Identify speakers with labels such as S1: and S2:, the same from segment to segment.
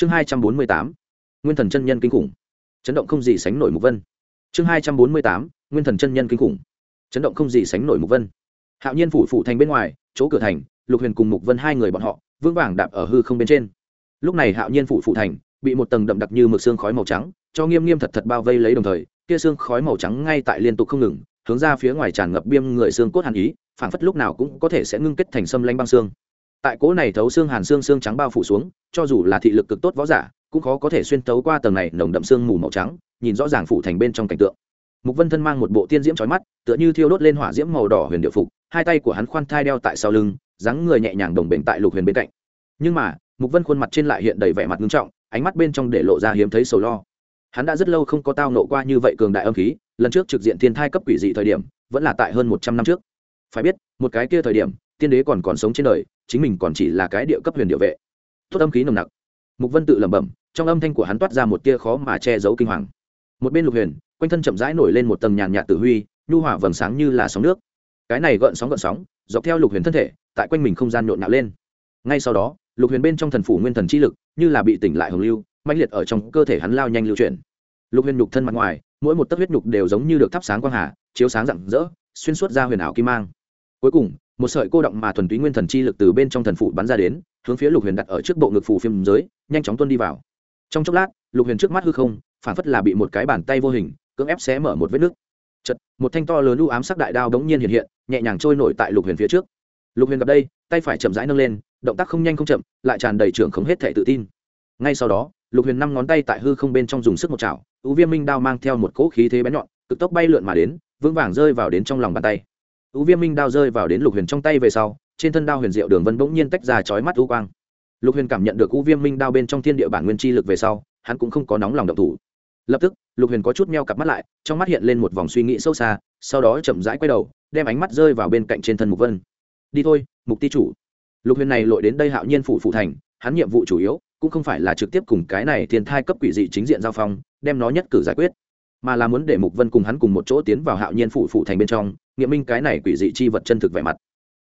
S1: chương hai trăm bốn mươi tám, nguyên thần chân nhân kinh khủng. Chấn động không gì sánh nổi mục vân. Chương hai trăm bốn mươi tám, nguyên thần chân nhân kinh khủng. Chấn động không gì sánh nổi mục vân. Hạo nhiên phủ phủ thành bên ngoài, chỗ cửa thành, lục huyền cùng mục vân hai người bọn họ vương vàng đạp ở hư không bên trên. Lúc này hạo nhiên phủ phủ thành, bị một tầng đậm đặc như mực xương khói màu trắng, cho nghiêm nghiêm thật thật bao vây lấy đồng thời, kia xương khói màu trắng ngay tại liên tục không ngừng, hướng ra phía ngoài tràn ngập biêm người xương cốt hàn ý, phảng phất lúc nào cũng có thể sẽ ngưng kết thành xâm lanh băng xương tại cỗ này thấu xương hàn xương xương trắng bao phủ xuống, cho dù là thị lực cực tốt võ giả, cũng khó có thể xuyên tấu qua tầng này nồng đậm xương mù màu trắng, nhìn rõ ràng phủ thành bên trong cảnh tượng. Mục vân thân mang một bộ tiên diễm trói mắt, tựa như thiêu đốt lên hỏa diễm màu đỏ huyền điệu phục, hai tay của hắn khoan thai đeo tại sau lưng, dáng người nhẹ nhàng đồng bền tại lục huyền bên cạnh. Nhưng mà, mục vân khuôn mặt trên lại hiện đầy vẻ mặt nghiêm trọng, ánh mắt bên trong để lộ ra hiếm thấy sầu lo. Hắn đã rất lâu không có tao nộ qua như vậy cường đại âm khí, lần trước trực diện thiên thai cấp quỷ dị thời điểm, vẫn là tại hơn một trăm năm trước. Phải biết, một cái kia thời điểm tiên đế còn còn sống trên đời, chính mình còn chỉ là cái địa cấp huyền địa vệ. Tốt âm khí nồng nặc. Mục vân tự lẩm bẩm, trong âm thanh của hắn toát ra một tia khó mà che giấu kinh hoàng. Một bên lục huyền, quanh thân chậm rãi nổi lên một tầng nhàn nhạt tử huy, nhu hỏa vầng sáng như là sóng nước. Cái này gợn sóng gợn sóng, dọc theo lục huyền thân thể, tại quanh mình không gian nhộn nhạo lên. Ngay sau đó, lục huyền bên trong thần phủ nguyên thần chi lực, như là bị tỉnh lại hồng lưu mạnh liệt ở trong cơ thể hắn lao nhanh lưu chuyển. Lục huyền nhục thân mặt ngoài, mỗi một tấc huyết nhục đều giống như được thắp sáng quang hà, chiếu sáng rạng rỡ, xuyên suốt ra huyền ảo kim mang. Cuối cùng một sợi cô động mà thuần túy nguyên thần chi lực từ bên trong thần phủ bắn ra đến, hướng phía lục huyền đặt ở trước bộ ngực phủ phim dưới nhanh chóng tuân đi vào. Trong chốc lát, lục huyền trước mắt hư không, phản phất là bị một cái bàn tay vô hình, cưỡng ép xé mở một vết nứt chật một thanh to lớn u ám sắc đại đao đống nhiên hiện hiện, nhẹ nhàng trôi nổi tại lục huyền phía trước. Lục huyền gặp đây, tay phải chậm rãi nâng lên, động tác không nhanh không chậm, lại tràn đầy trưởng không hết thể tự tin. Ngay sau đó, lục huyền năm ngón tay tại hư không bên trong dùng sức một chảo ưu viêm minh đao mang theo một cỗ khí thế bén nhọn, cực tốc bay lượn mà đến, vững vàng rơi vào đến trong lòng bàn tay. U viêm minh đao rơi vào đến lục huyền trong tay về sau, trên thân đao huyền diệu đường vân bỗng nhiên tách ra chói mắt u quang. Lục huyền cảm nhận được U viêm minh đao bên trong thiên địa bản nguyên chi lực về sau, hắn cũng không có nóng lòng động thủ. Lập tức, lục huyền có chút meo cặp mắt lại, trong mắt hiện lên một vòng suy nghĩ sâu xa, sau đó chậm rãi quay đầu, đem ánh mắt rơi vào bên cạnh trên thân mục vân. Đi thôi, mục ti chủ. Lục huyền này lội đến đây hạo nhiên phủ phụ thành, hắn nhiệm vụ chủ yếu cũng không phải là trực tiếp cùng cái này thiên thai cấp quỷ dị chính diện giao phong, đem nó nhất cử giải quyết mà là muốn để mục vân cùng hắn cùng một chỗ tiến vào hạo nhiên phủ phủ thành bên trong, nghiệm minh cái này quỷ dị chi vật chân thực vẻ mặt.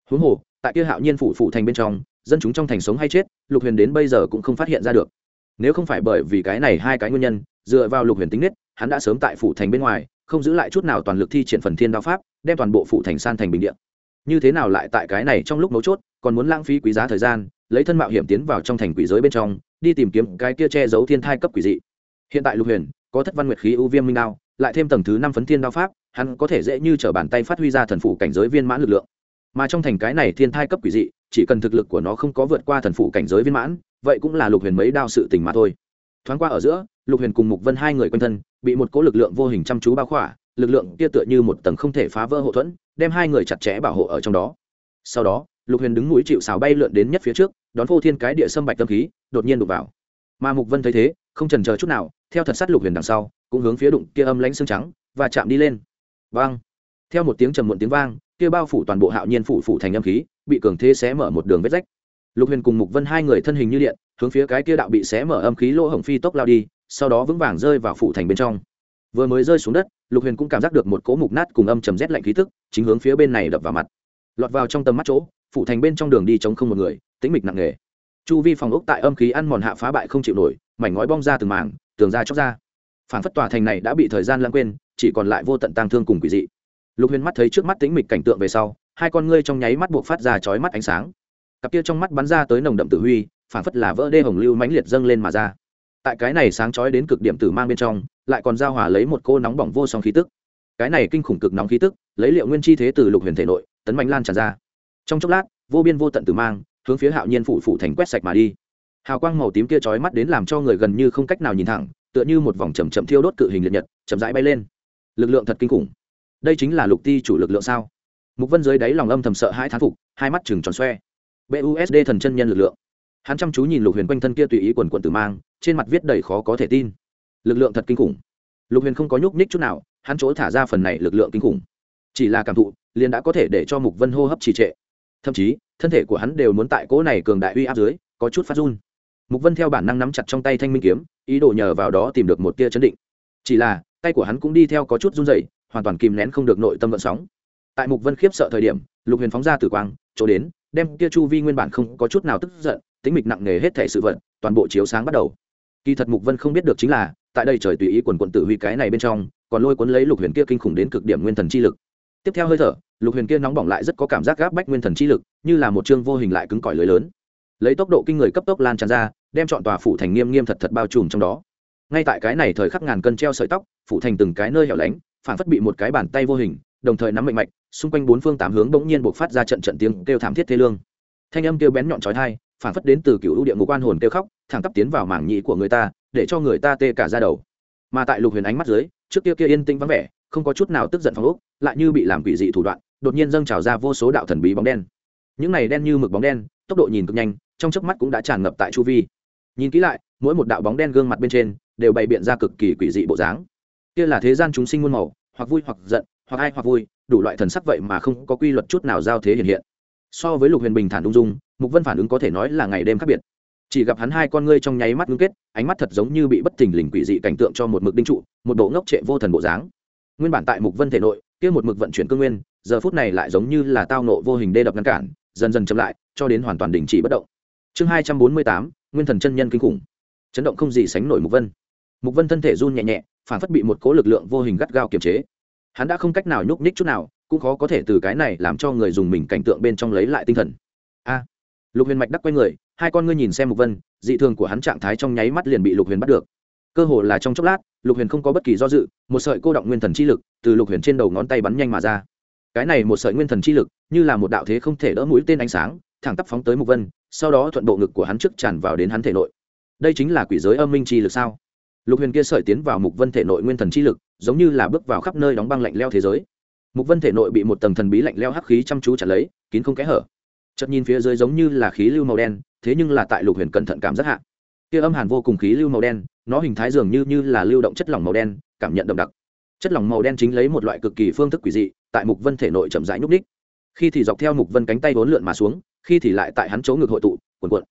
S1: Huống hồ, tại kia hạo nhiên phủ phủ thành bên trong, dân chúng trong thành sống hay chết, lục huyền đến bây giờ cũng không phát hiện ra được. Nếu không phải bởi vì cái này hai cái nguyên nhân, dựa vào lục huyền tính nết, hắn đã sớm tại phủ thành bên ngoài, không giữ lại chút nào toàn lực thi triển phần thiên đao pháp, đem toàn bộ phủ thành san thành bình điện như thế nào lại tại cái này trong lúc mấu chốt, còn muốn lãng phí quý giá thời gian, lấy thân mạo hiểm tiến vào trong thành quỷ giới bên trong, đi tìm kiếm cái kia che giấu thiên thai cấp quỷ dị. Hiện tại lục huyền có thất văn nguyệt khí ưu viêm minh đao, lại thêm tầng thứ năm phấn thiên đao pháp, hắn có thể dễ như t bàn tay phát huy ra thần phủ cảnh giới viên mãn lực lượng. Mà trong thành cái này thiên thai cấp quỷ dị, chỉ cần thực lực của nó không có vượt qua thần phủ cảnh giới viên mãn, vậy cũng là lục huyền mấy đao sự tình mà thôi. Thoáng qua ở giữa, lục huyền cùng mục vân hai người quanh thân, bị một cỗ lực lượng vô hình chăm chú bao khỏa, lực lượng kia tựa như một tầng không thể phá vỡ hậu thuẫn, đem hai người chặt chẽ bảo hộ ở trong đó. Sau đó, lục huyền đứng núi chịu xào bay lượn đến nhất phía trước, đón vô thiên cái địa sâm bạch tâm khí, đột nhiên đục vào mà mục vân thấy thế, không trần chờ chút nào, theo thật sát lục huyền đằng sau, cũng hướng phía đụng kia âm lãnh xương trắng, và chạm đi lên. Vang. Theo một tiếng trầm muộn tiếng vang, kia bao phủ toàn bộ hạo nhiên phủ phủ thành âm khí, bị cường thế xé mở một đường vết rách. Lục huyền cùng mục vân hai người thân hình như điện, hướng phía cái kia đạo bị xé mở âm khí lỗ hổng phi tốc lao đi, sau đó vững vàng rơi vào phủ thành bên trong. Vừa mới rơi xuống đất, lục huyền cũng cảm giác được một cỗ mục nát cùng âm trầm rét lạnh khí tức, chính hướng phía bên này đập vào mặt. Lọt vào trong tầm mắt chỗ, phủ thành bên trong đường đi chống không một người, tĩnh mịch nặng nề chu vi phòng ốc tại âm khí ăn mòn hạ phá bại không chịu nổi, mảnh ngói bong ra từng mảng, tường ra chóc ra. Phản phất tòa thành này đã bị thời gian lãng quên, chỉ còn lại vô tận tang thương cùng quỷ dị. Lục huyền mắt thấy trước mắt tĩnh mịch cảnh tượng về sau, hai con ngươi trong nháy mắt buộc phát ra chói mắt ánh sáng. Cặp kia trong mắt bắn ra tới nồng đậm tử huy phản phất là vỡ đê hồng lưu mãnh liệt dâng lên mà ra. Tại cái này sáng chói đến cực điểm tử mang bên trong, lại còn giao hòa lấy một cô nóng bỏng vô song khí tức. Cái này kinh khủng cực nóng khí tức, lấy liệu nguyên chi thế từ lục huyền thể nội, tấn mạnh lan tràn ra. Trong chốc lát, vô biên vô tận tử mang hướng phía hạo nhiên phủ phủ thành quét sạch mà đi. Hào quang màu tím kia chói mắt đến làm cho người gần như không cách nào nhìn thẳng, tựa như một vòng chầm chậm thiêu đốt cự hình liệt nhật, chậm rãi bay lên. Lực lượng thật kinh khủng. Đây chính là lục ti chủ lực lượng sao? Mục vân dưới đáy lòng âm thầm sợ hai thán phục, hai mắt chừng tròn xoe. Busd thần chân nhân lực lượng. Hắn chăm chú nhìn lục huyền quanh thân kia tùy ý quần quận tử mang, trên mặt viết đầy khó có thể tin. Lực lượng thật kinh khủng. Lục huyền không có nhúc nhích chút nào, hắn chỗ thả ra phần này lực lượng kinh khủng. Chỉ là cảm thụ, liền đã có thể để cho mục vân hô hấp trì trệ. Thậm chí thân thể của hắn đều muốn tại cỗ này cường đại uy áp dưới, có chút phát run. Mục vân theo bản năng nắm chặt trong tay thanh minh kiếm, ý đồ nhờ vào đó tìm được một tia chấn định. Chỉ là, tay của hắn cũng đi theo có chút run rẩy, hoàn toàn kìm nén không được nội tâm vận sóng. Tại mục vân khiếp sợ thời điểm, lục huyền phóng ra tử quang, chỗ đến, đem kia chu vi nguyên bản không có chút nào tức giận tính mịch nặng nề hết thể sự vận toàn bộ chiếu sáng bắt đầu. Kỳ thật mục vân không biết được chính là, tại đây trời tùy ý quần quận tử huy cái này bên trong, còn lôi cuốn lấy lục huyền kia kinh khủng đến cực điểm nguyên thần chi lực tiếp theo hơi thở, lục huyền kia nóng bỏng lại rất có cảm giác gáp bách nguyên thần chi lực, như là một chương vô hình lại cứng cỏi lưới lớn. Lấy tốc độ kinh người cấp tốc lan tràn ra, đem chọn tòa phủ thành nghiêm nghiêm thật thật bao trùm trong đó. Ngay tại cái này thời khắc ngàn cân treo sợi tóc, phủ thành từng cái nơi hẻo lánh, phản phất bị một cái bàn tay vô hình, đồng thời nắm mạnh mạnh xung quanh bốn phương tám hướng bỗng nhiên buộc phát ra trận trận tiếng kêu thảm thiết thế lương. Thanh âm kêu bén nhọn trói thai phản phất đến từ cựu ưu địa ngục quan hồn kêu khóc, thẳng tắp tiến vào mảng nhĩ của người ta, để cho người ta tê cả ra đầu. Mà tại lục huyền ánh mắt dưới, trước kia kia yên tĩnh vắng vẻ, không có chút nào tức giận phong ốc lại như bị làm quỷ dị thủ đoạn, đột nhiên dâng trào ra vô số đạo thần bí bóng đen. Những này đen như mực bóng đen, tốc độ nhìn cực nhanh, trong chớp mắt cũng đã tràn ngập tại chu vi. Nhìn kỹ lại, mỗi một đạo bóng đen gương mặt bên trên đều bày biện ra cực kỳ quỷ dị bộ dáng. Kia là thế gian chúng sinh muôn màu, hoặc vui hoặc giận, hoặc ai hoặc vui, đủ loại thần sắc vậy mà không có quy luật chút nào giao thế hiện hiện. So với lục huyền bình thản ung dung, mục vân phản ứng có thể nói là ngày đêm khác biệt. Chỉ gặp hắn hai con ngươi trong nháy mắt ngưng kết, ánh mắt thật giống như bị bất thình lình quỷ dị cảnh tượng cho một mực đinh trụ, một bộ ngốc trệ vô thần bộ dáng. Nguyên bản tại mục vân thể nội kia một mực vận chuyển cương nguyên, giờ phút này lại giống như là tao nộ vô hình đê đập ngăn cản, dần dần chậm lại, cho đến hoàn toàn đình chỉ bất động. Chương hai trăm bốn mươi tám, nguyên thần chân nhân kinh khủng. Chấn động không gì sánh nổi mục vân. Mục vân thân thể run nhẹ nhẹ, phản phất bị một cố lực lượng vô hình gắt gao kiềm chế. Hắn đã không cách nào nhúc nhích chút nào, cũng khó có thể từ cái này làm cho người dùng mình cảnh tượng bên trong lấy lại tinh thần. A. Lục huyền mạch đắc quay người, hai con ngươi nhìn xem mục vân, dị thường của hắn trạng thái trong nháy mắt liền bị lục huyền bắt được cơ hồ là trong chốc lát, lục huyền không có bất kỳ do dự, một sợi cô động nguyên thần chi lực từ lục huyền trên đầu ngón tay bắn nhanh mà ra. Cái này một sợi nguyên thần chi lực, như là một đạo thế không thể đỡ mũi tên ánh sáng, thẳng tắp phóng tới mục vân, sau đó thuận bộ ngực của hắn trước tràn vào đến hắn thể nội. Đây chính là quỷ giới âm minh chi lực sao? Lục huyền kia sợi tiến vào mục vân thể nội nguyên thần chi lực, giống như là bước vào khắp nơi đóng băng lạnh leo thế giới. Mục vân thể nội bị một tầng thần bí lạnh leo hắc khí chăm chú chặt lấy, kín không kẽ hở. Chợt nhìn phía dưới giống như là khí lưu màu đen, thế nhưng là tại lục huyền cẩn thận cảm giác hạ. Kia âm hàn vô cùng khí lưu màu đen nó hình thái dường như như là lưu động chất lỏng màu đen, cảm nhận đậm đặc. Chất lỏng màu đen chính lấy một loại cực kỳ phương thức quỷ dị, tại mục vân thể nội chậm rãi nhúc ních khi thì dọc theo mục vân cánh tay vốn lượn mà xuống, khi thì lại tại hắn chỗ ngực hội tụ, cuộn cuộn.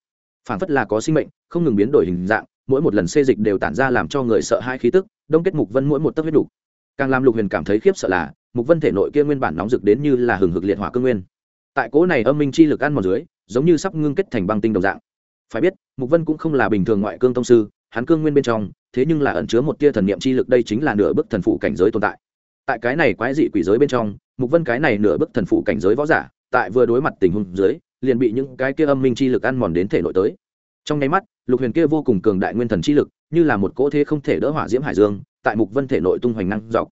S1: Phảng phất là có sinh mệnh, không ngừng biến đổi hình dạng, mỗi một lần xê dịch đều tản ra làm cho người sợ hai khí tức, đông kết mục vân mỗi một tấc huyết đủ. Càng làm lục huyền cảm thấy khiếp sợ là, mục vân thể nội kia nguyên bản nóng rực đến như là hừng hực liệt hỏa cương nguyên. Tại cỗ này âm minh chi lực ăn mòn dưới, giống như sắp ngưng kết thành băng tinh đồng dạng. Phải biết, mục vân cũng không là bình thường ngoại cương tông sư hắn cương nguyên bên trong, thế nhưng là ẩn chứa một tia thần niệm chi lực, đây chính là nửa bước thần phụ cảnh giới tồn tại. Tại cái này quái dị quỷ giới bên trong, mục vân cái này nửa bước thần phụ cảnh giới võ giả, tại vừa đối mặt tình huống dưới, liền bị những cái kia âm minh chi lực ăn mòn đến thể nội tới. Trong nháy mắt, lục huyền kia vô cùng cường đại nguyên thần chi lực, như là một cỗ thế không thể đỡ hỏa diễm hải dương, tại mục vân thể nội tung hoành năng dọc.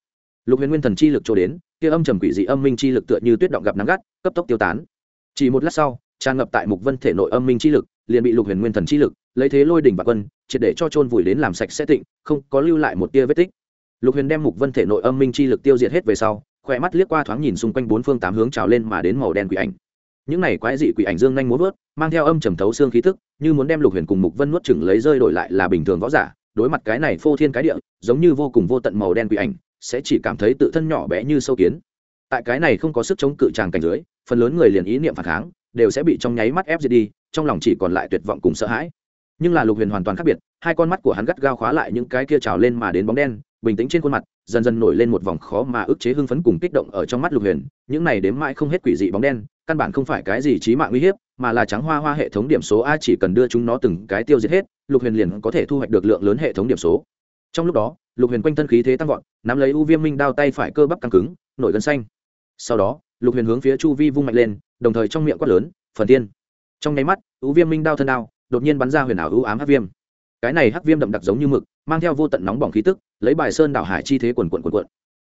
S1: Lục huyền nguyên thần chi lực trôi đến, kia âm trầm quỷ dị âm minh chi lực tựa như tuyết động gặp nắng gắt, cấp tốc tiêu tán. Chỉ một lát sau, tràn ngập tại mục vân thể nội âm minh chi lực liền bị lục huyền nguyên thần chi lực, lấy thế lôi đỉnh và quân, triệt để cho trôn vùi đến làm sạch sẽ tịnh, không có lưu lại một tia vết tích. Lục huyền đem mục vân thể nội âm minh chi lực tiêu diệt hết về sau, khỏe mắt liếc qua thoáng nhìn xung quanh bốn phương tám hướng trào lên mà đến màu đen quỷ ảnh. Những này quái dị quỷ ảnh dương nhanh muốn vớt, mang theo âm trầm thấu xương khí tức, như muốn đem lục huyền cùng mục vân nuốt chừng lấy rơi đổi lại là bình thường võ giả, đối mặt cái này phô thiên cái địa, giống như vô cùng vô tận màu đen quỷ ảnh, sẽ chỉ cảm thấy tự thân nhỏ bé như sâu kiến. Tại cái này không có sức chống cự tràng cảnh dưới, phần lớn người liền ý niệm phản kháng, đều sẽ bị trong nháy mắt ép diệt đi trong lòng chỉ còn lại tuyệt vọng cùng sợ hãi. Nhưng là lục huyền hoàn toàn khác biệt, hai con mắt của hắn gắt gao khóa lại những cái kia trào lên mà đến bóng đen, bình tĩnh trên khuôn mặt, dần dần nổi lên một vòng khó mà ức chế hưng phấn cùng kích động ở trong mắt lục huyền. Những này đếm mãi không hết quỷ dị bóng đen, căn bản không phải cái gì trí mạng uy hiếp, mà là trắng hoa hoa hệ thống điểm số a chỉ cần đưa chúng nó từng cái tiêu diệt hết, lục huyền liền có thể thu hoạch được lượng lớn hệ thống điểm số. Trong lúc đó, lục huyền quanh thân khí thế tăng vọt, nắm lấy u viêm minh đao tay phải cơ bắp căng cứng, nổi gân xanh. Sau đó, lục huyền hướng phía chu vi vung mạnh lên, đồng thời trong miệng quát lớn, phần tiên! Trong nháy mắt u viêm minh đao thân đao đột nhiên bắn ra huyền ảo ưu ám hắc viêm. Cái này hắc viêm đậm đặc giống như mực, mang theo vô tận nóng bỏng khí tức, lấy bài sơn đảo hải chi thế quần quần quần quận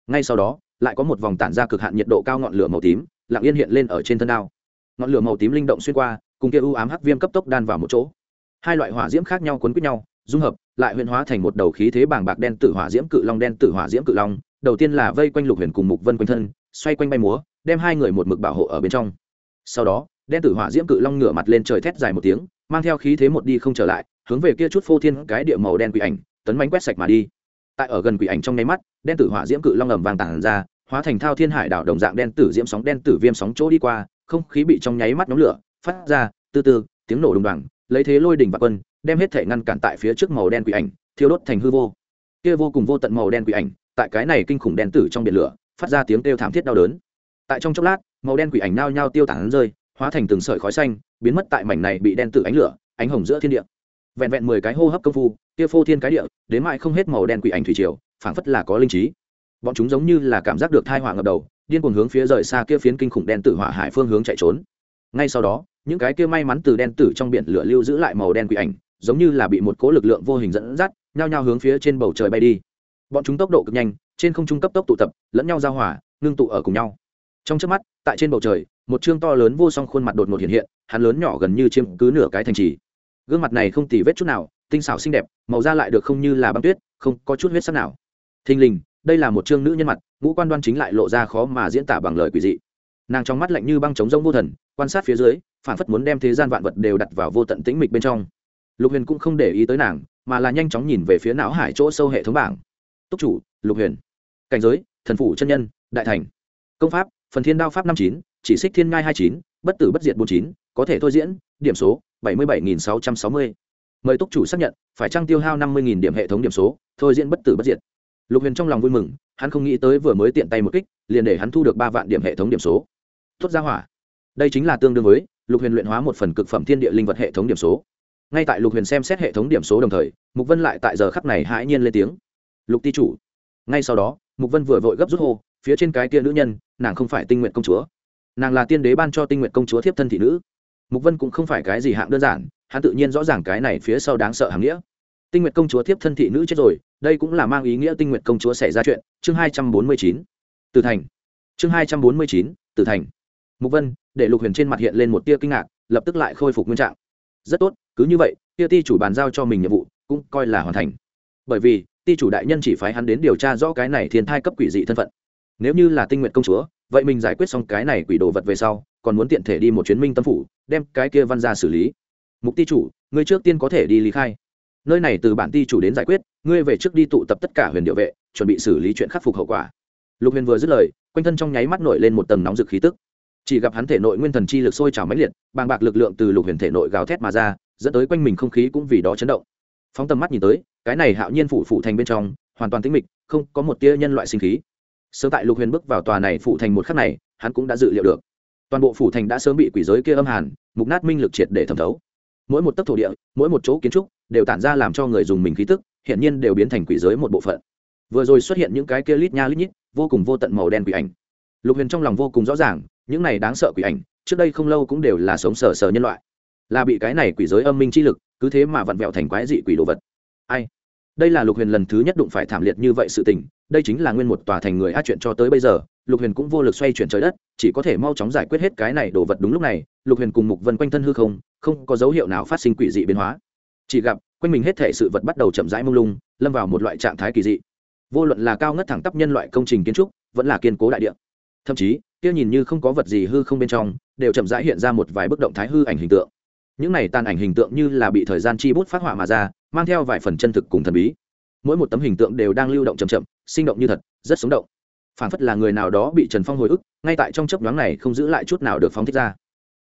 S1: ngay sau đó, lại có một vòng tản ra cực hạn nhiệt độ cao ngọn lửa màu tím, lặng yên hiện lên ở trên thân đao. Ngọn lửa màu tím linh động xuyên qua, cùng kia ưu ám hắc viêm cấp tốc đan vào một chỗ. Hai loại hỏa diễm khác nhau quấn quýt nhau, dung hợp, lại huyền hóa thành một đầu khí thế bảng bạc đen tử hỏa diễm cự long đen tử hỏa diễm cự long, đầu tiên là vây quanh lục huyền cùng mục vân quanh thân, xoay quanh bay múa, đem hai người một mực bảo hộ ở bên trong. Sau đó đen tử hỏa diễm cự long ngửa mặt lên trời thét dài một tiếng, mang theo khí thế một đi không trở lại, hướng về kia chút phô thiên cái địa màu đen quỷ ảnh, tấn bánh quét sạch mà đi. Tại ở gần quỷ ảnh trong nháy mắt, đen tử hỏa diễm cự long ầm vàng tản ra, hóa thành thao thiên hải đảo đồng dạng đen tử diễm sóng, đen tử viêm sóng chỗ đi qua, không khí bị trong nháy mắt nhóm lửa, phát ra, từ từ, tiếng nổ đùng đoàng, lấy thế lôi đỉnh và quân, đem hết thể ngăn cản tại phía trước màu đen quỷ ảnh, thiêu đốt thành hư vô. Kia vô cùng vô tận màu đen quỷ ảnh, tại cái này kinh khủng đen tử trong biển lửa, phát ra tiếng kêu thảm thiết đau đớn. Tại trong chốc lát, màu đen quỷ ảnh nao nhao tiêu tản rơi hóa thành từng sợi khói xanh biến mất tại mảnh này bị đen tử ánh lửa ánh hồng giữa thiên địa. Vẹn vẹn mười cái hô hấp công phu kia phô thiên cái địa đến mãi không hết màu đen quỷ ảnh thủy triều phảng phất là có linh trí. Bọn chúng giống như là cảm giác được thai họa ngập đầu điên cuồng hướng phía rời xa kia phiến kinh khủng đen tử hỏa hải phương hướng chạy trốn. Ngay sau đó những cái kia may mắn từ đen tử trong biển lửa lưu giữ lại màu đen quỷ ảnh giống như là bị một cố lực lượng vô hình dẫn dắt nhao nhao hướng phía trên bầu trời bay đi. Bọn chúng tốc độ cực nhanh trên không trung cấp tốc tụ tập lẫn nhau giao hỏa, ngưng tụ ở cùng nhau. Trong trước mắt tại trên bầu trời một chương to lớn vô song khuôn mặt đột ngột hiện hiện, hắn lớn nhỏ gần như chiếm cứ nửa cái thành trì. Gương mặt này không tì vết chút nào, tinh xảo xinh đẹp, màu da lại được không như là băng tuyết, không có chút huyết sắc nào. Thình lình, đây là một chương nữ nhân mặt, ngũ quan đoan chính lại lộ ra khó mà diễn tả bằng lời quỷ dị. Nàng trong mắt lạnh như băng trống rông vô thần, quan sát phía dưới, phản phất muốn đem thế gian vạn vật đều đặt vào vô tận tĩnh mịch bên trong. Lục huyền cũng không để ý tới nàng, mà là nhanh chóng nhìn về phía não hải chỗ sâu hệ thống bảng. Túc chủ, lục huyền. Cảnh giới, thần phủ chân nhân, đại thành. Công pháp, phần thiên đao pháp năm chín chỉ xích thiên ngai hai chín, bất tử bất diệt bốn chín, có thể thôi diễn, điểm số, bảy mươi bảy nghìn sáu trăm sáu mươi. Mời túc chủ xác nhận, phải trăng tiêu hao năm mươi nghìn điểm hệ thống điểm số, thôi diễn bất tử bất diệt. Lục huyền trong lòng vui mừng, hắn không nghĩ tới vừa mới tiện tay một kích, liền để hắn thu được ba vạn điểm hệ thống điểm số. Tốt ra hỏa. Đây chính là tương đương với, lục huyền luyện hóa một phần cực phẩm thiên địa linh vật hệ thống điểm số. Ngay tại lục huyền xem xét hệ thống điểm số đồng thời, mục vân lại tại giờ khắc này hãi nhiên lên tiếng. Lục ti chủ. Ngay sau đó, mục vân vừa vội gấp rút hô, phía trên cái kia nữ nhân, nàng không phải tinh nguyện công chúa nàng là tiên đế ban cho tinh nguyện công chúa thiếp thân thị nữ. Mục vân cũng không phải cái gì hạng đơn giản, hắn tự nhiên rõ ràng cái này phía sau đáng sợ hàm nghĩa. Tinh nguyện công chúa thiếp thân thị nữ chết rồi, đây cũng là mang ý nghĩa tinh nguyện công chúa xảy ra chuyện. Chương hai trăm bốn mươi chín từ thành. Chương hai trăm bốn mươi chín từ thành. Mục vân, để lục huyền trên mặt hiện lên một tia kinh ngạc, lập tức lại khôi phục nguyên trạng. Rất tốt, cứ như vậy, tia ti chủ bàn giao cho mình nhiệm vụ, cũng coi là hoàn thành. Bởi vì, ti chủ đại nhân chỉ phái hắn đến điều tra rõ cái này thiên thai cấp quỷ dị thân phận. Nếu như là tinh nguyện công chúa vậy mình giải quyết xong cái này quỷ đồ vật về sau, còn muốn tiện thể đi một chuyến minh tâm phủ, đem cái kia văn ra xử lý. Mục ti chủ, ngươi trước tiên có thể đi lý khai. Nơi này từ bản ti chủ đến giải quyết, ngươi về trước đi tụ tập tất cả huyền điệu vệ, chuẩn bị xử lý chuyện khắc phục hậu quả. Lục huyền vừa dứt lời, quanh thân trong nháy mắt nổi lên một tầng nóng rực khí tức. Chỉ gặp hắn thể nội nguyên thần chi lực sôi trào mãnh liệt, bàng bạc lực lượng từ lục huyền thể nội gào thét mà ra, dẫn tới quanh mình không khí cũng vì đó chấn động. Phóng tầm mắt nhìn tới, cái này hạo nhiên phủ phủ thành bên trong, hoàn toàn tĩnh mịch, không có một tia nhân loại sinh khí sớm tại lục huyền bước vào tòa này phủ thành một khắc này, hắn cũng đã dự liệu được. Toàn bộ phủ thành đã sớm bị quỷ giới kia âm hàn, mục nát minh lực triệt để thẩm thấu. Mỗi một tấc thổ địa, mỗi một chỗ kiến trúc, đều tản ra làm cho người dùng mình khí tức hiện nhiên đều biến thành quỷ giới một bộ phận. Vừa rồi xuất hiện những cái kia lít nha lít nhít, vô cùng vô tận màu đen quỷ ảnh. Lục huyền trong lòng vô cùng rõ ràng, những này đáng sợ quỷ ảnh, trước đây không lâu cũng đều là sống sờ sờ nhân loại. Là bị cái này quỷ giới âm minh chi lực, cứ thế mà vặn vẹo thành quái dị quỷ đồ vật. Ai? Đây là lục huyền lần thứ nhất đụng phải thảm liệt như vậy sự tình, đây chính là nguyên một tòa thành người át chuyện cho tới bây giờ, lục huyền cũng vô lực xoay chuyển trời đất, chỉ có thể mau chóng giải quyết hết cái này đồ vật đúng lúc này, lục huyền cùng mục vân quanh thân hư không không có dấu hiệu nào phát sinh quỷ dị biến hóa. Chỉ gặp, quanh mình hết thể sự vật bắt đầu chậm rãi mông lung, lâm vào một loại trạng thái kỳ dị. Vô luận là cao ngất thẳng tắp nhân loại công trình kiến trúc, vẫn là kiên cố đại địa. Thậm chí, kia nhìn như không có vật gì hư không bên trong, đều chậm rãi hiện ra một vài bức động thái hư ảnh hình tượng. Những này tàn ảnh hình tượng như là bị thời gian chi bút phát họa mà ra mang theo vài phần chân thực cùng thần bí. Mỗi một tấm hình tượng đều đang lưu động chậm chậm, sinh động như thật, rất sống động. Phản phất là người nào đó bị trần phong hồi ức, ngay tại trong chấp nhoáng này không giữ lại chút nào được phóng thích ra.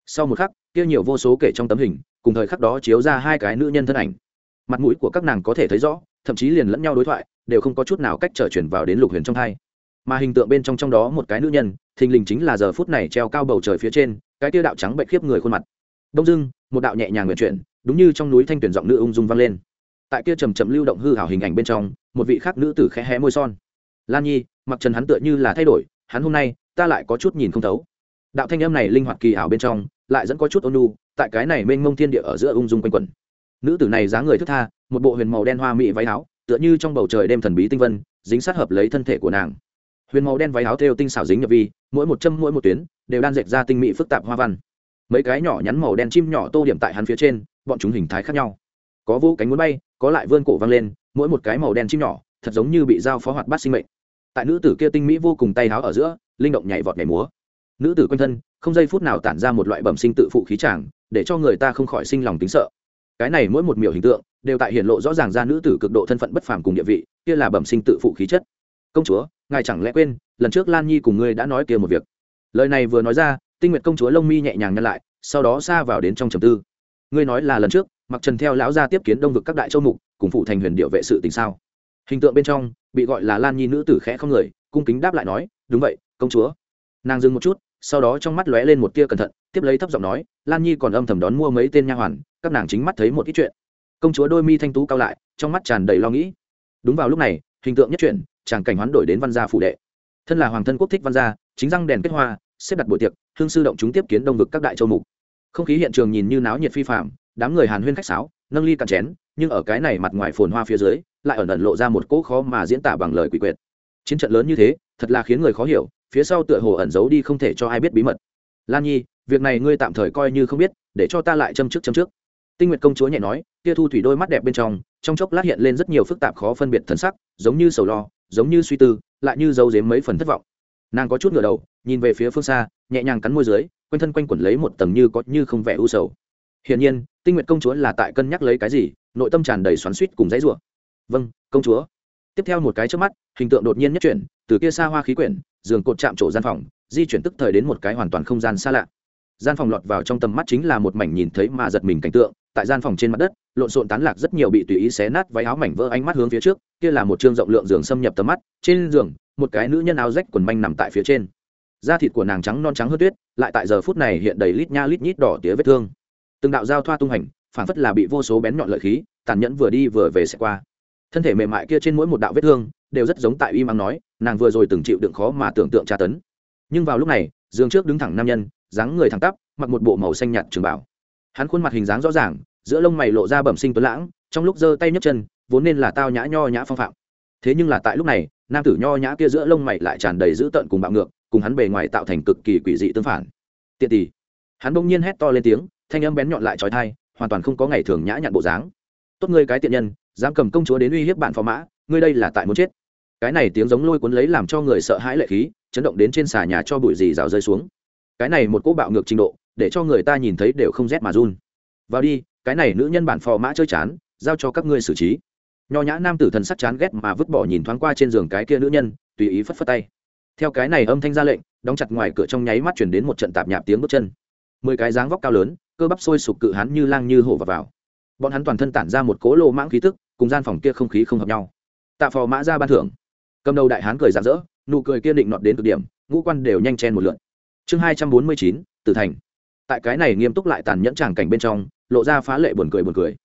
S1: Sau một khắc, kia nhiều vô số kể trong tấm hình, cùng thời khắc đó chiếu ra hai cái nữ nhân thân ảnh. Mặt mũi của các nàng có thể thấy rõ, thậm chí liền lẫn nhau đối thoại, đều không có chút nào cách trở chuyển vào đến lục huyền trong hai. Mà hình tượng bên trong trong đó một cái nữ nhân, thình lình chính là giờ phút này treo cao bầu trời phía trên, cái tia đạo trắng bệnh khiếp người khuôn mặt. Đông dưng một đạo nhẹ nhàng nguyện chuyển, đúng như trong núi thanh tuyển giọng nữ ung dung vang lên tại kia chầm chậm lưu động hư hảo hình ảnh bên trong, một vị khác nữ tử khẽ hé môi son. Lan nhi, mặc trần hắn tựa như là thay đổi, hắn hôm nay, ta lại có chút nhìn không thấu. Đạo thanh âm này linh hoạt kỳ ảo bên trong, lại dẫn có chút ôn nu tại cái này mênh mông thiên địa ở giữa ung dung quanh quẩn. Nữ tử này dáng người thức tha, một bộ huyền màu đen hoa mỹ váy áo, tựa như trong bầu trời đêm thần bí tinh vân, dính sát hợp lấy thân thể của nàng. Huyền màu đen váy áo theo tinh xảo dính nhập vi, mỗi một châm mỗi một tuyến, đều đan dệt ra tinh mỹ phức tạp hoa văn. Mấy cái nhỏ nhắn màu đen chim nhỏ tô điểm tại hắn phía trên, bọn chúng hình thái khác nhau có vũ cánh muốn bay, có lại vươn cổ văng lên, mỗi một cái màu đen chim nhỏ, thật giống như bị dao phó hoạt bát sinh mệnh. Tại nữ tử kia tinh mỹ vô cùng tay háo ở giữa, linh động nhảy vọt nhảy múa. Nữ tử quanh thân, không giây phút nào tản ra một loại bẩm sinh tự phụ khí tràng để cho người ta không khỏi sinh lòng tính sợ. Cái này mỗi một miểu hình tượng, đều tại hiện lộ rõ ràng ra nữ tử cực độ thân phận bất phàm cùng địa vị, kia là bẩm sinh tự phụ khí chất. Công chúa, ngài chẳng lẽ quên, lần trước lan nhi cùng ngươi đã nói kia một việc. Lời này vừa nói ra, tinh nguyệt công chúa lông mi nhẹ nhàng nhăn lại, sau đó xa vào đến trong trầm tư. Ngươi nói là lần trước mặc trần theo lão gia tiếp kiến đông vực các đại châu mục, cùng phụ thành huyền điệu vệ sự tình sao? Hình tượng bên trong, bị gọi là lan nhi nữ tử khẽ không người, cung kính đáp lại nói, đúng vậy, công chúa. Nàng dừng một chút, sau đó trong mắt lóe lên một tia cẩn thận, tiếp lấy thấp giọng nói, lan nhi còn âm thầm đón mua mấy tên nha hoàn, các nàng chính mắt thấy một ít chuyện. Công chúa đôi mi thanh tú cao lại, trong mắt tràn đầy lo nghĩ. Đúng vào lúc này, hình tượng nhất chuyển, chàng cảnh hoán đổi đến văn gia phủ đệ. Thân là hoàng thân quốc thích văn gia, chính răng đèn kết hoa, xếp đặt buổi tiệc, hương sư động chúng tiếp kiến đông vực các đại châu mục. Không khí hiện trường nhìn như náo nhiệt phi phạm đám người hàn huyên khách sáo, nâng ly cạn chén, nhưng ở cái này mặt ngoài phồn hoa phía dưới, lại ẩn ẩn lộ ra một cỗ khó mà diễn tả bằng lời quỷ quyệt. Chiến trận lớn như thế, thật là khiến người khó hiểu, phía sau tựa hồ ẩn giấu đi không thể cho ai biết bí mật. Lan nhi, việc này ngươi tạm thời coi như không biết, để cho ta lại châm trước châm trước. Tinh nguyệt công chúa nhẹ nói, kia thu thủy đôi mắt đẹp bên trong trong chốc lát hiện lên rất nhiều phức tạp khó phân biệt thần sắc, giống như sầu lo, giống như suy tư, lại như dấu dếm mấy phần thất vọng. Nàng có chút ngửa đầu, nhìn về phía phương xa, nhẹ nhàng cắn môi dưới, quanh thân quanh quẩn lấy một tầng như có như không vẻ u sầu. Hiển nhiên tinh nguyện công chúa là tại cân nhắc lấy cái gì, nội tâm tràn đầy xoắn suýt cùng dãy rủa. Vâng công chúa. Tiếp theo một cái trước mắt, hình tượng đột nhiên nhất chuyển, từ kia xa hoa khí quyển, giường cột chạm trổ gian phòng, di chuyển tức thời đến một cái hoàn toàn không gian xa lạ. Gian phòng lọt vào trong tầm mắt chính là một mảnh nhìn thấy mà giật mình cảnh tượng, tại gian phòng trên mặt đất, lộn xộn tán lạc rất nhiều bị tùy ý xé nát váy áo mảnh vỡ ánh mắt hướng phía trước, kia là một chương rộng lượng giường xâm nhập tầm mắt, trên giường, một cái nữ nhân áo rách quần manh nằm tại phía trên. Da thịt của nàng trắng non trắng hơn tuyết, lại tại giờ phút này hiện đầy lít nha lít nhít đỏ tía vết thương từng đạo giao thoa tung hành phản phất là bị vô số bén nhọn lợi khí, tàn nhẫn vừa đi vừa về sẽ qua. Thân thể mềm mại kia trên mỗi một đạo vết thương, đều rất giống tại y mắng nói, nàng vừa rồi từng chịu đựng khó mà tưởng tượng tra tấn. Nhưng vào lúc này, giường trước đứng thẳng nam nhân, dáng người thẳng tắp, mặc một bộ màu xanh nhạt trường bảo. Hắn khuôn mặt hình dáng rõ ràng, giữa lông mày lộ ra bẩm sinh tuấn lãng, trong lúc giơ tay nhấc chân, vốn nên là tao nhã nho nhã phong phạm. Thế nhưng là tại lúc này, nam tử nho nhã kia giữa lông mày lại tràn đầy dữ tợn cùng bạo ngược, cùng hắn bề ngoài tạo thành cực kỳ quỷ dị tương phản. Tiện tỷ hắn bỗng nhiên hét to lên tiếng thanh âm bén nhọn lại trói thai, hoàn toàn không có ngày thường nhã nhặn bộ dáng. Tốt ngươi cái tiện nhân, dám cầm công chúa đến uy hiếp bạn phò mã, ngươi đây là tại muốn chết. Cái này tiếng giống lôi cuốn lấy làm cho người sợ hãi lệ khí, chấn động đến trên xà nhà cho bụi gì rào rơi xuống. Cái này một cỗ bạo ngược trình độ, để cho người ta nhìn thấy đều không rét mà run. Vào đi, cái này nữ nhân bản phò mã chơi chán, giao cho các ngươi xử trí. Nho nhã nam tử thần sắc chán ghét mà vứt bỏ nhìn thoáng qua trên giường cái kia nữ nhân, tùy ý phất phất tay. Theo cái này âm thanh ra lệnh, đóng chặt ngoài cửa trong nháy mắt chuyển đến một trận tạp nhạp tiếng bước chân. Mười cái dáng vóc cao lớn cơ bắp sôi sục cự hắn như lang như hổ vào, vào. Bọn hắn toàn thân tản ra một cố lô mãng khí tức cùng gian phòng kia không khí không hợp nhau. Tạ phò mã ra ban thưởng. Cầm đầu đại hán cười rạng rỡ nụ cười kiên định nọt đến cực điểm ngũ quan đều nhanh chen một lượn. Chương hai trăm bốn mươi chín tử thành. Tại cái này nghiêm túc lại tàn nhẫn tràng cảnh bên trong lộ ra phá lệ buồn cười buồn cười.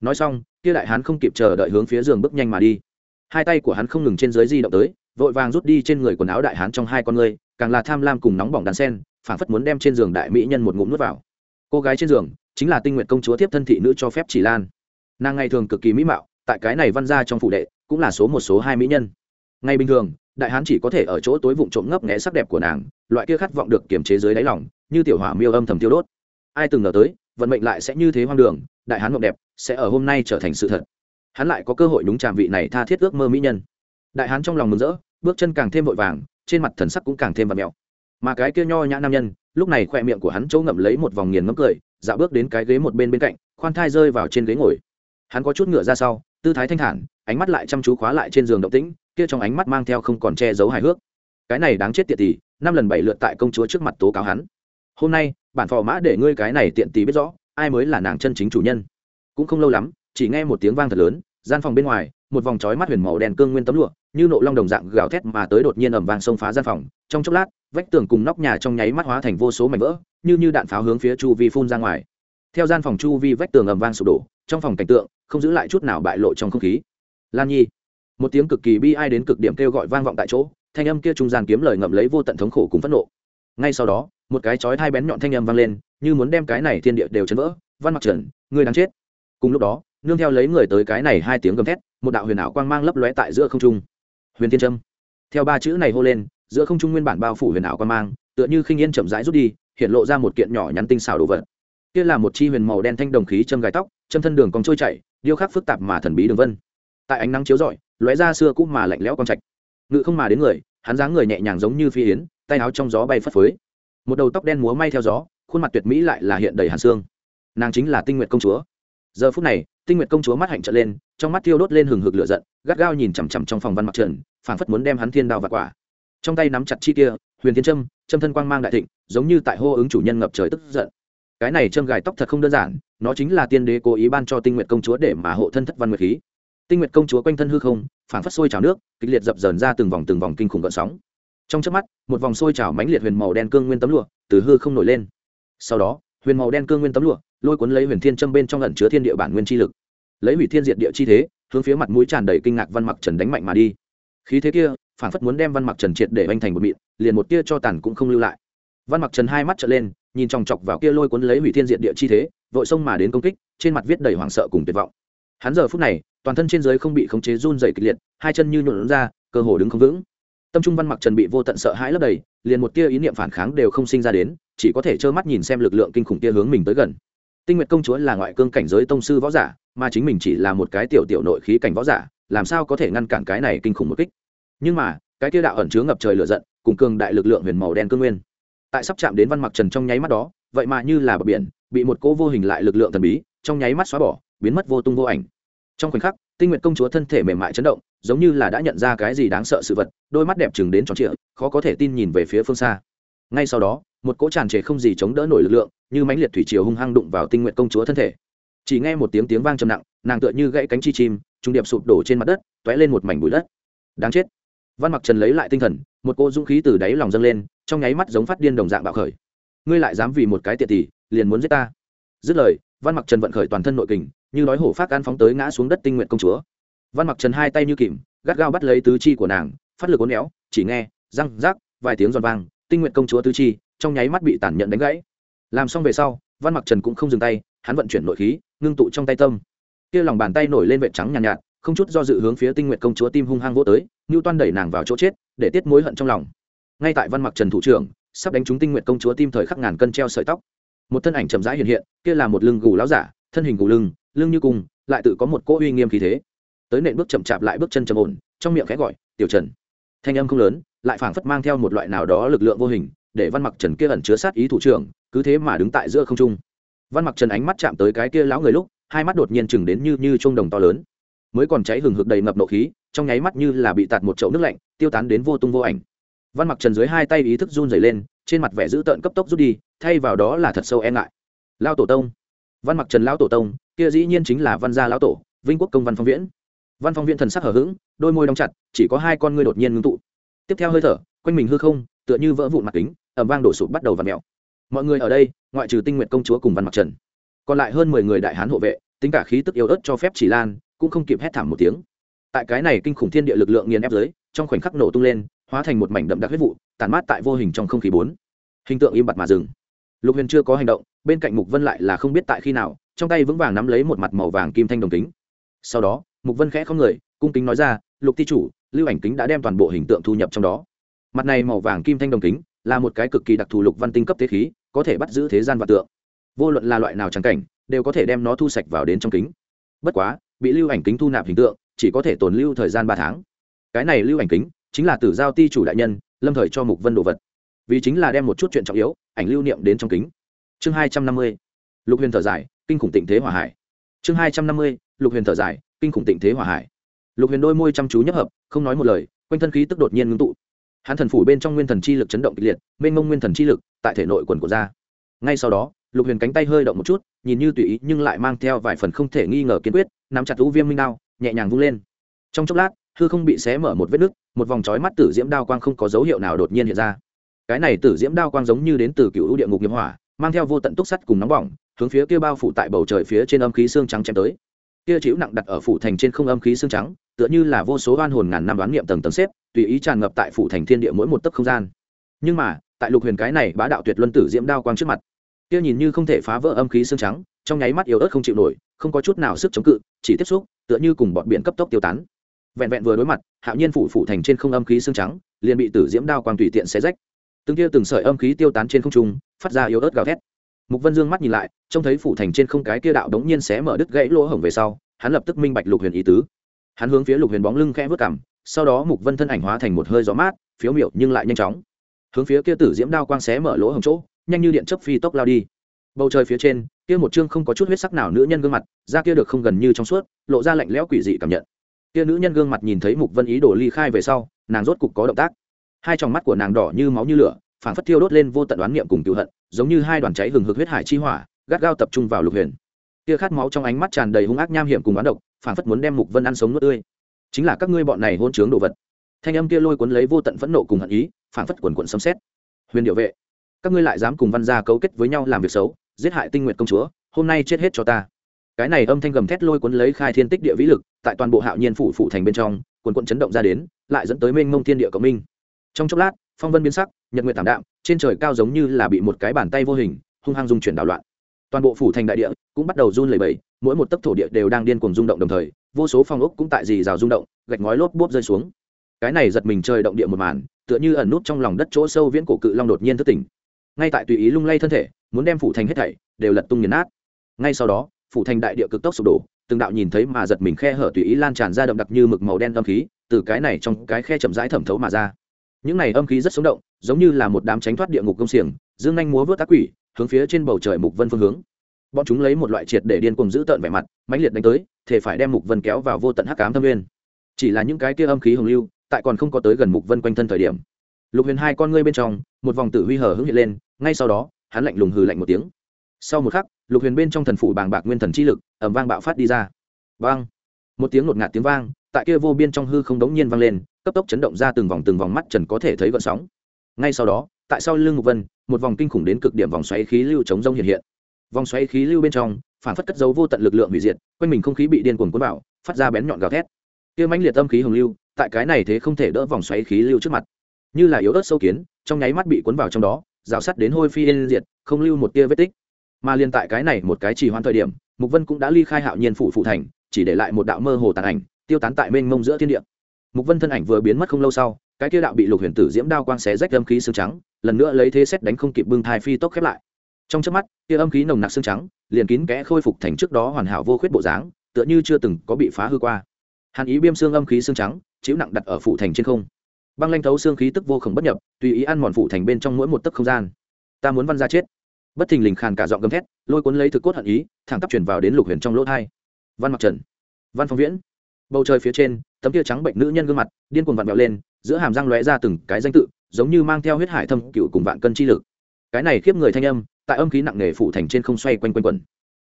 S1: Nói xong kia đại hán không kịp chờ đợi hướng phía giường bước nhanh mà đi. Hai tay của hắn không ngừng trên dưới di động tới vội vàng rút đi trên người quần áo đại hán trong hai con ngươi càng là tham lam cùng nóng bỏng đàn sen phảng phất muốn đem trên giường đại mỹ nhân một ngụm nuốt vào cô gái trên giường chính là tinh nguyện công chúa tiếp thân thị nữ cho phép chỉ lan. Nàng ngày thường cực kỳ mỹ mạo, tại cái này văn ra trong phủ đệ cũng là số một số hai mỹ nhân. Ngày bình thường, đại hán chỉ có thể ở chỗ tối vụng trộm ngấp nghẽ sắc đẹp của nàng, loại kia khát vọng được kiềm chế dưới đáy lòng, như tiểu hỏa miêu âm thầm tiêu đốt. Ai từng ngờ tới, vận mệnh lại sẽ như thế hoang đường, đại hán mộng đẹp sẽ ở hôm nay trở thành sự thật. Hắn lại có cơ hội đúng tràm vị này tha thiết ước mơ mỹ nhân. Đại hán trong lòng mừng rỡ, bước chân càng thêm vội vàng, trên mặt thần sắc cũng càng thêm vật mẹo. Mà cái kia nho nhã nam nhân lúc này khoe miệng của hắn chỗ ngậm lấy một vòng nghiền ngấm cười, dạo bước đến cái ghế một bên bên cạnh, khoan thai rơi vào trên ghế ngồi. Hắn có chút ngựa ra sau, tư thái thanh thản, ánh mắt lại chăm chú khóa lại trên giường động tĩnh, kia trong ánh mắt mang theo không còn che giấu hài hước. Cái này đáng chết tiện tỷ năm lần bảy lượt tại công chúa trước mặt tố cáo hắn. Hôm nay, bản phò mã để ngươi cái này tiện tỷ biết rõ, ai mới là nàng chân chính chủ nhân. Cũng không lâu lắm, chỉ nghe một tiếng vang thật lớn, gian phòng bên ngoài một vòng chói mắt huyền màu đen cương nguyên tấm lụa, như nộ long đồng dạng gào thét mà tới đột nhiên ầm vang xông phá gian phòng. Trong chốc lát, vách tường cùng nóc nhà trong nháy mắt hóa thành vô số mảnh vỡ, như như đạn pháo hướng phía chu vi phun ra ngoài. Theo gian phòng chu vi vách tường ầm vang sụp đổ, trong phòng cảnh tượng không giữ lại chút nào bại lộ trong không khí. Lan nhi, một tiếng cực kỳ bi ai đến cực điểm kêu gọi vang vọng tại chỗ, thanh âm kia trung gian kiếm lời ngậm lấy vô tận thống khổ cùng phẫn nộ. Ngay sau đó, một cái chói thai bén nhọn thanh âm vang lên, như muốn đem cái này thiên địa đều chấn vỡ. Văn mặc trần người đang chết. Cùng lúc đó nương theo lấy người tới cái này hai tiếng gầm thét, một đạo huyền ảo quang mang lấp lóe tại giữa không trung. Huyền thiên trâm theo ba chữ này hô lên, giữa không trung nguyên bản bao phủ huyền ảo quang mang, tựa như khinh yên chậm rãi rút đi, hiện lộ ra một kiện nhỏ nhắn tinh xảo đồ vật. Kia là một chi huyền màu đen thanh đồng khí châm gài tóc, châm thân đường còn trôi chảy, điêu khắc phức tạp mà thần bí đường vân. Tại ánh nắng chiếu rọi, lóe ra xưa cũ mà lạnh lẽo quang trạch. Ngự không mà đến người, hắn dáng người nhẹ nhàng giống như phi yến, tay áo trong gió bay phất phới. Một đầu tóc đen múa may theo gió, khuôn mặt tuyệt mỹ lại là hiện đầy hàn xương. Nàng chính là tinh nguyệt công chúa. Giờ phút này tinh nguyệt công chúa mắt hạnh trợn lên, trong mắt thiêu đốt lên hừng hực lửa giận, gắt gao nhìn chằm chằm trong phòng văn mặc trần, phảng phất muốn đem hắn thiên đao và quả. Trong tay nắm chặt chi kia, huyền thiên trâm trâm thân quang mang đại thịnh, giống như tại hô ứng chủ nhân ngập trời tức giận. Cái này châm gài tóc thật không đơn giản, nó chính là tiên đế cố ý ban cho tinh nguyệt công chúa để mà hộ thân thất văn nguyệt khí. Tinh nguyệt công chúa quanh thân hư không, phảng phất sôi trào nước, kịch liệt dập dờn ra từng vòng từng vòng kinh khủng gợn sóng. Trong chớp mắt, một vòng sôi trào mãnh liệt huyền màu đen cương nguyên tấm lụa từ hư không nổi lên. Sau đó, huyền màu đen cương nguyên tấm lụa lôi cuốn lấy huyền thiên châm bên trong ẩn chứa thiên địa bản nguyên chi lực. Lấy hủy thiên diệt địa chi thế, hướng phía mặt mũi tràn đầy kinh ngạc văn mặc trần đánh mạnh mà đi. Khí thế kia, phản phất muốn đem văn mặc trần triệt để anh thành một mịn, liền một tia cho tàn cũng không lưu lại. Văn mặc trần hai mắt trở lên, nhìn chòng chọc vào kia lôi cuốn lấy hủy thiên diệt địa chi thế, vội xông mà đến công kích, trên mặt viết đầy hoảng sợ cùng tuyệt vọng. Hắn giờ phút này, toàn thân trên giới không bị khống chế run dày kịch liệt, hai chân như nhuộn ra, cơ hồ đứng không vững. Tâm trung văn mặc trần bị vô tận sợ hãi lấp đầy, liền một tia ý niệm phản kháng đều không sinh ra đến, chỉ có thể trơ mắt nhìn xem lực lượng kinh khủng kia hướng mình tới gần tinh nguyệt công chúa là ngoại cương cảnh giới tông sư võ giả, mà chính mình chỉ là một cái tiểu tiểu nội khí cảnh võ giả, làm sao có thể ngăn cản cái này kinh khủng một kích? Nhưng mà, cái kia đạo ẩn chứa ngập trời lửa giận, cùng cường đại lực lượng huyền màu đen cương nguyên. Tại sắp chạm đến văn mặc trần trong nháy mắt đó, vậy mà như là bờ biển, bị một cỗ vô hình lại lực lượng thần bí, trong nháy mắt xóa bỏ, biến mất vô tung vô ảnh. Trong khoảnh khắc, tinh nguyện công chúa thân thể mềm mại chấn động, giống như là đã nhận ra cái gì đáng sợ sự vật, đôi mắt đẹp chừng đến tròn trịa, khó có thể tin nhìn về phía phương xa. Ngay sau đó một cỗ tràn trề không gì chống đỡ nổi lực lượng, như mãnh liệt thủy triều hung hăng đụng vào tinh nguyện công chúa thân thể. Chỉ nghe một tiếng tiếng vang trầm nặng, nàng tựa như gãy cánh chi chim, trung điệp sụp đổ trên mặt đất t ó é lên một mảnh bụi đất. Đáng chết. Văn mặc trần lấy lại tinh thần, một cô dũng khí từ đáy lòng dâng lên, trong nháy mắt giống phát điên đồng dạng bạo khởi. Ngươi lại dám vì một cái tiện tỷ, liền muốn giết ta. Dứt lời, văn mặc trần vận khởi toàn thân nội kình, như nói hổ phát gan phóng tới ngã xuống đất tinh nguyện công chúa. Văn mặc trần hai tay như kìm, gắt gao bắt lấy tứ chi của nàng, phát lực uốn éo, chỉ nghe, răng rác vài tiếng giòn vang, tinh nguyện công chúa tứ chi trong nháy mắt bị tản nhận đánh gãy. Làm xong về sau văn mặc trần cũng không dừng tay hắn vận chuyển nội khí ngưng tụ trong tay tâm. Kia lòng bàn tay nổi lên vệ trắng nhàn nhạt, nhạt không chút do dự hướng phía tinh nguyện công chúa tim hung hăng vỗ tới ngưu toan đẩy nàng vào chỗ chết để tiết mối hận trong lòng. Ngay tại văn mặc trần thủ trưởng sắp đánh trúng tinh nguyện công chúa tim thời khắc ngàn cân treo sợi tóc. Một thân ảnh chậm rãi hiện hiện kia là một lưng gù láo giả thân hình gù lưng lưng như cung lại tự có một cỗ uy nghiêm khí thế. Tới nện bước chậm chạp lại bước chân trầm ổn trong miệng khẽ gọi tiểu trần. Thanh âm không lớn lại phảng phất mang theo một loại nào đó lực lượng vô hình để văn mặc trần kia ẩn chứa sát ý thủ trưởng, cứ thế mà đứng tại giữa không trung. Văn mặc trần ánh mắt chạm tới cái kia lão người lúc, hai mắt đột nhiên chừng đến như như trung đồng to lớn. Mới còn cháy hừng hực đầy ngập nộ khí, trong nháy mắt như là bị tạt một chậu nước lạnh, tiêu tán đến vô tung vô ảnh. Văn mặc trần dưới hai tay ý thức run dày lên, trên mặt vẻ dữ tợn cấp tốc rút đi, thay vào đó là thật sâu e ngại. Lao tổ tông. Văn mặc trần lão tổ tông, kia dĩ nhiên chính là văn gia lão tổ, vinh quốc công văn phong viễn. Văn phong viễn thần sắc hở h ữ g đôi môi đóng chặt, chỉ có hai con ngươi đột nhiên ngưng tụ. Tiếp theo hơi thở, quanh mình hư không tựa như vỡ vụn mặt kính ẩm vang đổ sụp bắt đầu và mẹo mọi người ở đây, ngoại trừ tinh nguyện công chúa cùng văn mặc trần. Còn lại hơn mười người đại hán hộ vệ, tính cả khí tức yếu ớt cho phép chỉ lan, cũng không kịp hét thảm một tiếng. Tại cái này kinh khủng thiên địa lực lượng nghiền ép dưới trong khoảnh khắc nổ tung lên, hóa thành một mảnh đậm đặc huyết vụ tàn mát tại vô hình trong không khí bốn. Hình tượng im bặt mà dừng. Lục huyền chưa có hành động, bên cạnh mục vân lại là không biết tại khi nào, trong tay vững vàng nắm lấy một mặt màu vàng kim thanh đồng kính. Sau đó, mục vân khẽ không người, cung kính nói ra, lục ti chủ, lưu ảnh kính đã đem toàn bộ hình tượng thu nhập trong đó mặt này màu vàng kim thanh đồng kính, là một cái cực kỳ đặc thù lục văn tinh cấp thế khí, có thể bắt giữ thế gian và tượng. Vô luận là loại nào trắng cảnh, đều có thể đem nó thu sạch vào đến trong kính. Bất quá, bị lưu ảnh kính thu nạp hình tượng, chỉ có thể tồn lưu thời gian ba tháng. Cái này lưu ảnh kính, chính là tử giao ti chủ đại nhân, lâm thời cho mục vân đồ vật. Vì chính là đem một chút chuyện trọng yếu, ảnh lưu niệm đến trong kính. Chương hai trăm năm mươi, lục huyền thở dài, kinh khủng tịnh thế hỏa hải. Chương hai trăm năm mươi, lục huyền thở dài, kinh khủng tịnh thế hỏa hải. Lục huyền đôi môi chăm chú nhấp hợp, không nói một lời, quanh thân khí tức đột nhiên ngưng tụ hắn thần phủ bên trong nguyên thần chi lực chấn động kịch liệt, mênh mông nguyên thần chi lực tại thể nội quần của ra. Ngay sau đó, lục huyền cánh tay hơi động một chút, nhìn như tùy ý nhưng lại mang theo vài phần không thể nghi ngờ kiên quyết, nắm chặt lũ viêm minh đao, nhẹ nhàng vung lên. Trong chốc lát, hư không bị xé mở một vết nứt, một vòng trói mắt tử diễm đao quang không có dấu hiệu nào đột nhiên hiện ra. Cái này tử diễm đao quang giống như đến từ cựu địa ngục nghiệp hỏa, mang theo vô tận túc sắt cùng nóng bỏng, hướng phía kia bao phủ tại bầu trời phía trên âm khí xương trắng chém tới kia chịu nặng đặt ở phủ thành trên không âm khí xương trắng, tựa như là vô số oan hồn ngàn năm đoán niệm tầng tầng xếp, tùy ý tràn ngập tại phủ thành thiên địa mỗi một tấc không gian. Nhưng mà, tại lục huyền cái này bá đạo tuyệt luân tử diễm đao quang trước mặt, kia nhìn như không thể phá vỡ âm khí xương trắng, trong nháy mắt yếu ớt không chịu nổi, không có chút nào sức chống cự, chỉ tiếp xúc, tựa như cùng bọn biển cấp tốc tiêu tán. Vẹn vẹn vừa đối mặt, hạo nhiên phủ phủ thành trên không âm khí xương trắng, liền bị tử diễm đao quang tùy tiện xé rách. Từng kia từng sợi âm khí tiêu tán trên không trung, phát ra yếu ớt gào thét mục vân dương mắt nhìn lại, trông thấy phủ thành trên không cái kia đạo đống nhiên xé mở đứt gãy lỗ hổng về sau, hắn lập tức minh bạch lục huyền ý tứ. Hắn hướng phía lục huyền bóng lưng khẽ vớt cảm sau đó mục vân thân ảnh hóa thành một hơi gió mát, phiếu miểu nhưng lại nhanh chóng. Hướng phía kia tử diễm đao quang xé mở lỗ hổng chỗ, nhanh như điện chấp phi tốc lao đi. Bầu trời phía trên, kia một chương không có chút huyết sắc nào nữ nhân gương mặt, da kia được không gần như trong suốt, lộ ra lạnh lẽo quỷ dị cảm nhận. Kia nữ nhân gương mặt nhìn thấy mục vân ý đồ ly khai về sau, nàng rốt cục có động tác. Hai tròng mắt của nàng đỏ như máu như lửa phản phất thiêu đốt lên vô tận đoán niệm cùng cựu hận, giống như hai đoàn cháy hừng hực huyết hải chi hỏa, gắt gao tập trung vào lục huyền. Tia khát máu trong ánh mắt tràn đầy hung ác nham hiểm cùng oán độc phản phất muốn đem mục vân ăn sống nuốt tươi. Chính là các ngươi bọn này hôn trướng đồ vật. Thanh âm kia lôi cuốn lấy vô tận phẫn nộ cùng hận ý phản phất quần quận xâm xét huyền điệu vệ, các ngươi lại dám cùng văn gia cấu kết với nhau làm việc xấu, giết hại tinh nguyện công chúa, hôm nay chết hết cho ta. Cái này âm thanh gầm thét lôi cuốn lấy khai thiên tích địa vĩ lực, tại toàn bộ hạo nhiên phủ phủ thành bên trong, quần quận chấn động ra đến, lại dẫn tới mênh mông thiên địa cộng minh. Trong chốc lát, phong vân biến sắc nhật nguyện tảm đạm, trên trời cao giống như là bị một cái bàn tay vô hình, hung hăng dung chuyển đảo loạn. Toàn bộ phủ thành đại địa cũng bắt đầu run lẩy bẩy, mỗi một tấc thổ địa đều đang điên cuồng rung động đồng thời, vô số phong ốc cũng tại dì rào rung động, gạch ngói lốp bốp rơi xuống. Cái này giật mình trời động địa một màn, tựa như ẩn nút trong lòng đất chỗ sâu viễn cổ cự long đột nhiên thức tỉnh. Ngay tại tùy ý lung lay thân thể, muốn đem phủ thành hết thảy đều lật tung nghiền nát. Ngay sau đó, phủ thành đại địa cực tốc sụp đổ, từng đạo nhìn thấy mà giật mình khe hở tùy ý lan tràn ra đậm đặc như mực màu đen âm khí, từ cái này trong cái khe chậm rãi thẩm thấu mà ra những này âm khí rất sống động, giống như là một đám tránh thoát địa ngục công xiềng, dương nhanh múa vớt ác quỷ, hướng phía trên bầu trời mục vân phương hướng. Bọn chúng lấy một loại triệt để điên cùng giữ tợn vẻ mặt, mãnh liệt đánh tới thể phải đem mục vân kéo vào vô tận hắc ám thâm nguyên. Chỉ là những cái kia âm khí hồng lưu, tại còn không có tới gần mục vân quanh thân thời điểm. Lục huyền hai con ngươi bên trong, một vòng tử huy hở hứng hiện lên, ngay sau đó, hắn lạnh lùng hừ lạnh một tiếng. Sau một khắc, lục huyền bên trong thần phủ bàng bạc nguyên thần chi lực ẩm vang bạo phát đi ra. Vang! Một tiếng ngột ngạt tiếng vang, tại kia vô biên trong hư không đống nhiên vang lên cấp tốc chấn động ra từng vòng từng vòng mắt trần có thể thấy gợn sóng. Ngay sau đó, tại sau lưng ngục vân, một vòng kinh khủng đến cực điểm vòng xoáy khí lưu chống rông hiện hiện. Vòng xoáy khí lưu bên trong, phản phất cất dấu vô tận lực lượng hủy diệt, quanh mình không khí bị điên cuồng cuốn vào, phát ra bén nhọn gào thét. Kia mãnh liệt âm khí hồng lưu, tại cái này thế không thể đỡ vòng xoáy khí lưu trước mặt. Như là yếu ớt sâu kiến, trong nháy mắt bị cuốn vào trong đó, rào sắt đến hôi phi yên diệt, không lưu một tia vết tích. Mà liên tại cái này một cái chỉ hoãn thời điểm, mục vân cũng đã ly khai hạo nhiên phủ phụ thành, chỉ để lại một đạo mơ hồ tàn ảnh, tiêu tán tại mênh mông giữa thiên địa mục vân thân ảnh vừa biến mất không lâu sau, cái kia đạo bị lục huyền tử diễm đao quang xé rách âm khí xương trắng, lần nữa lấy thế xét đánh không kịp bưng thai phi tốc khép lại. Trong chớp mắt, kia âm khí nồng nặc xương trắng, liền kín kẽ khôi phục thành trước đó hoàn hảo vô khuyết bộ dáng, tựa như chưa từng có bị phá hư qua. Hàn ý biêm xương âm khí xương trắng, chịu nặng đặt ở phủ thành trên không. Băng lanh thấu xương khí tức vô khổng bất nhập, tùy ý ăn mòn phủ thành bên trong mỗi một tấc không gian. Ta muốn văn ra chết. Bất thình lình khàn cả giọng gầm thét, lôi cuốn lấy thực cốt hận ý, thẳng tắp chuyển vào đến lục huyền trong lỗ thai. Văn mặc trần. Văn phong viễn bầu trời phía trên, tấm kia trắng bệnh nữ nhân gương mặt, điên cuồng vặn vẹo lên, giữa hàm răng lóe ra từng cái danh tự, giống như mang theo huyết hải thâm cựu cùng vạn cân chi lực. Cái này khiếp người thanh âm, tại âm khí nặng nề phủ thành trên không xoay quanh quanh quẩn.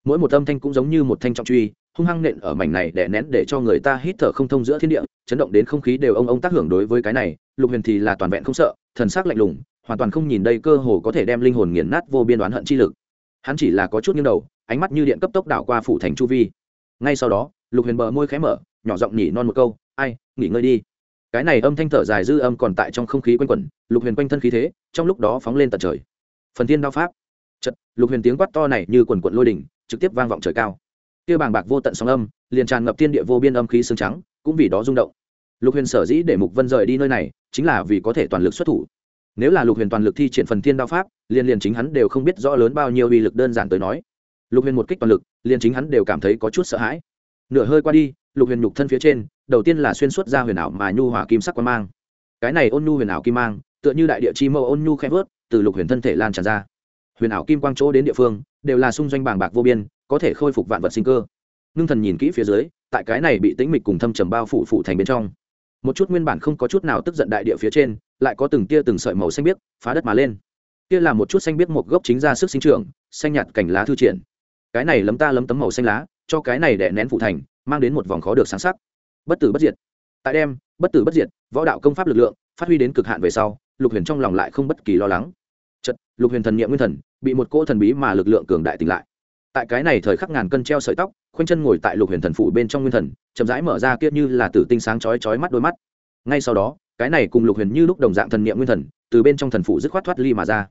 S1: Mỗi một âm thanh cũng giống như một thanh trọng truy, hung hăng nện ở mảnh này để nén để cho người ta hít thở không thông giữa thiên địa, chấn động đến không khí đều ông ông tác hưởng đối với cái này, lục huyền thì là toàn vẹn không sợ, thần sắc lạnh lùng, hoàn toàn không nhìn đây cơ hồ có thể đem linh hồn nghiền nát vô biên đoán hận chi lực. Hắn chỉ là có chút nghiêng đầu, ánh mắt như điện cấp tốc đảo qua phủ thành chu vi. Ngay sau đó, lục huyền bờ môi khé mở nhỏ giọng nhỉ non một câu, ai, nghỉ ngơi đi. Cái này âm thanh thở dài dư âm còn tại trong không khí quanh quẩn, lục huyền quanh thân khí thế, trong lúc đó phóng lên tận trời. Phần thiên đao pháp. Chật lục huyền tiếng quát to này như quần quận lôi đỉnh, trực tiếp vang vọng trời cao. Kia bàng bạc vô tận sóng âm, liền tràn ngập thiên địa vô biên âm khí xương trắng, cũng vì đó rung động. Lục huyền sở dĩ để mục vân rời đi nơi này, chính là vì có thể toàn lực xuất thủ. Nếu là lục huyền toàn lực thi triển phần thiên đao pháp, liền liền chính hắn đều không biết rõ lớn bao nhiêu uy lực đơn giản tới nói. Lục huyền một kích toàn lực, liền chính hắn đều cảm thấy có chút sợ hãi. Nửa hơi qua đi lục huyền nhục thân phía trên, đầu tiên là xuyên suốt ra huyền ảo mà nhu hòa kim sắc quan mang. Cái này ôn nhu huyền ảo kim mang, tựa như đại địa chi mâu ôn nhu khẽ vớt, từ lục huyền thân thể lan tràn ra. Huyền ảo kim quang chỗ đến địa phương, đều là xung doanh bàng bạc vô biên, có thể khôi phục vạn vật sinh cơ. Ngưng thần nhìn kỹ phía dưới, tại cái này bị tĩnh mịch cùng thâm trầm bao phủ phủ thành bên trong. Một chút nguyên bản không có chút nào tức giận đại địa phía trên, lại có từng tia từng sợi màu xanh biếc phá đất mà lên. Kia là một chút xanh biếc một gốc chính ra sức sinh trưởng, xanh nhạt cành lá thư triển. Cái này lấm ta lấm tấm màu xanh lá, cho cái này đè nén phủ thành mang đến một vòng khó được sáng sắc. Bất tử bất diệt. Tại đem bất tử bất diệt, võ đạo công pháp lực lượng phát huy đến cực hạn về sau, lục huyền trong lòng lại không bất kỳ lo lắng. Chật lục huyền thần niệm nguyên thần, bị một cỗ thần bí mà lực lượng cường đại tỉnh lại. Tại cái này thời khắc ngàn cân treo sợi tóc, khoanh chân ngồi tại lục huyền thần phủ bên trong nguyên thần, chậm rãi mở ra kia như là tử tinh sáng chói chói mắt đôi mắt. Ngay sau đó, cái này cùng lục huyền như lúc đồng dạng thần niệm nguyên thần, từ bên trong thần phủ dứt khoát thoát ly mà ra.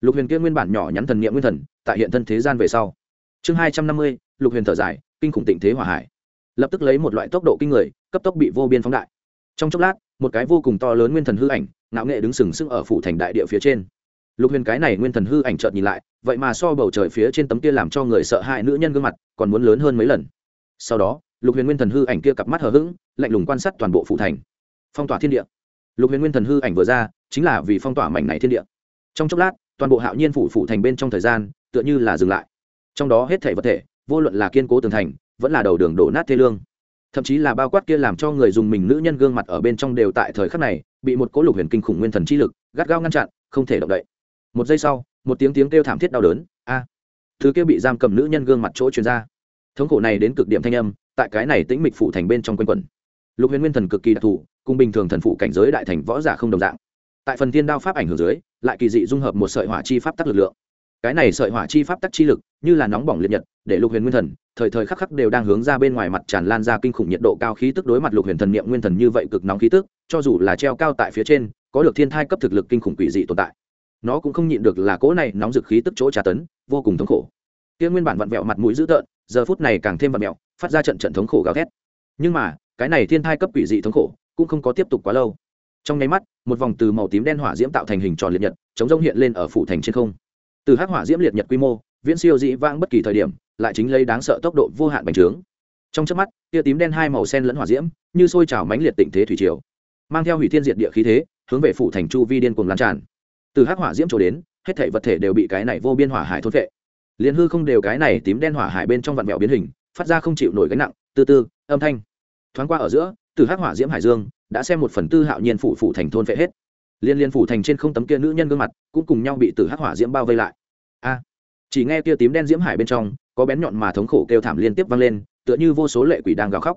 S1: Lục huyền kia nguyên bản nhỏ nhắn thần niệm nguyên thần, tại hiện thân thế gian về sau. Chương hai trăm năm mươi, lục huyền thở dài, kinh khủng tịnh thế hỏa hải lập tức lấy một loại tốc độ kinh người, cấp tốc bị vô biên phóng đại. Trong chốc lát, một cái vô cùng to lớn nguyên thần hư ảnh, ngạo nghệ đứng sừng sững ở phủ thành đại địa phía trên. Lục huyền cái này nguyên thần hư ảnh chợt nhìn lại, vậy mà so bầu trời phía trên tấm kia làm cho người sợ hãi nữ nhân gương mặt, còn muốn lớn hơn mấy lần. Sau đó, lục huyền nguyên thần hư ảnh kia cặp mắt hờ hững, lạnh lùng quan sát toàn bộ phủ thành. Phong tỏa thiên địa. Lục huyền nguyên thần hư ảnh vừa ra, chính là vì phong tỏa mảnh này thiên địa. Trong chốc lát, toàn bộ hạo nhiên phủ phủ thành bên trong thời gian, tựa như là dừng lại. Trong đó hết thể vật thể, vô luận là kiên cố tường thành vẫn là đầu đường đổ nát thê lương. Thậm chí là bao quát kia làm cho người dùng mình nữ nhân gương mặt ở bên trong đều tại thời khắc này, bị một cỗ lục huyền kinh khủng nguyên thần chi lực gắt gao ngăn chặn, không thể động đậy. Một giây sau, một tiếng tiếng kêu thảm thiết đau đớn, a! Thứ kia bị giam cầm nữ nhân gương mặt chỗ truyền ra. Thống khổ này đến cực điểm thanh âm, tại cái này tĩnh mịch phụ thành bên trong quanh quẩn. Lục huyền nguyên thần cực kỳ đặc thù, cùng bình thường thần phụ cảnh giới đại thành võ giả không đồng dạng. Tại phần thiên đao pháp ảnh hưởng dưới, lại kỳ dị dung hợp một sợi hỏa chi pháp tắc lực lượng. Cái này sợi hỏa chi pháp tắc chi lực như là nóng bỏng liệt nhật, để lục huyền nguyên thần, thời thời khắc khắc đều đang hướng ra bên ngoài mặt tràn lan ra kinh khủng nhiệt độ cao khí tức đối mặt lục huyền thần niệm nguyên thần như vậy cực nóng khí tức, cho dù là treo cao tại phía trên, có được thiên thai cấp thực lực kinh khủng quỷ dị tồn tại. Nó cũng không nhịn được là cỗ này nóng dực khí tức chỗ trà tấn, vô cùng thống khổ. Kia nguyên bản vặn vẹo mặt mũi dữ tợn, giờ phút này càng thêm vặn vẹo phát ra trận trận thống khổ gào thét. Nhưng mà, cái này thiên thai cấp quỷ dị thống khổ cũng không có tiếp tục quá lâu. Trong nháy mắt, một vòng từ màu tím đen hỏa diễm tạo thành hình tròn liệt nhật, chống rông hiện lên ở phủ thành trên không. Từ hắc hỏa diễm liệt nhật quy mô viễn siêu dĩ vãng bất kỳ thời điểm, lại chính lấy đáng sợ tốc độ vô hạn bành trướng. Trong chớp mắt, tia tím đen hai màu sen lẫn hỏa diễm, như sôi trào mánh liệt tịnh thế thủy triều, mang theo hủy thiên diệt địa khí thế, hướng về phủ thành chu vi điên cuồng lan tràn. Từ hắc hỏa diễm trổ đến, hết thảy vật thể đều bị cái này vô biên hỏa hải thôn vệ liền hư không đều cái này tím đen hỏa hải bên trong vạn mẹo biến hình, phát ra không chịu nổi gánh nặng, từ từ, âm thanh. Thoáng qua ở giữa, từ hắc hỏa diễm hải dương, đã xem một phần tư hạo nhiên phủ phủ thành thôn vệ hết. Liên liên phủ thành trên không tấm kia nữ nhân gương mặt, cũng cùng nhau bị từ hắc hỏa diễm bao vây lại. A! Chỉ nghe kia tím đen diễm hải bên trong, có bén nhọn mà thống khổ kêu thảm liên tiếp vang lên, tựa như vô số lệ quỷ đang gào khóc.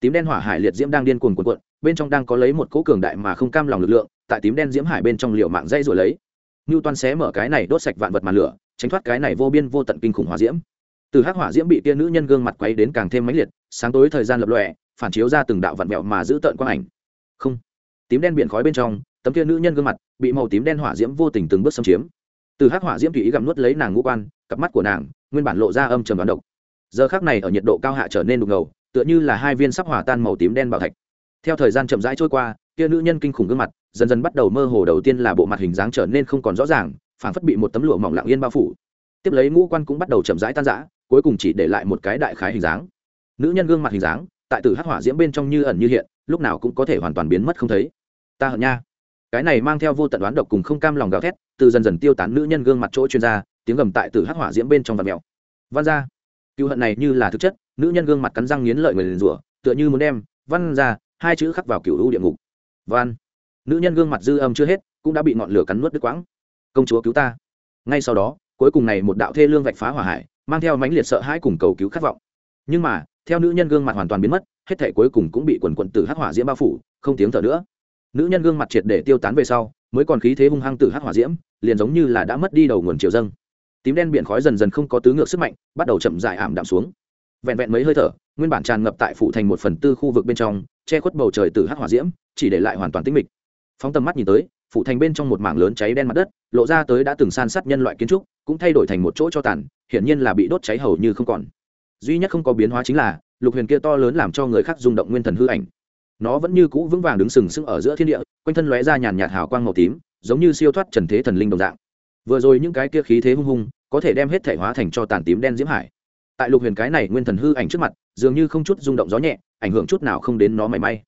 S1: Tím đen hỏa hải liệt diễm đang điên cuồng cuộn cuộn, bên trong đang có lấy một cỗ cường đại mà không cam lòng lực lượng, tại tím đen diễm hải bên trong liều mạng dây rồi lấy. Ngưu toan xé mở cái này đốt sạch vạn vật màn lửa, tránh thoát cái này vô biên vô tận kinh khủng hỏa diễm. Từ hắc hỏa diễm bị tia nữ nhân gương mặt quấy đến càng thêm mãnh liệt, sáng tối thời gian lập lòe, phản chiếu ra từng đạo vạn mẹo mà giữ tợn quang ảnh. Không. Tím đen biển khói bên trong, tấm kia nữ nhân gương mặt, bị màu tím đen hỏa diễm vô tình từng bước xâm chiếm từ hắc hỏa diễm tùy ý gặm nuốt lấy nàng ngũ quan, cặp mắt của nàng nguyên bản lộ ra âm trầm đoán độc. Giờ khác này ở nhiệt độ cao hạ trở nên đục ngầu, tựa như là hai viên sắp hỏa tan màu tím đen bảo thạch. Theo thời gian chậm rãi trôi qua, kia nữ nhân kinh khủng gương mặt dần dần bắt đầu mơ hồ đầu tiên là bộ mặt hình dáng trở nên không còn rõ ràng, phảng phất bị một tấm lụa mỏng lặng yên bao phủ. Tiếp lấy ngũ quan cũng bắt đầu chậm rãi tan rã, cuối cùng chỉ để lại một cái đại khái hình dáng. Nữ nhân gương mặt hình dáng, tại tử hắc hỏa diễm bên trong như ẩn như hiện, lúc nào cũng có thể hoàn toàn biến mất không thấy. Ta hận nha cái này mang theo vô tận đoán độc cùng không cam lòng gào thét, từ dần dần tiêu tán nữ nhân gương mặt chỗ chuyên gia, tiếng gầm tại tử hắc hỏa diễm bên trong vật mèo. Văn ra cựu hận này như là thực chất, nữ nhân gương mặt cắn răng nghiến lợi người liền rủa, tựa như muốn đem, văn ra hai chữ khắc vào cựu u địa ngục. Văn, nữ nhân gương mặt dư âm chưa hết, cũng đã bị ngọn lửa cắn nuốt đứt quãng. Công chúa cứu ta. Ngay sau đó, cuối cùng này một đạo thê lương vạch phá hỏa hải, mang theo mãnh liệt sợ hãi cùng cầu cứu khát vọng. Nhưng mà, theo nữ nhân gương mặt hoàn toàn biến mất, hết thể cuối cùng cũng bị quần quận tử hắc hỏa diễm bao phủ, không tiếng thở nữa nữ nhân gương mặt triệt để tiêu tán về sau, mới còn khí thế hung hăng tử hắc hỏa diễm, liền giống như là đã mất đi đầu nguồn chiều dâng. Tím đen biển khói dần dần không có tứ ngược sức mạnh, bắt đầu chậm dài ảm đạm xuống. Vẹn vẹn mấy hơi thở, nguyên bản tràn ngập tại phủ thành một phần tư khu vực bên trong, che khuất bầu trời từ hắc hỏa diễm, chỉ để lại hoàn toàn tĩnh mịch. Phóng tầm mắt nhìn tới, phủ thành bên trong một mảng lớn cháy đen mặt đất, lộ ra tới đã từng san sát nhân loại kiến trúc, cũng thay đổi thành một chỗ cho tàn, hiển nhiên là bị đốt cháy hầu như không còn. Duy nhất không có biến hóa chính là, lục huyền kia to lớn làm cho người khác rung động nguyên thần hư ảnh nó vẫn như cũ vững vàng đứng sừng sững ở giữa thiên địa, quanh thân lóe ra nhàn nhạt hào quang màu tím, giống như siêu thoát trần thế thần linh đồng dạng. Vừa rồi những cái kia khí thế hung hung, có thể đem hết thể hóa thành cho tàn tím đen diễm hải. Tại lục huyền cái này nguyên thần hư ảnh trước mặt, dường như không chút rung động gió nhẹ, ảnh hưởng chút nào không đến nó mảy may.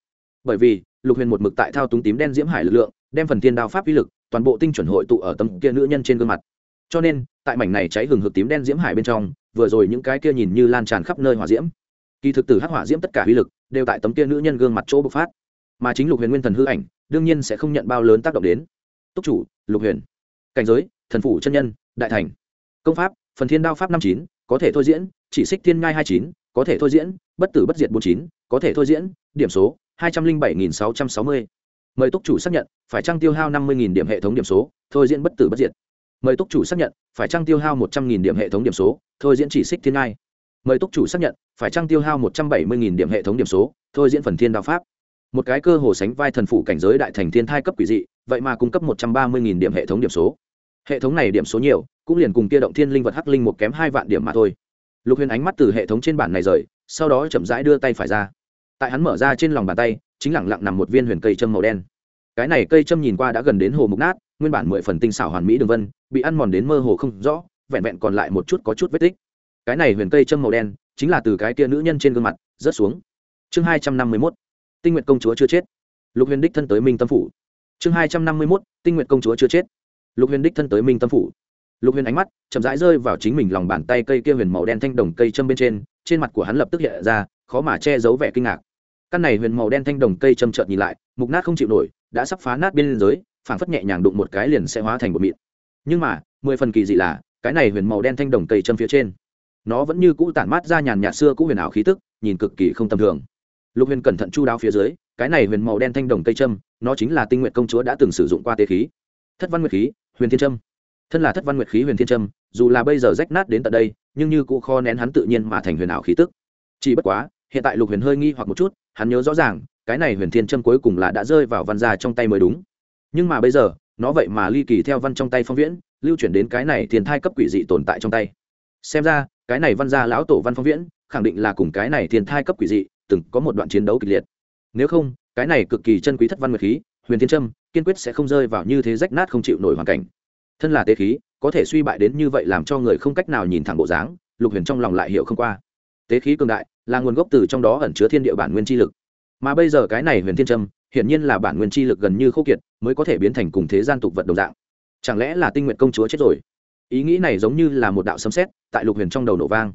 S1: Bởi vì, lục huyền một mực tại thao túng tím đen diễm hải lực lượng, đem phần thiên đao pháp uy lực, toàn bộ tinh chuẩn hội tụ ở tấm kia nữ nhân trên gương mặt. Cho nên, tại mảnh này cháy hừng hực tím đen diễm hải bên trong, vừa rồi những cái kia nhìn như lan tràn khắp nơi hỏa diễm. Kỳ thực từ hắc hỏa diễm tất cả uy lực đều tại tấm kia nữ nhân gương mặt chỗ bộc phát. Mà chính lục huyền nguyên thần hư ảnh, đương nhiên sẽ không nhận bao lớn tác động đến. Túc chủ, lục huyền. Cảnh giới, thần phủ chân nhân, đại thành. Công pháp, phần thiên đao pháp năm chín, có thể thôi diễn, chỉ xích thiên ngai hai chín, có thể thôi diễn, bất tử bất diệt bốn chín, có thể thôi diễn, điểm số, hai trăm linh bảy nghìn sáu trăm sáu mươi. Mời túc chủ xác nhận, phải trăng tiêu hao năm mươi nghìn điểm hệ thống điểm số, thôi diễn bất tử bất diệt? Mời túc chủ xác nhận, phải trăng tiêu hao một trăm nghìn điểm hệ thống điểm số, thôi diễn chỉ xích thiên ngai? Mời túc chủ xác nhận, phải trăng tiêu hao một trăm bảy mươi nghìn điểm hệ thống điểm số, thôi diễn phần thiên đao pháp. Một cái cơ hồ sánh vai thần phủ cảnh giới đại thành thiên thai cấp quỷ dị, vậy mà cung cấp một trăm ba mươi nghìn điểm hệ thống điểm số. Hệ thống này điểm số nhiều, cũng liền cùng kia động thiên linh vật hắc linh một kém hai vạn điểm mà thôi. Lục huyền ánh mắt từ hệ thống trên bản này rời, sau đó chậm rãi đưa tay phải ra. Tại hắn mở ra trên lòng bàn tay, chính lẳng lặng nằm một viên huyền cây châm màu đen. Cái này cây châm nhìn qua đã gần đến hồ mục nát, nguyên bản mười phần tinh xảo hoàn mỹ đường vân, bị ăn mòn đến mơ hồ không rõ, vẹn vẹn còn lại một chút có chút vết tích cái này huyền cây châm màu đen chính là từ cái tia nữ nhân trên gương mặt rớt xuống. Chương hai trăm năm mươi mốt, tinh nguyện công chúa chưa chết. Lục huyền đích thân tới minh tâm phủ. Chương hai trăm năm mươi mốt, tinh nguyện công chúa chưa chết. Lục huyền đích thân tới minh tâm phủ. Lục huyền ánh mắt chậm rãi rơi vào chính mình lòng bàn tay cây kia huyền màu đen thanh đồng cây châm bên trên trên mặt của hắn lập tức hiện ra khó mà che giấu vẻ kinh ngạc. Căn này huyền màu đen thanh đồng cây châm trợt nhìn lại, mục nát không chịu nổi, đã sắp phá nát bên giới, phảng phất nhẹ nhàng đụng một cái liền sẽ hóa thành một mịn nhưng mà, mười phần kỳ dị là, cái này huyền màu đen thanh đồng cây châm phía trên nó vẫn như cũ tản mát ra nhàn nhạt xưa cũ huyền ảo khí tức, nhìn cực kỳ không tầm thường. Lục huyền cẩn thận chu đáo phía dưới, cái này huyền màu đen thanh đồng cây châm, nó chính là tinh nguyện công chúa đã từng sử dụng qua tế khí. Thất văn nguyệt khí, huyền thiên trâm thân là thất văn nguyệt khí huyền thiên trâm dù là bây giờ rách nát đến tận đây, nhưng như cũ kho nén hắn tự nhiên mà thành huyền ảo khí tức. Chỉ bất quá, hiện tại lục huyền hơi nghi hoặc một chút, hắn nhớ rõ ràng, cái này huyền thiên châm cuối cùng là đã rơi vào văn gia trong tay mới đúng. Nhưng mà bây giờ, nó vậy mà ly kỳ theo văn trong tay phong viễn, lưu chuyển đến cái này thiên thai cấp quỷ dị tồn tại trong tay. Xem ra cái này văn gia lão tổ văn phong viễn, khẳng định là cùng cái này thiên thai cấp quỷ dị, từng có một đoạn chiến đấu kịch liệt. Nếu không, cái này cực kỳ chân quý thất văn nguyệt khí, huyền thiên trâm kiên quyết sẽ không rơi vào như thế rách nát không chịu nổi hoàn cảnh. Thân là tế khí, có thể suy bại đến như vậy làm cho người không cách nào nhìn thẳng bộ dáng, lục huyền trong lòng lại hiểu không qua. Tế khí cường đại, là nguồn gốc từ trong đó ẩn chứa thiên địa bản nguyên chi lực. Mà bây giờ cái này huyền thiên trâm hiển nhiên là bản nguyên chi lực gần như khô kiệt, mới có thể biến thành cùng thế gian tục vật đồng dạng. Chẳng lẽ là tinh nguyện công chúa chết rồi? Ý nghĩ này giống như là một đạo sấm sét tại lục huyền trong đầu nổ vang.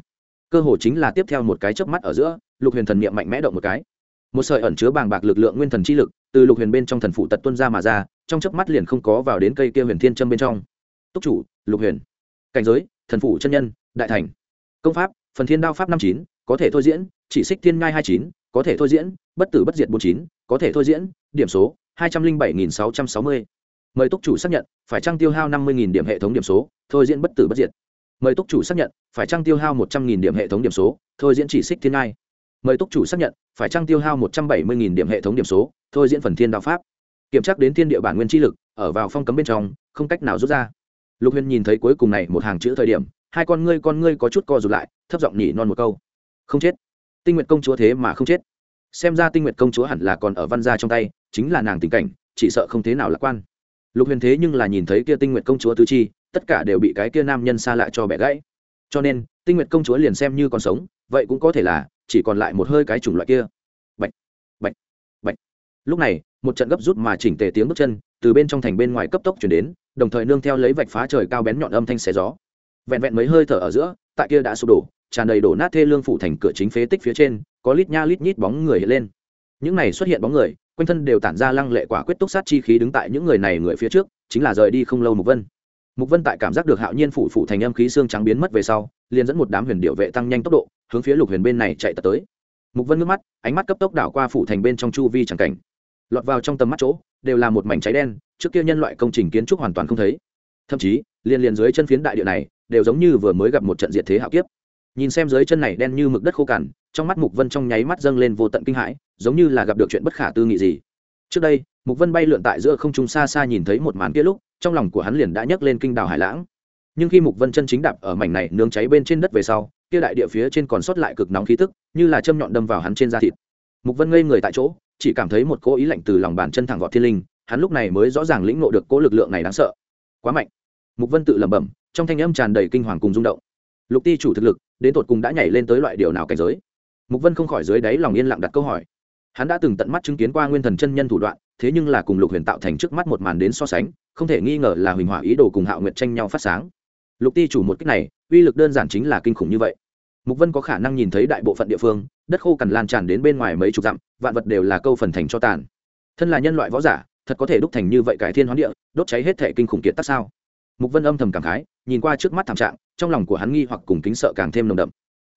S1: Cơ hồ chính là tiếp theo một cái chớp mắt ở giữa, lục huyền thần niệm mạnh mẽ động một cái. Một sợi ẩn chứa bàng bạc lực lượng nguyên thần chi lực từ lục huyền bên trong thần phụ tật tuân ra mà ra, trong chớp mắt liền không có vào đến cây kia huyền thiên châm bên trong. Túc chủ, lục huyền. Cảnh giới, thần phủ chân nhân, đại thành. Công pháp, phần thiên đao pháp năm chín, có thể thôi diễn, chỉ xích thiên ngai hai chín, có thể thôi diễn, bất tử bất diệt bốn chín, có thể thôi diễn, điểm số, hai trăm linh bảy nghìn sáu trăm sáu mươi mời túc chủ xác nhận, phải trăng tiêu hao năm mươi nghìn điểm hệ thống điểm số, thôi diễn bất tử bất diệt. Mời túc chủ xác nhận, phải trăng tiêu hao một trăm nghìn điểm hệ thống điểm số, thôi diễn chỉ xích thiên ngai. Mời túc chủ xác nhận, phải trăng tiêu hao một trăm bảy mươi nghìn điểm hệ thống điểm số, thôi diễn phần thiên đạo pháp. Kiểm tra đến thiên địa bản nguyên chi lực, ở vào phong cấm bên trong, không cách nào rút ra. Lục huyền nhìn thấy cuối cùng này một hàng chữ thời điểm, hai con ngươi con ngươi có chút co rụt lại, thấp giọng nhỉ non một câu. Không chết. Tinh nguyện công chúa thế mà không chết. Xem ra tinh nguyện công chúa hẳn là còn ở văn gia trong tay, chính là nàng tình cảnh, chỉ sợ không thế nào lạc quan lục huyền thế nhưng là nhìn thấy kia tinh nguyện công chúa tứ chi tất cả đều bị cái kia nam nhân xa lại cho bẻ gãy. Cho nên tinh nguyện công chúa liền xem như còn sống vậy cũng có thể là chỉ còn lại một hơi cái chủng loại kia. Bạch, bạch, bạch. lúc này một trận gấp rút mà chỉnh tề tiếng bước chân từ bên trong thành bên ngoài cấp tốc chuyển đến đồng thời nương theo lấy vạch phá trời cao bén nhọn âm thanh xé gió. Vẹn vẹn mấy hơi thở ở giữa tại kia đã sụp đổ tràn đầy đổ nát thê lương phủ thành cửa chính phế tích phía trên có lít nha lít nhít bóng người hiện lên. Những này xuất hiện bóng người quanh thân đều tản ra lăng lệ quả quyết túc sát chi khí đứng tại những người này người phía trước, chính là rời đi không lâu mục vân. Mục vân tại cảm giác được hạo nhiên phủ phủ thành âm khí xương trắng biến mất về sau, liền dẫn một đám huyền điệu vệ tăng nhanh tốc độ, hướng phía lục huyền bên này chạy tới. Mục vân nước mắt, ánh mắt cấp tốc đảo qua phủ thành bên trong chu vi chẳng cảnh. Lọt vào trong tầm mắt chỗ, đều là một mảnh cháy đen, trước kia nhân loại công trình kiến trúc hoàn toàn không thấy. Thậm chí, liền liền dưới chân phiến đại địa này, đều giống như vừa mới gặp một trận diệt thế hạo kiếp. Nhìn xem dưới chân này đen như mực đất khô cằn trong mắt mục vân trong nháy mắt dâng lên vô tận kinh hãi, giống như là gặp được chuyện bất khả tư nghị gì. Trước đây, mục vân bay lượn tại giữa không trung xa xa nhìn thấy một màn kia lúc, trong lòng của hắn liền đã nhấc lên kinh đào hải lãng. Nhưng khi mục vân chân chính đạp ở mảnh này nướng cháy bên trên đất về sau, kia đại địa phía trên còn sót lại cực nóng khí tức, như là châm nhọn đâm vào hắn trên da thịt. Mục vân ngây người tại chỗ, chỉ cảm thấy một cỗ ý lạnh từ lòng bàn chân thẳng vọt thiên linh, hắn lúc này mới rõ ràng lĩnh ngộ được cỗ lực lượng này đáng sợ. Quá mạnh. Mục vân tự lẩm bẩm, trong thanh âm tràn đầy kinh hoàng cùng rung động. Lục ti chủ thực lực, đến tột cùng đã nhảy lên tới loại điều nào cảnh giới? Mục vân không khỏi dưới đáy lòng yên lặng đặt câu hỏi. Hắn đã từng tận mắt chứng kiến qua nguyên thần chân nhân thủ đoạn, thế nhưng là cùng lục huyền tạo thành trước mắt một màn đến so sánh, không thể nghi ngờ là huỳnh hỏa ý đồ cùng hạo nguyệt tranh nhau phát sáng. Lục ti chủ một cách này, uy lực đơn giản chính là kinh khủng như vậy. Mục vân có khả năng nhìn thấy đại bộ phận địa phương, đất khô cằn lan tràn đến bên ngoài mấy chục dặm, vạn vật đều là câu phần thành cho tàn. Thân là nhân loại võ giả, thật có thể đúc thành như vậy cải thiên hoán địa, đốt cháy hết thể kinh khủng kiệt tác sao? Mục vân âm thầm cảm khái, nhìn qua trước mắt thảm trạng, trong lòng của hắn nghi hoặc cùng kính sợ càng thêm nồng đậm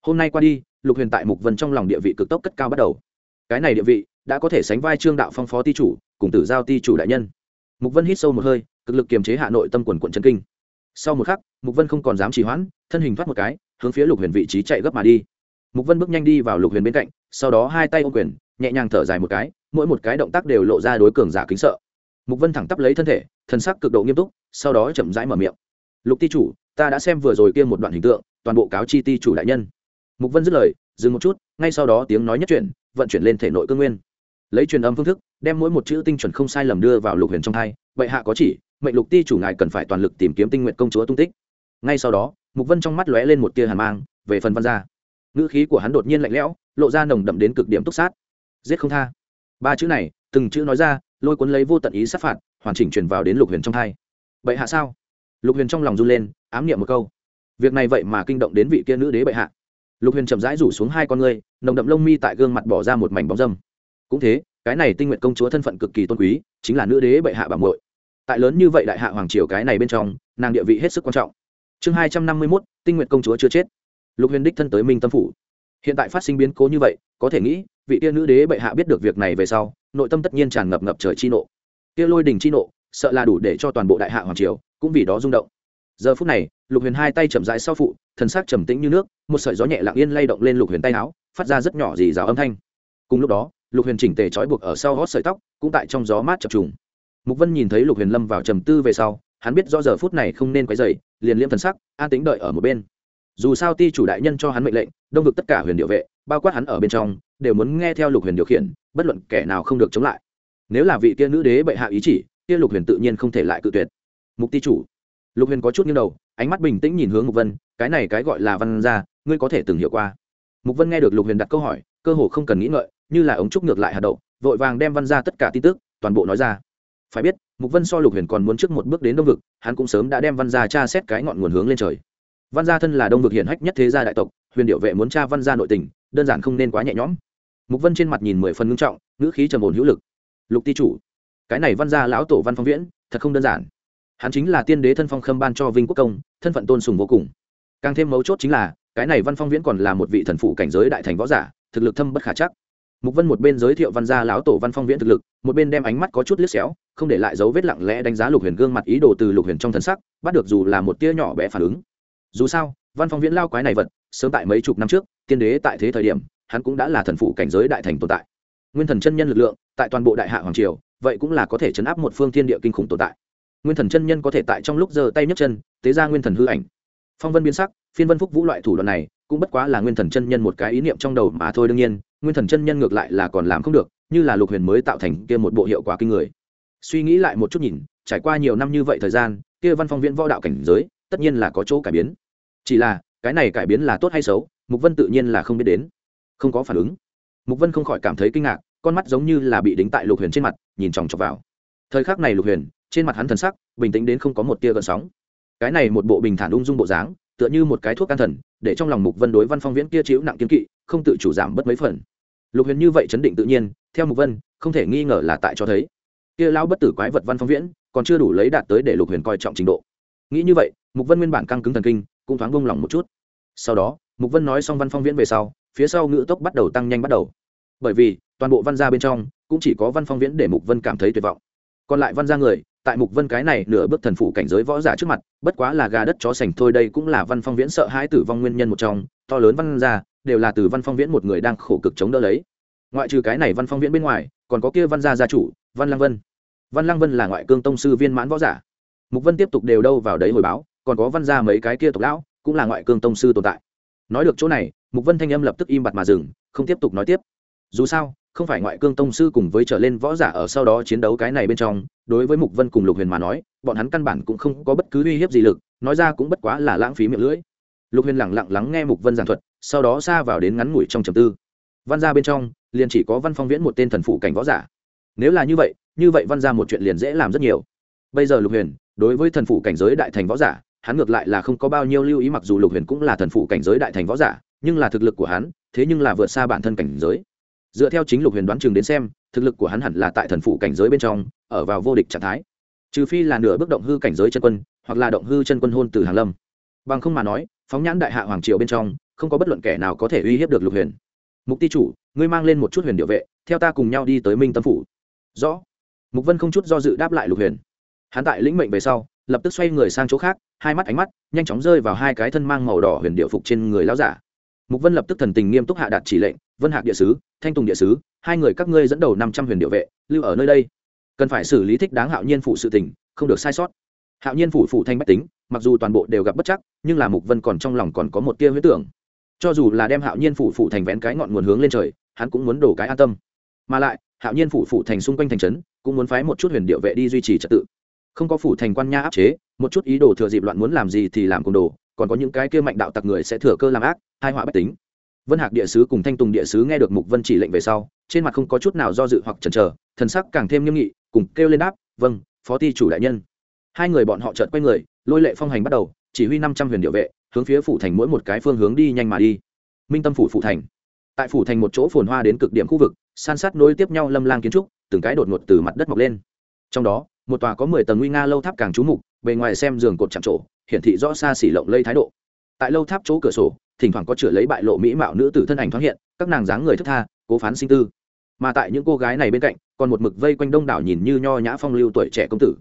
S1: hôm nay qua đi, lục huyền tại mục vân trong lòng địa vị cực tốc cất cao bắt đầu. Cái này địa vị đã có thể sánh vai trương đạo phong phó ti chủ, cùng tử giao ti chủ đại nhân. Mục vân hít sâu một hơi, cực lực kiềm chế hạ nội tâm quần quận chân kinh. Sau một khắc, mục vân không còn dám trì hoãn, thân hình thoát một cái, hướng phía lục huyền vị trí chạy gấp mà đi. Mục vân bước nhanh đi vào lục huyền bên cạnh, sau đó hai tay ô quyền, nhẹ nhàng thở dài một cái, mỗi một cái động tác đều lộ ra đối cường giả kính sợ. Mục vân thẳng tắp lấy thân thể thân sắc cực độ nghiêm túc, sau đó chậm rãi mở miệng. Lục ti chủ, ta đã xem vừa rồi kia một đoạn hình tượng, toàn bộ cáo chi ti chủ đại nhân mục vân dứt lời, dừng một chút, ngay sau đó tiếng nói nhất chuyển, vận chuyển lên thể nội cương nguyên. Lấy truyền âm phương thức, đem mỗi một chữ tinh chuẩn không sai lầm đưa vào lục huyền trong thai bệ hạ có chỉ, mệnh lục ti chủ ngài cần phải toàn lực tìm kiếm tinh nguyện công chúa tung tích. Ngay sau đó, mục vân trong mắt lóe lên một tia hàn mang, về phần văn gia. Ngữ khí của hắn đột nhiên lạnh lẽo, lộ ra nồng đậm đến cực điểm túc sát. Giết không tha. Ba chữ này, từng chữ nói ra, lôi cuốn lấy vô tận ý sát phạt, hoàn chỉnh truyền vào đến lục huyền trong thai. Bệ hạ sao? Lục huyền trong lòng run lên, ám niệm một câu. Việc này vậy mà kinh động đến vị kia nữ đế bệ hạ lục huyền chậm rãi rủ xuống hai con ngươi, nồng đậm lông mi tại gương mặt bỏ ra một mảnh bóng dâm. Cũng thế, cái này tinh nguyện công chúa thân phận cực kỳ tôn quý, chính là nữ đế bệ hạ bà muội. Tại lớn như vậy đại hạ hoàng triều cái này bên trong, nàng địa vị hết sức quan trọng. Chương hai trăm năm mươi mốt, tinh nguyện công chúa chưa chết. Lục huyền đích thân tới minh tâm phủ. Hiện tại phát sinh biến cố như vậy, có thể nghĩ, vị tia nữ đế bệ hạ biết được việc này về sau, nội tâm tất nhiên tràn ngập ngập trời chi nộ. Tia lôi đình chi nộ, sợ là đủ để cho toàn bộ đại hạ hoàng triều cũng vì đó rung động giờ phút này, lục huyền hai tay chậm rãi sau phụ, thần sắc trầm tĩnh như nước, một sợi gió nhẹ lặng yên lay động lên lục huyền tay áo, phát ra rất nhỏ dì rào âm thanh. Cùng lúc đó, lục huyền chỉnh tề trói buộc ở sau gót sợi tóc, cũng tại trong gió mát chập trùng. Mục vân nhìn thấy lục huyền lâm vào trầm tư về sau, hắn biết do giờ phút này không nên quấy dày liền liêm thần sắc, an tính đợi ở một bên. Dù sao ti chủ đại nhân cho hắn mệnh lệnh, đông vực tất cả huyền điệu vệ, bao quát hắn ở bên trong, đều muốn nghe theo lục huyền điều khiển, bất luận kẻ nào không được chống lại. Nếu là vị kia nữ đế bệ hạ ý chỉ, kia lục huyền tự nhiên không thể lại cự tuyệt. Mục ti chủ lục huyền có chút nghiêng đầu, ánh mắt bình tĩnh nhìn hướng mục vân, cái này cái gọi là văn gia, ngươi có thể từng hiểu qua. Mục vân nghe được lục huyền đặt câu hỏi, cơ hồ không cần nghĩ ngợi, như là ống trúc ngược lại hạt đậu, vội vàng đem văn ra tất cả tin tức, toàn bộ nói ra. Phải biết, mục vân so lục huyền còn muốn trước một bước đến đông vực, hắn cũng sớm đã đem văn gia tra xét cái ngọn nguồn hướng lên trời. Văn gia thân là đông vực hiển hách nhất thế gia đại tộc, huyền điệu vệ muốn tra văn gia nội tình, đơn giản không nên quá nhẹ nhõm. Mục vân trên mặt nhìn mười phần ngưng trọng, ngữ khí trầm ổn hữu lực. Lục ti chủ, cái này văn gia lão tổ văn phong viễn, thật không đơn giản hắn chính là tiên đế thân phong khâm ban cho vinh quốc công, thân phận tôn sùng vô cùng. Càng thêm mấu chốt chính là, cái này văn phong viễn còn là một vị thần phụ cảnh giới đại thành võ giả, thực lực thâm bất khả chắc. Mục vân một bên giới thiệu văn gia lão tổ văn phong viễn thực lực, một bên đem ánh mắt có chút liếc xéo, không để lại dấu vết lặng lẽ đánh giá lục huyền gương mặt ý đồ từ lục huyền trong thần sắc, bắt được dù là một tia nhỏ bé phản ứng. Dù sao, văn phong viễn lao quái này vật, sớm tại mấy chục năm trước, tiên đế tại thế thời điểm, hắn cũng đã là thần phụ cảnh giới đại thành tồn tại. Nguyên thần chân nhân lực lượng, tại toàn bộ đại hạ hoàng triều, vậy cũng là có thể chấn áp một phương thiên địa kinh khủng tồn tại nguyên thần chân nhân có thể tại trong lúc giơ tay nhấc chân, tế ra nguyên thần hư ảnh. Phong vân biến sắc, phiên vân phúc vũ loại thủ đoạn này, cũng bất quá là nguyên thần chân nhân một cái ý niệm trong đầu mà thôi đương nhiên, nguyên thần chân nhân ngược lại là còn làm không được, như là lục huyền mới tạo thành kia một bộ hiệu quả kinh người. Suy nghĩ lại một chút nhìn, trải qua nhiều năm như vậy thời gian, kia văn phong viễn võ đạo cảnh giới, tất nhiên là có chỗ cải biến. Chỉ là, cái này cải biến là tốt hay xấu, mục vân tự nhiên là không biết đến. Không có phản ứng. Mục vân không khỏi cảm thấy kinh ngạc, con mắt giống như là bị đính tại lục huyền trên mặt, nhìn chòng chọc vào. Thời khắc này lục huyền trên mặt hắn thần sắc, bình tĩnh đến không có một tia gợn sóng. Cái này một bộ bình thản ung dung bộ dáng, tựa như một cái thuốc can thần, để trong lòng mục vân đối văn phong viễn kia chịu nặng kiếm kỵ, không tự chủ giảm bất mấy phần. Lục huyền như vậy chấn định tự nhiên, theo mục vân, không thể nghi ngờ là tại cho thấy. Kia lão bất tử quái vật văn phong viễn, còn chưa đủ lấy đạt tới để lục huyền coi trọng trình độ. Nghĩ như vậy, mục vân nguyên bản căng cứng thần kinh, cũng thoáng buông lòng một chút. Sau đó, mục vân nói xong văn phong viễn về sau, phía sau ngữ tốc bắt đầu tăng nhanh bắt đầu. Bởi vì, toàn bộ văn gia bên trong, cũng chỉ có văn phong viễn để mục vân cảm thấy tuyệt vọng. Còn lại văn gia người tại mục vân cái này nửa bước thần phụ cảnh giới võ giả trước mặt, bất quá là gà đất chó sành thôi, đây cũng là văn phong viễn sợ hãi tử vong nguyên nhân một trong, to lớn văn gia, đều là từ văn phong viễn một người đang khổ cực chống đỡ lấy. Ngoại trừ cái này văn phong viễn bên ngoài, còn có kia văn gia gia chủ, văn lăng vân. Văn lăng vân là ngoại cương tông sư viên mãn võ giả. Mục vân tiếp tục đều đâu vào đấy hồi báo, còn có văn gia mấy cái kia tộc lão, cũng là ngoại cương tông sư tồn tại. Nói được chỗ này, mục vân thanh âm lập tức im bặt mà dừng, không tiếp tục nói tiếp. Dù sao không phải ngoại cương tông sư cùng với trở lên võ giả ở sau đó chiến đấu cái này bên trong, đối với mục vân cùng lục huyền mà nói, bọn hắn căn bản cũng không có bất cứ uy hiếp gì lực, nói ra cũng bất quá là lãng phí miệng lưỡi. Lục huyền lẳng lặng lắng nghe mục vân giảng thuật, sau đó xa vào đến ngắn ngủi trong trầm tư. Văn gia bên trong, liền chỉ có văn phong viễn một tên thần phụ cảnh võ giả. Nếu là như vậy như vậy văn gia một chuyện liền dễ làm rất nhiều. Bây giờ lục huyền, đối với thần phụ cảnh giới đại thành võ giả, hắn ngược lại là không có bao nhiêu lưu ý mặc dù lục huyền cũng là thần phụ cảnh giới đại thành võ giả, nhưng là thực lực của hắn, thế nhưng là vượt xa bản thân cảnh giới dựa theo chính lục huyền đoán chừng đến xem, thực lực của hắn hẳn là tại thần phụ cảnh giới bên trong, ở vào vô địch trạng thái. Trừ phi là nửa bước động hư cảnh giới chân quân, hoặc là động hư chân quân hôn từ hàng lâm. Bằng không mà nói, phóng nhãn đại hạ hoàng triều bên trong, không có bất luận kẻ nào có thể uy hiếp được lục huyền. Mục ti chủ, ngươi mang lên một chút huyền điệu vệ, theo ta cùng nhau đi tới minh tâm phủ. Rõ. Mục vân không chút do dự đáp lại lục huyền. Hắn tại lĩnh mệnh về sau, lập tức xoay người sang chỗ khác, hai mắt ánh mắt nhanh chóng rơi vào hai cái thân mang màu đỏ huyền điệu phục trên người lão giả. Mục vân lập tức thần tình nghiêm túc hạ đạt chỉ lệnh, vân hạc địa sứ thanh tùng địa sứ, hai người các ngươi dẫn đầu năm trăm huyền điệu vệ, lưu ở nơi đây. Cần phải xử lý thích đáng hạo nhiên phụ sự tình, không được sai sót. Hạo nhiên phủ phủ thanh bách tính, mặc dù toàn bộ đều gặp bất chắc, nhưng là mục vân còn trong lòng còn có một tia huyết tưởng. Cho dù là đem hạo nhiên phủ phủ thành vén cái ngọn nguồn hướng lên trời, hắn cũng muốn đổ cái an tâm. Mà lại, hạo nhiên phủ phủ thành xung quanh thành trấn, cũng muốn phái một chút huyền điệu vệ đi duy trì trật tự. Không có phủ thành quan nha áp chế, một chút ý đồ thừa dịp loạn muốn làm gì thì làm cùng đồ, còn có những cái kia mạnh đạo tặc người sẽ thừa cơ làm ác, hai họa bách tính vân hạc địa sứ cùng thanh tùng địa sứ nghe được mục vân chỉ lệnh về sau, trên mặt không có chút nào do dự hoặc chần chờ, thần sắc càng thêm nghiêm nghị, cùng kêu lên đáp vâng phó ty chủ đại nhân. Hai người bọn họ chợt quay người, lôi lệ phong hành bắt đầu, chỉ huy năm trăm huyền điệu vệ, hướng phía phủ thành mỗi một cái phương hướng đi nhanh mà đi. Minh tâm phủ phủ thành. Tại phủ thành một chỗ phồn hoa đến cực điểm khu vực, san sát nối tiếp nhau lâm lang kiến trúc, từng cái đột ngột từ mặt đất mọc lên. Trong đó, một tòa có mười tầng nguy nga lâu tháp càng trú mục, bề ngoài xem giường cột chạm trổ, hiển thị rõ xa xỉ lộng lây thái độ tại lâu tháp chỗ cửa sổ, thỉnh thoảng có chửa lấy bại lộ mỹ mạo nữ tử thân ảnh thoáng hiện, các nàng dáng người thức tha, cố phán sinh tư. Mà tại những cô gái này bên cạnh, còn một mực vây quanh đông đảo nhìn như nho nhã phong lưu tuổi trẻ công tử.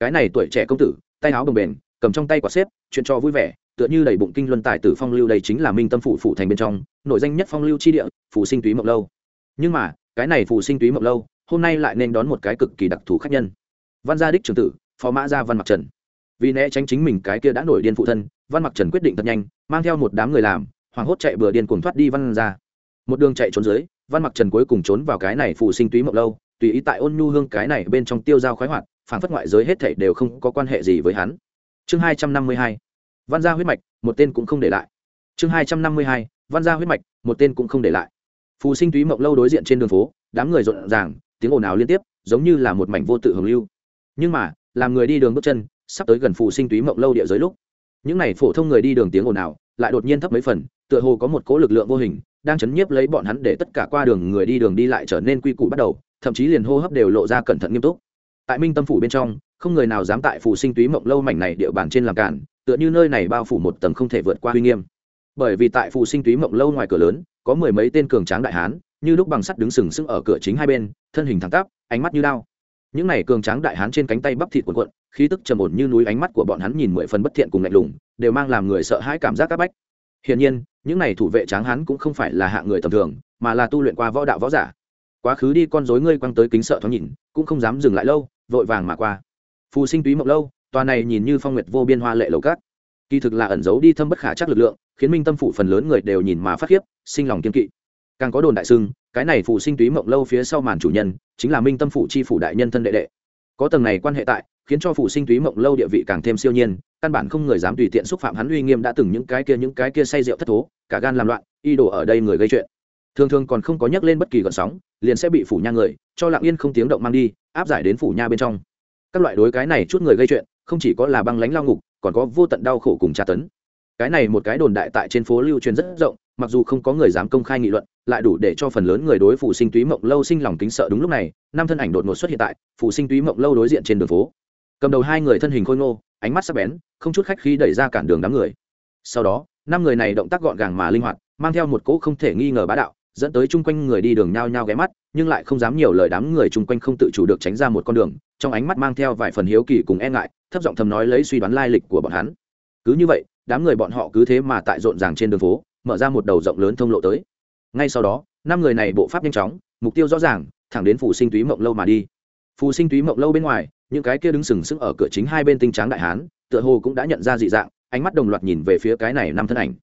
S1: Cái này tuổi trẻ công tử, tay áo bồng bềnh, cầm trong tay quả xếp, chuyện cho vui vẻ, tựa như đầy bụng kinh luân tài tử phong lưu đây chính là minh tâm phủ phủ thành bên trong nội danh nhất phong lưu chi địa, phủ sinh túy mộng lâu. Nhưng mà, cái này phủ sinh túy mộng lâu, hôm nay lại nên đón một cái cực kỳ đặc thù khác nhân. Văn gia đích trường tử, phó mã gia văn mặc trần vì né tránh chính mình cái kia đã nổi điên phụ thân, văn mặc trần quyết định thật nhanh, mang theo một đám người làm, hoảng hốt chạy bừa điên cuồng thoát đi văn ra. Một đường chạy trốn dưới, văn mặc trần cuối cùng trốn vào cái này phụ sinh túy mộng lâu, tùy ý tại ôn nhu hương cái này bên trong tiêu dao khoái hoạt, phản phất ngoại giới hết thảy đều không có quan hệ gì với hắn. Chương hai trăm năm mươi hai, văn gia huyết mạch, một tên cũng không để lại. Chương hai trăm năm mươi hai, văn gia huyết mạch, một tên cũng không để lại. Phù sinh túy mộng lâu đối diện trên đường phố, đám người rộn ràng, tiếng ồn ào liên tiếp, giống như là một mảnh vô tự hưởng lưu. Nhưng mà, làm người đi đường bước chân sắp tới gần phù sinh túy mộng lâu địa giới lúc. Những n à y phổ thông người đi đường tiếng ồn ào, lại đột nhiên thấp mấy phần, tựa hồ có một cố lực lượng vô hình, đang chấn nhiếp lấy bọn hắn để tất cả qua đường người đi đường đi lại trở nên quy củ bắt đầu, thậm chí liền hô hấp đều lộ ra cẩn thận nghiêm túc. Tại minh tâm phủ bên trong, không người nào dám tại phủ sinh túy mộng lâu mảnh này địa bàn trên làm cản, tựa như nơi này bao phủ một tầng không thể vượt qua uy nghiêm. Bởi vì tại phủ sinh túy mộng lâu ngoài cửa lớn, có mười mấy tên cường tráng đại hán, như lúc bằng sắt đứng sừng sững ở cửa chính hai bên, thân hình thẳng tắp, ánh mắt như đao. Những này cường tráng đại hán trên cánh tay bắp thịt cuộn cuộn khí tức trầm ổn như núi, ánh mắt của bọn hắn nhìn mười phần bất thiện cùng lạnh lùng, đều mang làm người sợ hãi cảm giác áp bách. Hiển nhiên, những này thủ vệ tráng hán cũng không phải là hạng người tầm thường, mà là tu luyện qua võ đạo võ giả. Quá khứ đi, con rối ngươi quăng tới kính sợ thoáng nhìn, cũng không dám dừng lại lâu, vội vàng mà qua. Phù sinh túy mộng lâu, tòa này nhìn như phong nguyệt vô biên hoa lệ lầu cát. Kỳ thực là ẩn giấu đi thâm bất khả chắc lực lượng, khiến minh tâm phủ phần lớn người đều nhìn mà phát khiếp, sinh lòng kiên kỵ. Càng có đồn đại sưng cái này phù sinh túy mộng lâu phía sau màn chủ nhân, chính là minh tâm phủ chi phủ đại nhân thân đệ đệ. Có tầng này quan hệ tại khiến cho phủ sinh túy mộng lâu địa vị càng thêm siêu nhiên, căn bản không người dám tùy tiện xúc phạm hắn uy nghiêm đã từng những cái kia, những cái kia say rượu thất thố, cả gan làm loạn, y đổ ở đây người gây chuyện. Thường thường còn không có nhắc lên bất kỳ gợn sóng, liền sẽ bị phủ nha người, cho lặng yên không tiếng động mang đi, áp giải đến phủ nha bên trong. Các loại đối cái này chút người gây chuyện, không chỉ có là băng lánh lao ngục, còn có vô tận đau khổ cùng tra tấn. Cái này một cái đồn đại tại trên phố lưu truyền rất rộng, mặc dù không có người dám công khai nghị luận, lại đủ để cho phần lớn người đối phủ sinh túy mộng lâu sinh lòng kính sợ đúng lúc này, năm thân ảnh đột ngột xuất hiện tại, phủ sinh túy mộng lâu đối diện trên đường phố cầm đầu hai người thân hình khôi ngô, ánh mắt sắc bén, không chút khách khi đẩy ra cản đường đám người. Sau đó, năm người này động tác gọn gàng mà linh hoạt, mang theo một cỗ không thể nghi ngờ bá đạo, dẫn tới chung quanh người đi đường nhao nhao ghé mắt, nhưng lại không dám nhiều lời đám người chung quanh không tự chủ được tránh ra một con đường, trong ánh mắt mang theo vài phần hiếu kỳ cùng e ngại, thấp giọng thầm nói lấy suy đoán lai lịch của bọn hắn. Cứ như vậy, đám người bọn họ cứ thế mà tại rộn ràng trên đường phố, mở ra một đầu rộng lớn thông lộ tới. Ngay sau đó, năm người này bộ pháp nhanh chóng, mục tiêu rõ ràng, thẳng đến phủ sinh túy mộng lâu mà đi phù sinh túy mộng lâu bên ngoài, những cái kia đứng sừng sững ở cửa chính hai bên tinh tráng đại hán, tựa hồ cũng đã nhận ra dị dạng, ánh mắt đồng loạt nhìn về phía cái này năm thân ảnh.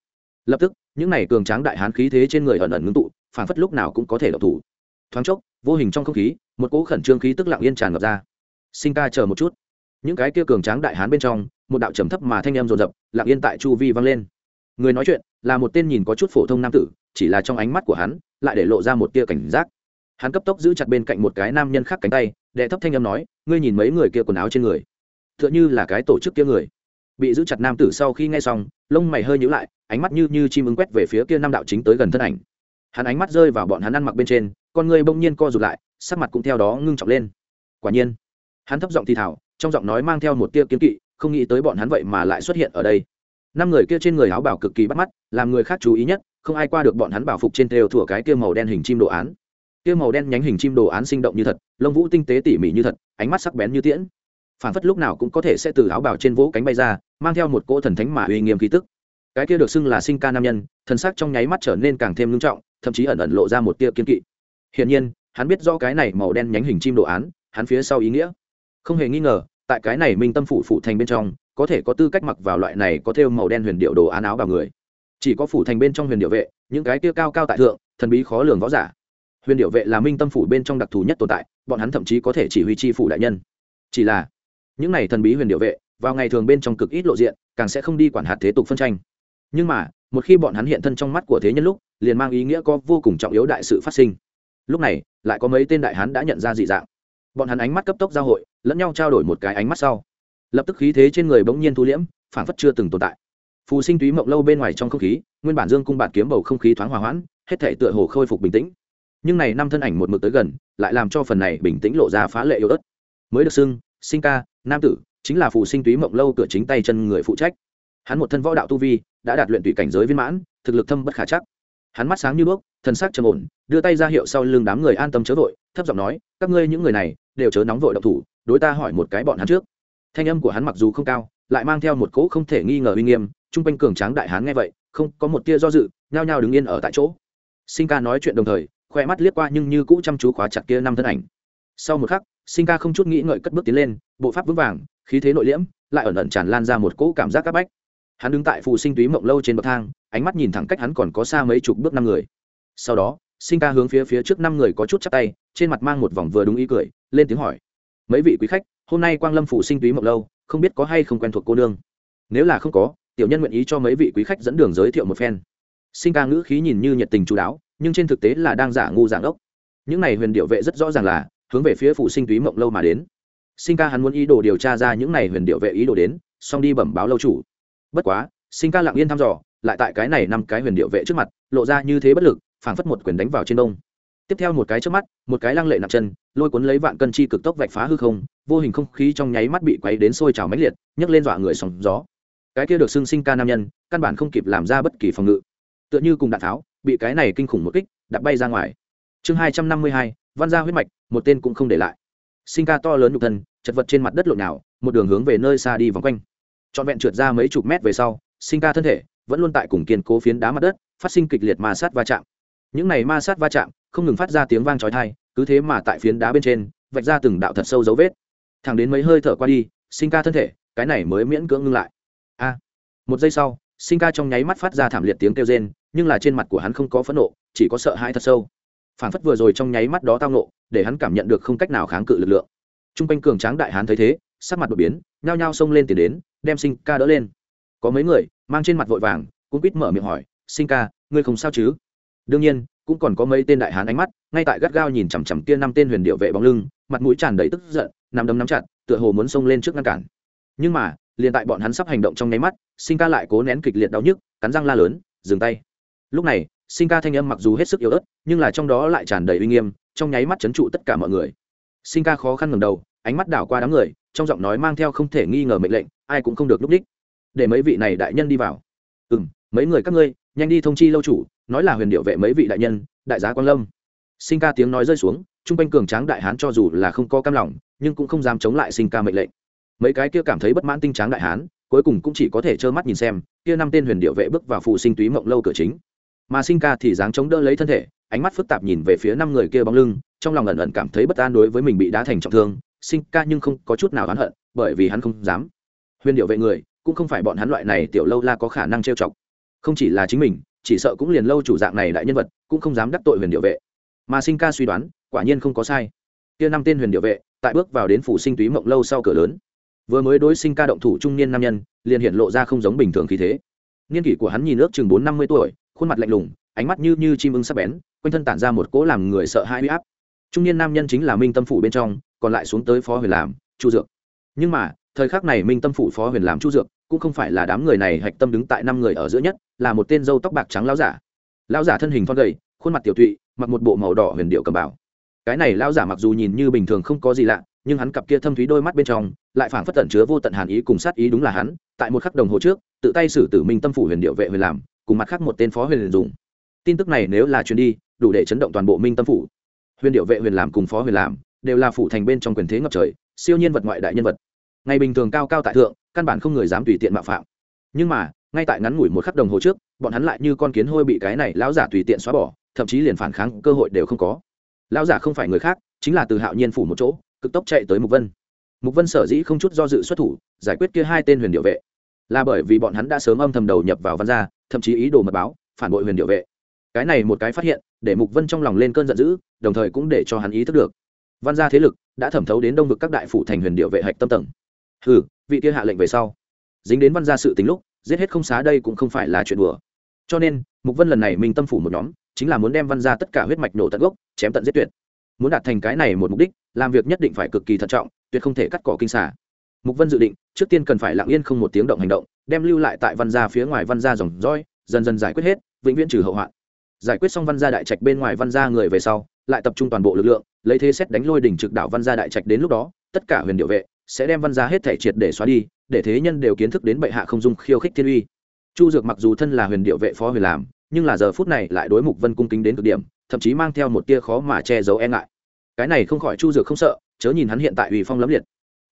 S1: Lập tức, những này cường tráng đại hán khí thế trên người ẩn ẩn ngưng tụ phản phất lúc nào cũng có thể độc thủ. Thoáng chốc, vô hình trong không khí, một cỗ khẩn trương khí tức lặng yên tràn ngập ra. Sinh ca chờ một chút. Những cái kia cường tráng đại hán bên trong, một đạo trầm thấp mà thanh em rồn rập lặng yên tại chu vi vang lên. Người nói chuyện, là một tên nhìn có chút phổ thông nam tử, chỉ là trong ánh mắt của hắn, lại để lộ ra một tia cảnh giác. Hắn cấp tốc giữ chặt bên cạnh một cái nam nhân khác cánh tay đệ thấp thanh âm nói, ngươi nhìn mấy người kia quần áo trên người? T h ư ợ n h ư là cái tổ chức kia người. Bị giữ chặt nam tử sau khi nghe xong, lông mày hơi nhữ lại, ánh mắt như như chim ứng quét về phía kia nam đạo chính tới gần thân ảnh. Hắn ánh mắt rơi vào bọn hắn ăn mặc bên trên, con người bỗng nhiên co rụt lại, sắc mặt cũng theo đó ngưng trọng lên. Quả nhiên, hắn thấp giọng thì thảo trong giọng nói mang theo một tia kiếm kỵ, không nghĩ tới bọn hắn vậy mà lại xuất hiện ở đây. Năm người kia trên người áo bảo cực kỳ bắt mắt, làm người khác chú ý nhất, không ai qua được bọn hắn bảo phục trên đều thủa cái kia màu đen hình chim đồ án kia màu đen nhánh hình chim đồ án sinh động như thật, lông vũ tinh tế tỉ mỉ như thật, ánh mắt sắc bén như tiễn. Phản phất lúc nào cũng có thể sẽ từ áo bào trên vỗ cánh bay ra, mang theo một cỗ thần thánh mà uy nghiêm khí tức. Cái kia được xưng là sinh ca nam nhân, thần sắc trong nháy mắt trở nên càng thêm ngưng trọng, thậm chí ẩn ẩn lộ ra một tia kiên kỵ. Hiển nhiên, hắn biết rõ cái này màu đen nhánh hình chim đồ án, hắn phía sau ý nghĩa. Không hề nghi ngờ, tại cái này minh tâm phủ phụ thành bên trong, có thể có tư cách mặc vào loại này có thêu màu đen huyền điệu đồ án áo bào người. Chỉ có phủ thành bên trong huyền điệu vệ, những cái kia cao cao tại thượng, thần bí khó lường võ giả huyền điệu vệ là minh tâm phủ bên trong đặc thù nhất tồn tại, bọn hắn thậm chí có thể chỉ huy chi phủ đại nhân. Chỉ là, những này thần bí huyền điệu vệ, vào ngày thường bên trong cực ít lộ diện, càng sẽ không đi quản hạt thế tục phân tranh. Nhưng mà, một khi bọn hắn hiện thân trong mắt của thế nhân lúc, liền mang ý nghĩa có vô cùng trọng yếu đại sự phát sinh. Lúc này, lại có mấy tên đại hán đã nhận ra dị dạng. Bọn hắn ánh mắt cấp tốc giao hội, lẫn nhau trao đổi một cái ánh mắt sau. Lập tức khí thế trên người bỗng nhiên thu liễm phản phất chưa từng tồn tại. Phù sinh túy mộng lâu bên ngoài trong không khí, nguyên bản dương cung bạt kiếm bầu không khí thoáng hòa hoãn, hết thể tựa hồ khôi phục bình tĩnh nhưng này năm thân ảnh một mực tới gần, lại làm cho phần này bình tĩnh lộ ra phá lệ yếu ớt. Mới được xưng, sinh ca, nam tử, chính là phù sinh túy mộng lâu cửa chính tay chân người phụ trách. Hắn một thân võ đạo tu vi, đã đạt luyện tùy cảnh giới viên mãn, thực lực thâm bất khả chắc. Hắn mắt sáng như bước thân sắc trầm ổn, đưa tay ra hiệu sau lưng đám người an tâm chớ vội, thấp giọng nói, các ngươi những người này, đều chớ nóng vội độc thủ, đối ta hỏi một cái bọn hắn trước. Thanh âm của hắn mặc dù không cao, lại mang theo một cỗ không thể nghi ngờ uy nghiêm chung quanh cường tráng đại hán nghe vậy, không có một tia do dự, nhao nhao đứng yên ở tại chỗ. Sinh ca nói chuyện đồng thời khoe mắt liếc qua nhưng như cũ chăm chú khóa chặt kia năm thân ảnh. Sau một khắc, sinh ca không chút nghĩ ngợi cất bước tiến lên, bộ pháp vững vàng, khí thế nội liễm, lại ẩn ẩn tràn lan ra một cỗ cảm giác áp bách. Hắn đứng tại phù sinh túy mộng lâu trên bậc thang, ánh mắt nhìn thẳng cách hắn còn có xa mấy chục bước năm người. Sau đó, sinh ca hướng phía phía trước năm người có chút chắc tay, trên mặt mang một vòng vừa đúng ý cười, lên tiếng hỏi. Mấy vị quý khách, hôm nay quang lâm phủ sinh túy mộng lâu, không biết có hay không quen thuộc cô nương? Nếu là không có, tiểu nhân nguyện ý cho mấy vị quý khách dẫn đường giới thiệu một phen. Sinh ca ngữ khí nhìn như nhiệt tình chú đáo nhưng trên thực tế là đang giả ngu giảng ốc những này huyền điệu vệ rất rõ ràng là hướng về phía phủ sinh túy mộng lâu mà đến. Sinh ca hắn muốn ý đồ điều tra ra những này huyền điệu vệ ý đồ đến, xong đi bẩm báo lâu chủ. Bất quá, sinh ca lặng yên thăm dò, lại tại cái này năm cái huyền điệu vệ trước mặt, lộ ra như thế bất lực, phảng phất một quyền đánh vào trên đông tiếp theo một cái trước mắt, một cái lăng lệ nặng chân, lôi cuốn lấy vạn cân chi cực tốc vạch phá hư không, vô hình không khí trong nháy mắt bị quấy đến sôi trào mãnh liệt, nhấc lên dọa người sóng gió. Cái kia được xưng sinh ca nam nhân, căn bản không kịp làm ra bất kỳ phòng ngự. Tựa như cùng đạn tháo bị cái này kinh khủng một kích đã bay ra ngoài. Chương hai trăm năm mươi hai, văn gia huyết mạch, một tên cũng không để lại. Sinh ca to lớn nhục thân, chật vật trên mặt đất lộn nào một đường hướng về nơi xa đi vòng quanh. Trọn vẹn trượt ra mấy chục mét về sau, sinh ca thân thể vẫn luôn tại cùng kiên cố phiến đá mặt đất, phát sinh kịch liệt ma sát va chạm. Những này ma sát va chạm không ngừng phát ra tiếng vang trói thai cứ thế mà tại phiến đá bên trên, vạch ra từng đạo thật sâu dấu vết. Thẳng đến mấy hơi thở qua đi, sinh ca thân thể, cái này mới miễn cưỡng ngưng lại. A! Một giây sau, sinh ca trong nháy mắt phát ra thảm liệt tiếng kêu rên nhưng là trên mặt của hắn không có phẫn nộ, chỉ có sợ hãi thật sâu. Phản phất vừa rồi trong nháy mắt đó tao nộ để hắn cảm nhận được không cách nào kháng cự lực lượng. T r u n g quanh cường tráng đại hán thấy thế, sắc mặt đột biến, nhao nhao xông lên tiền đến, đem sinh ca đỡ lên. Có mấy người, mang trên mặt vội vàng cũng quýt mở miệng hỏi, sinh ca, ngươi không sao chứ? Đương nhiên, cũng còn có mấy tên đại hán ánh mắt, ngay tại gắt gao nhìn chằm chằm kia năm tên huyền điệu vệ bóng lưng, mặt mũi tràn đầy tức giận nằm đấm nắm chặt, tựa hồ muốn xông lên trước ngăn cản. Nhưng mà, liền tại bọn hắn sắp hành động trong nháy mắt, sinh ca lại cố nén kịch liệt đau nhức, cắn răng la lớn, dừng tay lúc này, sinh ca thanh âm mặc dù hết sức yếu ớt, nhưng là trong đó lại tràn đầy uy nghiêm, trong nháy mắt chấn trụ tất cả mọi người. Sinh ca khó khăn ngầm đầu, ánh mắt đảo qua đám người, trong giọng nói mang theo không thể nghi ngờ mệnh lệnh, ai cũng không được lúc đích. Để mấy vị này đại nhân đi vào. Ừ m mấy người các ngươi, nhanh đi thông chi lâu chủ, nói là huyền điệu vệ mấy vị đại nhân, đại giá quan lâm. Sinh ca tiếng nói rơi xuống t r u n g quanh cường tráng đại hán cho dù là không có cam lòng, nhưng cũng không dám chống lại sinh ca mệnh lệnh. Mấy cái kia cảm thấy bất mãn tinh tráng đại hán, cuối cùng cũng chỉ có thể trơ mắt nhìn xem, kia năm tên huyền điệu vệ bước vào phụ sinh túy mộng lâu cửa chính mà sinh ca thì dáng chống đỡ lấy thân thể, ánh mắt phức tạp nhìn về phía năm người kia bóng lưng, trong lòng ẩn ẩn cảm thấy bất an đối với mình bị đá thành trọng thương, sinh ca nhưng không có chút nào oán hận, bởi vì hắn không dám. Huyền điệu vệ người, cũng không phải bọn hắn loại này tiểu lâu la có khả năng trêu chọc. Không chỉ là chính mình, chỉ sợ cũng liền lâu chủ dạng này đại nhân vật, cũng không dám đắc tội huyền điệu vệ. Mà sinh ca suy đoán, quả nhiên không có sai. Kia năm tên huyền điệu vệ, tại bước vào đến phủ sinh túy mộng lâu sau cửa lớn. Vừa mới đối sinh ca động thủ trung niên nam nhân, liền hiện lộ ra không giống bình thường khí thế. Niên kỷ của hắn nhìn ước chừng bốn năm mươi tuổi khuôn mặt lạnh lùng, ánh mắt như như chim ưng sắp bén, quanh thân tản ra một cỗ làm người sợ hãi huy áp. Trung niên nam nhân chính là minh tâm phủ bên trong, còn lại xuống tới phó huyền làm, chu dược. Nhưng mà, thời khắc này minh tâm phủ phó huyền làm chu dược cũng không phải là đám người này hạch tâm đứng tại năm người ở giữa nhất, là một tên dâu tóc bạc trắng lão giả. Lão giả thân hình thon gầy, khuôn mặt tiểu tụy, mặc một bộ màu đỏ huyền điệu cầm bảo cái này lão giả mặc dù nhìn như bình thường không có gì lạ, nhưng hắn cặp kia thâm thúy đôi mắt bên trong lại phảng phất tận chứa vô tận hàn ý cùng sát ý đúng là hắn, tại một khắc đồng hồ trước, tự tay xử tử minh tâm phủ huyền điệu vệ huyền làm cùng mặt khác một tên phó huyền dùng. Tin tức này nếu là chuyến đi, đủ để chấn động toàn bộ minh tâm phủ. Huyền điệu vệ huyền làm cùng phó huyền làm, đều là phủ thành bên trong quyền thế ngập trời, siêu nhiên vật ngoại đại nhân vật. Ngày bình thường cao cao tại thượng, căn bản không người dám tùy tiện mạo phạm. Nhưng mà, ngay tại ngắn ngủi một khắc đồng hồ trước, bọn hắn lại như con kiến hôi bị cái này lão giả tùy tiện xóa bỏ, thậm chí liền phản kháng cơ hội đều không có. Lão giả không phải người khác, chính là từ hạo nhiên phủ một chỗ, cực tốc chạy tới mục vân. Mục vân sở dĩ không chút do dự xuất thủ, giải quyết kia hai tên huyền điệu vệ. Là bởi vì bọn hắn đã sớm âm thầm đầu nhập vào văn gia thậm chí ý đồ mật báo, phản bội huyền điệu vệ. Cái này một cái phát hiện, để mục vân trong lòng lên cơn giận dữ, đồng thời cũng để cho hắn ý thức được. Văn gia thế lực đã thẩm thấu đến đông vực các đại phủ thành huyền điệu vệ hạch tâm tầng. Hừ, vị kia hạ lệnh về sau. Dính đến văn gia sự tính lúc, giết hết không xá đây cũng không phải là chuyện đùa. Cho nên, mục vân lần này mình tâm phủ một nhóm, chính là muốn đem văn gia tất cả huyết mạch nổ tận gốc, chém tận giết tuyệt. Muốn đạt thành cái này một mục đích, làm việc nhất định phải cực kỳ thận trọng, tuyệt không thể cắt cỏ kinh xả mục vân dự định, trước tiên cần phải lặng yên không một tiếng động hành động đem lưu lại tại văn gia phía ngoài văn gia dòng dõi, dần dần giải quyết hết, vĩnh viễn trừ hậu hoạn. Giải quyết xong văn gia đại trạch bên ngoài văn gia người về sau, lại tập trung toàn bộ lực lượng, lấy thế xét đánh lôi đỉnh trực đảo văn gia đại trạch đến lúc đó, tất cả huyền điệu vệ sẽ đem văn gia hết thể triệt để xóa đi, để thế nhân đều kiến thức đến bệ hạ không dung khiêu khích thiên uy. Chu dược mặc dù thân là huyền điệu vệ phó huyền làm, nhưng là giờ phút này lại đối mục vân cung kính đến cực điểm, thậm chí mang theo một tia khó mà che giấu e ngại. Cái này không khỏi chu dược không sợ, chớ nhìn hắn hiện tại ủy phong lẫm liệt.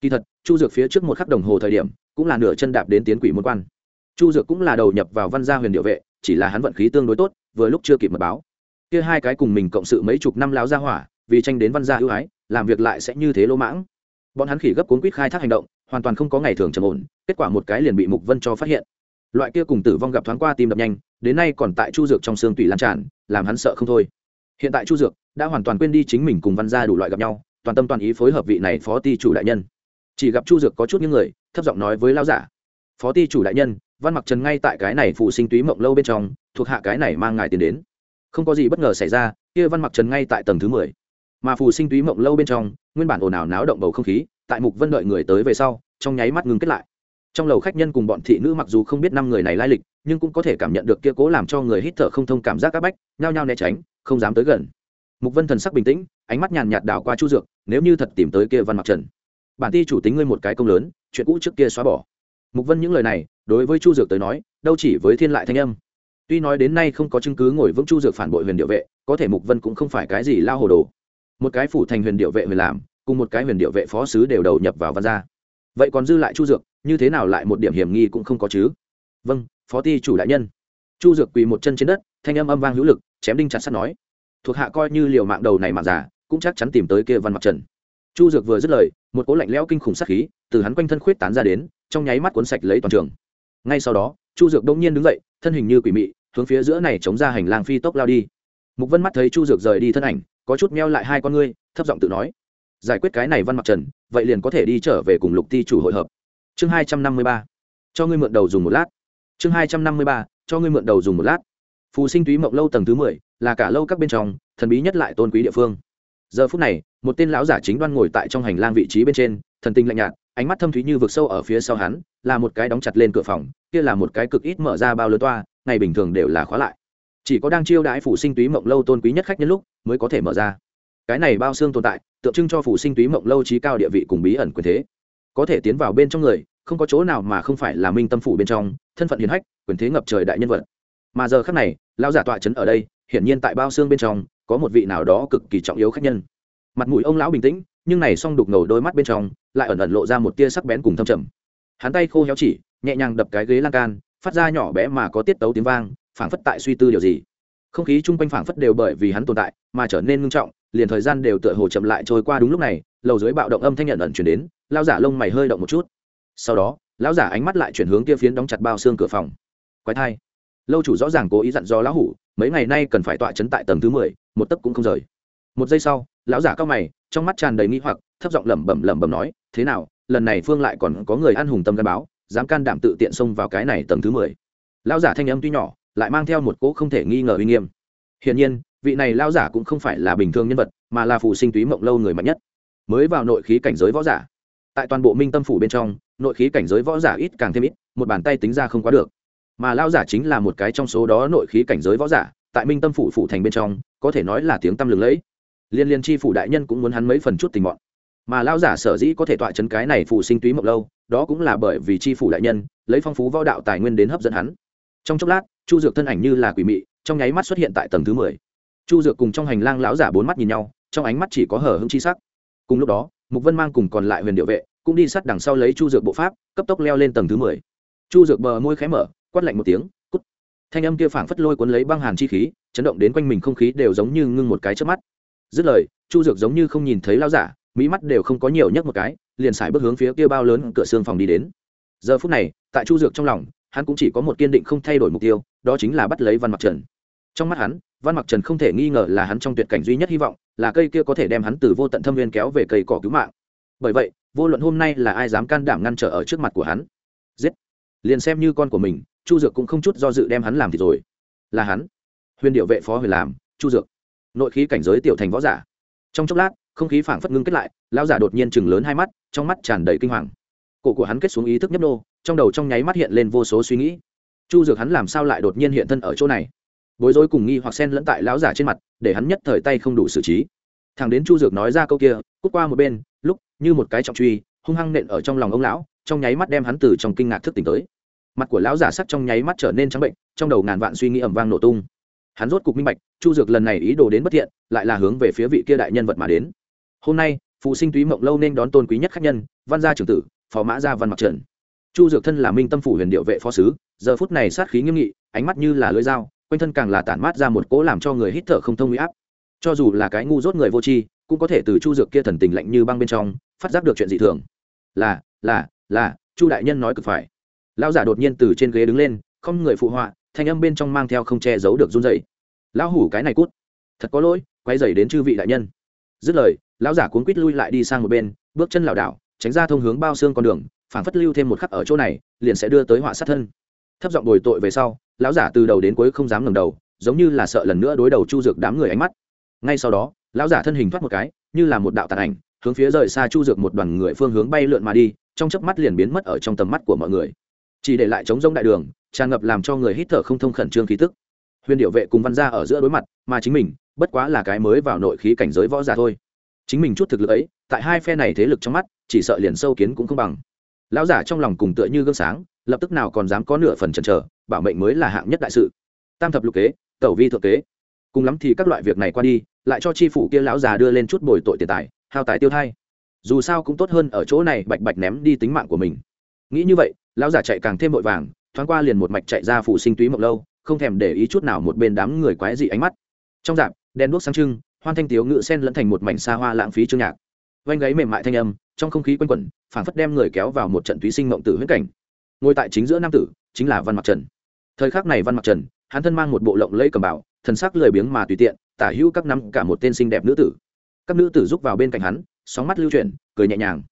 S1: Kỳ thật, chu dược phía trước một khắc đồng hồ thời điểm cũng là nửa chân đạp đến tiến quỷ môn quan. Chu dược cũng là đầu nhập vào văn gia huyền điệu vệ, chỉ là hắn vận khí tương đối tốt, vừa lúc chưa kịp mật báo. Kia hai cái cùng mình cộng sự mấy chục năm láo ra hỏa, vì tranh đến văn gia ưu ái, làm việc lại sẽ như thế lỗ mãng. Bọn hắn khỉ gấp cuốn quýt khai thác hành động, hoàn toàn không có ngày thường trầm ổn, kết quả một cái liền bị mục vân cho phát hiện. Loại kia cùng tử vong gặp thoáng qua tim đập nhanh, đến nay còn tại chu dược trong xương tủy lan tràn, làm hắn sợ không thôi. Hiện tại chu dược đã hoàn toàn quên đi chính mình cùng văn gia đủ loại gặp nhau, toàn tâm toàn ý phối hợp vị này phó ty chủ đại nhân. Chỉ gặp chu dược có chút những người thấp giọng nói với lao giả. Phó ty chủ đại nhân, văn mặc trần ngay tại cái này phụ sinh túy mộng lâu bên trong, thuộc hạ cái này mang ngài tiền đến. Không có gì bất ngờ xảy ra, kia văn mặc trần ngay tại tầng thứ mười. Mà phù sinh túy mộng lâu bên trong, nguyên bản ồn ào náo động bầu không khí, tại mục vân đợi người tới về sau, trong nháy mắt ngừng kết lại. Trong lầu khách nhân cùng bọn thị nữ mặc dù không biết năm người này lai lịch, nhưng cũng có thể cảm nhận được kia cố làm cho người hít thở không thông cảm giác áp bách, nhao nhao né tránh, không dám tới gần. Mục vân thần sắc bình tĩnh, ánh mắt nhàn nhạt đảo qua chu dược, nếu như thật tìm tới kia văn mặc trần bản ty chủ tính ngươi một cái công lớn, chuyện cũ trước kia xóa bỏ. Mục vân những lời này, đối với chu dược tới nói, đâu chỉ với thiên lại thanh âm. Tuy nói đến nay không có chứng cứ ngồi vững chu dược phản bội huyền điệu vệ, có thể mục vân cũng không phải cái gì lao hồ đồ. Một cái phủ thành huyền điệu vệ huyền làm, cùng một cái huyền điệu vệ phó sứ đều đầu nhập vào văn gia. Vậy còn dư lại chu dược, như thế nào lại một điểm hiểm nghi cũng không có chứ? Vâng phó ty chủ đại nhân. Chu dược quỳ một chân trên đất, thanh âm âm vang hữu lực, chém đinh chặt sắt nói. Thuộc hạ coi như liều mạng đầu này mạng giả cũng chắc chắn tìm tới kia văn mặc trần chu dược vừa dứt lời, một cỗ lạnh lẽo kinh khủng sát khí từ hắn quanh thân khuyết tán ra đến, trong nháy mắt cuốn sạch lấy toàn trường. Ngay sau đó, chu dược đông nhiên đứng dậy, thân hình như quỷ mị, hướng phía giữa này chống ra hành lang phi tốc lao đi. Mục vân mắt thấy chu dược rời đi thân ảnh, có chút meo lại hai con ngươi, thấp giọng tự nói, giải quyết cái này văn mặc trần, vậy liền có thể đi trở về cùng lục ti chủ hội hợp. Chương hai trăm năm mươi ba, cho ngươi mượn đầu dùng một lát. Chương hai trăm năm mươi ba, cho ngươi mượn đầu dùng một lát. Phù sinh túy mộng lâu tầng thứ mười, là cả lâu các bên trong, thần bí nhất lại tôn quý địa phương giờ phút này, một tên lão giả chính đoan ngồi tại trong hành lang vị trí bên trên, thần tinh lạnh nhạt, ánh mắt thâm thúy như vực sâu ở phía sau hắn, là một cái đóng chặt lên cửa phòng, kia là một cái cực ít mở ra bao lớn toa, ngày bình thường đều là khóa lại. Chỉ có đang chiêu đãi phủ sinh túy mộng lâu tôn quý nhất khách nhân lúc, mới có thể mở ra. Cái này bao xương tồn tại, tượng trưng cho phủ sinh túy mộng lâu trí cao địa vị cùng bí ẩn quyền thế. Có thể tiến vào bên trong người, không có chỗ nào mà không phải là minh tâm phủ bên trong, thân phận hiền hách, quyền thế ngập trời đại nhân vật. Mà giờ khác này, lão giả tọa trấn ở đây, hiển nhiên tại bao xương bên trong có một vị nào đó cực kỳ trọng yếu khách nhân. Mặt mũi ông lão bình tĩnh, nhưng này song đục ngầu đôi mắt bên trong lại ẩn ẩn lộ ra một tia sắc bén cùng thâm trầm. Hắn tay khô héo chỉ, nhẹ nhàng đập cái ghế lan can, phát ra nhỏ bé mà có tiết tấu tiếng vang, phảng phất tại suy tư điều gì. Không khí chung quanh phảng phất đều bởi vì hắn tồn tại mà trở nên ngưng trọng, liền thời gian đều tựa hồ chậm lại trôi qua đúng lúc này, lầu dưới bạo động âm thanh nhận ẩn chuyển đến lao giả lông mày hơi động một chút. Sau đó, lão giả ánh mắt lại chuyển hướng kia phiến đóng chặt bao xương cửa phòng. Quái thai. Lâu chủ rõ ràng cố ý dặn do lão hủ, mấy ngày nay cần phải tọa chấn tại tầng thứ mười một tấc cũng không rời. Một giây sau, lão giả cao mày, trong mắt tràn đầy nghi hoặc, thấp giọng lẩm bẩm lẩm bẩm nói, thế nào, lần này phương lại còn có người ăn hùng tâm gan báo, dám can đảm tự tiện xông vào cái này tầng thứ mười? Lão giả thanh âm tuy nhỏ, lại mang theo một cỗ không thể nghi ngờ uy nghiêm. Hiển nhiên, vị này lão giả cũng không phải là bình thường nhân vật, mà là phù sinh túy mộng lâu người mạnh nhất. Mới vào nội khí cảnh giới võ giả. Tại toàn bộ minh tâm phủ bên trong, nội khí cảnh giới võ giả ít càng thêm ít, một bàn tay tính ra không quá được. Mà lão giả chính là một cái trong số đó nội khí cảnh giới võ giả, tại minh tâm phủ phủ thành bên trong có thể nói là tiếng tăm lừng lẫy. Liên liên chi phủ đại nhân cũng muốn hắn mấy phần chút tình mọn. Mà lao giả sở dĩ có thể tọa chấn cái này phụ sinh túy mộng lâu, đó cũng là bởi vì chi phủ đại nhân lấy phong phú võ đạo tài nguyên đến hấp dẫn hắn. Trong chốc lát, chu dược thân ảnh như là quỷ mị, trong nháy mắt xuất hiện tại tầng thứ mười. Chu dược cùng trong hành lang lão giả bốn mắt nhìn nhau, trong ánh mắt chỉ có hở hững chi sắc. Cùng lúc đó, mục vân mang cùng còn lại huyền điệu vệ cũng đi sát đằng sau lấy chu dược bộ pháp, cấp tốc leo lên tầng thứ mười. Chu dược bờ môi khé mở, quát lạnh một tiếng, cút! Thanh âm kia phảng phất lôi cuốn lấy băng hàn chi khí, chấn động đến quanh mình không khí đều giống như ngưng một cái trước mắt. Dứt lời, chu dược giống như không nhìn thấy lao giả, mỹ mắt đều không có nhiều nhất một cái, liền xài bước hướng phía kia bao lớn cửa xương phòng đi đến. Giờ phút này, tại chu dược trong lòng, hắn cũng chỉ có một kiên định không thay đổi mục tiêu, đó chính là bắt lấy văn mặc trần. Trong mắt hắn, văn mặc trần không thể nghi ngờ là hắn trong tuyệt cảnh duy nhất hy vọng, là cây kia có thể đem hắn từ vô tận thâm viên kéo về cây cỏ cứu mạng. Bởi vậy, vô luận hôm nay là ai dám can đảm ngăn trở ở trước mặt của hắn, giết. Liền xem như con của mình chu dược cũng không chút do dự đem hắn làm thì rồi. Là hắn. Huyền điệu vệ phó huyền làm, chu dược. Nội khí cảnh giới tiểu thành võ giả. Trong chốc lát, không khí phảng phất ngưng kết lại, lão giả đột nhiên chừng lớn hai mắt, trong mắt tràn đầy kinh hoàng. Cổ của hắn kết xuống ý thức nhấp nô, trong đầu trong nháy mắt hiện lên vô số suy nghĩ. Chu dược hắn làm sao lại đột nhiên hiện thân ở chỗ này? Bối rối cùng nghi hoặc sen lẫn tại lão giả trên mặt, để hắn nhất thời tay không đủ xử trí. Thằng đến chu dược nói ra câu kia, cút qua một bên, lúc, như một cái trọng truy, hung hăng nện ở trong lòng ông lão, trong nháy mắt đem hắn từ trong kinh ngạc thức tỉnh tới mặt của lão giả sắc trong nháy mắt trở nên trắng bệnh, trong đầu ngàn vạn suy nghĩ ẩm vang nổ tung. Hắn rốt cục minh bạch, chu dược lần này ý đồ đến bất thiện, lại là hướng về phía vị kia đại nhân vật mà đến. Hôm nay, phụ sinh túy mộng lâu nên đón tôn quý nhất khách nhân, văn gia trưởng tử, phó mã gia văn mặc trần. Chu dược thân là minh tâm phủ huyền điệu vệ phó sứ, giờ phút này sát khí nghiêm nghị, ánh mắt như là lưỡi dao, quanh thân càng là tản mát ra một cỗ làm cho người hít thở không thông huy áp. Cho dù là cái ngu dốt người vô tri, cũng có thể từ chu dược kia thần tình lạnh như băng bên trong, phát giác được chuyện dị thường. Là là là, chu đại nhân nói cực phải lão giả đột nhiên từ trên ghế đứng lên, không người phụ họa, thanh âm bên trong mang theo không che giấu được run dày lão hủ cái này cút. Thật có lỗi, quay dày đến chư vị đại nhân. Dứt lời, lão giả cuốn quít lui lại đi sang một bên, bước chân lảo đảo, tránh ra thông hướng bao xương con đường, phảng phất lưu thêm một khắc ở chỗ này, liền sẽ đưa tới họa sát thân. Thấp giọng bồi tội về sau, lão giả từ đầu đến cuối không dám ngẩng đầu, giống như là sợ lần nữa đối đầu chu dược đám người ánh mắt. Ngay sau đó, lão giả thân hình thoát một cái, như là một đạo tàn ảnh, hướng phía rời xa chu dược một đoàn người phương hướng bay lượn mà đi, trong chớp mắt liền biến mất ở trong tầm mắt của mọi người chỉ để lại trống rông đại đường, tràn ngập làm cho người hít thở không thông khẩn trương khí tức. Huyền điệu vệ cùng văn gia ở giữa đối mặt, mà chính mình, bất quá là cái mới vào nội khí cảnh giới võ giả thôi. Chính mình chút thực lực ấy, tại hai phe này thế lực trong mắt, chỉ sợ liền sâu kiến cũng không bằng. Lão giả trong lòng cùng tựa như gương sáng, lập tức nào còn dám có nửa phần chần chờ, bảo mệnh mới là hạng nhất đại sự. Tam thập lục kế, tẩu vi thượng kế. Cùng lắm thì các loại việc này qua đi, lại cho chi phủ kia lão già đưa lên chút bồi tội tiền tài, hao tài tiêu thai. Dù sao cũng tốt hơn ở chỗ này bạch bạch ném đi tính mạng của mình nghĩ như vậy, lão giả chạy càng thêm vội vàng, thoáng qua liền một mạch chạy ra phủ sinh túy mộng lâu, không thèm để ý chút nào một bên đám người quái dị ánh mắt. Trong dạp, đèn đuốc sáng trưng, hoan thanh tiếu ngự sen lẫn thành một mảnh xa hoa lãng phí chương nhạc. Vanh gáy mềm mại thanh âm, trong không khí quanh quẩn, phảng phất đem người kéo vào một trận túy sinh mộng tử huyết cảnh. Ngồi tại chính giữa nam tử, chính là văn mặc trần. Thời khắc này văn mặc trần, hắn thân mang một bộ lộng lẫy cầm bảo thần sắc lười biếng mà tùy tiện, tả hữu các năm cả một tên xinh đẹp nữ tử. Các nữ tử giúp vào bên cạnh hắn, sóng mắt lưu chuyển, cười nhẹ nhàng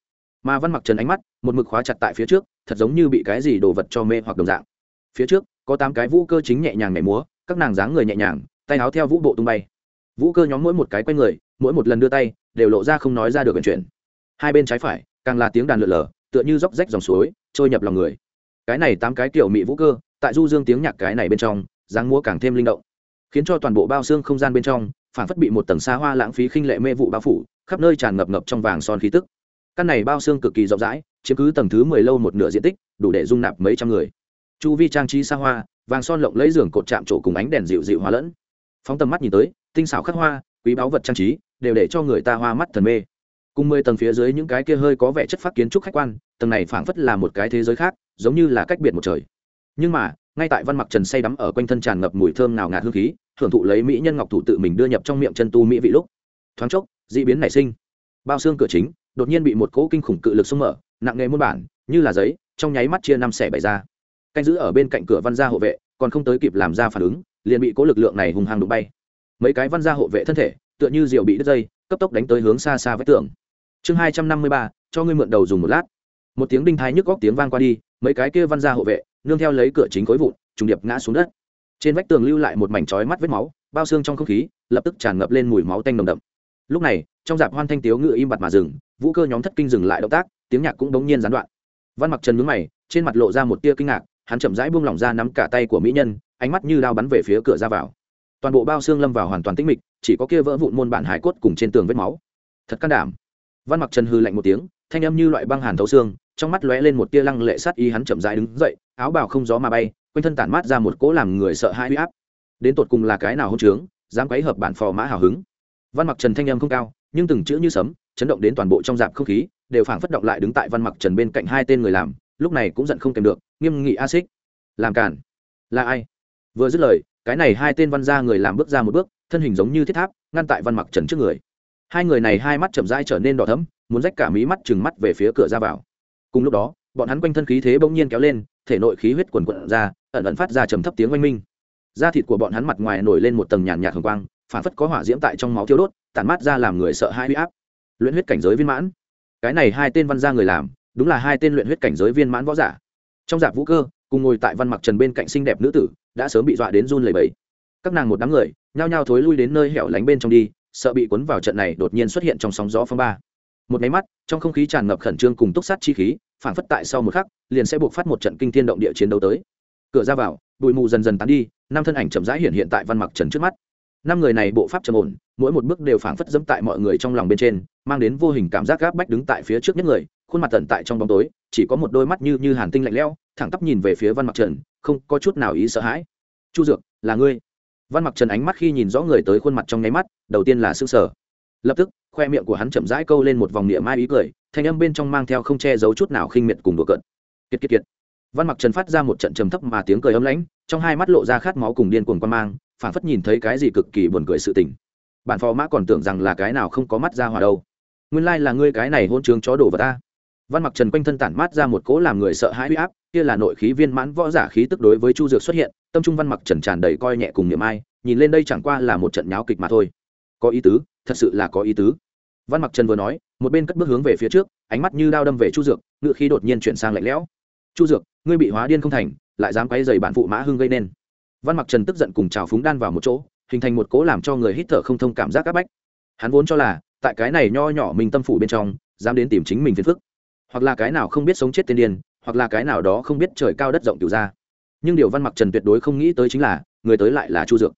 S1: mà văn mặc trần ánh mắt, một mực khóa chặt tại phía trước, thật giống như bị cái gì đồ vật cho mê hoặc đồng dạng. Phía trước, có tám cái vũ cơ chính nhẹ nhàng nhảy múa, các nàng dáng người nhẹ nhàng, tay áo theo vũ bộ tung bay. Vũ cơ nhóm mỗi một cái quay người, mỗi một lần đưa tay, đều lộ ra không nói ra được vận chuyển. Hai bên trái phải, càng là tiếng đàn lượn lờ, tựa như róc rách dòng suối, trôi nhập lòng người. Cái này tám cái kiểu mỹ vũ cơ, tại du dương tiếng nhạc cái này bên trong, dáng múa càng thêm linh động, khiến cho toàn bộ bao xương không gian bên trong phản phất bị một tầng xa hoa lãng phí khinh lệ mê vụ bao phủ, khắp nơi tràn ngập ngập trong vàng son khí tức căn này bao xương cực kỳ rộng rãi, chiếm cứ tầng thứ mười lâu một nửa diện tích, đủ để dung nạp mấy trăm người. Chu vi trang trí xa hoa, vàng son lộng lấy giường cột chạm trổ cùng ánh đèn dịu dịu hóa lẫn. Phóng tầm mắt nhìn tới, tinh xảo khắc hoa, quý báu vật trang trí, đều để cho người ta hoa mắt thần mê. Cùng mười tầng phía dưới những cái kia hơi có vẻ chất phát kiến trúc khách quan, tầng này phảng phất là một cái thế giới khác, giống như là cách biệt một trời. Nhưng mà, ngay tại văn mặc trần say đắm ở quanh thân tràn ngập mùi thơm nào ngạt hương khí, thưởng thụ lấy mỹ nhân ngọc thủ tự mình đưa nhập trong miệng chân tu mỹ vị lúc. Thoáng chốc d ị biến nảy sinh. Bao xương cửa chính đột nhiên bị một cỗ kinh khủng cự lực xông mở, nặng nghề muôn bản, như là giấy, trong nháy mắt chia năm xẻ bảy ra. Canh giữ ở bên cạnh cửa văn gia hộ vệ, còn không tới kịp làm ra phản ứng, liền bị cỗ lực lượng này hùng hàng đụng bay. Mấy cái văn gia hộ vệ thân thể, tựa như diều bị đứt dây, cấp tốc đánh tới hướng xa xa vách tường. Chương hai trăm năm mươi ba, cho ngươi mượn đầu dùng một lát. Một tiếng đinh thái nhức góc tiếng vang qua đi, mấy cái kia văn gia hộ vệ, nương theo lấy cửa chính khối vụn, trùng điệp ngã xuống đất. Trên vách tường lưu lại một mảnh trói mắt vết máu, bao xương trong không khí, lập tức tràn ngập lên mùi máu tanh nồng đậm. Lúc này, trong dạp hoan thanh tiếu ngựa im bặt mà dừng vũ cơ nhóm thất kinh dừng lại động tác, tiếng nhạc cũng đống nhiên gián đoạn. Văn mặc trần mướn mày, trên mặt lộ ra một tia kinh ngạc, hắn chậm rãi buông lỏng ra nắm cả tay của mỹ nhân, ánh mắt như đao bắn về phía cửa ra vào. Toàn bộ bao xương lâm vào hoàn toàn tĩnh mịch, chỉ có kia vỡ vụn môn bản hải cốt cùng trên tường vết máu. Thật can đảm. Văn mặc trần hư lạnh một tiếng, thanh âm như loại băng hàn thấu xương, trong mắt lóe lên một tia lăng lệ sát ý hắn chậm rãi đứng dậy, áo bào không gió mà bay, quanh thân tản mát ra một cỗ làm người sợ hãi uy áp. Đến tột cùng là cái nào hôn trướng, dám quấy hợp bản phò mã hào hứng. Văn mặc trần thanh âm không cao, nhưng từng chữ như sấm chấn động đến toàn bộ trong dạp không khí, đều phảng phất động lại đứng tại văn mặc trần bên cạnh hai tên người làm, lúc này cũng giận không kèm được, nghiêm nghị a xích. Làm cản. Là ai? Vừa dứt lời, cái này hai tên văn gia người làm bước ra một bước, thân hình giống như thiết tháp, ngăn tại văn mặc trần trước người. Hai người này hai mắt chậm rãi trở nên đỏ thấm muốn rách cả mí mắt chừng mắt về phía cửa ra vào. Cùng lúc đó, bọn hắn quanh thân khí thế bỗng nhiên kéo lên, thể nội khí huyết quần quận ra, ẩn ẩn phát ra trầm thấp tiếng oanh minh. Da thịt của bọn hắn mặt ngoài nổi lên một tầng nhàn nhạt hồng quang phản phất có hỏa diễm tại trong máu thiêu đốt, tản mát ra làm người sợ hai huy áp luyện huyết cảnh giới viên mãn. Cái này hai tên văn gia người làm, đúng là hai tên luyện huyết cảnh giới viên mãn võ giả. Trong dạp vũ cơ, cùng ngồi tại văn mặc trần bên cạnh xinh đẹp nữ tử, đã sớm bị dọa đến run lẩy bẩy. Các nàng một đám người, nhao nhao thối lui đến nơi hẻo lánh bên trong đi, sợ bị cuốn vào trận này đột nhiên xuất hiện trong sóng gió phong ba. Một máy mắt, trong không khí tràn ngập khẩn trương cùng túc sát chi khí phản phất tại sau một khắc, liền sẽ buộc phát một trận kinh thiên động địa chiến đấu tới. Cửa ra vào, bụi mù dần dần tán đi, năm thân ảnh chậm rãi hiện hiện tại văn mặc trần trước mắt. Năm người này bộ pháp trầm ổn, mỗi một bước đều phảng phất dẫm tại mọi người trong lòng bên trên mang đến vô hình cảm giác gáp bách đứng tại phía trước nhất người, khuôn mặt tận tại trong bóng tối, chỉ có một đôi mắt như như hàn tinh lạnh lẽo, thẳng tắp nhìn về phía văn mặc trần, không có chút nào ý sợ hãi. Chu dược, là ngươi? Văn mặc trần ánh mắt khi nhìn rõ người tới khuôn mặt trong nháy mắt, đầu tiên là s ư sở lập tức, khoe miệng của hắn chậm rãi câu lên một vòng niệm mai ý cười, thanh âm bên trong mang theo không che giấu chút nào khinh miệt cùng đùa cận kiệt kiệt kiệt. Văn mặc trần phát ra một trận trầm thấp mà tiếng cười ấm lãnh, trong hai mắt lộ ra khát máu cùng điên cuồng quan mang phản phất nhìn thấy cái gì cực kỳ buồn cười sự tình. Bản phò mã còn tưởng rằng là cái nào không có mắt ra hòa đâu nguyên lai là ngươi cái này hôn trướng chó đổ vào ta. Văn mặc trần quanh thân tản mát ra một cỗ làm người sợ hãi huy áp, kia là nội khí viên mãn võ giả khí tức đối với chu dược xuất hiện, tâm trung văn mặc trần tràn đầy coi nhẹ cùng niệm ai, nhìn lên đây chẳng qua là một trận nháo kịch mà thôi. Có ý tứ, thật sự là có ý tứ. Văn mặc trần vừa nói, một bên cất bước hướng về phía trước, ánh mắt như đao đâm về chu dược, ngựa khí đột nhiên chuyển sang lạnh lẽo. Chu dược, ngươi bị hóa điên không thành, lại dám quay dày bản phụ mã hưng gây nên. Văn mặc trần tức giận cùng trào phúng đan vào một chỗ, hình thành một cố làm cho người hít thở không thông cảm giác áp bách. Hắn vốn cho là tại cái này nho nhỏ mình tâm phủ bên trong, dám đến tìm chính mình phiền phức. Hoặc là cái nào không biết sống chết tiên điên, hoặc là cái nào đó không biết trời cao đất rộng tiểu ra nhưng điều văn mặc trần tuyệt đối không nghĩ tới chính là, người tới lại là chu dược.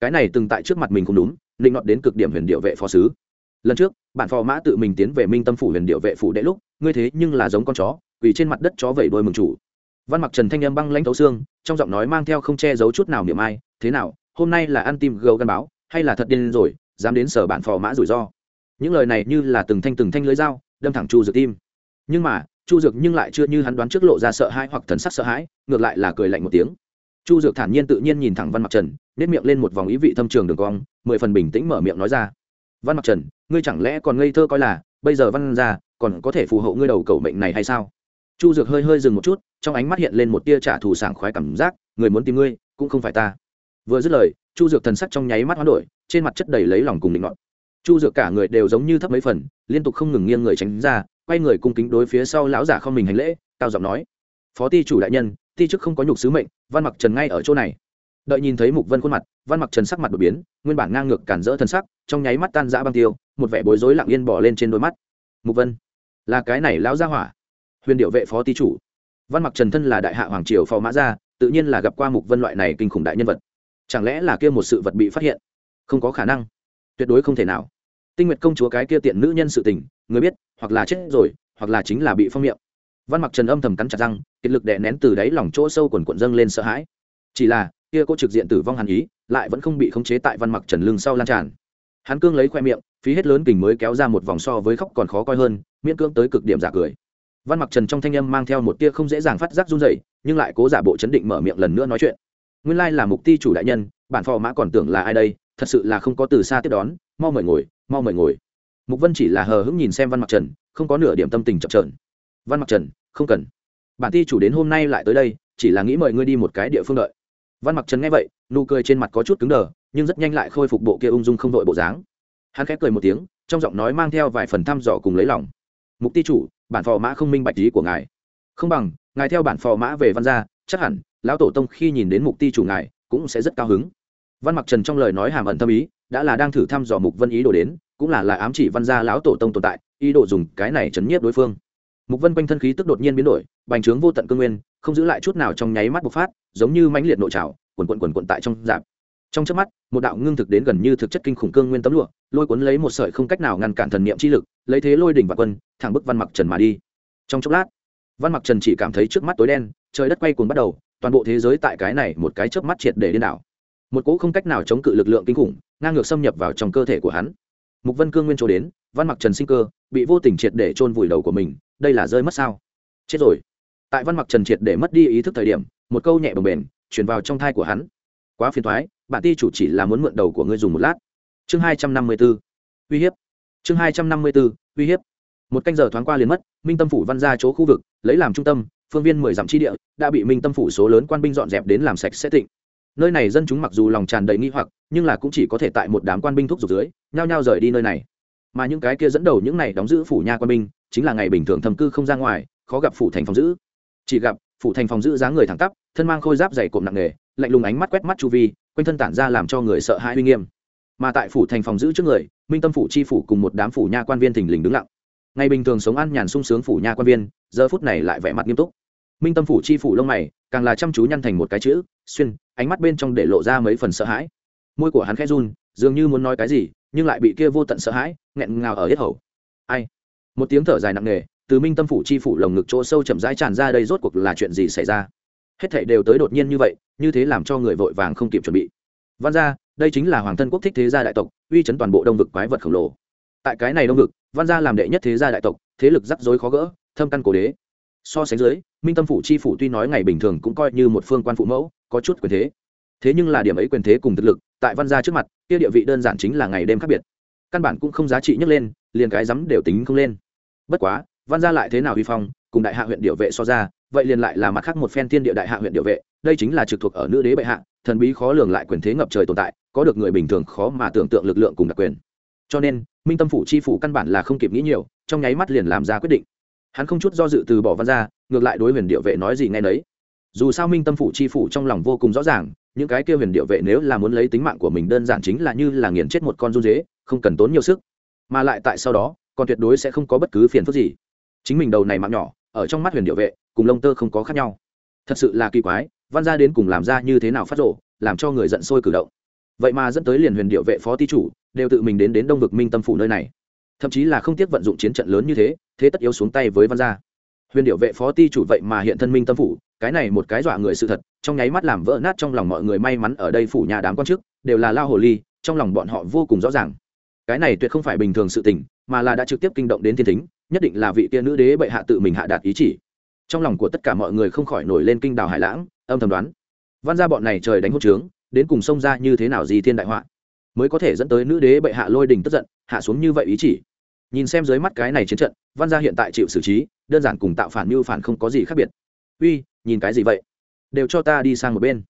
S1: Cái này từng tại trước mặt mình cũng đúng, định nọt đến cực điểm huyền điệu vệ phó sứ. Lần trước bản phò mã tự mình tiến về minh tâm phủ huyền điệu vệ phủ đệ lúc, ngươi thế nhưng là giống con chó, quỳ trên mặt đất chó vẩy đôi mừng chủ. Văn mặc trần thanh âm băng lãnh thấu xương, trong giọng nói mang theo không che giấu chút nào niệm ai, thế nào, hôm nay là ăn tim gấu gắn báo, hay là thật điên rồi, dám đến sở bản phò mã rủi ro? Những lời này như là từng thanh từng thanh lưới dao, đâm thẳng chu dược tim nhưng mà, chu dược nhưng lại chưa như hắn đoán trước lộ ra sợ hãi hoặc thần sắc sợ hãi, ngược lại là cười lạnh một tiếng. Chu dược thản nhiên tự nhiên nhìn thẳng văn mặc trần nếp miệng lên một vòng ý vị thâm trường đường cong, mười phần bình tĩnh mở miệng nói ra. Văn mặc trần, ngươi chẳng lẽ còn ngây thơ coi là, bây giờ văn ra còn có thể phù hộ ngươi đầu cầu mệnh này hay sao? Chu dược hơi hơi dừng một chút, trong ánh mắt hiện lên một tia trả thù sảng khoái cảm giác, người muốn tìm ngươi, cũng không phải ta. Vừa dứt lời, chu dược thần sắc trong nháy mắt hoán đổi, trên mặt chất đầy lấy lòng cùng định ngọn chu dược cả người đều giống như thấp mấy phần, liên tục không ngừng nghiêng người tránh ra, quay người cung kính đối phía sau lão giả không mình hành lễ, cao giọng nói, phó ty chủ đại nhân ty chức không có nhục sứ mệnh, văn mặc trần ngay ở chỗ này. Đợi nhìn thấy mục vân khuôn mặt, văn mặc trần sắc mặt đột biến, nguyên bản ngang ngược cản rỡ thân sắc, trong nháy mắt tan dã băng tiêu, một vẻ bối rối lặng yên bỏ lên trên đôi mắt. Mục vân, là cái này lão gia hỏa. Huyền điệu vệ phó ty chủ. Văn mặc trần thân là đại hạ hoàng triều phò mã gia, tự nhiên là gặp qua mục vân loại này kinh khủng đại nhân vật. Chẳng lẽ là kia một sự vật bị phát hiện? Không có khả năng. Tuyệt đối không thể nào tinh nguyệt công chúa cái kia tiện nữ nhân sự tình, người biết, hoặc là chết rồi, hoặc là chính là bị phong miệng. Văn mặc trần âm thầm cắn chặt răng, kiệt lực đè nén từ đáy lòng chỗ sâu quần quận dâng lên sợ hãi. Chỉ là, kia cô trực diện tử vong hàn ý, lại vẫn không bị khống chế tại văn mặc trần lưng sau lan tràn. Hắn cương lấy khoe miệng, phí hết lớn kình mới kéo ra một vòng so với khóc còn khó coi hơn, miễn cưỡng tới cực điểm giả cười. Văn mặc trần trong thanh âm mang theo một tia không dễ dàng phát giác run dậy nhưng lại cố giả bộ chấn định mở miệng lần nữa nói chuyện. Nguyên lai là mục ti chủ đại nhân, bản phò mã còn tưởng là ai đây? Thật sự là không có từ xa tiếp đón, mau mời ngồi, mau mời ngồi. Mục vân chỉ là hờ hững nhìn xem văn mặc trần, không có nửa điểm tâm tình chậm trợn văn mặc trần, không cần. Bản ti chủ đến hôm nay lại tới đây, chỉ là nghĩ mời ngươi đi một cái địa phương đợi. Văn mặc trần nghe vậy, nụ cười trên mặt có chút cứng đờ, nhưng rất nhanh lại khôi phục bộ kia ung dung không đội bộ dáng. Hắn khẽ cười một tiếng, trong giọng nói mang theo vài phần thăm dò cùng lấy lòng. Mục ti chủ, bản phò mã không minh bạch ý của ngài. Không bằng, ngài theo bản phò mã về văn gia, chắc hẳn lão tổ tông khi nhìn đến mục ti chủ ngài, cũng sẽ rất cao hứng văn mặc trần trong lời nói hàm ẩn tâm ý, đã là đang thử thăm dò mục vân ý đồ đến, cũng là là ám chỉ văn gia lão tổ tông tồn tại, ý đồ dùng cái này chấn nhiếp đối phương. Mục vân quanh thân khí tức đột nhiên biến đổi, bành trướng vô tận cương nguyên, không giữ lại chút nào trong nháy mắt bộc phát, giống như mãnh liệt nội trào, quần quần quần quần tại trong dạp. Trong chớp mắt, một đạo ngưng thực đến gần như thực chất kinh khủng cương nguyên tấm lụa, lôi cuốn lấy một sợi không cách nào ngăn cản thần niệm chi lực, lấy thế lôi đỉnh và quân, thẳng bức văn mặc trần mà đi. Trong chốc lát, văn mặc trần chỉ cảm thấy trước mắt tối đen, trời đất quay cuồng bắt đầu, toàn bộ thế giới tại cái này một cái chớp mắt triệt để điên đảo một cỗ không cách nào chống cự lực lượng kinh khủng, ngang ngược xâm nhập vào trong cơ thể của hắn. Mục vân cương nguyên chỗ đến, văn mặc trần sinh cơ, bị vô tình triệt để chôn vùi đầu của mình, đây là rơi mất sao? Chết rồi. Tại văn mặc trần triệt để mất đi ý thức thời điểm, một câu nhẹ bồng bềnh truyền vào trong thai của hắn. Quá phiền thoái bản ti chủ chỉ là muốn mượn đầu của ngươi dùng một lát. Chương hai trăm năm mươi b ố uy hiếp. Chương hai trăm năm mươi b ố uy hiếp. Một canh giờ thoáng qua liền mất, minh tâm phủ văn ra chỗ khu vực, lấy làm trung tâm, phương viên mười dặm tri địa, đã bị minh tâm phủ số lớn quan binh dọn dẹp đến làm sạch sẽ tịnh nơi này dân chúng mặc dù lòng tràn đầy nghi hoặc, nhưng là cũng chỉ có thể tại một đám quan binh thúc giục dưới, nhao nhao rời đi nơi này. Mà những cái kia dẫn đầu những này đóng giữ phủ nha quan binh, chính là ngày bình thường thầm cư không ra ngoài, khó gặp phủ thành phòng giữ. Chỉ gặp phủ thành phòng giữ dáng người thẳng tắp, thân mang khôi giáp dày cộm nặng nề, lạnh lùng ánh mắt quét mắt chu vi, quanh thân tản ra làm cho người sợ hãi uy nghiêm. Mà tại phủ thành phòng giữ trước người, minh tâm phủ chi phủ cùng một đám phủ nha quan viên thình lình đứng lặng. Ngày bình thường sống ăn nhàn sung sướng phủ nha quan viên, giờ phút này lại vẻ mặt nghiêm túc. Minh tâm phủ chi phủ lông mày, càng là chăm chú nhăn thành một cái chữ xuyên, ánh mắt bên trong để lộ ra mấy phần sợ hãi. Môi của hắn khẽ run, dường như muốn nói cái gì, nhưng lại bị kia vô tận sợ hãi, nghẹn ngào ở hết hầu. Ai? Một tiếng thở dài nặng nề, từ minh tâm phủ chi phủ lồng ngực chỗ sâu chậm rãi tràn ra đây rốt cuộc là chuyện gì xảy ra? Hết thảy đều tới đột nhiên như vậy, như thế làm cho người vội vàng không kịp chuẩn bị. Văn gia, đây chính là hoàng thân quốc thích thế gia đại tộc, uy chấn toàn bộ đông vực quái vật khổng lồ. Tại cái này đông vực, văn gia làm đệ nhất thế gia đại tộc, thế lực rắc rối khó gỡ, thâm căn cổ đế. So sánh dưới, minh tâm phủ chi phủ tuy nói ngày bình thường cũng coi như một phương quan phụ mẫu có chút quyền thế. Thế nhưng là điểm ấy quyền thế cùng thực lực, tại văn gia trước mặt, kia địa vị đơn giản chính là ngày đêm khác biệt. Căn bản cũng không giá trị nhấc lên, liền cái rắm đều tính không lên. Bất quá, văn gia lại thế nào huy phong, cùng đại hạ huyện điệu vệ so ra, vậy liền lại là mặt khác một phen tiên địa đại hạ huyện điệu vệ, đây chính là trực thuộc ở nữ đế bệ hạ, thần bí khó lường lại quyền thế ngập trời tồn tại, có được người bình thường khó mà tưởng tượng lực lượng cùng đặc quyền. Cho nên, minh tâm phủ chi phủ căn bản là không kịp nghĩ nhiều, trong nháy mắt liền làm ra quyết định. Hắn không chút do dự từ bỏ văn ra ngược lại đối huyền điệu vệ nói gì ngay nấy dù sao minh tâm phủ chi phủ trong lòng vô cùng rõ ràng, những cái kia huyền điệu vệ nếu là muốn lấy tính mạng của mình đơn giản chính là như là nghiền chết một con run dế, không cần tốn nhiều sức. Mà lại tại sau đó, còn tuyệt đối sẽ không có bất cứ phiền phức gì. Chính mình đầu này mạng nhỏ, ở trong mắt huyền điệu vệ, cùng lông tơ không có khác nhau. Thật sự là kỳ quái, văn gia đến cùng làm ra như thế nào phát rộ làm cho người giận sôi cử động. Vậy mà dẫn tới liền huyền điệu vệ phó ty chủ, đều tự mình đến đến đông vực minh tâm phủ nơi này. Thậm chí là không tiếc vận dụng chiến trận lớn như thế thế tất yếu xuống tay với văn gia huyền điệu vệ phó ty chủ vậy mà hiện thân minh tâm phủ, cái này một cái dọa người sự thật, trong nháy mắt làm vỡ nát trong lòng mọi người may mắn ở đây phủ nhà đám quan chức, đều là lao hồ ly, trong lòng bọn họ vô cùng rõ ràng. Cái này tuyệt không phải bình thường sự tình, mà là đã trực tiếp kinh động đến thiên thính, nhất định là vị kia nữ đế bệ hạ tự mình hạ đạt ý chỉ. Trong lòng của tất cả mọi người không khỏi nổi lên kinh đào hải lãng, âm thầm đoán. Văn ra bọn này trời đánh hốt trướng, đến cùng xông ra như thế nào gì thiên đại họa? Mới có thể dẫn tới nữ đế bệ hạ lôi đình tức giận, hạ xuống như vậy ý chỉ. Nhìn xem dưới mắt cái này chiến trận, văn gia hiện tại chịu xử trí đơn giản cùng tạo phản mưu phản không có gì khác biệt. Uy, nhìn cái gì vậy? Đều cho ta đi sang một bên.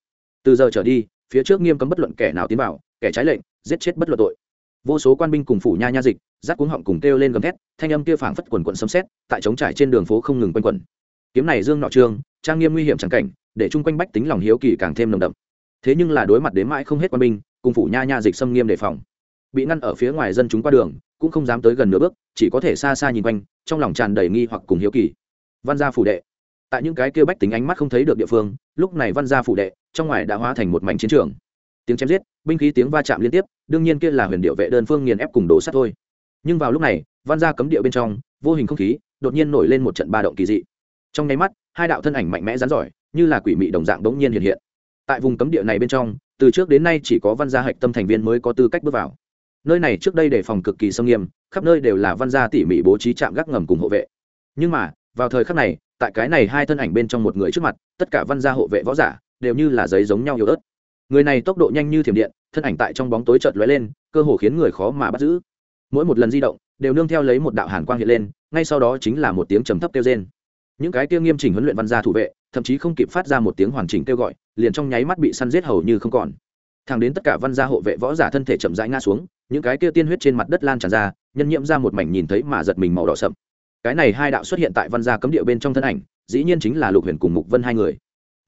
S1: Từ giờ trở đi, phía trước nghiêm cấm bất luận kẻ nào tiến vào, kẻ trái lệnh, giết chết bất luận tội. Vô số quan binh cùng phủ nha nha dịch rác cuống họng cùng kêu lên gầm thét, thanh âm kia phảng phất quần quận sấm xét tại trống trải trên đường phố không ngừng quanh quẩn. Kiếm này dương nọ trương trang nghiêm nguy hiểm chẳng cảnh, để chung quanh bách tính lòng hiếu kỳ càng thêm nồng đậm. Thế nhưng là đối mặt đến mãi không hết quan binh, cùng phủ nha nha dịch xâm nghiêm đề phòng. Bị ngăn ở phía ngoài dân chúng qua đường, cũng không dám tới gần nửa bước, chỉ có thể xa xa nhìn quanh trong lòng tràn đầy nghi hoặc cùng hiếu kỳ. Văn gia phủ đệ. Tại những cái kia bách tính ánh mắt không thấy được địa phương, lúc này văn gia phủ đệ, trong ngoài đã hóa thành một mảnh chiến trường. Tiếng chém giết, binh khí tiếng va chạm liên tiếp, đương nhiên kia là huyền điệu vệ đơn phương nghiền ép cùng đổ sắt thôi. Nhưng vào lúc này, văn gia cấm địa bên trong, vô hình không khí, đột nhiên nổi lên một trận ba động kỳ dị. Trong nháy mắt, hai đạo thân ảnh mạnh mẽ rắn giỏi, như là quỷ mị đồng dạng đống nhiên hiện hiện. Tại vùng cấm địa này bên trong, từ trước đến nay chỉ có văn gia hạch tâm thành viên mới có tư cách bước vào. Nơi này trước đây đề phòng cực kỳ sông nghiêm khắp nơi đều là văn gia tỉ mỉ bố trí trạm gác ngầm cùng hộ vệ. Nhưng mà, vào thời khắc này, tại cái này hai thân ảnh bên trong một người trước mặt, tất cả văn gia hộ vệ võ giả đều như là giấy giống nhau yếu ớt. Người này tốc độ nhanh như thiểm điện, thân ảnh tại trong bóng tối chợt lóe lên, cơ hồ khiến người khó mà bắt giữ. Mỗi một lần di động, đều nương theo lấy một đạo hàn quang hiện lên, ngay sau đó chính là một tiếng trầm thấp kêu rên. Những cái kia nghiêm chỉnh huấn luyện văn gia thủ vệ, thậm chí không kịp phát ra một tiếng hoàn chỉnh kêu gọi, liền trong nháy mắt bị săn giết hầu như không còn thẳng đến tất cả văn gia hộ vệ võ giả thân thể chậm rãi ngã xuống, những cái kia tiên huyết trên mặt đất lan tràn ra, nhân nhiễm ra một mảnh nhìn thấy mà giật mình màu đỏ sậm. Cái này hai đạo xuất hiện tại văn gia cấm địa bên trong thân ảnh, dĩ nhiên chính là lục huyền cùng mục vân hai người.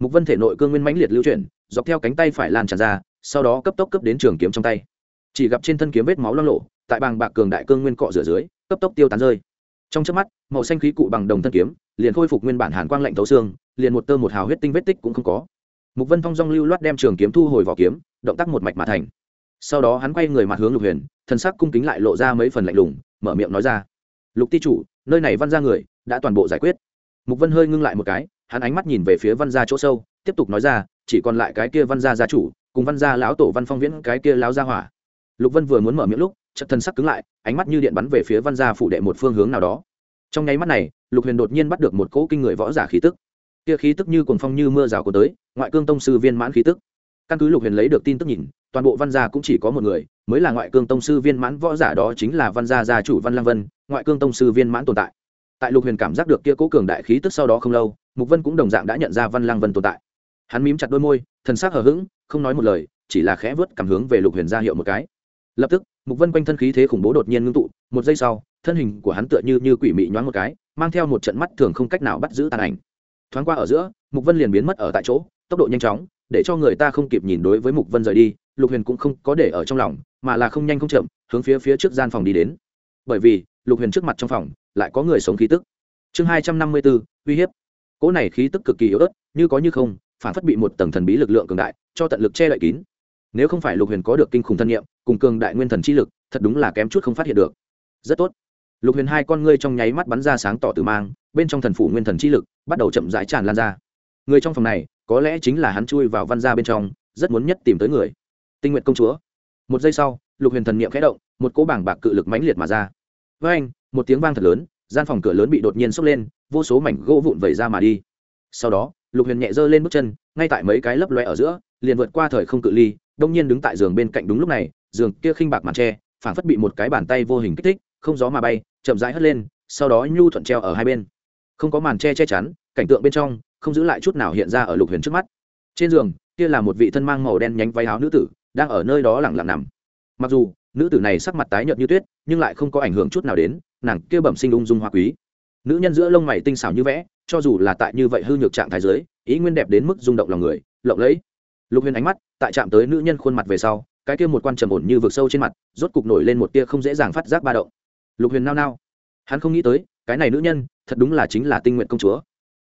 S1: Mục vân thể nội cương nguyên mãnh liệt lưu chuyển, dọc theo cánh tay phải lan tràn ra, sau đó cấp tốc cấp đến trường kiếm trong tay. Chỉ gặp trên thân kiếm vết máu loang lộ tại bàng bạc cường đại cương nguyên cọ rửa dưới, cấp tốc tiêu tán rơi. Trong chớp mắt, màu xanh khí cụ bằng đồng thân kiếm, liền khôi phục nguyên bản hàn quang lạnh thấu xương, liền một tơ một hào huyết tinh vết tích cũng không có. Mục vân phong dong lưu loát đem trường kiếm thu hồi vỏ kiếm động tác một mạch mà thành. Sau đó hắn quay người mặt hướng lục huyền, thân sắc cung kính lại lộ ra mấy phần lạnh lùng, mở miệng nói ra. Lục ti chủ, nơi này văn ra người đã toàn bộ giải quyết. Mục vân hơi ngưng lại một cái, hắn ánh mắt nhìn về phía văn gia chỗ sâu, tiếp tục nói ra, chỉ còn lại cái kia văn gia gia chủ, cùng văn gia lão tổ văn phong viễn, cái kia lão gia hỏa. Lục vân vừa muốn mở miệng lúc, chợt thân sắc cứng lại, ánh mắt như điện bắn về phía văn gia phủ đệ một phương hướng nào đó. Trong nháy mắt này, lục huyền đột nhiên bắt được một cỗ kinh người võ giả khí tức. Kia khí tức như cuồng phong như mưa rào của tới, ngoại cương tông sư viên mãn khí tức căn cứ lục huyền lấy được tin tức nhìn, toàn bộ văn gia cũng chỉ có một người, mới là ngoại cương tông sư viên mãn võ giả đó chính là văn gia gia chủ văn lang vân, ngoại cương tông sư viên mãn tồn tại. Tại lục huyền cảm giác được kia cố cường đại khí tức sau đó không lâu, mục vân cũng đồng dạng đã nhận ra văn lang vân tồn tại. Hắn mím chặt đôi môi, thần sắc hờ hững, không nói một lời, chỉ là khẽ vớt cảm hướng về lục huyền ra hiệu một cái. Lập tức, mục vân quanh thân khí thế khủng bố đột nhiên ngưng tụ, một giây sau, thân hình của hắn tựa như như quỷ mị nhoáng một cái, mang theo một trận mắt thường không cách nào bắt giữ tàn ảnh. Thoáng qua ở giữa, mục vân liền biến mất ở tại chỗ, tốc độ nhanh chóng để cho người ta không kịp nhìn đối với mục vân rời đi, lục huyền cũng không có để ở trong lòng, mà là không nhanh không chậm, hướng phía phía trước gian phòng đi đến. Bởi vì, lục huyền trước mặt trong phòng, lại có người sống khí tức. Chương hai trăm năm mươi bốn uy hiếp. Cỗ này khí tức cực kỳ yếu ớt, như có như không, phản phất bị một tầng thần bí lực lượng cường đại, cho tận lực che đậy kín. Nếu không phải lục huyền có được kinh khủng thân nhiệm cùng cường đại nguyên thần chi lực, thật đúng là kém chút không phát hiện được. Rất tốt. Lục huyền hai con ngươi trong nháy mắt bắn ra sáng tỏ từ mang, bên trong thần phủ nguyên thần chi lực bắt đầu chậm rãi tràn lan ra. Người trong phòng này có lẽ chính là hắn chui vào văn gia bên trong, rất muốn nhất tìm tới người. Tinh nguyện công chúa. Một giây sau, lục huyền thần niệm khẽ động, một cỗ bảng bạc cự lực mãnh liệt mà ra. Với anh một tiếng vang thật lớn, gian phòng cửa lớn bị đột nhiên sốc lên, vô số mảnh gỗ vụn vẩy ra mà đi. Sau đó, lục huyền nhẹ giơ lên bước chân, ngay tại mấy cái lấp loe ở giữa, liền vượt qua thời không cự ly, đông nhiên đứng tại giường bên cạnh đúng lúc này, giường kia khinh bạc màn tre phảng phất bị một cái bàn tay vô hình kích thích, không gió mà bay, chậm rãi hất lên, sau đó nhu thuận treo ở hai bên. Không có màn tre che chắn, cảnh tượng bên trong không giữ lại chút nào hiện ra ở lục huyền trước mắt. Trên giường, kia là một vị thân mang màu đen nhánh váy áo nữ tử, đang ở nơi đó lẳng lặng nằm. Mặc dù, nữ tử này sắc mặt tái nhợt như tuyết, nhưng lại không có ảnh hưởng chút nào đến, nàng kia bẩm sinh ung dung hoa quý. Nữ nhân giữa lông mày tinh xảo như vẽ, cho dù là tại như vậy hư nhược trạng thái giới ý nguyên đẹp đến mức rung động lòng người, lộng lẫy. Lục huyền ánh mắt, tại chạm tới nữ nhân khuôn mặt về sau, cái kia một quan trầm ổn như vực sâu trên mặt, rốt cục nổi lên một tia không dễ dàng phát giác ba động. Lục huyền nao nao. Hắn không nghĩ tới, cái này nữ nhân, thật đúng là chính là tinh nguyện công chúa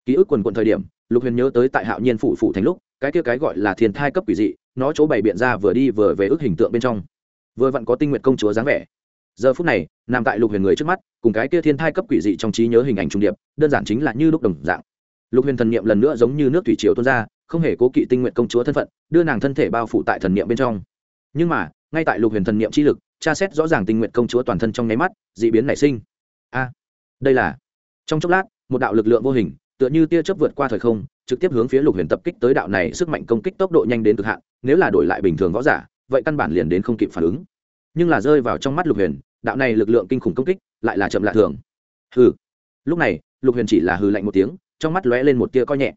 S1: ký ức quần quận thời điểm, lục huyền nhớ tới tại hạo nhiên phủ phủ thành lúc, cái kia cái gọi là thiên thai cấp quỷ dị, nó chỗ bày biện ra vừa đi vừa về ức hình tượng bên trong. Vừa vặn có tinh nguyện công chúa dáng vẻ. Giờ phút này, nằm tại lục huyền người trước mắt, cùng cái kia thiên thai cấp quỷ dị trong trí nhớ hình ảnh trung điệp, đơn giản chính là như lúc đồng dạng. Lục huyền thần niệm lần nữa giống như nước thủy triều tuôn ra, không hề cố kỵ tinh nguyện công chúa thân phận, đưa nàng thân thể bao phủ tại thần niệm bên trong. Nhưng mà, ngay tại lục huyền thần niệm chi lực, tra xét rõ ràng tinh nguyện công chúa toàn thân trong nháy mắt d ị biến nảy sinh. A, đây là, trong chốc lát, một đạo lực lượng vô hình tựa như tia chớp vượt qua thời không, trực tiếp hướng phía lục huyền tập kích tới đạo này sức mạnh công kích tốc độ nhanh đến cực hạn, nếu là đổi lại bình thường võ giả, vậy căn bản liền đến không kịp phản ứng. Nhưng là rơi vào trong mắt lục huyền, đạo này lực lượng kinh khủng công kích lại là chậm lạ thường. Hừ. Lúc này, lục huyền chỉ là hừ lạnh một tiếng, trong mắt lóe lên một tia coi nhẹ.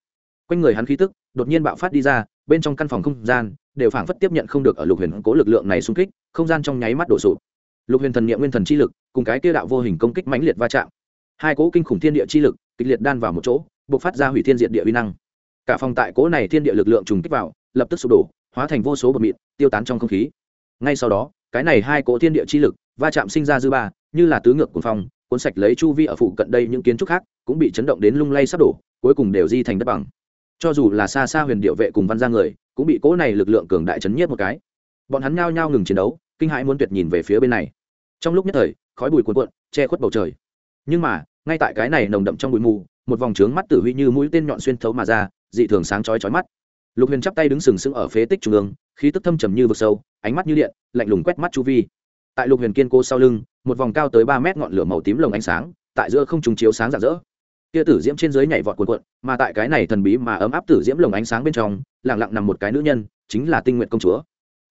S1: Quanh người hắn khí tức, đột nhiên bạo phát đi ra, bên trong căn phòng không gian đều phảng phất tiếp nhận không được ở lục huyền cố lực lượng này xung kích, không gian trong nháy mắt đổ sụp. Lục huyền thần niệm nguyên thần chi lực, cùng cái tia đạo vô hình công kích mãnh liệt va chạm. Hai cỗ kinh khủng thiên địa chi lực kịch liệt đan vào một chỗ buộc phát ra hủy thiên diện địa uy năng. Cả phòng tại cỗ này thiên địa lực lượng trùng kích vào, lập tức sụp đổ, hóa thành vô số bột mịn, tiêu tán trong không khí. Ngay sau đó, cái này hai cỗ thiên địa chi lực va chạm sinh ra dư ba, như là tứ ngược cuồng phong, cuốn sạch lấy chu vi ở phụ cận đây những kiến trúc khác, cũng bị chấn động đến lung lay sắp đổ, cuối cùng đều di thành đất bằng. Cho dù là xa xa huyền điệu vệ cùng văn gia người, cũng bị cỗ này lực lượng cường đại chấn nhiếp một cái. Bọn hắn nhao nhao ngừng chiến đấu, kinh hãi muốn tuyệt nhìn về phía bên này. Trong lúc nhất thời, khói bụi cuồn cuộn, che khuất bầu trời. Nhưng mà, ngay tại cái này nồng đậm trong bụi mù một vòng trướng mắt tử huy như mũi tên nhọn xuyên thấu mà ra, dị thường sáng chói chói mắt. Lục huyền chắp tay đứng sừng sững ở phế tích trung ương, khí tức thâm trầm như vực sâu, ánh mắt như điện, lạnh lùng quét mắt chu vi. Tại lục huyền kiên cố sau lưng, một vòng cao tới ba mét ngọn lửa màu tím lồng ánh sáng, tại giữa không trùng chiếu sáng rạng rỡ. Kia tử diễm trên dưới nhảy vọt cuộn cuộn, mà tại cái này thần bí mà ấm áp tử diễm lồng ánh sáng bên trong, lặng lặng nằm một cái nữ nhân, chính là tinh nguyện công chúa.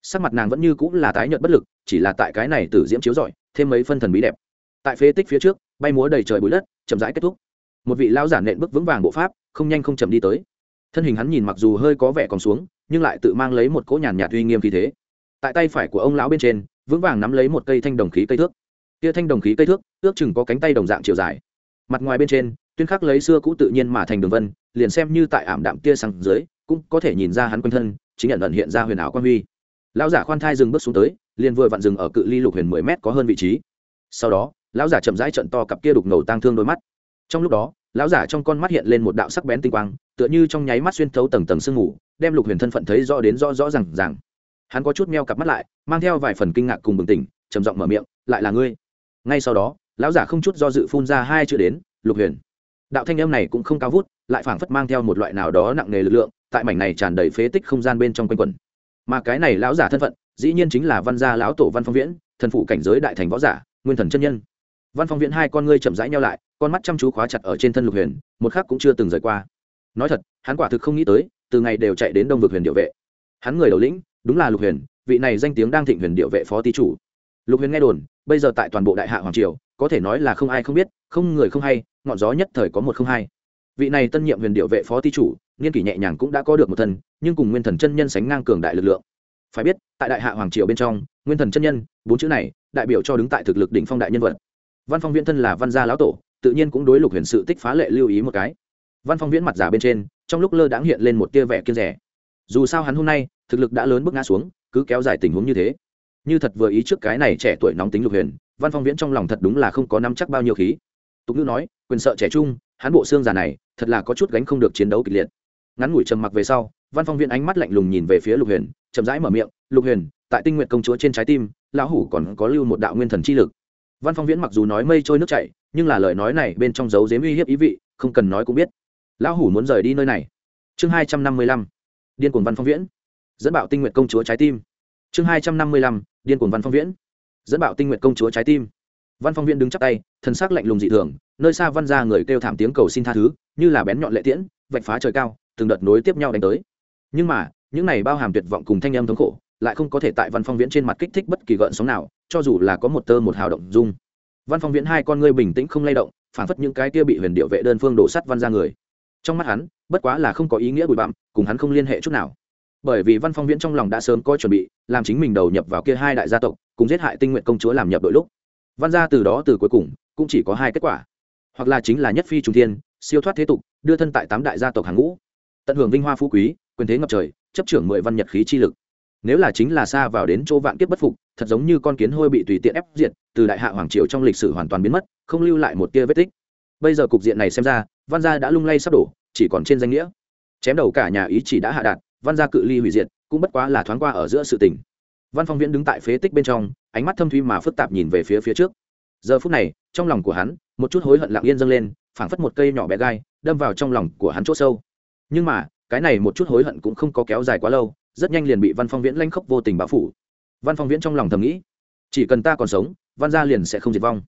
S1: Sắc mặt nàng vẫn như cũng là tái nhợt bất lực, chỉ là tại cái này tử diễm chiếu rọi, thêm mấy phân thần bí đẹp. Tại phế tích phía trước, bay múa đầy trời bụi đất, chậm rãi kết thúc một vị lão giả nện bước vững vàng bộ pháp, không nhanh không chậm đi tới. Thân hình hắn nhìn mặc dù hơi có vẻ còn xuống, nhưng lại tự mang lấy một cỗ nhàn nhạt uy nghiêm khí thế. Tại tay phải của ông lão bên trên, vững vàng nắm lấy một cây thanh đồng khí cây thước. Kia thanh đồng khí cây thước, ước chừng có cánh tay đồng dạng chiều dài. Mặt ngoài bên trên, tuyên khắc lấy xưa cũ tự nhiên mà thành đường vân, liền xem như tại ảm đạm tia sang dưới, cũng có thể nhìn ra hắn quanh thân, chính nhận vận hiện ra huyền ảo quan huy. Lão giả khoan thai dừng bước xuống tới, liền vừa vặn dừng ở cự ly lục huyền mười mét có hơn vị trí. Sau đó, lão giả chậm rãi trận to cặp kia đục ngầu tang thương đôi mắt trong lúc đó, lão giả trong con mắt hiện lên một đạo sắc bén tinh quang, tựa như trong nháy mắt xuyên thấu tầng tầng sương mù, đem lục huyền thân phận thấy rõ đến rõ rõ r à n g rằng hắn có chút meo cặp mắt lại, mang theo vài phần kinh ngạc cùng bừng tỉnh, trầm giọng mở miệng, lại là ngươi? Ngay sau đó, lão giả không chút do dự phun ra hai chữ đến, lục huyền. Đạo thanh âm này cũng không cao vút, lại phảng phất mang theo một loại nào đó nặng nề lực lượng, tại mảnh này tràn đầy phế tích không gian bên trong quanh quần mà cái này lão giả thân phận, dĩ nhiên chính là văn gia lão tổ văn phong viễn, thần phụ cảnh giới đại thành võ giả, nguyên thần chân nhân. Văn phong viễn hai con ngươi chậm rãi nhau lại con mắt chăm chú khóa chặt ở trên thân lục huyền, một khắc cũng chưa từng rời qua. Nói thật, hắn quả thực không nghĩ tới, từ ngày đều chạy đến đông vực huyền điệu vệ. Hắn người đầu lĩnh, đúng là lục huyền, vị này danh tiếng đang thịnh huyền điệu vệ phó tý chủ. Lục huyền nghe đồn, bây giờ tại toàn bộ đại hạ hoàng triều, có thể nói là không ai không biết, không người không hay, ngọn gió nhất thời có một không hai. Vị này tân nhiệm huyền điệu vệ phó tý chủ niên kỷ nhẹ nhàng cũng đã có được một thần nhưng cùng nguyên thần chân nhân sánh ngang cường đại lực lượng. Phải biết, tại đại hạ hoàng triều bên trong, nguyên thần chân nhân, bốn chữ này, đại biểu cho đứng tại thực lực đỉnh phong đại nhân vật. Văn phong viễn thân là văn gia lão tổ tự nhiên cũng đối lục huyền sự tích phá lệ lưu ý một cái. Văn phong viễn mặt giả bên trên, trong lúc lơ đãng hiện lên một tia vẻ kiên rẻ. Dù sao hắn hôm nay, thực lực đã lớn bước ngã xuống, cứ kéo dài tình huống như thế. Như thật vừa ý trước cái này trẻ tuổi nóng tính lục huyền, văn phong viễn trong lòng thật đúng là không có nắm chắc bao nhiêu khí. Tục ngữ nói, quyền sợ trẻ trung, hắn bộ xương già này, thật là có chút gánh không được chiến đấu kịch liệt. Ngắn ngủi trầm mặc về sau, văn phong viễn ánh mắt lạnh lùng nhìn về phía lục huyền, chậm rãi mở miệng, lục huyền, tại tinh nguyện công chúa trên trái tim, lão hủ còn có lưu một đạo nguyên thần chi lực văn phong viễn mặc dù nói mây trôi nước chảy, nhưng là lời nói này bên trong dấu dếm uy hiếp ý vị, không cần nói cũng biết. Lão hủ muốn rời đi nơi này. Chương hai trăm năm mươi lăm, điên cuồng văn phong viễn. Dẫn bạo tinh nguyện công chúa trái tim. Chương hai trăm năm mươi lăm, điên cuồng văn phong viễn. Dẫn bạo tinh nguyện công chúa trái tim. Văn phong viễn đứng chắp tay thân xác lạnh lùng dị thường, nơi xa văn ra người kêu thảm tiếng cầu xin tha thứ, như là bén nhọn lệ tiễn, vạch phá trời cao, từng đợt nối tiếp nhau đánh tới. Nhưng mà, những này bao hàm tuyệt vọng cùng thanh âm thống khổ, lại không có thể tại văn phong viễn trên mặt kích thích bất kỳ gợn sóng nào cho dù là có một tơ một hào động dung. Văn phong viễn hai con ngươi bình tĩnh không lay động, phản phất những cái kia bị huyền điệu vệ đơn phương đổ sắt văn ra người. Trong mắt hắn, bất quá là không có ý nghĩa bụi bặm, cùng hắn không liên hệ chút nào. Bởi vì văn phong viễn trong lòng đã sớm có chuẩn bị, làm chính mình đầu nhập vào kia hai đại gia tộc, cùng giết hại tinh nguyện công chúa làm nhập đội lúc. Văn gia từ đó từ cuối cùng, cũng chỉ có hai kết quả. Hoặc là chính là nhất phi trung thiên, siêu thoát thế tục, đưa thân tại tám đại gia tộc hàng ngũ. Tận hưởng vinh hoa phú quý, quyền thế ngập trời, chấp trưởng mười văn nhật khí chi lực nếu là chính là xa vào đến chỗ vạn kiếp bất phục, thật giống như con kiến hôi bị tùy tiện ép diệt, từ đại hạ hoàng triều trong lịch sử hoàn toàn biến mất, không lưu lại một tia vết tích. Bây giờ cục diện này xem ra, văn gia đã lung lay sắp đổ, chỉ còn trên danh nghĩa. Chém đầu cả nhà ý chỉ đã hạ đạt, văn gia cự ly hủy diệt, cũng bất quá là thoáng qua ở giữa sự tình. Văn phong viễn đứng tại phế tích bên trong, ánh mắt thâm thuy mà phức tạp nhìn về phía phía trước. Giờ phút này, trong lòng của hắn, một chút hối hận lặng yên dâng lên, phảng phất một cây nhỏ bé gai, đâm vào trong lòng của hắn chỗ sâu. Nhưng mà, cái này một chút hối hận cũng không có kéo dài quá lâu rất nhanh liền bị văn phong viễn lanh khốc vô tình bão phủ văn phong viễn trong lòng thầm nghĩ chỉ cần ta còn sống văn gia liền sẽ không diệt vong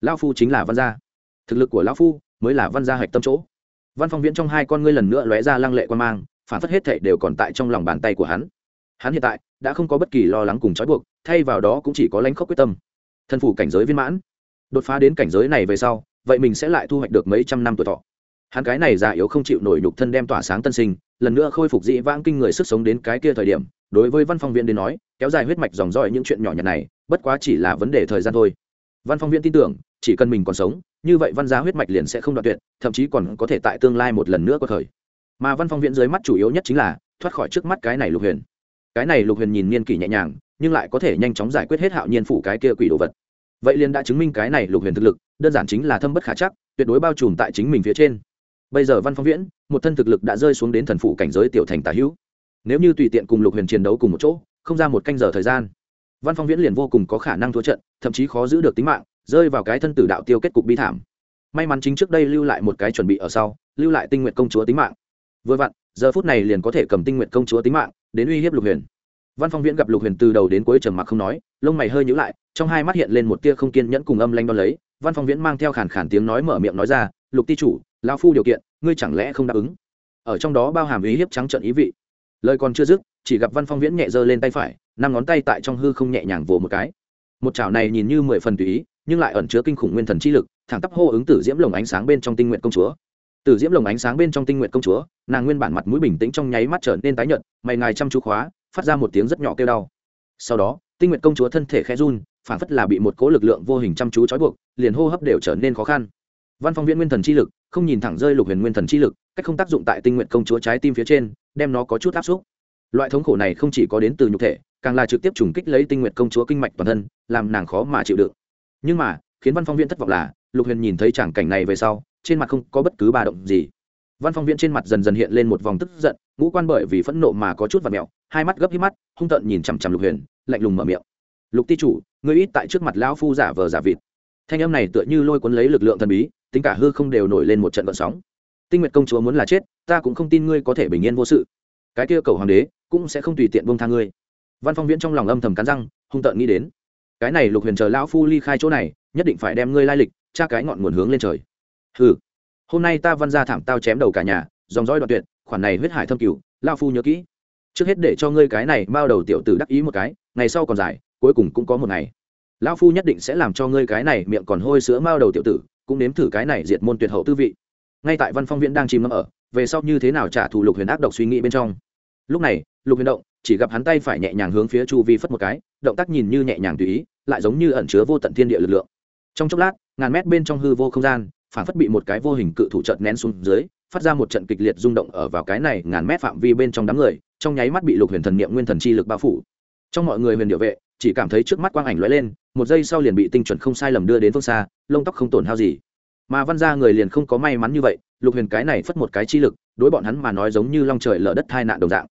S1: lao phu chính là văn gia thực lực của lão phu mới là văn gia hạch tâm chỗ văn phong viễn trong hai con ngươi lần nữa lóe ra lăng lệ quan mang phản phất hết thảy đều còn tại trong lòng bàn tay của hắn hắn hiện tại đã không có bất kỳ lo lắng cùng trói buộc thay vào đó cũng chỉ có lãnh khốc quyết tâm thân phủ cảnh giới viên mãn đột phá đến cảnh giới này về sau vậy mình sẽ lại thu hoạch được mấy trăm năm tuổi thọ hắn cái này già yếu không chịu nổi nhục thân đem tỏa sáng tân sinh, lần nữa khôi phục dị vãng kinh người sức sống đến cái kia thời điểm, đối với văn phong viên đến nói, kéo dài huyết mạch dòng dõi những chuyện nhỏ nhặt này, bất quá chỉ là vấn đề thời gian thôi. Văn phong viên tin tưởng, chỉ cần mình còn sống, như vậy văn giá huyết mạch liền sẽ không đoạn tuyệt, thậm chí còn có thể tại tương lai một lần nữa có thời. Mà văn phong viện dưới mắt chủ yếu nhất chính là, thoát khỏi trước mắt cái này lục huyền. Cái này lục huyền nhìn niên kỷ nhẹ nhàng, nhưng lại có thể nhanh chóng giải quyết hết hạo nhiên phủ cái kia quỷ đồ vật. Vậy liền đã chứng minh cái này lục huyền thực lực, đơn giản chính là thâm bất khả chắc, tuyệt đối bao trùm tại chính mình phía trên bây giờ văn phong viễn, một thân thực lực đã rơi xuống đến thần phủ cảnh giới tiểu thành tả hữu. Nếu như tùy tiện cùng lục huyền chiến đấu cùng một chỗ, không ra một canh giờ thời gian, văn phong viễn liền vô cùng có khả năng thua trận, thậm chí khó giữ được tính mạng, rơi vào cái thân tử đạo tiêu kết cục bi thảm. May mắn chính trước đây lưu lại một cái chuẩn bị ở sau, lưu lại tinh nguyện công chúa tính mạng. Vừa vặn, giờ phút này liền có thể cầm tinh nguyện công chúa tính mạng, đến uy hiếp lục huyền. Văn phong viễn gặp lục huyền từ đầu đến cuối trầm mặc không nói, lông mày hơi nhữ lại, trong hai mắt hiện lên một tia không kiên nhẫn cùng âm lanh đo lấy. Văn phong viễn mang theo khản khản tiếng nói mở miệng nói ra, lục ti chủ lao phu điều kiện, ngươi chẳng lẽ không đáp ứng? Ở trong đó bao hàm ý hiếp trắng trận ý vị. Lời còn chưa dứt, chỉ gặp văn phong viễn nhẹ giơ lên tay phải, năm ngón tay tại trong hư không nhẹ nhàng vồ một cái. Một chảo này nhìn như mười phần tùy ý, nhưng lại ẩn chứa kinh khủng nguyên thần chi lực, thẳng tắp hô ứng tử diễm lồng ánh sáng bên trong tinh nguyện công chúa. Tử diễm lồng ánh sáng bên trong tinh nguyện công chúa, nàng nguyên bản mặt mũi bình tĩnh trong nháy mắt trở nên tái nhợt, mày ngài chăm chú khóa, phát ra một tiếng rất nhỏ kêu đau. Sau đó, tinh nguyện công chúa thân thể khẽ run phản phất là bị một cố lực lượng vô hình chăm chú trói buộc, liền hô hấp đều trở nên khó khăn. Văn phong viễn nguyên thần chi lực không nhìn thẳng rơi lục huyền nguyên thần chi lực, cách không tác dụng tại tinh nguyện công chúa trái tim phía trên, đem nó có chút áp xúc. Loại thống khổ này không chỉ có đến từ nhục thể, càng là trực tiếp trùng kích lấy tinh nguyện công chúa kinh mạch toàn thân, làm nàng khó mà chịu đựng. Nhưng mà, khiến văn phong viễn thất vọng là, lục huyền nhìn thấy tràng cảnh này về sau, trên mặt không có bất cứ ba động gì. Văn phong viễn trên mặt dần dần hiện lên một vòng tức giận, ngũ quan bởi vì phẫn nộ mà có chút và mẹo, hai mắt gấp hít mắt, hung tợn nhìn chằm chằm lục huyền, lạnh lùng mở miệng. Lục ti chủ, ngươi ít tại trước mặt lão phu giả vờ giả vịt. Thanh âm này tựa như lôi cuốn lấy lực lượng thần bí tính cả hư không đều nổi lên một trận vận sóng. Tinh nguyệt công chúa muốn là chết, ta cũng không tin ngươi có thể bình yên vô sự. Cái kia cầu hoàng đế cũng sẽ không tùy tiện buông tha ngươi. Văn phong viễn trong lòng âm thầm cắn răng, hung tợn nghĩ đến. Cái này lục huyền chờ lão phu ly khai chỗ này, nhất định phải đem ngươi lai lịch, tra cái ngọn nguồn hướng lên trời. Hừ, hôm nay ta văn ra thảm tao chém đầu cả nhà, dòng dõi đoạn tuyệt, khoản này huyết hải thâm cửu, lão phu nhớ kỹ. Trước hết để cho ngươi cái này bao đầu tiểu tử đắc ý một cái, ngày sau còn dài, cuối cùng cũng có một ngày. Lão phu nhất định sẽ làm cho ngươi cái này miệng còn hôi sữa mao đầu tiểu tử cũng nếm thử cái này diệt môn tuyệt hậu tư vị. Ngay tại văn phong viễn đang chìm ngâm ở, về sau như thế nào trả thù lục huyền ác độc suy nghĩ bên trong. Lúc này, lục huyền động chỉ gặp hắn tay phải nhẹ nhàng hướng phía chu vi phất một cái, động tác nhìn như nhẹ nhàng tùy ý, lại giống như ẩn chứa vô tận thiên địa lực lượng. Trong chốc lát, ngàn mét bên trong hư vô không gian, phản phất bị một cái vô hình cự thủ trận nén xuống dưới, phát ra một trận kịch liệt rung động ở vào cái này ngàn mét phạm vi bên trong đám người, trong nháy mắt bị lục huyền thần niệm nguyên thần chi lực bao phủ trong mọi người huyền điệu vệ, chỉ cảm thấy trước mắt quang ảnh lóe lên, một giây sau liền bị tinh chuẩn không sai lầm đưa đến phương xa, lông tóc không tổn hao gì. Mà văn gia người liền không có may mắn như vậy, lục huyền cái này phất một cái chi lực, đối bọn hắn mà nói giống như long trời lở đất hai nạn đồng dạng.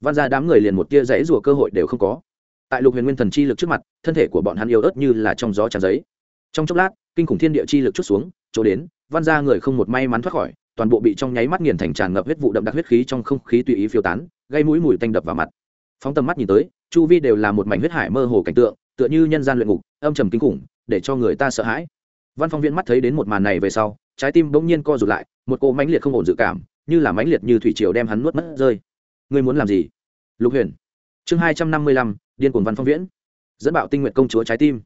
S1: Văn gia đám người liền một tia rẽ rùa cơ hội đều không có. Tại lục huyền nguyên thần chi lực trước mặt, thân thể của bọn hắn yếu ớt như là trong gió tràn giấy. Trong chốc lát, kinh khủng thiên địa chi lực chút xuống, chỗ đến, văn gia người không một may mắn thoát khỏi, toàn bộ bị trong nháy mắt nghiền thành tràn ngập huyết vụ đậm đặc huyết khí trong không khí tùy ý phiêu tán, gây mũi mùi tanh đập vào mặt. Phóng tầm mắt nhìn tới chu vi đều là một mảnh huyết hải mơ hồ cảnh tượng, tựa như nhân gian luyện ngục, âm trầm kinh khủng, để cho người ta sợ hãi. Văn phong viễn mắt thấy đến một màn này về sau, trái tim bỗng nhiên co rụt lại, một cỗ mãnh liệt không ổn dự cảm, như là mãnh liệt như thủy triều đem hắn nuốt mất rơi. Ngươi muốn làm gì? Lục huyền. Chương hai trăm năm mươi lăm, điên cuồng văn phong viễn. Dẫn bạo tinh nguyện công chúa trái tim.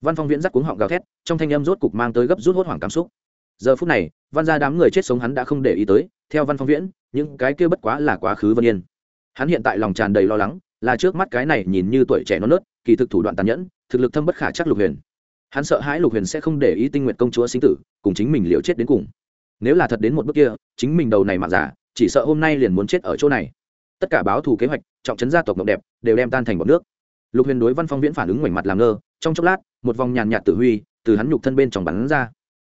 S1: Văn phong viễn dắt cuống họng gào thét, trong thanh âm rốt cục mang tới gấp rút hốt hoảng cảm xúc. Giờ phút này, văn ra đám người chết sống hắn đã không để ý tới, theo văn phong viễn, những cái kia bất quá là quá khứ vân yên. Hắn hiện tại lòng tràn đầy lo lắng là trước mắt cái này nhìn như tuổi trẻ non nớt, kỳ thực thủ đoạn tàn nhẫn, thực lực thâm bất khả chắc lục huyền. Hắn sợ hãi lục huyền sẽ không để ý tinh nguyện công chúa sinh tử, cùng chính mình liều chết đến cùng. Nếu là thật đến một bước kia, chính mình đầu này mà giả, chỉ sợ hôm nay liền muốn chết ở chỗ này. Tất cả báo thù kế hoạch, trọng trấn gia tộc ngọc đẹp, đều đem tan thành bọc nước. Lục huyền đối văn phong viễn phản ứng ngoảnh mặt làm ngơ, trong chốc lát, một vòng nhàn nhạt tử huy từ hắn nhục thân bên trong bắn ra.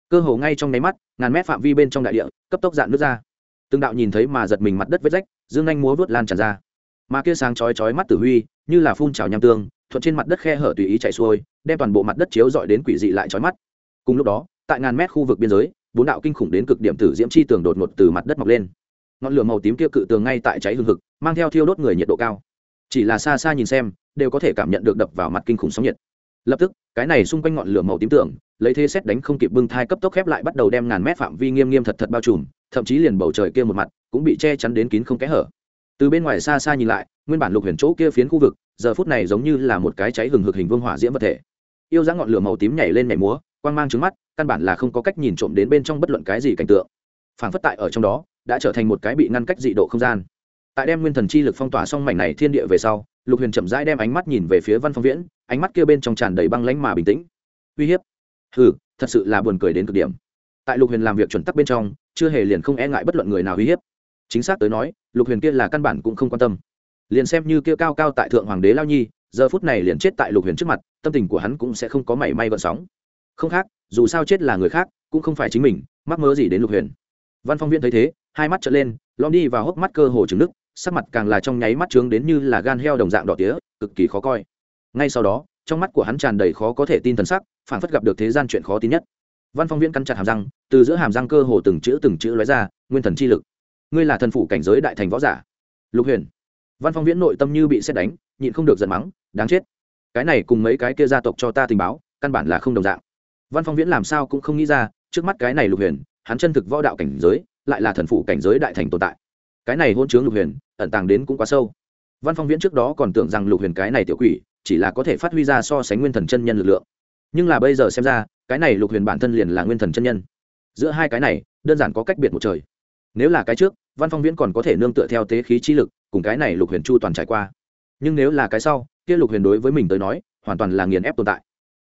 S1: Cơ hồ ngay trong nháy mắt, ngàn mét phạm vi bên trong đại địa, cấp tốc dạn nước ra. Từng đạo nhìn thấy mà giật mình mặt đất vết rách, dương anh múa vớt lan tràn ra mà kia sáng chói chói mắt tử huy, như là phun trào nham tương, thuận trên mặt đất khe hở tùy ý chạy xuôi, đem toàn bộ mặt đất chiếu dọi đến quỷ dị lại chói mắt. Cùng lúc đó, tại ngàn mét khu vực biên giới, bốn đạo kinh khủng đến cực điểm tử diễm chi tường đột ngột từ mặt đất mọc lên. Ngọn lửa màu tím kia cự tường ngay tại cháy hừng hực, mang theo thiêu đốt người nhiệt độ cao. Chỉ là xa xa nhìn xem, đều có thể cảm nhận được đập vào mặt kinh khủng sóng nhiệt. Lập tức, cái này xung quanh ngọn lửa màu tím tưởng lấy thế xét đánh không kịp bưng thai cấp tốc khép lại bắt đầu đem ngàn mét phạm vi nghiêm nghiêm thật thật bao trùm, thậm chí liền bầu trời kia một mặt cũng bị che chắn đến kín không kẽ hở từ bên ngoài xa xa nhìn lại, nguyên bản lục huyền chỗ kia phiến khu vực, giờ phút này giống như là một cái cháy hừng hực hình vương hỏa diễm vật thể. Yêu dáng ngọn lửa màu tím nhảy lên nhảy múa, quang mang trứng mắt, căn bản là không có cách nhìn trộm đến bên trong bất luận cái gì cảnh tượng. Phản phất tại ở trong đó, đã trở thành một cái bị ngăn cách dị độ không gian. Tại đem nguyên thần chi lực phong tỏa xong mảnh này thiên địa về sau, lục huyền chậm rãi đem ánh mắt nhìn về phía văn phong viễn, ánh mắt kia bên trong tràn đầy băng lánh mà bình tĩnh. Uy hiếp. Hừ, thật sự là buồn cười đến cực điểm. Tại lục huyền làm việc chuẩn tắc bên trong, chưa hề liền không e ngại bất luận người nào uy hiếp chính xác tới nói, lục huyền kia là căn bản cũng không quan tâm. Liền xem như kia cao cao tại thượng hoàng đế lao nhi, giờ phút này liền chết tại lục huyền trước mặt, tâm tình của hắn cũng sẽ không có mảy may gợn sóng. Không khác, dù sao chết là người khác, cũng không phải chính mình, mắc mơ gì đến lục huyền. Văn phong viên thấy thế, hai mắt trở lên, lom đi và hốc mắt cơ hồ trứng nước sắc mặt càng là trong nháy mắt trướng đến như là gan heo đồng dạng đỏ tía, cực kỳ khó coi. Ngay sau đó, trong mắt của hắn tràn đầy khó có thể tin thần sắc phản phất gặp được thế gian chuyện khó tin nhất. Văn phong viễn căn chặt hàm răng, từ giữa hàm răng cơ hồ từng chữ từng chữ lóe ra, nguyên thần chi lực ngươi là thần phủ cảnh giới đại thành võ giả. Lục huyền, văn phong viễn nội tâm như bị xét đánh, nhịn không được giận mắng, đáng chết. Cái này cùng mấy cái kia gia tộc cho ta tình báo, căn bản là không đồng dạng. Văn phong viễn làm sao cũng không nghĩ ra, trước mắt cái này lục huyền, hắn chân thực võ đạo cảnh giới, lại là thần phủ cảnh giới đại thành tồn tại. Cái này hôn chướng lục huyền, ẩn tàng đến cũng quá sâu. Văn phong viễn trước đó còn tưởng rằng lục huyền cái này tiểu quỷ, chỉ là có thể phát huy ra so sánh nguyên thần chân nhân lực lượng. Nhưng là bây giờ xem ra, cái này lục huyền bản thân liền là nguyên thần chân nhân. Giữa hai cái này, đơn giản có cách biệt một trời nếu là cái trước, văn phong viễn còn có thể nương tựa theo tế khí chi lực, cùng cái này lục huyền chu toàn trải qua. Nhưng nếu là cái sau, kia lục huyền đối với mình tới nói, hoàn toàn là nghiền ép tồn tại.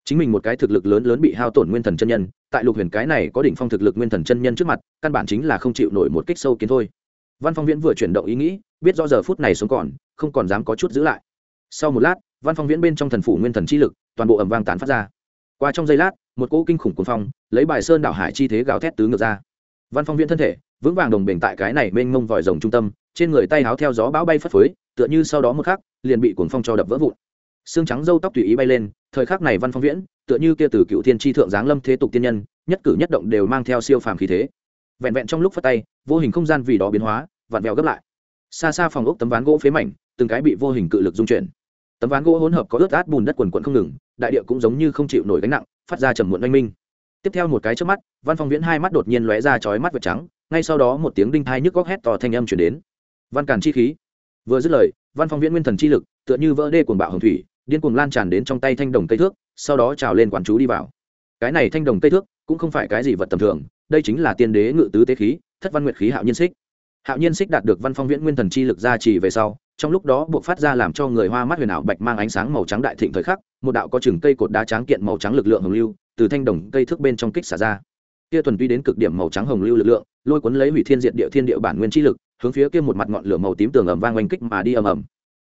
S1: Chính mình một cái thực lực lớn lớn bị hao tổn nguyên thần chân nhân, tại lục huyền cái này có đỉnh phong thực lực nguyên thần chân nhân trước mặt, căn bản chính là không chịu nổi một kích sâu kiến thôi. Văn phong viễn vừa chuyển động ý nghĩ, biết do giờ phút này xuống còn, không còn dám có chút giữ lại. Sau một lát, văn phong viễn bên trong thần phủ nguyên thần chi lực, toàn bộ ẩm vang tán phát ra. Qua trong giây lát, một cỗ kinh khủng cuồng phong, lấy bài sơn đảo hải chi thế gào thét tứ ngược ra. Văn phong viễn thân thể vững vàng đồng bền tại cái này mênh mông vòi rồng trung tâm, trên người tay háo theo gió bão bay phất phới, tựa như sau đó một khắc, liền bị cuồng phong cho đập vỡ vụn. Xương trắng râu tóc tùy ý bay lên, thời khắc này văn phong viễn, tựa như kia từ cựu thiên tri thượng giáng lâm thế tục tiên nhân, nhất cử nhất động đều mang theo siêu phàm khí thế. Vẹn vẹn trong lúc phát tay, vô hình không gian vì đó biến hóa, vặn vẹo gấp lại. Xa xa phòng ốc tấm ván gỗ phế mảnh, từng cái bị vô hình cự lực dung chuyển. Tấm ván gỗ hỗn hợp có ướt át bùn đất quần quận không ngừng, đại địa cũng giống như không chịu nổi gánh nặng, phát ra trầm muộn oanh minh tiếp theo một cái trước mắt, văn phong viễn hai mắt đột nhiên lóe ra chói mắt vật trắng, ngay sau đó một tiếng đinh thai nhức góc hét to thanh âm chuyển đến. Văn cản chi khí. Vừa dứt lời, văn phong viễn nguyên thần chi lực, tựa như vỡ đê cuồng bạo hồng thủy, điên cuồng lan tràn đến trong tay thanh đồng cây thước, sau đó trào lên quản chú đi vào. Cái này thanh đồng cây thước, cũng không phải cái gì vật tầm thường, đây chính là tiên đế ngự tứ tế khí, thất văn nguyệt khí hạo nhiên xích. Hạo nhiên xích đạt được văn phong viễn nguyên thần chi lực ra trì về sau, trong lúc đó buộc phát ra làm cho người hoa mắt huyền ảo bạch mang ánh sáng màu trắng đại thịnh thời khắc, một đạo có chừng cây cột đá tráng kiện màu trắng lực lượng hồng lưu từ thanh đồng cây thước bên trong kích xả ra. Kia thuần tuy đến cực điểm màu trắng hồng lưu lực lượng, lôi cuốn lấy hủy thiên diện địa thiên địa bản nguyên chi lực, hướng phía kia một mặt ngọn lửa màu tím tường ầm vang oanh kích mà đi ầm ầm.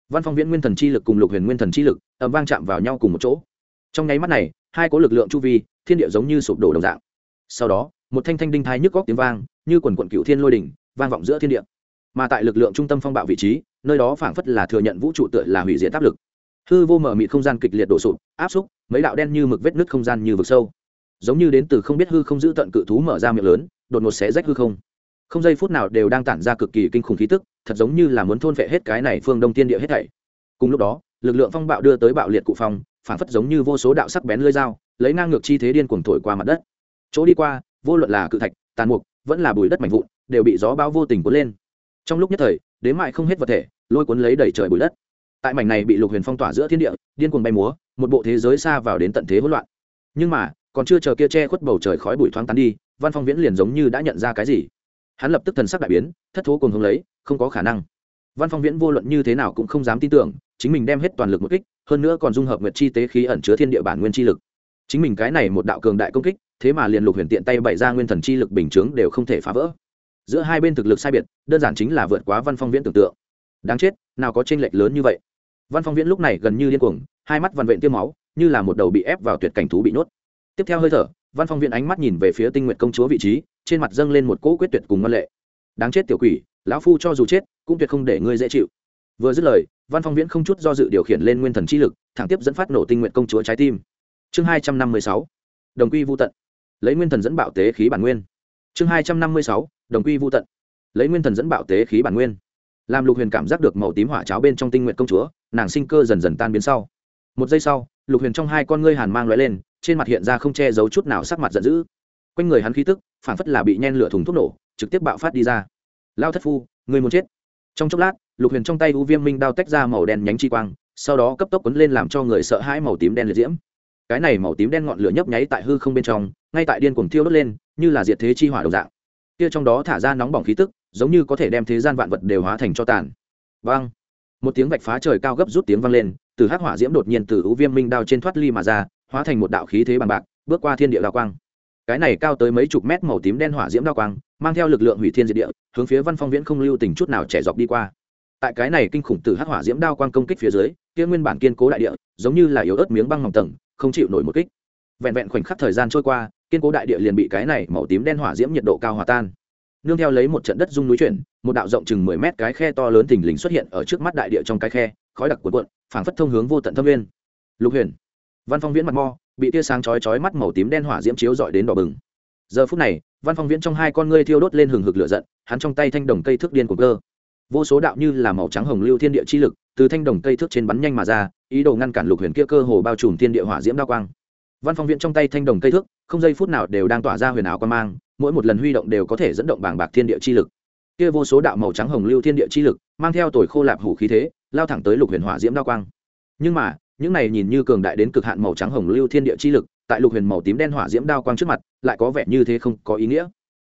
S1: Văn phong viễn nguyên thần chi lực cùng lục huyền nguyên thần chi lực ầm vang chạm vào nhau cùng một chỗ. Trong nháy mắt này, hai có lực lượng chu vi, thiên địa giống như sụp đổ đồng dạng. Sau đó, một thanh thanh đinh thái nhức góc tiếng vang, như quần quận cựu thiên lôi đỉnh, vang vọng giữa thiên địa. Mà tại lực lượng trung tâm phong bạo vị trí, nơi đó phảng phất là thừa nhận vũ trụ tựa là hủy diệt áp lực hư vô mở mịt không gian kịch liệt đổ sụp, áp xúc, mấy đạo đen như mực vết nứt không gian như vực sâu. Giống như đến từ không biết hư không giữ tận cự thú mở ra miệng lớn, đột ngột xé rách hư không. Không giây phút nào đều đang tản ra cực kỳ kinh khủng khí tức, thật giống như là muốn thôn vệ hết cái này phương đông tiên địa hết thảy. Cùng lúc đó, lực lượng phong bạo đưa tới bạo liệt cụ phong phảng phất giống như vô số đạo sắc bén lưỡi dao, lấy ngang ngược chi thế điên cuồng thổi qua mặt đất. Chỗ đi qua, vô luận là cự thạch, tàn mục, vẫn là bùi đất mảnh vụn, đều bị gió bão vô tình cuốn lên. Trong lúc nhất thời đến mại không hết vật thể, lôi cuốn lấy đầy trời bụi đất tại mảnh này bị lục huyền phong tỏa giữa thiên địa, điên cuồng bay múa, một bộ thế giới xa vào đến tận thế hỗn loạn. Nhưng mà, còn chưa chờ kia che khuất bầu trời khói bụi thoáng tán đi, văn phong viễn liền giống như đã nhận ra cái gì. Hắn lập tức thần sắc đại biến, thất thố cùng hướng lấy, không có khả năng. Văn phong viễn vô luận như thế nào cũng không dám tin tưởng, chính mình đem hết toàn lực một kích, hơn nữa còn dung hợp nguyệt chi tế khí ẩn chứa thiên địa bản nguyên chi lực. Chính mình cái này một đạo cường đại công kích, thế mà liền lục huyền tiện tay bày ra nguyên thần chi lực bình chướng đều không thể phá vỡ. Giữa hai bên thực lực sai biệt, đơn giản chính là vượt quá văn phong viễn tưởng tượng đáng chết, nào có tranh lệch lớn như vậy. Văn phong viễn lúc này gần như điên cuồng, hai mắt vằn vện tiêm máu, như là một đầu bị ép vào tuyệt cảnh thú bị nhốt. Tiếp theo hơi thở, văn phong viễn ánh mắt nhìn về phía tinh nguyện công chúa vị trí, trên mặt dâng lên một cỗ quyết tuyệt cùng ngân lệ. Đáng chết tiểu quỷ, lão phu cho dù chết, cũng tuyệt không để ngươi dễ chịu. Vừa dứt lời, văn phong viễn không chút do dự điều khiển lên nguyên thần chi lực, thẳng tiếp dẫn phát nổ tinh nguyện công chúa trái tim. Chương hai trăm năm mươi sáu, đồng quy vô tận. Lấy nguyên thần dẫn bạo tế khí bản nguyên. Chương hai trăm năm mươi sáu, đồng quy vô tận. Lấy nguyên thần dẫn bạo tế khí bản nguyên làm lục huyền cảm giác được màu tím hỏa cháo bên trong tinh nguyện công chúa, nàng sinh cơ dần dần tan biến sau. Một giây sau, lục huyền trong hai con ngươi hàn mang l lên, trên mặt hiện ra không che giấu chút nào sắc mặt giận dữ. Quanh người hắn khí tức phản phất là bị nhen lửa thùng thuốc nổ, trực tiếp bạo phát đi ra. Lao thất phu, người muốn chết. Trong chốc lát, lục huyền trong tay u viêm minh đao tách ra màu đen nhánh chi quang, sau đó cấp tốc quấn lên làm cho người sợ hãi màu tím đen liệt diễm. Cái này màu tím đen ngọn lửa nhấp nháy tại hư không bên trong, ngay tại điên cuồng thiêu đốt lên, như là diệt thế chi hỏa đồng dạng. Kia trong đó thả ra nóng bỏng khí tức giống như có thể đem thế gian vạn vật đều hóa thành cho tàn. Vang. Một tiếng vạch phá trời cao gấp rút tiếng vang lên, từ hắc hỏa diễm đột nhiên từ ưu viêm minh đao trên thoát ly mà ra, hóa thành một đạo khí thế bằng bạc, bước qua thiên địa đao quang. Cái này cao tới mấy chục mét màu tím đen hỏa diễm đao quang, mang theo lực lượng hủy thiên diệt địa, hướng phía văn phong viễn không lưu tình chút nào trẻ dọc đi qua. Tại cái này kinh khủng từ hắc hỏa diễm đao quang công kích phía dưới, kia nguyên bản kiên cố đại địa, giống như là yếu ớt miếng băng mỏng tầng, không chịu nổi một kích. Vẹn vẹn khoảnh khắc thời gian trôi qua, kiên cố đại địa liền bị cái này màu tím đen hỏa diễm nhiệt độ cao hòa tan nương theo lấy một trận đất rung núi chuyển, một đạo rộng chừng mười mét cái khe to lớn thình lình xuất hiện ở trước mắt đại địa trong cái khe, khói đặc cuộn cuộn, phảng phất thông hướng vô tận thâm nguyên. Lục huyền, văn phong viễn mặt mo, bị tia sáng chói chói mắt màu tím đen hỏa diễm chiếu dọi đến đỏ bừng. Giờ phút này, văn phong viễn trong hai con ngươi thiêu đốt lên hừng hực lửa giận, hắn trong tay thanh đồng cây thước điên của cơ. Vô số đạo như là màu trắng hồng lưu thiên địa chi lực, từ thanh đồng cây thước trên bắn nhanh mà ra, ý đồ ngăn cản lục huyền kia cơ hồ bao trùm thiên địa hỏa diễm đa quang. Văn phong viễn trong tay thanh đồng cây thước, không giây phút nào đều đang tỏa ra huyền ảo quan mang mỗi một lần huy động đều có thể dẫn động bảng bạc thiên địa chi lực. Kia vô số đạo màu trắng hồng lưu thiên địa chi lực, mang theo tuổi khô lạp hủ khí thế, lao thẳng tới lục huyền hỏa diễm đao quang. Nhưng mà, những này nhìn như cường đại đến cực hạn màu trắng hồng lưu thiên địa chi lực, tại lục huyền màu tím đen hỏa diễm đao quang trước mặt, lại có vẻ như thế không có ý nghĩa.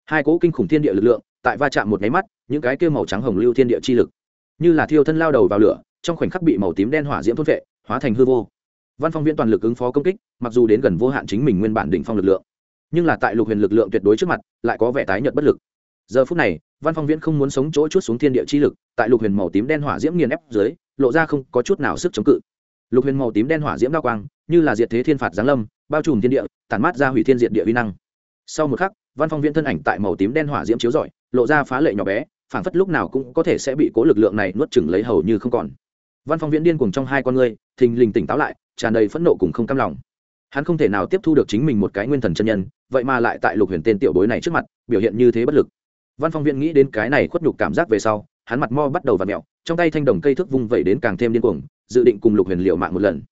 S1: Hai cỗ kinh khủng thiên địa lực lượng, tại va chạm một nháy mắt, những cái kia màu trắng hồng lưu thiên địa chi lực, như là thiêu thân lao đầu vào lửa, trong khoảnh khắc bị màu tím đen hỏa diễm thôn vệ hóa thành hư vô. Văn phong viễn toàn lực ứng phó công kích, mặc dù đến gần vô hạn chính mình nguyên bản đỉnh phong lực lượng nhưng là tại lục huyền lực lượng tuyệt đối trước mặt, lại có vẻ tái nhợt bất lực. Giờ phút này, văn phong viễn không muốn sống chỗ chút xuống thiên địa chi lực, tại lục huyền màu tím đen hỏa diễm nghiền ép dưới, lộ ra không có chút nào sức chống cự. Lục huyền màu tím đen hỏa diễm đao quang, như là diệt thế thiên phạt giáng lâm, bao trùm thiên địa, tản mát ra hủy thiên diệt địa uy năng. Sau một khắc, văn phong viễn thân ảnh tại màu tím đen hỏa diễm chiếu rọi, lộ ra phá lệ nhỏ bé, phảng phất lúc nào cũng có thể sẽ bị cố lực lượng này nuốt chửng lấy hầu như không còn. Văn phong viễn điên cuồng trong hai con ngươi, thình lình tỉnh táo lại, tràn đầy phẫn nộ cùng không cam lòng hắn không thể nào tiếp thu được chính mình một cái nguyên thần chân nhân, vậy mà lại tại lục huyền tên tiểu bối này trước mặt, biểu hiện như thế bất lực. Văn phong viễn nghĩ đến cái này khuất nhục cảm giác về sau, hắn mặt mo bắt đầu v ặ mẹo, trong tay thanh đồng cây thước vung vẩy đến càng thêm điên cuồng, dự định cùng lục huyền liệu mạng một lần.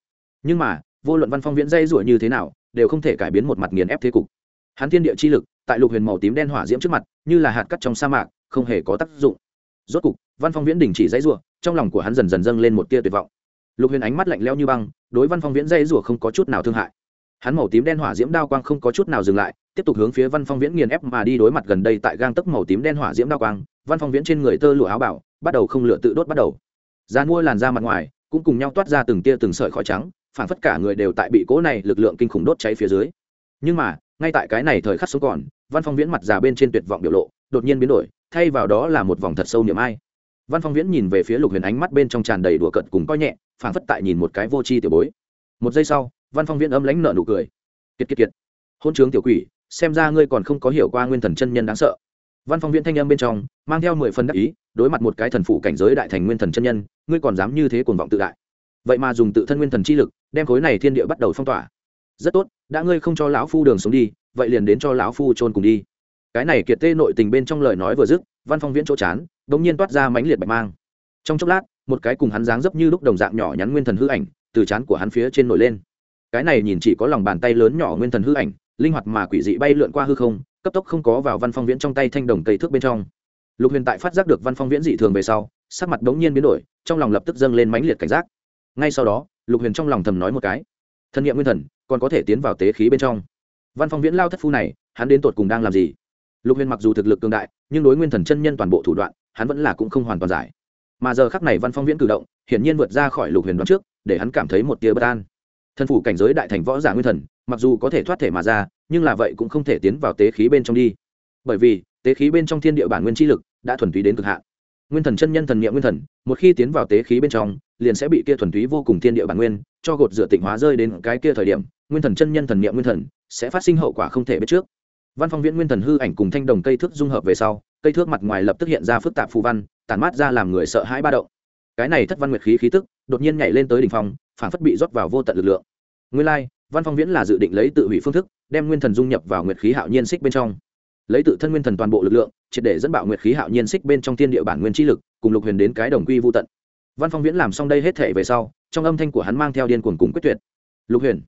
S1: Nhưng mà, vô luận văn phong viễn dây rủa như thế nào, đều không thể cải biến một mặt nghiền ép thế cục. Hắn thiên địa chi lực, tại lục huyền màu tím đen hỏa diễm trước mặt, như là hạt cắt trong sa mạc, không hề có tác dụng. Rốt cục, văn phong viễn đình chỉ dãy rủa, trong lòng của hắn dần dần dâng lên một tia tuyệt vọng. Lục huyền ánh mắt lạnh lẽo như băng, đối văn phong viễn dãy rủa không có chút nào thương hại hắn màu tím đen hỏa diễm đao quang không có chút nào dừng lại, tiếp tục hướng phía văn phong viễn nghiền ép mà đi đối mặt gần đây tại gang tấc màu tím đen hỏa diễm đao quang, văn phong viễn trên người tơ lụa áo bảo, bắt đầu không lựa tự đốt bắt đầu. Da mua làn da mặt ngoài, cũng cùng nhau toát ra từng tia từng sợi khói trắng, phản phất cả người đều tại bị cố này lực lượng kinh khủng đốt cháy phía dưới. Nhưng mà, ngay tại cái này thời khắc sống còn, văn phong viễn mặt già bên trên tuyệt vọng biểu lộ, đột nhiên biến đổi, thay vào đó là một vòng thật sâu niệm ai. Văn phong viễn nhìn về phía lục huyền ánh mắt bên trong tràn đầy đùa cận cùng coi nhẹ, phản phất tại nhìn một cái vô tri tiểu bối. Một giây sau văn phong viễn âm lãnh nợ nụ cười. Kiệt kiệt kiệt. Hôn trướng tiểu quỷ, xem ra ngươi còn không có hiểu qua nguyên thần chân nhân đáng sợ. Văn phong viễn thanh âm bên trong, mang theo mười phần đắc ý, đối mặt một cái thần phụ cảnh giới đại thành nguyên thần chân nhân, ngươi còn dám như thế cuồng vọng tự đại. Vậy mà dùng tự thân nguyên thần chi lực, đem khối này thiên địa bắt đầu phong tỏa. Rất tốt, đã ngươi không cho lão phu đường sống đi, vậy liền đến cho lão phu trôn cùng đi. Cái này kiệt tê nội tình bên trong lời nói vừa dứt, văn phong viễn chỗ chán, bỗng nhiên toát ra mãnh liệt bạch mang. Trong chốc lát, một cái cùng hắn dáng dấp như lúc đồng dạng nhỏ nhắn nguyên thần hư ảnh, từ chán của hắn phía trên nổi lên cái này nhìn chỉ có lòng bàn tay lớn nhỏ nguyên thần hư ảnh, linh hoạt mà quỷ dị bay lượn qua hư không, cấp tốc không có vào văn phong viễn trong tay thanh đồng cây thước bên trong. Lục huyền tại phát giác được văn phong viễn dị thường về sau, sắc mặt đống nhiên biến đổi, trong lòng lập tức dâng lên mãnh liệt cảnh giác. Ngay sau đó, lục huyền trong lòng thầm nói một cái. Thân nhiệm nguyên thần, còn có thể tiến vào tế khí bên trong. Văn phong viễn lao thất phu này, hắn đến tột cùng đang làm gì? Lục huyền mặc dù thực lực cường đại, nhưng đối nguyên thần chân nhân toàn bộ thủ đoạn, hắn vẫn là cũng không hoàn toàn giải. Mà giờ khắc này văn phong viễn cử động, hiển nhiên vượt ra khỏi lục huyền đoán trước, để hắn cảm thấy một tia bất an. Thần phủ cảnh giới đại thành võ giả nguyên thần, mặc dù có thể thoát thể mà ra, nhưng là vậy cũng không thể tiến vào tế khí bên trong đi. Bởi vì, tế khí bên trong thiên địa bản nguyên chi lực đã thuần túy đến cực hạn. Nguyên thần chân nhân thần niệm nguyên thần, một khi tiến vào tế khí bên trong, liền sẽ bị kia thuần túy vô cùng thiên địa bản nguyên cho gột rửa tịnh hóa rơi đến cái kia thời điểm, nguyên thần chân nhân thần niệm nguyên thần sẽ phát sinh hậu quả không thể biết trước. Văn phong viễn nguyên thần hư ảnh cùng thanh đồng cây thước dung hợp về sau, cây thước mặt ngoài lập tức hiện ra phức tạp phù văn, tản mát ra làm người sợ hãi ba động. Cái này thất văn nguyệt khí khí tức đột nhiên nhảy lên tới đỉnh phong phản phất bị rót vào vô tận lực lượng. Nguyên lai, văn phong viễn là dự định lấy tự hủy phương thức, đem nguyên thần dung nhập vào nguyệt khí hạo nhiên xích bên trong. Lấy tự thân nguyên thần toàn bộ lực lượng, triệt để dẫn bạo nguyệt khí hạo nhiên xích bên trong thiên địa bản nguyên chi lực, cùng lục huyền đến cái đồng quy vô tận. Văn phong viễn làm xong đây hết thể về sau, trong âm thanh của hắn mang theo điên cuồng cùng quyết tuyệt. Lục huyền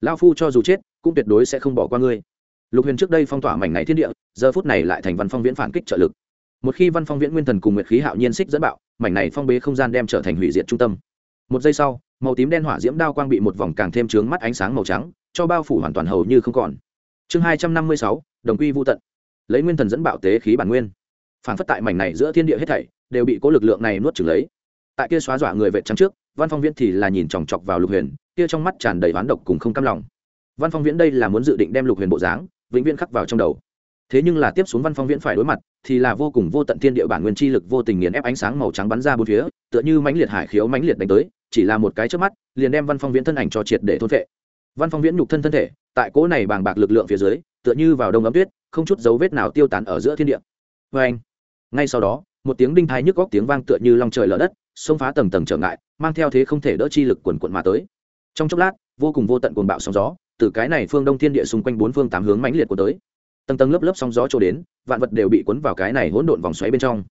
S1: lao phu cho dù chết, cũng tuyệt đối sẽ không bỏ qua ngươi. Lục huyền trước đây phong tỏa mảnh này thiên địa, giờ phút này lại thành văn phong viễn phản kích trợ lực. Một khi văn phong viễn nguyên thần cùng nguyệt khí hạo nhiên xích dẫn bạo, mảnh này phong bế không gian đem trở thành hủy diệt trung tâm. Một giây sau màu tím đen hỏa diễm đao quang bị một vòng càng thêm trướng mắt ánh sáng màu trắng, cho bao phủ hoàn toàn hầu như không còn. Chương hai trăm năm mươi sáu, đồng quy vô tận. Lấy nguyên thần dẫn bạo tế khí bản nguyên. Phản phất tại mảnh này giữa thiên địa hết thảy, đều bị cố lực lượng này nuốt trừng lấy. Tại kia xóa dọa người vệ trắng trước, văn phong viễn thì là nhìn chòng chọc vào lục huyền, kia trong mắt tràn đầy oán độc cùng không cam lòng. Văn phong viễn đây là muốn dự định đem lục huyền bộ dáng, vĩnh viễn khắc vào trong đầu. Thế nhưng là tiếp xuống văn phong viễn phải đối mặt, thì là vô cùng vô tận thiên địa bản nguyên chi lực vô tình nghiền ép ánh sáng màu trắng bắn ra bốn phía, tựa như mãnh liệt hải khiếu mãnh liệt đánh tới chỉ là một cái trước mắt, liền đem văn phong viễn thân ảnh cho triệt để thôn vệ văn phong viễn nhục thân thân thể, tại cỗ này bàng bạc lực lượng phía dưới, tựa như vào đông ấm tuyết, không chút dấu vết nào tiêu tán ở giữa thiên địa. Vê anh, ngay sau đó, một tiếng đinh thai nhức góc tiếng vang tựa như lòng trời lở đất, xông phá tầng tầng trở ngại, mang theo thế không thể đỡ chi lực quần quận mà tới. Trong chốc lát, vô cùng vô tận cuồng bạo sóng gió, từ cái này phương đông thiên địa xung quanh bốn phương tám hướng mãnh liệt của tới. Tầng tầng lớp lớp sóng gió trôi đến, vạn vật đều bị cuốn vào cái này hỗn độn vòng xoáy bên trong.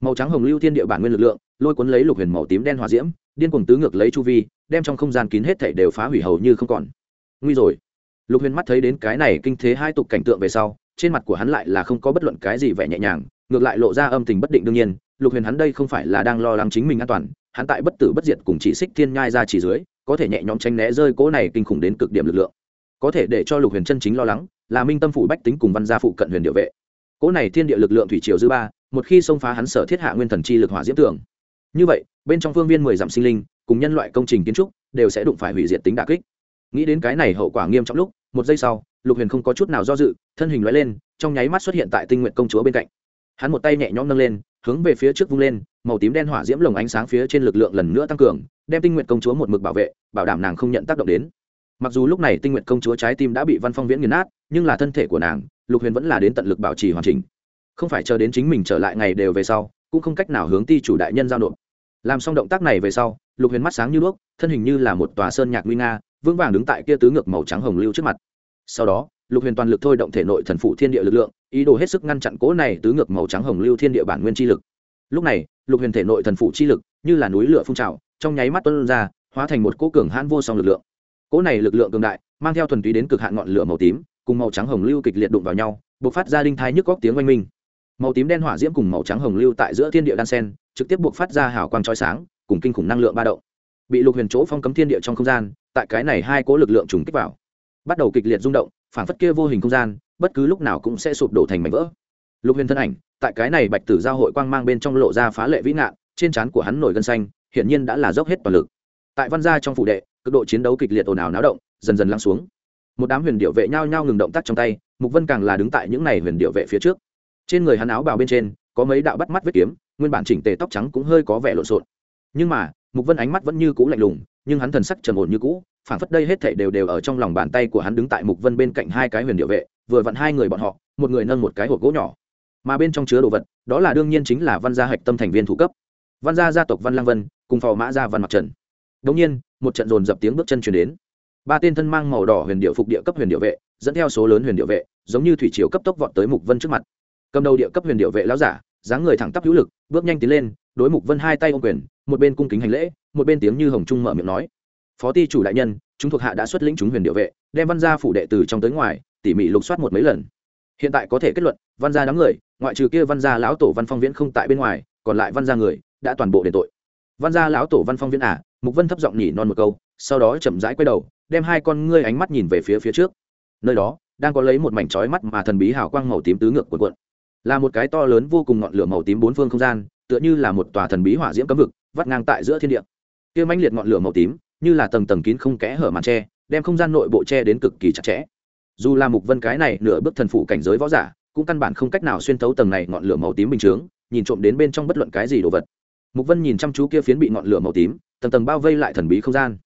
S1: Màu trắng hồng lưu thiên địa bản nguyên lực lượng, lôi cuốn lấy lục huyền màu tím đen hòa diễm điên cuồng tứ ngược lấy chu vi, đem trong không gian kín hết thảy đều phá hủy hầu như không còn. Nguy rồi. Lục huyền mắt thấy đến cái này kinh thế hai tục cảnh tượng về sau, trên mặt của hắn lại là không có bất luận cái gì vẻ nhẹ nhàng, ngược lại lộ ra âm tình bất định đương nhiên, lục huyền hắn đây không phải là đang lo lắng chính mình an toàn, hắn tại bất tử bất diệt cùng chỉ xích thiên nhai ra chỉ dưới, có thể nhẹ nhõm tranh né rơi cỗ này kinh khủng đến cực điểm lực lượng. Có thể để cho lục huyền chân chính lo lắng, là minh tâm phủ bách tính cùng văn gia phụ cận huyền địa vệ. Cỗ này thiên địa lực lượng thủy triều dư ba, một khi xông phá hắn sở thiết hạ nguyên thần chi lực hỏa diễm tưởng như vậy, bên trong phương viên mười dặm sinh linh, cùng nhân loại công trình kiến trúc, đều sẽ đụng phải hủy diệt tính đà kích. Nghĩ đến cái này hậu quả nghiêm trọng lúc, một giây sau, lục huyền không có chút nào do dự, thân hình loại lên, trong nháy mắt xuất hiện tại tinh nguyện công chúa bên cạnh. Hắn một tay nhẹ nhõm nâng lên, hướng về phía trước vung lên, màu tím đen hỏa diễm lồng ánh sáng phía trên lực lượng lần nữa tăng cường, đem tinh nguyện công chúa một mực bảo vệ, bảo đảm nàng không nhận tác động đến. Mặc dù lúc này tinh nguyện công chúa trái tim đã bị văn phong viễn nghiền nát, nhưng là thân thể của nàng, lục huyền vẫn là đến tận lực bảo trì hoàn chỉnh. Không phải chờ đến chính mình trở lại ngày đều về sau, cũng không cách nào hướng ti chủ đại nhân giao nộp làm xong động tác này về sau, lục huyền mắt sáng như đuốc, thân hình như là một tòa sơn nhạc nguy nga, vững vàng đứng tại kia tứ ngược màu trắng hồng lưu trước mặt. Sau đó, lục huyền toàn lực thôi động thể nội thần phụ thiên địa lực lượng, ý đồ hết sức ngăn chặn cỗ này tứ ngược màu trắng hồng lưu thiên địa bản nguyên chi lực. Lúc này, lục huyền thể nội thần phụ chi lực, như là núi lửa phun trào, trong nháy mắt tuân ra, hóa thành một cỗ cường hãn vô song lực lượng. Cỗ này lực lượng cường đại, mang theo thuần túy đến cực hạn ngọn lửa màu tím, cùng màu trắng hồng lưu kịch liệt đụng vào nhau b ộ c phát ra đinh thái nhức góc tiếng oanh minh. Màu tím đen hỏa diễm cùng màu trắng hồng lưu tại giữa thiên địa đan sen trực tiếp buộc phát ra hào quang trói sáng, cùng kinh khủng năng lượng ba động. Bị lục huyền chỗ phong cấm thiên địa trong không gian, tại cái này hai cố lực lượng trùng kích vào, bắt đầu kịch liệt rung động, phản phất kia vô hình không gian, bất cứ lúc nào cũng sẽ sụp đổ thành mảnh vỡ. Lục huyền thân ảnh, tại cái này bạch tử giao hội quang mang bên trong lộ ra phá lệ vĩ ngạn, trên trán của hắn nổi gân xanh, hiển nhiên đã là dốc hết toàn lực. Tại văn gia trong phủ đệ, cực độ chiến đấu kịch liệt ồn ào náo động, dần dần lắng xuống. Một đám huyền điệu vệ nhao nhao ngừng động tác trong tay, mục vân càng là đứng tại những này huyền điệu vệ phía trước. Trên người hắn áo bào bên trên có mấy đạo bắt mắt vết kiếm, nguyên bản chỉnh tề tóc trắng cũng hơi có vẻ lộn xộn. Nhưng mà, mục vân ánh mắt vẫn như cũ lạnh lùng, nhưng hắn thần sắc trầm ổn như cũ, phảng phất đây hết thảy đều đều ở trong lòng bàn tay của hắn đứng tại mục vân bên cạnh hai cái huyền điệu vệ, vừa vặn hai người bọn họ, một người nâng một cái hộp gỗ nhỏ. Mà bên trong chứa đồ vật, đó là đương nhiên chính là văn gia hạch tâm thành viên thủ cấp. Văn gia gia tộc văn lang vân, cùng phò mã gia văn mặc trần. Đống nhiên, một trận dồn dập tiếng bước chân truyền đến. Ba tên thân mang màu đỏ huyền điệu phục địa cấp huyền điệu vệ, dẫn theo số lớn huyền điệu vệ, giống như thủy triều cấp tốc vọt tới mục vân trước mặt cầm đầu địa cấp huyền điệu vệ lão giả, dáng người thẳng tắp hữu lực, bước nhanh tiến lên, đối mục vân hai tay ôm quyền, một bên cung kính hành lễ, một bên tiếng như hồng trung mở miệng nói. Phó ty chủ đại nhân, chúng thuộc hạ đã xuất lĩnh chúng huyền điệu vệ, đem văn gia phủ đệ từ trong tới ngoài, tỉ mỉ lục soát một mấy lần. Hiện tại có thể kết luận, văn gia đám người, ngoại trừ kia văn gia lão tổ văn phong viễn không tại bên ngoài, còn lại văn gia người, đã toàn bộ đền tội. Văn gia lão tổ văn phong viễn à? Mục vân thấp giọng nhỉ non một câu, sau đó chậm rãi quay đầu, đem hai con ngươi ánh mắt nhìn về phía phía trước. Nơi đó, đang có lấy một mảnh chói mắt mà thần bí hào quang màu tím tứ ngược cuộn cuộn là một cái to lớn vô cùng ngọn lửa màu tím bốn phương không gian, tựa như là một tòa thần bí hỏa diễm cấm vực, vắt ngang tại giữa thiên địa. Kia mãnh liệt ngọn lửa màu tím, như là tầng tầng kín không kẽ hở màn tre, đem không gian nội bộ che đến cực kỳ chặt chẽ. Dù là mục vân cái này nửa bước thần phụ cảnh giới võ giả, cũng căn bản không cách nào xuyên thấu tầng này ngọn lửa màu tím bình chướng, nhìn trộm đến bên trong bất luận cái gì đồ vật. Mục vân nhìn chăm chú kia phiến bị ngọn lửa màu tím, tầng tầng bao vây lại thần bí không gian.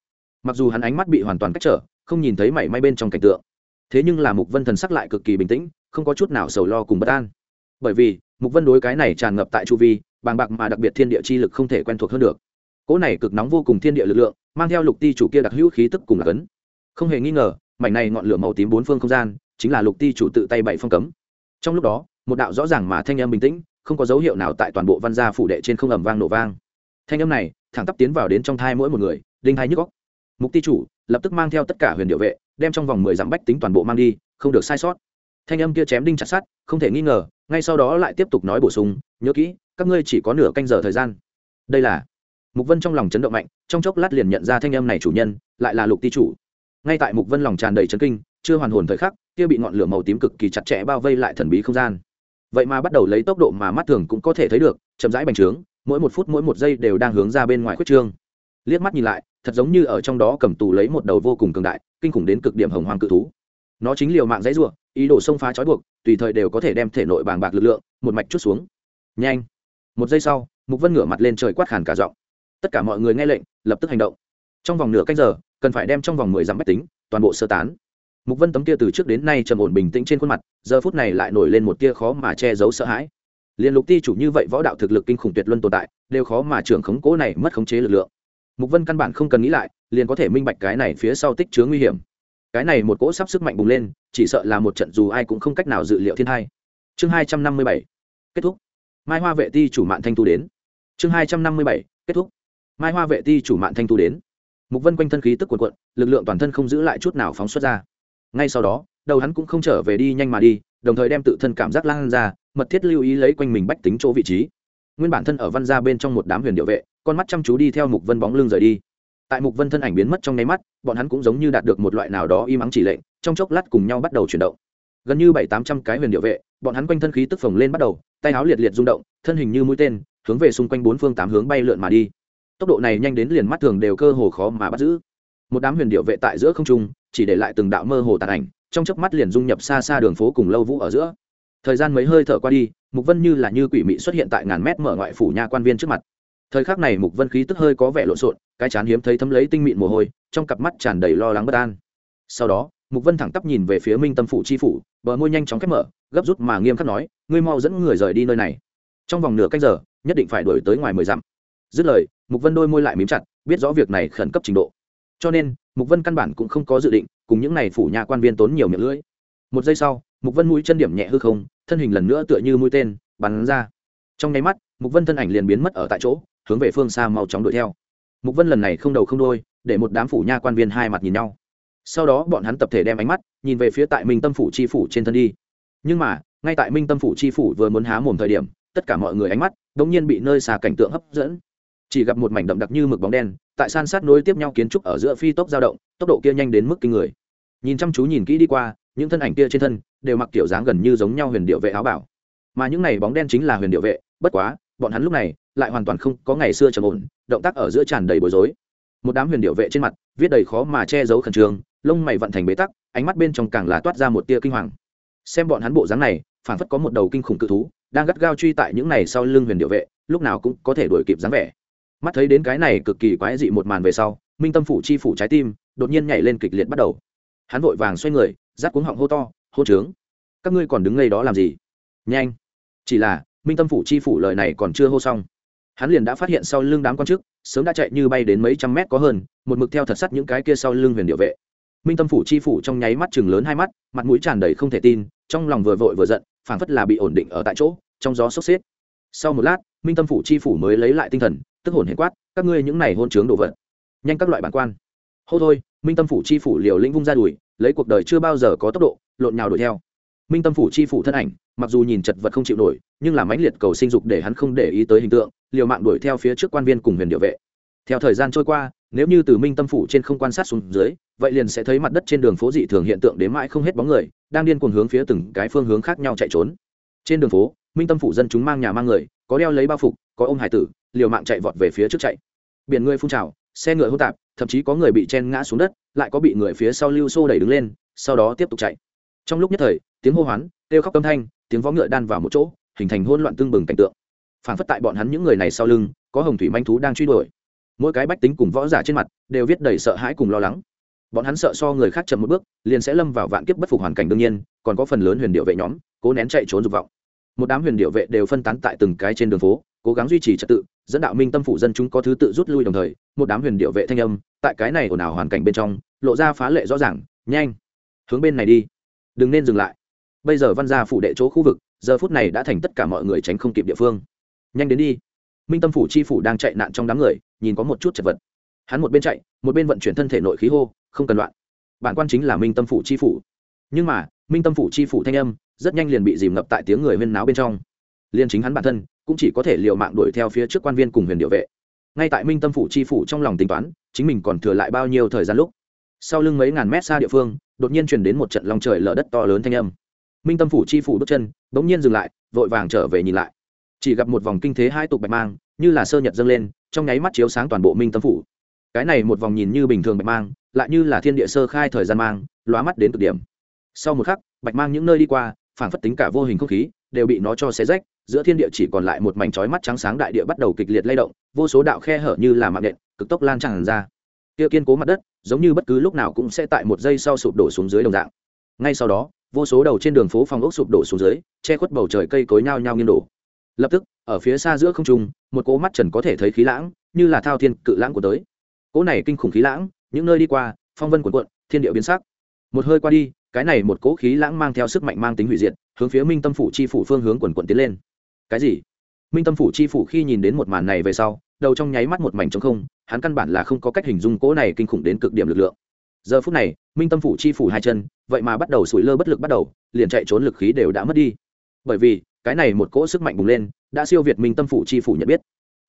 S1: Mặc dù hắn ánh mắt bị hoàn toàn cách trở, không nhìn thấy mảy may bên trong cảnh tượng. Thế nhưng là mục vân thần sắc lại cực kỳ bình tĩnh, không có chút nào sầu lo cùng bất an bởi vì, mục vân đối cái này tràn ngập tại chu vi, bàng bạc mà đặc biệt thiên địa chi lực không thể quen thuộc hơn được. Cỗ này cực nóng vô cùng thiên địa lực lượng, mang theo lục ti chủ kia đặc hữu khí tức cùng là cấn. Không hề nghi ngờ, mảnh này ngọn lửa màu tím bốn phương không gian, chính là lục ti chủ tự tay bảy phong cấm. Trong lúc đó, một đạo rõ ràng mà thanh âm bình tĩnh, không có dấu hiệu nào tại toàn bộ văn gia phủ đệ trên không ầm vang nổ vang. Thanh âm này, thẳng tắp tiến vào đến trong thai mỗi một người đinh hai nhức góc mục ti chủ, lập tức mang theo tất cả huyền điệu vệ, đem trong vòng mười dặm bách tính toàn bộ mang đi, không được sai sót thanh âm kia chém đinh chặt sát không thể nghi ngờ, ngay sau đó lại tiếp tục nói bổ sung, nhớ kỹ, các ngươi chỉ có nửa canh giờ thời gian. Đây là mục vân trong lòng chấn động mạnh, trong chốc lát liền nhận ra thanh âm này chủ nhân, lại là lục ti chủ. Ngay tại mục vân lòng tràn đầy chấn kinh, chưa hoàn hồn thời khắc, kia bị ngọn lửa màu tím cực kỳ chặt chẽ bao vây lại thần bí không gian. Vậy mà bắt đầu lấy tốc độ mà mắt thường cũng có thể thấy được, chậm rãi bành trướng, mỗi một phút mỗi một giây đều đang hướng ra bên ngoài khuyết trương. Liếc mắt nhìn lại, thật giống như ở trong đó cầm tù lấy một đầu vô cùng cường đại, kinh khủng đến cực điểm hồng hoàng cự thú. Nó chính liều mạng dãy ruộng ý đồ xông phá trói buộc, tùy thời đều có thể đem thể nội bàng bạc lực lượng, một mạch chút xuống. Nhanh. Một giây sau, mục vân ngửa mặt lên trời quát khàn cả giọng. Tất cả mọi người nghe lệnh, lập tức hành động. Trong vòng nửa canh giờ, cần phải đem trong vòng mười dặm bách tính, toàn bộ sơ tán. Mục vân tấm kia từ trước đến nay trầm ổn bình tĩnh trên khuôn mặt, giờ phút này lại nổi lên một tia khó mà che giấu sợ hãi. Liên lục ti chủ như vậy võ đạo thực lực kinh khủng tuyệt luân tồn tại, đều khó mà trưởng khống cố này mất khống chế lực lượng. Mục vân căn bản không cần nghĩ lại, liền có thể minh bạch cái này phía sau tích chứa nguy hiểm cái này một cỗ sắp sức mạnh bùng lên, chỉ sợ là một trận dù ai cũng không cách nào dự liệu thiên hai. Chương hai trăm năm mươi bảy, kết thúc. Mai hoa vệ ti chủ mạng thanh tu đến. Chương hai trăm năm mươi bảy, kết thúc. Mai hoa vệ ti chủ mạng thanh tu đến. Mục vân quanh thân khí tức quần quận lực lượng toàn thân không giữ lại chút nào phóng xuất ra. Ngay sau đó, đầu hắn cũng không trở về đi nhanh mà đi, đồng thời đem tự thân cảm giác lan ra, mật thiết lưu ý lấy quanh mình bách tính chỗ vị trí. Nguyên bản thân ở văn gia bên trong một đám huyền điệu vệ, con mắt chăm chú đi theo mục vân bóng lưng rời đi tại mục vân thân ảnh biến mất trong nháy mắt, bọn hắn cũng giống như đạt được một loại nào đó im ắng chỉ lệnh, trong chốc lát cùng nhau bắt đầu chuyển động. Gần như bảy tám trăm cái huyền điệu vệ, bọn hắn quanh thân khí tức phồng lên bắt đầu, tay áo liệt liệt rung động, thân hình như mũi tên, hướng về xung quanh bốn phương tám hướng bay lượn mà đi. Tốc độ này nhanh đến liền mắt thường đều cơ hồ khó mà bắt giữ. Một đám huyền điệu vệ tại giữa không trung, chỉ để lại từng đạo mơ hồ tàn ảnh, trong chớp mắt liền dung nhập xa xa đường phố cùng lâu vũ ở giữa. Thời gian mấy hơi thở qua đi, mục vân như là như quỷ mị xuất hiện tại ngàn mét mở ngoại phủ nha quan viên trước mặt thời khắc này mục vân khí tức hơi có vẻ lộn xộn, cái chán hiếm thấy thấm lấy tinh mịn mồ hôi, trong cặp mắt tràn đầy lo lắng bất an. Sau đó, mục vân thẳng tắp nhìn về phía minh tâm phủ chi phủ, bờ môi nhanh chóng khép mở, gấp rút mà nghiêm khắc nói, ngươi mau dẫn người rời đi nơi này. Trong vòng nửa canh giờ, nhất định phải đuổi tới ngoài mười dặm. Dứt lời, mục vân đôi môi lại mím chặt, biết rõ việc này khẩn cấp trình độ. Cho nên, mục vân căn bản cũng không có dự định cùng những này phủ nhà quan viên tốn nhiều miệng lưỡi. Một giây sau, mục vân mũi chân điểm nhẹ hư không, thân hình lần nữa tựa như mũi tên, bắn ra. Trong nháy mắt, mục vân thân ảnh liền biến mất ở tại chỗ hướng về phương xa mau chóng đuổi theo. Mục vân lần này không đầu không đôi để một đám phủ nha quan viên hai mặt nhìn nhau. Sau đó bọn hắn tập thể đem ánh mắt nhìn về phía tại minh tâm phủ chi phủ trên thân đi. Nhưng mà, ngay tại minh tâm phủ chi phủ vừa muốn há mồm thời điểm, tất cả mọi người ánh mắt đống nhiên bị nơi xa cảnh tượng hấp dẫn. Chỉ gặp một mảnh đậm đặc như mực bóng đen, tại san sát nối tiếp nhau kiến trúc ở giữa phi tốc dao động, tốc độ kia nhanh đến mức kinh người. Nhìn chăm chú nhìn kỹ đi qua, những thân ảnh kia trên thân đều mặc kiểu dáng gần như giống nhau huyền điệu vệ áo bảo. Mà những này bóng đen chính là huyền điệu vệ, bất quá bọn hắn lúc này lại hoàn toàn không có ngày xưa trầm ổn, động tác ở giữa tràn đầy bối rối. Một đám huyền điệu vệ trên mặt, viết đầy khó mà che giấu khẩn trương, lông mày vận thành bế tắc, ánh mắt bên trong càng là toát ra một tia kinh hoàng. Xem bọn hắn bộ dáng này phản phất có một đầu kinh khủng cự thú, đang gắt gao truy tại những này sau lưng huyền điệu vệ, lúc nào cũng có thể đuổi kịp dáng vẻ. Mắt thấy đến cái này cực kỳ quái dị một màn về sau, minh tâm phủ chi phủ trái tim đột nhiên nhảy lên kịch liệt bắt đầu. Hắn vội vàng xoay người rát cuống họng hô to hô trướng, các ngươi còn đứng ngay đó làm gì? Nhanh, chỉ là minh tâm phủ chi phủ lời này còn chưa hô xong. Hắn liền đã phát hiện sau lưng đám quan chức, sớm đã chạy như bay đến mấy trăm mét có hơn, một mực theo thật sắt những cái kia sau lưng huyền điệu vệ. Minh tâm phủ chi phủ trong nháy mắt chừng lớn hai mắt, mặt mũi tràn đầy không thể tin, trong lòng vừa vội vừa giận, phảng phất là bị ổn định ở tại chỗ, trong gió sốc xếp. Sau một lát, minh tâm phủ chi phủ mới lấy lại tinh thần, tức hồn hiền quát, các ngươi những này hôn chướng đồ vật, nhanh các loại bản quan. Hô thôi, minh tâm phủ chi phủ liều lĩnh vung ra đùi, lấy cuộc đời chưa bao giờ có tốc độ, lộn nhào đuổi theo. Minh tâm phủ chi phủ thân ảnh, mặc dù nhìn chật vật không chịu nổi nhưng là mãnh liệt cầu sinh dục để hắn không để ý tới hình tượng, liều mạng đuổi theo phía trước quan viên cùng huyền điệu vệ. Theo thời gian trôi qua, nếu như từ minh tâm phủ trên không quan sát xuống dưới, vậy liền sẽ thấy mặt đất trên đường phố dị thường hiện tượng đến mãi không hết bóng người, đang điên cuồng hướng phía từng cái phương hướng khác nhau chạy trốn. Trên đường phố, minh tâm phủ dân chúng mang nhà mang người, có đeo lấy bao phục, có ôm hải tử, liều mạng chạy vọt về phía trước chạy. Biển người phun trào, xe ngựa hỗn tạp, thậm chí có người bị chen ngã xuống đất, lại có bị người phía sau lưu xô đẩy đứng lên, sau đó tiếp tục chạy. Trong lúc nhất thời, tiếng hô hoán, kêu khóc âm thanh, tiếng vó ngựa đan vào một chỗ hình thành hỗn loạn tương bừng cảnh tượng. Phản phất tại bọn hắn những người này sau lưng, có hồng thủy manh thú đang truy đuổi. Mỗi cái bách tính cùng võ giả trên mặt đều viết đầy sợ hãi cùng lo lắng. Bọn hắn sợ so người khác chậm một bước, liền sẽ lâm vào vạn kiếp bất phục hoàn cảnh đương nhiên, còn có phần lớn huyền điệu vệ nhóm, cố nén chạy trốn dục vọng. Một đám huyền điệu vệ đều phân tán tại từng cái trên đường phố, cố gắng duy trì trật tự, dẫn đạo minh tâm phủ dân chúng có thứ tự rút lui đồng thời, một đám huyền điệu vệ thanh âm, tại cái này ồn ào hoàn cảnh bên trong, lộ ra phá lệ rõ ràng, nhanh, hướng bên này đi, đừng nên dừng lại bây giờ văn gia phủ đệ chỗ khu vực, giờ phút này đã thành tất cả mọi người tránh không kịp địa phương. Nhanh đến đi. Minh tâm phủ chi phủ đang chạy nạn trong đám người, nhìn có một chút chật vật. Hắn một bên chạy, một bên vận chuyển thân thể nội khí hô, không cần loạn. Bản quan chính là minh tâm phủ chi phủ. Nhưng mà, minh tâm phủ chi phủ thanh âm rất nhanh liền bị dìm ngập tại tiếng người huyên náo bên trong. Liên chính hắn bản thân cũng chỉ có thể liều mạng đuổi theo phía trước quan viên cùng huyền điệu vệ. Ngay tại minh tâm phủ chi phủ trong lòng tính toán, chính mình còn thừa lại bao nhiêu thời gian lúc, sau lưng mấy ngàn mét xa địa phương, đột nhiên truyền đến một trận lòng trời lở đất to lớn thanh âm minh tâm phủ chi phủ bước chân bỗng nhiên dừng lại, vội vàng trở về nhìn lại. Chỉ gặp một vòng kinh thế hai tục bạch mang, như là sơ nhật dâng lên, trong nháy mắt chiếu sáng toàn bộ minh tâm phủ. Cái này một vòng nhìn như bình thường bạch mang, lại như là thiên địa sơ khai thời gian mang, lóa mắt đến cực điểm. Sau một khắc, bạch mang những nơi đi qua phản phất tính cả vô hình không khí, đều bị nó cho xé rách, giữa thiên địa chỉ còn lại một mảnh trói mắt trắng sáng đại địa bắt đầu kịch liệt lay động, vô số đạo khe hở như là mạng nện, cực tốc lan tràn ra. Kia kiên cố mặt đất, giống như bất cứ lúc nào cũng sẽ tại một giây sau sụp đổ xuống dưới đồng dạng. Ngay sau đó vô số đầu trên đường phố phòng ốc sụp đổ xuống dưới, che khuất bầu trời cây cối nhao nhao nghiêng đổ. Lập tức, ở phía xa giữa không trung, một cỗ mắt trần có thể thấy khí lãng, như là thao thiên cự lãng của tới. Cỗ này kinh khủng khí lãng, những nơi đi qua, phong vân cuộn cuộn, thiên địa biến sắc. Một hơi qua đi, cái này một cỗ khí lãng mang theo sức mạnh mang tính hủy diệt, hướng phía minh tâm phủ chi phủ phương hướng quần quận tiến lên. Cái gì? Minh tâm phủ chi phủ khi nhìn đến một màn này về sau, đầu trong nháy mắt một mảnh trống không, hắn căn bản là không có cách hình dung cỗ này kinh khủng đến cực điểm lực lượng giờ phút này, minh tâm phủ chi phủ hai chân, vậy mà bắt đầu sủi lơ bất lực bắt đầu, liền chạy trốn lực khí đều đã mất đi. Bởi vì, cái này một cỗ sức mạnh bùng lên, đã siêu việt minh tâm phủ chi phủ nhận biết.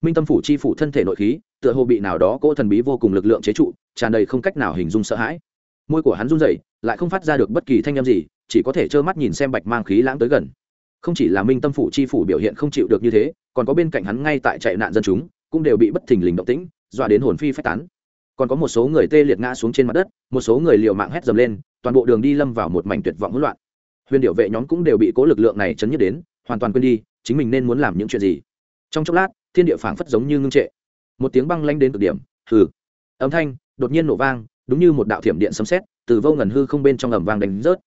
S1: Minh tâm phủ chi phủ thân thể nội khí, tựa hồ bị nào đó cỗ thần bí vô cùng lực lượng chế trụ, tràn đầy không cách nào hình dung sợ hãi. Môi của hắn run rẩy, lại không phát ra được bất kỳ thanh â m gì, chỉ có thể trơ mắt nhìn xem bạch mang khí lãng tới gần. Không chỉ là minh tâm phủ chi phủ biểu hiện không chịu được như thế, còn có bên cạnh hắn ngay tại chạy nạn dân chúng, cũng đều bị bất thình lình động tĩnh, dọa đến hồn phi phách tán còn có một số người tê liệt ngã xuống trên mặt đất, một số người liều mạng hét dầm lên, toàn bộ đường đi lâm vào một mảnh tuyệt vọng hỗn loạn. Huyền điệu vệ nhóm cũng đều bị cố lực lượng này chấn nhất đến, hoàn toàn quên đi, chính mình nên muốn làm những chuyện gì. Trong chốc lát, thiên địa phảng phất giống như ngưng trệ. Một tiếng băng lanh đến cực điểm, hừ. Âm thanh đột nhiên nổ vang, đúng như một đạo thiểm điện sấm sét, từ vô ngần hư không bên trong ầm vang đánh rớt.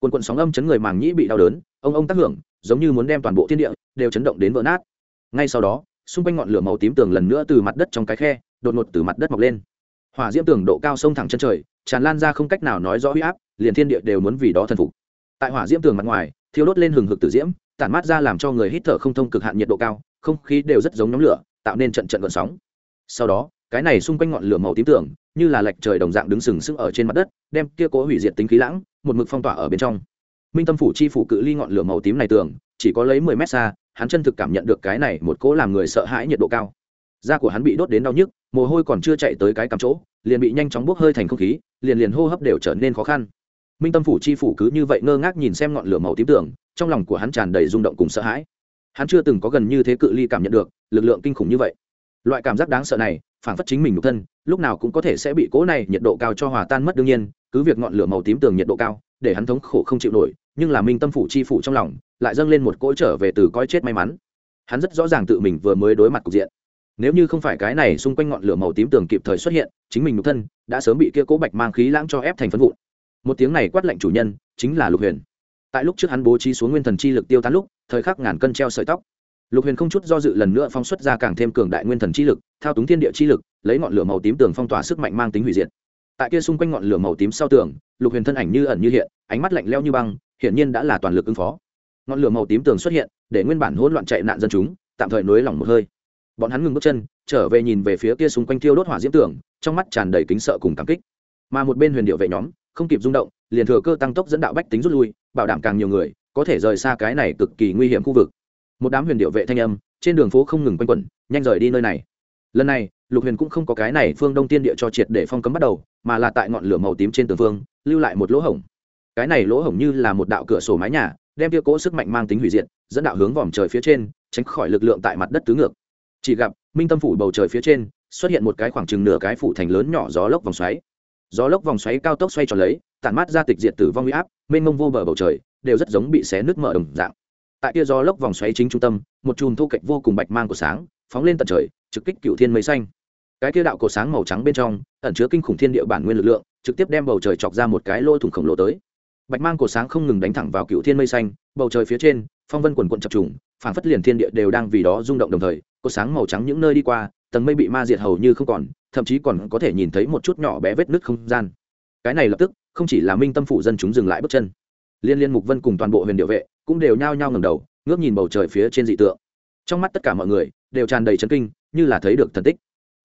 S1: Quần quần sóng âm chấn người màng nhĩ bị đau đớn, ông ông tác hưởng, giống như muốn đem toàn bộ thiên địa đều chấn động đến vỡ nát. Ngay sau đó, xung quanh ngọn lửa màu tím tường lần nữa từ mặt đất trong cái khe, đột ngột từ mặt đất mọc lên hỏa diễm tường độ cao sông thẳng chân trời, tràn lan ra không cách nào nói rõ huy áp, liền thiên địa đều muốn vì đó thần phục. Tại hỏa diễm tường mặt ngoài, thiêu đốt lên hừng hực tử diễm, tản mát ra làm cho người hít thở không thông cực hạn nhiệt độ cao, không khí đều rất giống nhóm lửa, tạo nên trận trận gợn sóng. Sau đó, cái này xung quanh ngọn lửa màu tím tưởng như là lệch trời đồng dạng đứng sừng sững ở trên mặt đất, đem kia cố hủy diệt tính khí lãng, một mực phong tỏa ở bên trong. Minh tâm phủ chi phủ cự ly ngọn lửa màu tím này tưởng chỉ có lấy mười mét xa, hắn chân thực cảm nhận được cái này một cố làm người sợ hãi nhiệt độ cao. Da của hắn bị đốt đến đau nhức mồ hôi còn chưa chạy tới cái cắm chỗ, liền bị nhanh chóng bốc hơi thành không khí, liền liền hô hấp đều trở nên khó khăn. Minh tâm phủ chi phủ cứ như vậy ngơ ngác nhìn xem ngọn lửa màu tím tường, trong lòng của hắn tràn đầy rung động cùng sợ hãi. Hắn chưa từng có gần như thế cự ly cảm nhận được, lực lượng kinh khủng như vậy. Loại cảm giác đáng sợ này phản phất chính mình nhục thân, lúc nào cũng có thể sẽ bị cố này nhiệt độ cao cho hòa tan mất đương nhiên, cứ việc ngọn lửa màu tím tường nhiệt độ cao, để hắn thống khổ không chịu nổi, nhưng là minh tâm phủ chi phủ trong lòng, lại dâng lên một cỗ trở về từ coi chết may mắn. Hắn rất rõ ràng tự mình vừa mới đối mặt cục diện nếu như không phải cái này xung quanh ngọn lửa màu tím tường kịp thời xuất hiện, chính mình nhục thân đã sớm bị kia cố bạch mang khí lãng cho ép thành phân vụn. Một tiếng này quát lệnh chủ nhân, chính là lục huyền. Tại lúc trước hắn bố trí xuống nguyên thần chi lực tiêu tán lúc, thời khắc ngàn cân treo sợi tóc. Lục huyền không chút do dự lần nữa phong xuất ra càng thêm cường đại nguyên thần chi lực, thao túng thiên địa chi lực, lấy ngọn lửa màu tím tường phong tỏa sức mạnh mang tính hủy diệt. Tại kia xung quanh ngọn lửa màu tím sau tường, lục huyền thân ảnh như ẩn như hiện, ánh mắt lạnh leo như băng, hiển nhiên đã là toàn lực ứng phó. Ngọn lửa màu tím tường xuất hiện, để nguyên bản hỗn loạn chạy nạn dân chúng, tạm thời nối lỏng một hơi bọn hắn ngừng bước chân trở về nhìn về phía kia xung quanh thiêu đốt hỏa diễm tưởng, trong mắt tràn đầy kính sợ cùng cảm kích. Mà một bên huyền điệu vệ nhóm không kịp rung động liền thừa cơ tăng tốc dẫn đạo bách tính rút lui bảo đảm càng nhiều người có thể rời xa cái này cực kỳ nguy hiểm khu vực. Một đám huyền điệu vệ thanh âm trên đường phố không ngừng quanh quẩn nhanh rời đi nơi này. Lần này lục huyền cũng không có cái này phương đông tiên địa cho triệt để phong cấm bắt đầu mà là tại ngọn lửa màu tím trên tường phương lưu lại một lỗ hổng. Cái này lỗ hổng như là một đạo cửa sổ mái nhà đem kia cỗ sức mạnh mang tính hủy diệt dẫn đạo hướng vòm trời phía trên tránh khỏi lực lượng tại mặt đất tứ ngược chỉ gặp, minh tâm phủ bầu trời phía trên, xuất hiện một cái khoảng chừng nửa cái phủ thành lớn nhỏ gió lốc vòng xoáy. Gió lốc vòng xoáy cao tốc xoay tròn lấy, tản mát ra tịch diệt tử vong huy áp, mênh mông vô bờ bầu trời, đều rất giống bị xé nước mở đồng dạng. Tại kia gió lốc vòng xoáy chính trung tâm, một chùm thu cạnh vô cùng bạch mang của sáng, phóng lên tận trời, trực kích cựu thiên mây xanh. Cái kia đạo cổ sáng màu trắng bên trong, ẩn chứa kinh khủng thiên địa bản nguyên lực lượng, trực tiếp đem bầu trời chọc ra một cái lỗ thủng khổng lồ tới. Bạch mang cổ sáng không ngừng đánh thẳng vào cựu thiên mây xanh, bầu trời phía trên, phong vân quần quận chập trùng, phảng phất liền thiên địa đều đang vì đó rung động đồng thời cột sáng màu trắng những nơi đi qua, tầng mây bị ma diệt hầu như không còn, thậm chí còn có thể nhìn thấy một chút nhỏ bé vết nứt không gian. Cái này lập tức, không chỉ là minh tâm phủ dân chúng dừng lại bước chân, liên liên mục vân cùng toàn bộ huyền điệu vệ cũng đều nhao nhao ngẩng đầu, ngước nhìn bầu trời phía trên dị tượng. Trong mắt tất cả mọi người đều tràn đầy chấn kinh, như là thấy được thần tích.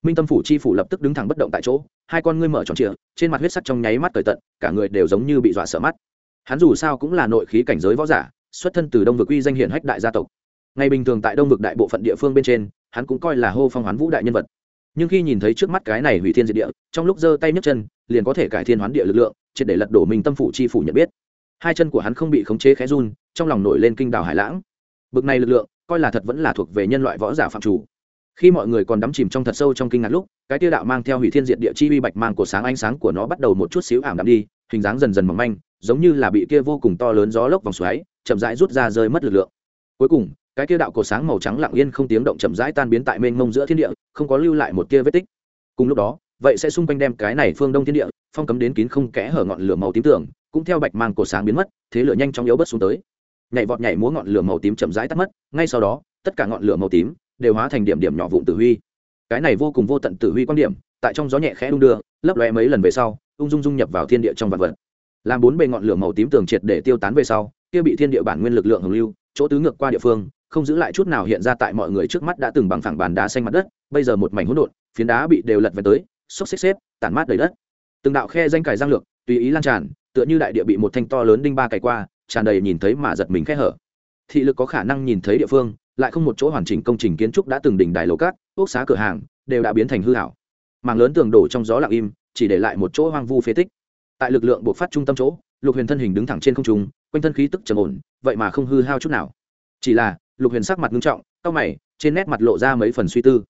S1: Minh tâm phủ chi phủ lập tức đứng thẳng bất động tại chỗ, hai con ngươi mở tròn trịa, trên mặt huyết sắc trong nháy mắt cởi tận, cả người đều giống như bị dọa sợ mắt. Hắn dù sao cũng là nội khí cảnh giới võ giả, xuất thân từ đông vực uy danh hiển hách đại gia tộc ngày bình thường tại đông vực đại bộ phận địa phương bên trên, hắn cũng coi là hô phong hoán vũ đại nhân vật. Nhưng khi nhìn thấy trước mắt cái này hủy thiên diệt địa, trong lúc giơ tay nhấc chân, liền có thể cải thiên hoán địa lực lượng, triệt để lật đổ mình tâm phủ chi phủ nhận biết. Hai chân của hắn không bị khống chế khẽ run, trong lòng nổi lên kinh đào hải lãng. Bực này lực lượng, coi là thật vẫn là thuộc về nhân loại võ giả phạm chủ. Khi mọi người còn đắm chìm trong thật sâu trong kinh ngạc lúc, cái tiêu đạo mang theo hủy thiên diệt địa chi uy bạch mang của sáng ánh sáng của nó bắt đầu một chút xíu ảm đạm đi, hình dáng dần dần mỏng manh, giống như là bị kia vô cùng to lớn gió lốc vòng xoáy, chậm rãi rút ra rơi mất lực lượng. Cuối cùng cái kia đạo cổ sáng màu trắng lặng yên không tiếng động chậm rãi tan biến tại mênh mông giữa thiên địa, không có lưu lại một tia vết tích. Cùng lúc đó, vậy sẽ xung quanh đem cái này phương đông thiên địa, phong cấm đến kín không kẽ hở ngọn lửa màu tím tưởng cũng theo bạch mang cổ sáng biến mất, thế lửa nhanh chóng yếu bớt xuống tới. Nhảy vọt nhảy múa ngọn lửa màu tím chậm rãi tắt mất, ngay sau đó, tất cả ngọn lửa màu tím đều hóa thành điểm điểm nhỏ vụn tử huy. Cái này vô cùng vô tận tử huy quan điểm, tại trong gió nhẹ khẽ đung đưa, lấp lóe mấy lần về sau, ung dung dung nhập vào thiên địa trong vạn vật. Làm bốn bề ngọn lửa màu tím tường triệt để tiêu tán về sau, kia bị thiên địa bản nguyên lực lượng hồng lưu, chỗ tứ ngược qua địa phương không giữ lại chút nào hiện ra tại mọi người trước mắt đã từng bằng phẳng bàn đá xanh mặt đất, bây giờ một mảnh hỗn độn, phiến đá bị đều lật về tới, xốc xếp xếp, tản mát đầy đất. Từng đạo khe danh cài giang lược, tùy ý lan tràn, tựa như đại địa bị một thanh to lớn đinh ba cày qua, tràn đầy nhìn thấy mà giật mình khe hở. Thị lực có khả năng nhìn thấy địa phương, lại không một chỗ hoàn chỉnh công trình kiến trúc đã từng đỉnh đài lầu cát, ốc xá cửa hàng, đều đã biến thành hư hảo mảng lớn tường đổ trong gió lặng im, chỉ để lại một chỗ hoang vu phế tích. Tại lực lượng buộc phát trung tâm chỗ, lục huyền thân hình đứng thẳng trên không trung, quanh thân khí tức trầm ổn, vậy mà không hư hao chút nào. Chỉ là lục huyền sắc mặt nghiêm trọng, cau mày, trên nét mặt lộ ra mấy phần suy tư.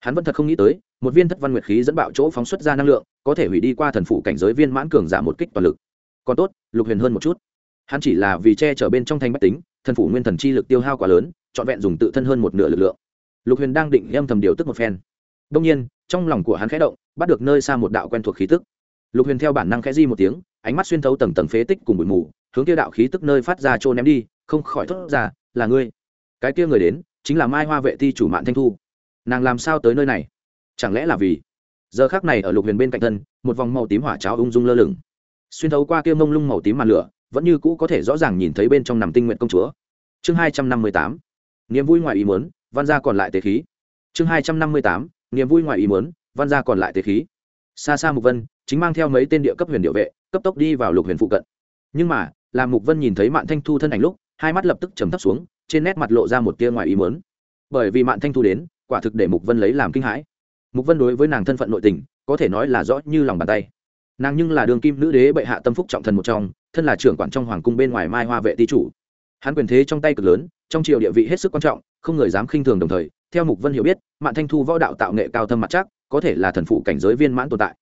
S1: Hắn vẫn thật không nghĩ tới, một viên thất văn nguyệt khí dẫn bạo chỗ phóng xuất ra năng lượng, có thể hủy đi qua thần phụ cảnh giới viên mãn cường giả một kích toàn lực. Còn tốt, lục huyền hơn một chút. Hắn chỉ là vì che chở bên trong thanh bách tính, thần phủ nguyên thần chi lực tiêu hao quá lớn, trọn vẹn dùng tự thân hơn một nửa lực lượng. Lục huyền đang định âm thầm điều tức một phen. Đông nhiên, trong lòng của hắn khẽ động, bắt được nơi xa một đạo quen thuộc khí tức. Lục huyền theo bản năng khẽ di một tiếng, ánh mắt xuyên thấu tầng tầng phế tích cùng bụi mù, hướng tiêu đạo khí tức nơi phát ra trôn ném đi, không khỏi thốt ra, là ngươi cái kia người đến chính là mai hoa vệ ti chủ mạng thanh thu. Nàng làm sao tới nơi này? Chẳng lẽ là vì giờ khác này ở lục huyền bên cạnh thân, một vòng màu tím hỏa cháo ung dung lơ lửng. Xuyên thấu qua kia mông lung màu tím màn lửa, vẫn như cũ có thể rõ ràng nhìn thấy bên trong nằm tinh nguyện công chúa. Chương hai trăm năm mươi tám, niềm vui ngoài ý muốn, văn gia còn lại tế khí. Chương hai trăm năm mươi tám, niềm vui ngoài ý muốn, văn gia còn lại tế khí. Xa xa mục vân, chính mang theo mấy tên địa cấp huyền điệu vệ, cấp tốc đi vào lục huyền phụ cận. Nhưng mà làm mục vân nhìn thấy mạn thanh thu thân ảnh lúc hai mắt lập tức trầm thấp xuống, trên nét mặt lộ ra một tia ngoài ý muốn. Bởi vì mạn thanh thu đến, quả thực để mục vân lấy làm kinh hãi. Mục vân đối với nàng thân phận nội tình, có thể nói là rõ như lòng bàn tay. Nàng nhưng là đường kim nữ đế bệ hạ tâm phúc trọng thần một trong, thân là trưởng quản trong hoàng cung bên ngoài mai hoa vệ ti chủ. Hắn quyền thế trong tay cực lớn, trong triều địa vị hết sức quan trọng, không người dám khinh thường đồng thời, theo mục vân hiểu biết, mạn thanh thu võ đạo tạo nghệ cao thâm mặt chắc, có thể là thần phụ cảnh giới viên mãn tồn tại.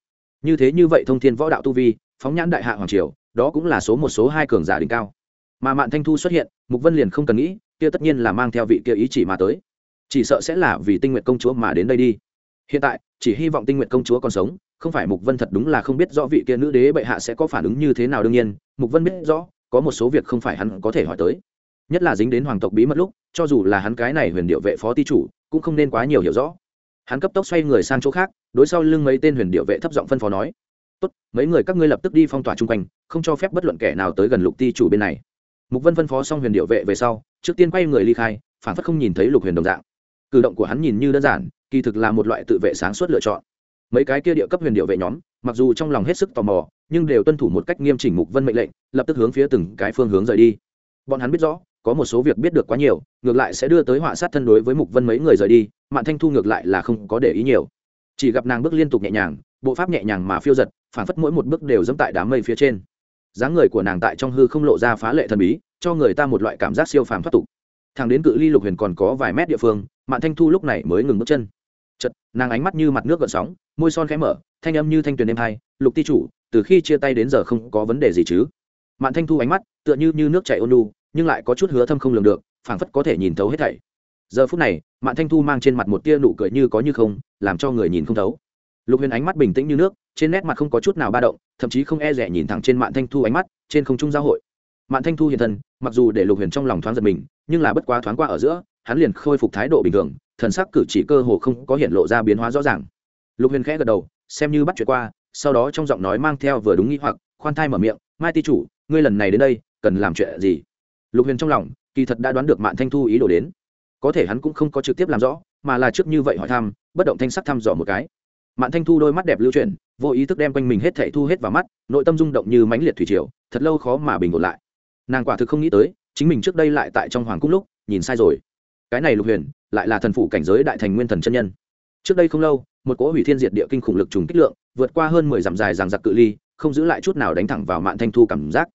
S1: Như thế như vậy thông thiên võ đạo tu vi, phóng nhãn đại hạ hoàng triều, đó cũng là số một, số hai cường giả đỉnh cao mà mạn thanh thu xuất hiện, mục vân liền không cần nghĩ, kia tất nhiên là mang theo vị kia ý chỉ mà tới. Chỉ sợ sẽ là vì tinh nguyện công chúa mà đến đây đi. Hiện tại, chỉ hy vọng tinh nguyện công chúa còn sống, không phải mục vân thật đúng là không biết rõ vị kia nữ đế bệ hạ sẽ có phản ứng như thế nào đương nhiên, mục vân biết rõ, có một số việc không phải hắn có thể hỏi tới. Nhất là dính đến hoàng tộc bí mật lúc, cho dù là hắn cái này huyền điệu vệ phó ti chủ, cũng không nên quá nhiều hiểu rõ. Hắn cấp tốc xoay người sang chỗ khác, đối sau lưng mấy tên huyền điệu vệ thấp giọng phân phó nói, tốt, mấy người các ngươi lập tức đi phong tỏa chung quanh, không cho phép bất luận kẻ nào tới gần lục ti chủ bên này mục vân phân phó xong huyền điệu vệ về sau, trước tiên quay người ly khai phản phất không nhìn thấy lục huyền đồng dạng. Cử động của hắn nhìn như đơn giản, kỳ thực là một loại tự vệ sáng suốt lựa chọn. Mấy cái kia địa cấp huyền điệu vệ nhóm, mặc dù trong lòng hết sức tò mò, nhưng đều tuân thủ một cách nghiêm chỉnh mục vân mệnh lệnh, lập tức hướng phía từng cái phương hướng rời đi. Bọn hắn biết rõ, có một số việc biết được quá nhiều, ngược lại sẽ đưa tới họa sát thân đối với mục vân mấy người rời đi, mạn thanh thu ngược lại là không có để ý nhiều. Chỉ gặp nàng bước liên tục nhẹ nhàng, bộ pháp nhẹ nhàng mà phiêu giật phản phất mỗi một bước đều dẫm tại đám mây phía trên dáng người của nàng tại trong hư không lộ ra phá lệ thần bí cho người ta một loại cảm giác siêu phàm thoát tục. Thằng đến cự ly lục huyền còn có vài mét địa phương mạn thanh thu lúc này mới ngừng bước chân. Chật nàng ánh mắt như mặt nước gợn sóng môi son khẽ mở thanh âm như thanh tuyền êm hai lục ti chủ từ khi chia tay đến giờ không có vấn đề gì chứ? Mạn thanh thu ánh mắt tựa như, như nước chảy ôn lu nhưng lại có chút hứa thâm không lường được phảng phất có thể nhìn thấu hết thảy. Giờ phút này mạn thanh thu mang trên mặt một tia nụ cười như có như không làm cho người nhìn không thấu. Lục huyền ánh mắt bình tĩnh như nước trên nét mặt không có chút nào ba động, thậm chí không e rẻ nhìn thẳng trên mạn thanh thu ánh mắt, trên không trung giao hội. Mạn thanh thu hiện thân, mặc dù để lục huyền trong lòng thoáng giật mình, nhưng là bất quá thoáng qua ở giữa, hắn liền khôi phục thái độ bình thường, thần sắc cử chỉ cơ hồ không có hiện lộ ra biến hóa rõ ràng. Lục huyền khẽ gật đầu, xem như bắt chuyện qua, sau đó trong giọng nói mang theo vừa đúng nghĩ hoặc, khoan thai mở miệng, mai ti chủ, ngươi lần này đến đây, cần làm chuyện gì? Lục huyền trong lòng, kỳ thật đã đoán được mạn thanh thu ý đồ đến. Có thể hắn cũng không có trực tiếp làm rõ, mà là trước như vậy hỏi thăm, bất động thanh sắc thăm dò một cái mạn thanh thu đôi mắt đẹp lưu chuyển, vô ý thức đem quanh mình hết thảy thu hết vào mắt, nội tâm rung động như mãnh liệt thủy triều, thật lâu khó mà bình ổn lại. Nàng quả thực không nghĩ tới, chính mình trước đây lại tại trong hoàng cung lúc, nhìn sai rồi. Cái này lục huyền, lại là thần phủ cảnh giới đại thành nguyên thần chân nhân. Trước đây không lâu, một cỗ hủy thiên diệt địa kinh khủng lực trùng kích lượng, vượt qua hơn mười dặm dài ràng giặc cự ly, không giữ lại chút nào đánh thẳng vào mạn thanh thu cảm giác.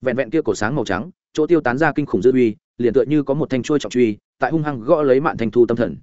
S1: Vẹn vẹn kia cổ sáng màu trắng, chỗ tiêu tán ra kinh khủng dư uy, liền tựa như có một thanh chuôi trọng truy, tại hung hăng gõ lấy mạn thanh thu tâm thần.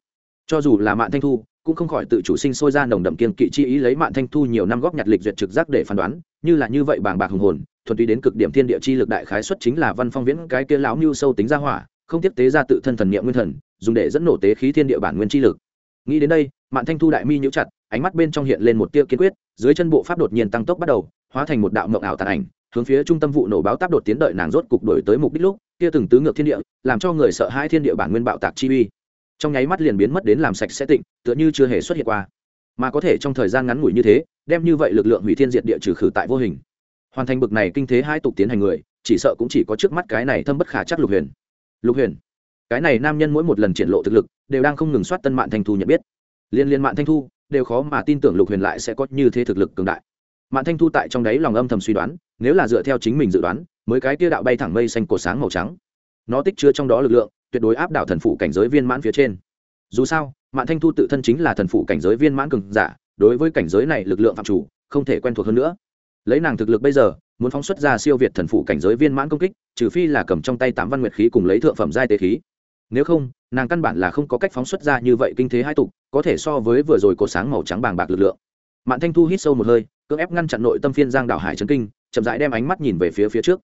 S1: Cho dù là mạn thanh thu cũng không khỏi tự chủ sinh sôi ra nồng đậm kiên kỵ chi ý lấy mạn thanh thu nhiều năm góp nhặt lịch duyệt trực giác để phán đoán, như là như vậy bàng bạc hùng hồn, thuần túy đến cực điểm thiên địa chi lực đại khái xuất chính là văn phong viễn cái kia lão mưu sâu tính ra hỏa, không tiếp tế ra tự thân thần niệm nguyên thần, dùng để dẫn nổ tế khí thiên địa bản nguyên chi lực. Nghĩ đến đây, mạn thanh thu đại mi nhũ chặt, ánh mắt bên trong hiện lên một tia kiên quyết, dưới chân bộ pháp đột nhiên tăng tốc bắt đầu, hóa thành một đạo mộng ảo tàn ảnh, hướng phía trung tâm vụ nổ báo táp đột tiến đợi nàng rốt cục đổi tới mục đích lúc, kia từng tứ ngược thiên địa, làm cho người sợ hai thiên địa bản nguyên bạo tạc chi uy trong nháy mắt liền biến mất đến làm sạch sẽ tịnh, tựa như chưa hề xuất hiện qua. Mà có thể trong thời gian ngắn ngủi như thế, đem như vậy lực lượng hủy thiên diệt địa trừ khử tại vô hình. Hoàn thành bực này kinh thế hai tục tiến hành người, chỉ sợ cũng chỉ có trước mắt cái này thâm bất khả chắc lục huyền. Lục huyền, cái này nam nhân mỗi một lần triển lộ thực lực, đều đang không ngừng soát tân mạng thanh thu nhận biết. Liên liên mạng thanh thu, đều khó mà tin tưởng lục huyền lại sẽ có như thế thực lực cường đại. Mạng thanh thu tại trong đấy lòng âm thầm suy đoán, nếu là dựa theo chính mình dự đoán, mới cái tia đạo bay thẳng mây xanh cổ sáng màu trắng. Nó tích chứa trong đó lực lượng tuyệt đối áp đảo thần phụ cảnh giới viên mãn phía trên. Dù sao mạng thanh thu tự thân chính là thần phụ cảnh giới viên mãn cường giả, đối với cảnh giới này lực lượng phạm chủ, không thể quen thuộc hơn nữa. Lấy nàng thực lực bây giờ, muốn phóng xuất ra siêu việt thần phụ cảnh giới viên mãn công kích, trừ phi là cầm trong tay tám văn nguyệt khí cùng lấy thượng phẩm giai tế khí. Nếu không, nàng căn bản là không có cách phóng xuất ra như vậy kinh thế hai tục, có thể so với vừa rồi cổ sáng màu trắng bàng bạc lực lượng. Mạn thanh thu hít sâu một hơi, cưỡng ép ngăn chặn nội tâm phiên giang đảo hải trấn kinh, chậm rãi đem ánh mắt nhìn về phía phía trước.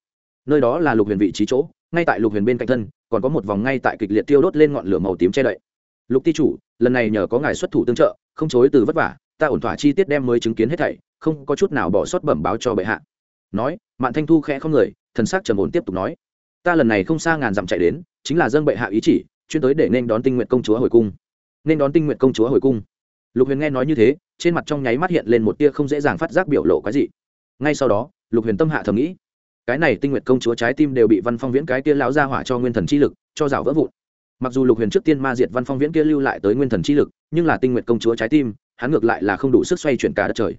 S1: Nơi đó là lục huyền vị trí chỗ ngay tại lục huyền bên cạnh thân, còn có một vòng ngay tại kịch liệt tiêu đốt lên ngọn lửa màu tím che đậy. Lục ti chủ, lần này nhờ có ngài xuất thủ tương trợ, không chối từ vất vả, ta ổn thỏa chi tiết đem mới chứng kiến hết thảy, không có chút nào bỏ sót bẩm báo cho bệ hạ. Nói, mạn thanh thu khẽ không người, thần sắc trầm ổn tiếp tục nói, ta lần này không xa ngàn dặm chạy đến, chính là dâng bệ hạ ý chỉ, chuyên tới để nên đón tinh nguyện công chúa hồi cung. Nên đón tinh nguyện công chúa hồi cung. Lục huyền nghe nói như thế, trên mặt trong nháy mắt hiện lên một tia không dễ dàng phát giác biểu lộ cái gì ngay sau đó, lục huyền tâm hạ thầm nghĩ cái này tinh nguyện công chúa trái tim đều bị văn phong viễn cái kia lão ra hỏa cho nguyên thần chi lực, cho rào vỡ vụn. Mặc dù lục huyền trước tiên ma diệt văn phong viễn kia lưu lại tới nguyên thần chi lực, nhưng là tinh nguyện công chúa trái tim, hắn ngược lại là không đủ sức xoay chuyển cả đất trời.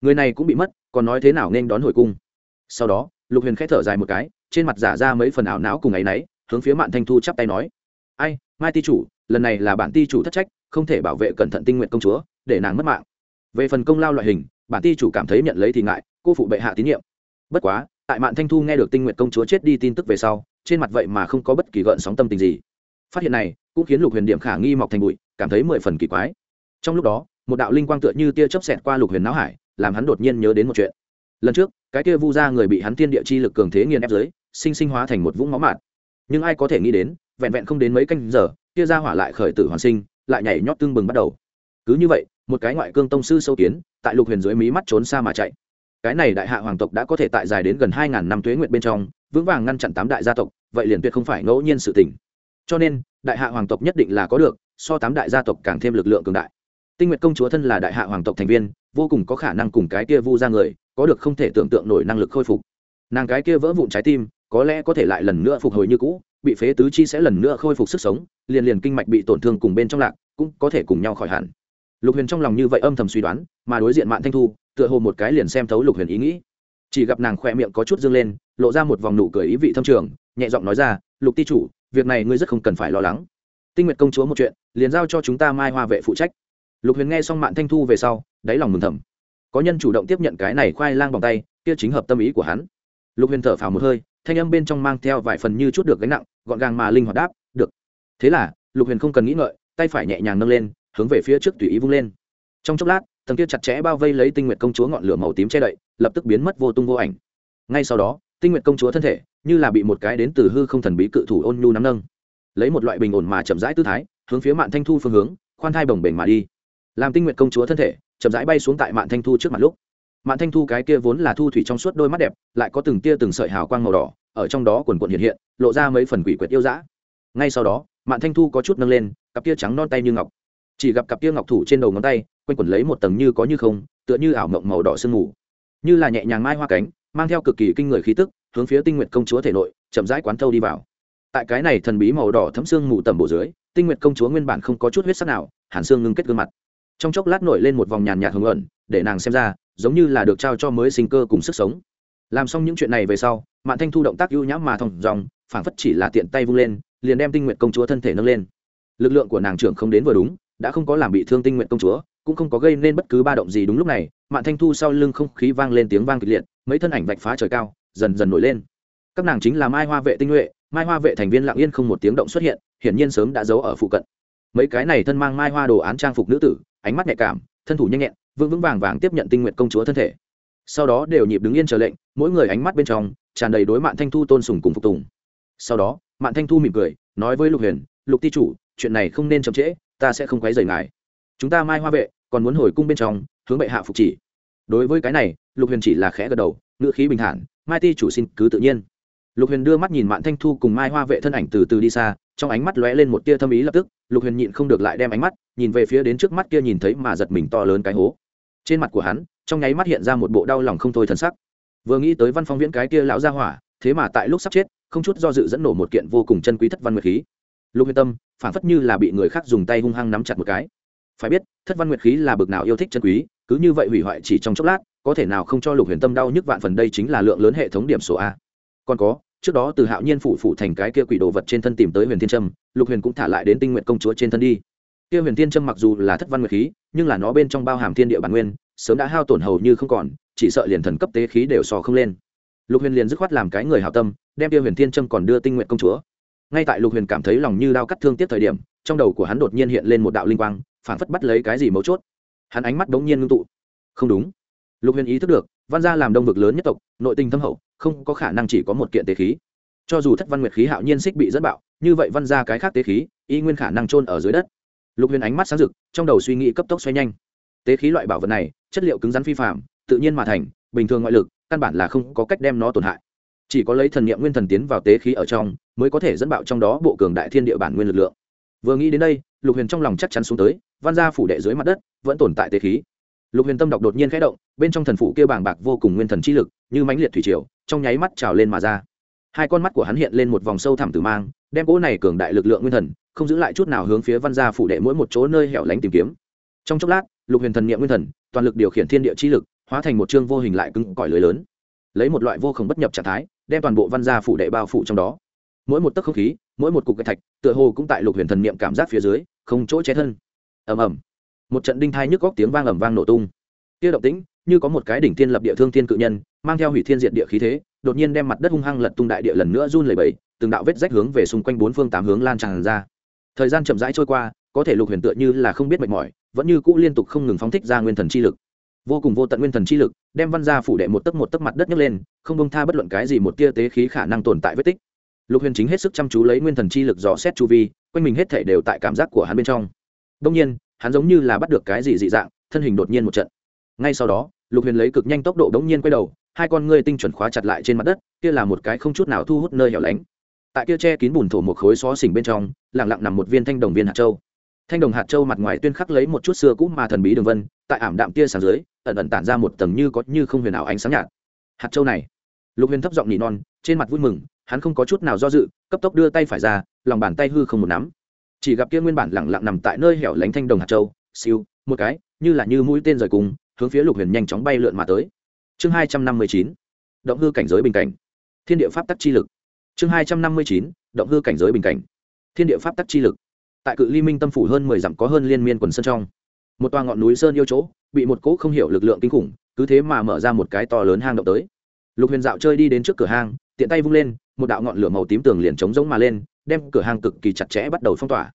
S1: Người này cũng bị mất, còn nói thế nào nên đón hồi cung. Sau đó, lục huyền k h ẽ thở dài một cái, trên mặt giả ra mấy phần ảo não cùng ấ y náy, hướng phía mạn thanh thu chắp tay nói, ai, mai ti chủ, lần này là bản ti chủ thất trách, không thể bảo vệ cẩn thận tinh nguyện công chúa, để nàng mất mạng. Về phần công lao loại hình, bản ti chủ cảm thấy nhận lấy thì ngại, cô phụ bệ hạ tín nhiệm. Bất quá tại mạn thanh thu nghe được tinh nguyện công chúa chết đi tin tức về sau, trên mặt vậy mà không có bất kỳ gợn sóng tâm tình gì. Phát hiện này, cũng khiến lục huyền điểm khả nghi mọc thành bụi, cảm thấy mười phần kỳ quái. Trong lúc đó, một đạo linh quang tựa như tia chớp xẹt qua lục huyền não hải, làm hắn đột nhiên nhớ đến một chuyện. Lần trước, cái kia vu ra người bị hắn thiên địa chi lực cường thế nghiền ép dưới, sinh sinh hóa thành một vũng máu mạt. Nhưng ai có thể nghĩ đến, vẹn vẹn không đến mấy canh giờ kia ra hỏa lại khởi tử hoàn sinh, lại nhảy nhót tương bừng bắt đầu. Cứ như vậy, một cái ngoại cương tông sư sâu kiến, tại lục huyền dưới mí mắt trốn xa mà chạy cái này đại hạ hoàng tộc đã có thể tại dài đến gần hai ngàn năm tuế nguyện bên trong, vững vàng ngăn chặn tám đại gia tộc, vậy liền tuyệt không phải ngẫu nhiên sự tình. Cho nên, đại hạ hoàng tộc nhất định là có được, so tám đại gia tộc càng thêm lực lượng cường đại. Tinh nguyệt công chúa thân là đại hạ hoàng tộc thành viên, vô cùng có khả năng cùng cái kia vu ra người, có được không thể tưởng tượng nổi năng lực khôi phục. Nàng cái kia vỡ vụn trái tim, có lẽ có thể lại lần nữa phục hồi như cũ, bị phế tứ chi sẽ lần nữa khôi phục sức sống, liền liền kinh mạch bị tổn thương cùng bên trong lạc, cũng có thể cùng nhau khỏi hẳn. Lục huyền trong lòng như vậy âm thầm suy đoán, mà đối diện mạng thanh thu tựa hồ một cái liền xem thấu lục huyền ý nghĩ. Chỉ gặp nàng khỏe miệng có chút dương lên, lộ ra một vòng nụ cười ý vị thâm trường, nhẹ giọng nói ra, lục ti chủ, việc này ngươi rất không cần phải lo lắng. Tinh nguyệt công chúa một chuyện, liền giao cho chúng ta mai hoa vệ phụ trách. Lục huyền nghe xong mạn thanh thu về sau, đáy lòng mừng thầm. Có nhân chủ động tiếp nhận cái này khoai lang bằng tay, kia chính hợp tâm ý của hắn. Lục huyền thở phào một hơi, thanh âm bên trong mang theo vài phần như chút được gánh nặng, gọn gàng mà linh hoạt đáp, được. Thế là, lục huyền không cần nghĩ ngợi, tay phải nhẹ nhàng nâng lên, hướng về phía trước tùy ý vung lên. Trong chốc lát tầng kia chặt chẽ bao vây lấy tinh nguyệt công chúa ngọn lửa màu tím che đậy, lập tức biến mất vô tung vô ảnh. Ngay sau đó, tinh nguyệt công chúa thân thể như là bị một cái đến từ hư không thần bí cự thủ ôn nhu nắm nâng. Lấy một loại bình ổn mà chậm rãi tư thái, hướng phía mạn thanh thu phương hướng, khoan thai bồng bềnh mà đi. Làm tinh nguyệt công chúa thân thể chậm rãi bay xuống tại mạn thanh thu trước mặt lúc. Mạn thanh thu cái kia vốn là thu thủy trong suốt đôi mắt đẹp, lại có từng tia từng sợi hào quang màu đỏ, ở trong đó quần quần hiện hiện, lộ ra mấy phần quỷ quyệt yêu dã. Ngay sau đó, mạn thanh thu có chút nâng lên, cặp tia trắng non tay như ngọc chỉ gặp cặp kia ngọc thủ trên đầu ngón tay, quanh quẩn lấy một tầng như có như không, tựa như ảo mộng màu đỏ sương mù. Như là nhẹ nhàng mai hoa cánh, mang theo cực kỳ kinh người khí tức, hướng phía tinh nguyệt công chúa thể nội, chậm rãi quán thâu đi vào. Tại cái này thần bí màu đỏ thấm xương mù tầm bộ dưới, tinh nguyệt công chúa nguyên bản không có chút huyết sắc nào, hàn xương ngưng kết gương mặt. Trong chốc lát nổi lên một vòng nhàn nhạt hồng ẩn, để nàng xem ra, giống như là được trao cho mới sinh cơ cùng sức sống. Làm xong những chuyện này về sau, mạn thanh thu động tác ưu nhãm mà thòng dòng phảng phất chỉ là tiện tay vung lên, liền đem tinh nguyện công chúa thân thể nâng lên. Lực lượng của nàng trưởng không đến vừa đúng đã không có làm bị thương tinh nguyện công chúa, cũng không có gây nên bất cứ ba động gì đúng lúc này, mạn thanh thu sau lưng không khí vang lên tiếng vang kịch liệt, mấy thân ảnh vạch phá trời cao, dần dần nổi lên. Các nàng chính là mai hoa vệ tinh nhuệ mai hoa vệ thành viên lặng yên không một tiếng động xuất hiện, hiển nhiên sớm đã giấu ở phụ cận. Mấy cái này thân mang mai hoa đồ án trang phục nữ tử, ánh mắt nhạy cảm, thân thủ nhanh nhẹn, vững vững vàng vàng tiếp nhận tinh nguyện công chúa thân thể. Sau đó đều nhịp đứng yên chờ lệnh, mỗi người ánh mắt bên trong tràn đầy đối mạn thanh thu tôn sùng cùng phục tùng. Sau đó, mạn thanh thu mỉm cười, nói với lục huyền, lục ti chủ, chuyện này không nên chậm trễ ta sẽ không quấy rầy ngài. Chúng ta mai hoa vệ còn muốn hồi cung bên trong, hướng bệ hạ phục chỉ. Đối với cái này, lục huyền chỉ là khẽ gật đầu ngựa khí bình thản, mai ti chủ xin cứ tự nhiên. Lục huyền đưa mắt nhìn mạn thanh thu cùng mai hoa vệ thân ảnh từ từ đi xa, trong ánh mắt lóe lên một tia thâm ý lập tức, lục huyền nhịn không được lại đem ánh mắt nhìn về phía đến trước mắt kia nhìn thấy mà giật mình to lớn cái hố. Trên mặt của hắn, trong nháy mắt hiện ra một bộ đau lòng không thôi thần sắc. Vừa nghĩ tới văn phong viễn cái kia lão gia hỏa, thế mà tại lúc sắp chết, không chút do dự dẫn nổ một kiện vô cùng chân quý thất văn nguyệt khí lục huyền tâm phản phất như là bị người khác dùng tay hung hăng nắm chặt một cái. Phải biết, thất văn nguyệt khí là bực nào yêu thích chân quý, cứ như vậy hủy hoại chỉ trong chốc lát, có thể nào không cho lục huyền tâm đau nhức vạn phần đây chính là lượng lớn hệ thống điểm số a. Còn có, trước đó từ hạo nhiên phủ phủ thành cái kia quỷ đồ vật trên thân tìm tới huyền thiên trâm, lục huyền cũng thả lại đến tinh nguyện công chúa trên thân đi. Kia huyền thiên trâm mặc dù là thất văn nguyệt khí, nhưng là nó bên trong bao hàm thiên địa bản nguyên, sớm đã hao tổn hầu như không còn, chỉ sợ liền thần cấp tế khí đều sò không lên. Lục huyền liền dứt khoát làm cái người hảo tâm, đem kia huyền thiên trâm còn đưa tinh nguyện công chúa ngay tại lục huyền cảm thấy lòng như đao cắt thương tiếp thời điểm, trong đầu của hắn đột nhiên hiện lên một đạo linh quang, phản phất bắt lấy cái gì mấu chốt. Hắn ánh mắt đống nhiên ngưng tụ. Không đúng. Lục huyền ý thức được, văn gia làm đông vực lớn nhất tộc, nội tình thâm hậu, không có khả năng chỉ có một kiện tế khí. Cho dù thất văn nguyệt khí hạo nhiên xích bị dẫn bạo, như vậy văn gia cái khác tế khí, y nguyên khả năng trôn ở dưới đất. Lục huyền ánh mắt sáng rực, trong đầu suy nghĩ cấp tốc xoay nhanh. Tế khí loại bảo vật này, chất liệu cứng rắn phi phạm tự nhiên mà thành, bình thường ngoại lực, căn bản là không có cách đem nó tổn hại chỉ có lấy thần niệm nguyên thần tiến vào tế khí ở trong, mới có thể dẫn bạo trong đó bộ cường đại thiên địa bản nguyên lực lượng. Vừa nghĩ đến đây, lục huyền trong lòng chắc chắn xuống tới, văn gia phủ đệ dưới mặt đất, vẫn tồn tại tế khí. Lục huyền tâm đọc đột nhiên khẽ động, bên trong thần phủ kia bàng bạc vô cùng nguyên thần chi lực, như mãnh liệt thủy triều, trong nháy mắt trào lên mà ra. Hai con mắt của hắn hiện lên một vòng sâu thẳm tử mang, đem cỗ này cường đại lực lượng nguyên thần, không giữ lại chút nào hướng phía văn gia phủ đệ mỗi một chỗ nơi hẻo lánh tìm kiếm. Trong chốc lát, lục huyền thần niệm nguyên thần, toàn lực điều khiển thiên địa chi lực, hóa thành một chương vô hình lại cứng cỏi lưới lớn lấy một loại vô khổng bất nhập trạng thái, đem toàn bộ văn gia phủ đệ bao phủ trong đó. Mỗi một tấc không khí, mỗi một cục gạch thạch, tựa hồ cũng tại lục huyền thần niệm cảm giác phía dưới, không chỗ che thân. Ầm ầm. Một trận đinh thai nhức góc tiếng vang ầm vang nổ tung. Kia động tĩnh, như có một cái đỉnh thiên lập địa thương thiên cự nhân, mang theo hủy thiên diện địa khí thế, đột nhiên đem mặt đất hung hăng lật tung đại địa lần nữa run lẩy bẩy, từng đạo vết rách hướng về xung quanh bốn phương tám hướng lan tràn ra. Thời gian chậm rãi trôi qua, có thể lục huyền tựa như là không biết mệt mỏi, vẫn như cũ liên tục không ngừng phóng thích ra nguyên thần chi lực vô cùng vô tận nguyên thần chi lực, đem văn gia phủ đệ một tấc một tấc mặt đất nhấc lên, không bông tha bất luận cái gì một tia tế khí khả năng tồn tại vết tích. Lục huyền chính hết sức chăm chú lấy nguyên thần chi lực dò xét chu vi, quanh mình hết thể đều tại cảm giác của hắn bên trong. Đông nhiên, hắn giống như là bắt được cái gì dị dạng, thân hình đột nhiên một trận. Ngay sau đó, lục huyền lấy cực nhanh tốc độ đống nhiên quay đầu, hai con ngươi tinh chuẩn khóa chặt lại trên mặt đất, kia là một cái không chút nào thu hút nơi hẻo lánh. Tại kia che kín bùn thổ một khối xó xỉnh bên trong lẳng lặng nằm một viên thanh đồng viên hạt châu. Thanh đồng hạt châu mặt ngoài tuyên khắc lấy một chút xưa cũ mà thần bí đường vân, tại ảm đạm tia sáng dưới ẩn ẩn tản ra một tầng như có như không huyền ảo ánh sáng nhạt. Hạt châu này. Lục huyền thấp giọng nỉ non, trên mặt vui mừng, hắn không có chút nào do dự, cấp tốc đưa tay phải ra, lòng bàn tay hư không một nắm. Chỉ gặp kia nguyên bản lẳng lặng nằm tại nơi hẻo lánh thanh đồng hạt châu, siêu, một cái, như là như mũi tên rời cùng, hướng phía lục huyền nhanh chóng bay lượn mà tới. Chương hai trăm năm mươi chín, động hư cảnh giới bình cảnh. Thiên địa pháp tắc chi lực. Chương hai trăm năm mươi chín, động hư cảnh giới bình cảnh. Thiên địa pháp tắc chi lực. Tại cự ly minh tâm phủ hơn mười dặm có hơn liên miên quần sơn trong. Một toa ngọn núi sơn yêu chỗ bị một cỗ không hiểu lực lượng kinh khủng, cứ thế mà mở ra một cái to lớn hang động tới. Lục huyền dạo chơi đi đến trước cửa hang, tiện tay vung lên, một đạo ngọn lửa màu tím tường liền trống rỗng mà lên, đem cửa hang cực kỳ chặt chẽ bắt đầu phong tỏa.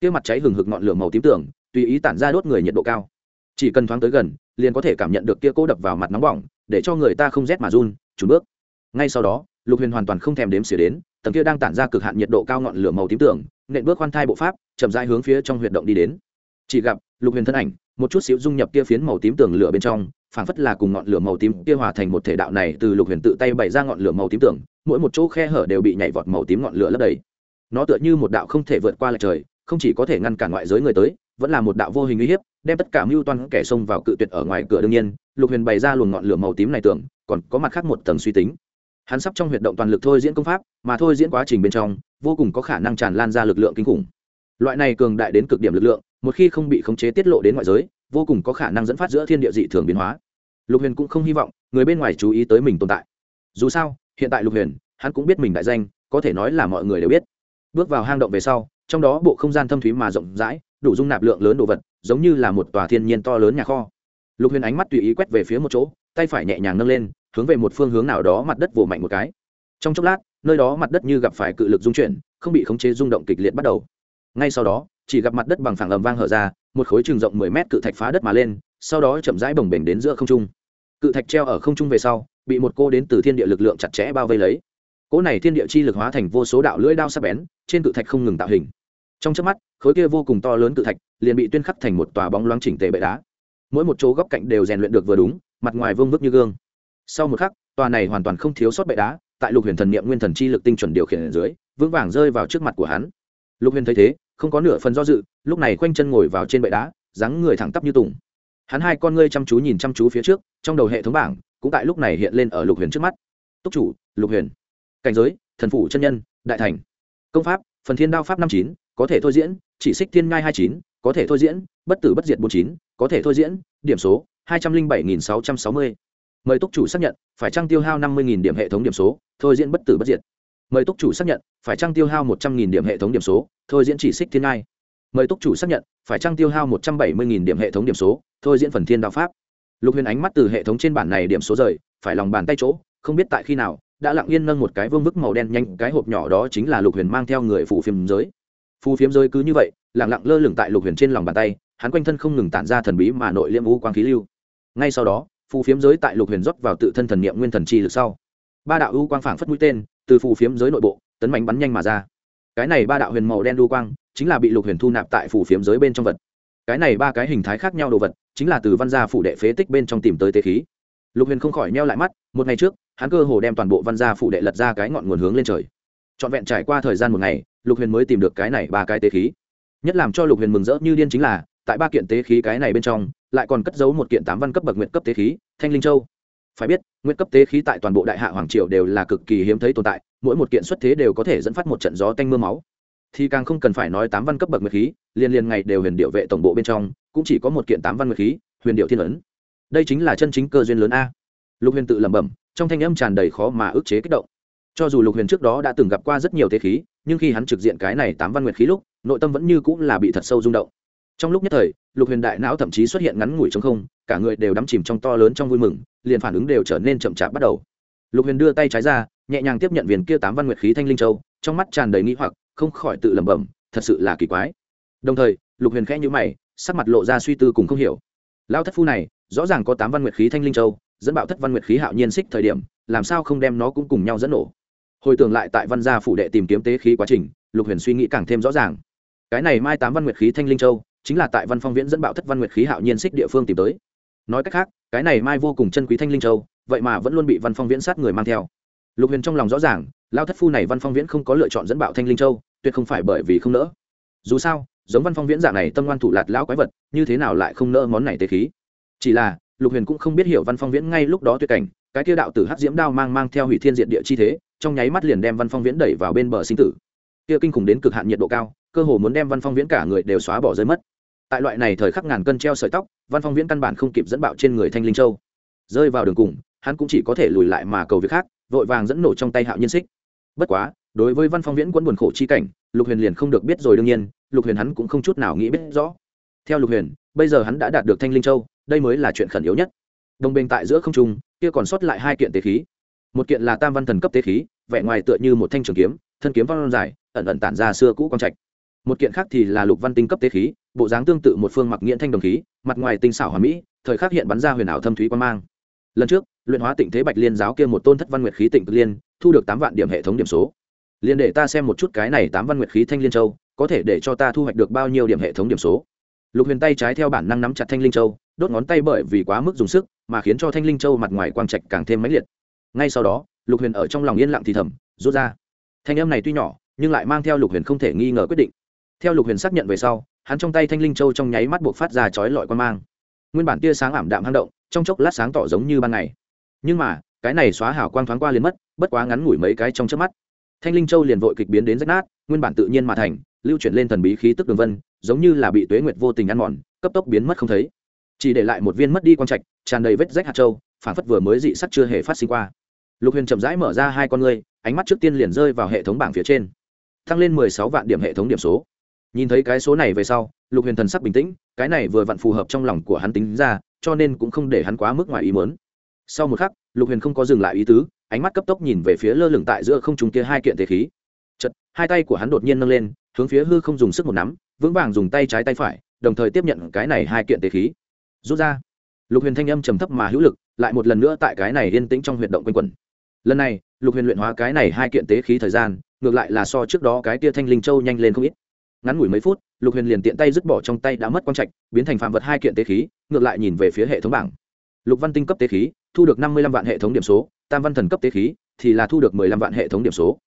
S1: Kia mặt cháy hừng hực ngọn lửa màu tím tường, tùy ý tản ra đốt người nhiệt độ cao. Chỉ cần thoáng tới gần, liền có thể cảm nhận được kia cố đập vào mặt nóng bỏng, để cho người ta không rét mà run trùn bước. Ngay sau đó, lục huyền hoàn toàn không thèm đếm xỉa đến, tầng kia đang tản ra cực hạn nhiệt độ cao ngọn lửa màu tím tường, nện bước khoan thai bộ pháp, chậm rãi hướng phía trong huyệt động đi đến chỉ gặp, lục huyền thân ảnh, một chút xíu dung nhập kia phiến màu tím tường lửa bên trong, phảng phất là cùng ngọn lửa màu tím kia hòa thành một thể đạo này từ lục huyền tự tay bày ra ngọn lửa màu tím tường, mỗi một chỗ khe hở đều bị nhảy vọt màu tím ngọn lửa lấp đầy. Nó tựa như một đạo không thể vượt qua lại trời, không chỉ có thể ngăn cản ngoại giới người tới, vẫn là một đạo vô hình uy hiếp, đem tất cả mưu toan kẻ xông vào cự tuyệt ở ngoài cửa đương nhiên, lục huyền bày ra luồng ngọn lửa màu tím này tưởng, còn có mặt khác một tầng suy tính. Hắn sắp trong huyệt động toàn lực thôi diễn công pháp, mà thôi diễn quá trình bên trong, vô cùng có khả năng tràn lan ra lực lượng kinh khủng. Loại này cường đại đến cực điểm lực lượng một khi không bị khống chế tiết lộ đến ngoại giới, vô cùng có khả năng dẫn phát giữa thiên địa dị thường biến hóa. Lục huyền cũng không hy vọng người bên ngoài chú ý tới mình tồn tại. Dù sao, hiện tại lục huyền, hắn cũng biết mình đại danh, có thể nói là mọi người đều biết. Bước vào hang động về sau, trong đó bộ không gian thâm thúy mà rộng rãi, đủ dung nạp lượng lớn đồ vật, giống như là một tòa thiên nhiên to lớn nhà kho. Lục huyền ánh mắt tùy ý quét về phía một chỗ, tay phải nhẹ nhàng nâng lên, hướng về một phương hướng nào đó mặt đất vồ mạnh một cái. Trong chốc lát, nơi đó mặt đất như gặp phải cự lực dung chuyển, không bị khống chế rung động kịch liệt bắt đầu. Ngay sau đó chỉ gặp mặt đất bằng phẳng ầm vang hở ra, một khối trường rộng mười mét cự thạch phá đất mà lên, sau đó chậm rãi bồng bềnh đến giữa không trung. Cự thạch treo ở không trung về sau, bị một cô đến từ thiên địa lực lượng chặt chẽ bao vây lấy. Cỗ này thiên địa chi lực hóa thành vô số đạo lưỡi đao sắc bén, trên cự thạch không ngừng tạo hình. Trong trước mắt, khối kia vô cùng to lớn cự thạch liền bị tuyên khắc thành một tòa bóng loáng chỉnh tề bệ đá. Mỗi một chỗ góc cạnh đều rèn luyện được vừa đúng, mặt ngoài vương vức như gương. Sau một khắc, tòa này hoàn toàn không thiếu sót bệ đá, tại lục huyền thần niệm nguyên thần chi lực tinh chuẩn điều khiển ở dưới, vững vàng rơi vào trước mặt của hắn. Lục huyền thấy thế không có nửa phần do dự, lúc này khoanh chân ngồi vào trên bệ đá, dáng người thẳng tắp như tùng. Hắn hai con ngươi chăm chú nhìn chăm chú phía trước, trong đầu hệ thống bảng cũng tại lúc này hiện lên ở lục huyền trước mắt. Túc chủ, lục huyền. Cảnh giới, thần phủ chân nhân, đại thành. Công pháp, phần thiên đao pháp năm chín, có thể thôi diễn, chỉ xích thiên ngai hai chín, có thể thôi diễn, bất tử bất diệt bốn chín, có thể thôi diễn, điểm số, hai trăm linh bảy nghìn sáu trăm sáu mươi. Mời túc chủ xác nhận, phải trăng tiêu hao năm mươi nghìn điểm hệ thống điểm số, thôi diễn bất tử bất diệt? Mời túc chủ xác nhận, phải trăng tiêu hao một trăm nghìn điểm hệ thống điểm số? Thôi diễn chỉ xích thiên ngai. Mời túc chủ xác nhận, phải trăng tiêu hao một trăm bảy mươi nghìn điểm hệ thống điểm số? Thôi diễn phần thiên đạo pháp. Lục huyền ánh mắt từ hệ thống trên bản này điểm số rời, phải lòng bàn tay chỗ, không biết tại khi nào, đã lặng yên nâng một cái vương vức màu đen nhanh, cái hộp nhỏ đó chính là lục huyền mang theo người phủ phiếm giới. Phù phiếm giới cứ như vậy, lặng lặng lơ lửng tại lục huyền trên lòng bàn tay, hắn quanh thân không ngừng tản ra thần bí mà nội liêm u quang khí lưu. Ngay sau đó, phù phiếm giới tại lục huyền rót vào tự thân thần niệm nguyên thần chi lực sau. Ba đạo u quang phảng phất mũi tên từ phù phiếm giới nội bộ, tấn mạnh bắn nhanh mà ra. Cái này ba đạo huyền màu đen u quang, chính là bị lục huyền thu nạp tại phù phiếm giới bên trong vật. Cái này ba cái hình thái khác nhau đồ vật, chính là từ văn gia phủ đệ phế tích bên trong tìm tới tế khí. Lục huyền không khỏi neo lại mắt, một ngày trước, hắn cơ hồ đem toàn bộ văn gia phủ đệ lật ra cái ngọn nguồn hướng lên trời. Trọn vẹn trải qua thời gian một ngày, lục huyền mới tìm được cái này ba cái tế khí. Nhất làm cho lục huyền mừng rỡ như điên chính là, tại ba kiện tế khí cái này bên trong, lại còn cất giấu một kiện tám văn cấp bậc nguyện cấp tế khí, thanh linh châu phải biết, nguyên cấp tế khí tại toàn bộ đại hạ hoàng triều đều là cực kỳ hiếm thấy tồn tại, mỗi một kiện xuất thế đều có thể dẫn phát một trận gió tanh m ư a máu. Thì càng không cần phải nói tám văn cấp bậc nguyệt khí, liên liên ngày đều huyền điệu vệ tổng bộ bên trong, cũng chỉ có một kiện tám văn nguyệt khí, huyền điệu thiên ấn. Đây chính là chân chính cơ duyên lớn a. Lục huyền tự lẩm bẩm, trong thanh âm tràn đầy khó mà ức chế kích động. Cho dù lục huyền trước đó đã từng gặp qua rất nhiều thế khí, nhưng khi hắn trực diện cái này tám văn nguyệt khí lúc, nội tâm vẫn như cũng là bị thật sâu rung động. Trong lúc nhất thời, lục huyền đại não thậm chí xuất hiện ngắn ngủi trong không cả người đều đắm chìm trong to lớn trong vui mừng, liền phản ứng đều trở nên chậm chạp bắt đầu. Lục huyền đưa tay trái ra, nhẹ nhàng tiếp nhận viên kia tám văn nguyệt khí thanh linh châu, trong mắt tràn đầy nghĩ hoặc, không khỏi tự lẩm bẩm, thật sự là kỳ quái. Đồng thời, lục huyền khẽ nhữ mày, sắc mặt lộ ra suy tư cùng không hiểu. Lao thất phu này, rõ ràng có tám văn nguyệt khí thanh linh châu, dẫn bạo thất văn nguyệt khí hạo nhiên xích thời điểm, làm sao không đem nó cũng cùng nhau dẫn nổ? Hồi tưởng lại tại văn gia phủ đệ tìm kiếm tế khí quá trình, lục huyền suy nghĩ càng thêm rõ ràng. Cái này mai tám văn nguyệt khí thanh linh châu, chính là tại văn phong viễn dẫn bạo thất văn nguyệt khí hạo nhiên xích địa phương tìm tới nói cách khác, cái này mai vô cùng chân quý thanh linh châu, vậy mà vẫn luôn bị văn phong viễn sát người mang theo. Lục huyền trong lòng rõ ràng, lao thất phu này văn phong viễn không có lựa chọn dẫn bạo thanh linh châu, tuyệt không phải bởi vì không nỡ. Dù sao, giống văn phong viễn dạng này tâm ngoan thủ lạt lão quái vật, như thế nào lại không nỡ món này tế khí? Chỉ là, lục huyền cũng không biết hiểu văn phong viễn ngay lúc đó tuyệt cảnh, cái kia đạo tử hắc diễm đao mang mang theo hủy thiên diện địa chi thế, trong nháy mắt liền đem văn phong viễn đẩy vào bên bờ sinh tử. Kia kinh khủng đến cực hạn nhiệt độ cao, cơ hồ muốn đem văn phong viễn cả người đều xóa bỏ rơi mất tại loại này thời khắc ngàn cân treo sợi tóc, văn phong viễn căn bản không kịp dẫn bạo trên người thanh linh châu. Rơi vào đường cùng, hắn cũng chỉ có thể lùi lại mà cầu việc khác, vội vàng dẫn nổ trong tay hạo nhiên xích. Bất quá, đối với văn phong viễn quân buồn khổ chi cảnh, lục huyền liền không được biết rồi đương nhiên, lục huyền hắn cũng không chút nào nghĩ biết rõ. Theo lục huyền, bây giờ hắn đã đạt được thanh linh châu, đây mới là chuyện khẩn yếu nhất. Đồng bình tại giữa không trung, kia còn sót lại hai kiện tế khí. Một kiện là tam văn thần cấp tế khí, vẻ ngoài tựa như một thanh trường kiếm, thân kiếm văn dài, ẩn ẩn tản ra xưa cũ quang trạch một kiện khác thì là lục văn tinh cấp tế khí, bộ dáng tương tự một phương mặc nghiện thanh đồng khí, mặt ngoài tinh xảo hòa mỹ, thời khắc hiện bắn ra huyền ảo thâm thúy quan mang. Lần trước, luyện hóa tịnh thế bạch liên giáo kia một tôn thất văn nguyệt khí tịnh cực liên, thu được tám vạn điểm hệ thống điểm số. Liên để ta xem một chút cái này tám văn nguyệt khí thanh liên châu, có thể để cho ta thu hoạch được bao nhiêu điểm hệ thống điểm số. Lục huyền tay trái theo bản năng nắm chặt thanh linh châu, đốt ngón tay bởi vì quá mức dùng sức, mà khiến cho thanh linh châu mặt ngoài quang trạch càng thêm mãnh liệt. Ngay sau đó, lục huyền ở trong lòng yên lặng thì thầm, rút ra. Thanh âm này tuy nhỏ, nhưng lại mang theo lục huyền không thể nghi ngờ quyết định theo lục huyền xác nhận về sau, hắn trong tay thanh linh châu trong nháy mắt buộc phát ra chói lọi quan mang. Nguyên bản tia sáng ảm đạm hang động, trong chốc lát sáng tỏ giống như ban ngày. Nhưng mà, cái này xóa hảo quang thoáng qua liền mất, bất quá ngắn ngủi mấy cái trong trước mắt. Thanh linh châu liền vội kịch biến đến rách nát, nguyên bản tự nhiên mà thành, lưu chuyển lên thần bí khí tức đường vân, giống như là bị tuế nguyệt vô tình ăn mòn, cấp tốc biến mất không thấy. Chỉ để lại một viên mất đi quang trạch, tràn đầy vết rách hạt châu, phản phất vừa mới dị sắc chưa hề phát sinh qua. Lục huyền chậm rãi mở ra hai con ngươi, ánh mắt trước tiên liền rơi vào hệ thống bảng phía trên. Tăng lên mười sáu vạn điểm hệ thống điểm số nhìn thấy cái số này về sau, lục huyền thần sắc bình tĩnh, cái này vừa vặn phù hợp trong lòng của hắn tính ra, cho nên cũng không để hắn quá mức ngoài ý mớn sau một khắc, lục huyền không có dừng lại ý tứ, ánh mắt cấp tốc nhìn về phía lơ lửng tại giữa không trung kia hai kiện tế khí. Chật hai tay của hắn đột nhiên nâng lên, hướng phía hư không dùng sức một nắm, vững vàng dùng tay trái tay phải, đồng thời tiếp nhận cái này hai kiện tế khí. Rút ra. Lục huyền thanh âm trầm thấp mà hữu lực, lại một lần nữa tại cái này yên tĩnh trong huyệt động quanh quẩn. Lần này, lục huyền luyện hóa cái này hai kiện tế khí thời gian, ngược lại là so trước đó cái tia thanh linh châu nhanh lên không ít ngắn ngủi mấy phút, lục huyền liền tiện tay dứt bỏ trong tay đã mất quang trạch, biến thành phạm vật hai kiện tế khí, ngược lại nhìn về phía hệ thống bảng. Lục văn tinh cấp tế khí, thu được năm mươi lăm vạn hệ thống điểm số, tam văn thần cấp tế khí, thì là thu được mười lăm vạn hệ thống điểm số.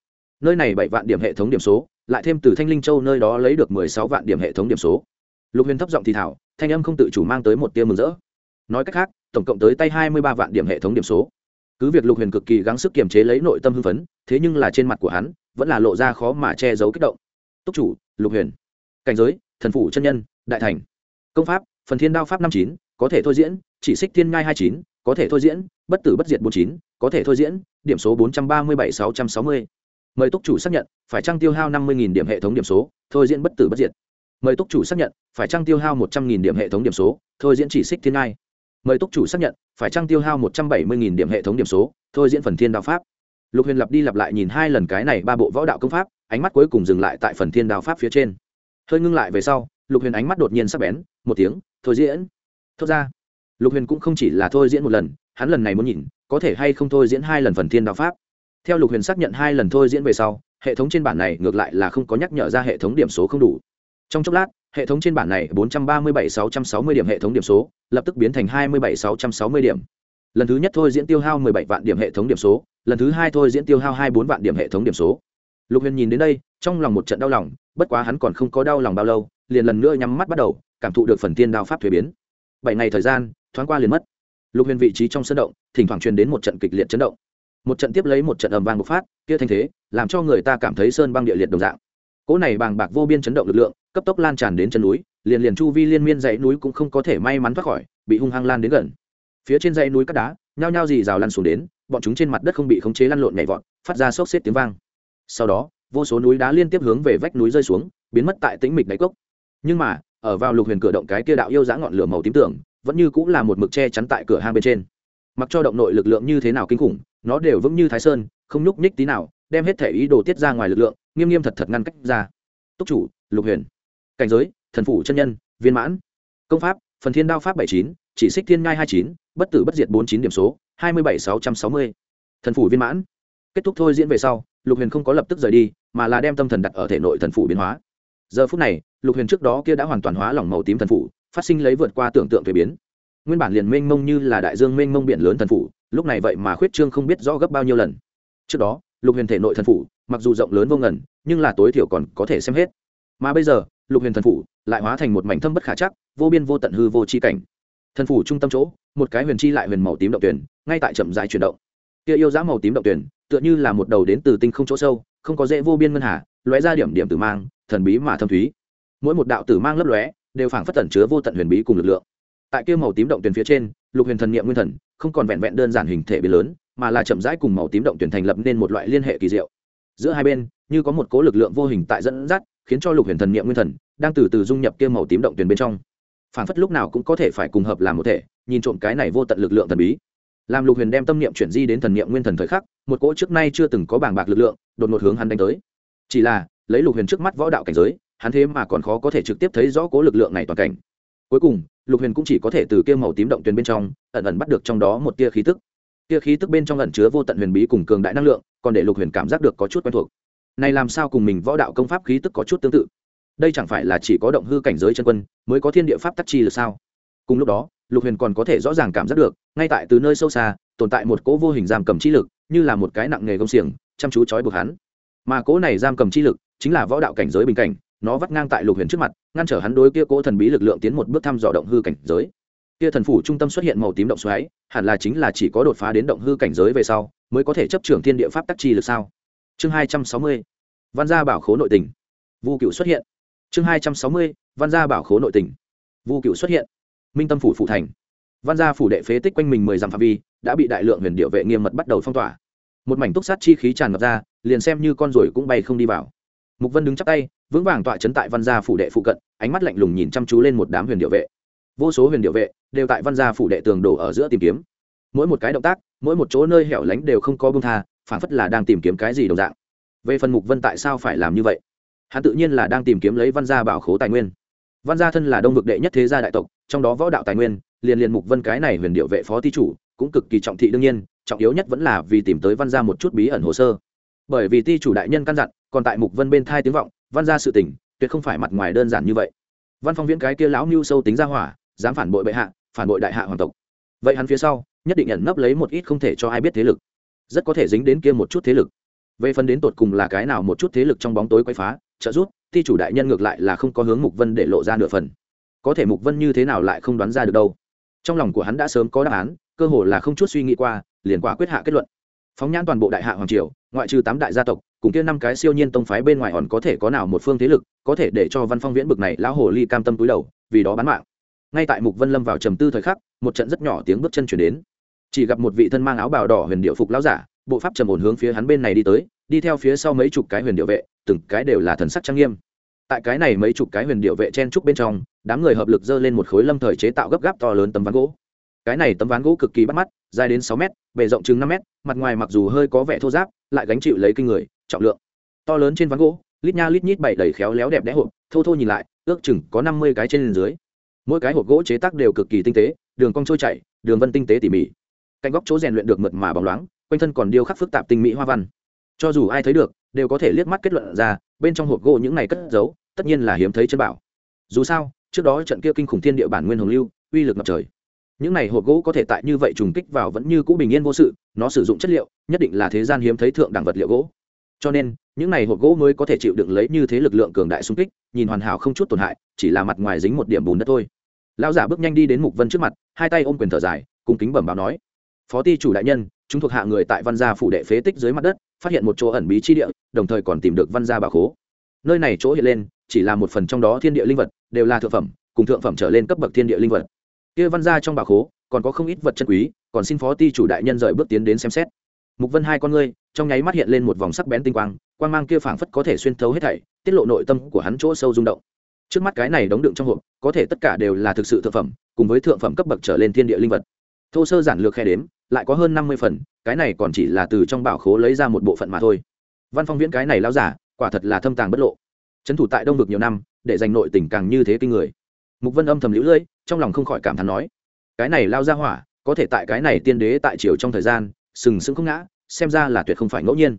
S1: Nơi này bảy vạn điểm hệ thống điểm số, lại thêm từ thanh linh châu nơi đó lấy được mười sáu vạn điểm hệ thống điểm số. Lục huyền thấp giọng thì thảo thanh âm không tự chủ mang tới một tia mừng rỡ. Nói cách khác, tổng cộng tới tay hai mươi ba vạn điểm hệ thống điểm số. Cứ việc lục huyền cực kỳ gắng sức kiềm chế lấy nội tâm hưng phấn, thế nhưng là trên mặt của hắn, vẫn là lộ ra khó mà che giấu kích động túc chủ, lục huyền, cảnh giới, thần phủ chân nhân, đại thành, công pháp, phần thiên đao pháp năm chín, có thể thôi diễn, chỉ xích thiên ngai hai chín, có thể thôi diễn, bất tử bất diệt bốn chín, có thể thôi diễn, điểm số bốn trăm ba mươi bảy sáu trăm sáu mươi. Mời túc chủ xác nhận, phải trăng tiêu hao năm mươi điểm hệ thống điểm số, thôi diễn bất tử bất diệt? Mời túc chủ xác nhận, phải trăng tiêu hao một trăm nghìn điểm hệ thống điểm số, thôi diễn chỉ xích thiên ngai? Mời túc chủ xác nhận, phải trăng tiêu hao một trăm bảy mươi nghìn điểm hệ thống điểm số, thôi diễn phần thiên đạo pháp? Lục huyền lặp đi lặp lại nhìn hai lần cái này ba bộ võ đạo công pháp ánh mắt cuối cùng dừng lại tại phần thiên đạo pháp phía trên. Hơi ngưng lại về sau, lục huyền ánh mắt đột nhiên sắc bén, một tiếng, thôi diễn. Thốt ra. Lục huyền cũng không chỉ là thôi diễn một lần, hắn lần này muốn nhìn, có thể hay không thôi diễn hai lần phần thiên đạo pháp. Theo lục huyền xác nhận hai lần thôi diễn về sau, hệ thống trên bản này ngược lại là không có nhắc nhở ra hệ thống điểm số không đủ. Trong chốc lát, hệ thống trên bản này 437-660 điểm hệ thống điểm số, lập tức biến thành 27-660 điểm. Lần thứ nhất thôi diễn tiêu hao 17 vạn điểm hệ thống điểm số, lần thứ hai thôi diễn tiêu hao 24 vạn điểm hệ thống điểm số lục huyền nhìn đến đây, trong lòng một trận đau lòng, bất quá hắn còn không có đau lòng bao lâu, liền lần nữa nhắm mắt bắt đầu, cảm thụ được phần tiên đao pháp thuế biến. Bảy ngày thời gian, thoáng qua liền mất. Lục huyền vị trí trong sân động, thỉnh thoảng truyền đến một trận kịch liệt chấn động. Một trận tiếp lấy một trận ầm vang bộc phát, kia thanh thế, làm cho người ta cảm thấy sơn băng địa liệt đồng dạng. Cỗ này bàng bạc vô biên chấn động lực lượng, cấp tốc lan tràn đến chân núi, liền liền chu vi liên miên dãy núi cũng không có thể may mắn thoát khỏi, bị hung hăng lan đến gần. Phía trên dãy núi cát đá, nhao nhao dì rào lăn xuống đến, bọn chúng trên mặt đất không bị khống chế lăn lộn nhảy vọt, phát ra sốc xếp tiếng vang sau đó, vô số núi đá liên tiếp hướng về vách núi rơi xuống, biến mất tại tĩnh mịch đáy cốc. Nhưng mà, ở vào lục huyền cửa động cái kia đạo yêu dã ngọn lửa màu tím tưởng vẫn như cũng là một mực che chắn tại cửa hang bên trên. Mặc cho động nội lực lượng như thế nào kinh khủng, nó đều vững như thái sơn, không nhúc nhích tí nào, đem hết thể ý đồ tiết ra ngoài lực lượng, nghiêm nghiêm thật thật ngăn cách ra. Túc chủ, lục huyền. Cảnh giới, thần phủ chân nhân, viên mãn. Công pháp, phần thiên đao pháp bảy chín, chỉ xích thiên ngai hai chín, bất tử bất diệt bốn chín điểm số, hai mươi bảy sáu trăm sáu mươi. Thần phủ viên mãn. Kết thúc thôi diễn về sau lục huyền không có lập tức rời đi, mà là đem tâm thần đặt ở thể nội thần phủ biến hóa. Giờ phút này, lục huyền trước đó kia đã hoàn toàn hóa lỏng màu tím thần phủ, phát sinh lấy vượt qua tưởng tượng thuế biến. Nguyên bản liền mênh mông như là đại dương mênh mông biển lớn thần phủ, lúc này vậy mà khuyết trương không biết rõ gấp bao nhiêu lần. Trước đó, lục huyền thể nội thần phủ, mặc dù rộng lớn vô ngần, nhưng là tối thiểu còn có thể xem hết. Mà bây giờ, lục huyền thần phủ lại hóa thành một mảnh thâm bất khả chắc, vô biên vô tận hư vô c h i cảnh. Thần phủ trung tâm chỗ, một cái huyền chi lại huyền màu tím động tuyển ngay tại chậm dài chuyển động kia yêu giá màu tím động tuyển, tựa như là một đầu đến từ tinh không chỗ sâu, không có dễ vô biên ngân hà, lóe ra điểm điểm tử mang, thần bí mà thâm thúy. Mỗi một đạo tử mang lấp lóe, đều phảng phất tẩn chứa vô tận huyền bí cùng lực lượng. Tại kia màu tím động tuyển phía trên, lục huyền thần niệm nguyên thần, không còn vẹn vẹn đơn giản hình thể biến lớn, mà là chậm rãi cùng màu tím động tuyển thành lập nên một loại liên hệ kỳ diệu. Giữa hai bên, như có một cố lực lượng vô hình tại dẫn dắt, khiến cho lục huyền thần niệm nguyên thần đang từ từ dung nhập kia màu tím động tuyển bên trong. Phảng phất lúc nào cũng có thể phải cùng hợp làm một thể, nhìn trộm cái này vô tận lực lượng thần bí làm lục huyền đem tâm niệm chuyển di đến thần niệm nguyên thần thời khắc, một cỗ trước nay chưa từng có bảng bạc lực lượng, đột ngột hướng hắn đánh tới. Chỉ là, lấy lục huyền trước mắt võ đạo cảnh giới, hắn thế mà còn khó có thể trực tiếp thấy rõ cố lực lượng này toàn cảnh. Cuối cùng, lục huyền cũng chỉ có thể từ kia màu tím động tuyền bên trong, ẩn ẩn bắt được trong đó một tia khí tức. Tia khí tức bên trong ẩn chứa vô tận huyền bí cùng cường đại năng lượng, còn để lục huyền cảm giác được có chút quen thuộc. Này làm sao cùng mình võ đạo công pháp khí tức có chút tương tự? Đây chẳng phải là chỉ có động hư cảnh giới chân quân mới có thiên địa pháp tắc chi là sao? Cùng lúc đó, lục huyền còn có thể rõ ràng cảm giác được, ngay tại từ nơi sâu xa, tồn tại một cỗ vô hình giam cầm chi lực, như là một cái nặng nghề gông xiềng, chăm chú trói buộc hắn. Mà cỗ này giam cầm chi lực chính là võ đạo cảnh giới bình cảnh, nó vắt ngang tại lục huyền trước mặt, ngăn trở hắn đối kia cỗ thần bí lực lượng tiến một bước thăm dò động hư cảnh giới. Kia thần phủ trung tâm xuất hiện màu tím động xoáy, hẳn là chính là chỉ có đột phá đến động hư cảnh giới về sau, mới có thể chấp trưởng thiên địa pháp tắc chi lực sao? Chương hai trăm sáu mươi, văn gia bảo khố nội tình. Vu cựu xuất hiện. Chương hai trăm sáu mươi, văn gia bảo khố nội tình. Vu cựu xuất hiện minh tâm phủ phụ thành. Văn gia phủ đệ phế tích quanh mình mười dặm phạm vi, đã bị đại lượng huyền điệu vệ nghiêm mật bắt đầu phong tỏa. Một mảnh túc sát chi khí tràn ngập ra, liền xem như con ruồi cũng bay không đi vào. Mục vân đứng chắp tay, vững vàng tọa chấn tại văn gia phủ đệ phụ cận, ánh mắt lạnh lùng nhìn chăm chú lên một đám huyền điệu vệ. Vô số huyền điệu vệ đều tại văn gia phủ đệ tường đổ ở giữa tìm kiếm. Mỗi một cái động tác, mỗi một chỗ nơi hẻo lánh đều không có bông tha phản phất là đang tìm kiếm cái gì đồng dạng. Về phần mục vân tại sao phải làm như vậy? Hắn tự nhiên là đang tìm kiếm lấy văn gia bảo khố tài nguyên văn gia thân là đông vực đệ nhất thế gia đại tộc, trong đó võ đạo tài nguyên, liền liền mục vân cái này huyền điệu vệ phó ti chủ, cũng cực kỳ trọng thị đương nhiên, trọng yếu nhất vẫn là vì tìm tới văn gia một chút bí ẩn hồ sơ. Bởi vì ti chủ đại nhân căn dặn, còn tại mục vân bên thai tiếng vọng, văn gia sự tình, tuyệt không phải mặt ngoài đơn giản như vậy. Văn phong viễn cái kia lão mưu sâu tính ra hỏa, dám phản bội bệ hạ, phản bội đại hạ hoàng tộc. Vậy hắn phía sau, nhất định ẩn nấp lấy một ít không thể cho ai biết thế lực. Rất có thể dính đến kia một chút thế lực. Về phần đến tột cùng là cái nào một chút thế lực trong bóng tối quay phá, trợ giúp thi chủ đại nhân ngược lại là không có hướng mục vân để lộ ra nửa phần. Có thể mục vân như thế nào lại không đoán ra được đâu? Trong lòng của hắn đã sớm có đáp án, cơ hồ là không chút suy nghĩ qua, liền quả quyết hạ kết luận. Phóng nhãn toàn bộ đại hạ hoàng triều, ngoại trừ tám đại gia tộc, cùng kia năm cái siêu nhiên tông phái bên ngoài hòn có thể có nào một phương thế lực, có thể để cho văn phong viễn bực này lão hồ ly cam tâm túi đầu, vì đó bán mạng. Ngay tại mục vân lâm vào trầm tư thời khắc, một trận rất nhỏ tiếng bước chân chuyển đến. Chỉ gặp một vị thân mang áo bào đỏ huyền điệu phục lão giả, bộ pháp trầm ổn hướng phía hắn bên này đi tới, đi theo phía sau mấy chục cái huyền điệu vệ từng cái đều là thần sắc trang nghiêm. Tại cái này mấy chục cái huyền điệu vệ chen trúc bên trong, đám người hợp lực dơ lên một khối lâm thời chế tạo gấp gáp to lớn tấm ván gỗ. Cái này tấm ván gỗ cực kỳ bắt mắt, dài đến sáu m bề rộng chừng năm m mặt ngoài mặc dù hơi có vẻ thô giáp lại gánh chịu lấy kinh người, trọng lượng. To lớn trên ván gỗ, lít nha lít nhít bày đầy khéo léo đẹp đẽ hộp, thô thô nhìn lại, ước chừng có năm mươi cái trên dưới. Mỗi cái hộp gỗ chế tác đều cực kỳ tinh tế, đường cong trôi chảy, đường vân tinh tế tỉ mỉ. Cạnh góc chỗ rèn luyện được mượt mà bóng loáng, quanh thân còn điêu khắc phức tạp tinh mỹ hoa văn. Cho dù ai thấy được đều có thể liếc mắt kết luận ra, bên trong hộp gỗ những này cất giấu, tất nhiên là hiếm thấy chân bảo. Dù sao, trước đó trận kia kinh khủng thiên địa bản nguyên hồng lưu, uy lực ngập trời. Những này hộp gỗ có thể tại như vậy trùng kích vào vẫn như cũ bình yên vô sự, nó sử dụng chất liệu, nhất định là thế gian hiếm thấy thượng đẳng vật liệu gỗ. Cho nên, những này hộp gỗ mới có thể chịu đựng lấy như thế lực lượng cường đại xung kích, nhìn hoàn hảo không chút tổn hại, chỉ là mặt ngoài dính một điểm bùn đất thôi. Lão giả bước nhanh đi đến mục vân trước mặt, hai tay ôm quyền thở dài cùng kính bẩm báo nói phó ty chủ đại nhân, chúng thuộc hạ người tại văn gia phủ đệ phế tích dưới mặt đất, phát hiện một chỗ ẩn bí chi địa đồng thời còn tìm được văn gia bà khố. Nơi này chỗ hiện lên, chỉ là một phần trong đó thiên địa linh vật, đều là thượng phẩm, cùng thượng phẩm trở lên cấp bậc thiên địa linh vật. Kia văn gia trong bà khố, còn có không ít vật chân quý, còn xin phó ty chủ đại nhân rời bước tiến đến xem xét. Mục vân hai con ngươi, trong nháy mắt hiện lên một vòng sắc bén tinh quang quang mang kia phảng phất có thể xuyên thấu hết thảy, tiết lộ nội tâm của hắn chỗ sâu rung động. Trước mắt cái này đóng đựng trong hộp, có thể tất cả đều là thực sự thượng phẩm, cùng với thượng phẩm cấp bậc trở lên thiên địa linh vật. Thô sơ giản lược khe đếm, lại có hơn năm mươi phần, cái này còn chỉ là từ trong bảo khố lấy ra một bộ phận mà thôi văn phong viễn cái này lao giả, quả thật là thâm tàng bất lộ. Trấn thủ tại đông vực nhiều năm, để giành nội tình càng như thế kinh người. Mục vân âm thầm lũ lưỡi, trong lòng không khỏi cảm thán nói, cái này lao ra hỏa, có thể tại cái này tiên đế tại triều trong thời gian, sừng sững không ngã, xem ra là tuyệt không phải ngẫu nhiên.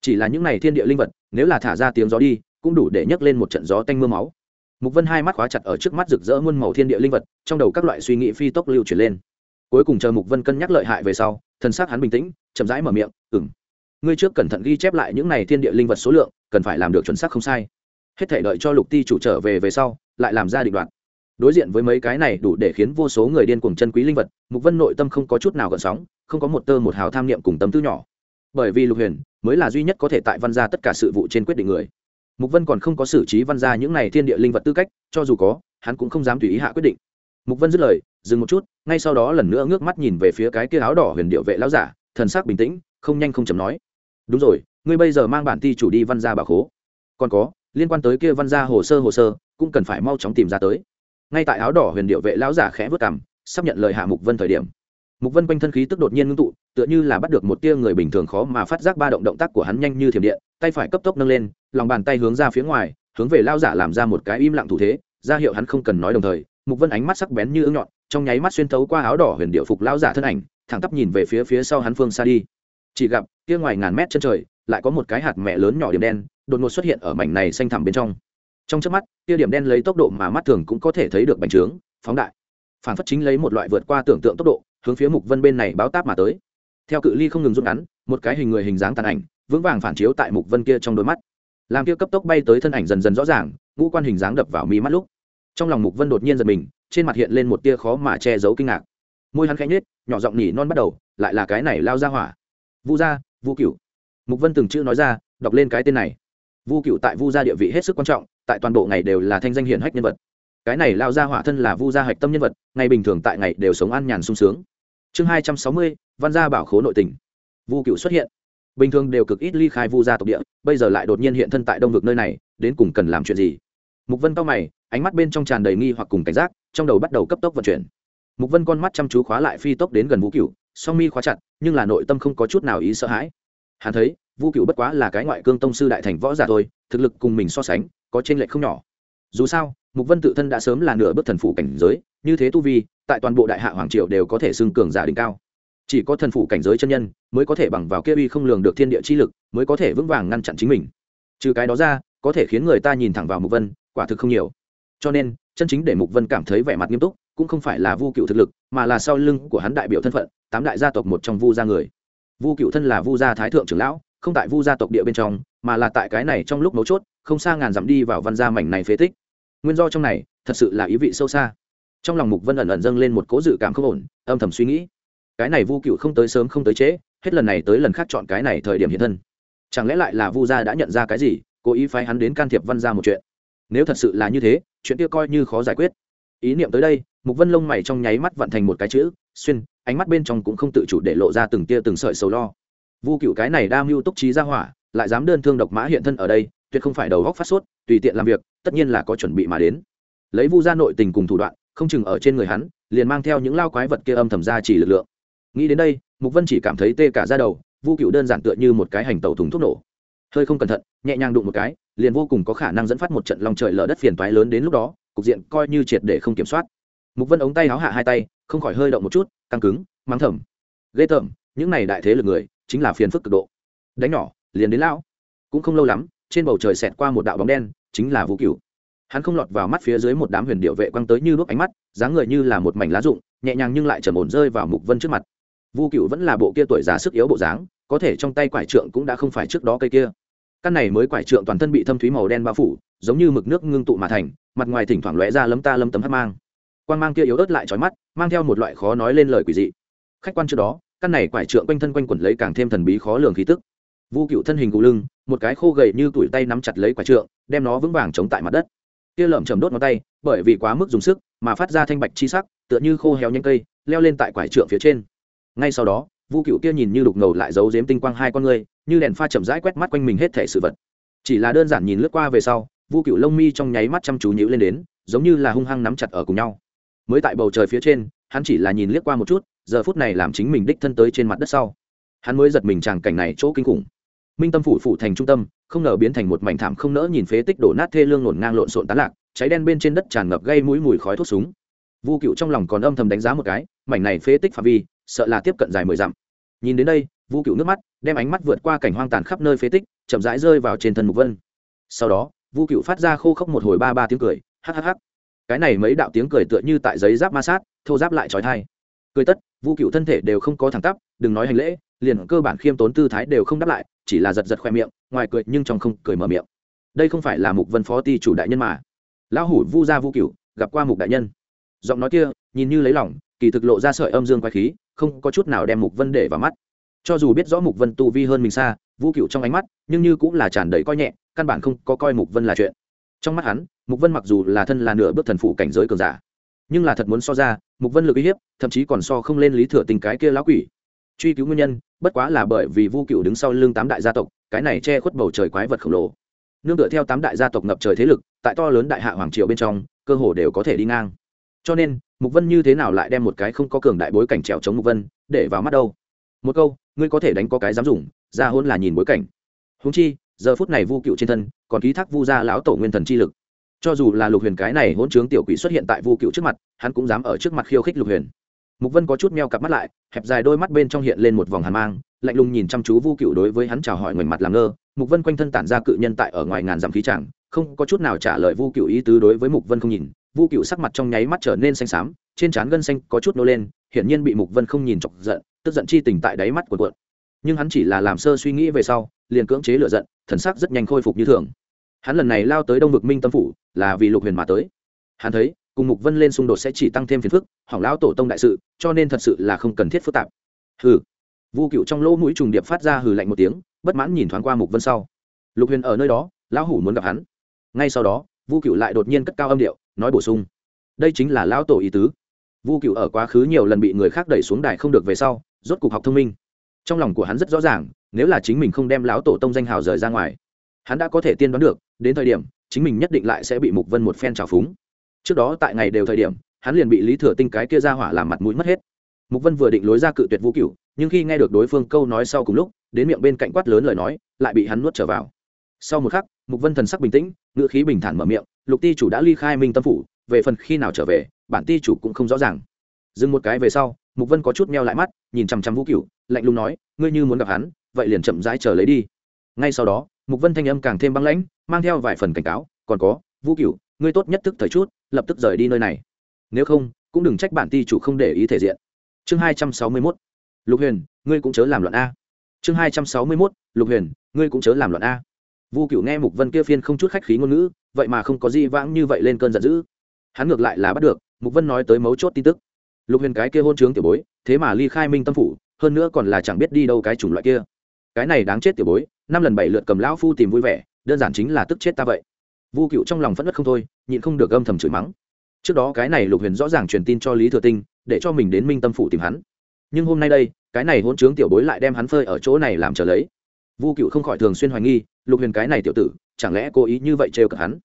S1: Chỉ là những này thiên địa linh vật, nếu là thả ra tiếng gió đi, cũng đủ để nhấc lên một trận gió tanh mưa máu. Mục vân hai mắt khóa chặt ở trước mắt rực rỡ muôn màu thiên địa linh vật, trong đầu các loại suy nghĩ phi tốc lưu chuyển lên. Cuối cùng chờ mục vân cân nhắc lợi hại về sau thân xác hắn bình tĩnh, chậm rãi mở miệng ừng ngươi trước cẩn thận ghi chép lại những này thiên địa linh vật số lượng, cần phải làm được chuẩn xác không sai. Hết thể đợi cho lục ti chủ trở về về sau, lại làm ra định đoạn đối diện với mấy cái này đủ để khiến vô số người điên cuồng chân quý linh vật, mục vân nội tâm không có chút nào gợn sóng, không có một tơ một hào tham niệm cùng tâm tư nhỏ. Bởi vì lục huyền mới là duy nhất có thể tại văn gia tất cả sự vụ trên quyết định người. Mục vân còn không có xử trí văn gia những này thiên địa linh vật tư cách, cho dù có, hắn cũng không dám tùy ý hạ quyết định. Mục vân dứt lời, dừng một chút, ngay sau đó lần nữa ngước mắt nhìn về phía cái kia áo đỏ huyền điệu vệ lão giả, thần sắc bình tĩnh, không nhanh không chậm nói đúng rồi, ngươi bây giờ mang bản ti chủ đi văn gia bảo khố. Còn có, liên quan tới kia văn gia hồ sơ hồ sơ, cũng cần phải mau chóng tìm ra tới. Ngay tại áo đỏ huyền điệu vệ lão giả khẽ vớt cảm sắp nhận lời hạ mục vân thời điểm. Mục vân quanh thân khí tức đột nhiên ngưng tụ, tựa như là bắt được một tia người bình thường khó mà phát giác ba động động tác của hắn nhanh như thiểm điện, tay phải cấp tốc nâng lên, lòng bàn tay hướng ra phía ngoài, hướng về lao giả làm ra một cái im lặng thủ thế, ra hiệu hắn không cần nói đồng thời, mục vân ánh mắt sắc bén như ưng nhọn, trong nháy mắt xuyên thấu qua áo đỏ huyền điệu phục lao giả thân ảnh, thẳng tắp nhìn về phía phía sau hắn phương xa đi chỉ gặp, kia ngoài ngàn mét chân trời, lại có một cái hạt mẹ lớn nhỏ điểm đen, đột ngột xuất hiện ở mảnh này xanh thẳm bên trong. Trong trước mắt, kia điểm đen lấy tốc độ mà mắt thường cũng có thể thấy được bành trướng, phóng đại. Phản phất chính lấy một loại vượt qua tưởng tượng tốc độ, hướng phía mục vân bên này báo táp mà tới. Theo cự ly không ngừng rút ngắn, một cái hình người hình dáng tàn ảnh, vững vàng phản chiếu tại mục vân kia trong đôi mắt. Làm kia cấp tốc bay tới thân ảnh dần dần rõ ràng, ngũ quan hình dáng đập vào mi mắt lúc. Trong lòng mục vân đột nhiên giật mình, trên mặt hiện lên một tia khó mà che giấu kinh ngạc. Môi hắn khẽ nhếch, nhỏ giọng nhỉ non bắt đầu, lại là cái này lao ra hỏa vu gia, vu cửu. Mục vân từng chữ nói ra, đọc lên cái tên này. Vu cửu tại vu gia địa vị hết sức quan trọng, tại toàn bộ ngày đều là thanh danh hiển hách nhân vật. Cái này lao ra hỏa thân là vu gia hạch tâm nhân vật, ngày bình thường tại ngày đều sống an nhàn sung sướng. Chương hai trăm sáu mươi, văn gia bảo khố nội tình. Vu cựu xuất hiện. Bình thường đều cực ít ly khai vu gia tộc địa, bây giờ lại đột nhiên hiện thân tại đông vực nơi này, đến cùng cần làm chuyện gì? Mục vân cao mày, ánh mắt bên trong tràn đầy nghi hoặc cùng cảnh giác, trong đầu bắt đầu cấp tốc vận chuyển. Mục vân con mắt chăm chú khóa lại phi tốc đến gần vũ cựu song mi khóa chặt, nhưng là nội tâm không có chút nào ý sợ hãi. Hắn thấy, vu cựu bất quá là cái ngoại cương tông sư đại thành võ giả thôi, thực lực cùng mình so sánh, có trên lệch không nhỏ. Dù sao, mục vân tự thân đã sớm là nửa bước thần phủ cảnh giới, như thế tu vi, tại toàn bộ đại hạ hoàng triều đều có thể xưng cường giả đỉnh cao. Chỉ có thần phủ cảnh giới chân nhân, mới có thể bằng vào kia uy không lường được thiên địa chi lực, mới có thể vững vàng ngăn chặn chính mình. Trừ cái đó ra, có thể khiến người ta nhìn thẳng vào mục vân, quả thực không nhiều. Cho nên chân chính để mục vân cảm thấy vẻ mặt nghiêm túc, cũng không phải là vu cựu thực lực, mà là sau lưng của hắn đại biểu thân phận, tám đại gia tộc một trong vu gia người. Vu cựu thân là vu gia thái thượng trưởng lão, không tại vu gia tộc địa bên trong, mà là tại cái này trong lúc mấu chốt, không xa ngàn dặm đi vào văn gia mảnh này phế tích. Nguyên do trong này, thật sự là ý vị sâu xa. Trong lòng mục vân ẩn ẩn dâng lên một cố dự cảm không ổn, âm thầm suy nghĩ. Cái này vu cựu không tới sớm không tới trễ, hết lần này tới lần khác chọn cái này thời điểm hiện thân. Chẳng lẽ lại là vu gia đã nhận ra cái gì, cố ý phái hắn đến can thiệp văn gia một chuyện? Nếu thật sự là như thế chuyện kia coi như khó giải quyết. Ý niệm tới đây, mục vân lông mày trong nháy mắt vận thành một cái chữ, xuyên. Ánh mắt bên trong cũng không tự chủ để lộ ra từng tia từng sợi sầu lo. Vu cựu cái này đa mưu túc trí ra hỏa, lại dám đơn thương độc mã hiện thân ở đây, tuyệt không phải đầu góc phát sốt, tùy tiện làm việc, tất nhiên là có chuẩn bị mà đến. Lấy vu gia nội tình cùng thủ đoạn, không chừng ở trên người hắn, liền mang theo những lao quái vật kia âm thầm ra chỉ lực lượng. Nghĩ đến đây, mục vân chỉ cảm thấy tê cả ra đầu, vu cựu đơn giản tựa như một cái hành tàu thùng thuốc nổ hơi không cẩn thận, nhẹ nhàng đụng một cái, liền vô cùng có khả năng dẫn phát một trận lòng trời lở đất phiền toái lớn đến lúc đó, cục diện coi như triệt để không kiểm soát. Mục vân ống tay háo hạ hai tay, không khỏi hơi động một chút, căng cứng, mắng thầm. Ghê tởm, những này đại thế lực người, chính là phiền phức cực độ. Đánh nhỏ, liền đến lão. Cũng không lâu lắm, trên bầu trời xẹt qua một đạo bóng đen, chính là vũ cửu. Hắn không lọt vào mắt phía dưới một đám huyền điệu vệ quăng tới như đuốc ánh mắt, dáng người như là một mảnh lá rụng, nhẹ nhàng nhưng lại trầm ổn rơi vào mục vân trước mặt. Vu cựu vẫn là bộ kia tuổi già sức yếu bộ dáng, có thể trong tay quải trượng cũng đã không phải trước đó cây kia căn này mới quải trượng toàn thân bị thâm thúy màu đen bao phủ, giống như mực nước ngưng tụ mà thành, mặt ngoài thỉnh thoảng lóe ra lấm ta lấm tấm hắt mang. Quan mang kia yếu ớt lại trói mắt, mang theo một loại khó nói lên lời quỷ dị. Khách quan trước đó, căn này quải trượng quanh thân quanh quẩn lấy càng thêm thần bí khó lường khí tức. Vu cựu thân hình cụ lưng, một cái khô gầy như tuổi tay nắm chặt lấy quải trượng, đem nó vững vàng chống tại mặt đất. Kia lợm chầm đốt ngón tay, bởi vì quá mức dùng sức mà phát ra thanh bạch chi sắc, tựa như khô héo nhanh cây, leo lên tại quải trượng phía trên. Ngay sau đó, vu cựu kia nhìn như đục ngầu lại giấu dếm tinh quang hai con người như đèn pha chậm rãi quét mắt quanh mình hết thể sự vật. Chỉ là đơn giản nhìn lướt qua về sau, vu cựu lông mi trong nháy mắt chăm chú nhữ lên đến, giống như là hung hăng nắm chặt ở cùng nhau. Mới tại bầu trời phía trên, hắn chỉ là nhìn liếc qua một chút, giờ phút này làm chính mình đích thân tới trên mặt đất sau. Hắn mới giật mình tràng cảnh này chỗ kinh khủng. Minh tâm phủ phủ thành trung tâm, không ngờ biến thành một mảnh thảm không nỡ nhìn phế tích đổ nát thê lương ngổn ngang lộn xộn tán lạc, cháy đen bên trên đất tràn ngập gây mũi mùi khói thuốc súng. Vu cựu trong lòng còn âm thầm đánh giá một cái, mảnh này phế tích phạm vi, sợ là tiếp cận dài mười dặm. Nhìn đến đây, vu cựu nước mắt đem ánh mắt vượt qua cảnh hoang tàn khắp nơi phế tích, chậm rãi rơi vào trên thân mục vân. Sau đó, vu cựu phát ra khô khốc một hồi ba ba tiếng cười hhh cái này mấy đạo tiếng cười tựa như tại giấy giáp ma sát, thô giáp lại trói thai. Cười tất, vu cựu thân thể đều không có thẳng tắp, đừng nói hành lễ, liền cơ bản khiêm tốn tư thái đều không đáp lại, chỉ là giật giật khoe miệng, ngoài cười nhưng trong không cười mở miệng. Đây không phải là mục vân phó ti chủ đại nhân mà. Lão hủ vu gia vu cựu gặp qua mục đại nhân. Giọng nói kia, nhìn như lấy lòng, kỳ thực lộ ra sợi âm dương quái khí, không có chút nào đem mục vân để vào mắt cho dù biết rõ mục vân tu vi hơn mình xa vu cửu trong ánh mắt, nhưng như cũng là tràn đầy coi nhẹ, căn bản không có coi mục vân là chuyện. Trong mắt hắn, mục vân mặc dù là thân là nửa bước thần phụ cảnh giới cường giả, nhưng là thật muốn so ra, mục vân lực uy hiếp, thậm chí còn so không lên lý thừa tình cái kia lão quỷ. Truy cứu nguyên nhân, bất quá là bởi vì vu cựu đứng sau lưng tám đại gia tộc, cái này che khuất bầu trời quái vật khổng lồ. Nương tựa theo tám đại gia tộc ngập trời thế lực, tại to lớn đại hạ hoàng triều bên trong, cơ hồ đều có thể đi ngang. Cho nên, mục vân như thế nào lại đem một cái không có cường đại bối cảnh trèo chống mục vân, để vào mắt đâu? Một câu ngươi có thể đánh có cái dám dùng, ra hôn là nhìn bối cảnh. Húng chi, giờ phút này vu cựu trên thân, còn ký thác vu gia lão tổ nguyên thần chi lực. Cho dù là lục huyền cái này hỗn trướng tiểu quỷ xuất hiện tại vu cựu trước mặt, hắn cũng dám ở trước mặt khiêu khích lục huyền. Mục vân có chút meo cặp mắt lại, hẹp dài đôi mắt bên trong hiện lên một vòng hàn mang, lạnh lùng nhìn chăm chú vu cựu đối với hắn chào hỏi ngoảnh mặt làm ngơ. Mục vân quanh thân tản ra cự nhân tại ở ngoài ngàn dặm khí tràng, không có chút nào trả lời vu cựu ý tứ đối với mục vân không nhìn. Vu cựu sắc mặt trong nháy mắt trở nên xanh xám, trên trán gân xanh có chút nô lên, hiển nhiên bị mục vân không nhìn chọc giận tức giận chi tình tại đáy mắt của cuộn. Nhưng hắn chỉ là làm sơ suy nghĩ về sau, liền cưỡng chế lựa giận, thần sắc rất nhanh khôi phục như thường. Hắn lần này lao tới đông vực minh tâm phủ, là vì lục huyền mà tới. Hắn thấy, cùng mục vân lên xung đột sẽ chỉ tăng thêm phiền phức, hỏng lão tổ tông đại sự, cho nên thật sự là không cần thiết phức tạp. Hừ. Vu cựu trong lỗ mũi trùng điệp phát ra hừ lạnh một tiếng, bất mãn nhìn thoáng qua mục vân sau. Lục huyền ở nơi đó, lão hủ muốn gặp hắn. Ngay sau đó, vu cựu lại đột nhiên cất cao âm điệu, nói bổ sung. Đây chính là lão tổ ý tứ. Vu cựu ở quá khứ nhiều lần bị người khác đẩy xuống đài không được về sau rốt cục học thông minh. Trong lòng của hắn rất rõ ràng, nếu là chính mình không đem lão tổ tông danh hào rời ra ngoài, hắn đã có thể tiên đoán được, đến thời điểm, chính mình nhất định lại sẽ bị mục vân một phen trào phúng. Trước đó tại ngày đều thời điểm, hắn liền bị lý thừa tinh cái kia ra hỏa làm mặt mũi mất hết. Mục vân vừa định lối ra cự tuyệt vũ cửu, nhưng khi nghe được đối phương câu nói sau cùng lúc, đến miệng bên cạnh quát lớn lời nói, lại bị hắn nuốt trở vào. Sau một khắc, mục vân thần sắc bình tĩnh ngựa khí bình thản mở miệng, lục ti chủ đã ly khai minh tâm phủ, về phần khi nào trở về, bản ti chủ cũng không rõ ràng. Dừng một cái về sau mục vân có chút meo lại mắt, nhìn chằm chằm vũ cửu, lạnh lùng nói, ngươi như muốn gặp hắn, vậy liền chậm rãi chờ lấy đi. Ngay sau đó, mục vân thanh âm càng thêm băng lãnh, mang theo vài phần cảnh cáo, còn có, vũ cửu, ngươi tốt nhất thức thời chút, lập tức rời đi nơi này. Nếu không, cũng đừng trách bản ti chủ không để ý thể diện. Chương hai trăm sáu mươi 261 lục huyền, ngươi cũng chớ làm loạn a. Chương hai trăm sáu mươi 261 lục huyền, ngươi cũng chớ làm loạn a. Vu cựu nghe mục vân kia phiên không chút khách khí ngôn ngữ, vậy mà không có gì vãng như vậy lên cơn giận dữ. Hắn ngược lại là bắt được, mục vân nói tới mấu chốt tin tức lục huyền cái kia hôn trướng tiểu bối, thế mà ly khai minh tâm phủ, hơn nữa còn là chẳng biết đi đâu cái chủng loại kia. Cái này đáng chết tiểu bối, năm lần bảy lượt cầm lão phu tìm vui vẻ, đơn giản chính là tức chết ta vậy. Vu cựu trong lòng phẫn nứt không thôi, nhịn không được âm thầm chửi mắng. Trước đó cái này lục huyền rõ ràng truyền tin cho lý thừa tinh, để cho mình đến minh tâm phủ tìm hắn. Nhưng hôm nay đây, cái này hôn chướng tiểu bối lại đem hắn phơi ở chỗ này làm trở lấy. Vu cựu không khỏi thường xuyên hoài nghi, lục huyền cái này tiểu tử, chẳng lẽ cố ý như vậy trêu cợt hắn?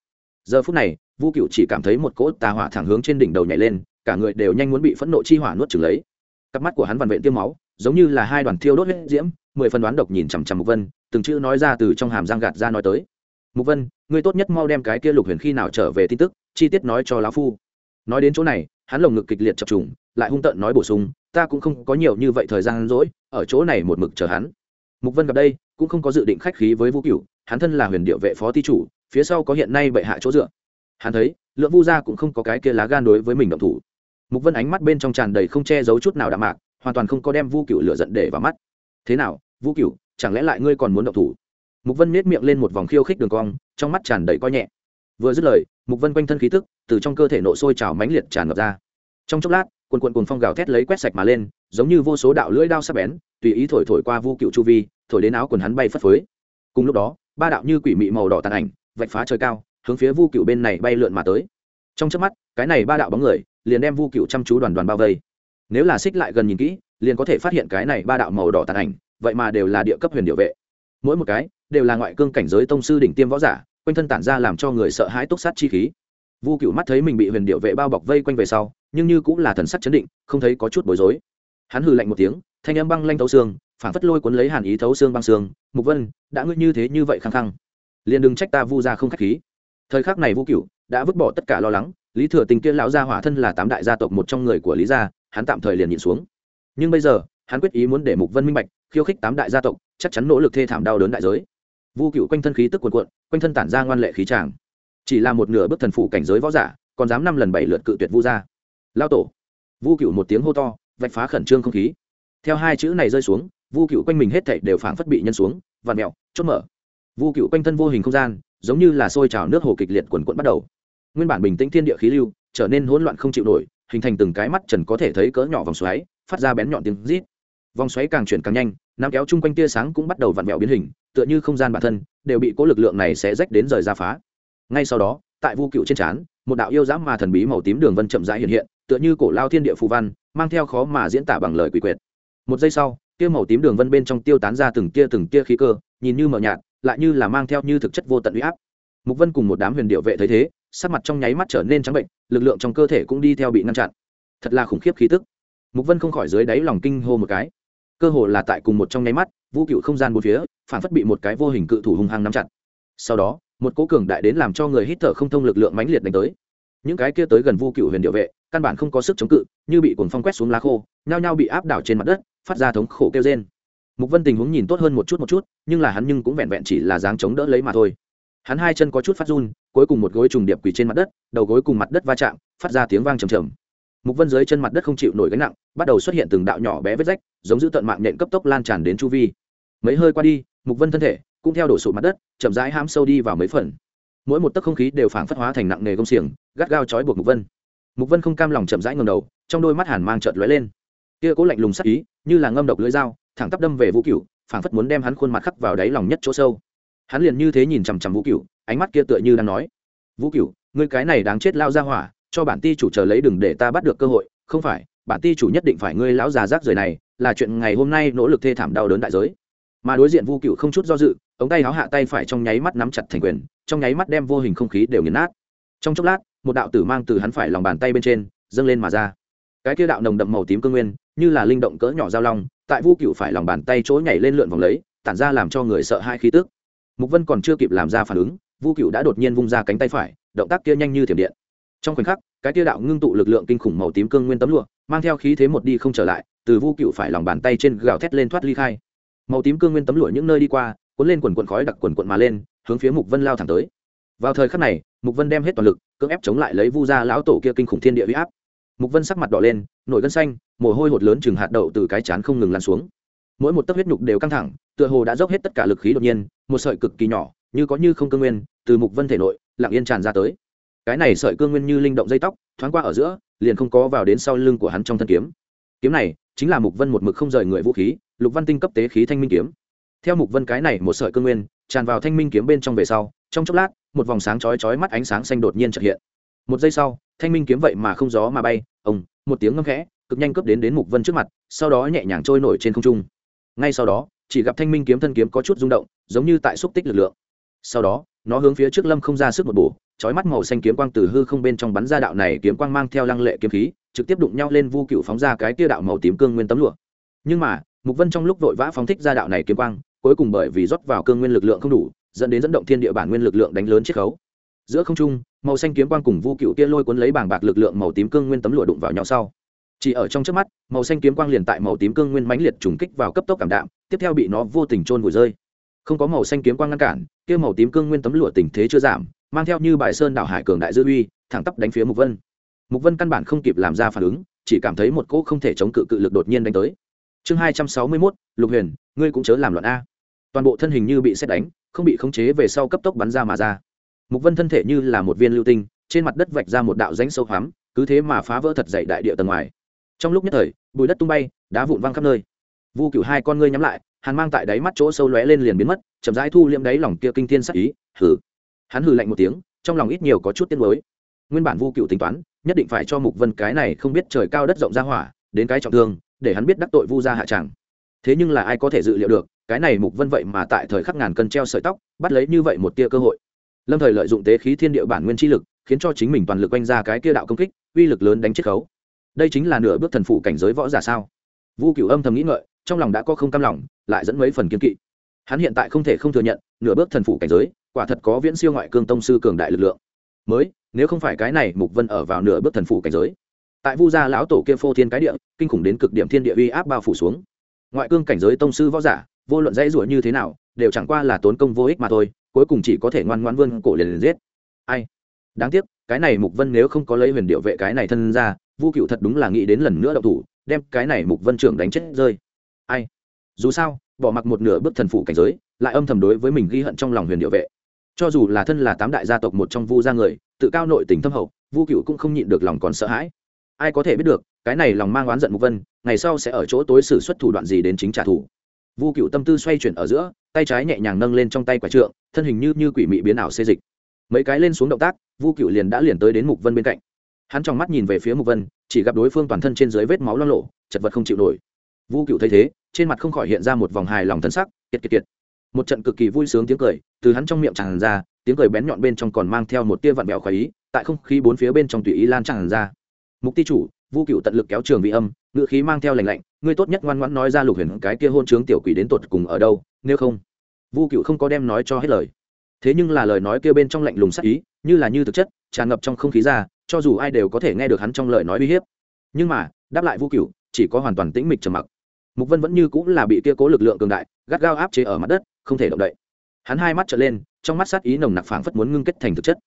S1: Giờ phút này, vu cựu chỉ cảm thấy một cỗ tà hỏa thẳng hướng trên đỉnh đầu nhảy lên cả người đều nhanh muốn bị phẫn nộ chi hỏa nuốt chửng lấy. Cặp mắt của hắn vằn vện tiêm máu, giống như là hai đoàn thiêu đốt huyết diễm, mười phần đoán độc nhìn chằm chằm mục vân, từng chữ nói ra từ trong hàm răng gạt ra nói tới. Mục vân, ngươi tốt nhất mau đem cái kia lục huyền khi nào trở về tin tức, chi tiết nói cho lão phu. Nói đến chỗ này, hắn lồng ngực kịch liệt chập trùng, lại hung tợn nói bổ sung, ta cũng không có nhiều như vậy thời gian rỗi, ở chỗ này một mực chờ hắn. Mục vân gặp đây, cũng không có dự định khách khí với vũ cửu, hắn thân là huyền điệu vệ phó ty chủ, phía sau có hiện nay bệ hạ chỗ dựa. Hắn thấy, lượng vu gia cũng không có cái kia lá gan đối với mình động thủ mục vân ánh mắt bên trong tràn đầy không che giấu chút nào đạm mạc hoàn toàn không có đem vu Cựu lửa giận để vào mắt. Thế nào Vu Cựu, chẳng lẽ lại ngươi còn muốn động thủ? Mục vân nết miệng lên một vòng khiêu khích đường cong trong mắt tràn đầy coi nhẹ. Vừa dứt lời mục vân quanh thân khí tức từ trong cơ thể nộ sôi trào mãnh liệt tràn ngập ra. Trong chốc lát quần quần cùng phong gào thét lấy quét sạch mà lên giống như vô số đạo lưỡi đao sắc bén tùy ý thổi thổi qua vu cựu chu vi thổi đến áo quần hắn bay phất phới. Cùng lúc đó ba đạo như quỷ mị màu đỏ tàn ảnh vạch phá trời cao hướng phía vu cựu bên này bay lượn mà tới. Trong chớp mắt cái này ba đạo bóng người liền đem vu cựu chăm chú đoàn đoàn bao vây. Nếu là xích lại gần nhìn kỹ, liền có thể phát hiện cái này ba đạo màu đỏ tàn ảnh, vậy mà đều là địa cấp huyền điệu vệ. Mỗi một cái, đều là ngoại cương cảnh giới tông sư đỉnh tiêm võ giả, quanh thân tản ra làm cho người sợ hãi túc sát chi khí. Vu cựu mắt thấy mình bị huyền điệu vệ bao bọc vây quanh về sau, nhưng như cũng là thần sắc chấn định, không thấy có chút bối rối. Hắn hừ lạnh một tiếng, thanh âm băng lanh thấu xương phản phất lôi cuốn lấy hàn ý thấu xương băng xương, mục vân, đã ngươi như thế như vậy khăng khăng, liền đừng trách ta vu ra không khách khí. Thời khắc này vu cựu đã vứt bỏ tất cả lo lắng lý thừa tình kia lão gia hỏa thân là tám đại gia tộc một trong người của lý gia, hắn tạm thời liền nhịn xuống. Nhưng bây giờ, hắn quyết ý muốn để mục vân minh bạch, khiêu khích tám đại gia tộc, chắc chắn nỗ lực thê thảm đau đớn đại giới. Vu cựu quanh thân khí tức cuồn cuộn, quanh thân tản ra ngoan lệ khí tràng. Chỉ là một nửa bước thần phủ cảnh giới võ giả, còn dám năm lần bảy lượt cự tuyệt vu gia. Lao tổ. Vu cựu một tiếng hô to, vạch phá khẩn trương không khí. Theo hai chữ này rơi xuống, vu cựu quanh mình hết thảy đều phảng phất bị nhân xuống vạt mẹo chốt mở. Vu cựu quanh thân vô hình không gian, giống như là sôi trào nước hồ kịch liệt quần quận bắt đầu nguyên bản bình tĩnh thiên địa khí lưu trở nên hỗn loạn không chịu nổi, hình thành từng cái mắt trần có thể thấy cỡ nhỏ vòng xoáy, phát ra bén nhọn tiếng rít. Vòng xoáy càng chuyển càng nhanh, nắm kéo chung quanh tia sáng cũng bắt đầu vặn vẹo biến hình, tựa như không gian bản thân, đều bị cố lực lượng này sẽ rách đến rời ra phá. Ngay sau đó, tại vu cựu trên trán, một đạo yêu dãm mà thần bí màu tím đường vân chậm rãi hiện hiện, tựa như cổ lao thiên địa phù văn, mang theo khó mà diễn tả bằng lời quỷ quyệt. Một giây sau, tia màu tím đường vân bên trong tiêu tán ra từng tia từng tia khí cơ, nhìn như mờ nhạt, lại như là mang theo như thực chất vô tận uy áp. Mục vân cùng một đám huyền điệu vệ thấy thế sắc mặt trong nháy mắt trở nên trắng bệnh, lực lượng trong cơ thể cũng đi theo bị ngăn chặn. Thật là khủng khiếp khí tức. Mục vân không khỏi dưới đáy lòng kinh hô một cái. Cơ hồ là tại cùng một trong nháy mắt, vũ cựu không gian bốn phía, phản phất bị một cái vô hình cự thủ hung hăng nắm chặt. Sau đó, một cố cường đại đến làm cho người hít thở không thông lực lượng mãnh liệt đánh tới. Những cái kia tới gần vu cựu huyền điệu vệ, căn bản không có sức chống cự, như bị cuồng phong quét xuống lá khô, nhao nhao bị áp đảo trên mặt đất, phát ra thống khổ kêu trên mục vân tình huống nhìn tốt hơn một chút một chút, nhưng là hắn nhưng cũng vẹn vẹn chỉ là dáng chống đỡ lấy mà thôi hắn hai chân có chút phát run, cuối cùng một gối trùng điệp quỳ trên mặt đất, đầu gối cùng mặt đất va chạm, phát ra tiếng vang trầm trầm. Mục vân dưới chân mặt đất không chịu nổi gánh nặng, bắt đầu xuất hiện từng đạo nhỏ bé vết rách, giống giữ tận mạng nhện cấp tốc lan tràn đến chu vi. Mấy hơi qua đi, mục vân thân thể cũng theo đổ sụt mặt đất, chậm rãi ham sâu đi vào mấy phần. Mỗi một tấc không khí đều phảng phất hóa thành nặng nề công xiềng, gắt gao chói buộc mục vân. Mục vân không cam lòng chậm rãi ngầm đầu, trong đôi mắt hàn mang trợt lóe lên. Kia cố lạnh lùng sắc ý, như là ngâm độc lưỡi dao, thẳng tắp đâm về vũ cửu, phảng phất muốn đem hắn khuôn mặt khắc vào đáy lòng nhất chỗ sâu hắn liền như thế nhìn chằm chằm vũ cửu, ánh mắt kia tựa như đang nói, vũ cửu, ngươi cái này đáng chết lao ra hỏa, cho bản ti chủ chờ lấy đừng để ta bắt được cơ hội, không phải, bản ti chủ nhất định phải ngươi lão già rác rưởi này, là chuyện ngày hôm nay nỗ lực thê thảm đau đớn đại giới. Mà đối diện vu cựu không chút do dự, ống tay háo hạ tay phải trong nháy mắt nắm chặt thành quyền, trong nháy mắt đem vô hình không khí đều nghiền nát. Trong chốc lát, một đạo tử mang từ hắn phải lòng bàn tay bên trên, dâng lên mà ra. Cái kia đạo nồng đậm màu tím cơ nguyên, như là linh động cỡ nhỏ dao long, tại vu cựu phải lòng bàn tay chỗ nhảy lên lượn vòng lấy, tản ra làm cho người sợ hai khí tức mục vân còn chưa kịp làm ra phản ứng, vu cựu đã đột nhiên vung ra cánh tay phải, động tác kia nhanh như thiểm điện. Trong khoảnh khắc, cái tia đạo ngưng tụ lực lượng kinh khủng màu tím cương nguyên tấm lụa, mang theo khí thế một đi không trở lại, từ vu cựu phải lòng bàn tay trên gào thét lên thoát ly khai. Màu tím cương nguyên tấm lụa những nơi đi qua, cuốn lên quần quần khói đặc quần quần mà lên, hướng phía mục vân lao thẳng tới. Vào thời khắc này, mục vân đem hết toàn lực, cưỡng ép chống lại lấy vu gia lão tổ kia kinh khủng thiên địa huy áp. Mục vân sắc mặt đỏ lên, nổi gân xanh, mồ hôi hột lớn chừng hạt đậu từ cái chán không ngừng lan xuống mỗi một tấc huyết nhục đều căng thẳng, tựa hồ đã dốc hết tất cả lực khí đột nhiên, một sợi cực kỳ nhỏ, như có như không cương nguyên, từ mục vân thể nội, lặng yên tràn ra tới. Cái này sợi cương nguyên như linh động dây tóc, thoáng qua ở giữa, liền không có vào đến sau lưng của hắn trong thân kiếm. Kiếm này chính là mục vân một mực không rời người vũ khí, lục văn tinh cấp tế khí thanh minh kiếm. Theo mục vân cái này một sợi cương nguyên, tràn vào thanh minh kiếm bên trong về sau, trong chốc lát, một vòng sáng chói chói mắt ánh sáng xanh đột nhiên trật hiện. Một giây sau, thanh minh kiếm vậy mà không gió mà bay ông một tiếng ngâm khẽ, cực nhanh cướp đến đến mục vân trước mặt, sau đó nhẹ nhàng trôi nổi trên không trung ngay sau đó, chỉ gặp thanh minh kiếm thân kiếm có chút rung động, giống như tại xúc tích lực lượng. Sau đó, nó hướng phía trước lâm không ra sức một bổ, chói mắt màu xanh kiếm quang từ hư không bên trong bắn ra đạo này kiếm quang mang theo lăng lệ kiếm khí, trực tiếp đụng nhau lên vu cựu phóng ra cái tia đạo màu tím cương nguyên tấm lụa. Nhưng mà, mục vân trong lúc vội vã phóng thích ra đạo này kiếm quang, cuối cùng bởi vì rót vào cương nguyên lực lượng không đủ, dẫn đến dẫn động thiên địa bản nguyên lực lượng đánh lớn chiết khấu. Giữa không trung, màu xanh kiếm quang cùng vu cựu kia lôi cuốn lấy bảng bạc lực lượng màu tím cương nguyên tấm lụa đụng vào nhau sau chỉ ở trong trước mắt màu xanh kiếm quang liền tại màu tím cương nguyên mãnh liệt trùng kích vào cấp tốc cảm đạm tiếp theo bị nó vô tình trôn vùi rơi. Không có màu xanh kiếm quang ngăn cản kia màu tím cương nguyên tấm lụa tình thế chưa giảm mang theo như bài sơn đảo hải cường đại dư uy thẳng tắp đánh phía mục vân. Mục vân căn bản không kịp làm ra phản ứng chỉ cảm thấy một cỗ không thể chống cự cự lực đột nhiên đánh tới. Chương hai trăm sáu mươi 261, lục huyền ngươi cũng chớ làm loạn a. Toàn bộ thân hình như bị xét đánh không bị khống chế về sau cấp tốc bắn ra mà ra. Mục vân thân thể như là một viên lưu tinh trên mặt đất vạch ra một đạo rãnh sâu hoắm cứ thế mà phá vỡ thật dày đại địa tầng ngoài trong lúc nhất thời, bụi đất tung bay, đá vụn văng khắp nơi. Vu cửu hai con ngươi nhắm lại hắn mang tại đáy mắt chỗ sâu lóe lên liền biến mất, chậm rãi thu liễm đáy lòng kia kinh thiên sắc ý, hừ. Hắn hừ lạnh một tiếng, trong lòng ít nhiều có chút tiếc nuối. Nguyên bản vu cựu tính toán, nhất định phải cho mục vân cái này không biết trời cao đất rộng ra hỏa, đến cái trọng thương, để hắn biết đắc tội vu gia hạ tràng thế nhưng là ai có thể dự liệu được, cái này mục vân vậy mà tại thời khắc ngàn cân treo sợi tóc, bắt lấy như vậy một tia cơ hội. Lâm thời lợi dụng tế khí thiên địa bản nguyên chi lực, khiến cho chính mình toàn lực quanh ra cái kia đạo công kích, uy lực lớn đánh chiết khấu đây chính là nửa bước thần phụ cảnh giới võ giả sao? Vu cửu âm thầm nghĩ ngợi trong lòng đã có không cam lòng lại dẫn mấy phần kiên kỵ. Hắn hiện tại không thể không thừa nhận nửa bước thần phụ cảnh giới quả thật có viễn siêu ngoại cương tông sư cường đại lực lượng. Mới nếu không phải cái này mục vân ở vào nửa bước thần phụ cảnh giới. Tại vu gia lão tổ kia phô thiên cái địa kinh khủng đến cực điểm thiên địa uy áp bao phủ xuống. Ngoại cương cảnh giới tông sư võ giả vô luận dãy rủa như thế nào đều chẳng qua là tốn công vô ích mà thôi cuối cùng chỉ có thể ngoan ngoan vươn cổ liền, liền giết. Ai? Đáng tiếc, cái này mục vân nếu không có lấy huyền điệu vệ cái này thân ra, vu cựu thật đúng là nghĩ đến lần nữa đậu thủ, đem cái này mục vân trưởng đánh chết rơi. Ai? Dù sao, bỏ mặc một nửa bước thần phụ cảnh giới, lại âm thầm đối với mình ghi hận trong lòng huyền điệu vệ. Cho dù là thân là tám đại gia tộc một trong vu gia người, tự cao nội tình thâm hậu, vu cựu cũng không nhịn được lòng còn sợ hãi. Ai có thể biết được, cái này lòng mang oán giận mục vân, ngày sau sẽ ở chỗ tối xử xuất thủ đoạn gì đến chính trả thù. Vu cựu tâm tư xoay chuyển ở giữa, tay trái nhẹ nhàng nâng lên trong tay quả trượng, thân hình như như quỷ mị biến ảo xê dịch. Mấy cái lên xuống động tác vu cựu liền đã liền tới đến mục vân bên cạnh. Hắn trong mắt nhìn về phía mục vân, chỉ gặp đối phương toàn thân trên dưới vết máu lo lộ chật vật không chịu nổi. Vu cựu thấy thế, trên mặt không khỏi hiện ra một vòng hài lòng thân sắc, kiệt kiệt kiệt. Một trận cực kỳ vui sướng tiếng cười, từ hắn trong miệng tràn ra, tiếng cười bén nhọn bên trong còn mang theo một tia vặn bẹo khoái ý, tại không khí bốn phía bên trong tùy ý lan tràn ra. Mục ti chủ, vu cựu tận lực kéo trường vị âm ngự khí mang theo lành lạnh, ngươi tốt nhất ngoan ngoãn nói ra lục huyền cái kia hôn trướng tiểu quỷ đến tột cùng ở đâu, nếu không. Vu cựu không có đem nói cho hết lời thế nhưng là lời nói kia bên trong lạnh lùng sắc ý, như là như thực chất, tràn ngập trong không khí ra, cho dù ai đều có thể nghe được hắn trong lời nói uy hiếp. Nhưng mà, đáp lại vu cựu chỉ có hoàn toàn tĩnh mịch trầm mặc. Mục vân vẫn như cũng là bị kia cố lực lượng cường đại, gắt gao áp chế ở mặt đất, không thể động đậy. Hắn hai mắt trở lên, trong mắt sát ý nồng nặc phảng phất muốn ngưng kết thành thực chất.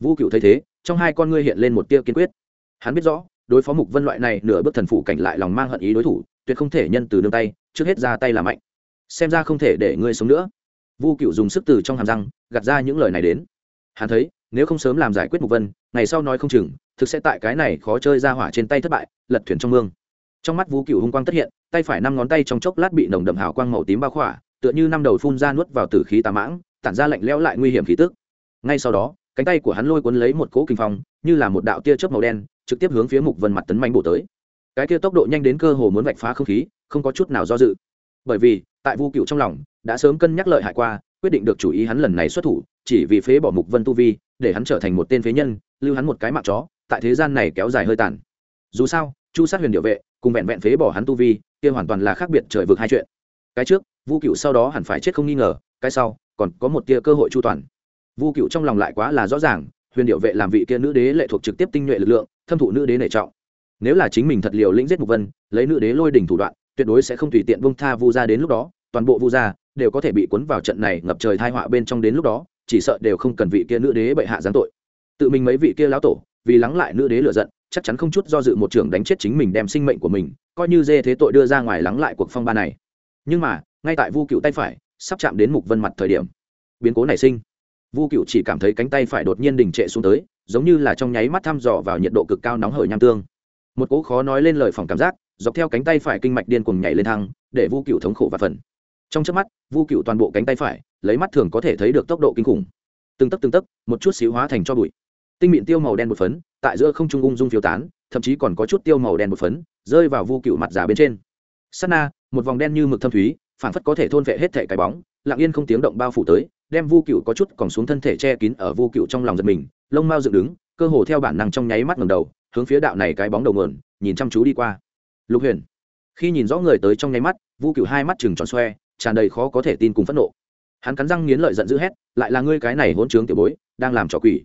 S1: Vu cựu thấy thế, trong hai con ngươi hiện lên một tia kiên quyết. Hắn biết rõ, đối phó mục vân loại này nửa bước thần phủ cảnh lại lòng mang hận ý đối thủ, tuyệt không thể nhân từ nương tay, trước hết ra tay là mạnh. Xem ra không thể để ngươi sống nữa. Vu cựu dùng sức từ trong hàm răng gạt ra những lời này đến. Hắn thấy, nếu không sớm làm giải quyết mục vân, ngày sau nói không chừng, thực sẽ tại cái này khó chơi ra hỏa trên tay thất bại, lật thuyền trong mương. Trong mắt vu cựu hung quang tất hiện, tay phải năm ngón tay trong chốc lát bị nồng đậm hào quang màu tím bao khỏa, tựa như năm đầu phun ra nuốt vào tử khí tà mãng, tản ra lạnh lẽo lại nguy hiểm khí tức. Ngay sau đó, cánh tay của hắn lôi cuốn lấy một cỗ kinh phong, như là một đạo tia chớp màu đen, trực tiếp hướng phía mục vân mặt tấn manh bổ tới. Cái tia tốc độ nhanh đến cơ hồ muốn vạch phá không khí, không có chút nào do dự. Bởi vì, tại vu cựu trong lòng, đã sớm cân nhắc lợi hại qua quyết định được chủ ý hắn lần này xuất thủ, chỉ vì phế bỏ mục vân tu vi, để hắn trở thành một tên phế nhân, lưu hắn một cái mạng chó, tại thế gian này kéo dài hơi tàn. Dù sao, chu sát huyền điệu vệ cùng vẹn vẹn phế bỏ hắn tu vi, kia hoàn toàn là khác biệt trời vực hai chuyện. Cái trước, vu cựu sau đó hẳn phải chết không nghi ngờ, cái sau, còn có một tia cơ hội chu toàn. Vu cựu trong lòng lại quá là rõ ràng, huyền điệu vệ làm vị kia nữ đế lệ thuộc trực tiếp tinh nhuệ lực lượng, thâm thụ nữ đế nể trọng. Nếu là chính mình thật liều lĩnh giết mục vân, lấy nữ đế lôi đỉnh thủ đoạn, tuyệt đối sẽ không tùy tiện bông tha vu ra đến lúc đó, toàn bộ vu gia đều có thể bị cuốn vào trận này ngập trời thai họa bên trong đến lúc đó, chỉ sợ đều không cần vị kia nữ đế bệ hạ giáng tội. Tự mình mấy vị kia lão tổ, vì lắng lại nữ đế lựa giận, chắc chắn không chút do dự một trường đánh chết chính mình đem sinh mệnh của mình, coi như dê thế tội đưa ra ngoài lắng lại cuộc phong ba này. Nhưng mà, ngay tại vu cựu tay phải, sắp chạm đến mục vân mặt thời điểm, biến cố nảy sinh. Vu cựu chỉ cảm thấy cánh tay phải đột nhiên đình trệ xuống tới, giống như là trong nháy mắt thăm dò vào nhiệt độ cực cao nóng hởi nham tương. Một cỗ khó nói lên lời phòng cảm giác, dọc theo cánh tay phải kinh mạch điên cuồng nhảy lên thăng, để vu cựu thống khổ và phần trong trước mắt, vu cựu toàn bộ cánh tay phải, lấy mắt thường có thể thấy được tốc độ kinh khủng. Từng tấc từng tấc, một chút xíu hóa thành cho bụi. Tinh mịn tiêu màu đen một phấn, tại giữa không trung ung dung phiêu tán, thậm chí còn có chút tiêu màu đen một phấn, rơi vào vu cựu mặt giả bên trên. Sắt na, một vòng đen như mực thâm thúy phản phất có thể thôn vệ hết thể cái bóng, lặng yên không tiếng động bao phủ tới, đem vu cựu có chút còn xuống thân thể che kín ở vu cựu trong lòng giật mình, lông mao dựng đứng, cơ hồ theo bản năng trong nháy mắt ngầm đầu, hướng phía đạo này cái bóng đầu nguồn, nhìn chăm chú đi qua. Lục huyền, khi nhìn rõ người tới trong nháy mắt, vu cựu hai mắt chừng tròn xoe tràn đầy khó có thể tin cùng phẫn nộ. Hắn cắn răng nghiến lợi giận dữ hét, lại là ngươi cái này hỗn trướng tiểu bối, đang làm trò quỷ.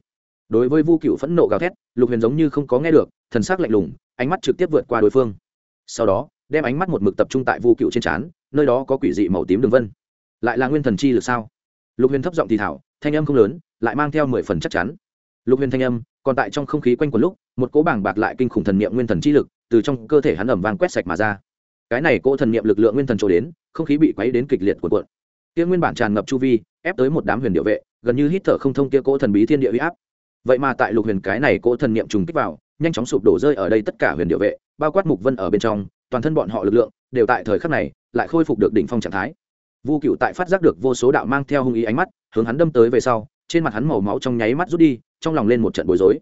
S1: Đối với vu cựu phẫn nộ gào thét, lục huyền giống như không có nghe được, thần sắc lạnh lùng, ánh mắt trực tiếp vượt qua đối phương. Sau đó, đem ánh mắt một mực tập trung tại vu cựu trên trán, nơi đó có quỷ dị màu tím đường vân. Lại là nguyên thần chi lực sao? Lục huyền thấp giọng thì thảo thanh âm không lớn, lại mang theo mười phần chắc chắn. Lục huyền thanh âm, còn tại trong không khí quanh quần lúc, một cỗ bảng bạc lại kinh khủng thần niệm nguyên thần chi lực, từ trong cơ thể hắn ẩm vang quét sạch mà ra cái này cỗ thần niệm lực lượng nguyên thần trổ đến, không khí bị quấy đến kịch liệt cuộn cuộn. Kia nguyên bản tràn ngập chu vi, ép tới một đám huyền điệu vệ, gần như hít thở không thông kia cỗ thần bí thiên địa uy áp. Vậy mà tại lục huyền cái này cỗ thần niệm trùng kích vào, nhanh chóng sụp đổ rơi ở đây tất cả huyền điệu vệ, bao quát mục vân ở bên trong, toàn thân bọn họ lực lượng, đều tại thời khắc này, lại khôi phục được đỉnh phong trạng thái. Vu cựu tại phát giác được vô số đạo mang theo hung ý ánh mắt, hướng hắn đâm tới về sau, trên mặt hắn màu máu trong nháy mắt rút đi, trong lòng lên một trận bối rối.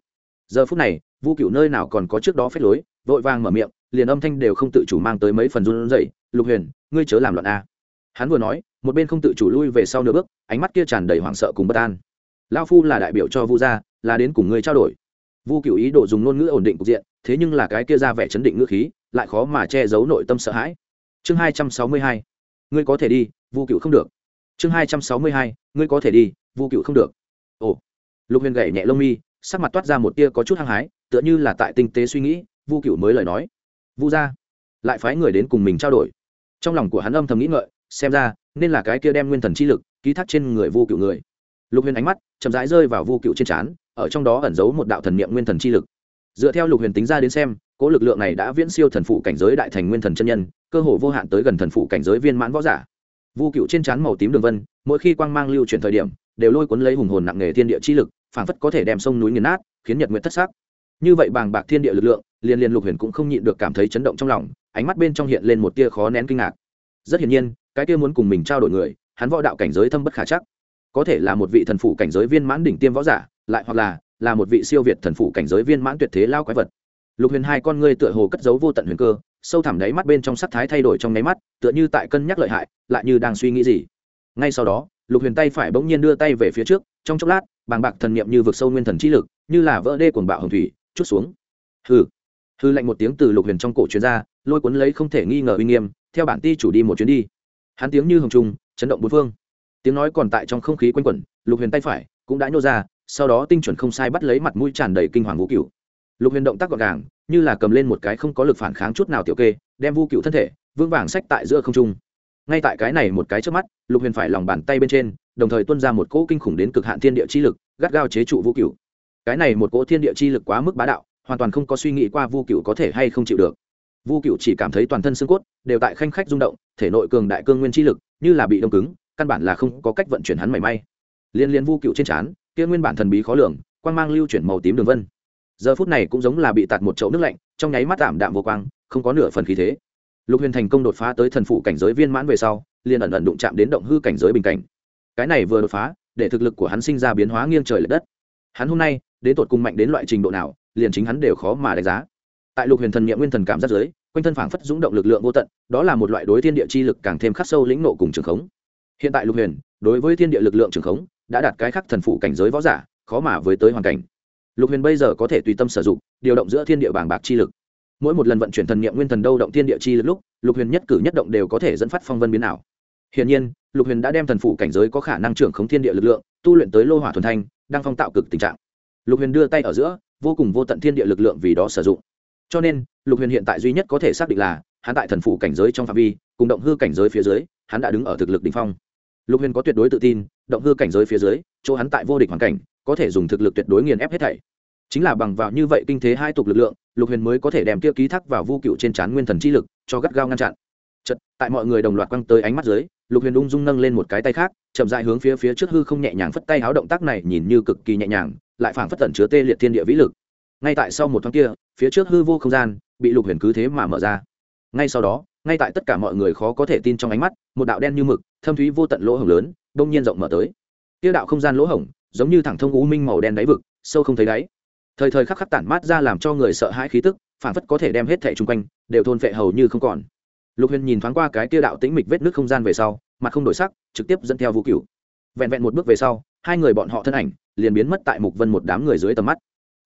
S1: Giờ phút này, vu cựu nơi nào còn có trước đó phép lối, vội vàng mở miệng liền âm thanh đều không tự chủ mang tới mấy phần run rẩy, lục huyền, ngươi chớ làm loạn a. Hắn vừa nói, một bên không tự chủ lui về sau nửa bước, ánh mắt kia tràn đầy hoảng sợ cùng bất an. Lao phu là đại biểu cho vu gia, là đến cùng ngươi trao đổi. Vu cựu ý đồ dùng ngôn ngữ ổn định cục diện, thế nhưng là cái kia ra vẻ chấn định ngữ khí, lại khó mà che giấu nội tâm sợ hãi. Chương hai trăm sáu mươi hai, ngươi có thể đi, vu cựu không được. Chương hai trăm sáu mươi hai, ngươi có thể đi, vu cựu không được. Ồ. Lục huyền gậy nhẹ lông mi, sắc mặt toát ra một tia có chút hăng hái, tựa như là tại tinh tế suy nghĩ, vu cựu mới lời nói vu gia, lại phái người đến cùng mình trao đổi. Trong lòng của hắn âm thầm nghĩ ngợi, xem ra, nên là cái kia đem nguyên thần chi lực, ký thác trên người vu cựu người. Lục huyền ánh mắt chậm rãi rơi vào vu cựu trên trán, ở trong đó ẩn giấu một đạo thần niệm nguyên thần chi lực. Dựa theo lục huyền tính ra đến xem, cố lực lượng này đã viễn siêu thần phụ cảnh giới đại thành nguyên thần chân nhân, cơ hồ vô hạn tới gần thần phụ cảnh giới viên mãn võ giả. Vu cựu trên trán màu tím đường vân, mỗi khi quang mang lưu chuyển thời điểm, đều lôi cuốn lấy hùng hồn nặng nghề thiên địa chi lực, phảng phất có thể đem sông núi nghiền nát, khiến nhật nguyện thất sắc như vậy bàng bạc thiên địa lực lượng, liền liền lục huyền cũng không nhịn được cảm thấy chấn động trong lòng, ánh mắt bên trong hiện lên một tia khó nén kinh ngạc. Rất hiển nhiên, cái kia muốn cùng mình trao đổi người, hắn võ đạo cảnh giới thâm bất khả chắc. Có thể là một vị thần phụ cảnh giới viên mãn đỉnh tiêm võ giả, lại hoặc là là một vị siêu việt thần phụ cảnh giới viên mãn tuyệt thế lao quái vật. Lục huyền hai con ngươi tựa hồ cất giấu vô tận huyền cơ, sâu thẳm đáy mắt bên trong sắc thái thay đổi trong nháy mắt, tựa như tại cân nhắc lợi hại, lại như đang suy nghĩ gì. Ngay sau đó, lục huyền tay phải bỗng nhiên đưa tay về phía trước, trong chốc lát, bàng bạc thần niệm như vực sâu nguyên thần trí lực, như là vỡ đê cuồng bạo hồng thủy chút xuống. Hư hư lạnh một tiếng từ lục huyền trong cổ chuyên ra, lôi cuốn lấy không thể nghi ngờ uy nghiêm, theo bản ti chủ đi một chuyến đi. Hắn tiếng như hồng trung chấn động bốn phương. Tiếng nói còn tại trong không khí quanh quẩn, lục huyền tay phải cũng đã nhô ra, sau đó tinh chuẩn không sai bắt lấy mặt mũi tràn đầy kinh hoàng vũ cựu lục huyền động tác gọn gàng, như là cầm lên một cái không có lực phản kháng chút nào tiểu kê, đem vũ cựu thân thể vương vàng sách tại giữa không trung. Ngay tại cái này một cái trước mắt, lục huyền phải lòng bàn tay bên trên, đồng thời tuân ra một cỗ kinh khủng đến cực hạn thiên địa chi lực, gắt gao chế trụ vũ cựu cái này một cỗ thiên địa chi lực quá mức bá đạo, hoàn toàn không có suy nghĩ qua vu cựu có thể hay không chịu được. Vu cựu chỉ cảm thấy toàn thân xương cốt đều tại khanh khách rung động, thể nội cường đại cương nguyên chi lực như là bị đông cứng, căn bản là không có cách vận chuyển hắn mảy may. Liên liên vu cựu trên trán, kia nguyên bản thần bí khó lường, quang mang lưu chuyển màu tím đường vân. Giờ phút này cũng giống là bị tạt một chậu nước lạnh, trong nháy mắt tạm đạm vô quang, không có nửa phần khí thế. Lục huyền thành công đột phá tới thần phụ cảnh giới viên mãn về sau, liền ẩn ẩn đụng chạm đến động hư cảnh giới bình cảnh. Cái này vừa đột phá, để thực lực của hắn sinh ra biến hóa nghiêng trời l ệ đất. Hắn hôm nay đến tột cùng mạnh đến loại trình độ nào, liền chính hắn đều khó mà đánh giá. Tại lục huyền thần n nguyên thần cảm giác giới quanh thân phảng phất dũng động lực lượng vô tận, đó là một loại đối thiên địa chi lực càng thêm khắc sâu lĩnh nộ cùng trường khống. Hiện tại lục huyền, đối với thiên địa lực lượng trường khống, đã đạt cái khắc thần phụ cảnh giới võ giả, khó mà với tới hoàn cảnh. Lục huyền bây giờ có thể tùy tâm sử dụng, điều động giữa thiên địa bảng bạc chi lực. Mỗi một lần vận chuyển thần niệm nguyên thần đâu động thiên địa chi lực lúc, lục huyền nhất cử nhất động đều có thể dẫn phát phong vân biến ảo. Hiển nhiên, lục huyền đã đem thần phụ cảnh giới có khả năng trưởng khống thiên địa lực lượng, tu luyện tới lô hỏa thuần thanh, đang phong tạo cực tình trạng lục huyền đưa tay ở giữa, vô cùng vô tận thiên địa lực lượng vì đó sử dụng. Cho nên, lục huyền hiện tại duy nhất có thể xác định là, hắn tại thần phủ cảnh giới trong phạm vi, cùng động hư cảnh giới phía dưới, hắn đã đứng ở thực lực đ ỉ n h phong. Lục huyền có tuyệt đối tự tin, động hư cảnh giới phía dưới, chỗ hắn tại vô địch hoàn cảnh, có thể dùng thực lực tuyệt đối nghiền ép hết thảy. Chính là bằng vào như vậy kinh thế hai tục lực lượng, lục huyền mới có thể đem kia ký thác vào vu cựu trên trán nguyên thần chi lực, cho gắt gao ngăn chặn. Chật tại mọi người đồng loạt quăng tới ánh mắt dưới, lục huyền ung dung nâng lên một cái tay khác, chậm dại hướng phía phía trước hư không nhẹ nhàng phất tay háo động tác này nhìn như cực kỳ nhẹ nhàng lại phảng phất tẩn chứa tê liệt thiên địa vĩ lực. Ngay tại sau một tháng kia, phía trước hư vô không gian, bị lục huyền cứ thế mà mở ra. Ngay sau đó, ngay tại tất cả mọi người khó có thể tin trong ánh mắt, một đạo đen như mực, thâm thúy vô tận lỗ hổng lớn đông nhiên rộng mở tới. Tiêu đạo không gian lỗ hổng, giống như thẳng thông u minh màu đen đáy vực, sâu không thấy đáy. Thời thời khắc khắc tản mát ra làm cho người sợ hãi khí tức phản phất có thể đem hết thẻ chung quanh, đều thôn phệ hầu như không còn. Lục huyền nhìn thoáng qua cái kia đạo tĩnh mịch vết nước không gian về sau, mặt không đổi sắc, trực tiếp dẫn theo vũ cửu. Vẹn vẹn một bước về sau, hai người bọn họ thân ảnh liền biến mất tại mục vân một đám người dưới tầm mắt.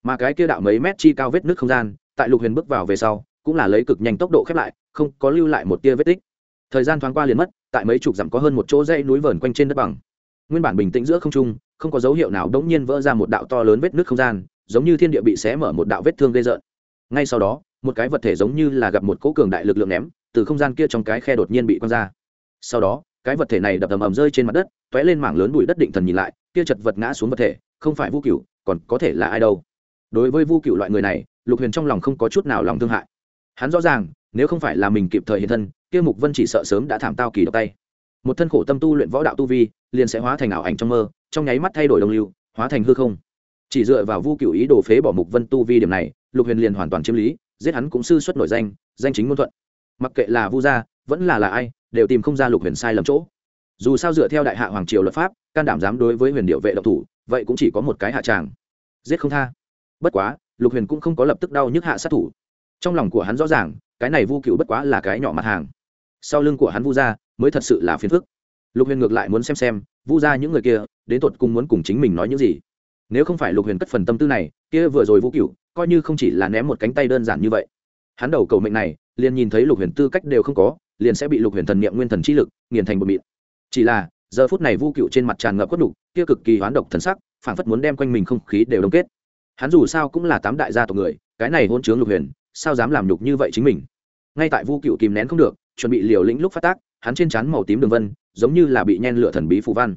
S1: Mà cái kia đạo mấy mét chi cao vết nước không gian, tại lục huyền bước vào về sau, cũng là lấy cực nhanh tốc độ khép lại, không có lưu lại một tia vết tích. Thời gian thoáng qua liền mất, tại mấy chục dặm có hơn một chỗ dãy núi vờn quanh trên đất bằng. Nguyên bản bình tĩnh giữa không trung, không có dấu hiệu nào đống nhiên vỡ ra một đạo to lớn vết nước không gian, giống như thiên địa bị xé mở một đạo vết thương gây rợn. Ngay sau đó, một cái vật thể giống như là gặp một cỗ cường đại lực lượng ném, từ không gian kia trong cái khe đột nhiên bị quăng ra. Sau đó, cái vật thể này đập ầm ầm rơi trên mặt đất t lên mảng lớn bụi đất định thần nhìn lại, kia chật vật ngã xuống vật thể không phải vu cửu, còn có thể là ai đâu. Đối với vu cửu loại người này, lục huyền trong lòng không có chút nào lòng thương hại. Hắn rõ ràng, nếu không phải là mình kịp thời hiện thân, kia mục vân chỉ sợ sớm đã thảm tao kỳ độc tay. Một thân khổ tâm tu luyện võ đạo tu vi, liền sẽ hóa thành ảo ảnh trong mơ, trong nháy mắt thay đổi đồng lưu, hóa thành hư không. Chỉ dựa vào vu cựu ý đồ phế bỏ mục vân tu vi điểm này, lục huyền liền hoàn toàn chiếm lý, giết hắn cũng sư xuất nổi danh danh chính ngôn thuận. Mặc kệ là vu gia, vẫn là là ai, đều tìm không ra lục huyền sai lầm chỗ. Dù sao dựa theo đại hạ hoàng triều luật pháp, can đảm dám đối với huyền điệu vệ độc thủ vậy cũng chỉ có một cái hạ tràng. Giết không tha. Bất quá, lục huyền cũng không có lập tức đau nhức hạ sát thủ. Trong lòng của hắn rõ ràng, cái này vu cựu bất quá là cái nhỏ mặt hàng. Sau lưng của hắn vu gia, mới thật sự là phiền phức. Lục huyền ngược lại muốn xem xem, vu gia những người kia, đến tột cùng muốn cùng chính mình nói những gì. Nếu không phải lục huyền cất phần tâm tư này, kia vừa rồi vũ cựu coi như không chỉ là ném một cánh tay đơn giản như vậy. Hắn đầu cầu mệnh này, liền nhìn thấy lục huyền tư cách đều không có, liền sẽ bị lục huyền thần niệm nguyên thần chi lực, nghiền thành bột mịn. Chỉ là giờ phút này vu cựu trên mặt tràn ngập quất đục kia cực kỳ hoán độc thần sắc, phảng phất muốn đem quanh mình không khí đều đông kết. Hắn dù sao cũng là tám đại gia tộc người, cái này hôn chướng lục huyền, sao dám làm nhục như vậy chính mình? Ngay tại vu cựu kìm nén không được, chuẩn bị liều lĩnh lúc phát tác, hắn trên trán màu tím đường vân, giống như là bị nhen lửa thần bí phù văn.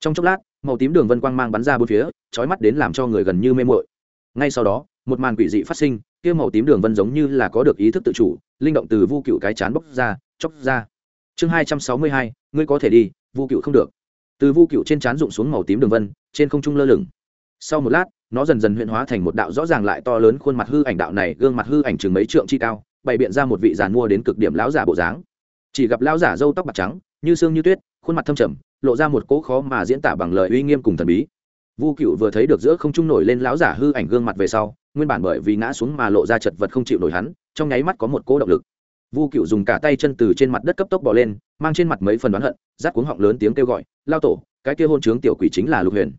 S1: Trong chốc lát, màu tím đường vân quang mang bắn ra bốn phía trói mắt đến làm cho người gần như mê mội ngay sau đó, một màn quỷ dị phát sinh, kia màu tím đường vân giống như là có được ý thức tự chủ, linh động từ vu cựu cái chán bốc ra chóc ra. Chương hai trăm sáu mươi hai, ngươi có thể đi vu cựu không được. Từ vu cựu trên trán rụng xuống màu tím đường vân, trên không trung lơ lửng. Sau một lát, nó dần dần huyện hóa thành một đạo rõ ràng lại to lớn khuôn mặt hư ảnh đạo này, gương mặt hư ảnh chừng mấy trượng chi cao, bày biện ra một vị giàn mua đến cực điểm lão giả bộ dáng. Chỉ gặp lão giả râu tóc bạc trắng, như xương như tuyết, khuôn mặt thâm trầm, lộ ra một cỗ khó mà diễn tả bằng lời uy nghiêm cùng thần bí. Vu cựu vừa thấy được giữa không trung nổi lên lão giả hư ảnh gương mặt về sau, nguyên bản bởi vì ngã xuống mà lộ ra chật vật không chịu nổi hắn, trong nháy mắt có một cỗ động lực vu cựu dùng cả tay chân từ trên mặt đất cấp tốc bỏ lên, mang trên mặt mấy phần đoán hận rát cuống họng lớn tiếng kêu gọi, lao tổ, cái kia hôn trướng tiểu quỷ chính là lục huyền.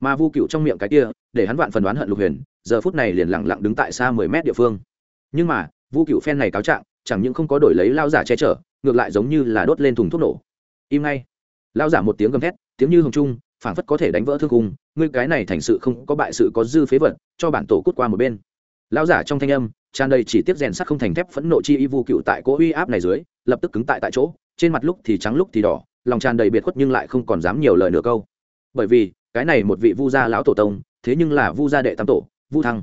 S1: Mà vu cựu trong miệng cái kia, để hắn vạn phần đoán hận lục huyền, giờ phút này liền lẳng lặng đứng tại xa mười mét địa phương. Nhưng mà, vu cựu phen này cáo trạng, chẳng những không có đổi lấy lao giả che chở, ngược lại giống như là đốt lên thùng thuốc nổ. Im ngay. Lao giả một tiếng gầm thét, tiếng như hồng trung, phảng phất có thể đánh vỡ thương cung ngươi cái này thành sự không có bại sự có dư phế vật, cho bản tổ cút qua một bên. Lao giả trong thanh âm tràn đầy chỉ tiếp rèn sắt không thành thép phẫn nộ chi y vu cựu tại cỗ uy áp này dưới, lập tức cứng tại tại chỗ, trên mặt lúc thì trắng lúc thì đỏ, lòng tràn đầy biệt khuất nhưng lại không còn dám nhiều lời nửa câu. Bởi vì, cái này một vị vu gia lão tổ tông, thế nhưng là vu gia đệ tam tổ, vu thăng.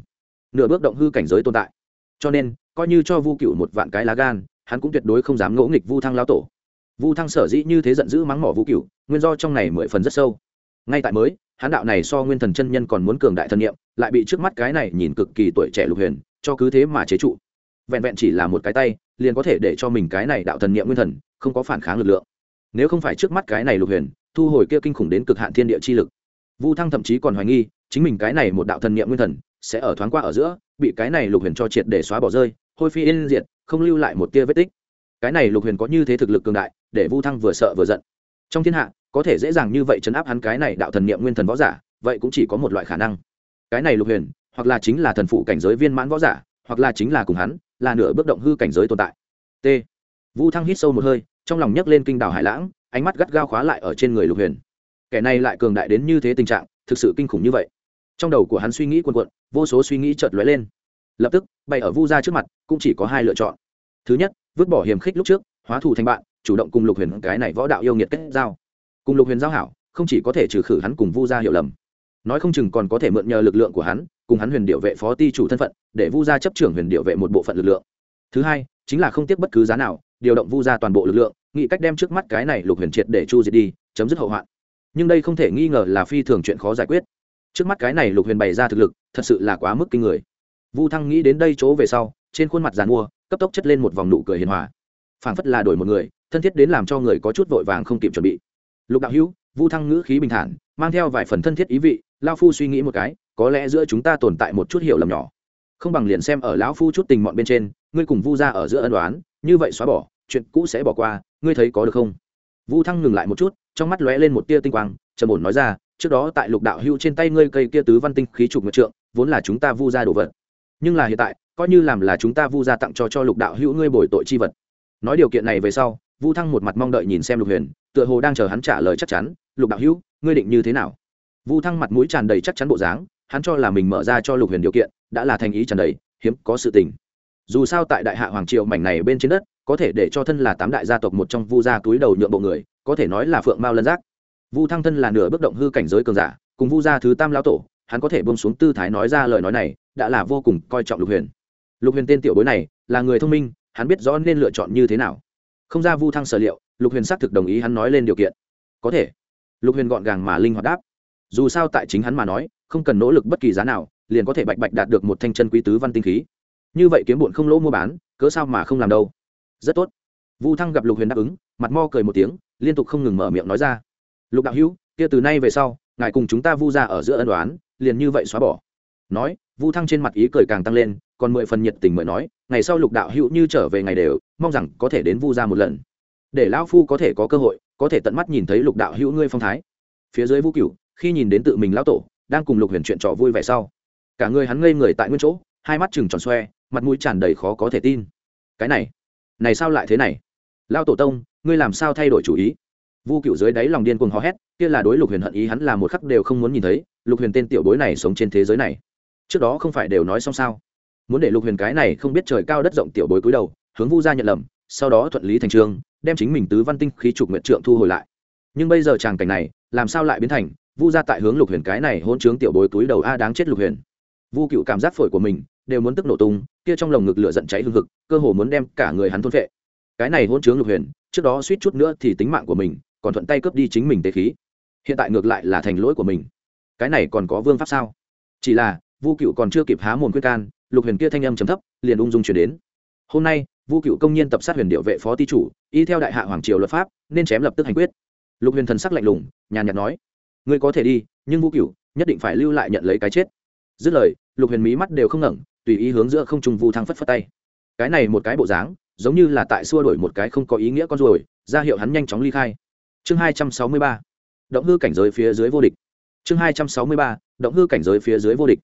S1: Nửa bước động hư cảnh giới tồn tại. Cho nên, coi như cho vu cựu một vạn cái lá gan, hắn cũng tuyệt đối không dám ngỗ nghịch vu thăng lão tổ. Vu thăng sở dĩ như thế giận dữ mắng mỏ vu cựu, nguyên do trong này mười phần rất sâu. Ngay tại mới, hắn đạo này so nguyên thần chân nhân còn muốn cường đại thân nhiệm lại bị trước mắt cái này nhìn cực kỳ tuổi trẻ lục huyền cho cứ thế mà chế trụ. Vẹn vẹn chỉ là một cái tay, liền có thể để cho mình cái này đạo thần niệm nguyên thần, không có phản kháng lực lượng. Nếu không phải trước mắt cái này lục huyền, thu hồi kia kinh khủng đến cực hạn thiên địa chi lực. Vu thăng thậm chí còn hoài nghi, chính mình cái này một đạo thần niệm nguyên thần, sẽ ở thoáng qua ở giữa, bị cái này lục huyền cho triệt để xóa bỏ rơi, hôi phi yên diệt, không lưu lại một tia vết tích. Cái này lục huyền có như thế thực lực cường đại, để vu thăng vừa sợ vừa giận. Trong thiên hạ, có thể dễ dàng như vậy chấn áp hắn cái này đạo thần niệm nguyên thần võ giả, vậy cũng chỉ có một loại khả năng. Cái này lục huyền hoặc là chính là thần phụ cảnh giới viên mãn võ giả, hoặc là chính là cùng hắn, là nửa bước động hư cảnh giới tồn tại. T. Vu thăng hít sâu một hơi, trong lòng nhấc lên kinh đảo hải lãng, ánh mắt gắt gao khóa lại ở trên người lục huyền. Kẻ này lại cường đại đến như thế tình trạng, thực sự kinh khủng như vậy. Trong đầu của hắn suy nghĩ quần quận vô số suy nghĩ chợt lóe lên. Lập tức bay ở vu ra trước mặt, cũng chỉ có hai lựa chọn. Thứ nhất, vứt bỏ hiềm khích lúc trước, hóa thù thành bạn, chủ động cùng lục huyền cái này võ đạo yêu nghiệt kết giao. Cùng lục huyền giao hảo, không chỉ có thể trừ khử hắn cùng vu gia hiểu lầm. Nói không chừng còn có thể mượn nhờ lực lượng của hắn cùng hắn huyền điệu vệ phó ti chủ thân phận, để vu gia chấp trưởng huyền điệu vệ một bộ phận lực lượng. Thứ hai, chính là không tiếc bất cứ giá nào, điều động vu gia toàn bộ lực lượng, nghĩ cách đem trước mắt cái này lục huyền triệt để chu diệt đi, chấm dứt hậu hoạn. Nhưng đây không thể nghi ngờ là phi thường chuyện khó giải quyết. Trước mắt cái này lục huyền bày ra thực lực, thật sự là quá mức kinh người. Vu thăng nghĩ đến đây chỗ về sau, trên khuôn mặt giàn mua, cấp tốc chất lên một vòng nụ cười hiền hòa. Phảng phất là đổi một người, thân thiết đến làm cho người có chút vội vàng không kịp chuẩn bị. Lục đạo hữu, vu thăng ngữ khí bình thản, mang theo vài phần thân thiết ý vị, lao phu suy nghĩ một cái có lẽ giữa chúng ta tồn tại một chút hiểu lầm nhỏ. Không bằng liền xem ở lão phu chút tình mọn bên trên, ngươi cùng vu ra ở giữa ân đoán như vậy xóa bỏ, chuyện cũ sẽ bỏ qua, ngươi thấy có được không? Vu thăng ngừng lại một chút, trong mắt lóe lên một tia tinh quang, trầm ổn nói ra, trước đó tại lục đạo hưu trên tay ngươi cây kia tứ văn tinh khí trục ngựa trượng, vốn là chúng ta vu ra đồ vật. Nhưng là hiện tại, coi như làm là chúng ta vu ra tặng cho cho lục đạo hữu ngươi bồi tội chi vật. Nói điều kiện này về sau, vu thăng một mặt mong đợi nhìn xem lục huyền, tựa hồ đang chờ hắn trả lời chắc chắn, lục đạo hữu ngươi định như thế nào? Vu thăng mặt mũi tràn đầy chắc chắn bộ dáng hắn cho là mình mở ra cho lục huyền điều kiện, đã là thành ý trần đầy, hiếm có sự tình. Dù sao tại đại hạ hoàng triều mảnh này bên trên đất, có thể để cho thân là tám đại gia tộc một trong vu gia túi đầu nhượng bộ người, có thể nói là phượng mao lân giác. Vu thăng thân là nửa bước động hư cảnh giới cường giả, cùng vu gia thứ tam lão tổ, hắn có thể bông xuống tư thái nói ra lời nói này, đã là vô cùng coi trọng lục huyền. Lục huyền tên tiểu bối này, là người thông minh, hắn biết rõ nên lựa chọn như thế nào. Không ra vu thăng sở liệu, lục huyền xác thực đồng ý hắn nói lên điều kiện. Có thể. Lục huyền gọn gàng mà linh hoạt đáp. Dù sao tại chính hắn mà nói không cần nỗ lực bất kỳ giá nào, liền có thể bạch bạch đạt được một thanh chân quý tứ văn tinh khí. Như vậy kiếm bụn không lỗ mua bán, cớ sao mà không làm đâu? Rất tốt. Vu thăng gặp lục huyền đáp ứng, mặt mo cười một tiếng, liên tục không ngừng mở miệng nói ra. Lục đạo hữu, kia từ nay về sau, ngài cùng chúng ta vu ra ở giữa ân đoán liền như vậy xóa bỏ. Nói, vu thăng trên mặt ý cười càng tăng lên, còn mười phần nhiệt tình mời nói, ngày sau lục đạo hữu như trở về ngày đều, mong rằng có thể đến vu ra một lần. Để lão phu có thể có cơ hội, có thể tận mắt nhìn thấy lục đạo hữu ngươi phong thái. Phía dưới vũ cửu, khi nhìn đến tự mình lão tổ đang cùng lục huyền chuyện trò vui vẻ sau. Cả người hắn ngây người tại nguyên chỗ, hai mắt chừng tròn xoe, mặt mũi tràn đầy khó có thể tin. Cái này này sao lại thế này? Lao tổ tông, ngươi làm sao thay đổi chủ ý? Vu cựu dưới đáy lòng điên cuồng hò hét, kia là đối lục huyền hận ý hắn là một khắc đều không muốn nhìn thấy, lục huyền tên tiểu bối này sống trên thế giới này. Trước đó không phải đều nói xong sao? Muốn để lục huyền cái này không biết trời cao đất rộng tiểu bối cúi đầu, hướng vu gia nhận lầm, sau đó thuận lý thành trương, đem chính mình tứ văn tinh khí trục nguyện trượng thu hồi lại. Nhưng bây giờ tràng cảnh này, làm sao lại biến thành vu gia tại hướng lục huyền cái này hôn chướng tiểu bối túi đầu a đáng chết lục huyền. vu cựu cảm giác phổi của mình đều muốn tức nổ tung, kia trong lồng ngực lửa giận cháy hương hực, cơ hồ muốn đem cả người hắn thôn vệ cái này hôn chướng lục huyền, trước đó suýt chút nữa thì tính mạng của mình, còn thuận tay cướp đi chính mình tế khí. hiện tại ngược lại là thành lỗi của mình. cái này còn có vương pháp sao? chỉ là, vu cựu còn chưa kịp há mồm quyết can, lục huyền kia thanh âm chấm thấp, liền ung dung chuyển đến. hôm nay, vu cựu công nhiên tập sát huyền điệu vệ phó ti chủ, y theo đại hạ hoàng triều luật pháp, nên chém lập tức hành quyết. lục huyền thần sắc lạnh lùng, nhàn nhạt nói ngươi có thể đi, nhưng vu cựu nhất định phải lưu lại nhận lấy cái chết. Dứt lời, lục huyền mí mắt đều không ngẩng, tùy ý hướng giữa không trung vu thăng phất phất tay. Cái này một cái bộ dáng, giống như là tại xua đổi một cái không có ý nghĩa con ruồi, ra hiệu hắn nhanh chóng ly khai. Chương hai trăm sáu mươi ba, động hư cảnh giới phía dưới vô địch. Chương hai trăm sáu mươi ba, động hư cảnh giới phía dưới vô địch.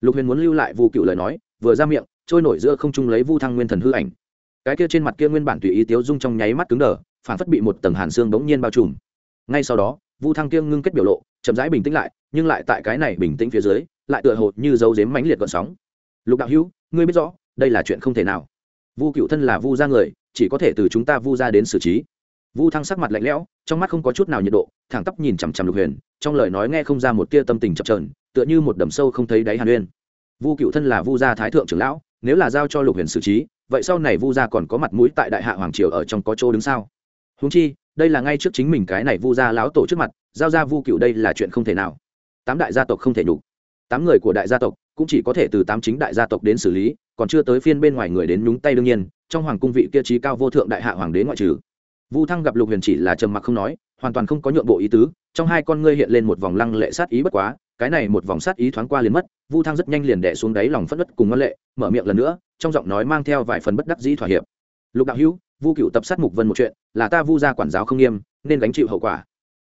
S1: Lục huyền muốn lưu lại vu cựu lời nói, vừa ra miệng, trôi nổi giữa không trung lấy vu thăng nguyên thần hư ảnh. Cái kia trên mặt kia nguyên bản tùy ý tiếu dung trong nháy mắt cứng đờ, phản phất bị một tầng hàn xương bỗng nhiên bao trùm. Ngay sau đó, vu thăng kia ngưng kết biểu lộ chậm rãi bình tĩnh lại, nhưng lại tại cái này bình tĩnh phía dưới, lại tựa hồ như dấu dếm mãnh liệt gọn sóng. Lục đạo hữu, ngươi biết rõ, đây là chuyện không thể nào. Vu cựu thân là vu gia người, chỉ có thể từ chúng ta vu gia đến xử trí. Vu thăng sắc mặt lạnh lẽo, trong mắt không có chút nào nhiệt độ, thẳng tắp nhìn chằm chằm lục huyền, trong lời nói nghe không ra một tia tâm tình chập trờn tựa như một đầm sâu không thấy đáy hàn uyên. Vu cựu thân là vu gia thái thượng trưởng lão, nếu là giao cho lục huyền xử trí, vậy sau này vu gia còn có mặt mũi tại đại hạ hoàng triều ở trong có chỗ đứng sao? Húng chi đây là ngay trước chính mình cái này vu gia lão tổ trước mặt, giao ra vu cựu đây là chuyện không thể nào. Tám đại gia tộc không thể nhục. Tám người của đại gia tộc cũng chỉ có thể từ tám chính đại gia tộc đến xử lý, còn chưa tới phiên bên ngoài người đến nhúng tay đương nhiên, trong hoàng cung vị kia trí cao vô thượng đại hạ hoàng đế ngoại trừ. Vu thăng gặp lục huyền chỉ là trầm mặc không nói, hoàn toàn không có nhượng bộ ý tứ, trong hai con ngươi hiện lên một vòng lăng lệ sát ý bất quá, cái này một vòng sát ý thoáng qua liền mất, vu thăng rất nhanh liền đẻ xuống đáy lòng phất đất cùng ngân lệ, mở miệng lần nữa, trong giọng nói mang theo vài phần bất đắc dĩ thỏa hiệp. Lục đạo hữu vu cựu tập sát mục vân một chuyện, là ta vu gia quản giáo không nghiêm, nên gánh chịu hậu quả.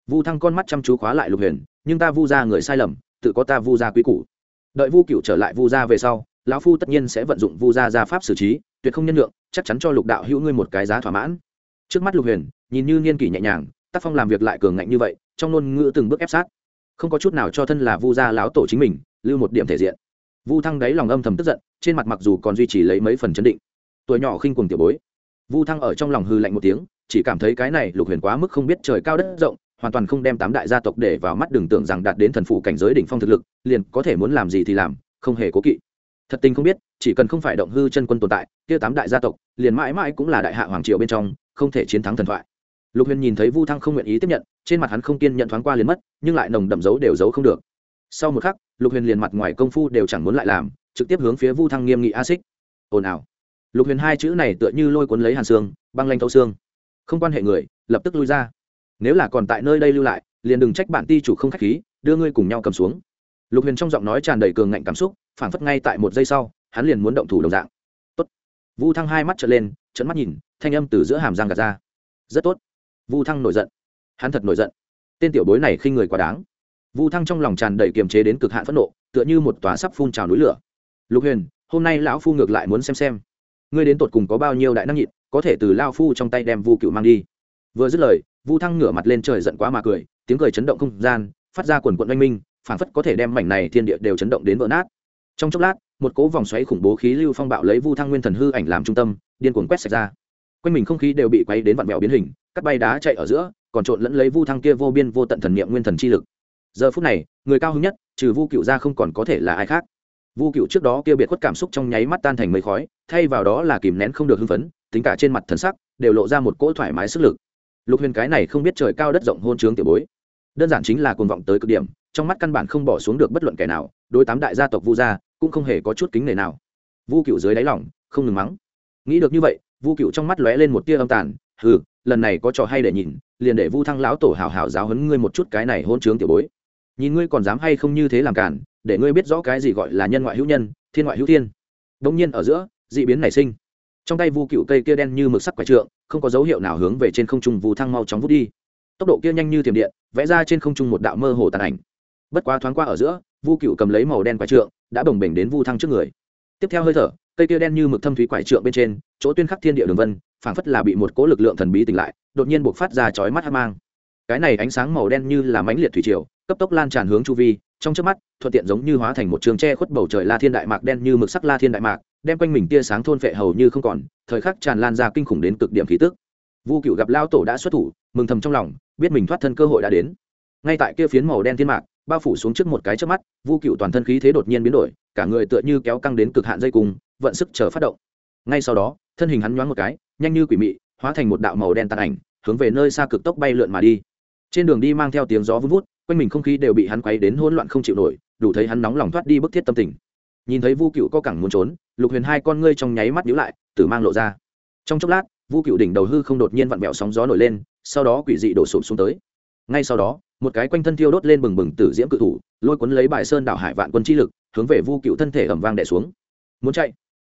S1: Vu thăng con mắt chăm chú khóa lại lục huyền, nhưng ta vu gia người sai lầm, tự có ta vu gia quý cũ đợi vu cựu trở lại vu gia về sau, lão phu tất nhiên sẽ vận dụng vu gia gia pháp xử trí, tuyệt không nhân lượng chắc chắn cho lục đạo hữu ngươi một cái giá thỏa mãn. Trước mắt lục huyền, nhìn như niên kỷ nhẹ nhàng, tác phong làm việc lại cường ngạnh như vậy, trong ngôn ngữ từng bước ép sát. Không có chút nào cho thân là vu gia lão tổ chính mình, lưu một điểm thể diện. Vu thăng đáy lòng âm thầm tức giận, trên mặt mặc dù còn duy trì lấy mấy phần chấn định. Tuổi nhỏ khinh cuồng tiểu bối vu thăng ở trong lòng hư lạnh một tiếng, chỉ cảm thấy cái này lục huyền quá mức không biết trời cao đất rộng, hoàn toàn không đem tám đại gia tộc để vào mắt đừng tưởng rằng đạt đến thần phụ cảnh giới đỉnh phong thực lực, liền có thể muốn làm gì thì làm, không hề cố kỵ. Thật tình không biết, chỉ cần không phải động hư chân quân tồn tại, kia tám đại gia tộc, liền mãi mãi cũng là đại hạ hoàng triều bên trong, không thể chiến thắng thần thoại. Lục huyền nhìn thấy vu thăng không nguyện ý tiếp nhận, trên mặt hắn không kiên nhận thoáng qua liền mất, nhưng lại nồng đậm dấu đều giấu không được. Sau một khắc, lục huyền liền mặt ngoài công phu đều chẳng muốn lại làm, trực tiếp hướng phía vu thăng nghiêm nghị a xích. Ồn ào lục huyền hai chữ này tựa như lôi cuốn lấy hàn xương, băng lanh thấu xương. Không quan hệ người, lập tức lui ra. Nếu là còn tại nơi đây lưu lại, liền đừng trách bạn ti chủ không k h á c h khí, đưa ngươi cùng nhau cầm xuống. Lục huyền trong giọng nói tràn đầy cường ngạnh cảm xúc phản phất ngay tại một giây sau, hắn liền muốn động thủ đồng dạng. Tốt. Vu thăng hai mắt trở lên trận mắt nhìn, thanh âm từ giữa hàm răng gạt ra. Rất tốt. Vu thăng nổi giận. Hắn thật nổi giận. Tên tiểu bối này khinh người quá đáng. Vu thăng trong lòng tràn đầy kiềm chế đến cực hạn phẫn nộ, tựa như một tòa sắp phun trào núi lửa. Lục huyền, hôm nay lão phu ngược lại muốn xem xem ngươi đến tột cùng có bao nhiêu đại năng nhịn, có thể từ lao phu trong tay đem vu cựu mang đi. Vừa dứt lời, vu thăng ngửa mặt lên trời giận quá mà cười, tiếng cười chấn động không gian, phát ra quần quận oanh minh, phảng phất có thể đem mảnh này thiên địa đều chấn động đến vỡ nát. Trong chốc lát, một cỗ vòng xoáy khủng bố khí lưu phong bạo lấy vu thăng nguyên thần hư ảnh làm trung tâm, điên cuồng quét sạch ra. Quanh mình không khí đều bị quay đến vặn vẹo biến hình, cắt bay đá chạy ở giữa, còn trộn lẫn lấy vu thăng kia vô biên vô tận thần niệm nguyên thần chi lực. Giờ phút này, người cao hứng nhất, trừ vu cựu ra không còn có thể là ai khác vu cựu trước đó kia biệt khuất cảm xúc trong nháy mắt tan thành mây khói, thay vào đó là kìm nén không được hưng phấn, tính cả trên mặt thần sắc, đều lộ ra một cỗ thoải mái sức lực. Lục huyền cái này không biết trời cao đất rộng hôn trướng tiểu bối. Đơn giản chính là cuồng vọng tới cực điểm, trong mắt căn bản không bỏ xuống được bất luận kẻ nào, đối tám đại gia tộc vu gia cũng không hề có chút kính nể nào. Vu cựu dưới đáy lỏng không ngừng mắng. Nghĩ được như vậy, vu cựu trong mắt lóe lên một tia âm tàn, hừ, lần này có trò hay để nhìn, liền để vu thăng lão tổ hào hào giáo hấn ngươi một chút cái này hôn trướng tiểu bối. Nhìn ngươi còn dám hay không như thế làm cản để ngươi biết rõ cái gì gọi là nhân ngoại hữu nhân, thiên ngoại hữu thiên. Đông nhiên ở giữa d ị biến nảy sinh. Trong tay vu cựu cây kia đen như mực sắc quải trượng, không có dấu hiệu nào hướng về trên không trung vu thăng mau chóng vút đi. Tốc độ kia nhanh như thiểm điện, vẽ ra trên không trung một đạo mơ hồ tàn ảnh. Bất quá thoáng qua ở giữa, vu cựu cầm lấy màu đen quải trượng, đã bồng bềnh đến vu thăng trước người. Tiếp theo hơi thở, cây kia đen như mực thâm thúy quải trượng bên trên, chỗ tuyên khắc thiên địa đường vân, phảng phất là bị một cỗ lực lượng thần bí tỉnh lại, đột nhiên buộc phát ra chói mắt hát mang. Cái này ánh sáng màu đen như là mãnh liệt thủy triều cấp tốc lan tràn hướng chu vi, trong trước mắt, thuận tiện giống như hóa thành một trường tre khuất bầu trời la thiên đại mạc đen như mực sắc la thiên đại mạc, đem quanh mình tia sáng thôn phệ hầu như không còn, thời khắc tràn lan ra kinh khủng đến cực điểm khí tức. Vu cựu gặp lao tổ đã xuất thủ, mừng thầm trong lòng, biết mình thoát thân cơ hội đã đến. Ngay tại kia phiến màu đen thiên mạc, bao phủ xuống trước một cái trước mắt, vu cựu toàn thân khí thế đột nhiên biến đổi, cả người tựa như kéo căng đến cực hạn dây cùng vận sức chờ phát động. Ngay sau đó, thân hình hắn nhoáng một cái, nhanh như quỷ mị, hóa thành một đạo màu đen tàn ảnh, hướng về nơi xa cực tốc bay lượn mà đi. Trên đường đi mang theo tiếng gió vun vút quanh mình không khí đều bị hắn quấy đến hỗn loạn không chịu nổi, đủ thấy hắn nóng lòng thoát đi bức thiết tâm tình. Nhìn thấy vu cựu có cẳng muốn trốn, lục huyền hai con ngươi trong nháy mắt nhíu lại, tử mang lộ ra. Trong chốc lát, vu cựu đỉnh đầu hư không đột nhiên vặn vẹo sóng gió nổi lên, sau đó quỷ dị đổ sụp xuống tới. Ngay sau đó, một cái quanh thân thiêu đốt lên bừng bừng tử diễm cự thủ, lôi cuốn lấy bài sơn đảo hải vạn quân chi lực, hướng về vu cựu thân thể ẩm vang đẻ xuống. Muốn chạy?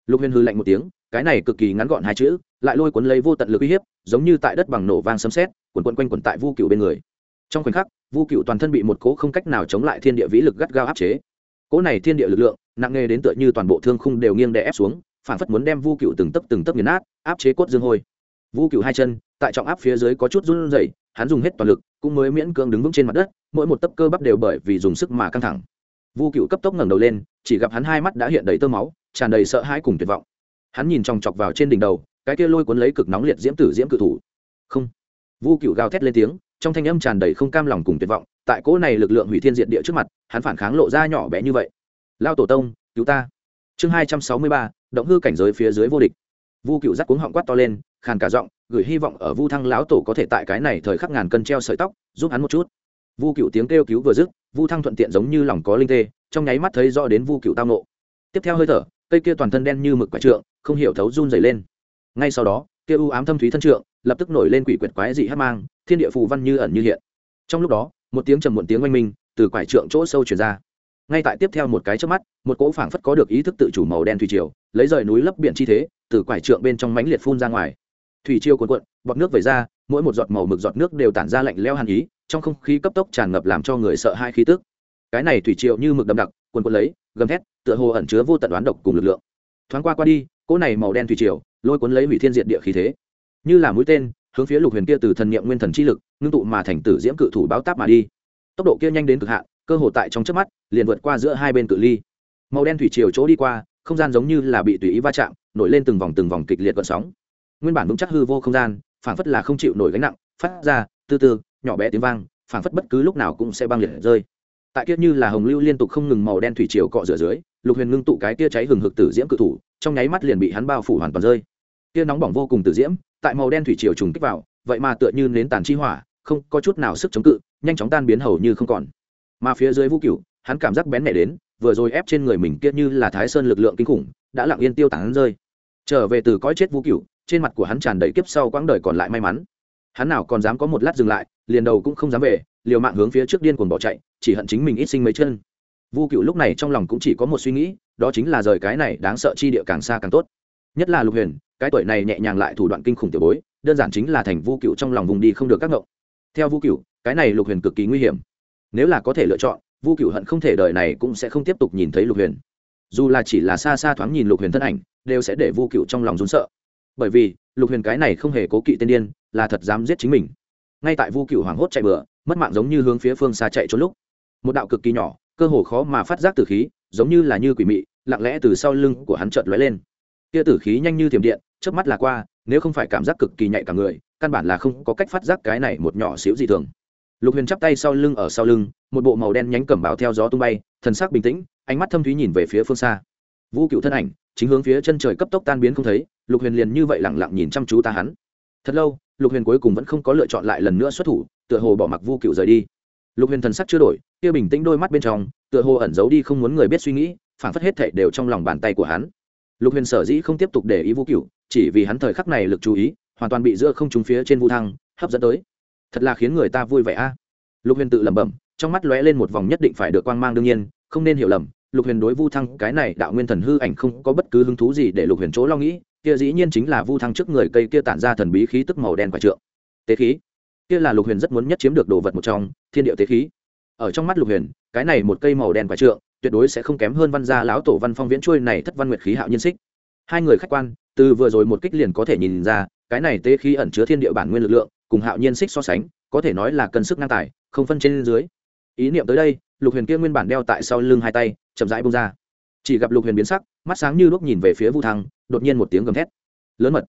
S1: Lục huyền hư lạnh một tiếng, cái này cực kỳ ngắn gọn hai chữ, lại lôi cuốn lấy vô tận lực uy hiếp, giống như tại đất bằng nổ vang sấm sét quần quần quanh quẩn tại vu cựu bên người trong khoảnh khắc, vu cựu toàn thân bị một cố không cách nào chống lại thiên địa vĩ lực gắt gao áp chế. Cỗ này thiên địa lực lượng, nặng nề đến tựa như toàn bộ thương khung đều nghiêng đè ép xuống, phản phất muốn đem vu cựu từng tấc từng tấc nghiền nát, áp chế cốt dương hôi. Vu cựu hai chân, tại trọng áp phía dưới có chút run rẩy, hắn dùng hết toàn lực, cũng mới miễn cưỡng đứng vững trên mặt đất, mỗi một tấc cơ bắp đều bởi vì dùng sức mà căng thẳng. Vu cựu cấp tốc ngẩng đầu lên, chỉ gặp hắn hai mắt đã hiện đầy tơ máu, tràn đầy sợ hãi cùng tuyệt vọng. Hắn nhìn chòng chọc vào trên đỉnh đầu, cái kia lôi cuốn lấy cực nóng liệt diễm tử diễm cự thủ. Không. Vu cựu gào thét lên tiếng trong thanh âm tràn đầy không cam lòng cùng tuyệt vọng, tại cỗ này lực lượng hủy thiên diện địa trước mặt, hắn phản kháng lộ ra nhỏ bé như vậy. Lao tổ tông, cứu ta. Chương hai trăm sáu mươi ba, động hư cảnh giới phía dưới vô địch. Vu cựu giác cuống họng quát to lên, khàn cả giọng, gửi hy vọng ở vu thăng lão tổ có thể tại cái này thời khắc ngàn cân treo sợi tóc, giúp hắn một chút. Vu cựu tiếng kêu cứu vừa dứt, vu thăng thuận tiện giống như lòng có linh tê, trong nháy mắt thấy rõ đến vu cựu tao nộ tiếp theo hơi thở, cây kia toàn thân đen như mực quả trượng, không hiểu thấu run dày lên. Ngay sau đó kia u ám thâm thúy thân trượng, lập tức nổi lên quỷ quyệt quái dị hát mang, thiên địa phù văn như ẩn như hiện. Trong lúc đó, một tiếng trầm muộn tiếng oanh minh từ quải trượng chỗ sâu chuyển ra. Ngay tại tiếp theo một cái trước mắt, một cỗ phảng phất có được ý thức tự chủ màu đen thủy triều, lấy rời núi lấp biển chi thế, từ quải trượng bên trong mánh liệt phun ra ngoài. Thủy triều cuộn cuộn, bọt nước về ra, mỗi một giọt màu mực giọt nước đều tản ra lạnh leo hàn ý, trong không khí cấp tốc tràn ngập làm cho người sợ hai khí tức. Cái này thủy triều như mực đậm đặc, cuồn cuộn lấy, gầm thét, tựa hồ ẩn chứa vô tận đoán độc cùng lực lượng. Thoáng qua qua đi, cỗ này màu đen thủy triều lôi cuốn lấy hủy thiên diệt địa khí thế. Như là mũi tên, hướng phía lục huyền kia từ thần niệm nguyên thần chi lực, ngưng tụ mà thành tử diễm cự thủ báo táp mà đi. Tốc độ kia nhanh đến cực hạn, cơ hồ tại trong trước mắt, liền vượt qua giữa hai bên cự ly. Màu đen thủy chiều chỗ đi qua, không gian giống như là bị tùy ý va chạm, nổi lên từng vòng từng vòng kịch liệt gợn sóng. Nguyên bản vững chắc hư vô không gian, phảng phất là không chịu nổi gánh nặng, phát ra, từ từ, nhỏ bé tiếng vang, phảng phất bất cứ lúc nào cũng sẽ băng liệt rơi. Tại kia như là hồng lưu liên tục không ngừng màu đen thủy chiều cọ rửa dưới, lục huyền ngưng tụ cái kia cháy hừng hực tử diễm cự thủ, trong nháy mắt liền bị hắn bao phủ hoàn toàn rơi tia nóng bỏng vô cùng tử diễm, tại màu đen thủy chiều trùng kích vào, vậy mà tựa như nến tàn chi hỏa, không có chút nào sức chống cự, nhanh chóng tan biến hầu như không còn. Mà phía dưới vũ cửu, hắn cảm giác bén mẹ đến, vừa rồi ép trên người mình kia như là thái sơn lực lượng kinh khủng, đã lặng yên tiêu tán rơi. Trở về từ cõi chết vũ cửu, trên mặt của hắn tràn đầy kiếp sau quãng đời còn lại may mắn. Hắn nào còn dám có một lát dừng lại, liền đầu cũng không dám về, liều mạng hướng phía trước điên cuồng bỏ chạy, chỉ hận chính mình ít sinh mấy chân. Vu cựu lúc này trong lòng cũng chỉ có một suy nghĩ, đó chính là rời cái này đáng sợ chi địa càng xa càng tốt nhất là lục huyền, cái tuổi này nhẹ nhàng lại thủ đoạn kinh khủng tiểu bối, đơn giản chính là thành vu cựu trong lòng vùng đi không được các ngộng. Theo vu cựu cái này lục huyền cực kỳ nguy hiểm. Nếu là có thể lựa chọn, vu cựu hận không thể đời này cũng sẽ không tiếp tục nhìn thấy lục huyền. Dù là chỉ là xa xa thoáng nhìn lục huyền thân ảnh, đều sẽ để vu cựu trong lòng rún sợ. Bởi vì, lục huyền cái này không hề cố kỵ tên điên, là thật dám giết chính mình. Ngay tại vu cựu hoảng hốt chạy bừa, mất mạng giống như hướng phía phương xa chạy trốn lúc. Một đạo cực kỳ nhỏ, cơ hồ khó mà phát giác từ khí, giống như là như quỷ mị, lặng lẽ từ sau lưng của hắn chợt lóe lên kia tử khí nhanh như thiểm điện trước mắt là qua, nếu không phải cảm giác cực kỳ nhạy cả người, căn bản là không có cách phát giác cái này một nhỏ xíu gì thường. Lục huyền chắp tay sau lưng ở sau lưng, một bộ màu đen nhánh cẩm bào theo gió tung bay, thần sắc bình tĩnh, ánh mắt thâm thúy nhìn về phía phương xa. Vũ cựu thân ảnh, chính hướng phía chân trời cấp tốc tan biến không thấy, lục huyền liền như vậy lẳng lặng nhìn chăm chú ta hắn. Thật lâu, lục huyền cuối cùng vẫn không có lựa chọn lại lần nữa xuất thủ, tựa hồ bỏ mặc vu cựu rời đi. Lục huyền thần sắc chưa đổi, kia bình tĩnh đôi mắt bên trong, tựa hồ ẩn giấu đi không muốn người biết suy nghĩ phản phất hết thảy đều trong lòng bàn tay của hắn lục huyền sở dĩ không tiếp tục để ý vu cựu chỉ vì hắn thời khắc này lực chú ý, hoàn toàn bị giữa không trúng phía trên vu thăng hấp dẫn tới. Thật là khiến người ta vui vẻ a. Lục huyền tự lẩm bẩm, trong mắt lóe lên một vòng nhất định phải được quang mang đương nhiên, không nên hiểu lầm, lục huyền đối vu thăng cái này đạo nguyên thần hư ảnh không có bất cứ hứng thú gì để lục huyền chỗ lo nghĩ, kia dĩ nhiên chính là vu thăng trước người cây kia tản ra thần bí khí tức màu đen quả trượng. Tế khí. Kia là lục huyền rất muốn nhất chiếm được đồ vật một trong, thiên địa tế khí. Ở trong mắt lục huyền, cái này một cây màu đen quả trượng tuyệt đối sẽ không kém hơn văn gia lão tổ văn phong viễn chuôi này thất văn nguyệt khí hạo nhân xích. Hai người khách quan, từ vừa rồi một kích liền có thể nhìn ra, cái này tế khí ẩn chứa thiên địa bản nguyên lực lượng, cùng hạo nhiên xích so sánh, có thể nói là cân sức ngang tài, không phân trên dưới. Ý niệm tới đây, lục huyền kia nguyên bản đeo tại sau lưng hai tay, chậm rãi bông ra. Chỉ gặp lục huyền biến sắc, mắt sáng như lúc nhìn về phía vu thăng, đột nhiên một tiếng gầm thét. Lớn mật!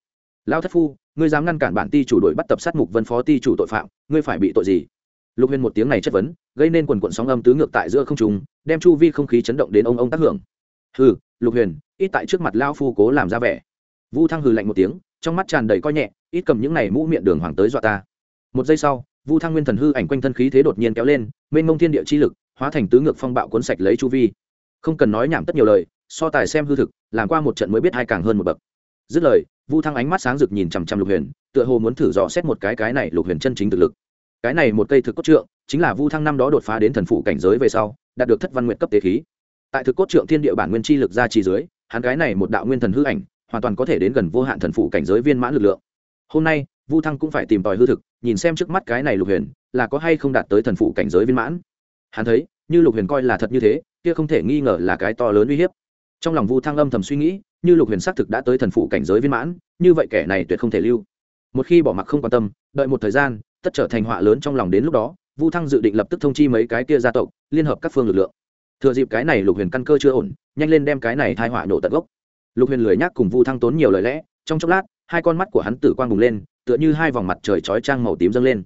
S1: Lao thất phu, ngươi dám ngăn cản bản ti chủ đội bắt tập sát mục vân phó ti chủ tội phạm, ngươi phải bị tội gì? Lục huyền một tiếng này chất vấn gây nên quần quận sóng âm tứ ngược tại giữa không trùng đem chu vi không khí chấn động đến ông ông tác hưởng. Hừ, lục huyền, ít tại trước mặt lao phu cố làm ra vẻ. Vu thăng hừ lạnh một tiếng, trong mắt tràn đầy coi nhẹ, ít cầm những này mũ miệng đường hoàng tới dọa ta. Một giây sau, vu thăng nguyên thần hư ảnh quanh thân khí thế đột nhiên kéo lên, mênh mông thiên địa chi lực, hóa thành tứ ngược phong bạo cuốn sạch lấy chu vi. Không cần nói nhảm tất nhiều lời, so tài xem hư thực, làm qua một trận mới biết hai càng hơn một bậc. Dứt lời, vu thăng ánh mắt sáng rực nhìn chằm chằm lục huyền, tựa hồ muốn thử dò xét một cái cái này lục huyền chân chính thực lực. Cái này một cây thực cốt trượng chính là vu thăng năm đó đột phá đến thần phụ cảnh giới về sau, đạt được thất văn nguyện cấp tế khí. Tại thực cốt trượng thiên địa bản nguyên chi lực ra trì dưới, hắn cái này một đạo nguyên thần hư ảnh, hoàn toàn có thể đến gần vô hạn thần phụ cảnh giới viên mãn lực lượng. Hôm nay, vu thăng cũng phải tìm tòi hư thực, nhìn xem trước mắt cái này lục huyền, là có hay không đạt tới thần phụ cảnh giới viên mãn. Hắn thấy, như lục huyền coi là thật như thế, kia không thể nghi ngờ là cái to lớn uy hiếp. Trong lòng vu thăng âm thầm suy nghĩ, như lục huyền xác thực đã tới thần phụ cảnh giới viên mãn, như vậy kẻ này tuyệt không thể lưu. Một khi bỏ mặc không quan tâm, đợi một thời gian, tất trở thành họa lớn trong lòng đến lúc đó vu thăng dự định lập tức thông chi mấy cái kia gia tộc, liên hợp các phương lực lượng. Thừa dịp cái này lục huyền căn cơ chưa ổn, nhanh lên đem cái này thai họa nổ tận gốc. Lục huyền lười nhác cùng vu thăng tốn nhiều lời lẽ, trong chốc lát, hai con mắt của hắn tử quang bùng lên, tựa như hai vòng mặt trời chói trang màu tím dâng lên.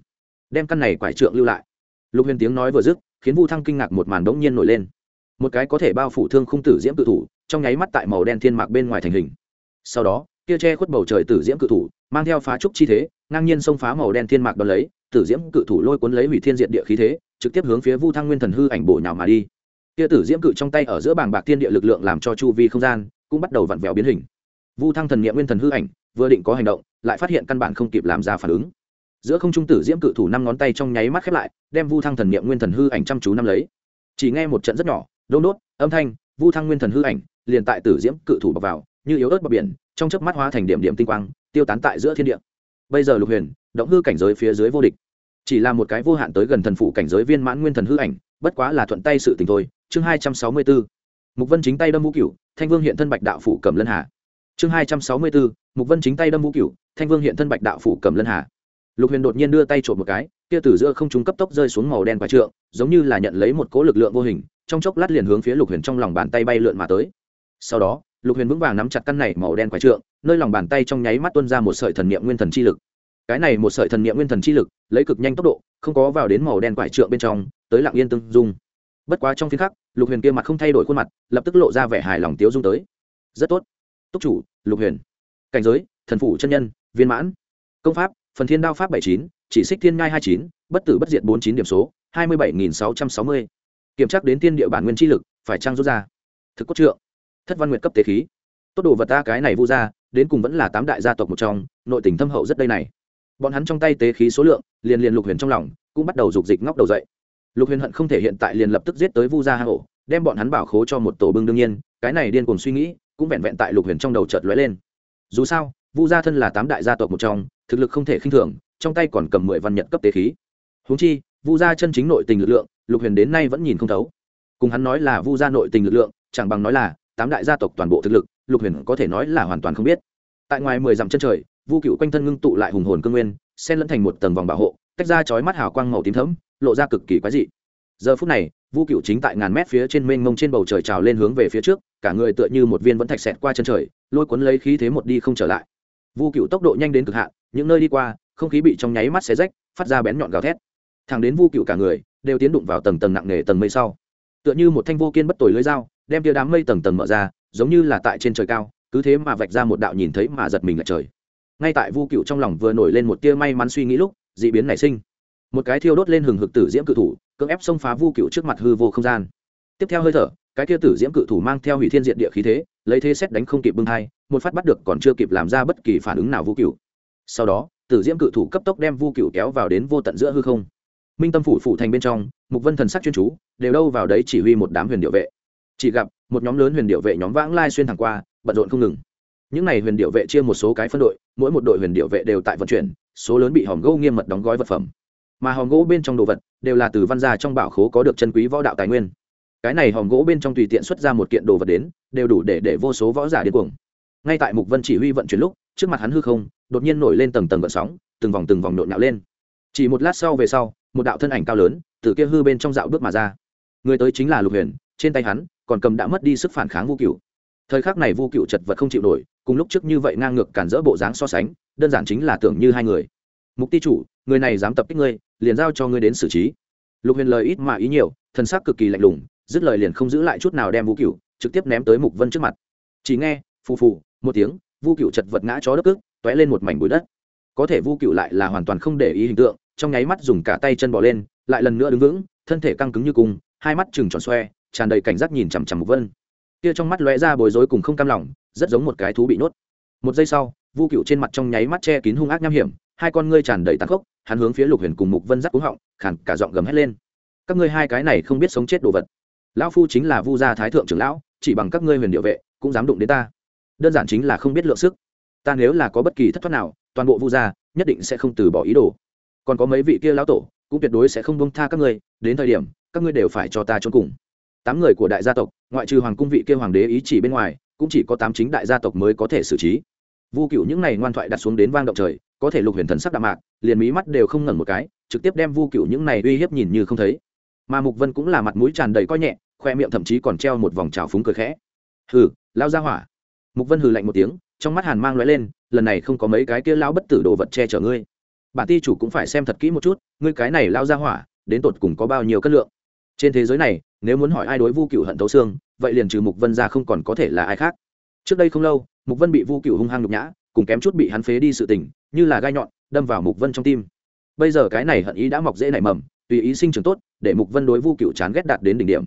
S1: Đem căn này quải trượng lưu lại. Lục huyền tiếng nói vừa dứt, khiến vu thăng kinh ngạc một màn đống nhiên nổi lên. Một cái có thể bao phủ thương khung tử diễm cự thủ, trong nháy mắt tại màu đen thiên mạc bên ngoài thành hình. Sau đó, kia che khuất bầu trời tử diễm cự thủ, mang theo phá trúc chi thế, ngang nhiên xông phá màu đen thiên mạc đón lấy tử diễm cự thủ lôi cuốn lấy hủy thiên diện địa khí thế, trực tiếp hướng phía vu thăng nguyên thần hư ảnh bổ nhào mà đi. Kia tử diễm cự trong tay ở giữa bảng bạc thiên địa lực lượng làm cho chu vi không gian cũng bắt đầu vặn vẹo biến hình. Vu thăng thần niệm nguyên thần hư ảnh vừa định có hành động, lại phát hiện căn bản không kịp làm ra phản ứng. Giữa không trung tử diễm cự thủ năm ngón tay trong nháy mắt khép lại, đem vu thăng thần niệm nguyên thần hư ảnh chăm chú năm lấy. Chỉ nghe một trận rất nhỏ, đôn đốt, âm thanh, vu thăng nguyên thần hư ảnh liền tại tử diễm cự thủ bọc vào, như yếu ớt bọc biển, trong chớp mắt hóa thành điểm điểm tinh quang, tiêu tán tại giữa thiên địa. Bây giờ lục huyền động hư cảnh giới phía dưới vô địch. Chỉ là một cái vô hạn tới gần thần phụ cảnh giới viên mãn nguyên thần hư ảnh, bất quá là thuận tay sự tình thôi. Chương hai trăm sáu mươi bốn mục vân chính tay đâm vũ cửu, thanh vương hiện thân bạch đạo phủ cầm lân hà. Chương hai trăm sáu mươi bốn mục vân chính tay đâm vũ cửu, thanh vương hiện thân bạch đạo phủ cầm lân hà. Lục huyền đột nhiên đưa tay trộm một cái, kia từ giữa không trung cấp tốc rơi xuống màu đen và trượng, giống như là nhận lấy một cỗ lực lượng vô hình, trong chốc lát liền hướng phía lục huyền trong lòng bàn tay bay lượn mà tới. Sau đó, lục huyền vững vàng nắm chặt căn này màu đen quái trượng, nơi lòng bàn tay trong nháy mắt tuôn ra một sợi thần niệm nguyên thần chi lực cái này một sợi thần niệm nguyên thần chi lực, lấy cực nhanh tốc độ, không có vào đến màu đen quải trượng bên trong, tới lặng yên tương dung. Bất quá trong phiên khắc, lục huyền kia mặt không thay đổi khuôn mặt, lập tức lộ ra vẻ hài lòng tiếu dung tới. Rất tốt. Túc chủ, lục huyền. Cảnh giới, thần phủ chân nhân, viên mãn. Công pháp, phần thiên đao pháp bảy chín, chỉ xích thiên ngai hai chín, bất tử bất diệt bốn chín điểm số, hai mươi bảy nghìn sáu trăm sáu mươi. Kiểm tra đến tiên địa bản nguyên chi lực, phải trang rút ra? Thực cốt trượng. Thất văn nguyện cấp tế khí. Tốt đồ vật ta cái này vu ra, đến cùng vẫn là tám đại gia tộc một trong, nội tình thâm hậu rất đây này bọn hắn trong tay tế khí số lượng, liền liền lục huyền trong lòng, cũng bắt đầu rục dịch ngóc đầu dậy. Lục huyền hận không thể hiện tại liền lập tức giết tới vu gia hà hổ, đem bọn hắn bảo khố cho một tổ bưng đương nhiên, cái này điên cùng suy nghĩ, cũng vẹn vẹn tại lục huyền trong đầu chợt lóe lên. Dù sao, vu gia thân là tám đại gia tộc một trong, thực lực không thể khinh thường, trong tay còn cầm mười văn nhật cấp tế khí. Huống chi, vu gia chân chính nội tình lực lượng, lục huyền đến nay vẫn nhìn không thấu. Cùng hắn nói là vu gia nội tình lực lượng, chẳng bằng nói là tám đại gia tộc toàn bộ thực lực, lục huyền có thể nói là hoàn toàn không biết. Tại ngoài mười dặm chân trời vu cựu quanh thân ngưng tụ lại hùng hồn cương nguyên, xen lẫn thành một tầng vòng bảo hộ, tách ra chói mắt hào quang màu tím thẫm, lộ ra cực kỳ quái dị. Giờ phút này, vu cựu chính tại ngàn mét phía trên mênh mông trên bầu trời trào lên hướng về phía trước, cả người tựa như một viên vẫn thạch xẹt qua chân trời, lôi cuốn lấy khí thế một đi không trở lại. Vu cựu tốc độ nhanh đến cực hạn, những nơi đi qua, không khí bị trong nháy mắt xé rách, phát ra bén nhọn gào thét. Thẳng đến vu cựu cả người, đều tiến đụng vào tầng tầng nặng nề tầng mây sau. Tựa như một thanh vô kiên bất tồi lưới dao, đem tia đám mây tầng tầng mở ra, giống như là tại trên trời cao, cứ thế mà vạch ra một đạo nhìn thấy mà giật mình lại trời ngay tại vu cựu trong lòng vừa nổi lên một tia may mắn suy nghĩ lúc d ị biến nảy sinh. Một cái thiêu đốt lên hừng hực tử diễm cự thủ cưỡng ép xông phá vu cựu trước mặt hư vô không gian. Tiếp theo hơi thở cái tia tử diễm cự thủ mang theo hủy thiên diện địa khí thế lấy thế xét đánh không kịp bưng thai, một phát bắt được còn chưa kịp làm ra bất kỳ phản ứng nào vu cựu sau đó tử diễm cự thủ cấp tốc đem vu cựu kéo vào đến vô tận giữa hư không. Minh tâm phủ phủ thành bên trong mục vân thần sắc chuyên chú đều đâu vào đấy chỉ huy một đám huyền điệu vệ. Chỉ gặp một nhóm lớn huyền điệu vệ nhóm vãng lai xuyên thẳng qua bận rộn không ngừng những n à y huyền điệu vệ chia một số cái phân đội, mỗi một đội huyền điệu vệ đều tại vận chuyển, số lớn bị hòm gỗ nghiêm mật đóng gói vật phẩm. Mà hòm gỗ bên trong đồ vật đều là từ văn gia trong bảo khố có được chân quý võ đạo tài nguyên. Cái này hòm gỗ bên trong tùy tiện xuất ra một kiện đồ vật đến, đều đủ để để vô số võ giả điên cuồng. Ngay tại mục vân chỉ huy vận chuyển lúc, trước mặt hắn hư không, đột nhiên nổi lên tầng tầng gợn sóng, từng vòng từng vòng nộn nhạo lên. Chỉ một lát sau về sau, một đạo thân ảnh cao lớn, từ kia hư bên trong dạo bước mà ra. Người tới chính là lục huyền, trên tay hắn, còn cầm đã mất đi sức phản kháng vô cựu thời khắc này vu cựu chật vật không chịu nổi cùng lúc trước như vậy ngang ngược cản rỡ bộ dáng so sánh, đơn giản chính là tưởng như hai người. Mục ti chủ, người này dám tập kích ngươi, liền giao cho ngươi đến xử trí. Lục huyền lời ít mà ý nhiều thân xác cực kỳ lạnh lùng, dứt lời liền không giữ lại chút nào đem vũ cựu trực tiếp ném tới mục vân trước mặt. Chỉ nghe, phù phù, một tiếng, vu cựu chật vật ngã chó đất ức t ó é lên một mảnh bụi đất. Có thể vu cựu lại là hoàn toàn không để ý hình tượng, trong nháy mắt dùng cả tay chân bỏ lên, lại lần nữa đứng vững, thân thể căng cứng như cung, hai mắt chừng tròn xoe, tràn đầy cảnh giác nhìn chằm chằm mục vân. Kia trong mắt lóe ra bối rối cùng không cam lòng rất giống một cái thú bị nuốt một giây sau, vu cựu trên mặt trong nháy mắt che kín hung ác nham hiểm, hai con ngươi tràn đầy tàn khốc, hắn hướng phía lục huyền cùng mục vân giáp cúng họng khản cả giọng gầm hét lên. Các ngươi hai cái này không biết sống chết đồ vật. Lão phu chính là vu gia thái thượng trưởng lão, chỉ bằng các ngươi huyền điệu vệ, cũng dám đụng đến ta. Đơn giản chính là không biết lượng sức. Ta nếu là có bất kỳ thất thoát nào, toàn bộ vu gia nhất định sẽ không từ bỏ ý đồ. Còn có mấy vị kia lão tổ, cũng tuyệt đối sẽ không bông tha các ngươi, đến thời điểm, các ngươi đều phải cho ta trốn cùng. Tám người của đại gia tộc, ngoại trừ hoàng cung vị kia hoàng đế ý chỉ bên ngoài cũng chỉ có tám chính đại gia tộc mới có thể xử trí. Vu cựu những này ngoan thoại đặt xuống đến vang động trời, có thể lục huyền thần sắc đạm mạc, liền mí mắt đều không ngẩn một cái, trực tiếp đem vu cựu những này uy hiếp nhìn như không thấy. Mà mục vân cũng là mặt mũi tràn đầy coi nhẹ, khoe miệng thậm chí còn treo một vòng trào phúng cười khẽ. Hừ lao ra hỏa. Mục vân hừ lạnh một tiếng, trong mắt hàn mang lóe lên, lần này không có mấy cái kia lao bất tử đồ vật che chở ngươi. Bản ti chủ cũng phải xem thật kỹ một chút, ngươi cái này lao ra hỏa, đến tột cùng có bao nhiêu cân lượng? Trên thế giới này, nếu muốn hỏi ai đối vu cựu hận thấu xương vậy liền trừ mục vân ra không còn có thể là ai khác. Trước đây không lâu, mục vân bị vu cựu hung hăng nhục nhã, cùng kém chút bị hắn phế đi sự tình, như là gai nhọn, đâm vào mục vân trong tim. Bây giờ cái này hận ý đã mọc dễ nảy mầm, tùy ý sinh trưởng tốt, để mục vân đối vu cựu chán ghét đạt đến đỉnh điểm.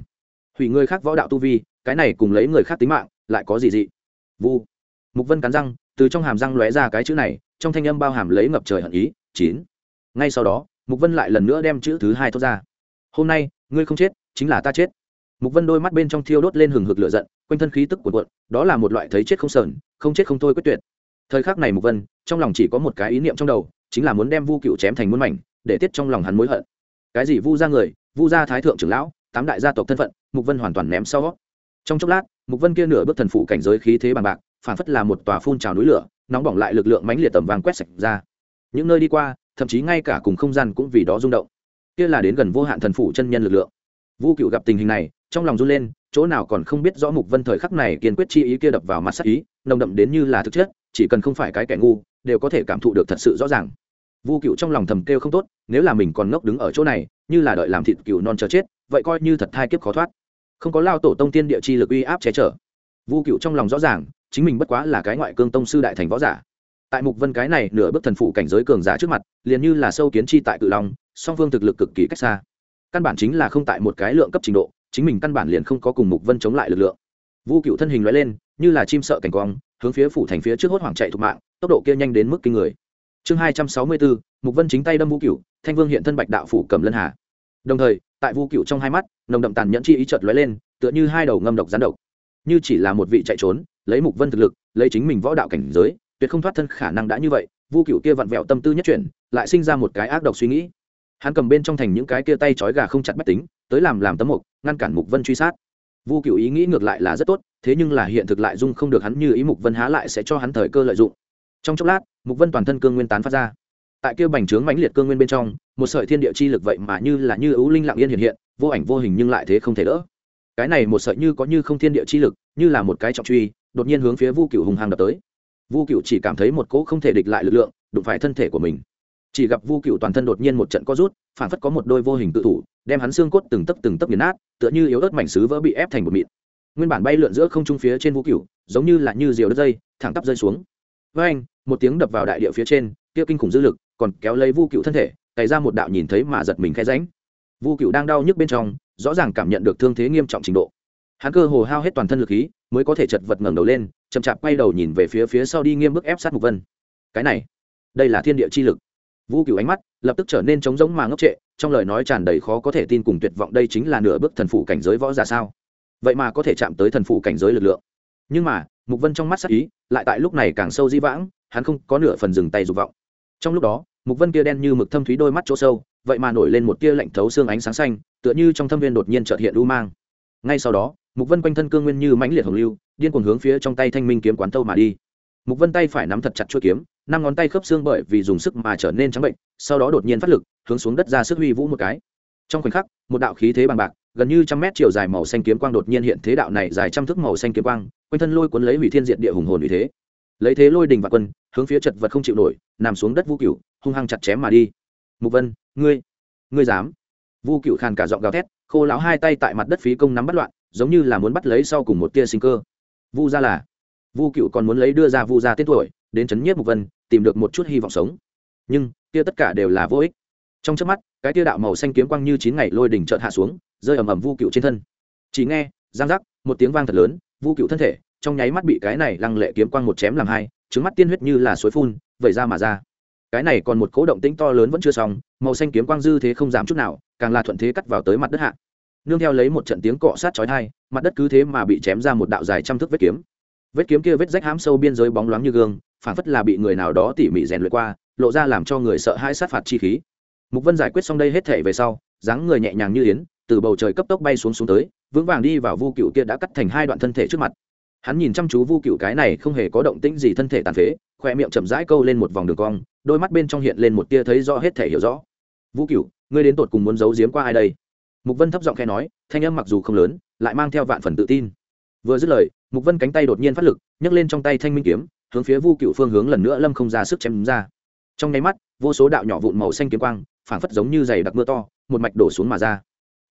S1: Hủy người khác võ đạo tu vi, cái này cùng lấy người khác tính mạng, lại có gì dị? Vu. Mục vân cắn răng, từ trong hàm răng lóe ra cái chữ này, trong thanh âm bao hàm lấy ngập trời hận ý, chín. Ngay sau đó, mục vân lại lần nữa đem chữ thứ hai thốt ra. Hôm nay, ngươi không chết, chính là ta chết mục vân đôi mắt bên trong thiêu đốt lên hừng hực lửa giận, quanh thân khí tức của cuộn, đó là một loại thấy chết không sờn, không chết không thôi quyết tuyệt. Thời khắc này mục vân, trong lòng chỉ có một cái ý niệm trong đầu, chính là muốn đem vu cựu chém thành muôn mảnh, để tiết trong lòng hắn mối hận. Cái gì vu ra người, vu gia thái thượng trưởng lão, tám đại gia tộc thân phận, mục vân hoàn toàn ném sau. Trong chốc lát, mục vân kia nửa bước thần phụ cảnh giới khí thế bằng bạc, phản phất là một tòa phun trào núi lửa, nóng bỏng lại lực lượng mãnh liệt tầm vàng quét sạch ra. Những nơi đi qua, thậm chí ngay cả cùng không gian cũng vì đó rung động. Kia là đến gần vô hạn thần phụ chân nhân lực lượng. Vu cựu gặp tình hình này trong lòng run lên, chỗ nào còn không biết rõ mục vân thời khắc này kiên quyết chi ý kia đập vào mặt sắc ý, nồng đậm đến như là thực chất, chỉ cần không phải cái kẻ ngu, đều có thể cảm thụ được thật sự rõ ràng. Vu cựu trong lòng thầm kêu không tốt, nếu là mình còn ngốc đứng ở chỗ này, như là đợi làm thịt cựu non chờ chết, vậy coi như thật thai kiếp khó thoát. Không có lao tổ tông tiên địa chi lực uy áp che chở. Vu cựu trong lòng rõ ràng, chính mình bất quá là cái ngoại cương tông sư đại thành võ giả. Tại mục vân cái này nửa bước thần phụ cảnh giới cường giả trước mặt, liền như là sâu kiến chi tại cự long, song phương thực lực cực kỳ cách xa. Căn bản chính là không tại một cái lượng cấp trình độ chính mình căn bản liền không có cùng mục vân chống lại lực lượng. Vu cựu thân hình loại lên, như là chim sợ cảnh quang, hướng phía phủ thành phía trước hốt hoảng chạy thục mạng, tốc độ kia nhanh đến mức kinh người. Chương hai trăm sáu mươi bốn, mục vân chính tay đâm Vu cựu thanh vương hiện thân bạch đạo phủ cầm lân hà. Đồng thời, tại vu cựu trong hai mắt, nồng đậm tàn nhẫn chi ý chợt lóe lên, tựa như hai đầu ngâm độc gián độc. Như chỉ là một vị chạy trốn, lấy mục vân thực lực, lấy chính mình võ đạo cảnh giới, tuyệt không thoát thân khả năng đã như vậy, vu cựu kia vặn vẹo tâm tư nhất chuyển, lại sinh ra một cái ác độc suy nghĩ hắn cầm bên trong thành những cái kia tay trói gà không chặt bách tính, tới làm làm tấm mục, ngăn cản mục vân truy sát. Vu cựu ý nghĩ ngược lại là rất tốt, thế nhưng là hiện thực lại dung không được hắn như ý mục vân há lại sẽ cho hắn thời cơ lợi dụng. Trong chốc lát, mục vân toàn thân cương nguyên tán phát ra. Tại kia bành trướng mãnh liệt cương nguyên bên trong, một sợi thiên địa chi lực vậy mà như là như ấu linh lặng yên hiện hiện, vô ảnh vô hình nhưng lại thế không thể đỡ. Cái này một sợi như có như không thiên địa chi lực, như là một cái trọng truy, đột nhiên hướng phía vu cựu hùng hàng đập tới. Vu cựu chỉ cảm thấy một cỗ không thể địch lại lực lượng, đụng phải thân thể của mình chỉ gặp vu cựu toàn thân đột nhiên một trận co rút phản phất có một đôi vô hình tự thủ, đem hắn xương cốt từng tấc từng tấc nghiền nát, tựa như yếu ớt mảnh xứ vỡ bị ép thành một mịn. Nguyên bản bay lượn giữa không trung phía trên vu cựu giống như là như diều đất dây, thẳng tắp rơi xuống. Với anh, một tiếng đập vào đại địa phía trên, kia kinh khủng dư lực còn kéo lấy vu cựu thân thể, cày ra một đạo nhìn thấy mà giật mình khẽ ránh vu cựu đang đau nhức bên trong, rõ ràng cảm nhận được thương thế nghiêm trọng trình độ. Hắn cơ hồ hao hết toàn thân lực khí, mới có thể chật vật ngẩng đầu lên, chậm chạp quay đầu nhìn về phía phía sau đi nghiêm bức ép sát mục vân. Cái này, đây là thiên địa chi lực vu cựu ánh mắt lập tức trở nên trống rỗng mà ngốc trệ, trong lời nói tràn đầy khó có thể tin cùng tuyệt vọng đây chính là nửa bước thần phụ cảnh giới võ giả sao? Vậy mà có thể chạm tới thần phụ cảnh giới lực lượng. Nhưng mà, mục vân trong mắt sắc ý lại tại lúc này càng sâu di vãng, hắn không có nửa phần dừng tay dục vọng. Trong lúc đó, mục vân kia đen như mực thâm thúy đôi mắt chỗ sâu, vậy mà nổi lên một tia lạnh thấu xương ánh sáng xanh, tựa như trong thâm viên đột nhiên chợt hiện u mang. Ngay sau đó, mục vân quanh thân cương nguyên như mãnh liệt hồng lưu, điên cuồng hướng phía trong tay thanh minh kiếm quán tâu mà đi. Mục vân tay phải nắm thật chặt chuôi kiếm năm ngón tay khớp xương bởi vì dùng sức mà trở nên trắng bệnh, sau đó đột nhiên phát lực, hướng xuống đất ra sức huy vũ một cái. Trong khoảnh khắc, một đạo khí thế bằng bạc, gần như trăm mét chiều dài màu xanh kiếm quang đột nhiên hiện thế đạo này dài trăm thước màu xanh kiếm quang, quanh thân lôi cuốn lấy hủy thiên diệt địa hùng hồn uy thế. Lấy thế lôi đình và quân, hướng phía chật vật không chịu nổi, nằm xuống đất vũ cửu, hung hăng chặt chém mà đi. Mục vân, ngươi ngươi dám? Vu cựu khàn cả giọng gào thét, khô lão hai tay tại mặt đất phí công nắm bắt loạn, giống như là muốn bắt lấy sau cùng một tia sinh cơ. Vu ra là, vu cựu còn muốn lấy đưa ra vu ra tên tuổi, đến chấn nhiếp mục vân tìm được một chút hy vọng sống. Nhưng, kia tất cả đều là vô ích. Trong trước mắt, cái tia đạo màu xanh kiếm quang như chín ngày lôi đỉnh chợt hạ xuống, rơi ầm ầm vu cựu trên thân. Chỉ nghe, giang giác, một tiếng vang thật lớn, vu cựu thân thể, trong nháy mắt bị cái này lăng lệ kiếm quang một chém làm hai, trứng mắt tiên huyết như là suối phun, vẩy ra mà ra. Cái này còn một cố động tĩnh to lớn vẫn chưa xong, màu xanh kiếm quang dư thế không giảm chút nào, càng là thuận thế cắt vào tới mặt đất hạ. Nương theo lấy một trận tiếng cọ sát chói tai, mặt đất cứ thế mà bị chém ra một đạo dài trăm thước vết kiếm. Vết kiếm kia vết rách hám sâu biên giới bóng loáng như gương phản phất là bị người nào đó tỉ mỉ rèn luyện qua, lộ ra làm cho người sợ hãi sát phạt chi khí. Mục vân giải quyết xong đây hết thể về sau, dáng người nhẹ nhàng như yến, từ bầu trời cấp tốc bay xuống xuống tới, vững vàng đi vào vu cựu kia đã cắt thành hai đoạn thân thể trước mặt. Hắn nhìn chăm chú vu cựu cái này không hề có động tĩnh gì thân thể tàn phế khoe miệng chậm rãi câu lên một vòng đường cong, đôi mắt bên trong hiện lên một tia thấy rõ hết thể hiểu rõ. Vu cựu, ngươi đến tột cùng muốn giấu giếm qua ai đây? Mục vân thấp giọng khe nói, thanh âm mặc dù không lớn, lại mang theo vạn phần tự tin. Vừa dứt lời, mục vân cánh tay đột nhiên phát lực, nhấc lên trong tay thanh minh kiếm hướng phía vu cựu phương hướng lần nữa lâm không ra sức chém ra. Trong nháy mắt, vô số đạo nhỏ vụn màu xanh kiếm quang, phảng phất giống như giày đặc mưa to, một mạch đổ xuống mà ra.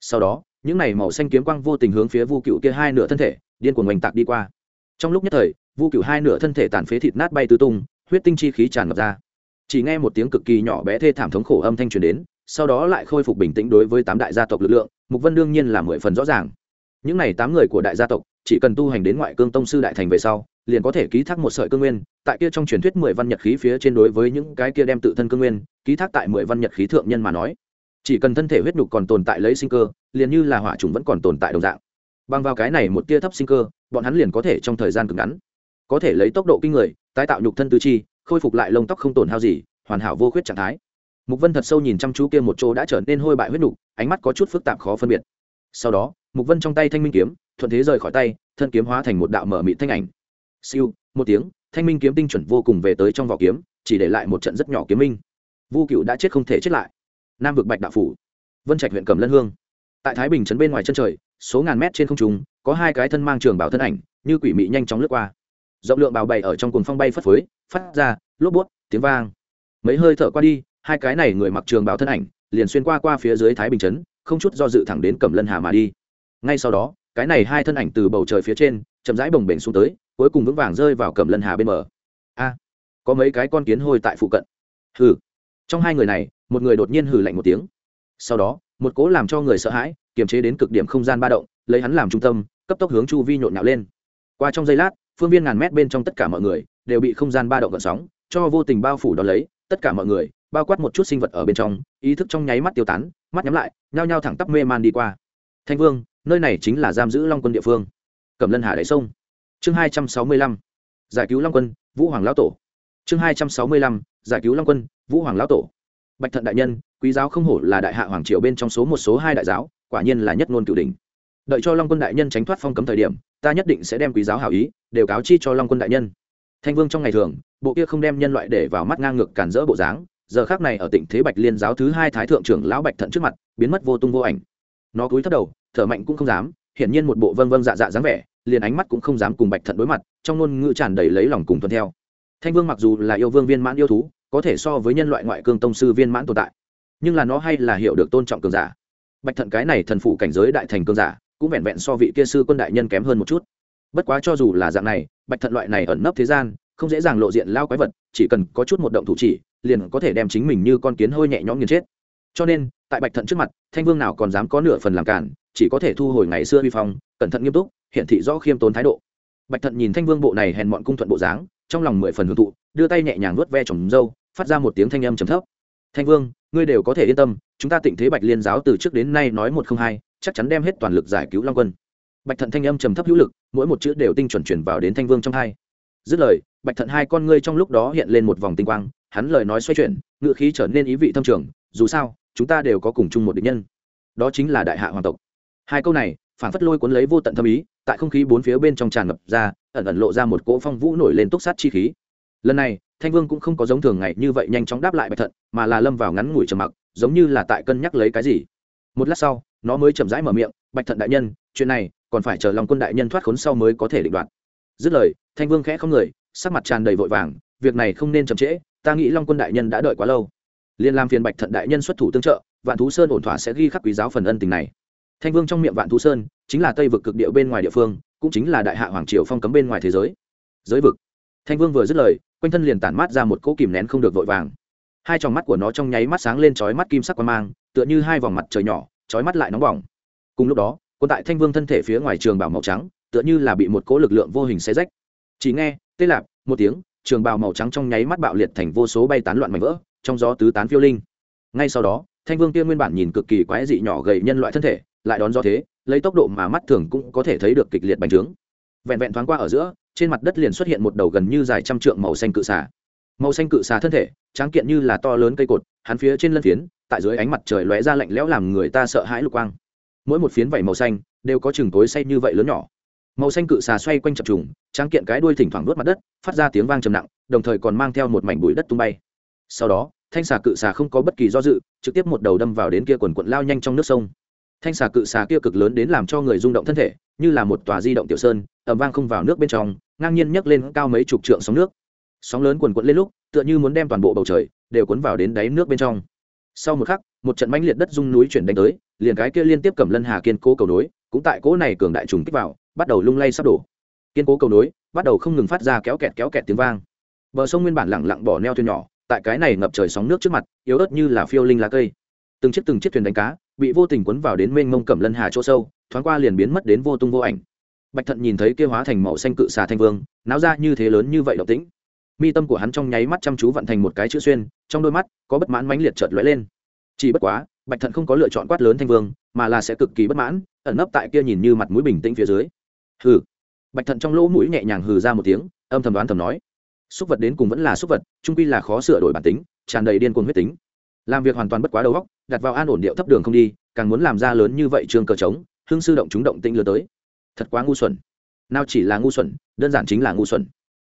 S1: Sau đó, những này màu xanh kiếm quang vô tình hướng phía vu cựu kia hai nửa thân thể, điên cuồng oanh tạc đi qua. Trong lúc nhất thời, vu cựu hai nửa thân thể tàn phế thịt nát bay tứ tung, huyết tinh chi khí tràn ngập ra. Chỉ nghe một tiếng cực kỳ nhỏ bé thê thảm thống khổ âm thanh truyền đến, sau đó lại khôi phục bình tĩnh đối với tám đại gia tộc lực lượng, mục vân đương nhiên là mười phần rõ ràng. Những này tám người của đại gia tộc, chỉ cần tu hành đến ngoại cương tông sư đại thành về sau liền có thể ký thác một sợi cương nguyên, tại kia trong truyền thuyết mười văn nhật khí phía trên đối với những cái kia đem tự thân cương nguyên, ký thác tại mười văn nhật khí thượng nhân mà nói. Chỉ cần thân thể huyết nhục còn tồn tại lấy sinh cơ, liền như là hỏa trùng vẫn còn tồn tại đồng dạng. Bằng vào cái này một tia thấp sinh cơ, bọn hắn liền có thể trong thời gian cực ngắn, có thể lấy tốc độ kinh người, tái tạo nhục thân tứ chi, khôi phục lại lông tóc không tổn hao gì, hoàn hảo vô khuyết trạng thái. Mục vân thật sâu nhìn chăm chú kia một chỗ đã trở nên hôi bại huyết nhục, ánh mắt có chút phức tạp khó phân biệt. Sau đó, mục vân trong tay thanh minh kiếm, thuận thế rời khỏi tay, thân kiếm hóa thành một đạo mở mịt thanh ảnh siêu, một tiếng, thanh minh kiếm tinh chuẩn vô cùng về tới trong vỏ kiếm, chỉ để lại một trận rất nhỏ kiếm minh. Vu cựu đã chết không thể chết lại. Nam vực bạch đạo phủ, vân trạch huyện cầm lân hương. Tại thái bình trấn bên ngoài chân trời, số ngàn mét trên không trung, có hai cái thân mang trường bảo thân ảnh, như quỷ mị nhanh chóng lướt qua. Rộng lượng bào bày ở trong cuồng phong bay phất phới, phát ra, lốp bút, tiếng vang. Mấy hơi thở qua đi, hai cái này người mặc trường bảo thân ảnh, liền xuyên qua qua phía dưới thái bình trấn, không chút do dự thẳng đến cẩm lân hà mà đi. Ngay sau đó, cái này hai thân ảnh từ bầu trời phía trên, chậm rãi bồng bềnh xuống tới cuối cùng vững vàng rơi vào cẩm lân hà bên bờ. A, có mấy cái con kiến hôi tại phụ cận. Hừ. Trong hai người này, một người đột nhiên hừ lạnh một tiếng. Sau đó, một cố làm cho người sợ hãi, kiềm chế đến cực điểm không gian ba động, lấy hắn làm trung tâm, cấp tốc hướng chu vi nhộn nhạo lên. Qua trong giây lát, phương viên ngàn mét bên trong tất cả mọi người đều bị không gian ba động gợn sóng, cho vô tình bao phủ đón lấy, tất cả mọi người bao quát một chút sinh vật ở bên trong, ý thức trong nháy mắt tiêu tán, mắt nhắm lại, nhao nhao thẳng tắp mê man đi qua. Thanh vương, nơi này chính là giam giữ long quân địa phương. Cẩm lân hà đáy sông chương hai trăm sáu mươi lăm, giải cứu long quân, vũ hoàng lão tổ. Chương hai trăm sáu mươi lăm, giải cứu long quân, vũ hoàng lão tổ. Bạch thận đại nhân, quý giáo không hổ là đại hạ hoàng triều bên trong số một số hai đại giáo, quả nhiên là nhất ngôn cửu đình đợi cho long quân đại nhân tránh thoát phong cấm thời điểm, ta nhất định sẽ đem quý giáo hảo ý, đều cáo chi cho long quân đại nhân. Thanh vương trong ngày thường, bộ kia không đem nhân loại để vào mắt ngang ngược cản rỡ bộ dáng, giờ khác này ở tỉnh thế bạch liên giáo thứ hai thái thượng trưởng lão bạch thận trước mặt, biến mất vô tung vô ảnh. Nó cúi thấp đầu, thở mạnh cũng không dám, hiển nhiên một bộ vâng vâng dạ dạ dáng vẻ liền ánh mắt cũng không dám cùng bạch thận đối mặt, trong ngôn ngữ tràn đầy lấy lòng cùng tuân theo. Thanh vương mặc dù là yêu vương viên mãn yêu thú, có thể so với nhân loại ngoại cương tông sư viên mãn tồn tại, nhưng là nó hay là hiểu được tôn trọng cường giả. Bạch thận cái này thần phụ cảnh giới đại thành cường giả, cũng vẹn vẹn so vị kia sư quân đại nhân kém hơn một chút. Bất quá cho dù là dạng này, bạch thận loại này ẩn nấp thế gian, không dễ dàng lộ diện lao quái vật, chỉ cần có chút một động thủ chỉ, liền có thể đem chính mình như con kiến hơi nhẹ nhõm nghiền chết. Cho nên, tại bạch thận trước mặt, thanh vương nào còn dám có nửa phần làm cản, chỉ có thể thu hồi ngày xưa vi phong, cẩn thận nghiêm túc hiện thị rõ khiêm tốn thái độ. Bạch thận nhìn thanh vương bộ này hèn mọn cung thuận bộ dáng, trong lòng mười phần hưởng thụ, đưa tay nhẹ nhàng nuốt ve trồng dâu, phát ra một tiếng thanh âm trầm thấp. Thanh vương, ngươi đều có thể yên tâm, chúng ta tịnh thế bạch liên giáo từ trước đến nay nói một không hai, chắc chắn đem hết toàn lực giải cứu long quân. Bạch thận thanh âm trầm thấp hữu lực, mỗi một chữ đều tinh chuẩn chuyển vào đến thanh vương trong hai. Dứt lời, bạch thận hai con ngươi trong lúc đó hiện lên một vòng tinh quang, hắn lời nói xoay chuyển ngự khí trở nên ý vị thâm trường, dù sao, chúng ta đều có cùng chung một định nhân. Đó chính là đại hạ hoàng tộc. Hai câu này phản phất lôi cuốn lấy vô tận thâm ý, tại không khí bốn phía bên trong tràn ngập ra, ẩn ẩn lộ ra một cỗ phong vũ nổi lên túc sát chi khí. Lần này, thanh vương cũng không có giống thường ngày như vậy nhanh chóng đáp lại bạch thận, mà là lâm vào ngắn ngủi trầm mặc, giống như là tại cân nhắc lấy cái gì. Một lát sau, nó mới chậm rãi mở miệng, bạch thận đại nhân, chuyện này còn phải chờ lòng quân đại nhân thoát khốn sau mới có thể định đoạt. Dứt lời, thanh vương khẽ không người, sắc mặt tràn đầy vội vàng, việc này không nên chậm trễ, ta nghĩ long quân đại nhân đã đợi quá lâu. Liên làm phiền bạch thận đại nhân xuất thủ tương trợ, vạn thú sơn ổn thỏa sẽ ghi khắc quý giáo phần ân tình này thanh vương trong miệng vạn thú sơn chính là tây vực cực địa bên ngoài địa phương, cũng chính là đại hạ hoàng triều phong cấm bên ngoài thế giới. Giới vực. Thanh vương vừa dứt lời, quanh thân liền tản mát ra một cỗ kìm nén không được vội vàng. Hai tròng mắt của nó trong nháy mắt sáng lên chói mắt kim sắc quan mang, tựa như hai vòng mặt trời nhỏ, chói mắt lại nóng bỏng. Cùng lúc đó, quân tại thanh vương thân thể phía ngoài trường bảo màu trắng, tựa như là bị một cỗ lực lượng vô hình xé rách. Chỉ nghe, tê lạp, một tiếng, trường bào màu trắng trong nháy mắt bạo liệt thành vô số bay tán loạn mảnh vỡ, trong gió tứ tán phiêu linh. Ngay sau đó, thanh vương kia nguyên bản nhìn cực kỳ quái dị nhỏ gầy nhân loại thân thể lại đón gió thế, lấy tốc độ mà mắt thường cũng có thể thấy được kịch liệt bành trướng. Vẹn vẹn thoáng qua ở giữa, trên mặt đất liền xuất hiện một đầu gần như dài trăm trượng màu xanh cự xà. Màu xanh cự xà thân thể, tráng kiện như là to lớn cây cột, hắn phía trên lân phiến, tại dưới ánh mặt trời lóe ra lạnh lẽo làm người ta sợ hãi lục quang. Mỗi một phiến vảy màu xanh, đều có chừng tối xay như vậy lớn nhỏ. Màu xanh cự xà xoay quanh chập trùng, tráng kiện cái đuôi thỉnh thoảng đốt mặt đất, phát ra tiếng vang trầm nặng, đồng thời còn mang theo một mảnh bụi đất tung bay. Sau đó, thanh xà cự xà không có bất kỳ do dự, trực tiếp một đầu đâm vào đến kia quần quận lao nhanh trong nước sông thanh xà cự xà kia cực lớn đến làm cho người rung động thân thể, như là một tòa di động tiểu sơn ẩm vang không vào nước bên trong, ngang nhiên nhấc lên cao mấy chục trượng sóng nước. Sóng lớn quần quẫn lên lúc, tựa như muốn đem toàn bộ bầu trời đều cuốn vào đến đáy nước bên trong. Sau một khắc, một trận mãnh liệt đất rung núi chuyển đánh tới, liền cái kia liên tiếp cầm lân hà kiên cố cầu nối, cũng tại cỗ này cường đại trùng kích vào, bắt đầu lung lay sắp đổ. Kiên cố cầu nối, bắt đầu không ngừng phát ra kéo kẹt kéo kẹt tiếng vang. Bờ sông nguyên bản lẳng lặng bỏ neo thuyền nhỏ, tại cái này ngập trời sóng nước trước mặt, yếu ớt như là phiêu linh lá cây. Từng chiếc từng chiếc thuyền đánh cá bị vô tình cuốn vào đến mênh mông cẩm lân hà chỗ sâu, thoáng qua liền biến mất đến vô tung vô ảnh. Bạch thận nhìn thấy kia hóa thành màu xanh cự xà thanh vương, náo ra như thế lớn như vậy động tĩnh. Mi tâm của hắn trong nháy mắt chăm chú vận thành một cái chữ xuyên, trong đôi mắt có bất mãn mãnh liệt chợt lóe lên. Chỉ bất quá, bạch thận không có lựa chọn quát lớn thanh vương, mà là sẽ cực kỳ bất mãn, ẩn nấp tại kia nhìn như mặt mũi bình tĩnh phía dưới. Hừ. Bạch thận trong lỗ mũi nhẹ nhàng hừ ra một tiếng, âm thầm đoán thầm nói, xúc vật đến cùng vẫn là xúc vật trung quy là khó sửa đổi bản tính, tràn đầy điên cuồng huyết tính làm việc hoàn toàn bất quá đầu óc, đặt vào an ổn điệu thấp đường không đi, càng muốn làm ra lớn như vậy trường cờ trống hưng sư động chúng động tĩnh lừa tới. Thật quá ngu xuẩn. Nào chỉ là ngu xuẩn, đơn giản chính là ngu xuẩn.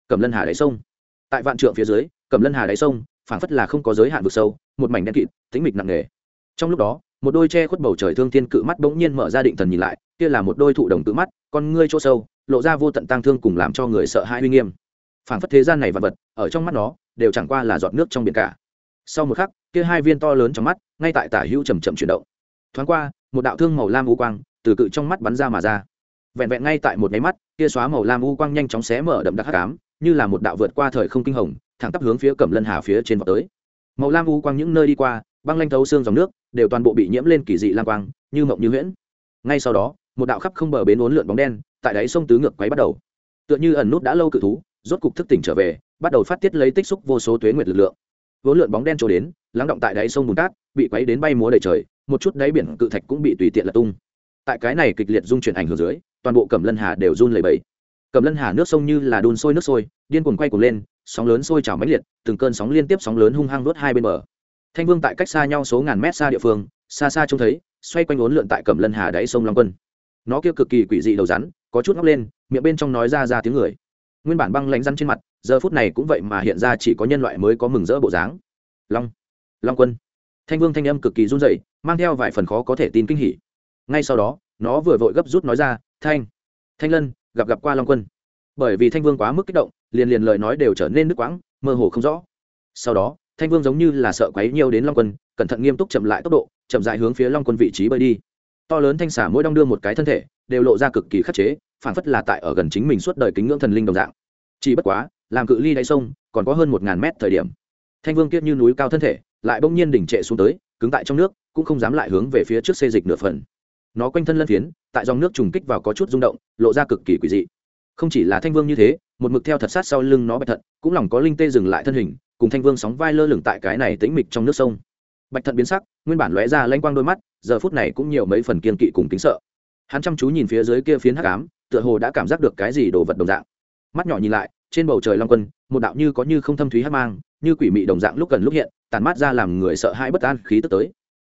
S1: Cẩm lân hà đáy sông. Tại vạn trượng phía dưới, cẩm lân hà đáy sông, phảng phất là không có giới hạn vực sâu, một mảnh đen kịt, tĩnh mịch nặng nề. Trong lúc đó, một đôi che khuất bầu trời thương thiên cự mắt bỗng nhiên mở ra định thần nhìn lại, kia là một đôi thụ đồng cự mắt, con ngươi chỗ sâu, lộ ra vô tận tang thương cùng làm cho người sợ hãi uy nghiêm. Phảng phất thế gian này vật vật, ở trong mắt nó, đều chẳng qua là giọt nước trong biển cả. Sau một khắc kia hai viên to lớn trong mắt, ngay tại tả hữu chầm chậm chuyển động. Thoáng qua, một đạo thương màu lam u quang từ cự trong mắt bắn ra mà ra. Vẹn vẹn ngay tại một nháy mắt, kia xóa màu lam u quang nhanh chóng xé mở đậm đặc hắc ám, như là một đạo vượt qua thời không kinh hồng, thẳng tắp hướng phía cẩm lân hà phía trên vọt tới. Màu lam u quang những nơi đi qua, băng lanh thấu xương dòng nước, đều toàn bộ bị nhiễm lên kỳ dị lam quang, như mộng như huyễn. Ngay sau đó, một đạo khắp không bờ bến uốn lượn bóng đen, tại đáy sông tứ ngược quấy bắt đầu. Tựa như ẩn nút đã lâu cự thú, rốt cục thức tỉnh trở về, bắt đầu phát tiết lấy tích xúc vô số tuế nguyệt lực lượng vốn lượn bóng đen trổ đến, lắng động tại đáy sông bùn cát, bị quấy đến bay múa đầy trời, một chút đáy biển cự thạch cũng bị tùy tiện lật tung. Tại cái này kịch liệt dung chuyển ảnh hưởng dưới, toàn bộ cẩm lân hà đều run lẩy bẩy. Cẩm lân hà nước sông như là đun sôi nước sôi, điên cuồng quay cuồng lên, sóng lớn sôi trào mãnh liệt, từng cơn sóng liên tiếp sóng lớn hung hăng vớt hai bên bờ. Thanh vương tại cách xa nhau số ngàn mét xa địa phương, xa xa trông thấy, xoay quanh uốn lượn tại cẩm lân hà đáy sông long quân. Nó kia cực kỳ quỷ dị đầu rắn, có chút ngóc lên, miệng bên trong nói ra ra tiếng người. Nguyên bản băng lánh rắn trên mặt giờ phút này cũng vậy mà hiện ra chỉ có nhân loại mới có mừng rỡ bộ dáng. Long long quân. Thanh vương thanh âm cực kỳ run rẩy, mang theo vài phần khó có thể tin kinh hỉ. Ngay sau đó, nó vừa vội gấp rút nói ra, thanh thanh lân, gặp gặp qua long quân. Bởi vì thanh vương quá mức kích động, liền liền lời nói đều trở nên nước quãng, mơ hồ không rõ. Sau đó, thanh vương giống như là sợ quấy nhiều đến long quân, cẩn thận nghiêm túc chậm lại tốc độ, chậm dại hướng phía long quân vị trí bơi đi. To lớn thanh xả mỗi đong đưa một cái thân thể, đều lộ ra cực kỳ khắc chế phản phất là tại ở gần chính mình suốt đời kính ngưỡng thần linh đồng dạng. Chỉ bất quá làm cự ly đáy sông, còn có hơn một ngàn mét thời điểm. Thanh vương kiết như núi cao thân thể, lại bỗng nhiên đỉnh trệ xuống tới, cứng tại trong nước, cũng không dám lại hướng về phía trước xê dịch nửa phần. Nó quanh thân lân phiến, tại dòng nước trùng kích vào có chút rung động, lộ ra cực kỳ quỷ dị. Không chỉ là thanh vương như thế, một mực theo thật sát sau lưng nó bạch thận, cũng lòng có linh tê dừng lại thân hình, cùng thanh vương sóng vai lơ lửng tại cái này tĩnh mịch trong nước sông. Bạch thận biến sắc, nguyên bản lóe ra lanh quang đôi mắt, giờ phút này cũng nhiều mấy phần kiên kỵ cùng tính sợ. Hắn chăm chú nhìn phía dưới kia phiến hắc ám, tựa hồ đã cảm giác được cái gì đồ vật đồng dạng. Mắt nhỏ nhìn lại trên bầu trời long quân, một đạo như có như không thâm thúy hắc mang, như quỷ mị đồng dạng lúc gần lúc hiện tàn mát ra làm người sợ hãi bất an khí tức tới.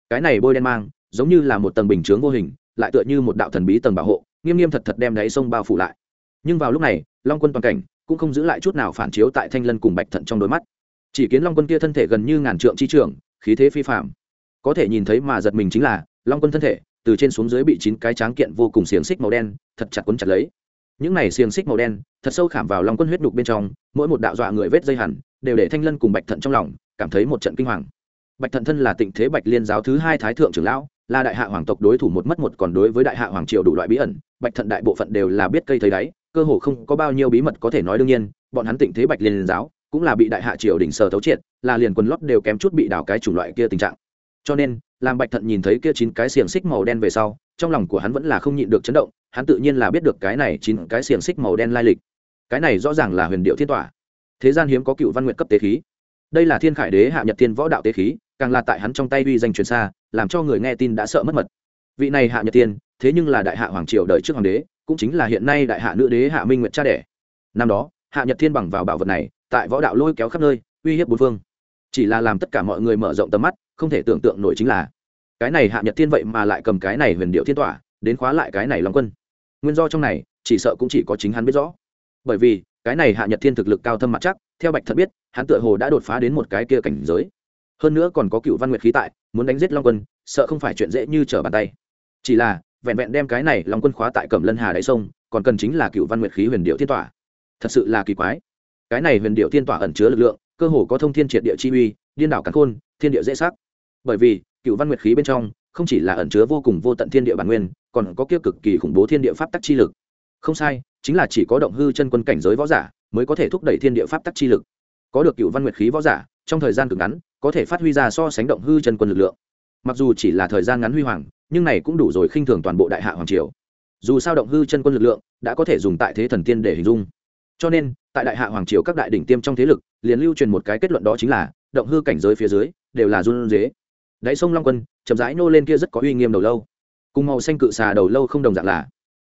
S1: Cái này bôi đen mang, giống như là một tầng bình chướng vô hình, lại tựa như một đạo thần bí tầng bảo hộ, nghiêm nghiêm thật thật đem đáy sông bao phủ lại. Nhưng vào lúc này, long quân toàn cảnh cũng không giữ lại chút nào phản chiếu tại thanh lân cùng bạch thận trong đôi mắt. Chỉ kiến long quân kia thân thể gần như ngàn trượng chi trường, khí thế phi phạm có thể nhìn thấy mà giật mình chính là, long quân thân thể từ trên xuống dưới bị chín cái tráng kiện vô cùng xiềng xích màu đen, thật chặt quấn chặt lấy những này xiềng xích màu đen, thật sâu khảm vào lòng quân huyết đục bên trong, mỗi một đạo dọa người vết dây hẳn, đều để thanh lân cùng bạch thận trong lòng cảm thấy một trận kinh hoàng. Bạch thận thân là tịnh thế bạch liên giáo thứ hai thái thượng trưởng lão, là đại hạ hoàng tộc đối thủ một mất một còn đối với đại hạ hoàng triều đủ loại bí ẩn, bạch thận đại bộ phận đều là biết cây thấy đáy, cơ hồ không có bao nhiêu bí mật có thể nói đương nhiên, bọn hắn tịnh thế bạch liên giáo cũng là bị đại hạ triều đỉnh sờ thấu triệt, là liền quần lót đều kém chút bị đào cái chủng loại kia tình trạng. Cho nên làm bạch thận nhìn thấy kia chín cái xiềng xích màu đen về sau, trong lòng của hắn vẫn là không nhịn được chấn động, hắn tự nhiên là biết được cái này chín cái xiềng xích màu đen lai lịch. Cái này rõ ràng là huyền điệu thiên tỏa. Thế gian hiếm có cựu văn nguyện cấp tế khí. Đây là thiên khải đế hạ nhật thiên võ đạo tế khí, càng là tại hắn trong tay uy danh truyền xa, làm cho người nghe tin đã sợ mất mật. Vị này hạ nhật tiên thế nhưng là đại hạ hoàng triều đời trước hoàng đế, cũng chính là hiện nay đại hạ nữ đế hạ minh nguyệt cha đẻ. Năm đó, hạ nhật thiên bằng vào bảo vật này, tại võ đạo lôi kéo khắp nơi, uy hiếp bốn phương. Chỉ là làm tất cả mọi người mở rộng tầm mắt không thể tưởng tượng nổi chính là, cái này hạ nhật thiên vậy mà lại cầm cái này huyền điệu thiên tỏa, đến khóa lại cái này long quân. Nguyên do trong này, chỉ sợ cũng chỉ có chính hắn biết rõ. Bởi vì, cái này hạ nhật thiên thực lực cao thâm mặt chắc, theo bạch thật biết, hắn tựa hồ đã đột phá đến một cái kia cảnh giới. Hơn nữa còn có cựu văn nguyệt khí tại, muốn đánh giết long quân, sợ không phải chuyện dễ như trở bàn tay. Chỉ là, vẹn vẹn đem cái này long quân khóa tại cẩm lân hà đáy sông, còn cần chính là cựu văn nguyệt khí huyền điệu thiên tỏa. Thật sự là kỳ quái. Cái này huyền điệu thiên tỏa ẩn chứa lực lượng, cơ hồ có thông thiên triệt địa chi uy, điên đảo cắn khôn, thiên địa dễ sắc bởi vì cựu văn nguyệt khí bên trong không chỉ là ẩn chứa vô cùng vô tận thiên địa bản nguyên, còn có kia cực kỳ khủng bố thiên địa pháp tắc chi lực. Không sai, chính là chỉ có động hư chân quân cảnh giới võ giả mới có thể thúc đẩy thiên địa pháp tắc chi lực. Có được cựu văn nguyệt khí võ giả, trong thời gian cực ngắn, có thể phát huy ra so sánh động hư chân quân lực lượng. Mặc dù chỉ là thời gian ngắn huy hoàng, nhưng này cũng đủ rồi khinh thường toàn bộ đại hạ hoàng triều. Dù sao động hư chân quân lực lượng đã có thể dùng tại thế thần tiên để hình dung. Cho nên, tại đại hạ hoàng triều các đại đỉnh tiêm trong thế lực, liền lưu truyền một cái kết luận đó chính là, động hư cảnh giới phía dưới đều là run dế đáy sông long quân, chậm rãi nô lên kia rất có uy nghiêm đầu lâu. Cùng màu xanh cự xà đầu lâu không đồng dạng là,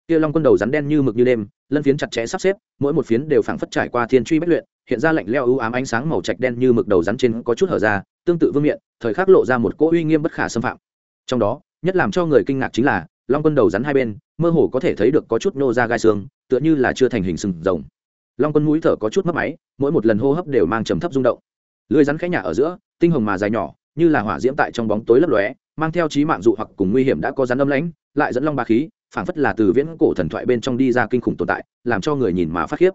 S1: kia long quân đầu rắn đen như mực như đêm, lân phiến chặt chẽ sắp xếp, mỗi một phiến đều phảng phất trải qua thiên truy bất luyện, hiện ra lạnh leo ưu ám ánh sáng màu trạch đen như mực đầu rắn trên có chút hở ra, tương tự vương miện, thời khắc lộ ra một cỗ uy nghiêm bất khả xâm phạm. Trong đó, nhất làm cho người kinh ngạc chính là, long quân đầu rắn hai bên, mơ hồ có thể thấy được có chút nô ra gai xương, tựa như là chưa thành hình sừng rồng. Long quân mũi thở có chút mất máy, mỗi một lần hô hấp đều mang trầm thấp rung động. Lưới rắn khẽ nhả ở giữa, tinh hồng mà dài nhỏ như là hỏa diễm tại trong bóng tối lấp lóe, mang theo trí mạng dụ hoặc cùng nguy hiểm đã có rắn âm lãnh, lại dẫn long ba khí, phảng phất là từ viễn cổ thần thoại bên trong đi ra kinh khủng tồn tại, làm cho người nhìn mà phát khiếp.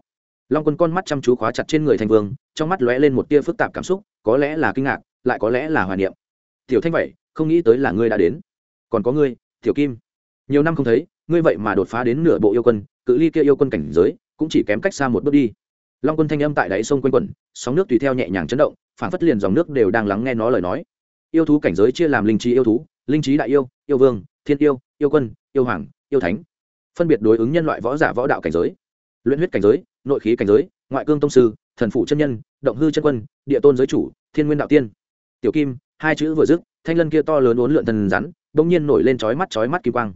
S1: Long quân con mắt chăm chú khóa chặt trên người thanh vương, trong mắt lóe lên một tia phức tạp cảm xúc, có lẽ là kinh ngạc, lại có lẽ là hoài niệm. Tiểu thanh vậy, không nghĩ tới là ngươi đã đến. Còn có ngươi, tiểu kim. Nhiều năm không thấy, ngươi vậy mà đột phá đến nửa bộ yêu quân, cự ly kia yêu quân cảnh giới, cũng chỉ kém cách xa một bước đi. Long quân thanh âm tại đáy sông quanh quẩn, sóng nước tùy theo nhẹ nhàng chấn động phản phất liền dòng nước đều đang lắng nghe nó lời nói. Yêu thú cảnh giới chia làm linh trí yêu thú, linh trí đại yêu yêu vương, thiên yêu yêu quân, yêu hoàng, yêu thánh. Phân biệt đối ứng nhân loại võ giả võ đạo cảnh giới. Luyện huyết cảnh giới, nội khí cảnh giới, ngoại cương tông sư, thần phụ chân nhân, động hư chân quân, địa tôn giới chủ, thiên nguyên đạo tiên. Tiểu kim, hai chữ vừa dứt, thanh lân kia to lớn uốn lượn thần rắn, bỗng nhiên nổi lên chói mắt chói mắt kim quang.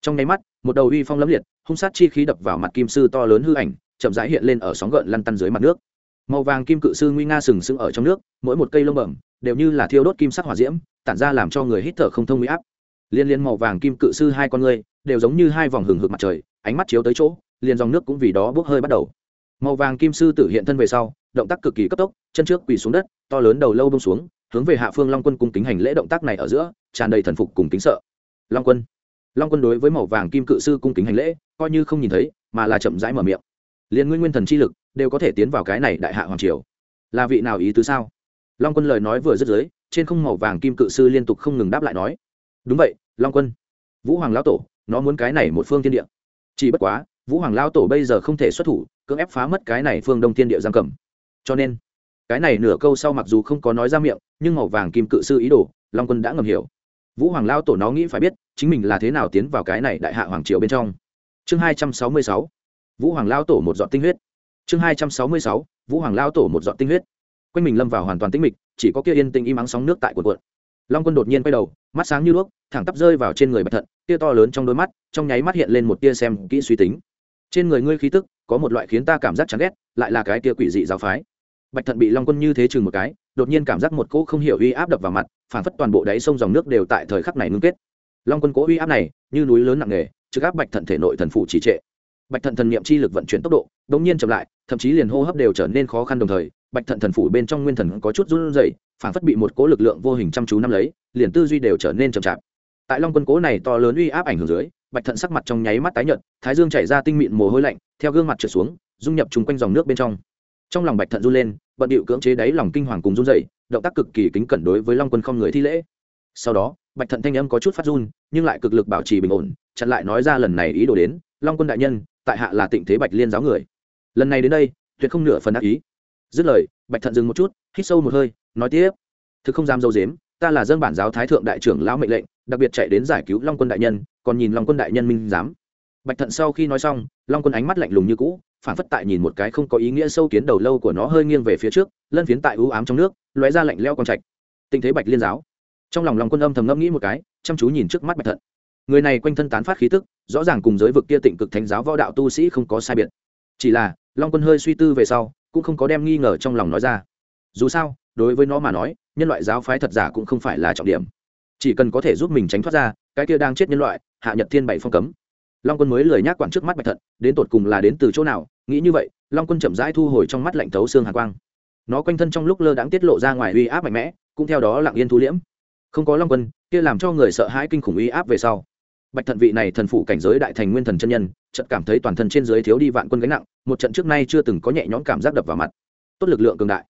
S1: Trong nháy mắt, một đầu uy phong lẫm liệt, hung sát chi khí đập vào mặt kim sư to lớn hư ảnh, chậm rãi hiện lên ở sóng gợn lăn tăn dưới mặt nước màu vàng kim cự sư nguy nga sừng sững ở trong nước, mỗi một cây lông bẩm đều như là thiêu đốt kim sắc hỏa diễm, tản ra làm cho người hít thở không thông huy áp. Liên liên màu vàng kim cự sư hai con người đều giống như hai vòng hừng hực mặt trời, ánh mắt chiếu tới chỗ, liền dòng nước cũng vì đó bốc hơi bắt đầu. Màu vàng kim sư tử hiện thân về sau, động tác cực kỳ cấp tốc, chân trước quỳ xuống đất, to lớn đầu lâu bông xuống, hướng về hạ phương long quân cung kính hành lễ động tác này ở giữa, tràn đầy thần phục cùng kính sợ. Long quân. Long quân đối với màu vàng kim cự sư cung kính hành lễ, coi như không nhìn thấy, mà là chậm rãi mở miệng liền nguyên nguyên thần chi lực đều có thể tiến vào cái này đại hạ hoàng triều. Là vị nào ý tứ sao? Long quân lời nói vừa dứt dưới, trên không màu vàng kim cự sư liên tục không ngừng đáp lại nói. Đúng vậy, long quân. Vũ hoàng lão tổ, nó muốn cái này một phương thiên địa. Chỉ bất quá, vũ hoàng lão tổ bây giờ không thể xuất thủ, cưỡng ép phá mất cái này phương đông thiên địa giam cầm. Cho nên, cái này nửa câu sau mặc dù không có nói ra miệng, nhưng màu vàng kim cự sư ý đồ, long quân đã ngầm hiểu. Vũ hoàng lao tổ nó nghĩ phải biết chính mình là thế nào tiến vào cái này đại hạ hoàng triều bên trong. Chương hai trăm sáu mươi sáu vũ hoàng lao tổ một dọn tinh huyết. Chương hai trăm sáu mươi sáu, vũ hoàng lao tổ một dọn tinh huyết. Quanh mình lâm vào hoàn toàn tĩnh mịch, chỉ có kia yên tĩnh im ắng sóng nước tại cuộn cuộn. Long quân đột nhiên quay đầu, mắt sáng như đuốc, thẳng tắp rơi vào trên người bạch thận tia to lớn trong đôi mắt, trong nháy mắt hiện lên một tia xem kỹ suy tính. Trên người ngươi khí tức, có một loại khiến ta cảm giác chán ghét, lại là cái tia quỷ dị giáo phái. Bạch thận bị long quân như thế chừng một cái, đột nhiên cảm giác một cỗ không hiểu uy áp đập vào mặt, phản phất toàn bộ đáy sông dòng nước đều tại thời khắc này ngưng kết. Long quân cỗ uy áp này, như núi lớn nặng nề, trực áp bạch thận thể nội thần phụ trì trệ bạch thận thần niệm chi lực vận chuyển tốc độ đ ỗ n g nhiên chậm lại, thậm chí liền hô hấp đều trở nên khó khăn đồng thời, bạch thận thần phủ bên trong nguyên thần có chút run rẩy, phản phất bị một cố lực lượng vô hình chăm chú nắm lấy, liền tư duy đều trở nên chậm chạp. Tại long quân cố này to lớn uy áp ảnh hưởng dưới, bạch thận sắc mặt trong nháy mắt tái nhợt, thái dương chảy ra tinh mịn mồ hôi lạnh, theo gương mặt trượt xuống, dung nhập chung quanh dòng nước bên trong. Trong lòng bạch thận run lên, bận điệu cưỡng chế đáy lòng kinh hoàng cùng run dậy động tác cực kỳ kính cẩn đối với long quân không người thi lễ. Sau đó, bạch thận thanh âm có chút phát run, nhưng lại cực lực bảo trì bình ổn, chặn lại nói ra lần này ý đồ đến, long quân đại nhân tại hạ là tịnh thế bạch liên giáo người. Lần này đến đây, tuyệt không nửa phần ác ý. Dứt lời, bạch thận dừng một chút, hít sâu một hơi, nói tiếp. Thực không dám dâu dếm, ta là dân bản giáo thái thượng đại trưởng lão mệnh lệnh, đặc biệt chạy đến giải cứu long quân đại nhân, còn nhìn long quân đại nhân minh giám. Bạch thận sau khi nói xong, long quân ánh mắt lạnh lùng như cũ, phản phất tại nhìn một cái không có ý nghĩa sâu kiến đầu lâu của nó hơi nghiêng về phía trước, lân phiến tại ưu ám trong nước, lóe ra lạnh leo con trạch. Tình thế bạch liên giáo. Trong lòng Long quân âm thầm ngẫm nghĩ một cái, chăm chú nhìn trước mắt bạch thận người này quanh thân tán phát khí tức, rõ ràng cùng giới vực kia tịnh cực thánh giáo võ đạo tu sĩ không có sai biệt. Chỉ là, long quân hơi suy tư về sau, cũng không có đem nghi ngờ trong lòng nói ra. Dù sao, đối với nó mà nói, nhân loại giáo phái thật giả cũng không phải là trọng điểm. Chỉ cần có thể giúp mình tránh thoát ra, cái kia đang chết nhân loại, hạ nhật thiên bảy phong cấm. Long quân mới lời nhắc quản trước mắt bạch thận, đến tột cùng là đến từ chỗ nào, nghĩ như vậy, long quân chậm rãi thu hồi trong mắt lạnh thấu xương hà quang. Nó quanh thân trong lúc lơ đãng tiết lộ ra ngoài uy áp mạnh mẽ, cũng theo đó lặng yên thu liễm. Không có long quân, kia làm cho người sợ hãi kinh khủng uy áp về sau bạch thận vị này thần phụ cảnh giới đại thành nguyên thần chân nhân, chợt cảm thấy toàn thân trên dưới thiếu đi vạn quân gánh nặng, một trận trước nay chưa từng có nhẹ nhõm cảm giác đập vào mặt. Tốt lực lượng cường đại.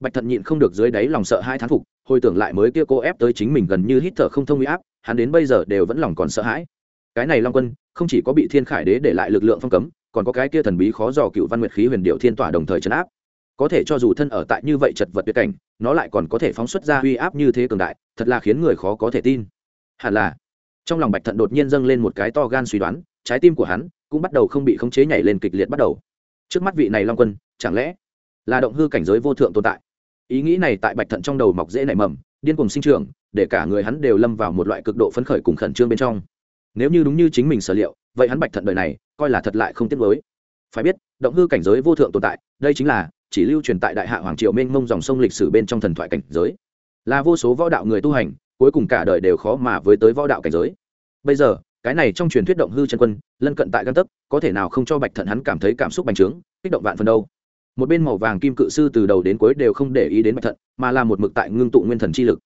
S1: Bạch thận nhịn không được dưới đáy lòng sợ hai thán phục, hồi tưởng lại mới kia cô ép tới chính mình gần như hít thở không thông uy áp, hắn đến bây giờ đều vẫn lòng còn sợ hãi. Cái này long quân, không chỉ có bị thiên khải đế để lại lực lượng phong cấm, còn có cái kia thần bí khó dò cựu văn nguyệt khí huyền điệu thiên tỏa đồng thời chấn áp. Có thể cho dù thân ở tại như vậy chật vật tuyệt cảnh, nó lại còn có thể phóng xuất ra uy áp như thế cường đại, thật là khiến người khó có thể tin. Hẳn là trong lòng bạch thận đột nhiên dâng lên một cái to gan suy đoán, trái tim của hắn cũng bắt đầu không bị khống chế nhảy lên kịch liệt bắt đầu. Trước mắt vị này long quân, chẳng lẽ là động hư cảnh giới vô thượng tồn tại? Ý nghĩ này tại bạch thận trong đầu mọc dễ nảy mầm, điên cùng sinh trưởng, để cả người hắn đều lâm vào một loại cực độ phấn khởi cùng khẩn trương bên trong. Nếu như đúng như chính mình sở liệu, vậy hắn bạch thận đời này coi là thật lại không tiếc với phải biết, động hư cảnh giới vô thượng tồn tại, đây chính là chỉ lưu truyền tại đại hạ hoàng triều mênh mông dòng sông lịch sử bên trong thần thoại cảnh giới. Là vô số võ đạo người tu hành cuối cùng cả đời đều khó mà với tới võ đạo cảnh giới. Bây giờ, cái này trong truyền thuyết động hư chân quân, lân cận tại gan tấc, có thể nào không cho bạch thận hắn cảm thấy cảm xúc bành trướng, kích động vạn phần đâu. Một bên màu vàng kim cự sư từ đầu đến cuối đều không để ý đến bạch thận, mà là một mực tại ngưng tụ nguyên thần chi lực.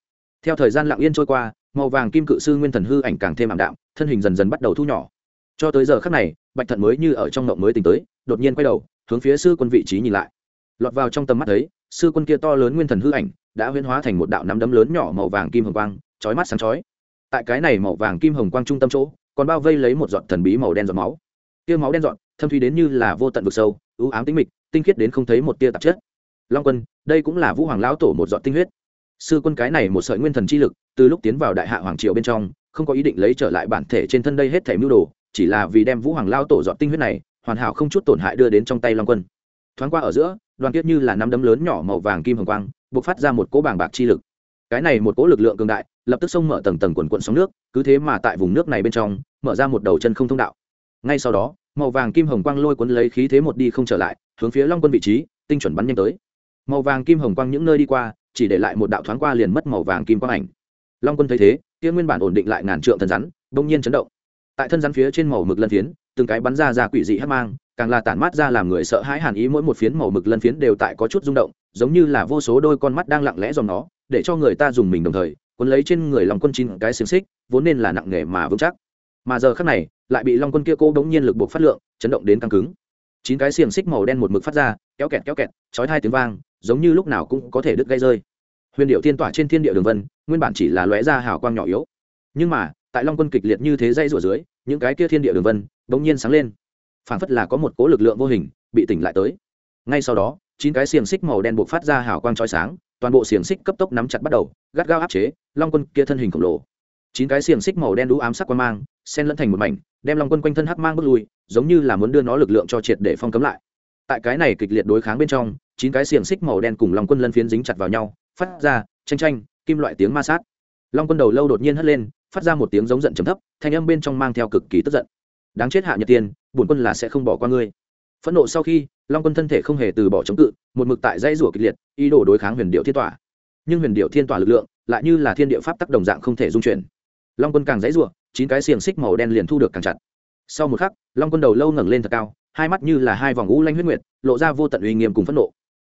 S1: Theo thời gian lặng yên trôi qua, màu vàng kim cự sư nguyên thần hư ảnh càng thêm ảm đạm, thân hình dần dần bắt đầu thu nhỏ. Cho tới giờ khắc này, bạch thận mới như ở trong ngộng mới tỉnh tới, đột nhiên quay đầu, hướng phía sư quân vị trí nhìn lại. Lọt vào trong tầm mắt thấy, sư quân kia to lớn nguyên thần hư ảnh đã huyễn hóa thành một đạo nắm đấm lớn nhỏ màu vàng kim hồng quang, chói mắt sáng chói. Tại cái này màu vàng kim hồng quang trung tâm chỗ, còn bao vây lấy một giọt thần bí màu đen giọt máu. Kia máu đen giọt, thâm thúy đến như là vô tận vực sâu ưu ám tĩnh mịch, tinh khiết đến không thấy một tia tạp chất. Long quân, đây cũng là vũ hoàng lão tổ một giọt tinh huyết. Sư quân cái này một sợi nguyên thần chi lực, từ lúc tiến vào đại hạ hoàng triều bên trong, không có ý định lấy trở lại bản thể trên thân đây hết thể mưu đồ, chỉ là vì đem vũ hoàng lao tổ dọn tinh huyết này, hoàn hảo không chút tổn hại đưa đến trong tay long quân. Thoáng qua ở giữa, đoàn kết như là nắm đấm lớn nhỏ màu vàng kim hồng quang buộc phát ra một cỗ bảng bạc chi lực. Cái này một cỗ lực lượng cường đại, lập tức xông mở tầng tầng quần quận sóng nước, cứ thế mà tại vùng nước này bên trong, mở ra một đầu chân không thông đạo. Ngay sau đó, màu vàng kim hồng quang lôi cuốn lấy khí thế một đi không trở lại, hướng phía long quân vị trí, tinh chuẩn bắn nhanh tới. Màu vàng kim hồng quang những nơi đi qua, chỉ để lại một đạo thoáng qua liền mất màu vàng kim quang ảnh. Long quân thấy thế, kia nguyên bản ổn định lại ngàn trượng thân rắn, bỗng nhiên chấn động. Tại thân rắn phía trên màu mực lân phiến, từng cái bắn ra ra quỷ dị hắc mang càng là tản mát ra làm người sợ hãi hàn ý, mỗi một phiến màu mực lân phiến đều tại có chút rung động, giống như là vô số đôi con mắt đang lặng lẽ dòm nó, để cho người ta dùng mình đồng thời, cuốn lấy trên người long quân chín cái xiềng xích, vốn nên là nặng nghề mà vững chắc. Mà giờ khắc này, lại bị long quân kia cố đống nhiên lực buộc phát lượng, chấn động đến căng cứng. Chín cái xiềng xích màu đen một mực phát ra, kéo kẹt kéo kẹt, chói hai tiếng vang, giống như lúc nào cũng có thể đứt gây rơi. Huyền điệu thiên tỏa trên thiên địa đường vân, nguyên bản chỉ là lóe ra hào quang nhỏ yếu. Nhưng mà, tại long quân kịch liệt như thế dây rủa dưới, những cái kia thiên địa đường vân bỗng nhiên sáng lên phảng phất là có một cố lực lượng vô hình, bị tỉnh lại tới. Ngay sau đó, chín cái xiềng xích màu đen buộc phát ra hào quang chói sáng, toàn bộ xiềng xích cấp tốc nắm chặt bắt đầu, gắt gao áp chế, long quân kia thân hình khổng lồ. Chín cái xiềng xích màu đen đũ ám sắc quan mang sen lẫn thành một mảnh, đem long quân quanh thân hắc mang bước lui, giống như là muốn đưa nó lực lượng cho triệt để phong cấm lại. Tại cái này kịch liệt đối kháng bên trong, chín cái xiềng xích màu đen cùng long quân lân phiến dính chặt vào nhau, phát ra tranh tranh kim loại tiếng ma sát. Long quân đầu lâu đột nhiên hất lên, phát ra một tiếng giống giận chấm thấp, thanh âm bên trong mang theo cực kỳ tức giận. Đáng chết hạ nhật tiên bổn quân là sẽ không bỏ qua ngươi. Phẫn nộ sau khi, long quân thân thể không hề từ bỏ chống cự, một mực tại dây rủa kịch liệt, ý đồ đối kháng huyền điệu thiên tỏa. Nhưng huyền điệu thiên tỏa lực lượng lại như là thiên địa pháp tắc đồng dạng không thể dung chuyển. Long quân càng dãy rủa, chín cái xiềng xích màu đen liền thu được càng chặt. Sau một khắc, long quân đầu lâu ngẩng lên thật cao, hai mắt như là hai vòng ngũ lanh huyết nguyệt, lộ ra vô tận uy nghiêm cùng phẫn nộ.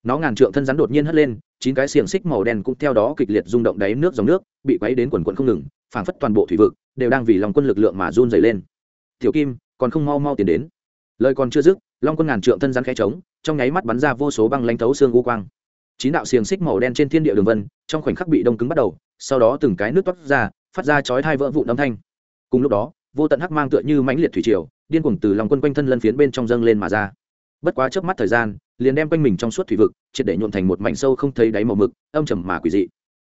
S1: Nó ngàn trượng thân rắn đột nhiên hất lên, chín cái xiềng xích màu đen cũng theo đó kịch liệt rung động đáy nước dòng nước, bị quấy đến quần quần không ngừng, phảng phất toàn bộ thủy vực đều đang vì lòng quân lực lượng mà run dày lên. Tiểu kim còn không mau mau tiến đến. Lời còn chưa dứt, long quân ngàn trượng thân rắn khẽ trống, trong nháy mắt bắn ra vô số băng lanh thấu xương u quang. Chín đạo xiềng xích màu đen trên thiên địa đường vân, trong khoảnh khắc bị đông cứng bắt đầu, sau đó từng cái nước toát ra, phát ra chói thai vỡ vụn âm thanh. Cùng lúc đó, vô tận hắc mang tựa như mãnh liệt thủy triều, điên cuồng từ lòng quân quanh thân lân phiến bên trong dâng lên mà ra. Bất quá trước mắt thời gian, liền đem quanh mình trong suốt thủy vực, triệt để nhuộn thành một mảnh sâu không thấy đáy màu mực, âm trầm mà quỷ dị.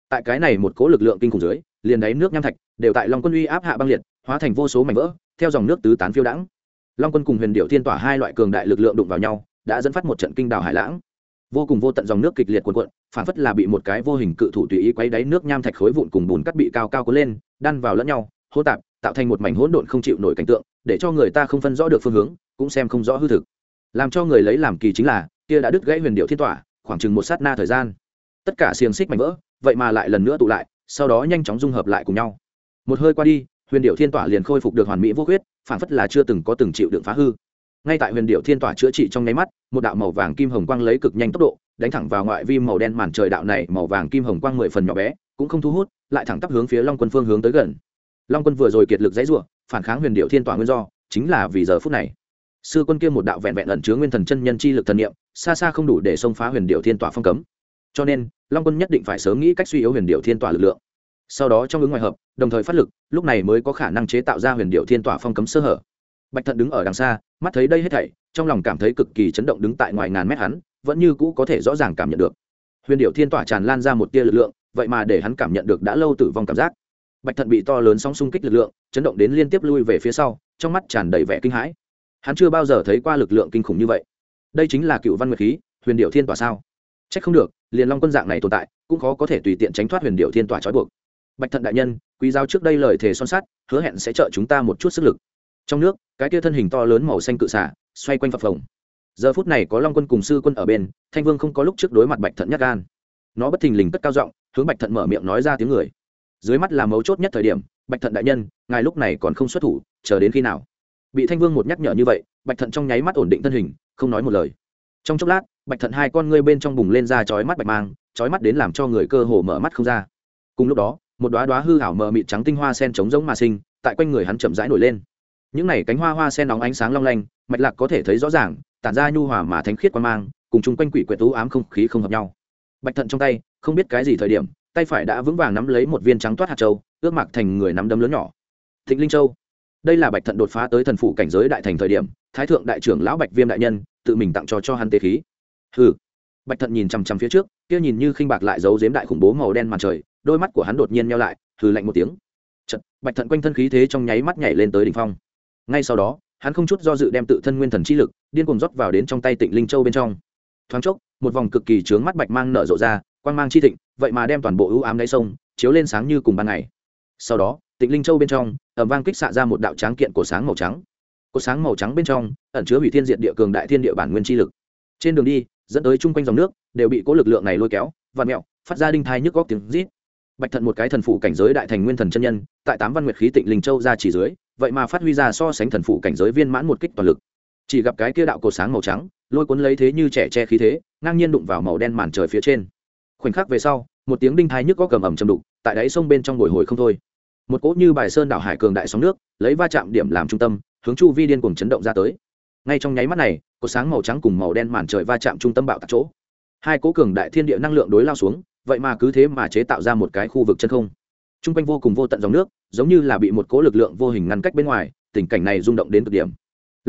S1: Tại cái này một cố lực lượng kinh khủng dưới, liền đáy nước nham thạch đều tại long quân uy áp hạ băng liệt, hóa thành vô số mảnh vỡ theo dòng nước tứ tán phiêu đãng. Long quân cùng huyền điệu thiên tỏa hai loại cường đại lực lượng đụng vào nhau, đã dẫn phát một trận kinh đảo hải lãng. Vô cùng vô tận dòng nước kịch liệt cuộn cuộn phản phất là bị một cái vô hình cự thủ tùy ý quấy đáy nước nham thạch khối vụn cùng bùn cắt bị cao cao cuốn lên, đan vào lẫn nhau hô tạp, tạo thành một mảnh hỗn độn không chịu nổi cảnh tượng, để cho người ta không phân rõ được phương hướng, cũng xem không rõ hư thực. Làm cho người lấy làm kỳ chính là, kia đã đứt gãy huyền điệu thiên tỏa, khoảng chừng một sát na thời gian. Tất cả xiềng xích mảnh vỡ, vậy mà lại lần nữa tụ lại, sau đó nhanh chóng dung hợp lại cùng nhau. Một hơi qua đi huyền điệu thiên tỏa liền khôi phục được hoàn mỹ vô khuyết, phản phất là chưa từng có từng chịu đựng phá hư. Ngay tại huyền điệu thiên tỏa chữa trị trong nháy mắt một đạo màu vàng kim hồng quang lấy cực nhanh tốc độ đánh thẳng vào ngoại vi màu đen màn trời đạo này màu vàng kim hồng quang mười phần nhỏ bé cũng không thu hút lại thẳng tắp hướng phía long quân phương hướng tới gần. Long quân vừa rồi kiệt lực dãy r u ộ phản kháng huyền điệu thiên tỏa nguyên do chính là vì giờ phút này. Sư quân kia một đạo vẹn vẹn ẩn chứa nguyên thần chân nhân chi lực thần niệm xa xa không đủ để xông phá huyền điệu thiên tỏa phong cấm. Cho nên long quân nhất định phải sớm nghĩ cách suy yếu huyền điệu thiên tỏa lực lượng sau đó trong ứng ngoài hợp, đồng thời phát lực, lúc này mới có khả năng chế tạo ra huyền điệu thiên tỏa phong cấm sơ hở. Bạch thận đứng ở đằng xa, mắt thấy đây hết thảy, trong lòng cảm thấy cực kỳ chấn động đứng tại ngoài ngàn mét hắn, vẫn như cũ có thể rõ ràng cảm nhận được. Huyền điệu thiên tỏa tràn lan ra một tia lực lượng, vậy mà để hắn cảm nhận được đã lâu tử vong cảm giác. Bạch thận bị to lớn sóng xung kích lực lượng, chấn động đến liên tiếp lui về phía sau, trong mắt tràn đầy vẻ kinh hãi. Hắn chưa bao giờ thấy qua lực lượng kinh khủng như vậy. Đây chính là cựu văn nguyệt khí, huyền điệu thiên tỏa sao? C h ắ c không được, liền long quân dạng này tồn tại, cũng khó có thể tùy tiện tránh thoát huyền điệu thiên tỏa trói buộc bạch thận đại nhân, quý giáo trước đây lời thề son sắt, hứa hẹn sẽ trợ chúng ta một chút sức lực. Trong nước, cái kia thân hình to lớn màu xanh cự xả xoay quanh phập phồng. Giờ phút này có long quân cùng sư quân ở bên, thanh vương không có lúc trước đối mặt bạch thận nhắc gan. Nó bất thình lình cất cao giọng, hướng bạch thận mở miệng nói ra tiếng người. Dưới mắt là mấu chốt nhất thời điểm, bạch thận đại nhân, ngài lúc này còn không xuất thủ, chờ đến khi nào? Bị thanh vương một nhắc nhở như vậy, bạch thận trong nháy mắt ổn định thân hình, không nói một lời. Trong chốc lát, bạch thận hai con ngươi bên trong bùng lên ra chói mắt bạch mang, chói mắt đến làm cho người cơ hồ mở mắt không ra. Cùng lúc đó một đoá đoá hư hảo mờ mịt trắng tinh hoa sen trống giống mà sinh, tại quanh người hắn chậm rãi nổi lên. Những này cánh hoa hoa sen nóng ánh sáng long lanh, mạch lạc có thể thấy rõ ràng, tản ra nhu hòa mà thánh khiết quan mang, cùng chung quanh quỷ quyệt tú ám không khí không hợp nhau. Bạch thận trong tay, không biết cái gì thời điểm, tay phải đã vững vàng nắm lấy một viên trắng toát hạt châu, ước mạc thành người nắm đấm lớn nhỏ. Thịnh linh châu. Đây là bạch thận đột phá tới thần phụ cảnh giới đại thành thời điểm, thái thượng đại trưởng lão bạch viêm đại nhân, tự mình tặng cho cho hắn tế khí. Hừ. Bạch thận nhìn chằm chằm phía trước, kia nhìn như khinh bạc lại giấu giếm đại khủng bố màu đen màn trời đôi mắt của hắn đột nhiên nhau lại thử lạnh một tiếng. Chật, bạch thận quanh thân khí thế trong nháy mắt nhảy lên tới đỉnh phong. Ngay sau đó hắn không chút do dự đem tự thân nguyên thần chi lực điên cuồng rót vào đến trong tay tịnh linh châu bên trong. Thoáng chốc một vòng cực kỳ trướng mắt bạch mang nở rộ ra quang mang chi thịnh vậy mà đem toàn bộ ưu ám đáy sông chiếu lên sáng như cùng ban ngày. Sau đó tịnh linh châu bên trong ẩm vang kích xạ ra một đạo tráng kiện của sáng màu trắng. Cột sáng màu trắng bên trong ẩn chứa hủy thiên diện địa cường đại thiên địa bản nguyên chi lực. Trên đường đi dẫn tới chung quanh dòng nước đều bị cố lực lượng này lôi kéo và mẹo phát ra đinh thai nhức góc tiếng rít bạch thận một cái thần phủ cảnh giới đại thành nguyên thần chân nhân, tại tám văn nguyệt khí tịnh linh châu ra chỉ dưới, vậy mà phát huy ra so sánh thần phủ cảnh giới viên mãn một kích toàn lực. Chỉ gặp cái kia đạo cột sáng màu trắng, lôi cuốn lấy thế như trẻ che khí thế, ngang nhiên đụng vào màu đen màn trời phía trên. Khoảnh khắc về sau, một tiếng đinh thai nhức có cầm ẩm chầm đục, tại đáy sông bên trong bồi hồi không thôi. Một cỗ như bài sơn đảo hải cường đại sóng nước, lấy va chạm điểm làm trung tâm, hướng chu vi điên cùng chấn động ra tới. Ngay trong nháy mắt này cột sáng màu trắng cùng màu đen màn trời va chạm trung tâm bạo tại chỗ. Hai cỗ cường đại thiên địa năng lượng đối lao xuống vậy mà cứ thế mà chế tạo ra một cái khu vực chân không. T r u n g quanh vô cùng vô tận dòng nước, giống như là bị một cỗ lực lượng vô hình ngăn cách bên ngoài, tình cảnh này rung động đến cực điểm.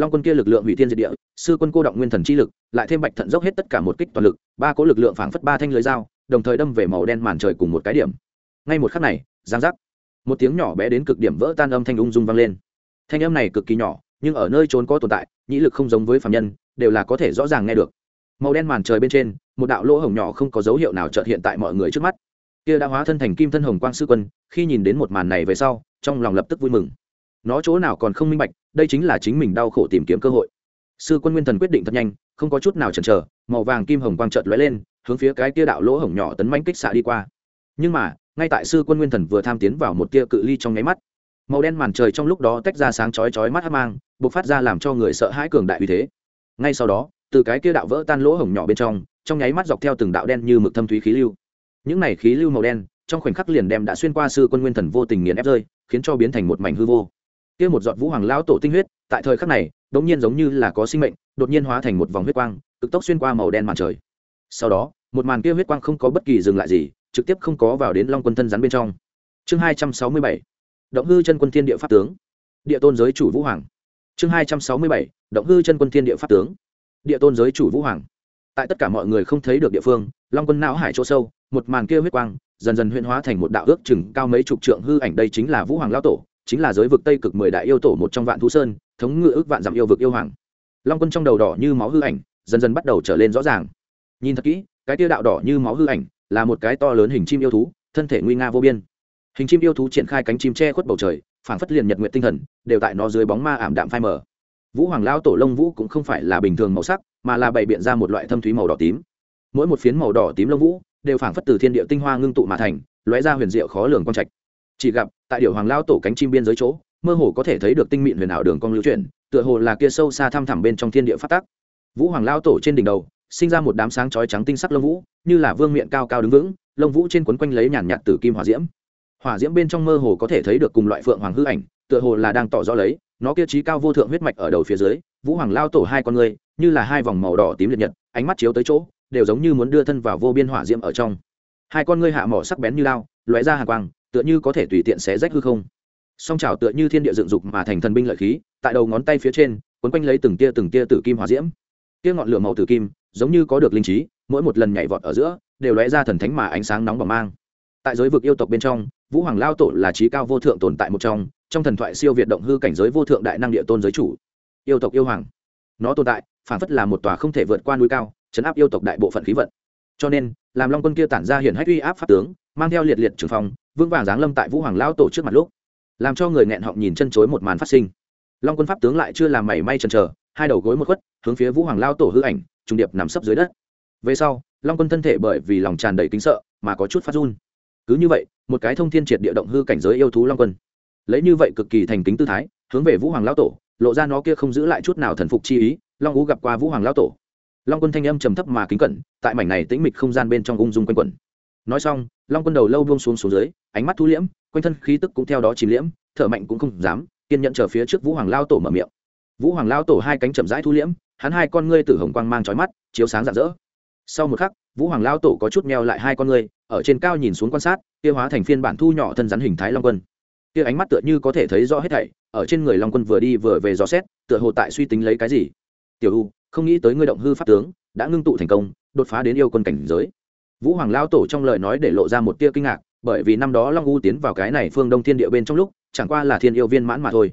S1: Long quân kia lực lượng hủy thiên diệt địa, sư quân cô động nguyên thần chi lực, lại thêm bạch thận dốc hết tất cả một kích toàn lực, ba cỗ lực lượng phảng phất ba thanh lưới dao, đồng thời đâm về màu đen màn trời cùng một cái điểm. Ngay một khắc này, giang giác. Một tiếng nhỏ bé đến cực điểm vỡ tan âm thanh ung dung vang lên. Thanh âm này cực kỳ nhỏ, nhưng ở nơi trốn có tồn tại, nhĩ lực không giống với phạm nhân, đều là có thể rõ ràng nghe được màu đen màn trời bên trên, một đạo lỗ hổng nhỏ không có dấu hiệu nào trợt hiện tại mọi người trước mắt. Kia đã hóa thân thành kim thân hồng quang sư quân, khi nhìn đến một màn này về sau, trong lòng lập tức vui mừng. Nó chỗ nào còn không minh bạch, đây chính là chính mình đau khổ tìm kiếm cơ hội. Sư quân nguyên thần quyết định thật nhanh, không có chút nào chần chờ, màu vàng kim hồng quang trợt lóe lên, hướng phía cái kia đạo lỗ hổng nhỏ tấn manh kích xạ đi qua. Nhưng mà, ngay tại sư quân nguyên thần vừa tham tiến vào một tia cự ly trong nháy mắt, màu đen màn trời trong lúc đó tách ra sáng chói chói mắt hắc mang, bộc phát ra làm cho người sợ hãi cường đại uy thế. Ngay sau đó từ cái kia đạo vỡ tan lỗ hổng nhỏ bên trong trong nháy mắt dọc theo từng đạo đen như mực thâm thúy khí lưu. Những này khí lưu màu đen, trong khoảnh khắc liền đem đã xuyên qua sư quân nguyên thần vô tình nghiền ép rơi, khiến cho biến thành một mảnh hư vô. Kia một giọt vũ hoàng lão tổ tinh huyết, tại thời khắc này đột nhiên giống như là có sinh mệnh, đột nhiên hóa thành một vòng huyết quang, cực tốc xuyên qua màu đen màn trời. Sau đó, một màn kia huyết quang không có bất kỳ dừng lại gì, trực tiếp không có vào đến long quân thân rắn bên trong. Chương hai trăm sáu mươi bảy, động hư chân quân thiên địa pháp tướng. Địa tôn giới chủ vũ hoàng. Chương hai trăm sáu mươi bảy, động hư chân quân thiên địa pháp tướng địa tôn giới chủ vũ hoàng. Tại tất cả mọi người không thấy được địa phương, long quân não hải chỗ sâu, một màn kia huyết quang, dần dần huyễn hóa thành một đạo ước chừng cao mấy chục trượng hư ảnh. Đây chính là vũ hoàng lao tổ, chính là giới vực tây cực mười đại yêu tổ một trong vạn thú sơn, thống ngự ước vạn dặm yêu vực yêu hoàng. Long quân trong đầu đỏ như máu hư ảnh, dần dần bắt đầu trở lên rõ ràng. Nhìn thật kỹ, cái tia đạo đỏ như máu hư ảnh là một cái to lớn hình chim yêu thú, thân thể nguy nga vô biên. Hình chim yêu thú triển khai cánh chim che khuất bầu trời, phảng phất liền nhật nguyện tinh thần, đều tại nó dưới bóng ma ảm đạm phai mờ vũ hoàng lao tổ lông vũ cũng không phải là bình thường màu sắc, mà là bày biện ra một loại thâm thúy màu đỏ tím. Mỗi một phiến màu đỏ tím lông vũ đều phảng phất từ thiên địa tinh hoa ngưng tụ mà thành, lóe ra huyền diệu khó lường quang trạch. Chỉ gặp, tại điệu hoàng lao tổ cánh chim biên giới chỗ, mơ hồ có thể thấy được tinh mịn huyền ảo đường cong lưu chuyển, tựa hồ là kia sâu xa thăm thẳm bên trong thiên địa phát tắc. Vũ hoàng lao tổ trên đỉnh đầu, sinh ra một đám sáng chói trắng tinh sắc lông vũ, như là vương miện cao cao đứng vững, lông vũ trên quấn quanh lấy nhàn nhạt từ kim hỏa diễm. Hỏa diễm bên trong mơ hồ có thể thấy được cùng loại phượng hoàng hư ảnh, tựa hồ là đang tỏ rõ lấy nó kia trí cao vô thượng huyết mạch ở đầu phía dưới, vũ hoàng lao tổ hai con người, như là hai vòng màu đỏ tím liệt nhật, ánh mắt chiếu tới chỗ, đều giống như muốn đưa thân vào vô biên hỏa diễm ở trong. Hai con ngươi hạ mỏ sắc bén như lao lóe ra hàng quang, tựa như có thể tùy tiện xé rách hư không. Song trào tựa như thiên địa dựng dục mà thành thần binh lợi khí, tại đầu ngón tay phía trên, quấn quanh lấy từng tia từng tia tử kim hỏa diễm. Tia ngọn lửa màu tử kim, giống như có được linh trí, mỗi một lần nhảy vọt ở giữa, đều lóe ra thần thánh mà ánh sáng nóng bỏng mang. Tại giới vực yêu tộc bên trong, vũ hoàng lao tổ là trí cao vô thượng tồn tại một trong trong thần thoại siêu việt động hư cảnh giới vô thượng đại năng địa tôn giới chủ. Yêu tộc yêu hoàng. Nó tồn tại, phản phất là một tòa không thể vượt qua núi cao, chấn áp yêu tộc đại bộ phận khí vận. Cho nên, làm long quân kia tản ra hiển hách uy áp pháp tướng, mang theo liệt liệt trường phong, vững vàng giáng lâm tại vũ hoàng lao tổ trước mặt lúc, làm cho người nghẹn họng nhìn chân chối một màn phát sinh. Long quân pháp tướng lại chưa làm mảy may chần chờ, hai đầu gối một khuất, hướng phía vũ hoàng lao tổ hư ảnh, trùng điệp nằm sấp dưới đất. Về sau, long quân thân thể bởi vì lòng tràn đầy kính sợ, mà có chút phát run. Cứ như vậy, một cái thông thiên triệt địa động hư cảnh giới yêu thú long quân lấy như vậy cực kỳ thành kính tư thái, hướng về vũ hoàng lao tổ, lộ ra nó kia không giữ lại chút nào thần phục chi ý, long ú gặp qua vũ hoàng lao tổ. Long quân thanh âm trầm thấp mà kính cẩn, tại mảnh này tĩnh mịch không gian bên trong ung dung quanh quẩn. Nói xong, long quân đầu lâu buông xuống xuống dưới, ánh mắt thu liễm, quanh thân khí tức cũng theo đó chìm liễm, thở mạnh cũng không dám, kiên nhận chờ phía trước vũ hoàng lao tổ mở miệng. Vũ hoàng lao tổ hai cánh chậm rãi thu liễm, hắn hai con ngươi tử hồng quang mang trói mắt, chiếu sáng rạng rỡ. Sau một khắc, vũ hoàng lao tổ có chút meo lại hai con ngươi, ở trên cao nhìn xuống quan sát, kia hóa thành phiên bản thu nhỏ thân rắn hình thái long quân kia ánh mắt tựa như có thể thấy rõ hết thảy, ở trên người long quân vừa đi vừa về dò xét, tựa hồ tại suy tính lấy cái gì. Tiểu u, không nghĩ tới ngươi động hư pháp tướng, đã ngưng tụ thành công, đột phá đến yêu quân cảnh giới. Vũ hoàng lao tổ trong lời nói để lộ ra một tia kinh ngạc, bởi vì năm đó long u tiến vào cái này phương đông thiên địa bên trong lúc, chẳng qua là thiên yêu viên mãn mà thôi.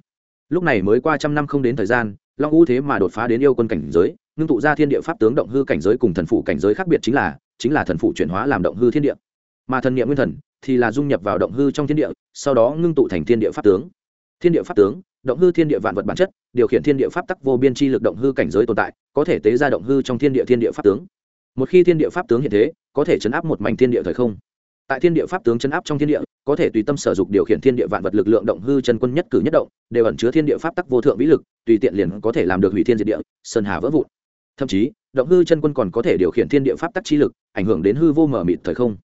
S1: Lúc này mới qua trăm năm không đến thời gian, long u thế mà đột phá đến yêu quân cảnh giới, ngưng tụ ra thiên địa pháp tướng động hư cảnh giới cùng thần phụ cảnh giới khác biệt chính là chính là thần phụ chuyển hóa làm động hư thiên địa mà thần niệm nguyên thần thì là dung nhập vào động hư trong thiên địa sau đó ngưng tụ thành thiên địa pháp tướng thiên địa pháp tướng động hư thiên địa vạn vật bản chất điều khiển thiên địa pháp tắc vô biên chi lực động hư cảnh giới tồn tại có thể tế ra động hư trong thiên địa thiên địa pháp tướng một khi thiên địa pháp tướng hiện thế có thể chấn áp một mảnh thiên địa thời không tại thiên địa pháp tướng chấn áp trong thiên địa có thể tùy tâm sở dục điều khiển thiên địa vạn vật lực lượng động hư chân quân nhất cử nhất động đều ẩn chứa thiên địa pháp tắc vô thượng vĩ lực tùy tiện liền có thể làm được hủy thiên diệt địa sơn hà vỡ vụn thậm chí động hư chân quân còn có thể điều khiển thiên địa pháp tắc chi lực ảnh hưởng đến hư vô mở mịt thời không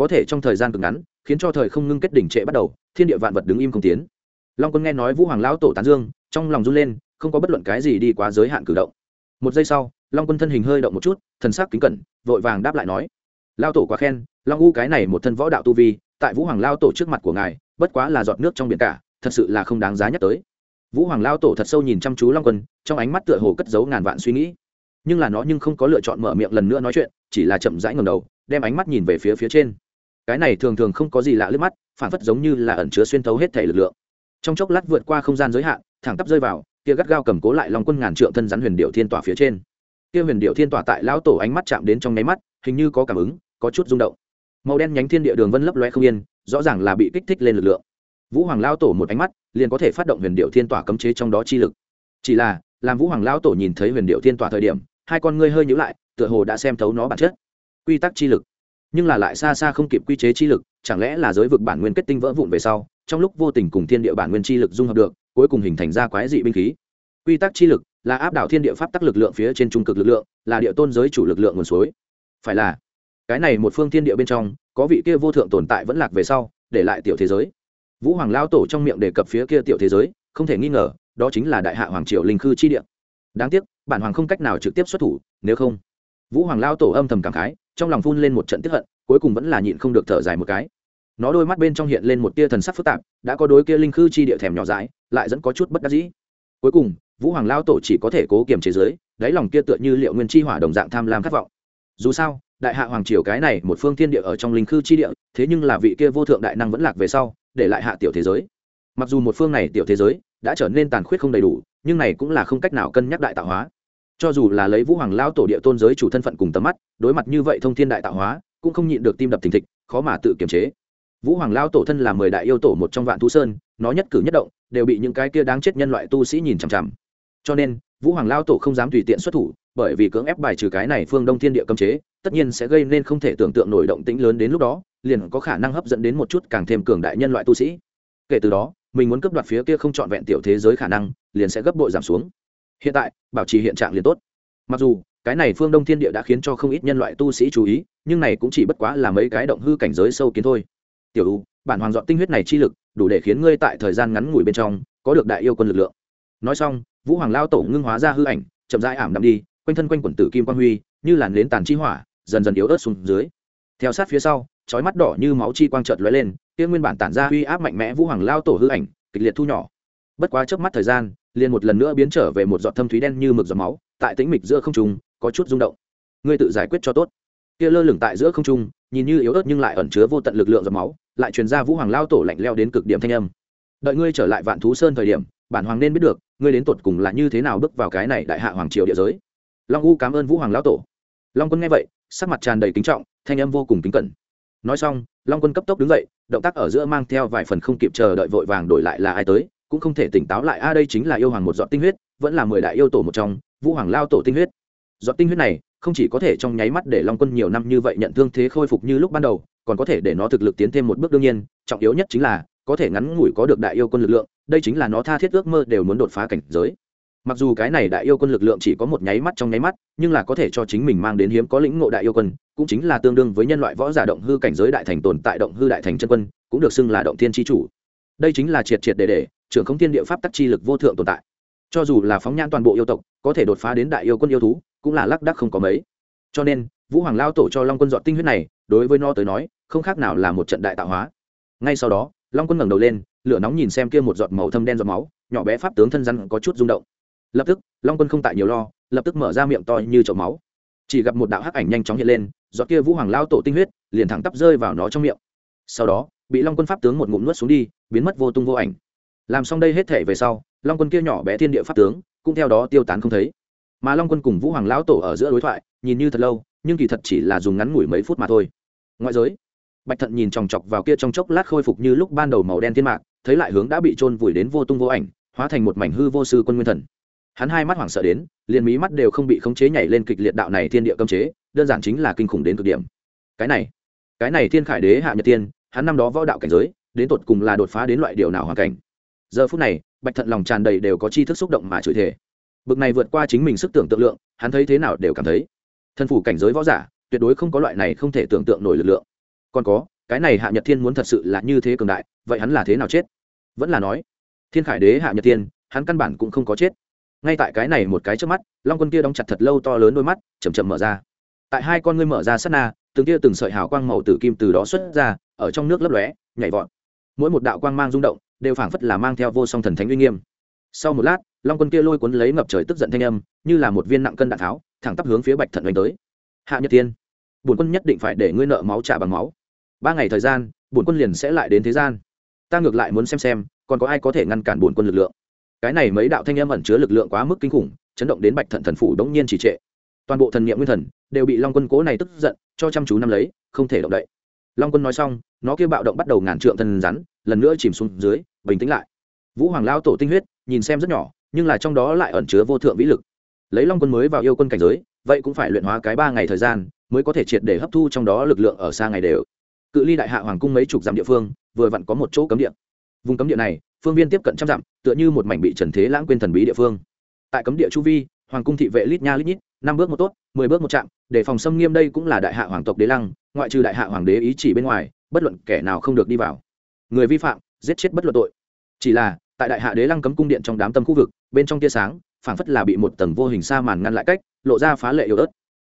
S1: có thể trong thời gian cực ngắn, khiến cho thời không ngưng kết đỉnh trệ bắt đầu, thiên địa vạn vật đứng im không tiến. Long quân nghe nói vũ hoàng lão tổ tán dương, trong lòng run lên, không có bất luận cái gì đi quá giới hạn cử động. Một giây sau, long quân thân hình hơi động một chút, thần sắc kính cẩn, vội vàng đáp lại nói lao tổ quá khen, long u cái này một thân võ đạo tu vi, tại vũ hoàng lao tổ trước mặt của ngài, bất quá là giọt nước trong biển cả, thật sự là không đáng giá nhắc tới. Vũ hoàng lao tổ thật sâu nhìn chăm chú long quân, trong ánh mắt tựa hồ cất giấu ngàn vạn suy nghĩ. Nhưng là nó nhưng không có lựa chọn mở miệng lần nữa nói chuyện, chỉ là chậm rãi ngầm đầu, đem ánh mắt nhìn về phía phía trên cái này thường thường không có gì lạ lướt mắt, phản phất giống như là ẩn chứa xuyên thấu hết thể lực lượng. Trong chốc lát vượt qua không gian giới hạn, thẳng tắp rơi vào, kia gắt gao cầm cố lại long quân ngàn trượng thân rắn huyền điệu thiên tỏa phía trên. Kia huyền điệu thiên tỏa tại lão tổ ánh mắt chạm đến trong nháy mắt, hình như có cảm ứng, có chút rung động. Màu đen nhánh thiên địa đường vân lấp loe không yên, rõ ràng là bị kích thích lên lực lượng. Vũ hoàng lao tổ một ánh mắt, liền có thể phát động huyền điệu thiên tỏa cấm chế trong đó chi lực. Chỉ là, làm vũ hoàng lao tổ nhìn thấy huyền điệu thiên tỏa thời điểm, hai con ngươi hơi nhữ lại, tựa hồ đã xem thấu nó bản chất. Quy tắc chi lực nhưng là lại xa xa không kịp quy chế chi lực, chẳng lẽ là giới vực bản nguyên kết tinh vỡ vụn về sau, trong lúc vô tình cùng thiên địa bản nguyên chi lực dung hợp được, cuối cùng hình thành ra quái dị binh khí. Quy tắc chi lực là áp đảo thiên địa pháp tắc lực lượng phía trên trung cực lực lượng, là địa tôn giới chủ lực lượng nguồn suối. Phải là, cái này một phương thiên địa bên trong, có vị kia vô thượng tồn tại vẫn lạc về sau, để lại tiểu thế giới. Vũ hoàng lao tổ trong miệng đề cập phía kia tiểu thế giới, không thể nghi ngờ, đó chính là đại hạ hoàng triều linh khư chi địa. Đáng tiếc, bản hoàng không cách nào trực tiếp xuất thủ, nếu không vũ hoàng lao tổ âm thầm cảm khái, trong lòng phun lên một trận tiếp hận, cuối cùng vẫn là nhịn không được thở dài một cái. Nó đôi mắt bên trong hiện lên một tia thần sắc phức tạp, đã có đối kia linh khư chi địa thèm nhỏ dãi, lại dẫn có chút bất đắc dĩ. Cuối cùng, vũ hoàng lao tổ chỉ có thể cố kiềm chế giới đáy lòng kia tựa như liệu nguyên chi hỏa đồng dạng tham lam khát vọng. Dù sao, đại hạ hoàng triều cái này một phương thiên địa ở trong linh khư chi địa, thế nhưng là vị kia vô thượng đại năng vẫn lạc về sau, để lại hạ tiểu thế giới. Mặc dù một phương này tiểu thế giới đã trở nên tàn khuyết không đầy đủ, nhưng này cũng là không cách nào cân nhắc đại tạo hóa cho dù là lấy vũ hoàng lao tổ địa tôn giới chủ thân phận cùng tầm mắt, đối mặt như vậy thông thiên đại tạo hóa, cũng không nhịn được tim đập thình thịch, khó mà tự kiềm chế. Vũ hoàng lao tổ thân là mười đại yêu tổ một trong vạn thú sơn, nó nhất cử nhất động, đều bị những cái kia đáng chết nhân loại tu sĩ nhìn chằm chằm. Cho nên, vũ hoàng lao tổ không dám tùy tiện xuất thủ, bởi vì cưỡng ép bài trừ cái này phương đông thiên địa cấm chế, tất nhiên sẽ gây nên không thể tưởng tượng nổi động tĩnh lớn đến lúc đó, liền có khả năng hấp dẫn đến một chút càng thêm cường đại nhân loại tu sĩ. Kể từ đó, mình muốn cấp đoạt phía kia không trọn vẹn tiểu thế giới khả năng, liền sẽ gấp bội giảm xuống hiện tại, bảo trì hiện trạng liền tốt. Mặc dù, cái này phương đông thiên địa đã khiến cho không ít nhân loại tu sĩ chú ý, nhưng này cũng chỉ bất quá là mấy cái động hư cảnh giới sâu kiến thôi. Tiểu u, bản hoàng dọn tinh huyết này chi lực, đủ để khiến ngươi tại thời gian ngắn ngủi bên trong, có được đại yêu quân lực lượng. Nói xong, vũ hoàng lao tổ ngưng hóa ra hư ảnh, chậm rãi ảm đạm đi, quanh thân quanh quần tử kim quang huy, như làn nến tàn chi hỏa, dần dần yếu ớt xuống dưới. Theo sát phía sau, chói mắt đỏ như máu chi quang chợt lóe lên, kia nguyên bản tản ra uy áp mạnh mẽ vũ hoàng lao tổ hư ảnh, kịch liệt thu nhỏ. Bất quá trước mắt thời gian liền một lần nữa biến trở về một giọt thâm thúy đen như mực giọt máu, tại tĩnh mịch giữa không trung, có chút rung động. Ngươi tự giải quyết cho tốt. Kia lơ lửng tại giữa không trung, nhìn như yếu ớt nhưng lại ẩn chứa vô tận lực lượng giọt máu, lại truyền ra vũ hoàng lao tổ lạnh leo đến cực điểm thanh âm. Đợi ngươi trở lại vạn thú sơn thời điểm, bản hoàng nên biết được, ngươi đến tột cùng là như thế nào bước vào cái này đại hạ hoàng triều địa giới. Long u cảm ơn vũ hoàng lão tổ. Long quân nghe vậy, sắc mặt tràn đầy kính trọng, thanh âm vô cùng kính cẩn. Nói xong, long quân cấp tốc đứng dậy, động tác ở giữa mang theo vài phần không kịp chờ đợi vội vàng đổi lại là ai tới cũng không thể tỉnh táo lại. A, đây chính là yêu hoàng một giọt tinh huyết, vẫn là mười đại yêu tổ một trong, vũ hoàng lao tổ tinh huyết. Giọt tinh huyết này, không chỉ có thể trong nháy mắt để long quân nhiều năm như vậy nhận thương thế khôi phục như lúc ban đầu, còn có thể để nó thực lực tiến thêm một bước đương nhiên, trọng yếu nhất chính là, có thể ngắn ngủi có được đại yêu quân lực lượng, đây chính là nó tha thiết ước mơ đều muốn đột phá cảnh giới. Mặc dù cái này đại yêu quân lực lượng chỉ có một nháy mắt trong nháy mắt, nhưng là có thể cho chính mình mang đến hiếm có lĩnh ngộ đại yêu quân, cũng chính là tương đương với nhân loại võ giả động hư cảnh giới đại thành tồn tại động hư đại thành chân quân, cũng được xưng là động thiên tri chủ. Đây chính là triệt triệt để để trưởng không thiên địa pháp tắc chi lực vô thượng tồn tại. Cho dù là phóng nhan toàn bộ yêu tộc, có thể đột phá đến đại yêu quân yêu thú, cũng là lác đắc không có mấy. Cho nên, vũ hoàng lao tổ cho long quân dọn tinh huyết này, đối với nó tới nói, không khác nào là một trận đại tạo hóa. Ngay sau đó, long quân ngẩng đầu lên, lửa nóng nhìn xem kia một giọt màu thâm đen giọt máu, nhỏ bé pháp tướng thân răn có chút rung động. Lập tức, long quân không tại nhiều lo, lập tức mở ra miệng to như chậu máu. Chỉ gặp một đạo hắc ảnh nhanh chóng hiện lên, giọt kia vũ hoàng lao tổ tinh huyết, liền thẳng tắp rơi vào nó trong miệng. Sau đó, bị long quân pháp tướng một ngụm nuốt xuống đi, biến mất vô tung vô ảnh làm xong đây hết thể về sau, long quân kia nhỏ bé thiên địa pháp tướng cũng theo đó tiêu tán không thấy. Mà long quân cùng vũ hoàng lão tổ ở giữa đối thoại, nhìn như thật lâu, nhưng kỳ thật chỉ là dùng ngắn ngủi mấy phút mà thôi. Ngoại giới, bạch thận nhìn chòng chọc vào kia trong chốc lát khôi phục như lúc ban đầu màu đen thiên mạc, thấy lại hướng đã bị trôn vùi đến vô tung vô ảnh, hóa thành một mảnh hư vô sư quân nguyên thần. Hắn hai mắt hoảng sợ đến, liền mí mắt đều không bị khống chế nhảy lên kịch liệt đạo này thiên địa cấm chế, đơn giản chính là kinh khủng đến cực điểm. Cái này cái này thiên khải đế hạ nhật tiên, hắn năm đó võ đạo cảnh giới, đến tột cùng là đột phá đến loại điều nào hoàn cảnh? Giờ phút này, bạch thận lòng tràn đầy đều có chi thức xúc động mà chửi thể bực này vượt qua chính mình sức tưởng tượng lượng, hắn thấy thế nào đều cảm thấy. Thân phủ cảnh giới võ giả, tuyệt đối không có loại này không thể tưởng tượng nổi lực lượng. Còn có, cái này hạ nhật thiên muốn thật sự là như thế cường đại, vậy hắn là thế nào chết? Vẫn là nói, thiên khải đế hạ nhật thiên, hắn căn bản cũng không có chết. Ngay tại cái này một cái trước mắt, long quân kia đóng chặt thật lâu to lớn đôi mắt chầm chậm mở ra. Tại hai con ngươi mở ra sát na, từng kia từng sợi hào quang màu tử kim từ đó xuất ra, ở trong nước lấp lóe, nhảy vọt. Mỗi một đạo quang mang rung động đều phảng phất là mang theo vô song thần thánh uy nghiêm. Sau một lát, long quân kia lôi cuốn lấy ngập trời tức giận thanh âm, như là một viên nặng cân đạn tháo, thẳng tắp hướng phía bạch thận đánh tới. Hạ nhật tiên bổn quân nhất định phải để ngươi nợ máu trả bằng máu. Ba ngày thời gian, bổn quân liền sẽ lại đến thế gian. Ta ngược lại muốn xem xem, còn có ai có thể ngăn cản bổn quân lực lượng. Cái này mấy đạo thanh âm ẩn chứa lực lượng quá mức kinh khủng, chấn động đến bạch thận thần phủ đống nhiên chỉ trệ. Toàn bộ thần niệm nguyên thần đều bị long quân cố này tức giận, cho chăm chú nắm lấy, không thể động đậy. Long quân nói xong, nó kia bạo động bắt đầu ngàn trượng thần rắn, lần nữa chìm xuống dưới bình tĩnh lại. Vũ hoàng lao tổ tinh huyết, nhìn xem rất nhỏ, nhưng là trong đó lại ẩn chứa vô thượng vĩ lực. Lấy long quân mới vào yêu quân cảnh giới, vậy cũng phải luyện hóa cái ba ngày thời gian, mới có thể triệt để hấp thu trong đó lực lượng ở xa ngày đều. Cự ly đại hạ hoàng cung mấy chục dặm địa phương, vừa vặn có một chỗ cấm địa. Vùng cấm địa này, phương viên tiếp cận trăm dặm, tựa như một mảnh bị trần thế lãng quên thần bí địa phương. Tại cấm địa chu vi, hoàng cung thị vệ lít nha lít nhít, năm bước một tốt, mười bước một chạm, để phòng xâm nghiêm đây cũng là đại hạ hoàng tộc đế lăng, ngoại trừ đại hạ hoàng đế ý chỉ bên ngoài, bất luận kẻ nào không được đi vào. Người vi phạm giết chết bất luận tội. Chỉ là, tại đại hạ đế lăng cấm cung điện trong đám tâm khu vực, bên trong tia sáng, phảng phất là bị một tầng vô hình sa màn ngăn lại cách, lộ ra phá lệ yếu ớt.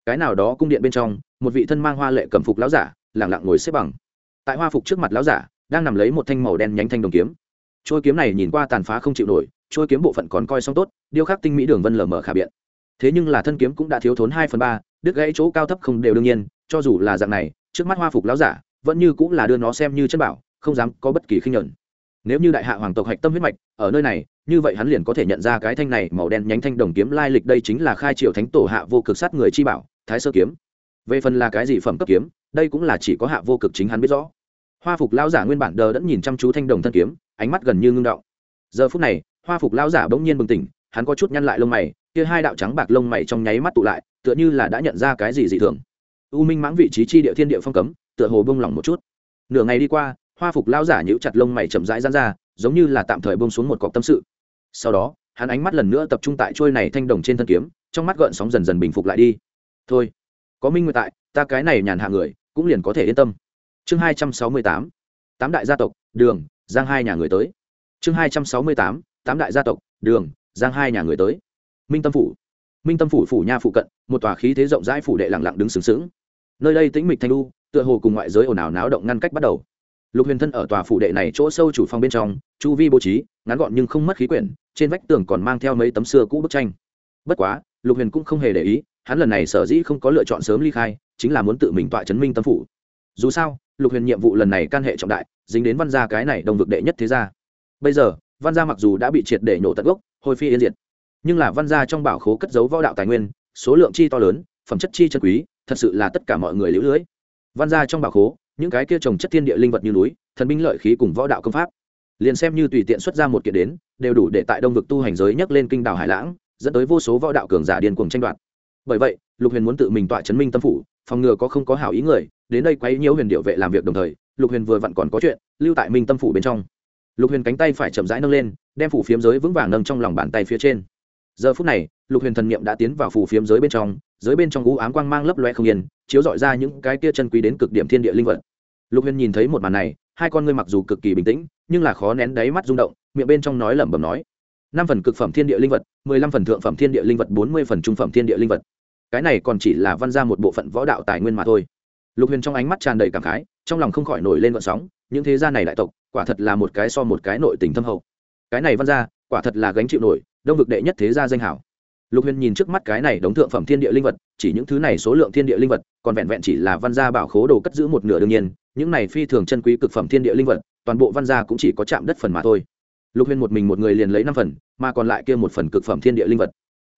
S1: Cái nào đó cung điện bên trong, một vị thân mang hoa lệ cầm phục lão giả lẳng lặng ngồi xếp bằng. Tại hoa phục trước mặt lão giả, đang nằm lấy một thanh màu đen nhánh thanh đồng kiếm. Trôi kiếm này nhìn qua tàn phá không chịu nổi trôi kiếm bộ phận còn coi xong tốt, điêu khắc tinh mỹ đường vân lở mở khả biện. Thế nhưng là thân kiếm cũng đã thiếu thốn hai phần ba, đứt gãy chỗ cao thấp không đều đương nhiên, cho dù là dạng này, trước mắt hoa phục lão giả, vẫn như cũng là đưa nó xem như chân bảo không dám có bất kỳ khinh nhẫn. nếu như đại hạ hoàng tộc hạch tâm huyết mạch, ở nơi này, như vậy hắn liền có thể nhận ra cái thanh này màu đen nhánh thanh đồng kiếm lai lịch đây chính là khai triệu thánh tổ hạ vô cực sát người chi bảo, thái sơ kiếm. Về phần là cái gì phẩm cấp kiếm, đây cũng là chỉ có hạ vô cực chính hắn biết rõ. Hoa phục lao giả nguyên bản đờ đẫn nhìn chăm chú thanh đồng thân kiếm, ánh mắt gần như ngưng động. Giờ phút này, hoa phục lao giả bỗng nhiên bừng tỉnh, hắn có chút nhăn lại lông mày, kia hai đạo trắng bạc lông mày trong nháy mắt tụ lại, tựa như là đã nhận ra cái gì dị thường. U minh mãng vị trí chi địa thiên địa phong cấm, tựa hồ bông lỏng một chút. Nửa ngày đi qua hoa phục lao giả nhíu chặt lông mày chậm rãi giãn ra, giống như là tạm thời buông xuống một cọc tâm sự. Sau đó, hắn ánh mắt lần nữa tập trung tại trôi này thanh đồng trên thân kiếm, trong mắt gợn sóng dần dần bình phục lại đi. Thôi, có minh nguyệt tại, ta cái này nhàn hạ người, cũng liền có thể yên tâm. Chương hai trăm sáu mươi tám tám đại gia tộc, đường, giang hai nhà người tới. Chương hai trăm sáu mươi tám tám đại gia tộc, đường, giang hai nhà người tới. Minh tâm phủ. Minh tâm phủ phủ nha phụ cận, một tòa khí thế rộng rãi phủ đệ lặng lặng đứng sướng sướng nơi đây tĩnh mịch thanh lu tựa hồ cùng ngoại giới ồn ào náo động ngăn cách bắt đầu lục huyền thân ở tòa phủ đệ này chỗ sâu chủ phòng bên trong, chu vi bố trí, ngắn gọn nhưng không mất khí quyển, trên vách tường còn mang theo mấy tấm xưa cũ bức tranh. Bất quá, lục huyền cũng không hề để ý, hắn lần này sở dĩ không có lựa chọn sớm ly khai, chính là muốn tự mình tọa chấn minh tâm phủ. Dù sao, lục huyền nhiệm vụ lần này can hệ trọng đại, dính đến văn gia cái này đông vực đệ nhất thế gia. Bây giờ, văn gia mặc dù đã bị triệt để nhổ tận gốc hồi phi yên diệt, nhưng là văn gia trong bảo khố cất giấu võ đạo tài nguyên, số lượng chi to lớn, phẩm chất chi chân quý, thật sự là tất cả mọi người liễu lưới. Văn gia trong bảo khố những cái kia trồng chất thiên địa linh vật như núi, thần binh lợi khí cùng võ đạo công pháp. Liền xem như tùy tiện xuất ra một kiện đến, đều đủ để tại đông vực tu hành giới nhấc lên kinh đảo hải lãng, dẫn tới vô số võ đạo cường giả điên cuồng tranh đoạt. Bởi vậy, lục huyền muốn tự mình tọa chấn minh tâm phủ, phòng ngừa có không có hảo ý người, đến đây quấy nhiễu huyền điệu vệ làm việc đồng thời, lục huyền vừa vặn còn có chuyện, lưu tại minh tâm phủ bên trong. Lục huyền cánh tay phải chậm rãi nâng lên, đem phủ phiếm giới vững vàng nâng trong lòng bàn tay phía trên giờ phút này, lục huyền thần niệm đã tiến vào phủ phiếm giới bên trong, giới bên trong u ám quang mang lấp loe không yên, chiếu dọi ra những cái kia chân quý đến cực điểm thiên địa linh vật. Lục huyền nhìn thấy một màn này, hai con ngươi mặc dù cực kỳ bình tĩnh, nhưng là khó nén đáy mắt rung động, miệng bên trong nói lẩm bẩm nói, năm phần cực phẩm thiên địa linh vật, mười lăm phần thượng phẩm thiên địa linh vật, bốn mươi phần trung phẩm thiên địa linh vật. Cái này còn chỉ là văn ra một bộ phận võ đạo tài nguyên mà thôi. Lục huyền trong ánh mắt tràn đầy cảm khái, trong lòng không khỏi nổi lên vận sóng, những thế gia này đại tộc, quả thật là một cái so một cái nội tình thâm hậu. Cái này văn ra quả thật là gánh chịu nổi, đông vực đệ nhất thế gia danh hảo. Lục huyền nhìn trước mắt cái này đống thượng phẩm thiên địa linh vật, chỉ những thứ này số lượng thiên địa linh vật, còn vẹn vẹn chỉ là văn gia bảo khố đồ cất giữ một nửa đương nhiên, những này phi thường chân quý cực phẩm thiên địa linh vật, toàn bộ văn gia cũng chỉ có chạm đất phần mà thôi. Lục huyền một mình một người liền lấy năm phần, mà còn lại kia một phần cực phẩm thiên địa linh vật.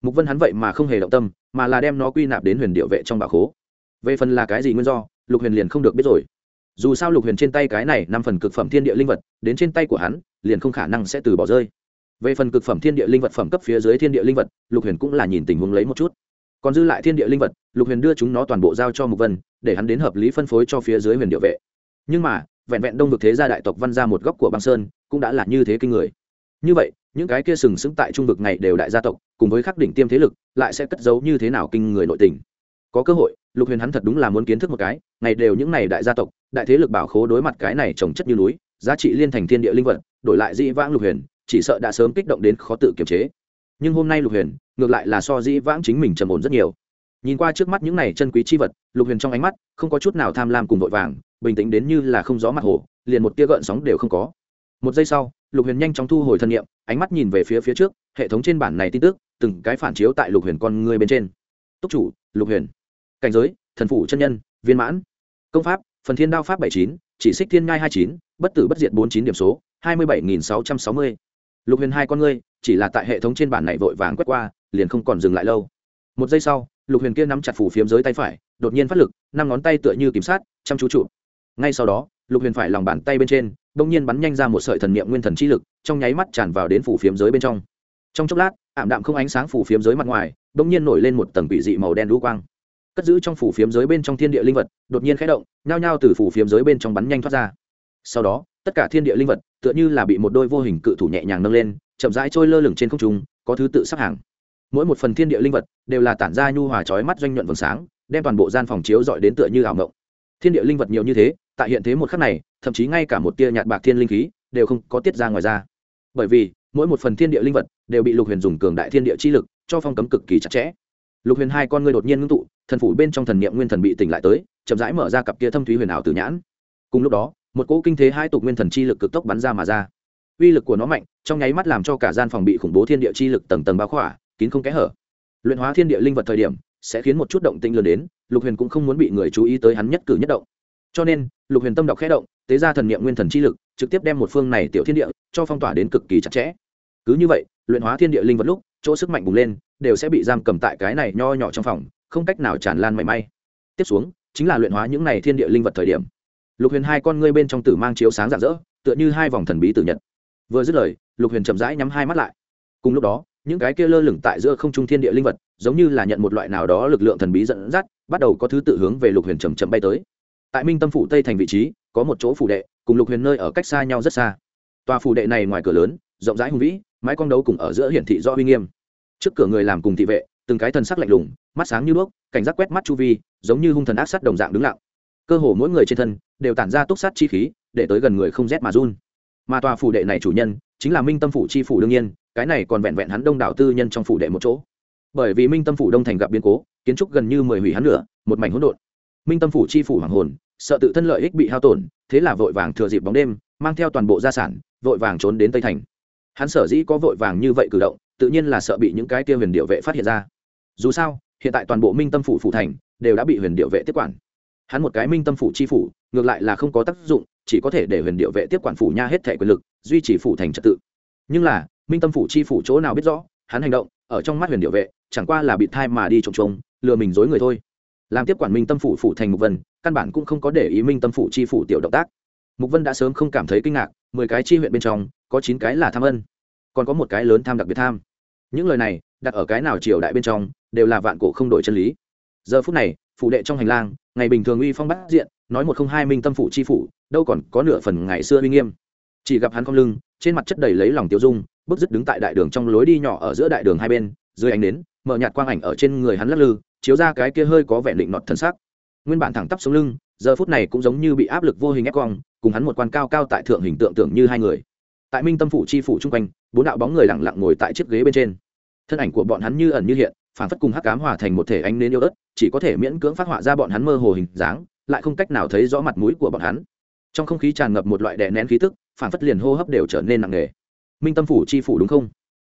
S1: Mục vân hắn vậy mà không hề động tâm, mà là đem nó quy nạp đến huyền điệu vệ trong bảo khố. Về phần là cái gì nguyên do, lục huyền liền không được biết rồi. Dù sao lục huyền trên tay cái này năm phần cực phẩm thiên địa linh vật, đến trên tay của hắn, liền không khả năng sẽ từ bỏ rơi về phần cực phẩm thiên địa linh vật phẩm cấp phía dưới thiên địa linh vật, lục huyền cũng là nhìn tình huống lấy một chút. Còn dư lại thiên địa linh vật, lục huyền đưa chúng nó toàn bộ giao cho mục vân, để hắn đến hợp lý phân phối cho phía dưới huyền địa vệ. Nhưng mà, vẹn vẹn đông vực thế gia đại tộc văn ra một góc của băng sơn, cũng đã là như thế kinh người. Như vậy, những cái kia sừng sững tại trung vực này đều đại gia tộc, cùng với khắc đỉnh tiêm thế lực, lại sẽ cất giấu như thế nào kinh người nội tình. Có cơ hội, lục huyền hắn thật đúng là muốn kiến thức một cái, ngày đều những này đại gia tộc, đại thế lực bảo khố đối mặt cái này trồng chất như núi, giá trị liên thành thiên địa linh vật, đổi lại dĩ vãng lục huyền chỉ sợ đã sớm kích động đến khó tự kiềm chế. Nhưng hôm nay lục huyền, ngược lại là so dĩ vãng chính mình trầm ổn rất nhiều. Nhìn qua trước mắt những này chân quý chi vật, lục huyền trong ánh mắt không có chút nào tham lam cùng vội vàng, bình tĩnh đến như là không gió mặt hồ, liền một tia gợn sóng đều không có. Một giây sau, lục huyền nhanh chóng thu hồi thân nhiệm ánh mắt nhìn về phía phía trước, hệ thống trên bản này tin tức, từng cái phản chiếu tại lục huyền con người bên trên. Túc chủ, lục huyền. Cảnh giới, thần phủ chân nhân, viên mãn. Công pháp, phần thiên đao pháp bảy chín, chỉ xích thiên ngai hai chín, bất tử bất diệt bốn chín điểm số, hai mươi bảy nghìn sáu trăm sáu mươi lục huyền hai con ngươi chỉ là tại hệ thống trên bản này vội vàng quét qua, liền không còn dừng lại lâu. Một giây sau, lục huyền kia nắm chặt phủ phiếm dưới tay phải, đột nhiên phát lực, năm ngón tay tựa như kiểm sát, chăm chú trụ. Ngay sau đó, lục huyền phải lòng bàn tay bên trên đ ỗ n g nhiên bắn nhanh ra một sợi thần niệm nguyên thần chi lực, trong nháy mắt tràn vào đến phủ phiếm dưới bên trong. Trong chốc lát, ảm đạm không ánh sáng phủ phiếm dưới mặt ngoài đ ỗ n g nhiên nổi lên một tầng quỷ dị màu đen lũ quang. Cất giữ trong phủ phiếm dưới bên trong thiên địa linh vật, đột nhiên khẽ động, nhao nhao từ phủ phiếm dưới bên trong bắn nhanh thoát ra. Sau đó tất cả thiên địa linh vật tựa như là bị một đôi vô hình cự thủ nhẹ nhàng nâng lên, chậm rãi trôi lơ lửng trên không trung, có thứ tự sắp hàng. Mỗi một phần thiên địa linh vật đều là tản ra nhu hòa trói mắt doanh nhuận vầng sáng, đem toàn bộ gian phòng chiếu dọi đến tựa như ảo ngộng. Thiên địa linh vật nhiều như thế, tại hiện thế một khắc này, thậm chí ngay cả một tia nhạt bạc thiên linh khí đều không có tiết ra ngoài ra. Bởi vì, mỗi một phần thiên địa linh vật đều bị lục huyền dùng cường đại thiên địa chi lực cho phong cấm cực kỳ chặt chẽ. Lục huyền hai con ngươi đột nhiên ngưng tụ, thần phủ bên trong thần niệm nguyên thần bị tỉnh lại tới, chậm rãi mở ra cặp kia thâm thúy huyền ảo tử nhãn. Cùng lúc đó một cỗ kinh thế hai tục nguyên thần chi lực cực tốc bắn ra mà ra. Uy lực của nó mạnh, trong nháy mắt làm cho cả gian phòng bị khủng bố thiên địa chi lực tầng tầng bao khỏa, kín không kẽ hở. Luyện hóa thiên địa linh vật thời điểm, sẽ khiến một chút động tĩnh lớn đến, lục huyền cũng không muốn bị người chú ý tới hắn nhất cử nhất động. Cho nên, lục huyền tâm đọc khẽ động, tế ra thần niệm nguyên thần chi lực, trực tiếp đem một phương này tiểu thiên địa cho phong tỏa đến cực kỳ chặt chẽ. Cứ như vậy, luyện hóa thiên địa linh vật lúc, chỗ sức mạnh bùng lên, đều sẽ bị giam cầm tại cái này nho nhỏ trong phòng, không cách nào tràn lan mảy may. Tiếp xuống, chính là luyện hóa những này thiên địa linh vật thời điểm lục huyền hai con ngươi bên trong tử mang chiếu sáng rạng rỡ, tựa như hai vòng thần bí tử nhật. Vừa dứt lời, lục huyền chậm rãi nhắm hai mắt lại. Cùng lúc đó, những cái kia lơ lửng tại giữa không trung thiên địa linh vật, giống như là nhận một loại nào đó lực lượng thần bí dẫn dắt, bắt đầu có thứ tự hướng về lục huyền chầm chậm bay tới. Tại minh tâm phủ tây thành vị trí, có một chỗ phủ đệ, cùng lục huyền nơi ở cách xa nhau rất xa. Tòa phủ đệ này ngoài cửa lớn, rộng rãi hùng vĩ, mái con đấu cùng ở giữa hiển thị do uy nghiêm. Trước cửa người làm cùng thị vệ, từng cái thần sắc lạnh lùng, mắt sáng như đuốc, cảnh giác quét mắt chu vi, giống như hung thần ác sát đồng dạng đứng lặng cơ hồ mỗi người trên thân đều tản ra túc sát chi khí, để tới gần người không rét mà run. Mà tòa phủ đệ này chủ nhân chính là minh tâm phủ chi phủ đương nhiên, cái này còn vẹn vẹn hắn đông đảo tư nhân trong phủ đệ một chỗ. Bởi vì minh tâm phủ đông thành gặp biến cố, kiến trúc gần như mười hủy hắn lửa một mảnh hỗn độn. Minh tâm phủ chi phủ hoàng hồn, sợ tự thân lợi ích bị hao tổn, thế là vội vàng thừa dịp bóng đêm, mang theo toàn bộ gia sản, vội vàng trốn đến tây thành. Hắn sở dĩ có vội vàng như vậy cử động, tự nhiên là sợ bị những cái kia huyền điệu vệ phát hiện ra. Dù sao, hiện tại toàn bộ minh tâm phủ phủ thành đều đã bị huyền điệu vệ tiếp quản hắn một cái minh tâm phủ chi phủ, ngược lại là không có tác dụng, chỉ có thể để huyền điệu vệ tiếp quản phủ nha hết thể quyền lực, duy trì phủ thành trật tự. Nhưng là, minh tâm phủ chi phủ chỗ nào biết rõ, hắn hành động, ở trong mắt huyền điệu vệ, chẳng qua là bị thai mà đi trồng trồng lừa mình dối người thôi. Làm tiếp quản minh tâm phủ phủ thành mục vân, căn bản cũng không có để ý minh tâm phủ chi phủ tiểu động tác. Mục vân đã sớm không cảm thấy kinh ngạc, mười cái chi huyện bên trong, có chín cái là tham ân, còn có một cái lớn tham đặc biệt tham. Những lời này, đặt ở cái nào triều đại bên trong, đều là vạn cổ không đổi chân lý. Giờ phút này, phủ đệ trong hành lang ngày bình thường uy phong bắt diện, nói một không hai minh tâm phủ chi phủ, đâu còn có nửa phần ngày xưa uy nghiêm. Chỉ gặp hắn không lưng, trên mặt chất đầy lấy lòng tiêu dung, bước dứt đứng tại đại đường trong lối đi nhỏ ở giữa đại đường hai bên, dưới ánh đến mở nhạt quang ảnh ở trên người hắn lắc lư, chiếu ra cái kia hơi có vẻ định nọt thân sắc. Nguyên bản thẳng tắp xuống lưng, giờ phút này cũng giống như bị áp lực vô hình ép cong, cùng hắn một quan cao cao tại thượng hình tượng tưởng như hai người. Tại minh tâm phủ chi phủ chung quanh, bốn đạo bóng người lặng lặng ngồi tại chiếc ghế bên trên. Thân ảnh của bọn hắn như ẩn như hiện phản phất cùng hắc cám hòa thành một thể ánh nến yêu ớt, chỉ có thể miễn cưỡng phát họa ra bọn hắn mơ hồ hình dáng, lại không cách nào thấy rõ mặt mũi của bọn hắn. Trong không khí tràn ngập một loại đè nén khí tức phản phất liền hô hấp đều trở nên nặng nề. Minh tâm phủ chi phủ đúng không?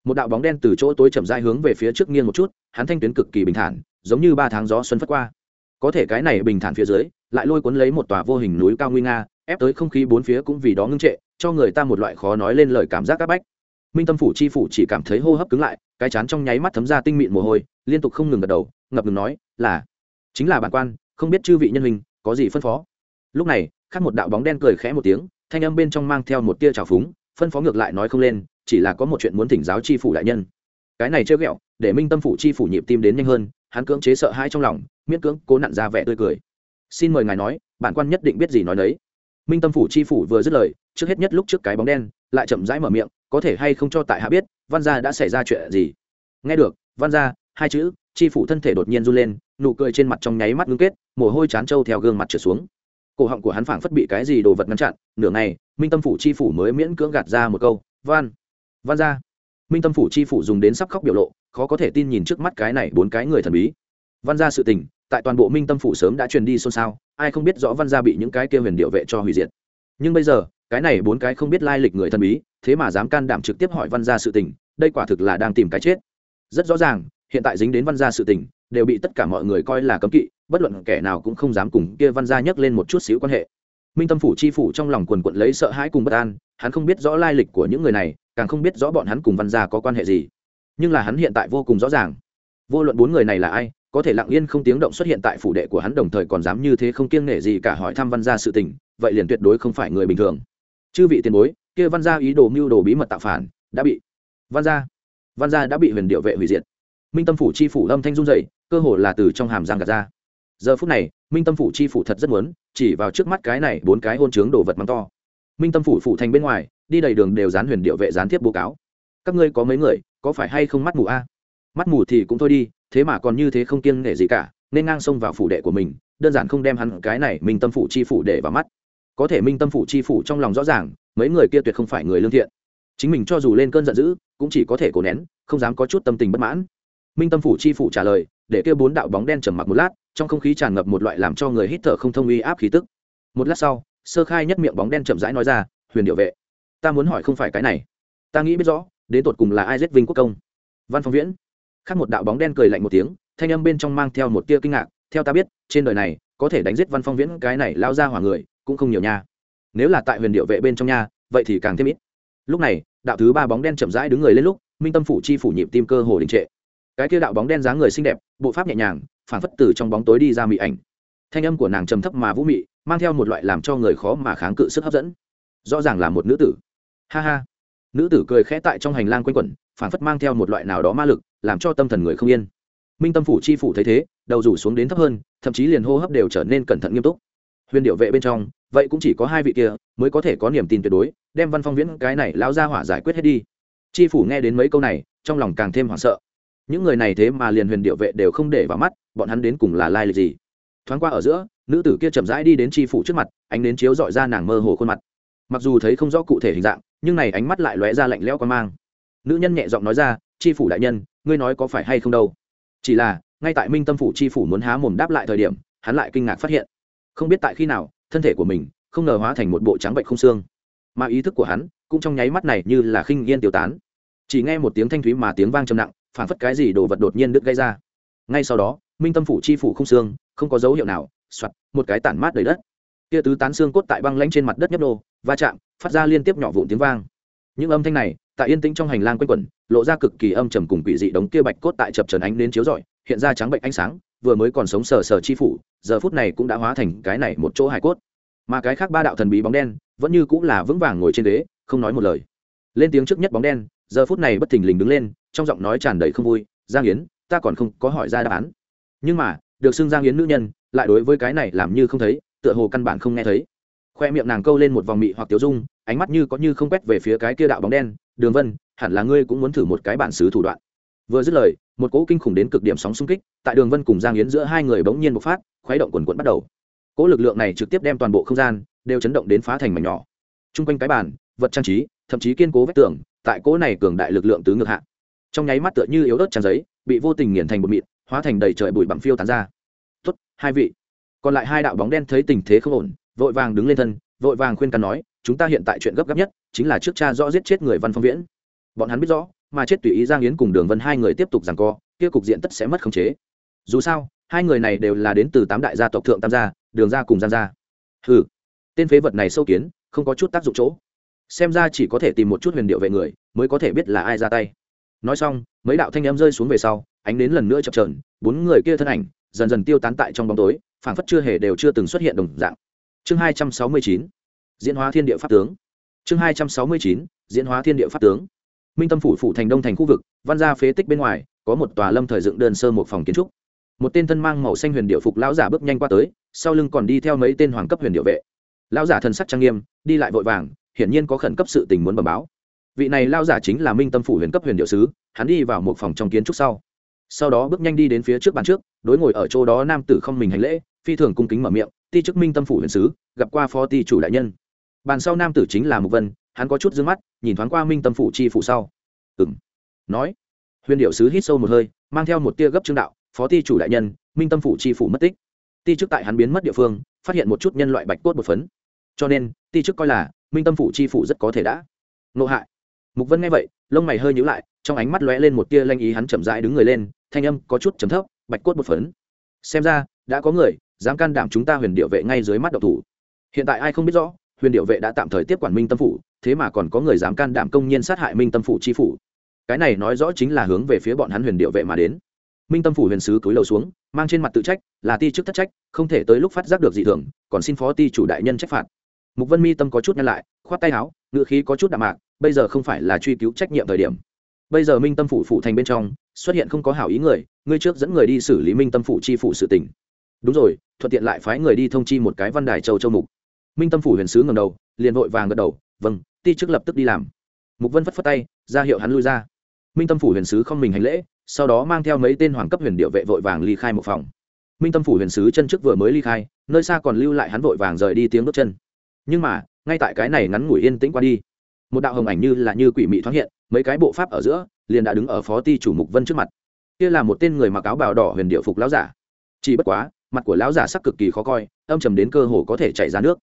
S1: Một đạo bóng đen từ chỗ tối chậm rãi hướng về phía trước nghiêng một chút, hắn thanh tuyến cực kỳ bình thản, giống như ba tháng gió xuân phất qua. Có thể cái này bình thản phía dưới, lại lôi cuốn lấy một tòa vô hình núi cao nguy nga, ép tới không khí bốn phía cũng vì đó ngưng trệ, cho người ta một loại khó nói lên lời cảm giác áp bách minh tâm phủ chi phủ chỉ cảm thấy hô hấp cứng lại, cái chán trong nháy mắt thấm ra tinh mịn mồ hôi, liên tục không ngừng gật đầu, ngập ngừng nói, là, chính là bản quan, không biết chư vị nhân hình có gì phân phó? Lúc này, khác một đạo bóng đen cười khẽ một tiếng, thanh âm bên trong mang theo một tia trào phúng, phân phó ngược lại nói không lên, chỉ là có một chuyện muốn thỉnh giáo chi phủ đại nhân. Cái này chơi ghẹo, để minh tâm phủ chi phủ nhịp tim đến nhanh hơn, hắn cưỡng chế sợ hãi trong lòng, miễn cưỡng cố nặn ra vẻ tươi cười. Xin mời ngài nói, bản quan nhất định biết gì nói đấy. Minh tâm phủ chi phủ vừa dứt lời, trước hết nhất lúc trước cái bóng đen lại chậm rãi mở miệng, có thể hay không cho tại hạ biết, văn gia đã xảy ra chuyện gì? Nghe được, văn gia, hai chữ, chi phủ thân thể đột nhiên run lên, nụ cười trên mặt trong nháy mắt ngưng kết, mồ hôi chán trâu theo gương mặt trượt xuống. Cổ họng của hắn phảng phất bị cái gì đồ vật ngăn chặn, nửa ngày, minh tâm phủ chi phủ mới miễn cưỡng gạt ra một câu, văn văn gia. Minh tâm phủ chi phủ dùng đến sắp khóc biểu lộ, khó có thể tin nhìn trước mắt cái này bốn cái người thần bí. Văn gia sự tình, tại toàn bộ minh tâm phủ sớm đã truyền đi xôn xao, ai không biết rõ văn gia bị những cái kia huyền điệu vệ cho hủy diệt. Nhưng bây giờ cái này bốn cái không biết lai lịch người thân bí, thế mà dám can đảm trực tiếp hỏi văn gia sự tình, đây quả thực là đang tìm cái chết. Rất rõ ràng, hiện tại dính đến văn gia sự tình, đều bị tất cả mọi người coi là cấm kỵ, bất luận kẻ nào cũng không dám cùng kia văn gia nhắc lên một chút xíu quan hệ. Minh tâm phủ chi phủ trong lòng quần quận lấy sợ hãi cùng bất an, hắn không biết rõ lai lịch của những người này, càng không biết rõ bọn hắn cùng văn gia có quan hệ gì. Nhưng là hắn hiện tại vô cùng rõ ràng. Vô luận bốn người này là ai, có thể lặng yên không tiếng động xuất hiện tại phủ đệ của hắn đồng thời còn dám như thế không kiêng nể gì cả hỏi thăm văn gia sự tình, vậy liền tuyệt đối không phải người bình thường chư vị tiền bối, kia văn gia ý đồ mưu đồ bí mật tạo phản, đã bị văn gia văn gia đã bị huyền điệu vệ hủy diệt. Minh tâm phủ chi phủ âm thanh run dậy, cơ hồ là từ trong hàm giang gạt ra. Giờ phút này, minh tâm phủ chi phủ thật rất muốn, chỉ vào trước mắt cái này bốn cái hôn chướng đồ vật mắng to. Minh tâm phủ phủ thành bên ngoài, đi đầy đường đều dán huyền điệu vệ gián tiếp bố cáo. Các ngươi có mấy người, có phải hay không mắt mù a? Mắt mù thì cũng thôi đi, thế mà còn như thế không kiêng nể gì cả, nên ngang xông vào phủ đệ của mình, đơn giản không đem hắn cái này minh tâm phủ chi phủ để vào mắt có thể minh tâm phủ chi phủ trong lòng rõ ràng, mấy người kia tuyệt không phải người lương thiện. Chính mình cho dù lên cơn giận dữ, cũng chỉ có thể cố nén, không dám có chút tâm tình bất mãn. Minh tâm phủ chi phủ trả lời, để kêu bốn đạo bóng đen trầm mặc một lát, trong không khí tràn ngập một loại làm cho người hít thở không thông uy áp khí tức. Một lát sau, sơ khai nhất miệng bóng đen chậm rãi nói ra, huyền điệu vệ, ta muốn hỏi không phải cái này. Ta nghĩ biết rõ, đến tột cùng là ai giết vinh quốc công? Văn phong viễn. Khác một đạo bóng đen cười lạnh một tiếng, thanh âm bên trong mang theo một tia kinh ngạc, theo ta biết, trên đời này có thể đánh giết văn phong viễn cái này lao ra hỏa người cũng không nhiều nha. Nếu là tại huyền điệu vệ bên trong nha, vậy thì càng thêm ít. Lúc này, đạo thứ ba bóng đen chậm rãi đứng người lên lúc, minh tâm phủ chi phủ nhịp tim cơ hồ đình trệ. Cái kia đạo bóng đen dáng người xinh đẹp, bộ pháp nhẹ nhàng phản phất từ trong bóng tối đi ra mị ảnh. Thanh âm của nàng trầm thấp mà vũ mị, mang theo một loại làm cho người khó mà kháng cự sức hấp dẫn. Rõ ràng là một nữ tử. Ha ha. Nữ tử cười khẽ tại trong hành lang quanh quẩn phản phất mang theo một loại nào đó ma lực, làm cho tâm thần người không yên. Minh tâm phủ chi phủ thấy thế, đầu rủ xuống đến thấp hơn, thậm chí liền hô hấp đều trở nên cẩn thận nghiêm túc. Huyền điệu vệ bên trong vậy cũng chỉ có hai vị kia mới có thể có niềm tin tuyệt đối, đem văn phong viễn cái này lao ra hỏa giải quyết hết đi. Chi phủ nghe đến mấy câu này, trong lòng càng thêm hoảng sợ. Những người này thế mà liền huyền điệu vệ đều không để vào mắt, bọn hắn đến cùng là lai lịch gì? Thoáng qua ở giữa, nữ tử kia chậm rãi đi đến chi phủ trước mặt, ánh đến chiếu dọi ra nàng mơ hồ khuôn mặt. Mặc dù thấy không rõ cụ thể hình dạng, nhưng này ánh mắt lại lóe ra lạnh lẽo quan mang. Nữ nhân nhẹ giọng nói ra, chi phủ đại nhân, ngươi nói có phải hay không đâu? Chỉ là, ngay tại minh tâm phủ chi phủ muốn há mồm đáp lại thời điểm, hắn lại kinh ngạc phát hiện. Không biết tại khi nào thân thể của mình không ngờ hóa thành một bộ trắng bệnh không xương. Mà ý thức của hắn cũng trong nháy mắt này như là khinh yên tiêu tán. Chỉ nghe một tiếng thanh thúy mà tiếng vang trầm nặng, phản phất cái gì đồ vật đột nhiên đứt gây ra. Ngay sau đó, minh tâm phủ chi phủ không xương, không có dấu hiệu nào soặt một cái tản mát đầy đất. Kia tứ tán xương cốt tại băng lãnh trên mặt đất nhấp nô, va chạm, phát ra liên tiếp nhỏ vụn tiếng vang. Những âm thanh này, tại yên tĩnh trong hành lang quanh quẩn, lộ ra cực kỳ âm trầm cùng quỷ dị đống kia bạch cốt tại chập trần ánh đến chiếu rọi, hiện ra trắng bệnh ánh sáng, vừa mới còn sống sờ sờ chi phủ giờ phút này cũng đã hóa thành cái này một chỗ hải cốt. Mà cái khác ba đạo thần bí bóng đen vẫn như cũng là vững vàng ngồi trên đế, không nói một lời. Lên tiếng trước nhất bóng đen giờ phút này bất thình lình đứng lên trong giọng nói tràn đầy không vui giang yến ta còn không có hỏi ra đáp án. Nhưng mà được xưng giang yến nữ nhân lại đối với cái này làm như không thấy tựa hồ căn bản không nghe thấy. Khoe miệng nàng câu lên một vòng mị hoặc tiểu dung ánh mắt như có như không quét về phía cái kia đạo bóng đen đường vân hẳn là ngươi cũng muốn thử một cái bản xứ thủ đoạn vừa dứt lời, một cỗ kinh khủng đến cực điểm sóng xung kích, tại đường vân cùng giang yến giữa hai người bỗng nhiên bộc phát, khuấy động quần quận bắt đầu. Cỗ lực lượng này trực tiếp đem toàn bộ không gian đều chấn động đến phá thành mảnh nhỏ. T r u n g quanh cái bàn, vật trang trí, thậm chí kiên cố vách tường, tại cỗ này cường đại lực lượng tứ ngược hạ. Trong nháy mắt tựa như yếu ớt tràn giấy, bị vô tình nghiền thành bột mịn, hóa thành đầy trời bụi bằng phiêu tán ra. Tốt, hai vị. Còn lại hai đạo bóng đen thấy tình thế không ổn, vội vàng đứng lên thân, vội vàng khuyên can nói, chúng ta hiện tại chuyện gấp gáp nhất, chính là trước cha rõ giết chết người văn phong viễn. Bọn hắn biết rõ mà chết tùy ý giang yến cùng đường vân hai người tiếp tục rằng co, kia cục diện tất sẽ mất khống chế. Dù sao, hai người này đều là đến từ tám đại gia tộc thượng tam gia, đường gia cùng giang gia. Ừ tên phế vật này sâu kiến, không có chút tác dụng chỗ. Xem ra chỉ có thể tìm một chút huyền điệu về người, mới có thể biết là ai ra tay. Nói xong, mấy đạo thanh em rơi xuống về sau, ánh đến lần nữa chập trờn bốn người kia thân ảnh, dần dần tiêu tán tại trong bóng tối, phảng phất chưa hề đều chưa từng xuất hiện đồng dạng. Chương hai trăm sáu mươi chín, diễn hóa thiên địa pháp tướng. Chương hai trăm sáu mươi chín, diễn hóa thiên địa pháp tướng minh tâm phủ phủ thành đông thành khu vực, văn gia phế tích bên ngoài, có một tòa lâm thời dựng đơn sơ một phòng kiến trúc. Một tên thân mang màu xanh huyền điệu phục lão giả bước nhanh qua tới, sau lưng còn đi theo mấy tên hoàng cấp huyền điệu vệ. Lão giả thần sắc trang nghiêm, đi lại vội vàng, hiển nhiên có khẩn cấp sự tình muốn bẩm báo. Vị này lao giả chính là minh tâm phủ huyền cấp huyền điệu sứ, hắn đi vào một phòng trong kiến trúc sau. Sau đó bước nhanh đi đến phía trước bàn trước, đối ngồi ở chỗ đó nam tử không mình hành lễ, phi thường cung kính mở miệng, ti chức minh tâm phủ huyền sứ, gặp qua phó ti chủ đại nhân. Bàn sau nam tử chính là mục vân hắn có chút d ư ơ n g mắt, nhìn thoáng qua minh tâm phủ chi phủ sau. Ừng nói. Huyền điệu sứ hít sâu một hơi, mang theo một tia gấp trương đạo, phó ti chủ đại nhân, minh tâm phủ chi phủ mất tích. Ti chức tại hắn biến mất địa phương, phát hiện một chút nhân loại bạch cốt một phấn. Cho nên, ti chức coi là minh tâm phủ chi phủ rất có thể đã nộ hại. Mục vân nghe vậy, lông mày hơi nhíu lại, trong ánh mắt lóe lên một tia lanh ý, hắn chậm rãi đứng người lên, thanh âm có chút chấm thấp, bạch cốt một phấn. Xem ra, đã có người dám can đảm chúng ta huyền điệu vệ ngay dưới mắt độc thủ. Hiện tại ai không biết rõ, huyền điệu vệ đã tạm thời tiếp quản minh tâm phủ thế mà còn có người dám can đảm công nhiên sát hại minh tâm phủ chi phủ. Cái này nói rõ chính là hướng về phía bọn hắn huyền điệu vệ mà đến. Minh tâm phủ huyền sứ cúi đầu xuống, mang trên mặt tự trách, là ti chức thất trách, không thể tới lúc phát giác được dị thường, còn xin phó ti chủ đại nhân trách phạt. Mục vân mi tâm có chút nhăn lại, khoát tay áo ngựa khí có chút đạm mạc, bây giờ không phải là truy cứu trách nhiệm thời điểm. Bây giờ minh tâm phủ phụ thành bên trong, xuất hiện không có hảo ý người, ngươi trước dẫn người đi xử lý minh tâm phủ chi phủ sự tình. Đúng rồi, thuận tiện lại phái người đi thông chi một cái văn đài châu châu mục. Minh tâm phủ huyền sứ ngầm đầu, liền vội vàng gật đầu vâng ti chức lập tức đi làm. Mục vân phất phất tay, ra hiệu hắn lui ra. Minh tâm phủ huyền sứ không mình hành lễ, sau đó mang theo mấy tên hoàng cấp huyền điệu vệ vội vàng ly khai một phòng. Minh tâm phủ huyền sứ chân trước vừa mới ly khai, nơi xa còn lưu lại hắn vội vàng rời đi tiếng bước chân. Nhưng mà, ngay tại cái này ngắn ngủi yên tĩnh qua đi, một đạo hồng ảnh như là như quỷ mị thoáng hiện, mấy cái bộ pháp ở giữa, liền đã đứng ở phó ti chủ mục vân trước mặt. Kia là một tên người mặc áo bào đỏ huyền điệu phục lão giả. Chỉ bất quá, mặt của lão giả sắc cực kỳ khó coi, âm trầm đến cơ hồ có thể chảy ra nước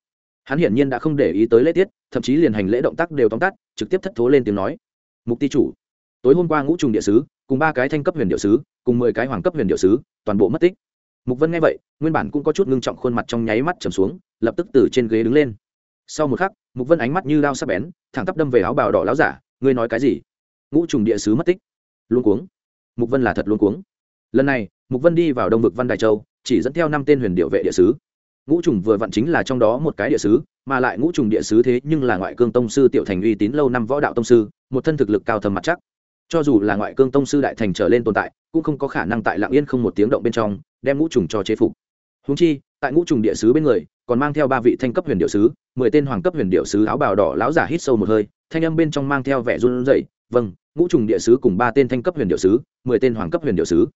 S1: hắn hiển nhiên đã không để ý tới lễ tiết, thậm chí liền hành lễ động tác đều tóm tắt, trực tiếp thất thố lên tiếng nói. Mục ti chủ, tối hôm qua ngũ trùng địa sứ, cùng ba cái thanh cấp huyền điệu sứ, cùng mười cái hoàng cấp huyền điệu sứ, toàn bộ mất tích. Mục vân nghe vậy, nguyên bản cũng có chút ngưng trọng khuôn mặt trong nháy mắt trầm xuống, lập tức từ trên ghế đứng lên. Sau một khắc, mục vân ánh mắt như lao sắc bén, thẳng tắp đâm về áo bào đỏ láo giả, ngươi nói cái gì? Ngũ trùng địa sứ mất tích. Luôn cuống. Mục vân là thật luôn cuống. Lần này, mục vân đi vào đông vực văn đài châu, chỉ dẫn theo năm tên huyền điệu vệ địa sứ ngũ trùng vừa vặn chính là trong đó một cái địa sứ, mà lại ngũ trùng địa sứ thế nhưng là ngoại cương tông sư tiểu thành uy tín lâu năm võ đạo tông sư, một thân thực lực cao thầm mặt chắc. Cho dù là ngoại cương tông sư đại thành trở lên tồn tại, cũng không có khả năng tại lạng yên không một tiếng động bên trong, đem ngũ trùng cho chế phục. Húng chi, tại ngũ trùng địa sứ bên người, còn mang theo ba vị thanh cấp huyền điệu sứ, mười tên hoàng cấp huyền điệu sứ áo bào đỏ lão giả hít sâu một hơi, thanh âm bên trong mang theo vẻ run rẩy vâng ngũ trùng địa sứ cùng ba tên thanh cấp huyền điệu sứ, mười tên hoàng cấp huyền điệu sứ.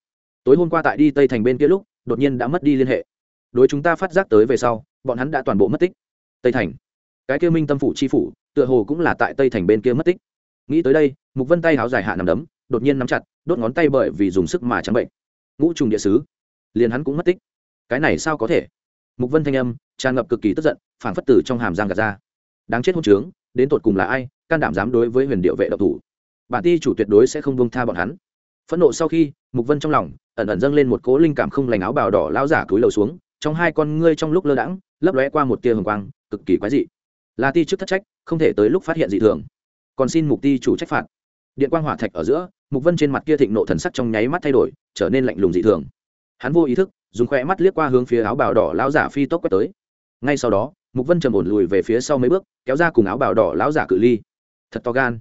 S1: Tối hôm qua tại đi tây thành bên kia lúc, đột nhiên đã mất đi liên hệ đối chúng ta phát giác tới về sau, bọn hắn đã toàn bộ mất tích. Tây thành. Cái kia minh tâm phủ chi phủ, tựa hồ cũng là tại tây thành bên kia mất tích. Nghĩ tới đây, mục vân tay háo dài hạ nằm đấm, đột nhiên nắm chặt, đốt ngón tay bởi vì dùng sức mà trắng bệnh. Ngũ trùng địa sứ. Liền hắn cũng mất tích. Cái này sao có thể? Mục vân thanh âm, tràn ngập cực kỳ tức giận phản phất tử trong hàm giang gạt ra. Đáng chết hôn trướng, đến tột cùng là ai, can đảm dám đối với huyền điệu vệ độc thủ? Bản ti chủ tuyệt đối sẽ không buông tha bọn hắn. Phẫn nộ sau khi, mục vân trong lòng, ẩn ẩn dâng lên một cố linh cảm không lành áo bào đỏ lao giả cúi lầu xuống trong hai con ngươi trong lúc lơ đãng, lấp lóe qua một tia hồng quang, cực kỳ quái dị. Là ti chức thất trách, không thể tới lúc phát hiện dị thường. Còn xin mục ti chủ trách phạt. Điện quang hỏa thạch ở giữa, mục vân trên mặt kia thịnh nộ thần sắc trong nháy mắt thay đổi, trở nên lạnh lùng dị thường. Hắn vô ý thức, dùng khoe mắt liếc qua hướng phía áo bào đỏ lão giả phi tốc quét tới. Ngay sau đó, mục vân trầm ổn lùi về phía sau mấy bước, kéo ra cùng áo bào đỏ lão giả cự ly. Thật to gan.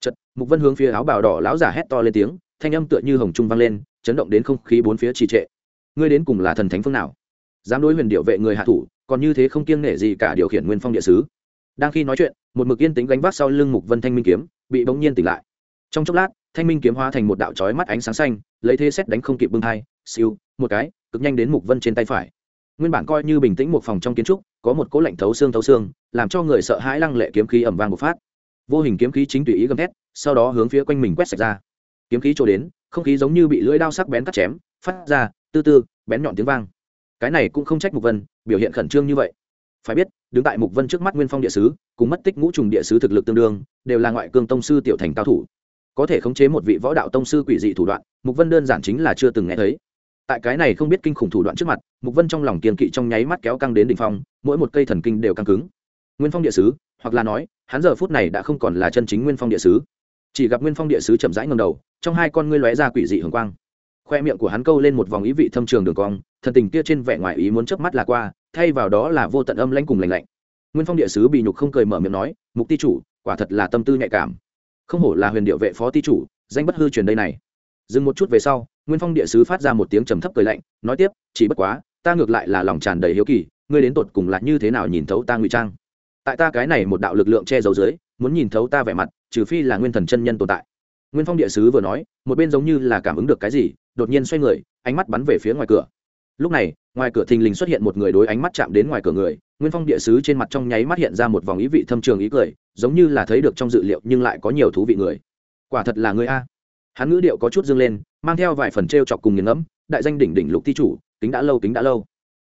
S1: Chật mục vân hướng phía áo bào đỏ lão giả hét to lên tiếng, thanh âm tựa như hồng trung vang lên, chấn động đến không khí bốn phía trì trệ. Ngươi đến cùng là thần thánh phương nào? Dám đối huyền điệu vệ người hạ thủ còn như thế không kiêng nể gì cả điều khiển nguyên phong địa sứ. Đang khi nói chuyện một mực yên tính gánh vác sau lưng mục vân thanh minh kiếm bị bỗng nhiên tỉnh lại. Trong chốc lát thanh minh kiếm hóa thành một đạo chói mắt ánh sáng xanh lấy thế xét đánh không kịp bưng thai, siêu một cái cực nhanh đến mục vân trên tay phải. Nguyên bản coi như bình tĩnh một phòng trong kiến trúc có một cỗ lạnh thấu xương thấu xương làm cho người sợ hãi lăng lệ kiếm khí ẩm vang một phát. Vô hình kiếm khí chính tùy ý gầm thét sau đó hướng phía quanh mình quét sạch ra. Kiếm khí trôi đến không khí giống như bị lưỡi đao sắc bén cắt chém phát ra tư tư bén nhọn tiếng vang cái này cũng không trách mục vân, biểu hiện khẩn trương như vậy. Phải biết, đứng tại mục vân trước mắt nguyên phong địa sứ, cùng mất tích ngũ trùng địa sứ thực lực tương đương, đều là ngoại cương tông sư tiểu thành cao thủ. Có thể khống chế một vị võ đạo tông sư quỷ dị thủ đoạn, mục vân đơn giản chính là chưa từng nghe thấy. Tại cái này không biết kinh khủng thủ đoạn trước mặt, mục vân trong lòng kiên kỵ trong nháy mắt kéo căng đến đỉnh phong, mỗi một cây thần kinh đều căng cứng. Nguyên phong địa sứ, hoặc là nói, hắn giờ phút này đã không còn là chân chính nguyên phong địa sứ. Chỉ gặp nguyên phong địa sứ chậm rãi ngầm đầu, trong hai con ngươi lóe ra quỷ dị hường quang. Khoe miệng của hắn câu lên một vòng ý vị thâm trường đường cong thần tình kia trên vẻ ngoài ý muốn chớp mắt là qua, thay vào đó là vô tận âm lãnh cùng lạnh lạnh. Nguyên phong địa sứ bị nhục không cười mở miệng nói, mục ti chủ, quả thật là tâm tư nhạy cảm. Không hổ là huyền điệu vệ phó ti chủ, danh bất hư truyền đây này. Dừng một chút về sau, nguyên phong địa sứ phát ra một tiếng trầm thấp cười lạnh, nói tiếp, chỉ bất quá, ta ngược lại là lòng tràn đầy hiếu kỳ, ngươi đến tột cùng là như thế nào nhìn thấu ta ngụy trang? Tại ta cái này một đạo lực lượng che giấu dưới, muốn nhìn thấu ta vẻ mặt, trừ phi là nguyên thần chân nhân tồn tại. Nguyên phong địa sứ vừa nói, một bên giống như là cảm ứng được cái gì, đột nhiên xoay người, ánh mắt bắn về phía ngoài cửa lúc này, ngoài cửa thình lình xuất hiện một người đối ánh mắt chạm đến ngoài cửa người, nguyên phong địa sứ trên mặt trong nháy mắt hiện ra một vòng ý vị thâm trường ý cười, giống như là thấy được trong dự liệu nhưng lại có nhiều thú vị người. Quả thật là người a. Hắn ngữ điệu có chút dương lên, mang theo vài phần t r e o chọc cùng nghiền ngẫm, đại danh đỉnh đỉnh lục thi chủ tính đã lâu tính đã lâu.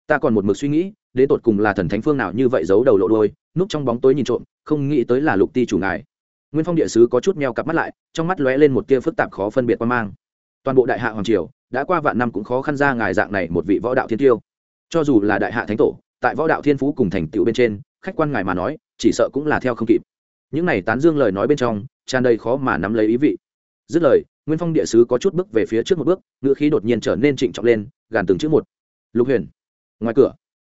S1: Ta còn một mực suy nghĩ, đến tột cùng là thần thánh phương nào như vậy giấu đầu lộ đôi núp trong bóng tối nhìn trộm, không nghĩ tới là lục ti chủ ngài. Nguyên phong địa sứ có chút meo cặp mắt lại, trong mắt lóe lên một tia phức tạp khó phân biệt qua mang toàn bộ đại hạ hoàng triều đã qua vạn năm cũng khó khăn ra ngài dạng này một vị võ đạo thiên tiêu. Cho dù là đại hạ thánh tổ, tại võ đạo thiên phú cùng thành tựu bên trên, khách quan ngài mà nói, chỉ sợ cũng là theo không kịp. Những này tán dương lời nói bên trong, tràn đầy khó mà nắm lấy ý vị. Dứt lời, nguyên phong địa sứ có chút bước về phía trước một bước, ngữ khí đột nhiên trở nên trịnh trọng lên, gàn từng chữ một. Lục huyền. Ngoài cửa,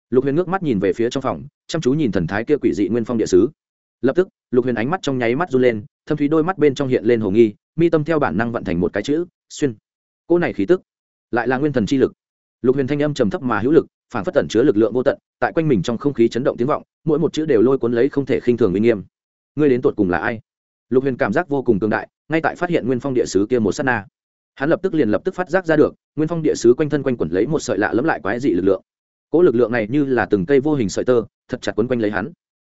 S1: lục huyền ngước mắt nhìn về phía trong phòng, chăm chú nhìn thần thái kia quỷ dị nguyên phong địa sứ. Lập tức, lục huyền ánh mắt trong nháy mắt run lên, thâm thúy đôi mắt bên trong hiện lên hồ nghi, mi tâm theo bản năng vận thành một cái chữ xuyên. Cô này khí tức lại là nguyên thần chi lực. Lục huyền thanh âm trầm thấp mà hữu lực, phản phất tẩn chứa lực lượng vô tận, tại quanh mình trong không khí chấn động tiếng vọng, mỗi một chữ đều lôi cuốn lấy không thể khinh thường uy nghiêm. Ngươi đến tột cùng là ai? Lục huyền cảm giác vô cùng cường đại, ngay tại phát hiện nguyên phong địa sứ kia một s á t na. Hắn lập tức liền lập tức phát giác ra được, nguyên phong địa sứ quanh thân quanh quẩn lấy một sợi lạ lẫm lại quái dị lực lượng. Cỗ lực lượng này như là từng cây vô hình sợi tơ, thật chặt quấn quanh lấy hắn.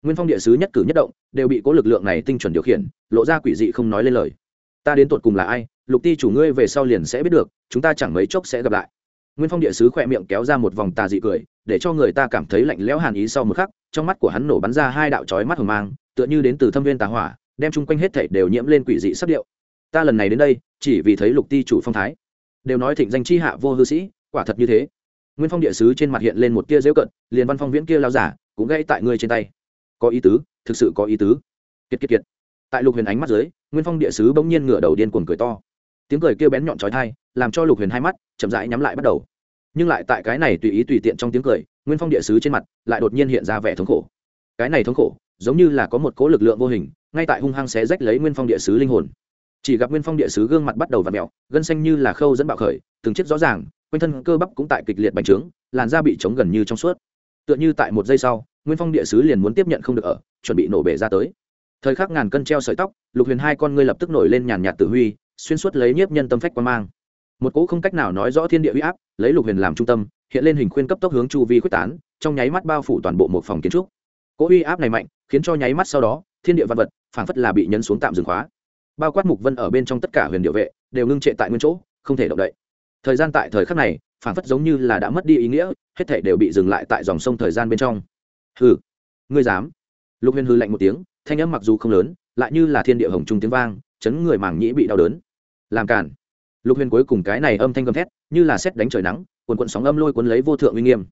S1: Nguyên phong địa sứ nhất cử nhất động, đều bị cỗ lực lượng này tinh chuẩn điều khiển, lộ ra quỷ dị không nói lên lời ta đến tột cùng là ai, lục ti chủ ngươi về sau liền sẽ biết được, chúng ta chẳng mấy chốc sẽ gặp lại. Nguyên phong địa sứ khỏe miệng kéo ra một vòng tà dị cười, để cho người ta cảm thấy lạnh lẽo hàn ý sau một khắc, trong mắt của hắn nổ bắn ra hai đạo chói mắt hờ mang, tựa như đến từ thâm viên tà hỏa, đem chung quanh hết thảy đều nhiễm lên quỷ dị sắc điệu. Ta lần này đến đây, chỉ vì thấy lục ti chủ phong thái. Đều nói thịnh danh chi hạ vô hư sĩ, quả thật như thế. Nguyên phong địa sứ trên mặt hiện lên một tia dễu cận, liền văn phong viễn kia lao giả, cũng gãy tại ngươi trên tay. Có ý tứ, thực sự có ý tứ. Kiệt kiệt kiệt. Tại lục huyền ánh mắt dưới nguyên phong địa sứ bỗng nhiên ngửa đầu điên cuồng cười to. Tiếng cười kêu bén nhọn trói thai làm cho lục huyền hai mắt chậm rãi nhắm lại bắt đầu. Nhưng lại tại cái này tùy ý tùy tiện trong tiếng cười, nguyên phong địa sứ trên mặt lại đột nhiên hiện ra vẻ thống khổ. Cái này thống khổ, giống như là có một cố lực lượng vô hình, ngay tại hung hăng xé rách lấy nguyên phong địa sứ linh hồn. Chỉ gặp nguyên phong địa sứ gương mặt bắt đầu và mẹo gân xanh như là khâu dẫn bạo khởi, từng chiếc rõ ràng, quanh thân cơ bắp cũng tại kịch liệt bành trướng, làn da bị chống gần như trong suốt. Tựa như tại một giây sau, nguyên phong địa sứ liền muốn tiếp nhận không được ở, chuẩn bị nổ bể ra tới thời khắc ngàn cân treo sợi tóc, lục huyền hai con ngươi lập tức nổi lên nhàn nhạt tử huy, xuyên suốt lấy nhiếp nhân tâm phách quan mang. Một cỗ không cách nào nói rõ thiên địa huy áp, lấy lục huyền làm trung tâm, hiện lên hình khuyên cấp tốc hướng chu vi quyết tán, trong nháy mắt bao phủ toàn bộ một phòng kiến trúc. Cỗ uy áp này mạnh, khiến cho nháy mắt sau đó, thiên địa văn vật, phảng phất là bị nhấn xuống tạm dừng khóa. Bao quát mục vân ở bên trong tất cả huyền địa vệ, đều ngưng trệ tại nguyên chỗ, không thể động đậy. Thời gian tại thời khắc này, phảng phất giống như là đã mất đi ý nghĩa, hết thể đều bị dừng lại tại dòng sông thời gian bên trong. Hừ, ngươi dám. Lục huyền hư lạnh một tiếng thanh âm mặc dù không lớn, lại như là thiên địa hồng trung tiếng vang, chấn người màng nhĩ bị đau đớn. Làm cản lục huyền cuối cùng cái này âm thanh gầm thét, như là xét đánh trời nắng quần quận sóng âm lôi cuốn lấy vô thượng uy nghiêm.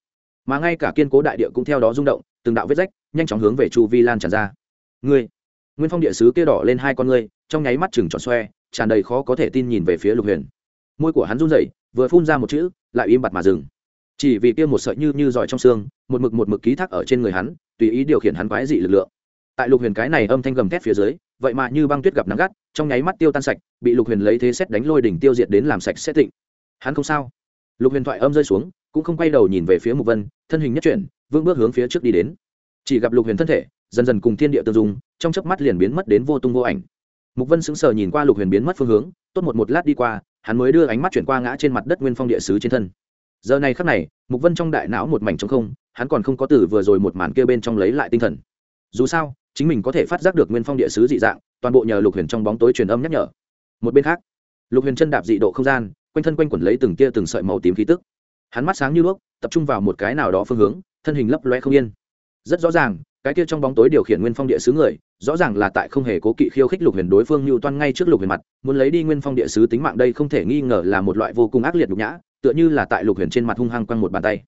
S1: Mà ngay cả kiên cố đại địa cũng theo đó rung động, từng đạo vết rách nhanh chóng hướng về chu vi lan tràn ra. Ngươi, nguyên phong địa sứ kia đỏ lên hai con ngươi, trong nháy mắt chừng tròn xoe, tràn đầy khó có thể tin nhìn về phía lục huyền. Môi của hắn run rẩy, vừa phun ra một chữ, lại im bặt mà dừng. Chỉ vì kia một sợi như như giỏi trong xương, một mực một mực ký thác ở trên người hắn, tùy ý điều khiển hắn quái dị lực lượng tại lục huyền cái này âm thanh gầm thét phía dưới, vậy mà như băng tuyết gặp nắng gắt, trong nháy mắt tiêu tan sạch, bị lục huyền lấy thế xét đánh lôi đỉnh tiêu diệt đến làm sạch xét tịnh. Hắn không sao. Lục huyền thoại âm rơi xuống, cũng không quay đầu nhìn về phía mục vân, thân hình nhất chuyển vương bước hướng phía trước đi đến. Chỉ gặp lục huyền thân thể, dần dần cùng thiên địa tương dung, trong chớp mắt liền biến mất đến vô tung vô ảnh. Mục vân sững sờ nhìn qua lục huyền biến mất phương hướng, tốt một một lát đi qua, hắn mới đưa ánh mắt chuyển qua ngã trên mặt đất nguyên phong địa sứ trên thân. Giờ này khắc này, mục vân trong đại não một mảnh trống không, hắn còn không có từ vừa rồi một màn kia bên trong lấy lại tinh thần. Dù sao chính mình có thể phát giác được nguyên phong địa sứ dị dạng, toàn bộ nhờ lục huyền trong bóng tối truyền âm nhắc nhở. Một bên khác, lục huyền chân đạp dị độ không gian, quanh thân quanh quẩn lấy từng tia từng sợi màu tím khí tức. Hắn mắt sáng như đuốc, tập trung vào một cái nào đó phương hướng, thân hình lấp loe không yên. Rất rõ ràng, cái kia trong bóng tối điều khiển nguyên phong địa sứ người, rõ ràng là tại không hề cố kỵ khiêu khích lục huyền đối phương như toan ngay trước lục huyền mặt, muốn lấy đi nguyên phong địa sứ tính mạng đây không thể nghi ngờ là một loại vô cùng ác liệt nhục nhã, tựa như là tại lục huyền trên mặt hung hăng quăng một bàn tay.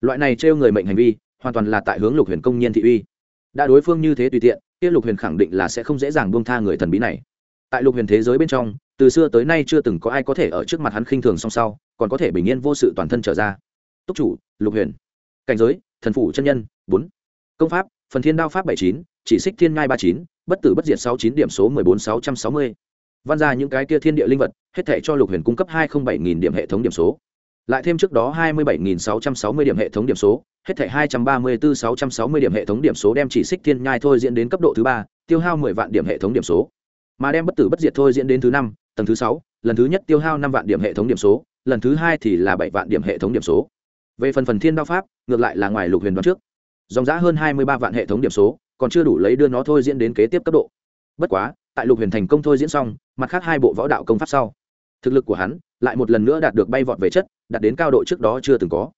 S1: Loại này trêu người mệnh hành vi, hoàn toàn là tại hướng lục huyền công nhiên thị uy đã đối phương như thế tùy tiện, kia lục huyền khẳng định là sẽ không dễ dàng buông tha người thần bí này. Tại lục huyền thế giới bên trong, từ xưa tới nay chưa từng có ai có thể ở trước mặt hắn khinh thường song sau, còn có thể bình yên vô sự toàn thân trở ra. Túc chủ, lục huyền. Cảnh giới, thần phủ chân nhân, bốn. Công pháp, phần thiên đao pháp bảy chín, chỉ xích thiên ngai ba chín, bất tử bất diệt sáu chín điểm số mười bốn sáu trăm sáu mươi. Văn ra những cái kia thiên địa linh vật, hết thể cho lục huyền cung cấp hai không bảy nghìn điểm hệ thống điểm số lại thêm trước đó hai mươi bảy nghìn sáu trăm sáu mươi điểm hệ thống điểm số, hết thảy 234.660 điểm hệ thống điểm số đem chỉ xích thiên nhai thôi diễn đến cấp độ thứ ba, tiêu hao mười vạn điểm hệ thống điểm số. Mà đem bất tử bất diệt thôi diễn đến thứ năm, tầng thứ sáu, lần thứ nhất tiêu hao năm vạn điểm hệ thống điểm số, lần thứ hai thì là bảy vạn điểm hệ thống điểm số. Về phần phần thiên đao pháp, ngược lại là ngoài lục huyền đoán trước. Dòng giá hơn hai mươi ba vạn hệ thống điểm số, còn chưa đủ lấy đưa nó thôi diễn đến kế tiếp cấp độ. Bất quá, tại lục huyền thành công thôi diễn xong, mặt khác hai bộ võ đạo công pháp sau thực lực của hắn lại một lần nữa đạt được bay vọt về chất, đạt đến cao độ trước đó chưa từng có.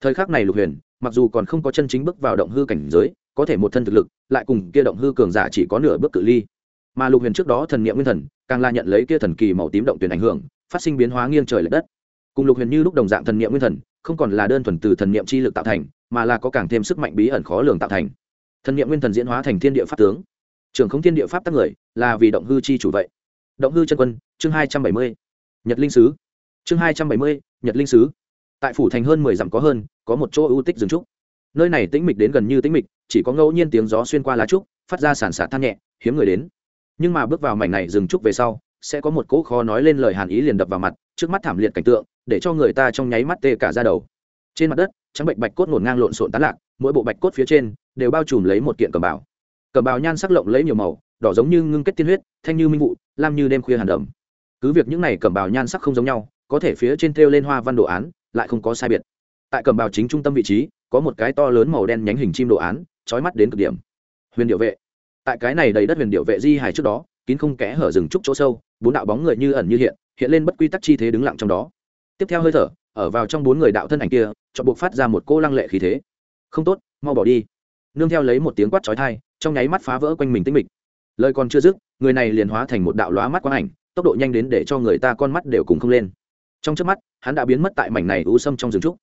S1: Thời khắc này lục huyền, mặc dù còn không có chân chính bước vào động hư cảnh giới, có thể một thân thực lực, lại cùng kia động hư cường giả chỉ có nửa bước cự ly. Mà lục huyền trước đó thần niệm nguyên thần, càng là nhận lấy kia thần kỳ màu tím động tuyển ảnh hưởng, phát sinh biến hóa nghiêng trời l ệ đất. Cùng lục huyền như lúc đồng dạng thần niệm nguyên thần, không còn là đơn thuần từ thần niệm chi lực tạo thành, mà là có càng thêm sức mạnh bí ẩn khó lường tạo thành. Thần niệm nguyên thần diễn hóa thành thiên địa pháp tướng. Trường không thiên địa pháp tác người, là vì động hư chi chủ vậy. Động hư chân quân, chương hai trăm bảy mươi nhật linh sứ. Chương hai trăm bảy mươi, nhật linh sứ. Tại phủ thành hơn mười dặm có hơn, có một chỗ ưu tích rừng trúc. Nơi này tĩnh mịch đến gần như tĩnh mịch, chỉ có ngẫu nhiên tiếng gió xuyên qua lá trúc, phát ra sản sạt than nhẹ, hiếm người đến. Nhưng mà bước vào mảnh này rừng trúc về sau, sẽ có một cỗ khó nói lên lời hàn ý liền đập vào mặt, trước mắt thảm liệt cảnh tượng, để cho người ta trong nháy mắt tê cả ra đầu. Trên mặt đất, trắng bệnh bạch cốt ngổn ngang lộn xộn tán lạc, mỗi bộ bạch cốt phía trên đều bao trùm lấy một kiện cẩm bào. Cẩm bào nhan sắc lộng lấy nhiều màu, đỏ giống như ngưng kết tiên huyết, thanh như minh vụ, lam như đêm khuya hàn đầm cứ việc những này cẩm bào nhan sắc không giống nhau, có thể phía trên thêu lên hoa văn đồ án, lại không có sai biệt. Tại cẩm bào chính trung tâm vị trí, có một cái to lớn màu đen nhánh hình chim đồ án trói mắt đến cực điểm. Huyền điệu vệ. Tại cái này đầy đất huyền điệu vệ di hài trước đó, kín không kẽ hở rừng trúc chỗ sâu, bốn đạo bóng người như ẩn như hiện hiện lên bất quy tắc chi thế đứng lặng trong đó. Tiếp theo hơi thở, ở vào trong bốn người đạo thân ảnh kia cho buộc phát ra một cô lăng lệ khí thế. Không tốt, mau bỏ đi. Nương theo lấy một tiếng quát trói thai trong nháy mắt phá vỡ quanh mình tinh mịch. Lời còn chưa dứt, người này liền hóa thành một đạo lóa mắt quang ảnh tốc độ nhanh đến để cho người ta con mắt đều cùng không lên. Trong trước mắt, hắn đã biến mất tại mảnh này u sâm trong rừng trúc.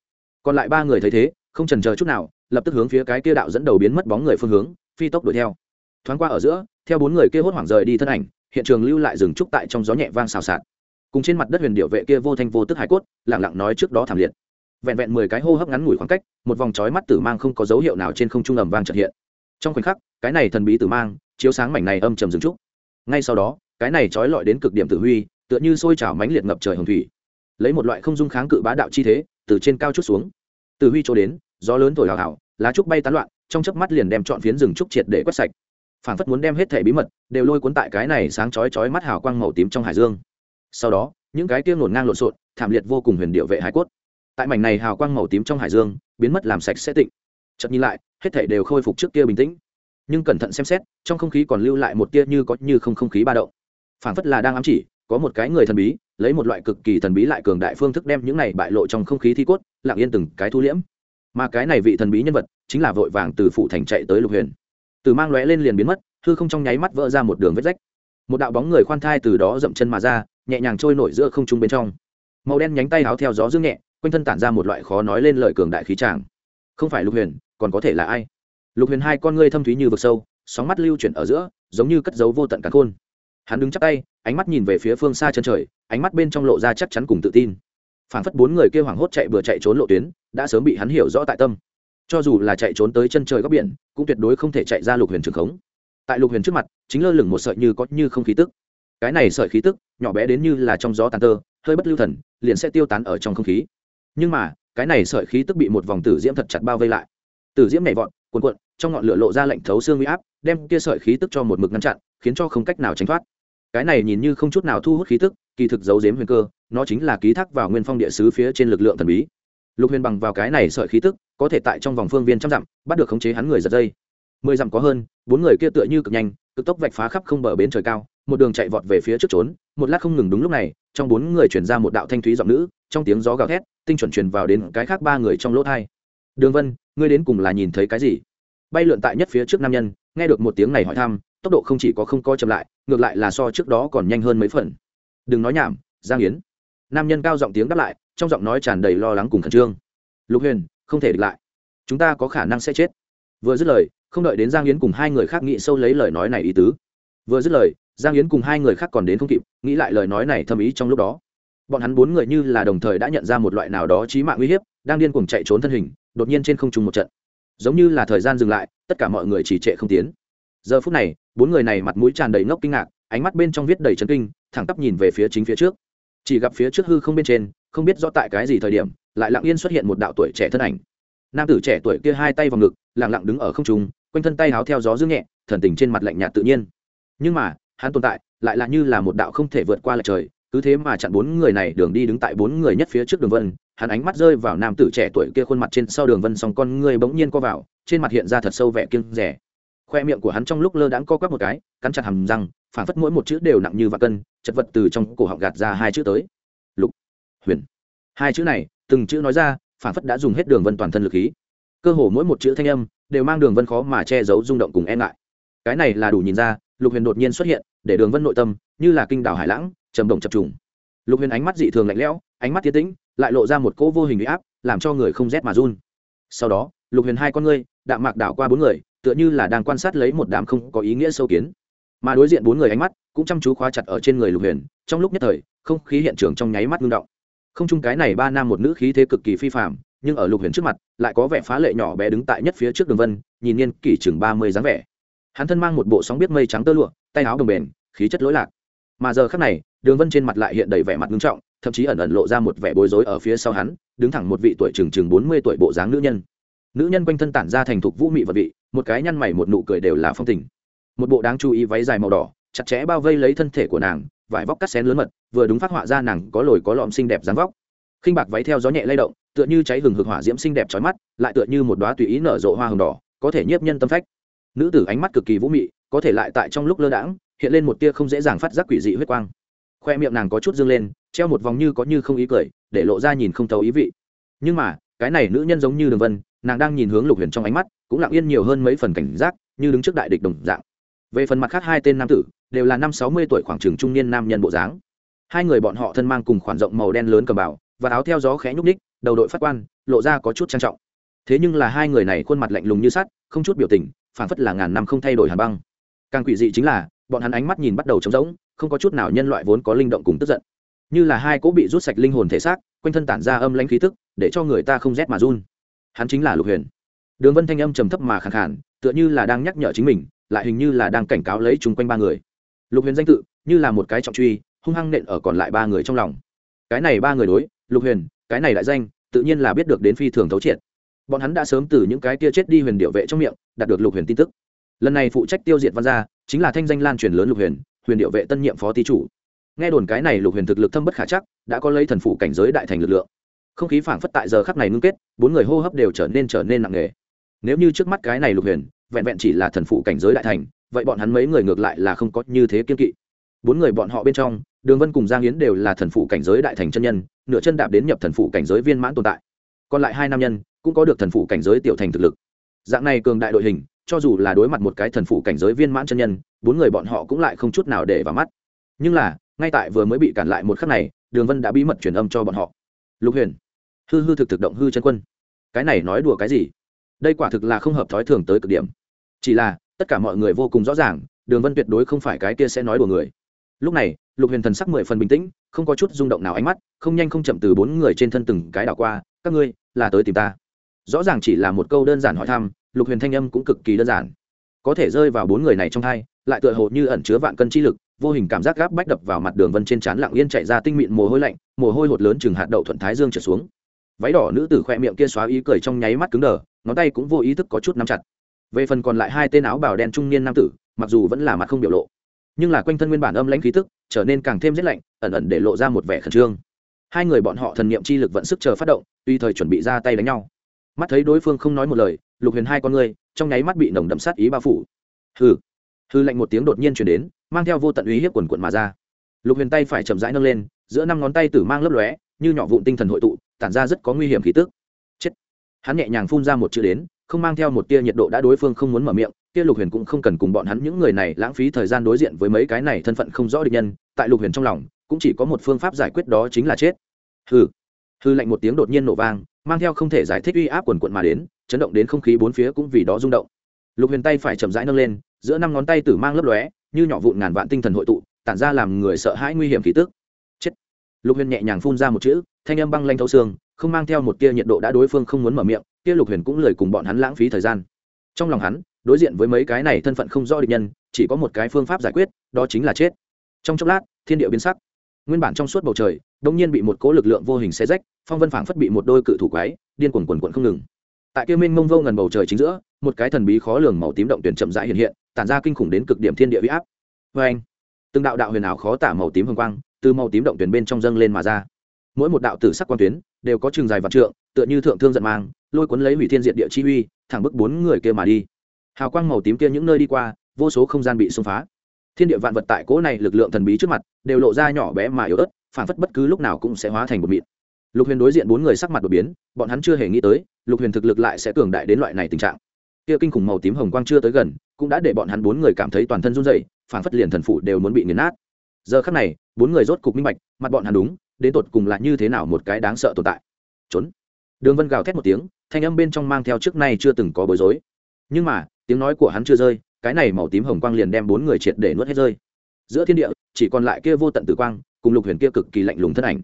S1: Còn lại ba người thấy thế, không trần chờ chút nào, lập tức hướng phía cái kia đạo dẫn đầu biến mất bóng người phương hướng, phi tốc đuổi theo. Thoáng qua ở giữa, theo bốn người kia hốt hoảng rời đi thân ảnh, hiện trường lưu lại rừng trúc tại trong gió nhẹ vang xào xạc. Cùng trên mặt đất huyền điệu vệ kia vô thanh vô tức hải cốt lẳng lặng nói trước đó thảm liệt. Vẹn vẹn mười cái hô hấp ngắn ngủi khoảng cách, một vòng trói mắt tử mang không có dấu hiệu nào trên không trung ầm vang trật hiện. Trong khoảnh khắc, cái này thần bí tử mang, chiếu sáng mảnh này âm trầm rừng trúc. Ngay sau đó cái này trói lọi đến cực điểm tử huy, tựa như sôi trào mánh liệt ngập trời hồng thủy. Lấy một loại không dung kháng cự bá đạo chi thế, từ trên cao chút xuống. Tử huy chỗ đến, gió lớn thổi hào hào, lá trúc bay tán loạn, trong chớp mắt liền đem chọn phiến rừng trúc triệt để quét sạch. Phản phất muốn đem hết thể bí mật, đều lôi cuốn tại cái này sáng chói chói mắt hào quang màu tím trong hải dương. Sau đó, những cái kia ngổn ngang lộn xộn, thảm liệt vô cùng huyền điệu vệ hải cốt. Tại mảnh này hào quang màu tím trong hải dương, biến mất làm sạch sẽ tịnh. Chợt nhìn lại, hết thể đều khôi phục trước kia bình tĩnh. Nhưng cẩn thận xem xét, trong không khí còn lưu lại một tia như có như không không khí ba động phản phất là đang ám chỉ, có một cái người thần bí, lấy một loại cực kỳ thần bí lại cường đại phương thức đem những này bại lộ trong không khí thi cốt, lặng yên từng cái thu liễm. Mà cái này vị thần bí nhân vật, chính là vội vàng từ phụ thành chạy tới lục huyền. Từ mang lóe lên liền biến mất, hư không trong nháy mắt vỡ ra một đường vết rách. Một đạo bóng người khoan thai từ đó dậm chân mà ra, nhẹ nhàng trôi nổi giữa không trung bên trong. Màu đen nhánh tay áo theo gió dương nhẹ, quanh thân tản ra một loại khó nói lên lời cường đại khí tràng. Không phải lục huyền, còn có thể là ai? Lục huyền hai con ngươi thâm thúy như vực sâu, sóng mắt lưu chuyển ở giữa, giống như cất dấu vô tận cả khôn hắn đứng chắp tay, ánh mắt nhìn về phía phương xa chân trời, ánh mắt bên trong lộ ra chắc chắn cùng tự tin. Phảng phất bốn người kêu hoảng hốt chạy vừa chạy trốn lộ tuyến, đã sớm bị hắn hiểu rõ tại tâm. Cho dù là chạy trốn tới chân trời góc biển, cũng tuyệt đối không thể chạy ra lục huyền trường khống. Tại lục huyền trước mặt, chính lơ lửng một sợi như có như không khí tức. Cái này sợi khí tức, nhỏ bé đến như là trong gió tàn tơ, hơi bất lưu thần, liền sẽ tiêu tán ở trong không khí. Nhưng mà, cái này sợi khí tức bị một vòng tử diễm thật chặt bao vây lại. Tử diễm nhảy vọt, cuồn cuộn, trong ngọn lửa lộ ra lệnh thấu xương uy áp, đem kia sợi khí tức cho một mực ngăn chặn, khiến cho không cách nào tránh thoát cái này nhìn như không chút nào thu hút khí tức, kỳ thực giấu giếm huyền cơ, nó chính là ký thác vào nguyên phong địa sứ phía trên lực lượng thần bí. Lục huyền bằng vào cái này sợi khí tức, có thể tại trong vòng phương viên trăm dặm, bắt được khống chế hắn người giật dây. Mười dặm có hơn, bốn người kia tựa như cực nhanh, cực tốc vạch phá khắp không bờ bến trời cao, một đường chạy vọt về phía trước trốn, một lát không ngừng đúng lúc này, trong bốn người chuyển ra một đạo thanh thúy giọng nữ, trong tiếng gió gào thét, tinh chuẩn truyền vào đến cái khác ba người trong lỗ thai. Đường vân, ngươi đến cùng là nhìn thấy cái gì? Bay lượn tại nhất phía trước nam nhân, nghe được một tiếng này hỏi thăm tốc độ không chỉ có không co chậm lại, ngược lại là so trước đó còn nhanh hơn mấy phần. Đừng nói nhảm, giang yến. Nam nhân cao giọng tiếng đáp lại, trong giọng nói tràn đầy lo lắng cùng khẩn trương. Lục huyền, không thể địch lại. Chúng ta có khả năng sẽ chết. Vừa dứt lời, không đợi đến giang yến cùng hai người khác nghĩ sâu lấy lời nói này ý tứ. Vừa dứt lời, giang yến cùng hai người khác còn đến không kịp, nghĩ lại lời nói này thâm ý trong lúc đó. Bọn hắn bốn người như là đồng thời đã nhận ra một loại nào đó trí mạng uy hiếp, đang điên cuồng chạy trốn thân hình, đột nhiên trên không trung một trận. Giống như là thời gian dừng lại, tất cả mọi người chỉ trệ không tiến giờ phút này, bốn người này mặt mũi tràn đầy ngốc kinh ngạc, ánh mắt bên trong viết đầy chấn kinh, thẳng tắp nhìn về phía chính phía trước. Chỉ gặp phía trước hư không bên trên, không biết rõ tại cái gì thời điểm, lại lặng yên xuất hiện một đạo tuổi trẻ thân ảnh. Nam tử trẻ tuổi kia hai tay vào ngực, lặng lặng đứng ở không trung, quanh thân tay háo theo gió dương nhẹ, thần tình trên mặt lạnh nhạt tự nhiên. Nhưng mà, hắn tồn tại, lại là như là một đạo không thể vượt qua lại trời, cứ thế mà chặn bốn người này đường đi đứng tại bốn người nhất phía trước đường vân, hắn ánh mắt rơi vào nam tử trẻ tuổi kia khuôn mặt trên sau đường vân, song con ngươi bỗng nhiên co vào, trên mặt hiện ra thật sâu vẻ kiêng rẻ khoe miệng của hắn trong lúc lơ đãng co quắp một cái, cắn chặt hầm răng phản phất mỗi một chữ đều nặng như vạn cân, chật vật từ trong cổ họng gạt ra hai chữ tới. Lục, huyền. Hai chữ này, từng chữ nói ra phản phất đã dùng hết đường vân toàn thân lực khí. Cơ hồ mỗi một chữ thanh âm, đều mang đường vân khó mà che giấu rung động cùng e ngại. Cái này là đủ nhìn ra, lục huyền đột nhiên xuất hiện, để đường vân nội tâm, như là kinh đảo hải lãng, trầm động chập trùng. Lục huyền ánh mắt dị thường lạnh lẽo, ánh mắt tiến tĩnh, lại lộ ra một cỗ vô hình huy áp, làm cho người không rét mà run. Sau đó, lục huyền hai con ngươi, đạm mạc đảo qua bốn người tựa như là đang quan sát lấy một đám không có ý nghĩa sâu kiến. Mà đối diện bốn người ánh mắt cũng chăm chú khóa chặt ở trên người lục huyền, trong lúc nhất thời, không khí hiện trường trong nháy mắt ngưng động. Không chung cái này ba nam một nữ khí thế cực kỳ phi phạm nhưng ở lục huyền trước mặt, lại có vẻ phá lệ nhỏ bé đứng tại nhất phía trước đường vân, nhìn niên kỷ chừng ba mươi dáng vẻ. Hắn thân mang một bộ sóng biết mây trắng tơ lụa, tay áo đồng bền, khí chất lỗi lạc. Mà giờ khác này, đường vân trên mặt lại hiện đầy vẻ mặt nghiêm trọng, thậm chí ẩn ẩn lộ ra một vẻ bối rối ở phía sau hắn, đứng thẳng một vị tuổi chừng chừng bốn mươi tuổi bộ dáng nữ nhân. Nữ nhân quanh thân tản ra thành thục vũ mị vật vị một cái nhăn mày một nụ cười đều là phong tình. Một bộ đáng chú ý váy dài màu đỏ, chặt chẽ bao vây lấy thân thể của nàng, vải vóc cắt xén lớn mật, vừa đúng phát họa ra nàng có lồi có lõm xinh đẹp dáng vóc. Khinh bạc váy theo gió nhẹ lay động, tựa như cháy hừng hực hỏa diễm xinh đẹp trói mắt, lại tựa như một đoá tùy ý nở rộ hoa hồng đỏ, có thể nhiếp nhân tâm phách. Nữ tử ánh mắt cực kỳ vũ mị, có thể lại tại trong lúc lơ đãng, hiện lên một tia không dễ dàng phát giác quỷ dị huyết quang. Khoe miệng nàng có chút dương lên, treo một vòng như có như không ý cười, để lộ ra nhìn không thấu ý vị. Nhưng mà, cái này nữ nhân giống như đường vân nàng đang nhìn hướng lục huyền trong ánh mắt, cũng lặng yên nhiều hơn mấy phần cảnh giác, như đứng trước đại địch đồng dạng. Về phần mặt khác hai tên nam tử, đều là năm sáu mươi tuổi khoảng trường trung niên nam nhân bộ dáng. Hai người bọn họ thân mang cùng khoản rộng màu đen lớn cầm bảo và áo theo gió khẽ nhúc ních đầu đội phát quan, lộ ra có chút trang trọng. Thế nhưng là hai người này khuôn mặt lạnh lùng như sắt, không chút biểu tình phản phất là ngàn năm không thay đổi hàn băng. Càng quỷ dị chính là, bọn hắn ánh mắt nhìn bắt đầu trống rỗng, không có chút nào nhân loại vốn có linh động cùng tức giận. Như là hai cỗ bị rút sạch linh hồn thể xác, quanh thân tản ra âm lãnh khí tức, để cho người ta không rét mà run hắn chính là lục huyền đường vân thanh âm trầm thấp mà khẳng khản, tựa như là đang nhắc nhở chính mình, lại hình như là đang cảnh cáo lấy chung quanh ba người. Lục huyền danh tự, như là một cái trọng truy, hung hăng nện ở còn lại ba người trong lòng. Cái này ba người đối, lục huyền, cái này đại danh, tự nhiên là biết được đến phi thường thấu triệt. Bọn hắn đã sớm từ những cái kia chết đi huyền điệu vệ trong miệng, đạt được lục huyền tin tức. Lần này phụ trách tiêu diệt văn gia, chính là thanh danh lan truyền lớn lục huyền huyền điệu vệ tân nhiệm phó tý chủ. Nghe đồn cái này lục huyền thực lực thâm bất khả chắc, đã có lấy thần phủ cảnh giới đại thành lực lượng không khí phảng phất tại giờ khắc này ngưng kết, bốn người hô hấp đều trở nên trở nên nặng nề. Nếu như trước mắt cái này lục huyền, vẹn vẹn chỉ là thần phụ cảnh giới đại thành, vậy bọn hắn mấy người ngược lại là không có như thế kiên kỵ. Bốn người bọn họ bên trong, đường vân cùng giang yến đều là thần phụ cảnh giới đại thành chân nhân, nửa chân đạp đến nhập thần phụ cảnh giới viên mãn tồn tại. Còn lại hai nam nhân cũng có được thần phụ cảnh giới tiểu thành thực lực. Dạng này cường đại đội hình, cho dù là đối mặt một cái thần phụ cảnh giới viên mãn chân nhân, bốn người bọn họ cũng lại không chút nào để vào mắt. Nhưng là, ngay tại vừa mới bị cản lại một khắc này, đường vân đã bí mật truyền âm cho bọn họ. Lục huyền hư hư thực thực động hư chân quân. Cái này nói đùa cái gì? Đây quả thực là không hợp thói thường tới cực điểm. Chỉ là, tất cả mọi người vô cùng rõ ràng, đường vân tuyệt đối không phải cái kia sẽ nói đùa người. Lúc này, lục huyền thần sắc mười phần bình tĩnh, không có chút rung động nào ánh mắt, không nhanh không chậm từ bốn người trên thân từng cái đảo qua, các ngươi, là tới tìm ta. Rõ ràng chỉ là một câu đơn giản hỏi thăm, lục huyền thanh âm cũng cực kỳ đơn giản. Có thể rơi vào bốn người này trong thai lại tựa hồ như ẩn chứa vạn cân chi lực, vô hình cảm giác gáp bách đập vào mặt đường vân trên trán lặng yên chạy ra tinh mịn mồ hôi lạnh, mồ hôi hột lớn chừng hạt đậu thuận thái dương trở xuống váy đỏ nữ tử khoe miệng kia xóa ý cười trong nháy mắt cứng đờ, ngón tay cũng vô ý thức có chút nắm chặt. Về phần còn lại hai tên áo bào đen trung niên nam tử, mặc dù vẫn là mặt không biểu lộ, nhưng là quanh thân nguyên bản âm lãnh khí tức trở nên càng thêm rét lạnh, ẩn ẩn để lộ ra một vẻ khẩn trương. Hai người bọn họ thần niệm chi lực vận sức chờ phát động, tùy thời chuẩn bị ra tay đánh nhau. Mắt thấy đối phương không nói một lời, lục huyền hai con người trong nháy mắt bị nồng đậm sát ý bao phủ. Hừ. Hư lạnh một tiếng đột nhiên chuyển đến, mang theo vô tận uy hiếp quần quận mà ra. Lục huyền tay phải chậm rãi nâng lên, giữa năm ngón tay tử mang lấp lóe như nhỏ vụn tinh thần hội tụ, tản ra rất có nguy hiểm khí tức. Chết. Hắn nhẹ nhàng phun ra một chữ đến, không mang theo một tia nhiệt độ đã đối phương không muốn mở miệng, kia lục huyền cũng không cần cùng bọn hắn những người này lãng phí thời gian đối diện với mấy cái này thân phận không rõ địch nhân, tại lục huyền trong lòng, cũng chỉ có một phương pháp giải quyết đó chính là chết. Hư hư lạnh một tiếng đột nhiên nổ vang, mang theo không thể giải thích uy áp quần quận mà đến, chấn động đến không khí bốn phía cũng vì đó rung động. Lục huyền tay phải chậm rãi nâng lên, giữa năm ngón tay tử mang lấp lóe, như nhỏ vụn ngàn vạn tinh thần hội tụ, tản ra làm người sợ hãi nguy hiểm khí tức lục huyền nhẹ nhàng phun ra một chữ, thanh âm băng lanh thấu xương, không mang theo một tia nhiệt độ đã đối phương không muốn mở miệng tia lục huyền cũng lời cùng bọn hắn lãng phí thời gian. Trong lòng hắn, đối diện với mấy cái này thân phận không rõ địch nhân, chỉ có một cái phương pháp giải quyết, đó chính là chết. Trong chốc lát, thiên địa biến sắc. Nguyên bản trong suốt bầu trời đông nhiên bị một cỗ lực lượng vô hình xé rách, phong vân phảng phất bị một đôi cự thủ quái, điên cuồn cuồn cuộn không ngừng. Tại kia minh mông vô ngần bầu trời chính giữa, một cái thần bí khó lường màu tím động tuyển chậm rãi hiện hiện, tản ra kinh khủng đến cực điểm thiên địa huy áp. Vê anh từng đạo đạo huyền ảo khó tả màu tím hồng quang từ màu tím động tuyển bên trong dâng lên mà ra. Mỗi một đạo tử sắc quan tuyến đều có trường dài vạn trượng, tựa như thượng thương giận mang, lôi cuốn lấy hủy thiên diệt địa chi uy, thẳng bức bốn người kia mà đi. Hào quang màu tím kia những nơi đi qua, vô số không gian bị xông phá. Thiên địa vạn vật tại cỗ này lực lượng thần bí trước mặt, đều lộ ra nhỏ bé mà yếu ớt, phản phất bất cứ lúc nào cũng sẽ hóa thành một mịn. Lục huyền đối diện bốn người sắc mặt đột biến, bọn hắn chưa hề nghĩ tới, lục huyền thực lực lại sẽ cường đại đến loại này tình trạng. Kia kinh khủng màu tím hồng quang chưa tới gần, cũng đã để bọn hắn bốn người cảm thấy toàn thân run rẩy, phản phất liền thần phủ đều muốn bị nghiền nát. Giờ khắc này bốn người rốt cục minh bạch, mặt bọn hắn đúng, đến tột cùng là như thế nào một cái đáng sợ tồn tại. Trốn. Đường vân gào thét một tiếng, thanh âm bên trong mang theo trước nay chưa từng có bối rối. Nhưng mà, tiếng nói của hắn chưa rơi, cái này màu tím hồng quang liền đem bốn người triệt để nuốt hết rơi. Giữa thiên địa, chỉ còn lại kia vô tận tử quang, cùng lục huyền kia cực kỳ lạnh lùng thân ảnh.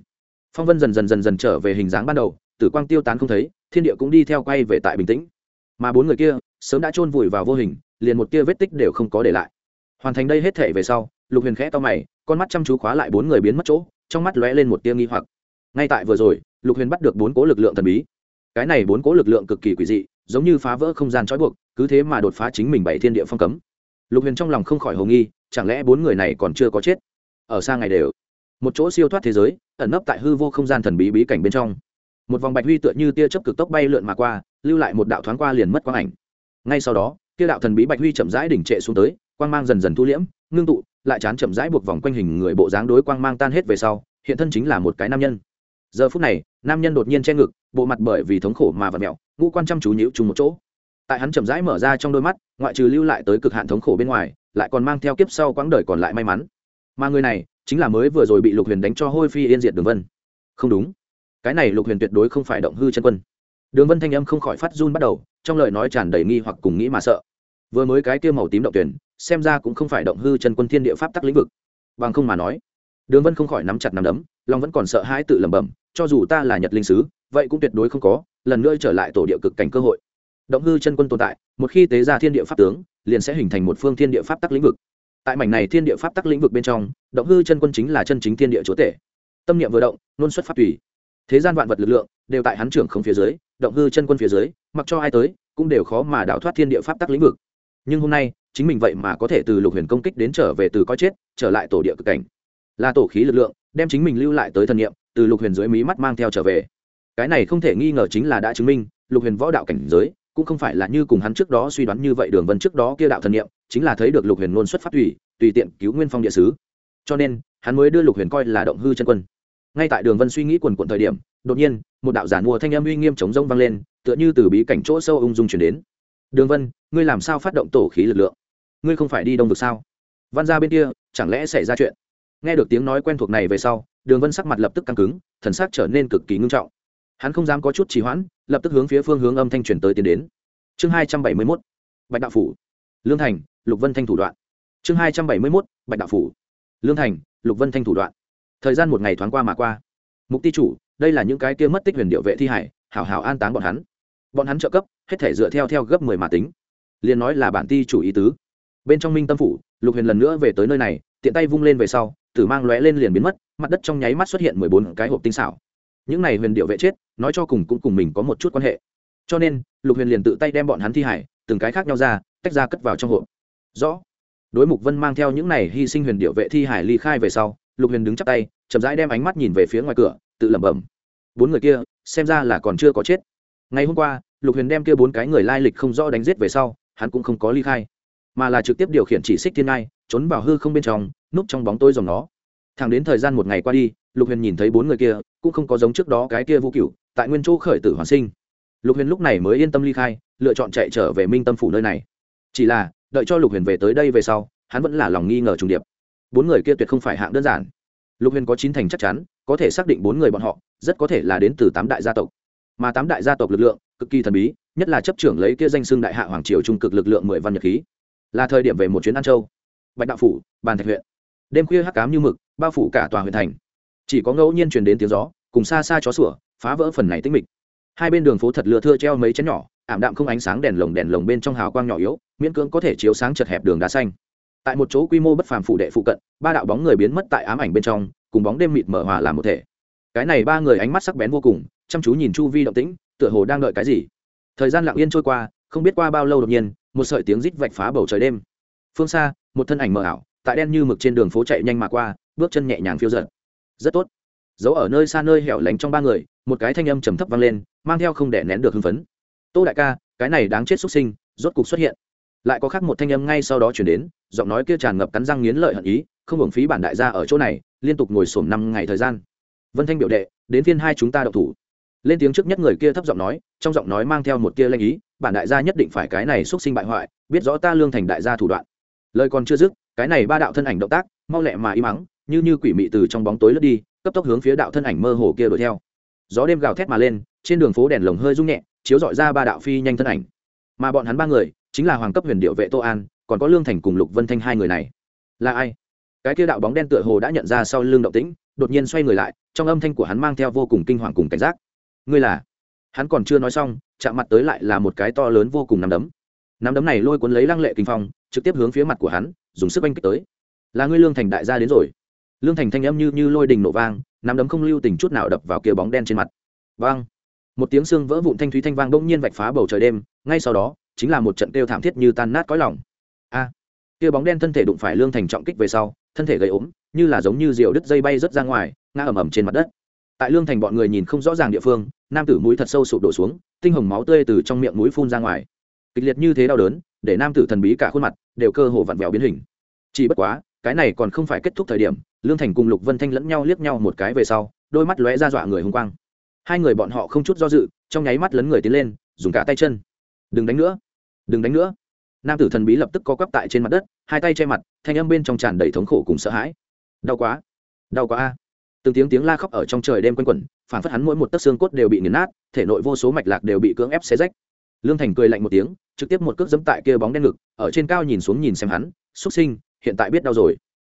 S1: Phong vân dần dần dần dần trở về hình dáng ban đầu, tử quang tiêu tán không thấy, thiên địa cũng đi theo quay về tại bình tĩnh. Mà bốn người kia, sớm đã chôn vùi vào vô hình, liền một kia vết tích đều không có để lại. Hoàn thành đây hết thể về sau lục huyền khẽ to mày, con mắt chăm chú khóa lại bốn người biến mất chỗ, trong mắt lóe lên một tia nghi hoặc. Ngay tại vừa rồi, lục huyền bắt được bốn cố lực lượng thần bí. Cái này bốn cố lực lượng cực kỳ quỷ dị, giống như phá vỡ không gian trói buộc, cứ thế mà đột phá chính mình bảy thiên địa phong cấm. Lục huyền trong lòng không khỏi hồ nghi, chẳng lẽ bốn người này còn chưa có chết? Ở xa ngày đều, một chỗ siêu thoát thế giới, ẩn nấp tại hư vô không gian thần bí bí cảnh bên trong. Một vòng bạch huy tựa như tia chớp cực tốc bay lượn mà qua, lưu lại một đạo thoáng qua liền mất quang ảnh. Ngay sau đó tia đạo thần bí bạch huy chậm rãi đỉnh trệ xuống tới, quang mang dần dần thu liễm, ngưng tụ lại chán chậm rãi buộc vòng quanh hình người bộ dáng đối quang mang tan hết về sau, hiện thân chính là một cái nam nhân. Giờ phút này, nam nhân đột nhiên che ngực, bộ mặt bởi vì thống khổ mà vật mẹo ngũ quan chăm chú nhíu chung một chỗ. Tại hắn chậm rãi mở ra trong đôi mắt, ngoại trừ lưu lại tới cực hạn thống khổ bên ngoài, lại còn mang theo kiếp sau quãng đời còn lại may mắn. Mà người này, chính là mới vừa rồi bị lục huyền đánh cho hôi phi yên diệt đường vân. Không đúng. Cái này lục huyền tuyệt đối không phải động hư chân quân. Đường vân thanh âm không khỏi phát run bắt đầu, trong lời nói tràn đầy nghi hoặc cùng nghĩ mà sợ. Vừa mới cái kia màu tím động tuyển xem ra cũng không phải động hư chân quân thiên địa pháp tắc lĩnh vực. Bằng không mà nói, đường vân không khỏi nắm chặt nắm đấm long vẫn còn sợ hãi tự lẩm bẩm, cho dù ta là nhật linh sứ, vậy cũng tuyệt đối không có, lần nữa trở lại tổ địa cực cảnh cơ hội. Động hư chân quân tồn tại, một khi tế ra thiên địa pháp tướng, liền sẽ hình thành một phương thiên địa pháp tắc lĩnh vực. Tại mảnh này thiên địa pháp tắc lĩnh vực bên trong, động hư chân quân chính là chân chính thiên địa chúa tể. Tâm niệm vừa động, nôn xuất pháp tùy. Thế gian vạn vật lực lượng, đều tại hắn trưởng không phía dưới, động hư chân quân phía dưới, mặc cho ai tới, cũng đều khó mà đảo thoát thiên địa pháp tắc lĩnh vực. Nhưng hôm nay chính mình vậy mà có thể từ lục huyền công kích đến trở về từ coi chết, trở lại tổ địa cực cảnh. Là tổ khí lực lượng, đem chính mình lưu lại tới thần niệm, từ lục huyền dưới mí mắt mang theo trở về. Cái này không thể nghi ngờ chính là đã chứng minh, lục huyền võ đạo cảnh giới, cũng không phải là như cùng hắn trước đó suy đoán như vậy đường vân trước đó kia đạo thần niệm, chính là thấy được lục huyền luôn xuất phát thủy tùy tiện cứu nguyên phong địa sứ. Cho nên, hắn mới đưa lục huyền coi là động hư chân quân. Ngay tại đường vân suy nghĩ quần quận thời điểm, đột nhiên, một đạo giản mùa thanh âm uy nghiêm chống rông vang lên, tựa như từ bí cảnh chỗ sâu ung dung chuyển đến. Đường vân, ngươi làm sao phát động tổ khí lực lượng? Ngươi không phải đi đông vực sao? Văn ra bên kia, chẳng lẽ xảy ra chuyện? Nghe được tiếng nói quen thuộc này về sau, đường vân sắc mặt lập tức căng cứng, thần sắc trở nên cực kỳ ngưng trọng. Hắn không dám có chút trì hoãn, lập tức hướng phía phương hướng âm thanh truyền tới tiến đến. Chương hai trăm bảy mươi mốt, bạch đạo phủ. Lương thành, lục vân thanh thủ đoạn. Chương hai trăm bảy mươi mốt, bạch đạo phủ. Lương thành, lục vân thanh thủ đoạn. Thời gian một ngày thoáng qua mà qua. Mục ti chủ, đây là những cái kia mất tích huyền điệu vệ thi hải, hảo hảo an táng bọn hắn. Bọn hắn trợ cấp, hết thể dựa theo theo gấp mười mà tính. Liền nói là bản ti chủ ý tứ bên trong minh tâm phủ, lục huyền lần nữa về tới nơi này, tiện tay vung lên về sau, tử mang lóe lên liền biến mất, mặt đất trong nháy mắt xuất hiện mười bốn cái hộp tinh xảo. Những này huyền điệu vệ chết, nói cho cùng cũng cùng mình có một chút quan hệ. Cho nên, lục huyền liền tự tay đem bọn hắn thi hải, từng cái khác nhau ra, tách ra cất vào trong hộp. Rõ. Đối mục vân mang theo những này hy sinh huyền điệu vệ thi hải ly khai về sau, lục huyền đứng chắp tay, chậm rãi đem ánh mắt nhìn về phía ngoài cửa, tự lẩm bẩm. Bốn người kia, xem ra là còn chưa có chết. Ngày hôm qua, lục huyền đem kia bốn cái người lai lịch không rõ đánh giết về sau, hắn cũng không có ly khai mà là trực tiếp điều khiển chỉ xích thiên ngai, trốn vào hư không bên trong, núp trong bóng tối dòng nó. Thẳng đến thời gian một ngày qua đi, lục huyền nhìn thấy bốn người kia, cũng không có giống trước đó cái kia vũ cựu tại nguyên chỗ khởi tử hoàn sinh. Lục huyền lúc này mới yên tâm ly khai, lựa chọn chạy trở về minh tâm phủ nơi này. Chỉ là, đợi cho lục huyền về tới đây về sau, hắn vẫn là lòng nghi ngờ trùng điệp. Bốn người kia tuyệt không phải hạng đơn giản. Lục huyền có chín thành chắc chắn, có thể xác định bốn người bọn họ, rất có thể là đến từ tám đại gia tộc. Mà tám đại gia tộc lực lượng, cực kỳ thần bí, nhất là chấp trưởng lấy kia danh xưng đại hạ hoàng triều trung cực lực lượng mười văn nhật khí là thời điểm về một chuyến an châu. Bạch đạo phủ, bàn thạch huyện. Đêm khuya hắc cám như mực, bao phủ cả tòa huyện thành. Chỉ có ngẫu nhiên truyền đến tiếng gió, cùng xa xa chó sủa, phá vỡ phần này tích mịch. Hai bên đường phố thật lừa thưa treo mấy chén nhỏ, ảm đạm không ánh sáng đèn lồng đèn lồng bên trong hào quang nhỏ yếu, miễn cưỡng có thể chiếu sáng chật hẹp đường đá xanh. Tại một chỗ quy mô bất phàm phụ đệ phụ cận, ba đạo bóng người biến mất tại ám ảnh bên trong, cùng bóng đêm mịt mở hòa làm một thể. Cái này ba người ánh mắt sắc bén vô cùng, chăm chú nhìn chu vi động tĩnh, tựa hồ đang đợi cái gì. Thời gian lặng yên trôi qua, không biết qua bao lâu đột nhiên một sợi tiếng rít vạch phá bầu trời đêm. Phương xa, một thân ảnh mờ ảo, tại đen như mực trên đường phố chạy nhanh mà qua, bước chân nhẹ nhàng phiêu giật rất tốt. Giấu ở nơi xa nơi hẻo lánh trong ba người, một cái thanh âm trầm thấp vang lên, mang theo không để nén được hưng phấn. Tô đại ca, cái này đáng chết xuất sinh, rốt cục xuất hiện. Lại có khác một thanh âm ngay sau đó chuyển đến, giọng nói kia tràn ngập cắn răng nghiến lợi hận ý, không hưởng phí bản đại gia ở chỗ này, liên tục ngồi sổm năm ngày thời gian. Vân thanh biểu đệ, đến phiên hai chúng ta đậu thủ lên tiếng trước nhất người kia thấp giọng nói, trong giọng nói mang theo một tia lanh ý, bản đại gia nhất định phải cái này xuất sinh bại hoại, biết rõ ta lương thành đại gia thủ đoạn. Lời còn chưa dứt, cái này ba đạo thân ảnh động tác, mau lẹ mà im mắng như như quỷ mị từ trong bóng tối lướt đi, cấp tốc hướng phía đạo thân ảnh mơ hồ kia đuổi theo. Gió đêm gào thét mà lên, trên đường phố đèn lồng hơi rung nhẹ, chiếu dọi ra ba đạo phi nhanh thân ảnh. Mà bọn hắn ba người, chính là hoàng cấp huyền điệu vệ tô an, còn có lương thành cùng lục vân thanh hai người này. Là ai? Cái kia đạo bóng đen tựa hồ đã nhận ra sau lưng động tĩnh, đột nhiên xoay người lại, trong âm thanh của hắn mang theo vô cùng kinh hoàng cùng cảnh giác ngươi là? Hắn còn chưa nói xong, chạm mặt tới lại là một cái to lớn vô cùng nắm đấm. Nắm đấm này lôi cuốn lấy lăng lệ kinh phong, trực tiếp hướng phía mặt của hắn, dùng sức oanh kích tới. Là ngươi lương thành đại gia đến rồi. Lương thành thanh âm như như lôi đình nổ vang, nắm đấm không lưu tình chút nào đập vào kia bóng đen trên mặt. Vang! Một tiếng xương vỡ vụn thanh thúy thanh vang bỗng nhiên vạch phá bầu trời đêm, ngay sau đó, chính là một trận kêu thảm thiết như tan nát cõi lòng. A! Kia bóng đen thân thể đụng phải lương thành trọng kích về sau, thân thể gây ốm, như là giống như rượu đứt dây bay rớt ra ngoài, ngã ầm ầm trên mặt đất tại lương thành bọn người nhìn không rõ ràng địa phương, nam tử mũi thật sâu sụp đổ xuống, tinh hồng máu tươi từ trong miệng mũi phun ra ngoài. Kịch liệt như thế đau đớn, để nam tử thần bí cả khuôn mặt đều cơ hồ vặn vẹo biến hình. Chỉ bất quá, cái này còn không phải kết thúc thời điểm, lương thành cùng lục vân thanh lẫn nhau liếc nhau một cái về sau, đôi mắt lóe ra dọa người hùng quang. Hai người bọn họ không chút do dự, trong nháy mắt lấn người tiến lên, dùng cả tay chân. Đừng đánh nữa, đừng đánh nữa. Nam tử thần bí lập tức co quắp tại trên mặt đất, hai tay che mặt, thanh âm bên trong tràn đầy thống khổ cùng sợ hãi. Đau quá đau quá a từng tiếng tiếng la khóc ở trong trời đêm quanh quẩn phản phất hắn mỗi một tấc xương cốt đều bị nghiền nát, thể nội vô số mạch lạc đều bị cưỡng ép xé rách. Lương thành cười lạnh một tiếng, trực tiếp một cước dẫm tại kia bóng đen ngực, ở trên cao nhìn xuống nhìn xem hắn xuất sinh, hiện tại biết đau rồi.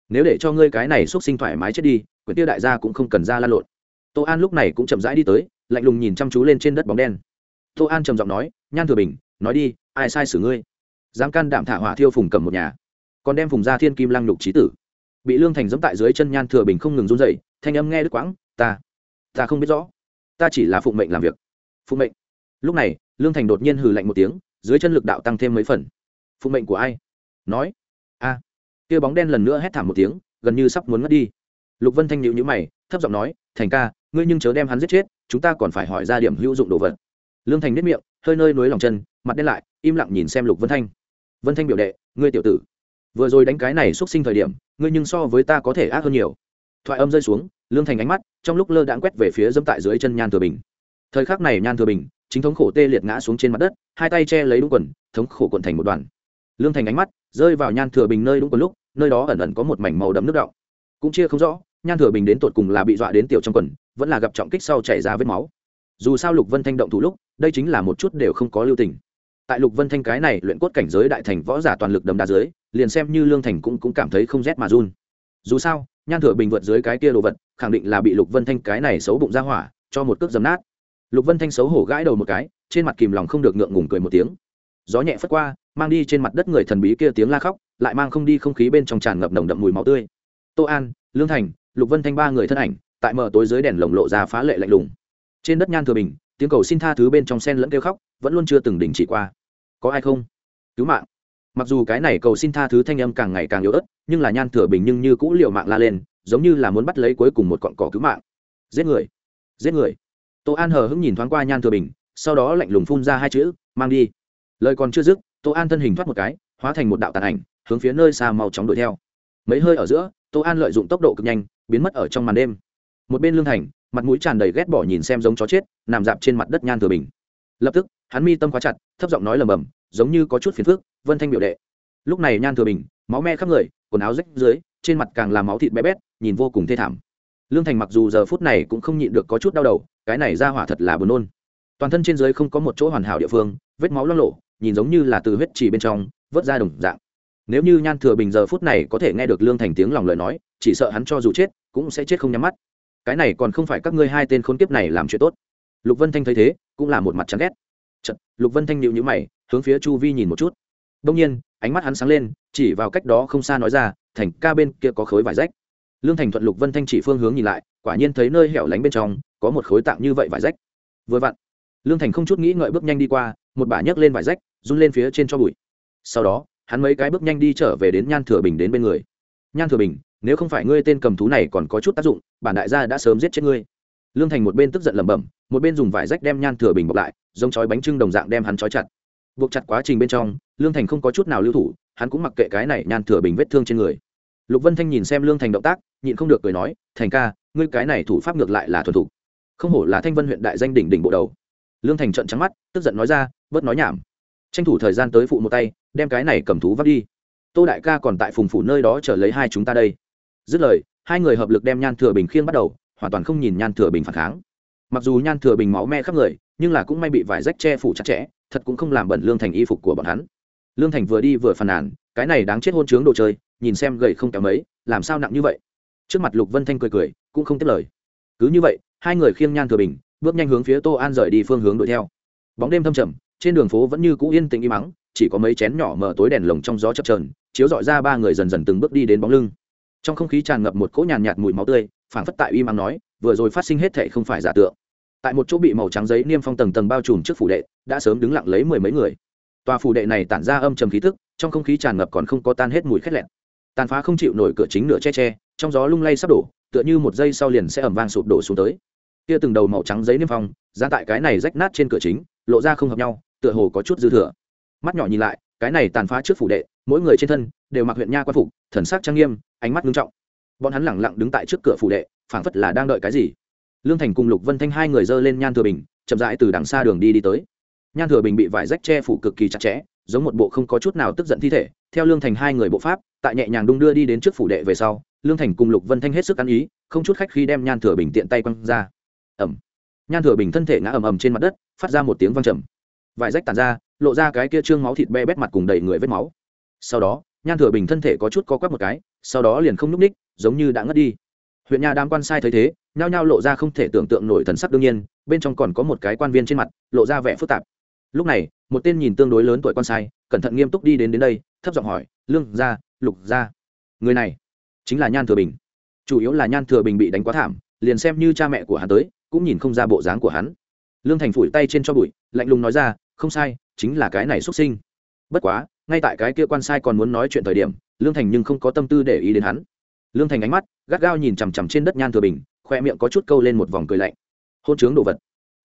S1: Nếu để cho ngươi cái này xuất sinh thoải mái chết đi, quyển tiêu đại gia cũng không cần ra lan lộn. Tô an lúc này cũng chậm rãi đi tới, lạnh lùng nhìn chăm chú lên trên đất bóng đen. Tô an trầm giọng nói, nhan thừa bình, nói đi, ai sai xử ngươi? Dám can đảm thả hỏa thiêu phùng cầm một nhà, còn đem phùng ra thiên kim lăng lục trí tử. Bị lương thành dẫm tại dưới chân nhan thừa bình không ngừng run dậy thanh âm nghe đứt quãng, ta ta không biết rõ. Ta chỉ là phụng mệnh làm việc. Phụng mệnh? Lúc này, lương thành đột nhiên hừ lạnh một tiếng, dưới chân lực đạo tăng thêm mấy phần. Phụng mệnh của ai? Nói. A. Kia bóng đen lần nữa hét thảm một tiếng, gần như sắp muốn ngất đi. Lục vân thanh nhịu nhữ mày, thấp giọng nói, thành ca, ngươi nhưng chớ đem hắn giết chết, chúng ta còn phải hỏi ra điểm hữu dụng đồ vật. Lương thành nếp miệng, hơi nơi nối lòng chân, mặt đen lại, im lặng nhìn xem lục vân thanh. Vân thanh biểu đệ, ngươi tiểu tử, vừa rồi đánh cái này xúc sinh thời điểm, ngươi nhưng so với ta có thể ác hơn nhiều thoại âm rơi xuống, lương thành ánh mắt trong lúc lơ đãng quét về phía dẫm tại dưới chân nhan thừa bình. Thời khắc này nhan thừa bình chính thống khổ tê liệt ngã xuống trên mặt đất, hai tay che lấy đúng quần, thống khổ quần thành một đoàn. Lương thành ánh mắt rơi vào nhan thừa bình nơi đúng quần lúc, nơi đó ẩn ẩn có một mảnh màu đậm nước đọng. Cũng chia không rõ, nhan thừa bình đến tột cùng là bị dọa đến tiểu trong quần, vẫn là gặp trọng kích sau chảy ra vết máu. Dù sao lục vân thanh động thủ lúc, đây chính là một chút đều không có lưu tình. Tại lục vân thanh cái này luyện cốt cảnh giới đại thành võ giả toàn lực đầm đá dưới, liền xem như lương thành cũng cũng cảm thấy không rét mà run dù sao, nhan thừa bình vượt dưới cái kia đồ vật, khẳng định là bị lục vân thanh cái này xấu bụng ra hỏa, cho một cước dấm nát. Lục vân thanh xấu hổ gãi đầu một cái, trên mặt kìm lòng không được ngượng ngùng cười một tiếng. Gió nhẹ phất qua, mang đi trên mặt đất người thần bí kia tiếng la khóc, lại mang không đi không khí bên trong tràn ngập nồng đậm mùi máu tươi. Tô an, lương thành, lục vân thanh ba người thân ảnh, tại mở tối dưới đèn lồng lộ ra phá lệ lạnh lùng. Trên đất nhan thừa bình, tiếng cầu xin tha thứ bên trong sen lẫn kêu khóc, vẫn luôn chưa từng đình chỉ qua. Có ai không? Cứu mạng mặc dù cái này cầu xin tha thứ thanh âm càng ngày càng yếu ớt, nhưng là nhan thừa bình nhưng như cũ liệu mạng la lên, giống như là muốn bắt lấy cuối cùng một cọn cỏ cứu mạng. Giết người giết người. Tô an hờ hững nhìn thoáng qua nhan thừa bình, sau đó lạnh lùng phun ra hai chữ, mang đi. Lời còn chưa dứt, tô an thân hình thoát một cái, hóa thành một đạo tàn ảnh, hướng phía nơi xa mau chóng đuổi theo. Mấy hơi ở giữa, tô an lợi dụng tốc độ cực nhanh, biến mất ở trong màn đêm. Một bên lương thành, mặt mũi tràn đầy ghét bỏ nhìn xem giống chó chết, nằm dạp trên mặt đất nhan thừa bình. Lập tức, hắn mi tâm khóa chặt, thấp giọng nói lầm bầm giống như có chút phiền phức vân thanh biểu đệ. Lúc này nhan thừa bình máu me khắp người quần áo rách dưới trên mặt càng là máu thịt bé bét nhìn vô cùng thê thảm. Lương thành mặc dù giờ phút này cũng không nhịn được có chút đau đầu cái này ra hỏa thật là buồn nôn. Toàn thân trên dưới không có một chỗ hoàn hảo địa phương vết máu loang lộ nhìn giống như là từ huyết chỉ bên trong vớt ra đồng dạng. Nếu như nhan thừa bình giờ phút này có thể nghe được lương thành tiếng lòng lời nói chỉ sợ hắn cho dù chết cũng sẽ chết không nhắm mắt. Cái này còn không phải các ngươi hai tên khốn kiếp này làm chuyện tốt. Lục vân thanh thấy thế cũng là một mặt chán ghét. Chật, lục vân thanh nhịu nhữ mày hướng phía chu vi nhìn một chút đông nhiên, ánh mắt hắn sáng lên, chỉ vào cách đó không xa nói ra, thành ca bên kia có khối vải rách. Lương thành thuận lục vân thanh chỉ phương hướng nhìn lại, quả nhiên thấy nơi hẻo lánh bên trong, có một khối tạm như vậy vải rách. Vừa vặn, lương thành không chút nghĩ ngợi bước nhanh đi qua, một bả nhấc lên vải rách, run lên phía trên cho bụi. Sau đó, hắn mấy cái bước nhanh đi trở về đến nhan thừa bình đến bên người. Nhan thừa bình, nếu không phải ngươi tên cầm thú này còn có chút tác dụng, bản đại gia đã sớm giết chết ngươi. Lương thành một bên tức giận lẩm bẩm, một bên dùng vải rách đem nhan thừa bình bọc lại, giống chói bánh trưng đồng dạng đem hắn chói chặt buộc chặt quá trình bên trong, lương thành không có chút nào lưu thủ, hắn cũng mặc kệ cái này nhan thừa bình vết thương trên người. Lục vân thanh nhìn xem lương thành động tác, nhịn không được cười nói, thành ca, ngươi cái này thủ pháp ngược lại là thuần thục. Không hổ là thanh vân huyện đại danh đỉnh đỉnh bộ đầu. Lương thành trận trắng mắt, tức giận nói ra, bớt nói nhảm. Tranh thủ thời gian tới phụ một tay, đem cái này cầm thú vắt đi. Tô đại ca còn tại phùng phủ nơi đó chờ lấy hai chúng ta đây. Dứt lời, hai người hợp lực đem nhan thừa bình khiêng bắt đầu, hoàn toàn không nhìn nhan thừa bình phản kháng mặc dù nhan thừa bình máu me khắp người, nhưng là cũng may bị vải rách che phủ chặt chẽ, thật cũng không làm bẩn lương thành y phục của bọn hắn. Lương thành vừa đi vừa phàn nàn, cái này đáng chết hôn chướng đồ chơi, nhìn xem gầy không kéo mấy, làm sao nặng như vậy? Trước mặt lục vân thanh cười cười, cũng không tiếp lời. Cứ như vậy, hai người khiêng nhan thừa bình, bước nhanh hướng phía tô an rời đi phương hướng đuổi theo. Bóng đêm thâm trầm, trên đường phố vẫn như cũ yên tĩnh im mắng chỉ có mấy chén nhỏ mở tối đèn lồng trong gió chập trờn chiếu dọi ra ba người dần dần từng bước đi đến bóng lưng. Trong không khí tràn ngập một cỗ nhàn nhạt mùi máu tươi, phảng phất tại uy mắng nói, vừa rồi phát sinh hết thệ không phải giả tượng tại một chỗ bị màu trắng giấy niêm phong tầng tầng bao trùm trước phủ đệ, đã sớm đứng lặng lấy mười mấy người. Tòa phủ đệ này tản ra âm trầm khí thức trong không khí tràn ngập còn không có tan hết mùi khét lẹn tàn phá không chịu nổi cửa chính nửa che che, trong gió lung lay sắp đổ, tựa như một giây sau liền sẽ ẩm vang sụp đổ xuống tới. Kia từng đầu màu trắng giấy niêm phong ra tại cái này rách nát trên cửa chính, lộ ra không hợp nhau, tựa hồ có chút dư thừa. Mắt nhỏ nhìn lại, cái này tàn phá trước phủ đệ, mỗi người trên thân đều mặc huyện nha quan phục, thần sắc trang nghiêm, ánh mắt nghiêm trọng. Bọn hắn lẳng lặng đứng tại trước cửa phủ đệ, phảng phất là đang đợi cái gì lương thành cùng lục vân thanh hai người dơ lên nhan thừa bình, chậm rãi từ đằng xa đường đi đi tới. Nhan thừa bình bị vải rách che phủ cực kỳ chặt chẽ, giống một bộ không có chút nào tức giận thi thể. Theo lương thành hai người bộ pháp, tại nhẹ nhàng đung đưa đi đến trước phủ đệ về sau, lương thành cùng lục vân thanh hết sức ăn ý, không chút khách khi đem nhan thừa bình tiện tay quăng ra. Ẩm nhan thừa bình thân thể ngã ầm ầm trên mặt đất, phát ra một tiếng văng trầm. Vải rách tàn ra, lộ ra cái kia trương máu thịt be bét mặt cùng đầy người vết máu. Sau đó, nhan thừa bình thân thể có chút co quắp một cái, sau đó liền không n ú c ních giống như đã ngất đi huyện nhà đám quan sai thấy thế nhao nhao lộ ra không thể tưởng tượng nổi thần sắc đương nhiên bên trong còn có một cái quan viên trên mặt lộ ra vẻ phức tạp. Lúc này một tên nhìn tương đối lớn tuổi quan sai cẩn thận nghiêm túc đi đến đến đây thấp giọng hỏi lương gia, lục gia người này chính là nhan thừa bình. Chủ yếu là nhan thừa bình bị đánh quá thảm liền xem như cha mẹ của hắn tới cũng nhìn không ra bộ dáng của hắn. Lương thành phủi tay trên cho bụi lạnh lùng nói ra không sai chính là cái này xuất sinh. Bất quá ngay tại cái kia quan sai còn muốn nói chuyện thời điểm lương thành nhưng không có tâm tư để ý đến hắn lương thành ánh mắt, gắt gao nhìn chằm chằm trên đất nhan thừa bình, khoe miệng có chút câu lên một vòng cười lạnh. Hôn chướng đồ vật.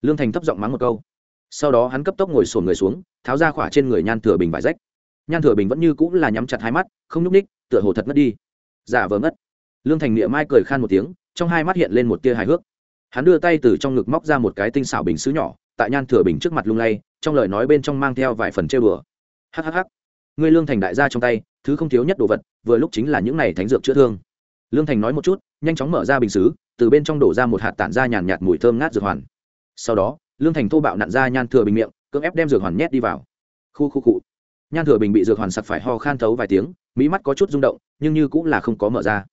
S1: Lương thành thấp giọng mắng một câu. Sau đó hắn cấp tốc ngồi sổn người xuống, tháo ra khỏa trên người nhan thừa bình vải rách. Nhan thừa bình vẫn như cũng là nhắm chặt hai mắt, không nhúc ních tựa hồ thật ngất đi. Giả vờ ngất. Lương thành miệng mai cười khan một tiếng, trong hai mắt hiện lên một tia hài hước. Hắn đưa tay từ trong ngực móc ra một cái tinh xảo bình xứ nhỏ, tại nhan thừa bình trước mặt lung lay, trong lời nói bên trong mang theo vài phần chơi bừa hhh ngươi lương thành đại gia trong tay, thứ không thiếu nhất đồ vật, vừa lúc chính là những này thánh dược chữa thương lương thành nói một chút, nhanh chóng mở ra bình xứ, từ bên trong đổ ra một hạt tản ra nhàn nhạt mùi thơm ngát dược hoàn. Sau đó, lương thành thô bạo nặn ra nhan thừa bình miệng, cưỡng ép đem dược hoàn nhét đi vào. Khu khu cụ nhan thừa bình bị dược hoàn sặc phải ho khan thấu vài tiếng, mỹ mắt có chút rung động, nhưng như cũng là không có mở ra.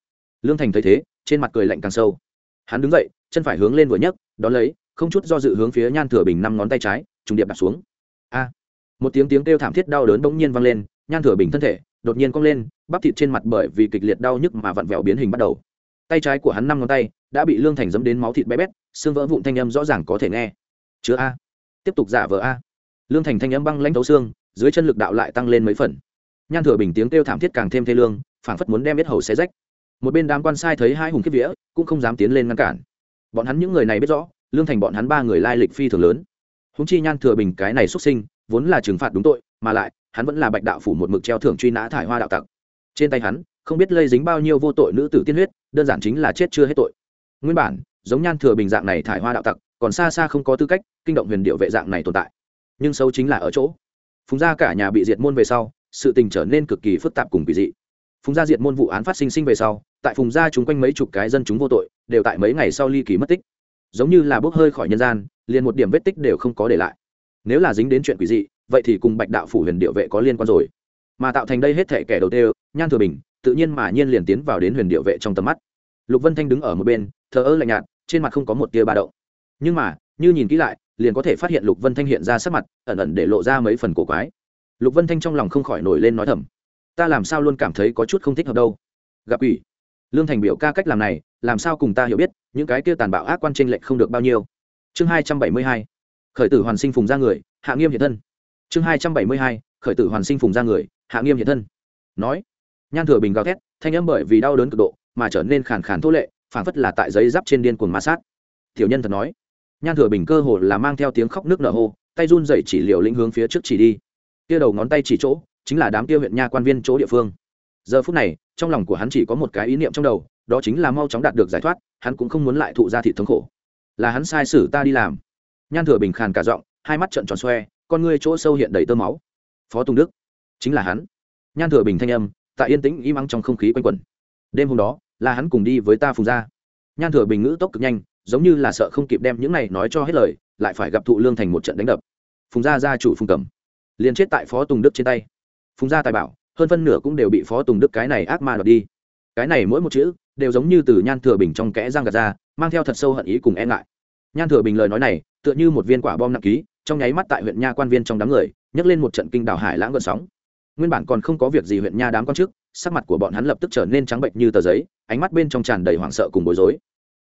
S1: Lương thành thấy thế, trên mặt cười lạnh càng sâu. Hắn đứng dậy, chân phải hướng lên vừa nhấc, đón lấy, không chút do dự hướng phía nhan thừa bình năm ngón tay trái, trùng điệp đặt xuống. A. Một tiếng tiếng kêu thảm thiết đau đớn bỗng nhiên vang lên, nhan thừa bình thân thể đột nhiên cong lên, bắp thịt trên mặt bởi vì kịch liệt đau nhức mà vặn vẹo biến hình bắt đầu. Tay trái của hắn năm ngón tay đã bị lương thành dẫm đến máu thịt bé bét, xương vỡ vụn thanh âm rõ ràng có thể nghe. Chứa a. Tiếp tục giả vờ a. Lương thành thanh âm băng lãnh thấu xương, dưới chân lực đạo lại tăng lên mấy phần. Nhan thừa bình tiếng kêu thảm thiết càng thêm thê lương, phảng phất muốn đem biết hầu xé rách. Một bên đám quan sai thấy hai hùng kiếp vía, cũng không dám tiến lên ngăn cản. Bọn hắn những người này biết rõ, lương thành bọn hắn ba người lai lịch phi thường lớn. Húng chi nhan thừa bình cái này xuất sinh, vốn là trừng phạt đúng tội, mà lại hắn vẫn là bạch đạo phủ một mực treo thưởng truy nã thải hoa đạo tặc. Trên tay hắn, không biết lây dính bao nhiêu vô tội nữ tử tiên huyết, đơn giản chính là chết chưa hết tội. Nguyên bản, giống nhan thừa bình dạng này thải hoa đạo tặc, còn xa xa không có tư cách kinh động huyền điệu vệ dạng này tồn tại. Nhưng sâu chính là ở chỗ, phùng gia cả nhà bị diệt môn về sau, sự tình trở nên cực kỳ phức tạp cùng kỳ dị. Phùng gia diệt môn vụ án phát sinh sinh về sau, tại phùng gia chúng quanh mấy chục cái dân chúng vô tội, đều tại mấy ngày sau ly kỳ mất tích. Giống như là bốc hơi khỏi nhân gian, liền một điểm vết tích đều không có để lại. Nếu là dính đến chuyện quỷ dị vậy thì cùng bạch đạo phủ huyền điệu vệ có liên quan rồi. Mà tạo thành đây hết thể kẻ đầu tiên, nhan thừa bình, tự nhiên mà nhiên liền tiến vào đến huyền điệu vệ trong tầm mắt. Lục vân thanh đứng ở một bên, thờ ơ lạnh nhạt, trên mặt không có một tia ba động. Nhưng mà, như nhìn kỹ lại, liền có thể phát hiện lục vân thanh hiện ra sắc mặt, ẩn ẩn để lộ ra mấy phần cổ quái. Lục vân thanh trong lòng không khỏi nổi lên nói thầm, ta làm sao luôn cảm thấy có chút không thích hợp đâu? Gặp ủy lương thành biểu ca cách làm này, làm sao cùng ta hiểu biết, những cái kia tàn bạo ác quan tranh lệch không được bao nhiêu. Chương hai trăm bảy mươi hai, khởi tử hoàn sinh phùng ra người, hạ nghiêm hiện thân chương hai trăm bảy mươi hai, khởi tử hoàn sinh phùng ra người, hạ nghiêm hiện thân. Nói, nhan thừa bình gào thét, thanh âm bởi vì đau đớn cực độ, mà trở nên khàn khàn thô lệ, phảng phất là tại giấy giáp trên điên cuồng ma sát. Tiểu nhân thật nói, nhan thừa bình cơ hồ là mang theo tiếng khóc nước nở hô, tay run dậy chỉ liều lĩnh hướng phía trước chỉ đi. Kia đầu ngón tay chỉ chỗ, chính là đám kia huyện nha quan viên chỗ địa phương. Giờ phút này, trong lòng của hắn chỉ có một cái ý niệm trong đầu, đó chính là mau chóng đạt được giải thoát, hắn cũng không muốn lại thụ ra thị thống khổ. Là hắn sai sử ta đi làm. Nhan thừa bình khàn cả giọng, hai mắt trợn tròn xoe con ngươi chỗ sâu hiện đầy tơ máu. Phó tùng đức, chính là hắn. Nhan thừa bình thanh âm, tại yên tĩnh im ắng trong không khí quanh quẩn. Đêm hôm đó, là hắn cùng đi với ta phùng ra nhan thừa bình ngữ tốc cực nhanh, giống như là sợ không kịp đem những này nói cho hết lời, lại phải gặp thụ lương thành một trận đánh đập. Phùng gia gia chủ phùng cẩm liền chết tại phó tùng đức trên tay. Phùng gia tài bảo, hơn phân nửa cũng đều bị phó tùng đức cái này ác ma đoạt đi. Cái này mỗi một chữ, đều giống như từ nhan thừa bình trong kẽ răng gạt ra, mang theo thật sâu hận ý cùng e ngại. Nhan thừa bình lời nói này, tựa như một viên quả bom nặng ký trong nháy mắt tại huyện nha quan viên trong đám người, nhấc lên một trận kinh đảo hải lãng gợn sóng. Nguyên bản còn không có việc gì huyện nha đám quan chức, sắc mặt của bọn hắn lập tức trở nên trắng bệnh như tờ giấy, ánh mắt bên trong tràn đầy hoảng sợ cùng bối rối.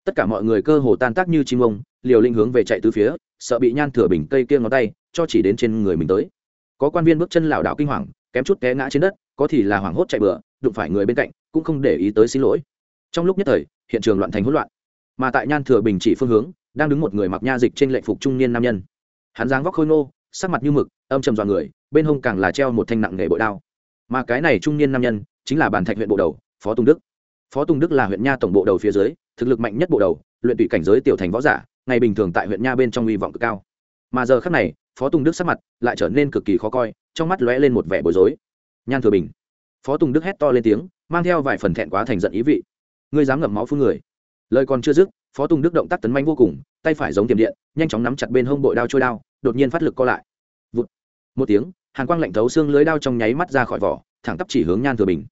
S1: Tất cả mọi người cơ hồ tan tác như chim ông, liều linh hướng về chạy từ phía, sợ bị nhan thừa bình cây kia ngón tay, cho chỉ đến trên người mình tới. Có quan viên bước chân lảo đảo kinh hoàng, kém chút té ngã trên đất, có thì là hoảng hốt chạy bừa, đụng phải người bên cạnh, cũng không để ý tới xin lỗi. Trong lúc nhất thời, hiện trường loạn thành hỗn loạn. Mà tại nhan thừa bình chỉ phương hướng, đang đứng một người mặc nha dịch trên lệnh phục trung niên nam nhân hắn dáng vóc khôi nô sắc mặt như mực, âm trầm dọa người, bên hông càng là treo một thanh nặng nghề bội đao. Mà cái này trung niên nam nhân, chính là bản thạch huyện bộ đầu, phó tùng đức. Phó tùng đức là huyện nha tổng bộ đầu phía dưới, thực lực mạnh nhất bộ đầu, luyện tùy cảnh giới tiểu thành võ giả, ngày bình thường tại huyện nha bên trong hy vọng cực cao. Mà giờ khác này, phó tùng đức sắc mặt lại trở nên cực kỳ khó coi, trong mắt lóe lên một vẻ bối rối. Nhan thừa bình. Phó tùng đức hét to lên tiếng, mang theo vài phần thẹn quá thành giận ý vị. Ngươi dám ngậm máu phương người. Lời còn chưa dứt phó tùng đức động tác tấn manh vô cùng, tay phải giống tiềm điện, nhanh chóng nắm chặt bên hông bội đao trôi đao, đột nhiên phát lực co lại. Vụt. một tiếng hàn quang lạnh thấu xương lưới đao trong nháy mắt ra khỏi vỏ, thẳng tắp chỉ hướng nhan thừa bình.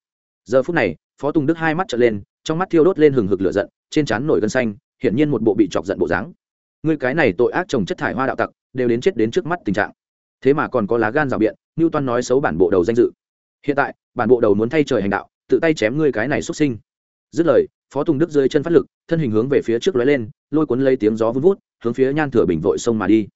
S1: Giờ phút này, phó tùng đức hai mắt trở lên, trong mắt thiêu đốt lên hừng hực lửa giận, trên trán nổi gân xanh, hiển nhiên một bộ bị chọc giận bộ dáng. Ngươi cái này tội ác trồng chất thải hoa đạo tặc, đều đến chết đến trước mắt tình trạng. Thế mà còn có lá gan rào biện như toan nói xấu bản bộ đầu danh dự. Hiện tại, bản bộ đầu muốn thay trời hành đạo, tự tay chém ngươi cái này xuất sinh. Dứt lời phó tùng đức dưới chân phát lực, thân hình hướng về phía trước lóe lên, lôi cuốn lấy tiếng gió vun vút, hướng phía nhan thừa bình vội sông mà đi.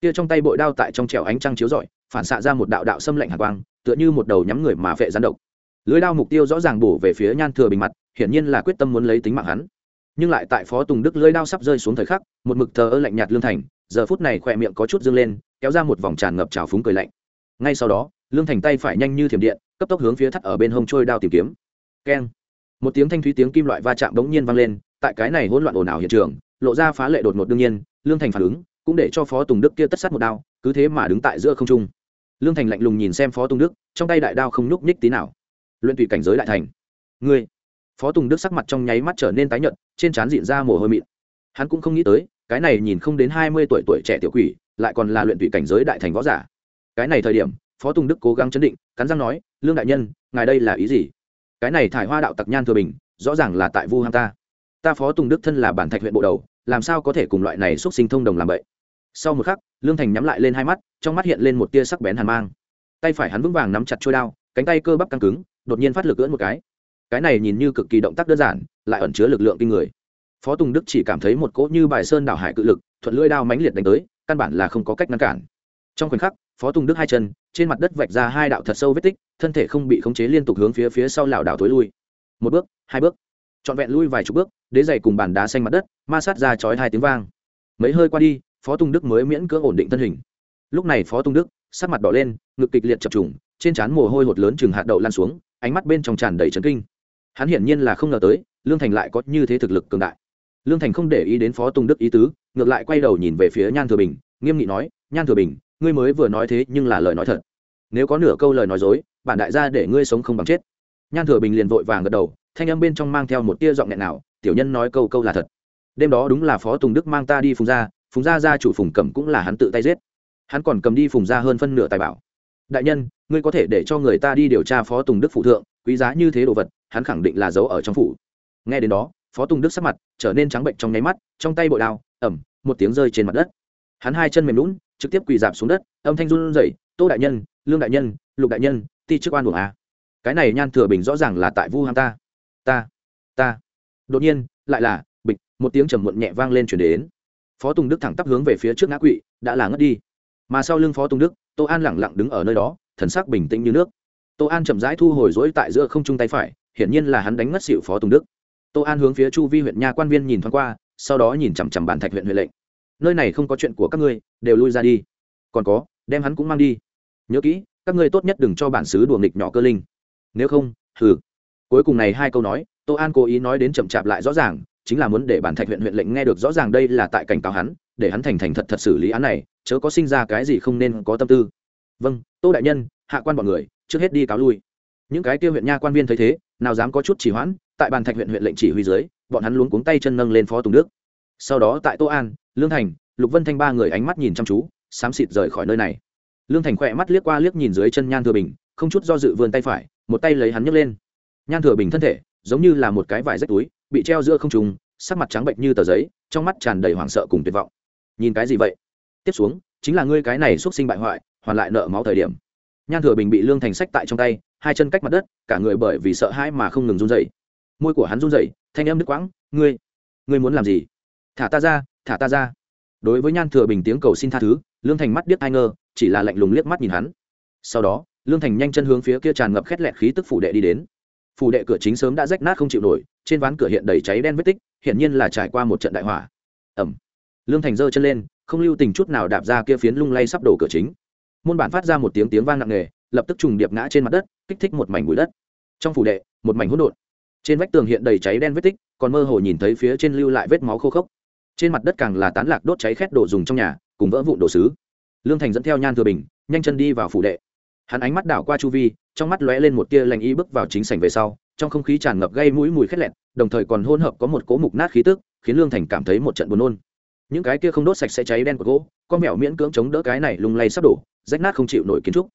S1: Kia trong tay bội đao tại trong trèo ánh trăng chiếu rọi, phản xạ ra một đạo đạo xâm lạnh hạ quang, tựa như một đầu nhắm người mà phệ gián độc. Lưới đao mục tiêu rõ ràng bổ về phía nhan thừa bình mặt, hiển nhiên là quyết tâm muốn lấy tính mạng hắn. Nhưng lại tại phó tùng đức lưới đao sắp rơi xuống thời khắc, một mực thờ ơ lạnh nhạt lương thành, giờ phút này khỏe miệng có chút dâng lên, kéo ra một vòng tràn ngập trào phúng cười lạnh. Ngay sau đó, lương thành tay phải nhanh như thiểm điện, cấp tốc hướng phía thắt ở bên hông trôi đao tìm kiếm. Keng một tiếng thanh thúy tiếng kim loại va chạm bỗng nhiên vang lên, tại cái này hỗn loạn ồn ào hiện trường, lộ ra phá lệ đột ngột đương nhiên, lương thành phản ứng cũng để cho phó tùng đức kia tất sát một đao, cứ thế mà đứng tại giữa không trung. Lương thành lạnh lùng nhìn xem phó tùng đức, trong tay đại đao không nhúc nhích tí nào. Luyện tùy cảnh giới đại thành. Ngươi. Phó tùng đức sắc mặt trong nháy mắt trở nên tái nhợt, trên trán diện ra mồ hôi mịn. Hắn cũng không nghĩ tới, cái này nhìn không đến hai mươi tuổi tuổi trẻ tiểu quỷ, lại còn là luyện tùy cảnh giới đại thành võ giả. Cái này thời điểm, phó tùng đức cố gắng chấn định, cắn răng nói, lương đại nhân, ngài đây là ý gì? Cái này thải hoa đạo tặc nhan thừa bình, rõ ràng là tại vu ham ta. Ta phó tùng đức thân là bản thạch huyện bộ đầu, làm sao có thể cùng loại này xuất sinh thông đồng làm vậy sau một khắc, lương thành nhắm lại lên hai mắt, trong mắt hiện lên một tia sắc bén hàn mang. Tay phải hắn vững vàng nắm chặt trôi đao, cánh tay cơ bắp căng cứng, đột nhiên phát lực ưỡn một cái. Cái này nhìn như cực kỳ động tác đơn giản, lại ẩn chứa lực lượng kinh người. Phó tùng đức chỉ cảm thấy một cỗ như bài sơn đảo hải cự lực, thuận lưỡi đao mãnh liệt đánh tới, căn bản là không có cách ngăn cản. Trong khoảnh khắc, phó tùng đức hai chân trên mặt đất vạch ra hai đạo thật sâu vết tích, thân thể không bị khống chế liên tục hướng phía phía sau lảo đảo tối lui. Một bước, hai bước, trọn vẹn lui vài chục bước, đế dày cùng bàn đá xanh mặt đất, ma sát ra chói hai tiếng vang. Mấy hơi qua đi, phó tùng đức mới miễn cưỡng ổn định thân hình. Lúc này phó tùng đức, sắc mặt đỏ lên, ngực kịch liệt chập trùng, trên trán mồ hôi hột lớn chừng hạt đậu lan xuống, ánh mắt bên trong tràn đầy trấn kinh. Hắn hiển nhiên là không ngờ tới, lương thành lại có như thế thực lực cường đại. Lương thành không để ý đến phó tùng đức ý tứ, ngược lại quay đầu nhìn về phía nhan thừa bình, nghiêm nghị nói, nhan thừa bình ngươi mới vừa nói thế nhưng là lời nói thật. Nếu có nửa câu lời nói dối, bản đại gia để ngươi sống không bằng chết. Nhan thừa bình liền vội vàng gật đầu, thanh âm bên trong mang theo một tia giọng nghẹn nào, tiểu nhân nói câu câu là thật. Đêm đó đúng là phó tùng đức mang ta đi phùng gia phùng gia gia chủ phùng cẩm cũng là hắn tự tay giết. Hắn còn cầm đi phùng gia hơn phân nửa tài bảo. Đại nhân, ngươi có thể để cho người ta đi điều tra phó tùng đức phụ thượng, quý giá như thế đồ vật, hắn khẳng định là giấu ở trong phủ. Nghe đến đó, phó tùng đức sắc mặt trở nên trắng bệnh trong nháy mắt, trong tay bội đao ẩm một tiếng rơi trên mặt đất. Hắn hai chân mềm lún trực tiếp quỳ dạp xuống đất, âm thanh run rẩy, tô đại nhân, lương đại nhân, lục đại nhân, ti chức oan buồng a à. cái này nhan thừa bình rõ ràng là tại vu ham ta. Ta ta. Đột nhiên, lại là, bịch, một tiếng trầm muộn nhẹ vang lên chuyển đến. Phó tùng đức thẳng tắp hướng về phía trước ngã quỵ, đã là ngất đi. Mà sau lưng phó tùng đức, tô an lẳng lặng đứng ở nơi đó, thần sắc bình tĩnh như nước. Tô an chậm rãi thu hồi rỗi tại giữa không trung tay phải, hiển nhiên là hắn đánh ngất xịu phó tùng đức. Tô an hướng phía chu vi huyện nha quan viên nhìn thoáng qua, sau đó nhìn chằm chằm bàn thạch huyện huệ lệnh nơi này không có chuyện của các ngươi, đều lui ra đi. Còn có, đem hắn cũng mang đi. Nhớ kỹ, các ngươi tốt nhất đừng cho bản xứ đùa nghịch nhỏ cơ linh. Nếu không, hừ. Cuối cùng này hai câu nói, tô an cố ý nói đến chậm chạp lại rõ ràng, chính là muốn để bản thạch huyện huyện lệnh nghe được rõ ràng đây là tại cảnh cáo hắn, để hắn thành thành thật thật xử lý án này, chớ có sinh ra cái gì không nên có tâm tư. Vâng tô đại nhân, hạ quan bọn người, trước hết đi cáo lui. Những cái tiêu huyện nha quan viên thấy thế, nào dám có chút chỉ hoãn, tại bàn thạch huyện huyện lệnh chỉ huy dưới, bọn hắn luống cuống tay chân nâng lên phó tùng đức. Sau đó tại tô an lương thành, lục vân thanh ba người ánh mắt nhìn chăm chú, xám xịt rời khỏi nơi này. Lương thành khỏe mắt liếc qua liếc nhìn dưới chân nhan thừa bình, không chút do dự vươn tay phải, một tay lấy hắn nhấc lên. Nhan thừa bình thân thể, giống như là một cái vải rách túi, bị treo giữa không trùng sắc mặt trắng bệnh như tờ giấy, trong mắt tràn đầy hoảng sợ cùng tuyệt vọng. Nhìn cái gì vậy? Tiếp xuống, chính là ngươi cái này x sinh bại hoại, hoàn lại nợ máu thời điểm. Nhan thừa bình bị lương thành sách tại trong tay, hai chân cách mặt đất, cả người bởi vì sợ hãi mà không ngừng run dậy môi của hắn run dậy thanh âm đứt quãng, ngươi ngươi muốn làm gì? Thả ta ra thả ta ra. Đối với nhan thừa bình tiếng cầu xin tha thứ, lương thành mắt điếc ai ngơ chỉ là lạnh lùng liếc mắt nhìn hắn. Sau đó, lương thành nhanh chân hướng phía kia tràn ngập khét lẹt khí tức phủ đệ đi đến. Phủ đệ cửa chính sớm đã rách nát không chịu nổi, trên ván cửa hiện đầy cháy đen vết tích, hiển nhiên là trải qua một trận đại hỏa. Ẩm lương thành giơ chân lên, không lưu tình chút nào đạp ra kia phiến lung lay sắp đổ cửa chính. Môn bản phát ra một tiếng tiếng vang nặng nề, lập tức trùng điệp ngã trên mặt đất, kích thích một mảnh bụi đất. Trong phủ đệ, một mảnh hỗn độn. Trên vách tường hiện đầy cháy đen vết tích, còn mơ hồ nhìn thấy phía trên lưu lại vết máu khô khốc trên mặt đất càng là tán lạc đốt cháy khét đồ dùng trong nhà, cùng vỡ vụn đồ sứ. Lương thành dẫn theo nhan thừa bình, nhanh chân đi vào phủ đệ. Hắn ánh mắt đảo qua chu vi, trong mắt lóe lên một tia lành y bước vào chính sảnh về sau, trong không khí tràn ngập gây mũi mùi khét lẹn, đồng thời còn hôn hợp có một cỗ mục nát khí tức, khiến lương thành cảm thấy một trận buồn nôn. Những cái kia không đốt sạch sẽ cháy đen của gỗ, con mèo miễn cưỡng chống đỡ cái này lung lay sắp đổ, rách nát không chịu nổi kiến trúc.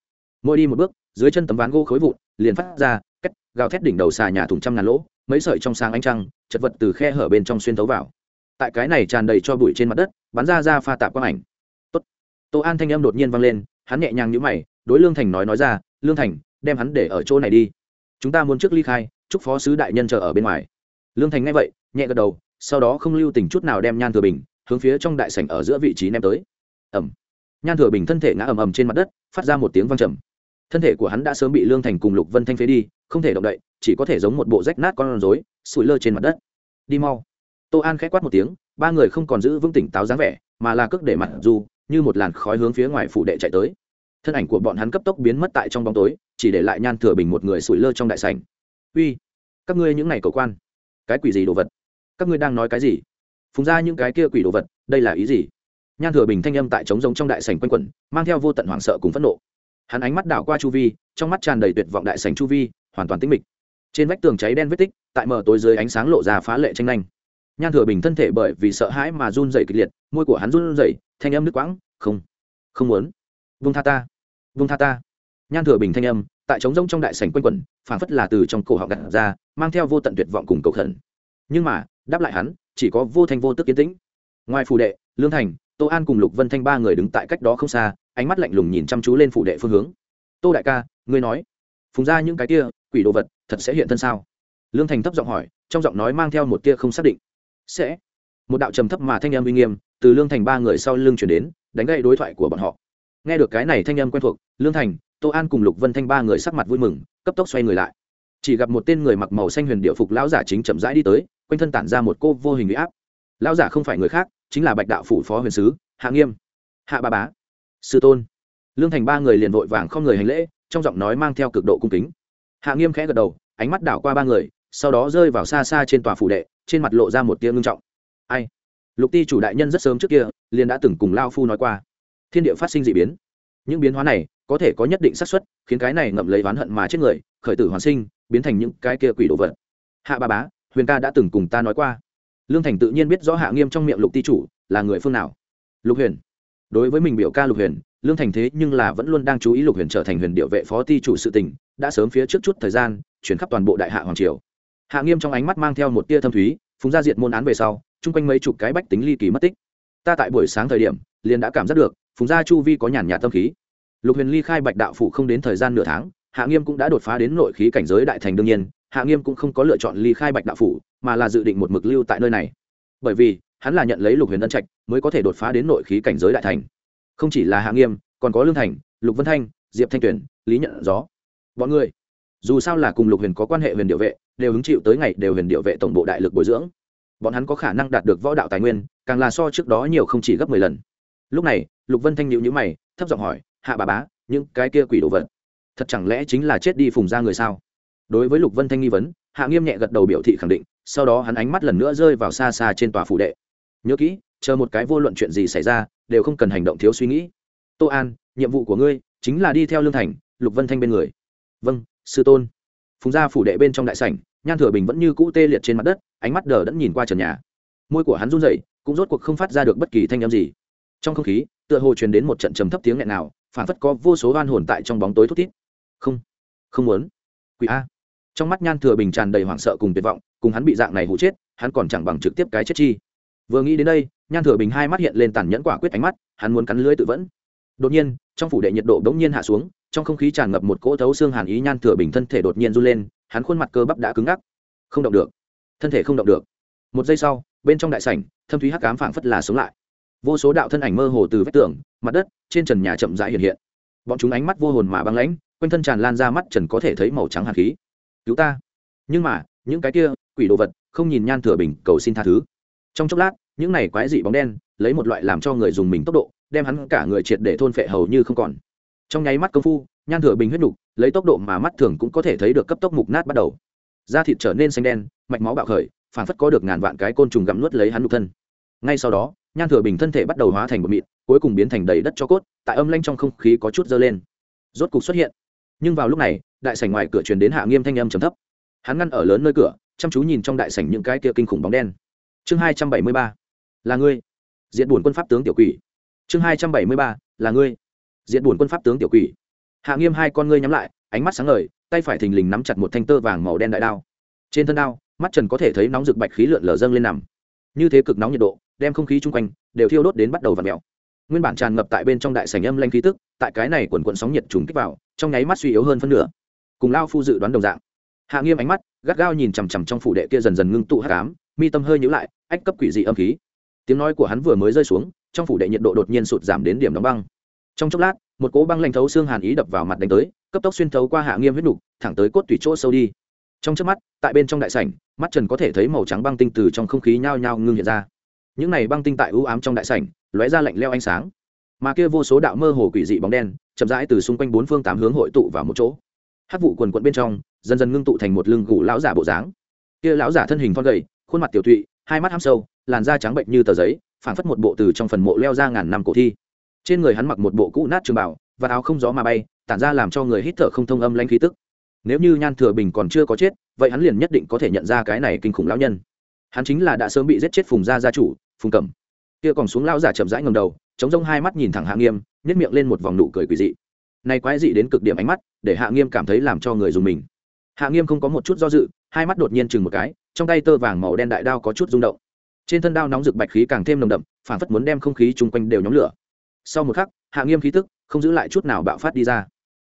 S1: Mỗi đi một bước, dưới chân tấm ván gỗ khối vụn, liền phát ra cách gào thét đỉnh đầu xà nhà thùng trăm ngàn lỗ, mấy sợi trong sáng ánh trăng, chật vật từ khe hở bên trong xuyên thấu vào tại cái này tràn đầy cho bụi trên mặt đất, bắn ra ra pha tạp quang ảnh. Tốt. Tô an thanh âm đột nhiên vang lên, hắn nhẹ nhàng nhữ mày, đối lương thành nói nói ra, lương thành, đem hắn để ở chỗ này đi. Chúng ta muốn trước ly khai, chúc phó sứ đại nhân chờ ở bên ngoài. Lương thành nghe vậy, nhẹ gật đầu, sau đó không lưu tình chút nào đem nhan thừa bình hướng phía trong đại sảnh ở giữa vị trí ném tới. Ẩm nhan thừa bình thân thể ngã ầm ầm trên mặt đất, phát ra một tiếng vang trầm. Thân thể của hắn đã sớm bị lương thành cùng lục vân thanh phế đi, không thể động đậy, chỉ có thể giống một bộ rách nát con rối, sủi lơ trên mặt đất. Đi mau tô an k h ẽ quát một tiếng, ba người không còn giữ vững tỉnh táo dáng vẻ, mà là cước để mặt dù, như một làn khói hướng phía ngoài phủ đệ chạy tới. Thân ảnh của bọn hắn cấp tốc biến mất tại trong bóng tối, chỉ để lại nhan thừa bình một người sủi lơ trong đại sảnh. Uy, các ngươi những ngày cầu quan, cái quỷ gì đồ vật? Các ngươi đang nói cái gì? Phùng ra những cái kia quỷ đồ vật, đây là ý gì? Nhan thừa bình thanh âm tại trống giống trong đại sảnh quanh quẩn, mang theo vô tận hoảng sợ cùng phẫn nộ. Hắn ánh mắt đảo qua chu vi, trong mắt tràn đầy tuyệt vọng đại sảnh chu vi, hoàn toàn tĩnh mịch. Trên vách tường cháy đen vết tích, tại mở tối dưới ánh sáng lộ ra phá lệ tranh nhanh nhan thừa bình thân thể bởi vì sợ hãi mà run rẩy kịch liệt, môi của hắn run rẩy, thanh âm nước quãng, không không muốn. Vung tha ta, vung tha ta. Nhan thừa bình thanh âm, tại trống rông trong đại sảnh quanh quẩn, phảng phất là từ trong cổ họng gặt ra, mang theo vô tận tuyệt vọng cùng cầu khẩn. Nhưng mà, đáp lại hắn, chỉ có vô thanh vô tức kiến tĩnh. Ngoài phù đệ, lương thành, tô an cùng lục vân thanh ba người đứng tại cách đó không xa, ánh mắt lạnh lùng nhìn chăm chú lên phủ đệ phương hướng. Tô đại ca, ngươi nói, phùng ra những cái kia, quỷ đồ vật, thật sẽ hiện thân sao? Lương thành thấp giọng hỏi, trong giọng nói mang theo một tia không xác định sẽ. Một đạo trầm thấp mà thanh âm uy nghiêm từ lương thành ba người sau lưng chuyển đến, đánh gậy đối thoại của bọn họ. Nghe được cái này thanh âm quen thuộc, lương thành, tô an cùng lục vân thanh ba người sắc mặt vui mừng, cấp tốc xoay người lại. Chỉ gặp một tên người mặc màu xanh huyền điệu phục lão giả chính chậm rãi đi tới, quanh thân tản ra một cô vô hình huy áp. Lão giả không phải người khác, chính là bạch đạo phủ phó huyền sứ, hạ nghiêm. Hạ ba bá. Sư tôn. Lương thành ba người liền vội vàng không người hành lễ, trong giọng nói mang theo cực độ cung kính. Hạ nghiêm khẽ gật đầu, ánh mắt đảo qua ba người, sau đó rơi vào xa xa trên tòa phủ đệ trên mặt lộ ra một tia ngưng trọng. Ai? Lục ti chủ đại nhân rất sớm trước kia, liền đã từng cùng lao phu nói qua. Thiên địa phát sinh d ị biến. Những biến hóa này có thể có nhất định xác suất, khiến cái này ngậm lấy oán hận mà chết người, khởi tử hoàn sinh, biến thành những cái kia quỷ đồ vật. Hạ ba bá, huyền ca đã từng cùng ta nói qua. Lương thành tự nhiên biết rõ hạ nghiêm trong miệng lục ti chủ là người phương nào. Lục huyền. Đối với mình biểu ca lục huyền, lương thành thế nhưng là vẫn luôn đang chú ý lục huyền trở thành huyền điệu vệ phó ti chủ sự tình, đã sớm phía trước chút thời gian, chuyển khắp toàn bộ đại hạ hoàng triều hạ nghiêm trong ánh mắt mang theo một tia thâm thúy, phúng ra diệt môn án về sau, chung quanh mấy chục cái bách tính ly kỳ mất tích. Ta tại buổi sáng thời điểm, liền đã cảm giác được, phúng gia chu vi có nhàn nhạt tâm khí. Lục huyền ly khai bạch đạo phủ không đến thời gian nửa tháng, hạ nghiêm cũng đã đột phá đến nội khí cảnh giới đại thành đương nhiên, hạ nghiêm cũng không có lựa chọn ly khai bạch đạo phủ, mà là dự định một mực lưu tại nơi này. Bởi vì, hắn là nhận lấy lục huyền ân trạch, mới có thể đột phá đến nội khí cảnh giới đại thành. Không chỉ là hạ nghiêm, còn có lương thành, lục vân thanh, diệp thanh tuyển, lý nhận gió. Bọn người, dù sao là cùng lục huyền có quan hệ huyền địa vệ đều hứng chịu tới ngày đều huyền điệu vệ tổng bộ đại lực bồi dưỡng. Bọn hắn có khả năng đạt được võ đạo tài nguyên, càng là so trước đó nhiều không chỉ gấp mười lần. Lúc này, lục vân thanh nhịu nhữ mày, thấp giọng hỏi, hạ bà bá, những cái kia quỷ đồ vật, thật chẳng lẽ chính là chết đi phùng ra người sao? Đối với lục vân thanh nghi vấn, hạ nghiêm nhẹ gật đầu biểu thị khẳng định, sau đó hắn ánh mắt lần nữa rơi vào xa xa trên tòa phủ đệ. Nhớ kỹ, chờ một cái vô luận chuyện gì xảy ra, đều không cần hành động thiếu suy nghĩ. Tô an, nhiệm vụ của ngươi chính là đi theo lương thành, lục vân thanh bên người. Vâng sư tôn. Phùng gia phủ đệ bên trong đại sảnh nhan thừa bình vẫn như cũ tê liệt trên mặt đất, ánh mắt đờ đẫn nhìn qua trần nhà. Môi của hắn run rẩy, cũng rốt cuộc không phát ra được bất kỳ thanh âm gì. Trong không khí, tựa hồ truyền đến một trận trầm thấp tiếng nghẹn nào phản phất có vô số oan hồn tại trong bóng tối thút thít. Không không muốn. Quỷ a. Trong mắt nhan thừa bình tràn đầy hoảng sợ cùng tuyệt vọng, cùng hắn bị dạng này hụ chết, hắn còn chẳng bằng trực tiếp cái chết chi. Vừa nghĩ đến đây, nhan thừa bình hai mắt hiện lên tàn nhẫn quả quyết ánh mắt, hắn muốn cắn lưới tự vẫn. Đột nhiên, trong phủ đệ nhiệt độ đ ố n g nhiên hạ xuống, trong không khí tràn ngập một cỗ thấu xương hàn ý nhan thừa bình thân thể đột nhiên run lên hắn khuôn mặt cơ bắp đã cứng ngắc. Không động được. Thân thể không động được. Một giây sau, bên trong đại sảnh, thâm thúy hắc cám phảng phất là sống lại. Vô số đạo thân ảnh mơ hồ từ vách tường, mặt đất, trên trần nhà chậm rãi hiện hiện. Bọn chúng ánh mắt vô hồn mà băng lãnh, quanh thân tràn lan ra mắt trần có thể thấy màu trắng hạt khí. Cứu ta. Nhưng mà, những cái kia quỷ đồ vật không nhìn nhan thừa bình cầu xin tha thứ. Trong chốc lát, những này quái dị bóng đen lấy một loại làm cho người dùng mình tốc độ, đem hắn cả người triệt để thôn phệ hầu như không còn. Trong nháy mắt công phu, nhan thừa bình huyết nục lấy tốc độ mà mắt thường cũng có thể thấy được cấp tốc mục nát bắt đầu. Da thịt trở nên xanh đen, mạch máu bạo khởi phản phất có được ngàn vạn cái côn trùng gặm nuốt lấy hắn nhục thân. Ngay sau đó, nhan thừa bình thân thể bắt đầu hóa thành một mịn, cuối cùng biến thành đầy đất cho cốt, tại âm lanh trong không khí có chút dơ lên. Rốt cục xuất hiện. Nhưng vào lúc này, đại sảnh ngoài cửa truyền đến hạ nghiêm thanh âm trầm thấp. Hắn ngăn ở lớn nơi cửa, chăm chú nhìn trong đại sảnh những cái kia kinh khủng bóng đen. Chương hai trăm bảy mươi ba. Là ngươi. Diện buồn quân pháp tướng tiểu quỷ. Chương hai trăm bảy mươi ba. Là ngươi. Diện buồn quân pháp tướng tiểu quỷ hạ nghiêm hai con ngươi nhắm lại, ánh mắt sáng ngời, tay phải thình lình nắm chặt một thanh tơ vàng màu đen đại đao. Trên thân đao, mắt trần có thể thấy nóng rực bạch khí lượn lờ dâng lên nằm. Như thế cực nóng nhiệt độ, đem không khí chung quanh đều thiêu đốt đến bắt đầu và mèo. Nguyên bản tràn ngập tại bên trong đại sảnh âm lanh khí tức, tại cái này quần quận sóng nhiệt trùng kích vào, trong nháy mắt suy yếu hơn phân nửa. Cùng lao phu dự đoán đồng dạng, hạ nghiêm ánh mắt gắt gao nhìn chằm chằm trong phủ đệ kia dần dần ngưng tụ hắc cám mi tâm hơi nhữ lại, ách cấp quỷ dị âm khí. Tiếng nói của hắn vừa mới rơi xuống, trong phủ đệ nhiệt độ đột nhiên sụt giảm đến điểm đóng băng. Trong chốc lát một cỗ băng lạnh thấu xương hàn ý đập vào mặt đánh tới, cấp tốc xuyên thấu qua hạ nghiêm huyết đục thẳng tới cốt tủy chỗ sâu đi. Trong trước mắt, tại bên trong đại sảnh, mắt trần có thể thấy màu trắng băng tinh từ trong không khí nhao nhao ngưng hiện ra. Những này băng tinh tại ưu ám trong đại sảnh, lóe ra lạnh leo ánh sáng. Mà kia vô số đạo mơ hồ quỷ dị bóng đen, chậm rãi từ xung quanh bốn phương tám hướng hội tụ vào một chỗ. Hát vụ quần quận bên trong, dần dần ngưng tụ thành một lưng gù lão giả bộ dáng. Kia lão giả thân hình thon gầy, khuôn mặt tiểu thụy hai mắt ham sâu, làn da trắng bệnh như tờ giấy, phảng phất một bộ từ trong phần mộ leo ra ngàn năm cổ thi trên người hắn mặc một bộ cũ nát trường bảo và áo không gió mà bay, tản ra làm cho người hít thở không thông âm lanh khí tức. Nếu như nhan thừa bình còn chưa có chết, vậy hắn liền nhất định có thể nhận ra cái này kinh khủng lão nhân. Hắn chính là đã sớm bị giết chết phùng gia gia chủ, phùng cẩm. Kia còn xuống lão giả chậm rãi ngầm đầu, chống rông hai mắt nhìn thẳng hạ nghiêm nhét miệng lên một vòng nụ cười quỳ dị. Nay quái dị đến cực điểm ánh mắt, để hạ nghiêm cảm thấy làm cho người dùng mình. Hạ nghiêm không có một chút do dự, hai mắt đột nhiên chừng một cái, trong tay tơ vàng màu đen đại đao có chút rung động. Trên thân đao nóng rực bạch khí càng thêm nồng đậm phản phất muốn đem không khí chung quanh đều nhóm lửa sau một khắc, hạ nghiêm khí tức không giữ lại chút nào bạo phát đi ra.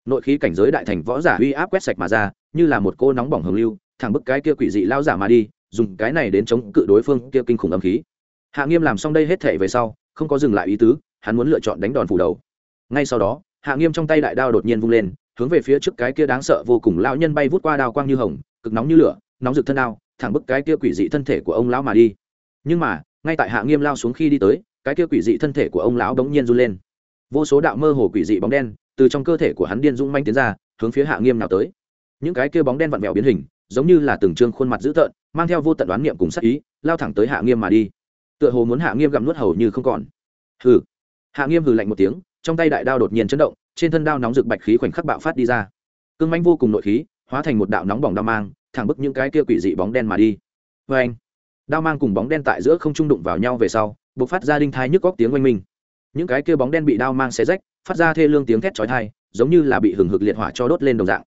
S1: Nội khí cảnh giới đại thành võ giả uy áp quét sạch mà ra, như là một cô nóng bỏng hồng lưu, thẳng bức cái kia quỷ dị lao giả mà đi, dùng cái này đến chống cự đối phương kia kinh khủng âm khí. Hạ nghiêm làm xong đây hết thể về sau, không có dừng lại ý tứ, hắn muốn lựa chọn đánh đòn phủ đầu. Ngay sau đó, hạ nghiêm trong tay đại đao đột nhiên vung lên, hướng về phía trước cái kia đáng sợ vô cùng lão nhân bay vút qua đao quang như hồng, cực nóng như lửa, nóng rực thân đao, thẳng bức cái kia quỷ dị thân thể của ông lão mà đi. Nhưng mà, ngay tại hạ nghiêm lao xuống khi đi tới cái kia quỷ dị thân thể của ông lão đống nhiên run lên. Vô số đạo mơ hồ quỷ dị bóng đen từ trong cơ thể của hắn điên rung manh tiến ra, hướng phía hạ nghiêm nào tới. Những cái kia bóng đen vặn vẹo biến hình, giống như là từng trương khuôn mặt dữ tợn, mang theo vô tận đoán niệm cùng sắc ý, lao thẳng tới hạ nghiêm mà đi. Tựa hồ muốn hạ nghiêm gặm nuốt hầu như không còn. Hừ. Hạ nghiêm hừ lạnh một tiếng, trong tay đại đao đột nhiên chấn động, trên thân đao nóng rực bạch khí khoảnh khắc bạo phát đi ra. Cương manh vô cùng nội khí, hóa thành một đạo nóng bỏng đao mang, thẳng bức những cái kia quỷ dị bóng đen mà đi. Vê anh đao mang cùng bóng đen tại giữa không trung đụng vào nhau về sau b ộ c phát ra đinh thai nhức góc tiếng oanh minh. Những cái kia bóng đen bị đao mang xé rách, phát ra thê lương tiếng thét chói thai giống như là bị hừng hực liệt hỏa cho đốt lên đồng dạng.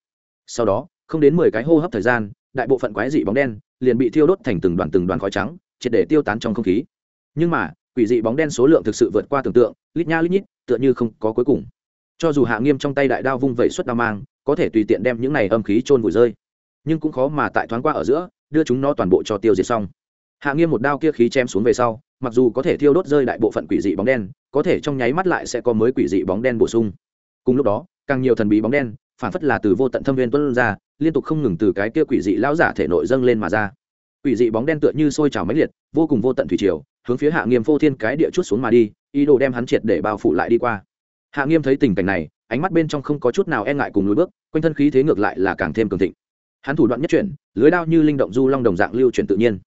S1: Sau đó, không đến mười cái hô hấp thời gian, đại bộ phận quái dị bóng đen liền bị thiêu đốt thành từng đoàn từng đoàn khói trắng, triệt để tiêu tán trong không khí. Nhưng mà, quỷ dị bóng đen số lượng thực sự vượt qua tưởng tượng, lít nha lít nhít, tựa như không có cuối cùng. Cho dù hạ nghiêm trong tay đại đao vung vẩy suất đao mang, có thể tùy tiện đem những này âm khí trôn vùi rơi. Nhưng cũng khó mà tại thoáng qua ở giữa, đưa chúng nó toàn bộ cho tiêu diệt xong. Hạ nghiêm một đao kia khí chém xuống về sau mặc dù có thể thiêu đốt rơi đại bộ phận quỷ dị bóng đen, có thể trong nháy mắt lại sẽ có mới quỷ dị bóng đen bổ sung. Cùng lúc đó, càng nhiều thần bí bóng đen, phản phất là từ vô tận thâm viên tuân ra, liên tục không ngừng từ cái kia quỷ dị lão giả thể nội dâng lên mà ra. Quỷ dị bóng đen tựa như sôi trào mãnh liệt, vô cùng vô tận thủy triều, hướng phía hạ nghiêm phô thiên cái địa chút xuống mà đi, ý đồ đem hắn triệt để bao phủ lại đi qua. Hạ nghiêm thấy tình cảnh này, ánh mắt bên trong không có chút nào e ngại cùng lối bước, quanh thân khí thế ngược lại là càng thêm cường thịnh. Hắn thủ đoạn nhất chuyển, lưới đao như linh động du long đồng dạng lưu chuyển tự nhiên.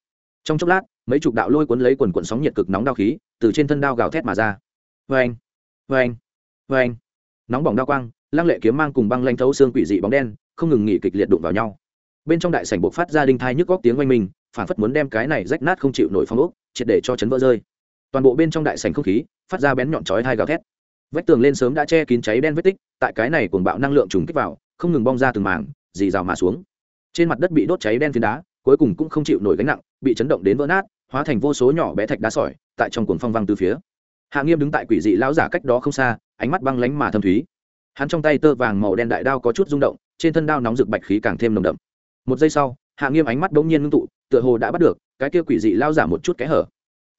S1: Trong chốc lát mấy chục đạo lôi cuốn lấy quần quần sóng nhiệt cực nóng đao khí từ trên thân đao gào thét mà ra. Vê anh vê anh vê anh nóng bỏng đao quang, lăng lệ kiếm mang cùng băng lanh thấu xương quỷ dị bóng đen, không ngừng nghỉ kịch liệt đụng vào nhau. Bên trong đại sảnh buộc phát ra đinh thai nhức góc tiếng oanh mình phản phất muốn đem cái này rách nát không chịu nổi phong ốc, triệt để cho chấn vỡ rơi. Toàn bộ bên trong đại sảnh không khí, phát ra bén nhọn chói thai gào thét. Vách tường lên sớm đã che kín cháy đen vết tích, tại cái này cuồng bạo năng lượng trùng kích vào, không ngừng bong ra từng mảng, dì rào mà xuống. Trên mặt đất bị đốt cháy đen phiến đá, cuối cùng cũng không chịu nổi gánh nặng, bị chấn động đến vỡ nát hóa thành vô số nhỏ bé thạch đá sỏi, tại trong cuồng phong văng từ phía. Hạ nghiêm đứng tại quỷ dị lão giả cách đó không xa, ánh mắt băng lánh mà thâm thúy. Hắn trong tay tơ vàng màu đen đại đao có chút rung động, trên thân đao nóng rực bạch khí càng thêm nồng đậm. Một giây sau, hạ nghiêm ánh mắt bỗng nhiên ngưng tụ, tựa hồ đã bắt được, cái kia quỷ dị lao giả một chút kẽ hở.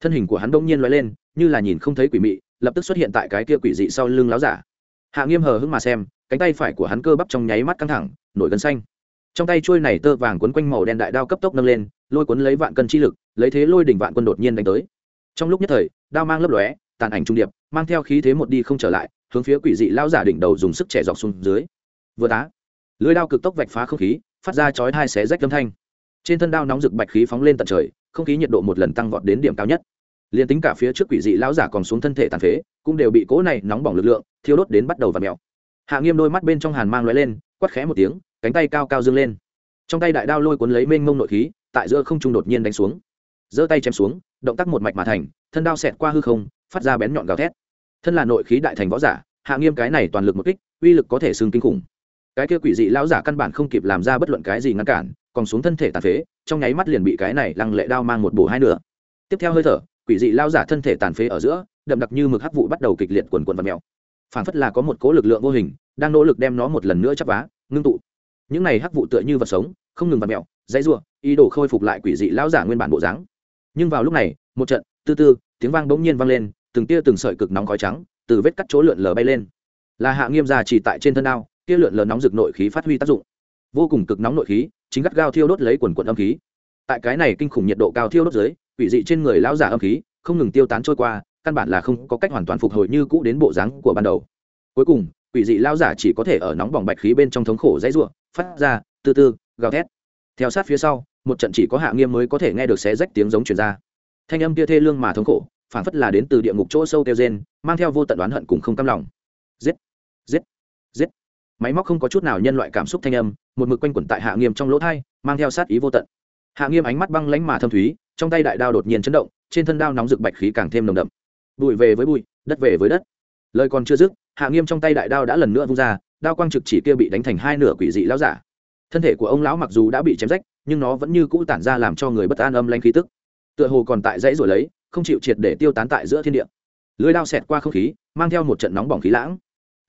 S1: Thân hình của hắn bỗng nhiên l lên, như là nhìn không thấy quỷ mị, lập tức xuất hiện tại cái kia quỷ dị sau lưng láo giả. Hạ nghiêm hờ hững mà xem, cánh tay phải của hắn cơ bắp trong nháy mắt căng thẳng, nổi gân xanh trong tay trôi này tơ vàng quấn quanh màu đen đại đao cấp tốc nâng lên, lôi cuốn lấy vạn cân chi lực, lấy thế lôi đỉnh vạn quân đột nhiên đánh tới. Trong lúc nhất thời, đao mang lấp lóe, tàn ảnh trung điệp, mang theo khí thế một đi không trở lại, hướng phía quỷ dị lao giả đỉnh đầu dùng sức trẻ dọc xuống dưới. Vừa tá, lưới đao cực tốc vạch phá không khí, phát ra chói hai xé rách âm thanh. Trên thân đao nóng rực bạch khí phóng lên tận trời, không khí nhiệt độ một lần tăng vọt đến điểm cao nhất. Liền tính cả phía trước quỷ dị lão giả còn xuống thân thể tàn phế, cũng đều bị cỗ này nóng bỏng lực lượng thiêu đốt đến bắt đầu và mèo. Hạ nghiêm đôi mắt bên trong hàn mang lóe lên quắt khẽ một tiếng cánh tay cao cao dương lên. Trong tay đại đao lôi cuốn lấy mênh mông nội khí, tại giữa không trung đột nhiên đánh xuống. Giơ tay chém xuống, động tác một mạch mà thành, thân đao xẹt qua hư không, phát ra bén nhọn gào thét. Thân là nội khí đại thành võ giả, hạ nghiêm cái này toàn lực một kích, uy lực có thể xương kinh khủng. Cái kia quỷ dị lão giả căn bản không kịp làm ra bất luận cái gì ngăn cản, còn xuống thân thể tàn phế, trong nháy mắt liền bị cái này lăng lệ đao mang một bổ hai nửa. Tiếp theo hơi thở, quỷ dị lao giả thân thể tàn phế ở giữa, đậm đặc như mực hắc vụ bắt đầu kịch liệt quần quần và mèo. Phản phất là có một cố lực lượng vô hình, đang nỗ lực đem nó một lần nữa chắp vá, ngưng tụ những này hắc vụ tựa như vật sống, không ngừng vặt mẹo dãy r ý đồ khôi phục lại quỷ dị lão giả nguyên bản bộ dáng. Nhưng vào lúc này, một trận, tư tư, tiếng vang bỗng nhiên vang lên, từng tia từng sợi cực nóng khói trắng từ vết cắt chỗ lượn lờ bay lên. Là hạ nghiêm già chỉ tại trên thân đao kia lượn lờ nóng rực nội khí phát huy tác dụng. Vô cùng cực nóng nội khí, chính gắt gao thiêu đốt lấy quần quận âm khí. Tại cái này kinh khủng nhiệt độ cao thiêu đốt dưới, quỷ dị trên người lão giả âm khí không ngừng tiêu tán trôi qua, căn bản là không có cách hoàn toàn phục hồi như cũ đến bộ dáng của ban đầu. Cuối cùng quỷ dị lao giả chỉ có thể ở nóng bỏng bạch khí bên trong thống khổ dãy ruộng, phát ra từ từ, gào thét. Theo sát phía sau, một trận chỉ có hạ nghiêm mới có thể nghe được xé rách tiếng giống truyền ra. Thanh âm kia thê lương mà thống khổ phản phất là đến từ địa ngục chỗ sâu kêu gen mang theo vô tận oán hận cùng không cam lòng. Giết giết giết. Máy móc không có chút nào nhân loại cảm xúc thanh âm, một mực quanh quẩn tại hạ nghiêm trong lỗ thai, mang theo sát ý vô tận. Hạ nghiêm ánh mắt băng lánh mà thâm thúy, trong tay đại đao đột nhiên chấn động, trên thân đao nóng rực bạch khí càng thêm nồng đậm. Bụi về với bụi, đất về với đất. Lời còn chưa dứt hạ nghiêm trong tay đại đao đã lần nữa vung ra, đao quang trực chỉ kia bị đánh thành hai nửa quỷ dị lão giả. Thân thể của ông lão mặc dù đã bị chém rách, nhưng nó vẫn như cũ tản ra làm cho người bất an âm lanh khí tức. Tựa hồ còn tại dãy rồi lấy, không chịu triệt để tiêu tán tại giữa thiên địa. Lưới đao xẹt qua không khí, mang theo một trận nóng bỏng khí lãng.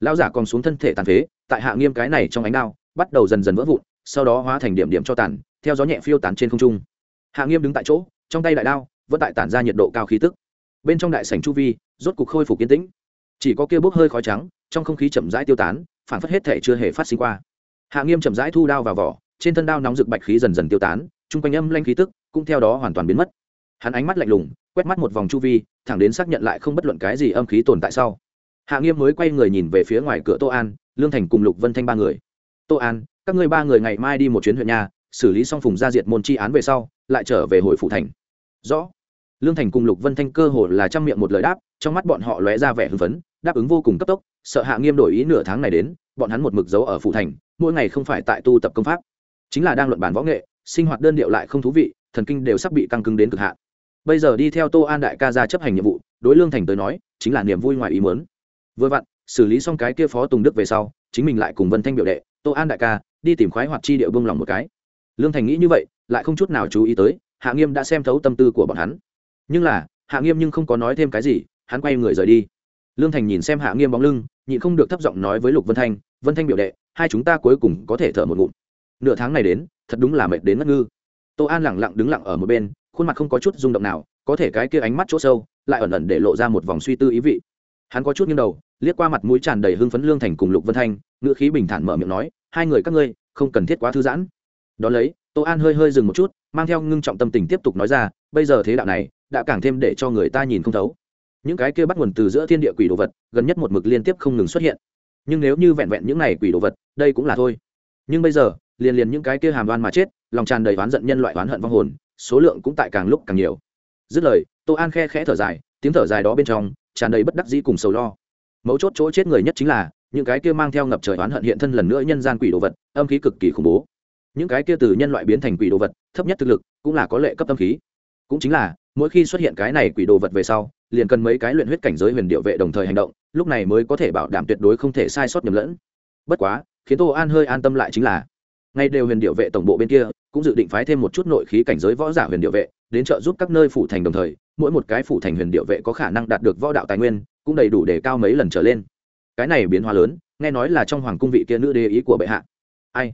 S1: Lão giả còn xuống thân thể tàn phế, tại hạ nghiêm cái này trong ánh đao, bắt đầu dần dần vỡ vụn, sau đó hóa thành điểm điểm cho tàn, theo gió nhẹ phiêu tán trên không trung. Hạ nghiêm đứng tại chỗ, trong tay đại đao, vẫn tại tản ra nhiệt độ cao khí tức. Bên trong đại sảnh chu vi, rốt cục khôi phục yên tĩnh chỉ có kia bốc hơi khói trắng, trong không khí chậm rãi tiêu tán, phản phất hết thể chưa hề phát sinh qua. Hạ nghiêm chậm rãi thu đao vào vỏ, trên thân đao nóng rực bạch khí dần dần tiêu tán, chung quanh âm lanh khí tức cũng theo đó hoàn toàn biến mất. Hắn ánh mắt lạnh lùng, quét mắt một vòng chu vi, thẳng đến xác nhận lại không bất luận cái gì âm khí tồn tại sau. Hạ nghiêm mới quay người nhìn về phía ngoài cửa tô an, lương thành cùng lục vân thanh ba người. Tô an, các ngươi ba người ngày mai đi một chuyến huyện nhà, xử lý xong phùng gia diệt môn chi án về sau, lại trở về hội phụ thành. Rõ. Lương thành cùng lục vân thanh cơ hồ là trang miệng một lời đáp, trong mắt bọn họ lóe ra vẻ hưng phấn đáp ứng vô cùng cấp tốc, sợ hạ nghiêm đổi ý nửa tháng này đến, bọn hắn một mực giấu ở phủ thành, mỗi ngày không phải tại tu tập công pháp. Chính là đang luận bản võ nghệ, sinh hoạt đơn điệu lại không thú vị, thần kinh đều sắp bị căng cứng đến cực hạn. Bây giờ đi theo tô an đại ca ra chấp hành nhiệm vụ, đối lương thành tới nói, chính là niềm vui ngoài ý muốn. Vừa vặn, xử lý xong cái kia phó tùng đức về sau, chính mình lại cùng vân thanh biểu đệ, tô an đại ca, đi tìm khoái hoạt chi điệu bông lòng một cái. Lương thành nghĩ như vậy, lại không chút nào chú ý tới, hạ nghiêm đã xem thấu tâm tư của bọn hắn. Nhưng là, hạ nghiêm nhưng không có nói thêm cái gì, hắn quay người rời đi lương thành nhìn xem hạ nghiêm bóng lưng, nhịn không được thấp giọng nói với lục vân thanh vân thanh biểu đệ, hai chúng ta cuối cùng có thể thở một ngụm. Nửa tháng này đến, thật đúng là mệt đến ngất ngư. Tô an lẳng lặng đứng lặng ở một bên, khuôn mặt không có chút rung động nào, có thể cái kia ánh mắt chỗ sâu, lại ẩn ẩn để lộ ra một vòng suy tư ý vị. Hắn có chút nghiêng đầu, liếc qua mặt mũi tràn đầy hưng phấn lương thành cùng lục vân thanh, ngữ khí bình thản mở miệng nói, hai người các ngươi, không cần thiết quá thư giãn. Đón lấy, tô an hơi hơi dừng một chút, mang theo ngưng trọng tâm tình tiếp tục nói ra, bây giờ thế đạo này, đã càng thêm để cho người ta nhìn không thấu những cái kia bắt nguồn từ giữa thiên địa quỷ đồ vật, gần nhất một mực liên tiếp không ngừng xuất hiện. Nhưng nếu như vẹn vẹn những này quỷ đồ vật, đây cũng là thôi. Nhưng bây giờ, liền liền những cái kia hàm đoan mà chết, lòng tràn đầy oán giận nhân loại oán hận vong hồn, số lượng cũng tại càng lúc càng nhiều. Dứt lời, tô an khe khẽ thở dài, tiếng thở dài đó bên trong, tràn đầy bất đắc dĩ cùng sầu lo. Mấu chốt chỗ chết người nhất chính là, những cái kia mang theo ngập trời oán hận hiện thân lần nữa nhân gian quỷ đồ vật, âm khí cực kỳ khủng bố. Những cái kia từ nhân loại biến thành quỷ đồ vật, thấp nhất thực lực, cũng là có lệ cấp âm khí. Cũng chính là mỗi khi xuất hiện cái này quỷ đồ vật về sau, liền cần mấy cái luyện huyết cảnh giới huyền điệu vệ đồng thời hành động, lúc này mới có thể bảo đảm tuyệt đối không thể sai sót nhầm lẫn. Bất quá, khiến tô an hơi an tâm lại chính là, ngay đều huyền điệu vệ tổng bộ bên kia, cũng dự định phái thêm một chút nội khí cảnh giới võ giả huyền điệu vệ, đến trợ giúp các nơi phủ thành đồng thời, mỗi một cái phủ thành huyền điệu vệ có khả năng đạt được võ đạo tài nguyên, cũng đầy đủ để cao mấy lần trở lên. Cái này biến hóa lớn, nghe nói là trong hoàng cung vị kia nữ đế ý của bệ hạ. Ai?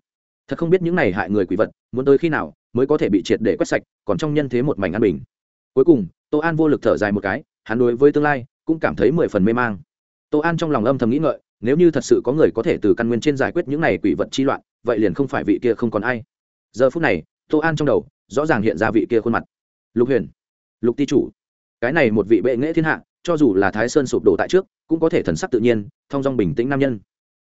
S1: Thật không biết những này hại người quỷ vật, muốn tới khi nào mới có thể bị triệt để quét sạch, còn trong nhân thế một mảnh an bình cuối cùng, tô an vô lực thở dài một cái, hắn đối với tương lai cũng cảm thấy mười phần mê mang. Tô an trong lòng âm thầm nghĩ ngợi, nếu như thật sự có người có thể từ căn nguyên trên giải quyết những này quỷ vật chi loạn, vậy liền không phải vị kia không còn ai. Giờ phút này, tô an trong đầu rõ ràng hiện ra vị kia khuôn mặt. Lục huyền, lục ti chủ. Cái này một vị bệ nghệ thiên hạ, cho dù là thái sơn sụp đổ tại trước, cũng có thể thần sắc tự nhiên thong dong bình tĩnh nam nhân.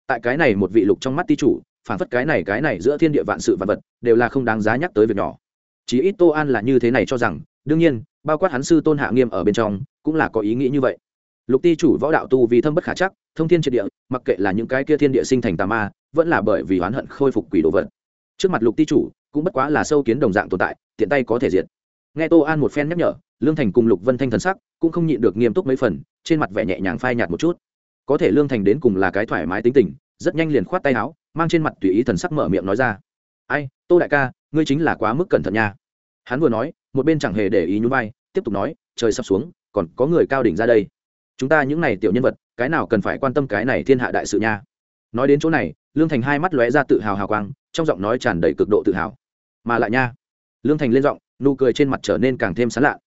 S1: Tại cái này một vị lục trong mắt ti chủ, phản phất cái này cái này giữa thiên địa vạn sự vạn vật, đều là không đáng giá nhắc tới việc nhỏ. Chí ít tô an là như thế này cho rằng đương nhiên, bao quát hắn sư tôn hạ nghiêm ở bên trong, cũng là có ý nghĩ như vậy. Lục ti chủ võ đạo tu vì thâm bất khả chắc, thông thiên triệt địa, mặc kệ là những cái kia thiên địa sinh thành tà ma, vẫn là bởi vì oán hận khôi phục quỷ đồ vật. Trước mặt lục ti chủ, cũng bất quá là sâu kiến đồng dạng tồn tại, tiện tay có thể diệt. Nghe tô an một phen nhắc nhở, lương thành cùng lục vân thanh thần sắc cũng không nhịn được nghiêm túc mấy phần, trên mặt vẻ nhẹ nhàng phai nhạt một chút. Có thể lương thành đến cùng là cái thoải mái tính tình, rất nhanh liền khoát tay áo, mang trên mặt tùy ý thần sắc mở miệng nói ra. Ai, tô đại ca, ngươi chính là quá mức cẩn thận nha. Hắn vừa nói một bên chẳng hề để ý nhún vai, tiếp tục nói, trời sắp xuống, còn có người cao đỉnh ra đây. Chúng ta những này tiểu nhân vật, cái nào cần phải quan tâm cái này thiên hạ đại sự nha? Nói đến chỗ này, lương thành hai mắt lóe ra tự hào hào quang, trong giọng nói tràn đầy cực độ tự hào. Mà lại nha, lương thành lên giọng, nụ cười trên mặt trở nên càng thêm sán lạ.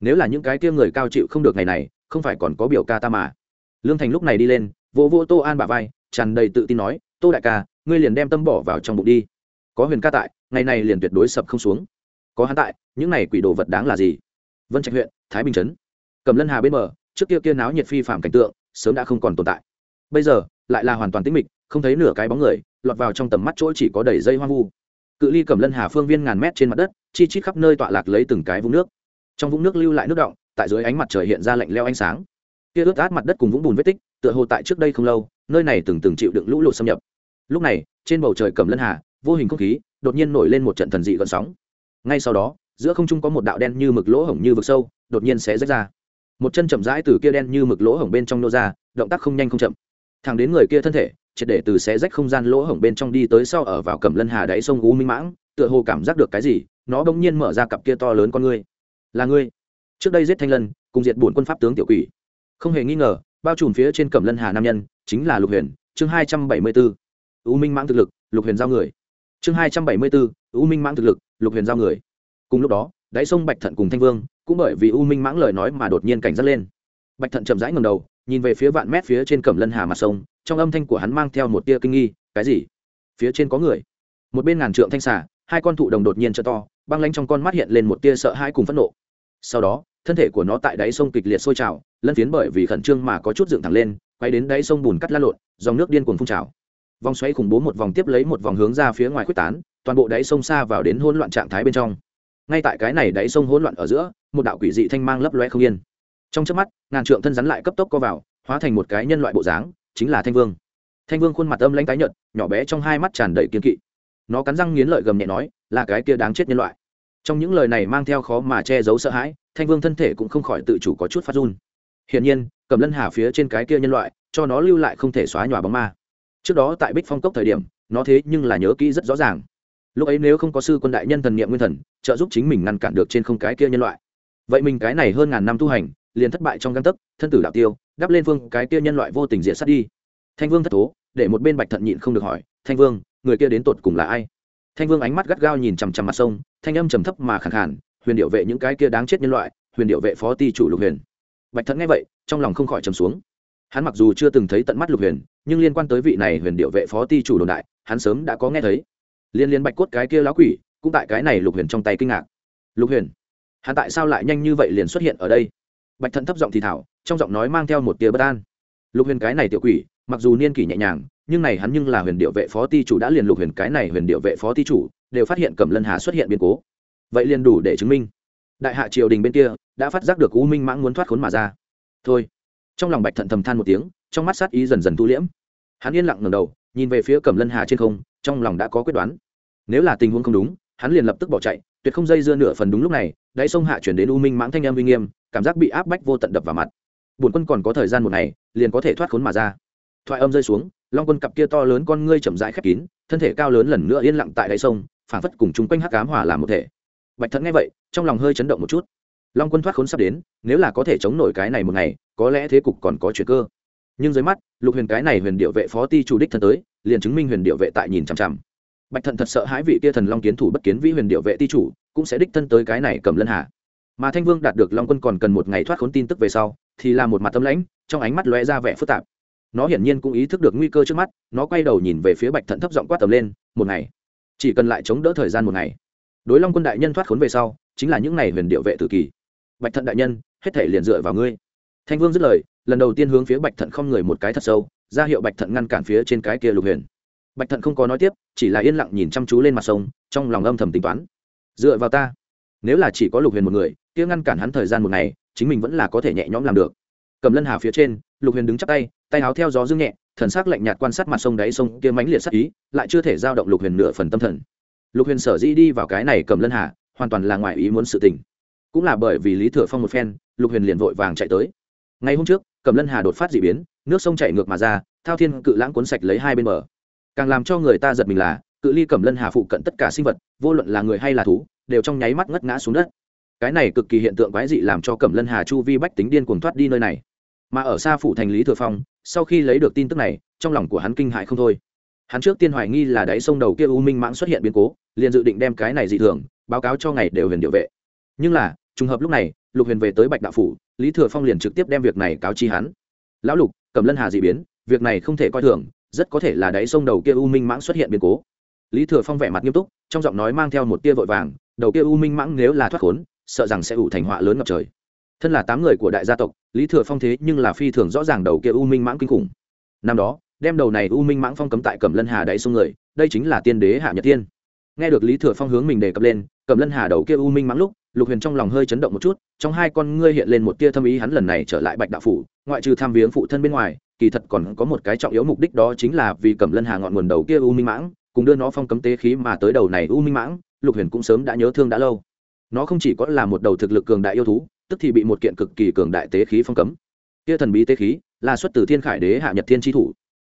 S1: Nếu là những cái kia người cao chịu không được ngày này, không phải còn có biểu ca ta mà. Lương thành lúc này đi lên, vỗ vỗ tô an bà vai, tràn đầy tự tin nói, tô đại ca, ngươi liền đem tâm bỏ vào trong bụng đi. Có huyền ca tại, ngày này liền tuyệt đối sập không xuống có hắn tại, những này quỷ đồ vật đáng là gì? Vân trạch huyện, thái bình trấn. Cầm lân hà bên bờ, trước kia kia náo nhiệt phi phạm cảnh tượng, sớm đã không còn tồn tại. Bây giờ, lại là hoàn toàn tĩnh mịch, không thấy nửa cái bóng người, lọt vào trong tầm mắt chỗ chỉ có đầy dây hoang vu. Cự ly cầm lân hà phương viên ngàn mét trên mặt đất, chi chít khắp nơi tọa lạc lấy từng cái vũng nước. Trong vũng nước lưu lại nước động tại dưới ánh mặt trời hiện ra lạnh leo ánh sáng. Kia ướt át mặt đất cùng vũng bùn vết tích, tựa hồ tại trước đây không lâu, nơi này từng từng chịu đựng lũ lụt xâm nhập. Lúc này, trên bầu trời cầm lân hà, vô hình không khí, đột nhiên nổi lên một trận thần dị gợn sóng ngay sau đó, giữa không trung có một đạo đen như mực lỗ hổng như vực sâu, đột nhiên sẽ rách ra. Một chân chậm rãi từ kia đen như mực lỗ hổng bên trong nô ra, động tác không nhanh không chậm. Thẳng đến người kia thân thể, triệt để từ xé rách không gian lỗ hổng bên trong đi tới sau ở vào cầm lân hà đáy sông u minh mãng, tựa hồ cảm giác được cái gì, nó bỗng nhiên mở ra cặp kia to lớn con ngươi. Là ngươi. Trước đây giết thanh lân, cùng diệt bổn quân pháp tướng tiểu quỷ. Không hề nghi ngờ, bao trùm phía trên cẩm lân hà nam nhân, chính là lục huyền, chương hai trăm bảy mươi bốn u minh mãng thực lực, lục huyền giao người chương hai trăm bảy mươi bốn u minh mãng thực lực, lục huyền giao người. Cùng lúc đó, đáy sông bạch thận cùng thanh vương, cũng bởi vì u minh mãng lời nói mà đột nhiên cảnh giác lên. Bạch thận chậm rãi ngầm đầu, nhìn về phía vạn mét phía trên cẩm lân hà mặt sông, trong âm thanh của hắn mang theo một tia kinh nghi, cái gì? Phía trên có người? Một bên ngàn trượng thanh xà, hai con thụ đồng đột nhiên cho to, băng lanh trong con mắt hiện lên một tia sợ hãi cùng phẫn nộ. Sau đó, thân thể của nó tại đáy sông kịch liệt sôi trào, lân phiến bởi vì khẩn trương mà có chút dựng thẳng lên, quay đến đáy sông bùn cắt la lộn, dòng nước điên cuồng phun trào vòng xoáy khủng bố một vòng tiếp lấy một vòng hướng ra phía ngoài quyết tán, toàn bộ đáy sông xa vào đến hỗn loạn trạng thái bên trong. Ngay tại cái này đáy sông hỗn loạn ở giữa, một đạo quỷ dị thanh mang lấp loe không yên. Trong chớp mắt, ngàn trượng thân rắn lại cấp tốc co vào, hóa thành một cái nhân loại bộ dáng, chính là thanh vương. Thanh vương khuôn mặt âm lãnh tái nhợt, nhỏ bé trong hai mắt tràn đầy kiên kỵ. Nó cắn răng nghiến lợi gầm nhẹ nói, là cái kia đáng chết nhân loại. Trong những lời này mang theo khó mà che giấu sợ hãi, thanh vương thân thể cũng không khỏi tự chủ có chút phát run. Hiển nhiên cầm lân hà phía trên cái kia nhân loại, cho nó lưu lại không thể xóa nhòa bóng ma trước đó tại bích phong cốc thời điểm, nó thế nhưng là nhớ kỹ rất rõ ràng. Lúc ấy nếu không có sư quân đại nhân thần niệm nguyên thần, trợ giúp chính mình ngăn cản được trên không cái kia nhân loại. Vậy mình cái này hơn ngàn năm tu hành, liền thất bại trong găng tấc, thân tử đạo tiêu, đắp lên phương cái kia nhân loại vô tình diện sát đi. Thanh vương thất thố, để một bên bạch thận nhịn không được hỏi, thanh vương, người kia đến tột cùng là ai? Thanh vương ánh mắt gắt gao nhìn chằm chằm mặt sông, thanh âm trầm thấp mà khẳng khản huyền điệu vệ những cái kia đáng chết nhân loại, huyền điệu vệ phó ti chủ lục huyền. Bạch thận nghe vậy, trong lòng không khỏi trầm xuống hắn mặc dù chưa từng thấy tận mắt lục huyền, nhưng liên quan tới vị này huyền điệu vệ phó ti chủ đồn đại, hắn sớm đã có nghe thấy. Liên liên bạch cốt cái kia lão quỷ, cũng tại cái này lục huyền trong tay kinh ngạc. Lục huyền, hắn tại sao lại nhanh như vậy liền xuất hiện ở đây? Bạch thận thấp giọng thì thảo trong giọng nói mang theo một tia bất an. Lục huyền cái này tiểu quỷ, mặc dù niên kỷ nhẹ nhàng, nhưng này hắn nhưng là huyền điệu vệ phó ti chủ đã liền lục huyền cái này huyền điệu vệ phó ti chủ, đều phát hiện cẩm lân hà xuất hiện biến cố. Vậy liền đủ để chứng minh. Đại hạ triều đình bên kia, đã phát giác được u minh mãng muốn thoát khốn mà ra. Thôi trong lòng bạch thận thầm than một tiếng, trong mắt sát ý dần dần tu liễm. Hắn yên lặng ngầm đầu, nhìn về phía cẩm lân hà trên không, trong lòng đã có quyết đoán. Nếu là tình huống không đúng, hắn liền lập tức bỏ chạy, tuyệt không dây dưa nửa phần đúng lúc này, đáy sông hạ chuyển đến u minh mãng thanh em uy nghiêm, cảm giác bị áp bách vô tận đập vào mặt. Bổn quân còn có thời gian một ngày, liền có thể thoát khốn mà ra. Thoại âm rơi xuống, long quân cặp kia to lớn con ngươi chậm rãi khép kín, thân thể cao lớn lần nữa yên lặng tại đáy sông, phảng phất cùng chúng quanh hắc cám hòa làm một thể. Bạch thận nghe vậy, trong lòng hơi chấn động một chút long quân thoát khốn sắp đến, nếu là có thể chống nổi cái này một ngày, có lẽ thế cục còn có chuyện cơ. Nhưng dưới mắt, lục huyền cái này huyền điệu vệ phó ti chủ đích thân tới, liền chứng minh huyền điệu vệ tại nhìn chằm chằm. Bạch thận thật sợ hãi vị kia thần long kiến thủ bất kiến vĩ huyền điệu vệ ti chủ, cũng sẽ đích thân tới cái này cầm lân hạ. mà thanh vương đạt được long quân còn cần một ngày thoát khốn tin tức về sau, thì là một mặt tâm lãnh, trong ánh mắt lóe ra vẻ phức tạp. Nó hiển nhiên cũng ý thức được nguy cơ trước mắt, nó quay đầu nhìn về phía bạch thận thấp giọng quát tầm lên, một ngày, chỉ cần lại chống đỡ thời gian một ngày. Đối long quân đại nhân thoát khốn về sau, chính là những ngày huyền điệu vệ tự kỳ bạch thận đại nhân, hết thể liền dựa vào ngươi. Thanh vương dứt lời, lần đầu tiên hướng phía bạch thận không người một cái thật sâu, ra hiệu bạch thận ngăn cản phía trên cái kia lục huyền. Bạch thận không có nói tiếp, chỉ là yên lặng nhìn chăm chú lên mặt sông, trong lòng âm thầm tính toán. Dựa vào ta, nếu là chỉ có lục huyền một người, kia ngăn cản hắn thời gian một ngày, chính mình vẫn là có thể nhẹ nhõm làm được. Cầm lân hà phía trên, lục huyền đứng chắp tay tay áo theo gió dương nhẹ, thần sắc lạnh nhạt quan sát mặt sông đáy sông kia mãnh liệt sắc ý, lại chưa thể giao động lục huyền nửa phần tâm thần. Lục huyền sở dĩ đi vào cái này cầm lân hà, hoàn toàn là ngoài ý muốn sự tình cũng là bởi vì lý thừa phong một phen, lục huyền liền vội vàng chạy tới. Ngày hôm trước cầm lân hà đột phát d ị biến, nước sông chạy ngược mà ra, thao thiên cự lãng cuốn sạch lấy hai bên bờ. Càng làm cho người ta giật mình là, cự ly cầm lân hà phụ cận tất cả sinh vật, vô luận là người hay là thú, đều trong nháy mắt ngất ngã xuống đất. Cái này cực kỳ hiện tượng quái dị làm cho cẩm lân hà chu vi bách tính điên cuồng thoát đi nơi này. Mà ở xa phủ thành lý thừa phong, sau khi lấy được tin tức này, trong lòng của hắn kinh hại không thôi. Hắn trước tiên hoài nghi là đáy sông đầu kia u minh mãng xuất hiện biến cố, liền dự định đem cái này dị thường, báo cáo cho ngày đều huyền điệu vệ. Nhưng là trùng hợp lúc này, lục huyền về tới bạch đạo phủ, lý thừa phong liền trực tiếp đem việc này cáo chi hắn. Lão lục cầm lân hà dị biến, việc này không thể coi thường, rất có thể là đáy sông đầu kia u minh mãng xuất hiện biến cố. Lý thừa phong vẻ mặt nghiêm túc, trong giọng nói mang theo một tia vội vàng, đầu kia u minh mãng nếu là thoát khốn, sợ rằng sẽ ủ thành họa lớn ngập trời. Thân là tám người của đại gia tộc, lý thừa phong thế nhưng là phi thường rõ ràng đầu kia u minh mãng kinh khủng. Năm đó, đem đầu này u minh mãng phong cấm tại cẩm lân hà đáy sông người, đây chính là tiên đế hạ nhật tiên nghe được lý thừa phong hướng mình đề cập lên, cẩm lân hà đầu kia u minh mãng lúc lục huyền trong lòng hơi chấn động một chút, trong hai con ngươi hiện lên một tia thâm ý, hắn lần này trở lại bạch đạo phủ, ngoại trừ tham viếng phụ thân bên ngoài, kỳ thật còn có một cái trọng yếu mục đích đó chính là vì cầm lân hà ngọn nguồn đầu kia u minh mãng, cùng đưa nó phong cấm tế khí mà tới đầu này u minh mãng, lục huyền cũng sớm đã nhớ thương đã lâu. Nó không chỉ có là một đầu thực lực cường đại yêu thú, tức thì bị một kiện cực kỳ cường đại tế khí phong cấm. Kia thần bí tế khí là xuất từ thiên khải đế hạ nhật thiên tri thủ.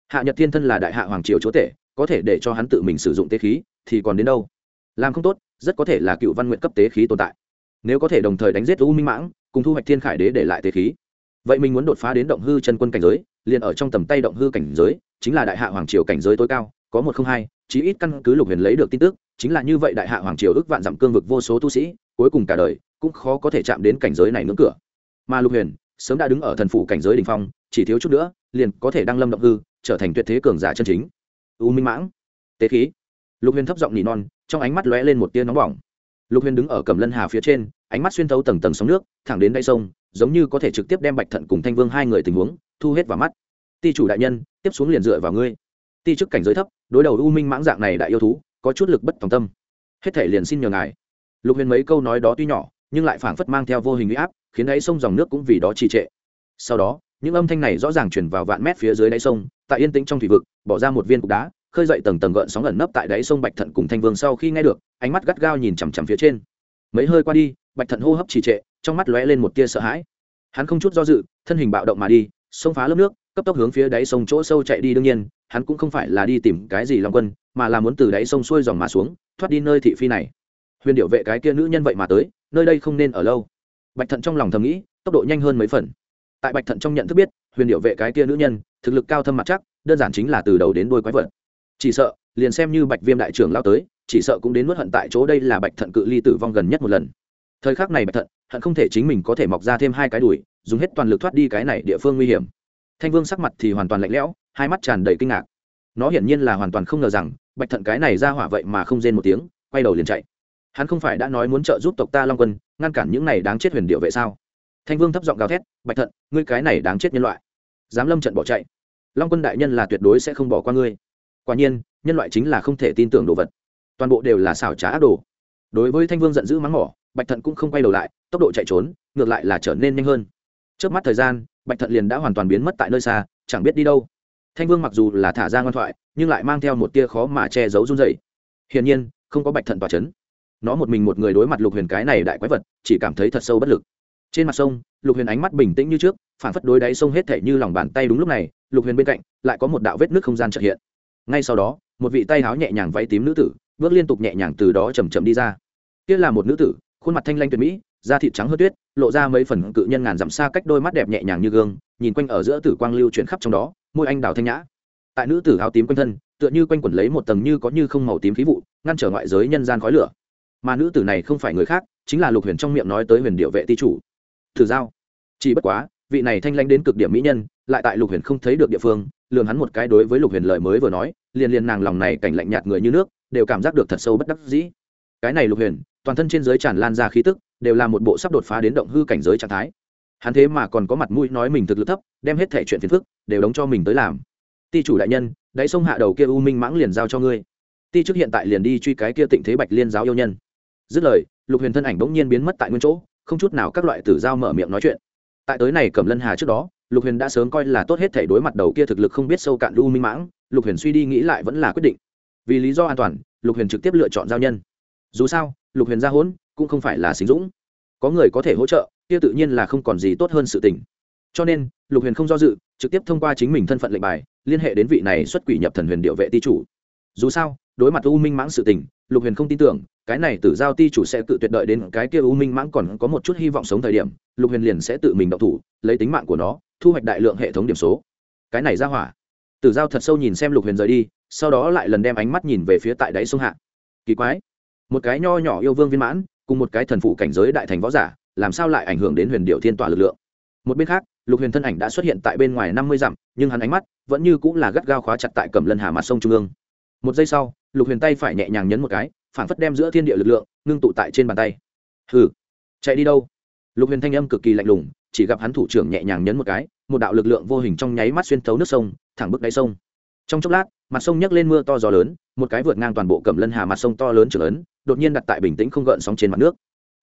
S1: Hạ nhật thiên thân là đại hạ hoàng triều chúa tể, có thể để cho hắn tự mình sử dụng tế khí thì còn đến đâu? Làm không tốt, rất có thể là cựu văn nguyện cấp tế khí tồn tại nếu có thể đồng thời đánh giết u minh mãng, cùng thu hoạch thiên khải đế để lại tế khí. Vậy mình muốn đột phá đến động hư chân quân cảnh giới, liền ở trong tầm tay động hư cảnh giới, chính là đại hạ hoàng triều cảnh giới tối cao, có một không hai, chí ít căn cứ lục huyền lấy được tin tức, chính là như vậy đại hạ hoàng triều ước vạn dặm cương vực vô số tu sĩ, cuối cùng cả đời cũng khó có thể chạm đến cảnh giới này ngưỡng cửa. Mà lục huyền sớm đã đứng ở thần phủ cảnh giới đ ỉ n h phong, chỉ thiếu chút nữa, liền có thể đăng lâm động hư, trở thành tuyệt thế cường giả chân chính. U minh mãng, tế khí. Lục huyền thấp giọng nỉ non, trong ánh mắt lóe lên một tia nóng bỏng lục huyền đứng ở cầm lân hà phía trên, ánh mắt xuyên thấu tầng tầng sóng nước, thẳng đến đáy sông, giống như có thể trực tiếp đem bạch thận cùng thanh vương hai người tình huống, thu hết vào mắt. Ti chủ đại nhân, tiếp xuống liền dựa vào ngươi. Ti chức cảnh giới thấp, đối đầu u minh mãng dạng này đại yêu thú, có chút lực bất tòng tâm. Hết thể liền xin nhờ ngài. Lục huyền mấy câu nói đó tuy nhỏ, nhưng lại phảng phất mang theo vô hình uy áp, khiến đáy sông dòng nước cũng vì đó trì trệ. Sau đó, những âm thanh này rõ ràng chuyển vào vạn mét phía dưới đáy sông, tại yên tĩnh trong thủy vực, bỏ ra một viên cục đá khơi dậy tầng tầng gợn sóng ẩn nấp tại đáy sông bạch thận cùng thanh vương sau khi nghe được, ánh mắt gắt gao nhìn chằm chằm phía trên. Mấy hơi qua đi, bạch thận hô hấp trì trệ, trong mắt lóe lên một tia sợ hãi. Hắn không chút do dự, thân hình bạo động mà đi, xông phá lớp nước, cấp tốc hướng phía đáy sông chỗ sâu chạy đi. Đương nhiên, hắn cũng không phải là đi tìm cái gì long quân, mà là muốn từ đáy sông xuôi dòng mà xuống, thoát đi nơi thị phi này. Huyền điệu vệ cái kia nữ nhân vậy mà tới, nơi đây không nên ở lâu. Bạch thận trong lòng thầm nghĩ, tốc độ nhanh hơn mấy phần. Tại bạch thận trong nhận thức biết, huyền điệu vệ cái kia nữ nhân, thực lực cao thâm mặt chắc, đơn giản chính là từ đầu đến đôi quái vật chỉ sợ, liền xem như bạch viêm đại trưởng lao tới, chỉ sợ cũng đến nuốt hận tại chỗ đây là bạch thận cự ly tử vong gần nhất một lần. Thời khắc này bạch thận, hận không thể chính mình có thể mọc ra thêm hai cái đùi, dùng hết toàn lực thoát đi cái này địa phương nguy hiểm. Thanh vương sắc mặt thì hoàn toàn lạnh lẽo, hai mắt tràn đầy kinh ngạc. Nó hiển nhiên là hoàn toàn không ngờ rằng, bạch thận cái này ra hỏa vậy mà không rên một tiếng, quay đầu liền chạy. Hắn không phải đã nói muốn trợ giúp tộc ta long quân, ngăn cản những này đáng chết huyền điệu vậy sao? Thanh vương thấp giọng gào thét, bạch thận, ngươi cái này đáng chết nhân loại. Dám lâm trận bỏ chạy. Long quân đại nhân là tuyệt đối sẽ không bỏ qua ngươi quả nhiên, nhân loại chính là không thể tin tưởng đồ vật. Toàn bộ đều là xảo trá ác đồ. Đối với thanh vương giận dữ mắng mỏ, bạch thận cũng không quay đầu lại, tốc độ chạy trốn, ngược lại là trở nên nhanh hơn. Trước mắt thời gian, bạch thận liền đã hoàn toàn biến mất tại nơi xa, chẳng biết đi đâu. Thanh vương mặc dù là thả ra ngoan thoại, nhưng lại mang theo một tia khó mà che giấu run dày hiển nhiên, không có bạch thận tỏa c h ấ n nó một mình một người đối mặt lục huyền cái này đại quái vật, chỉ cảm thấy thật sâu bất lực. Trên mặt sông, lục huyền ánh mắt bình tĩnh như trước, phản phất đối đáy sông hết thể như lòng bàn tay đúng lúc này, lục huyền bên cạnh lại có một đạo vết nước không gian trợ hiện ngay sau đó, một vị tay háo nhẹ nhàng váy tím nữ tử, bước liên tục nhẹ nhàng từ đó chầm chậm đi ra. Kia là một nữ tử, khuôn mặt thanh lanh tuyệt mỹ, da thịt trắng hơn tuyết, lộ ra mấy phần cự nhân ngàn dặm xa cách đôi mắt đẹp nhẹ nhàng như gương, nhìn quanh ở giữa tử quang lưu chuyển khắp trong đó, môi anh đào thanh nhã. Tại nữ tử áo tím quanh thân, tựa như quanh quẩn lấy một tầng như có như không màu tím khí vụ, ngăn trở ngoại giới nhân gian khói lửa. Mà nữ tử này không phải người khác, chính là lục huyền trong miệng nói tới huyền điệu vệ ti chủ. Thử giao. Chỉ bất quá vị này thanh lãnh đến cực điểm mỹ nhân, lại tại lục huyền không thấy được địa phương lường hắn một cái đối với lục huyền lời mới vừa nói, liền liền nàng lòng này cảnh lạnh nhạt người như nước, đều cảm giác được thật sâu bất đắc dĩ. Cái này lục huyền, toàn thân trên giới tràn lan ra khí tức, đều là một bộ sắp đột phá đến động hư cảnh giới trạng thái. Hắn thế mà còn có mặt mũi nói mình thực lực thấp, đem hết thể chuyện phiền phức, đều đóng cho mình tới làm. Ti chủ đại nhân, đáy sông hạ đầu kia u minh mãng liền giao cho ngươi. Ti trước hiện tại liền đi truy cái kia tịnh thế bạch liên giáo yêu nhân. Dứt lời, lục huyền thân ảnh bỗng nhiên biến mất tại nguyên chỗ, không chút nào các loại tử giao mở miệng nói chuyện tại tới này cẩm lân hà trước đó, lục huyền đã sớm coi là tốt hết thể đối mặt đầu kia thực lực không biết sâu cạn u minh mãng, lục huyền suy đi nghĩ lại vẫn là quyết định. Vì lý do an toàn, lục huyền trực tiếp lựa chọn giao nhân. Dù sao, lục huyền gia hỗn cũng không phải là xính dũng. Có người có thể hỗ trợ, kia tự nhiên là không còn gì tốt hơn sự tình. Cho nên, lục huyền không do dự, trực tiếp thông qua chính mình thân phận lệnh bài, liên hệ đến vị này xuất quỷ nhập thần huyền điệu vệ ti chủ. Dù sao, đối mặt u minh mãng sự tình, lục huyền không tin tưởng cái này tử giao ti chủ sẽ tự tuyệt đợi đến cái kia u minh mãng còn có một chút hy vọng sống thời điểm, lục huyền liền sẽ tự mình động thủ, lấy tính mạng của nó, thu hoạch đại lượng hệ thống điểm số. Cái này ra hỏa. Tử giao thật sâu nhìn xem lục huyền rời đi, sau đó lại lần đem ánh mắt nhìn về phía tại đáy sông hạ. Kỳ quái. Một cái nho nhỏ yêu vương viên mãn, cùng một cái thần phụ cảnh giới đại thành võ giả, làm sao lại ảnh hưởng đến huyền điệu thiên tỏa lực lượng? Một bên khác, lục huyền thân ảnh đã xuất hiện tại bên ngoài năm mươi dặm, nhưng hắn ánh mắt vẫn như cũng là gắt gao khóa chặt tại cẩm lân hà mặt sông trung ương. Một giây sau, lục huyền tay phải nhẹ nhàng nhấn một cái phản phất đem giữa thiên địa lực lượng ngưng tụ tại trên bàn tay. Hừ, chạy đi đâu? Lục huyền thanh âm cực kỳ lạnh lùng, chỉ gặp hắn thủ trưởng nhẹ nhàng nhấn một cái, một đạo lực lượng vô hình trong nháy mắt xuyên thấu nước sông, thẳng bức đáy sông. Trong chốc lát, mặt sông nhấc lên mưa to gió lớn, một cái vượt ngang toàn bộ cẩm lân hà mặt sông to lớn trưởng ấn, đột nhiên đặt tại bình tĩnh không gợn sóng trên mặt nước.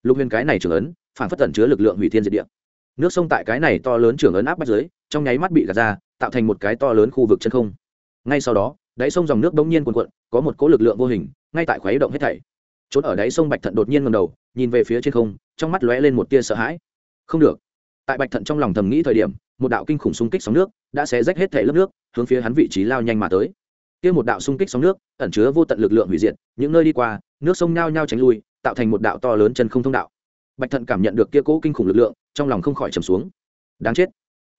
S1: Lục huyền cái này trưởng ấn phản phất tẩn chứa lực lượng hủy thiên diệt địa. Nước sông tại cái này to lớn trưởng ấn áp bắt dưới, trong nháy mắt bị gạt ra, tạo thành một cái to lớn khu vực chân không. Ngay sau đó đáy sông dòng nước bỗng nhiên cuồn cuộn, có một cỗ lực lượng vô hình, ngay tại khuấy động hết thảy. Trốn ở đáy sông bạch thận đột nhiên ngầm đầu, nhìn về phía trên không, trong mắt lóe lên một tia sợ hãi. Không được. Tại bạch thận trong lòng thầm nghĩ thời điểm, một đạo kinh khủng xung kích sóng nước đã xé rách hết thể lớp nước, hướng phía hắn vị trí lao nhanh mà tới. Kia một đạo xung kích sóng nước ẩn chứa vô tận lực lượng hủy diệt, những nơi đi qua, nước sông nhao nhao tránh lui, tạo thành một đạo to lớn chân không thông đạo. Bạch thận cảm nhận được kia cỗ kinh khủng lực lượng, trong lòng không khỏi trầm xuống. Đáng chết.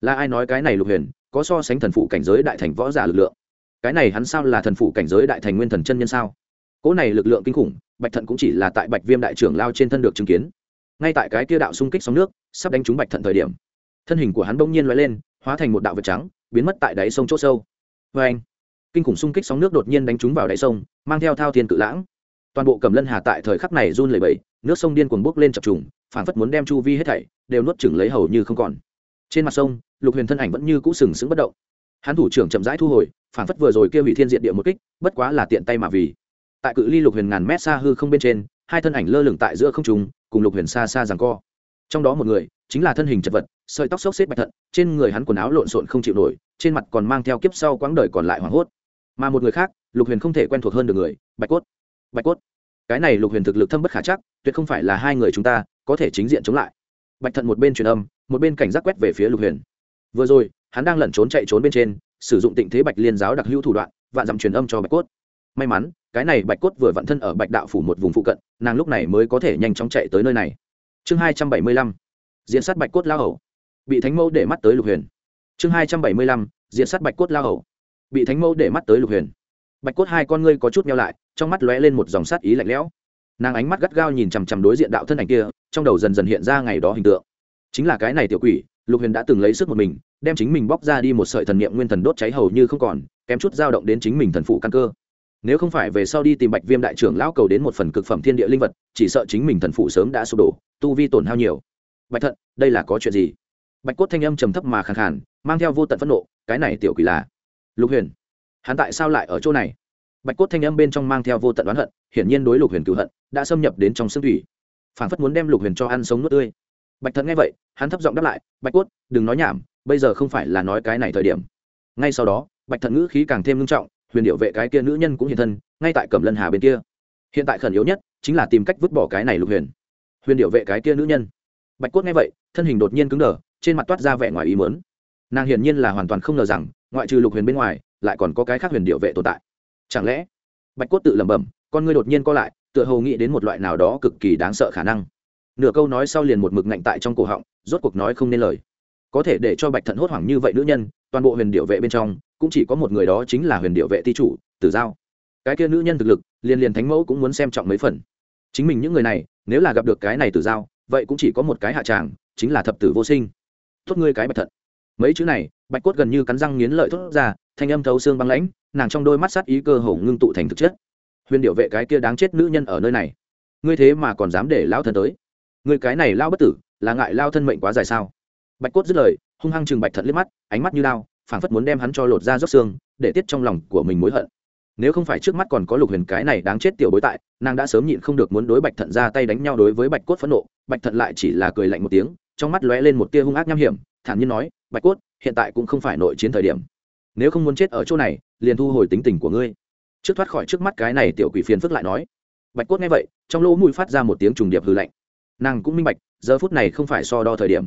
S1: Là ai nói cái này lục huyền, có so sánh thần phụ cảnh giới đại thành võ giả lực lượng? Cái này hắn sao là thần phụ cảnh giới đại thành nguyên thần chân nhân sao? Cỗ này lực lượng kinh khủng, bạch thận cũng chỉ là tại bạch viêm đại trưởng lao trên thân được chứng kiến. Ngay tại cái kia đạo xung kích sóng nước, sắp đánh trúng bạch thận thời điểm, thân hình của hắn bỗng nhiên l lên, hóa thành một đạo vật trắng, biến mất tại đáy sông c h ỗ sâu. Vê anh, kinh khủng xung kích sóng nước đột nhiên đánh trúng vào đáy sông, mang theo thao thiên cự lãng. Toàn bộ cầm lân hà tại thời khắc này run lẩy bẩy, nước sông điên cuồng bốc lên chập trùng phản phất muốn đem chu vi hết thảy đều nuốt chửng lấy hầu như không còn. Trên mặt sông, lục huyền thân ảnh vẫn như cũ sừng sững bất động hắn thủ trưởng chậm rãi thu hồi phản phất vừa rồi kêu hủy thiên diện địa một kích, bất quá là tiện tay mà vì. Tại cự ly lục huyền ngàn mét xa hư không bên trên, hai thân ảnh lơ lửng tại giữa không trùng cùng lục huyền xa xa rằng co. Trong đó một người, chính là thân hình chật vật, sợi tóc xốc xếp bạch thận, trên người hắn quần áo lộn xộn không chịu nổi, trên mặt còn mang theo kiếp sau quãng đời còn lại hoảng hốt. Mà một người khác, lục huyền không thể quen thuộc hơn được người, bạch cốt. Bạch cốt. Cái này lục huyền thực lực thâm bất khả chắc, tuyệt không phải là hai người chúng ta có thể chính diện chống lại. Bạch thận một bên truyền âm, một bên cảnh giác quét về phía lục huyền. Vừa rồi hắn đang lẩn trốn chạy trốn bên trên, sử dụng tịnh thế bạch liên giáo đặc hữu thủ đoạn, vạn dặm truyền âm cho bạch cốt. May mắn, cái này bạch cốt vừa vận thân ở bạch đạo phủ một vùng phụ cận, nàng lúc này mới có thể nhanh chóng chạy tới nơi này. Chương hai trăm bảy mươi lăm, diễn sát bạch cốt lao hầu. Bị thánh mẫu để mắt tới lục huyền. Chương hai trăm bảy mươi lăm, diễn sát bạch cốt lao hầu. Bị thánh mẫu để mắt tới lục huyền. Bạch cốt hai con ngươi có chút nhau lại, trong mắt lóe lên một dòng sát ý lạnh lẽo. Nàng ánh mắt gắt gao nhìn chằm chằm đối diện đạo thân ảnh kia, trong đầu dần dần hiện ra ngày đó hình tượng. Chính là cái này tiểu quỷ lục huyền đã từng lấy sức một mình, đem chính mình bóc ra đi một sợi thần niệm nguyên thần đốt cháy hầu như không còn, kém chút dao động đến chính mình thần phụ căn cơ. Nếu không phải về sau đi tìm bạch viêm đại trưởng lão cầu đến một phần cực phẩm thiên địa linh vật, chỉ sợ chính mình thần phụ sớm đã sụp đổ, tu vi tổn hao nhiều. Bạch thận, đây là có chuyện gì? Bạch cốt thanh âm trầm thấp mà khàn khàn, mang theo vô tận phẫn nộ, cái này tiểu quỷ là lục huyền. Hắn tại sao lại ở chỗ này? Bạch cốt thanh âm bên trong mang theo vô tận oán hận, hiển nhiên đối lục huyền cựu hận, đã xâm nhập đến trong xương thủy. Phản phất muốn đem lục huyền cho ăn sống nước tươi bạch Thần nghe vậy, hắn thấp giọng đáp lại, bạch cốt, đừng nói nhảm, bây giờ không phải là nói cái này thời điểm. Ngay sau đó, bạch Thần ngữ khí càng thêm nghiêm trọng, huyền điệu vệ cái kia nữ nhân cũng hiện thân, ngay tại cẩm lân hà bên kia. Hiện tại khẩn yếu nhất chính là tìm cách vứt bỏ cái này lục huyền. Huyền điệu vệ cái kia nữ nhân. Bạch cốt nghe vậy, thân hình đột nhiên cứng đờ, trên mặt toát ra vẻ ngoài ý mớn nàng hiển nhiên là hoàn toàn không ngờ rằng, ngoại trừ lục huyền bên ngoài, lại còn có cái khác huyền điệu vệ tồn tại. Chẳng lẽ, bạch cốt tự lẩm bẩm, con ngươi đột nhiên co lại, tựa hồ nghĩ đến một loại nào đó cực kỳ đáng sợ khả năng nửa câu nói sau liền một mực ngạnh tại trong cổ họng, rốt cuộc nói không nên lời. Có thể để cho bạch thận hốt hoảng như vậy nữ nhân, toàn bộ huyền điệu vệ bên trong, cũng chỉ có một người đó chính là huyền điệu vệ ti chủ, tử giao. Cái kia nữ nhân thực lực, liền liền thánh mẫu cũng muốn xem trọng mấy phần. Chính mình những người này, nếu là gặp được cái này tử giao, vậy cũng chỉ có một cái hạ tràng, chính là thập tử vô sinh. Tốt ngươi cái bạch thận. Mấy chữ này, bạch cốt gần như cắn răng nghiến lợi thốt ra, thanh âm thấu xương băng lãnh, nàng trong đôi mắt sát ý cơ hổ ngưng tụ thành thực chất. Huyền điệu vệ cái kia đáng chết nữ nhân ở nơi này. Ngươi thế mà còn dám để lão thần tới người cái này lao bất tử, là ngại lao thân mệnh quá dài sao? Bạch cốt dứt lời, hung hăng chừng bạch thận liếc mắt, ánh mắt như lao, phảng phất muốn đem hắn cho lột ra róc xương, để tiết trong lòng của mình mối hận. Nếu không phải trước mắt còn có lục huyền cái này đáng chết tiểu bối tại, nàng đã sớm nhịn không được muốn đối bạch thận ra tay đánh nhau đối với bạch cốt phẫn nộ. Bạch thận lại chỉ là cười lạnh một tiếng, trong mắt lóe lên một tia hung ác nham hiểm, thản nhiên nói, bạch cốt, hiện tại cũng không phải nội chiến thời điểm. Nếu không muốn chết ở chỗ này, liền thu hồi tính tình của ngươi. Trước thoát khỏi trước mắt cái này tiểu quỷ phiền phức lại nói. Bạch cốt nghe vậy, trong lỗ mũi phát ra một tiếng trùng điệp hư lạnh nàng cũng minh bạch, giờ phút này không phải so đo thời điểm.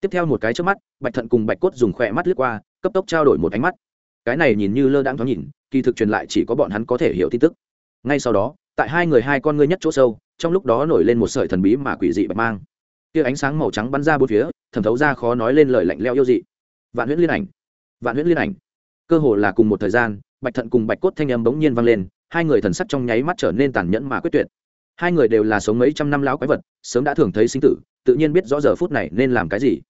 S1: Tiếp theo một cái trước mắt, bạch thận cùng bạch cốt dùng khỏe mắt lướt qua, cấp tốc trao đổi một ánh mắt. Cái này nhìn như lơ đãng thoáng nhìn, kỳ thực truyền lại chỉ có bọn hắn có thể hiểu tin tức. Ngay sau đó, tại hai người hai con ngươi nhất chỗ sâu, trong lúc đó nổi lên một sợi thần bí mà quỷ dị bạch mang. Tia ánh sáng màu trắng bắn ra bốn phía, thẩm thấu ra khó nói lên lời lạnh leo yêu dị. Vạn huyễn liên ảnh, vạn huyễn liên ảnh. Cơ hồ là cùng một thời gian, bạch thận cùng bạch cốt thanh âm bỗng nhiên vang lên, hai người thần sắc trong nháy mắt trở nên tàn nhẫn mà quyết tuyệt hai người đều là sống mấy trăm năm lão quái vật, sớm đã thường thấy sinh tử, tự nhiên biết rõ giờ phút này nên làm cái gì.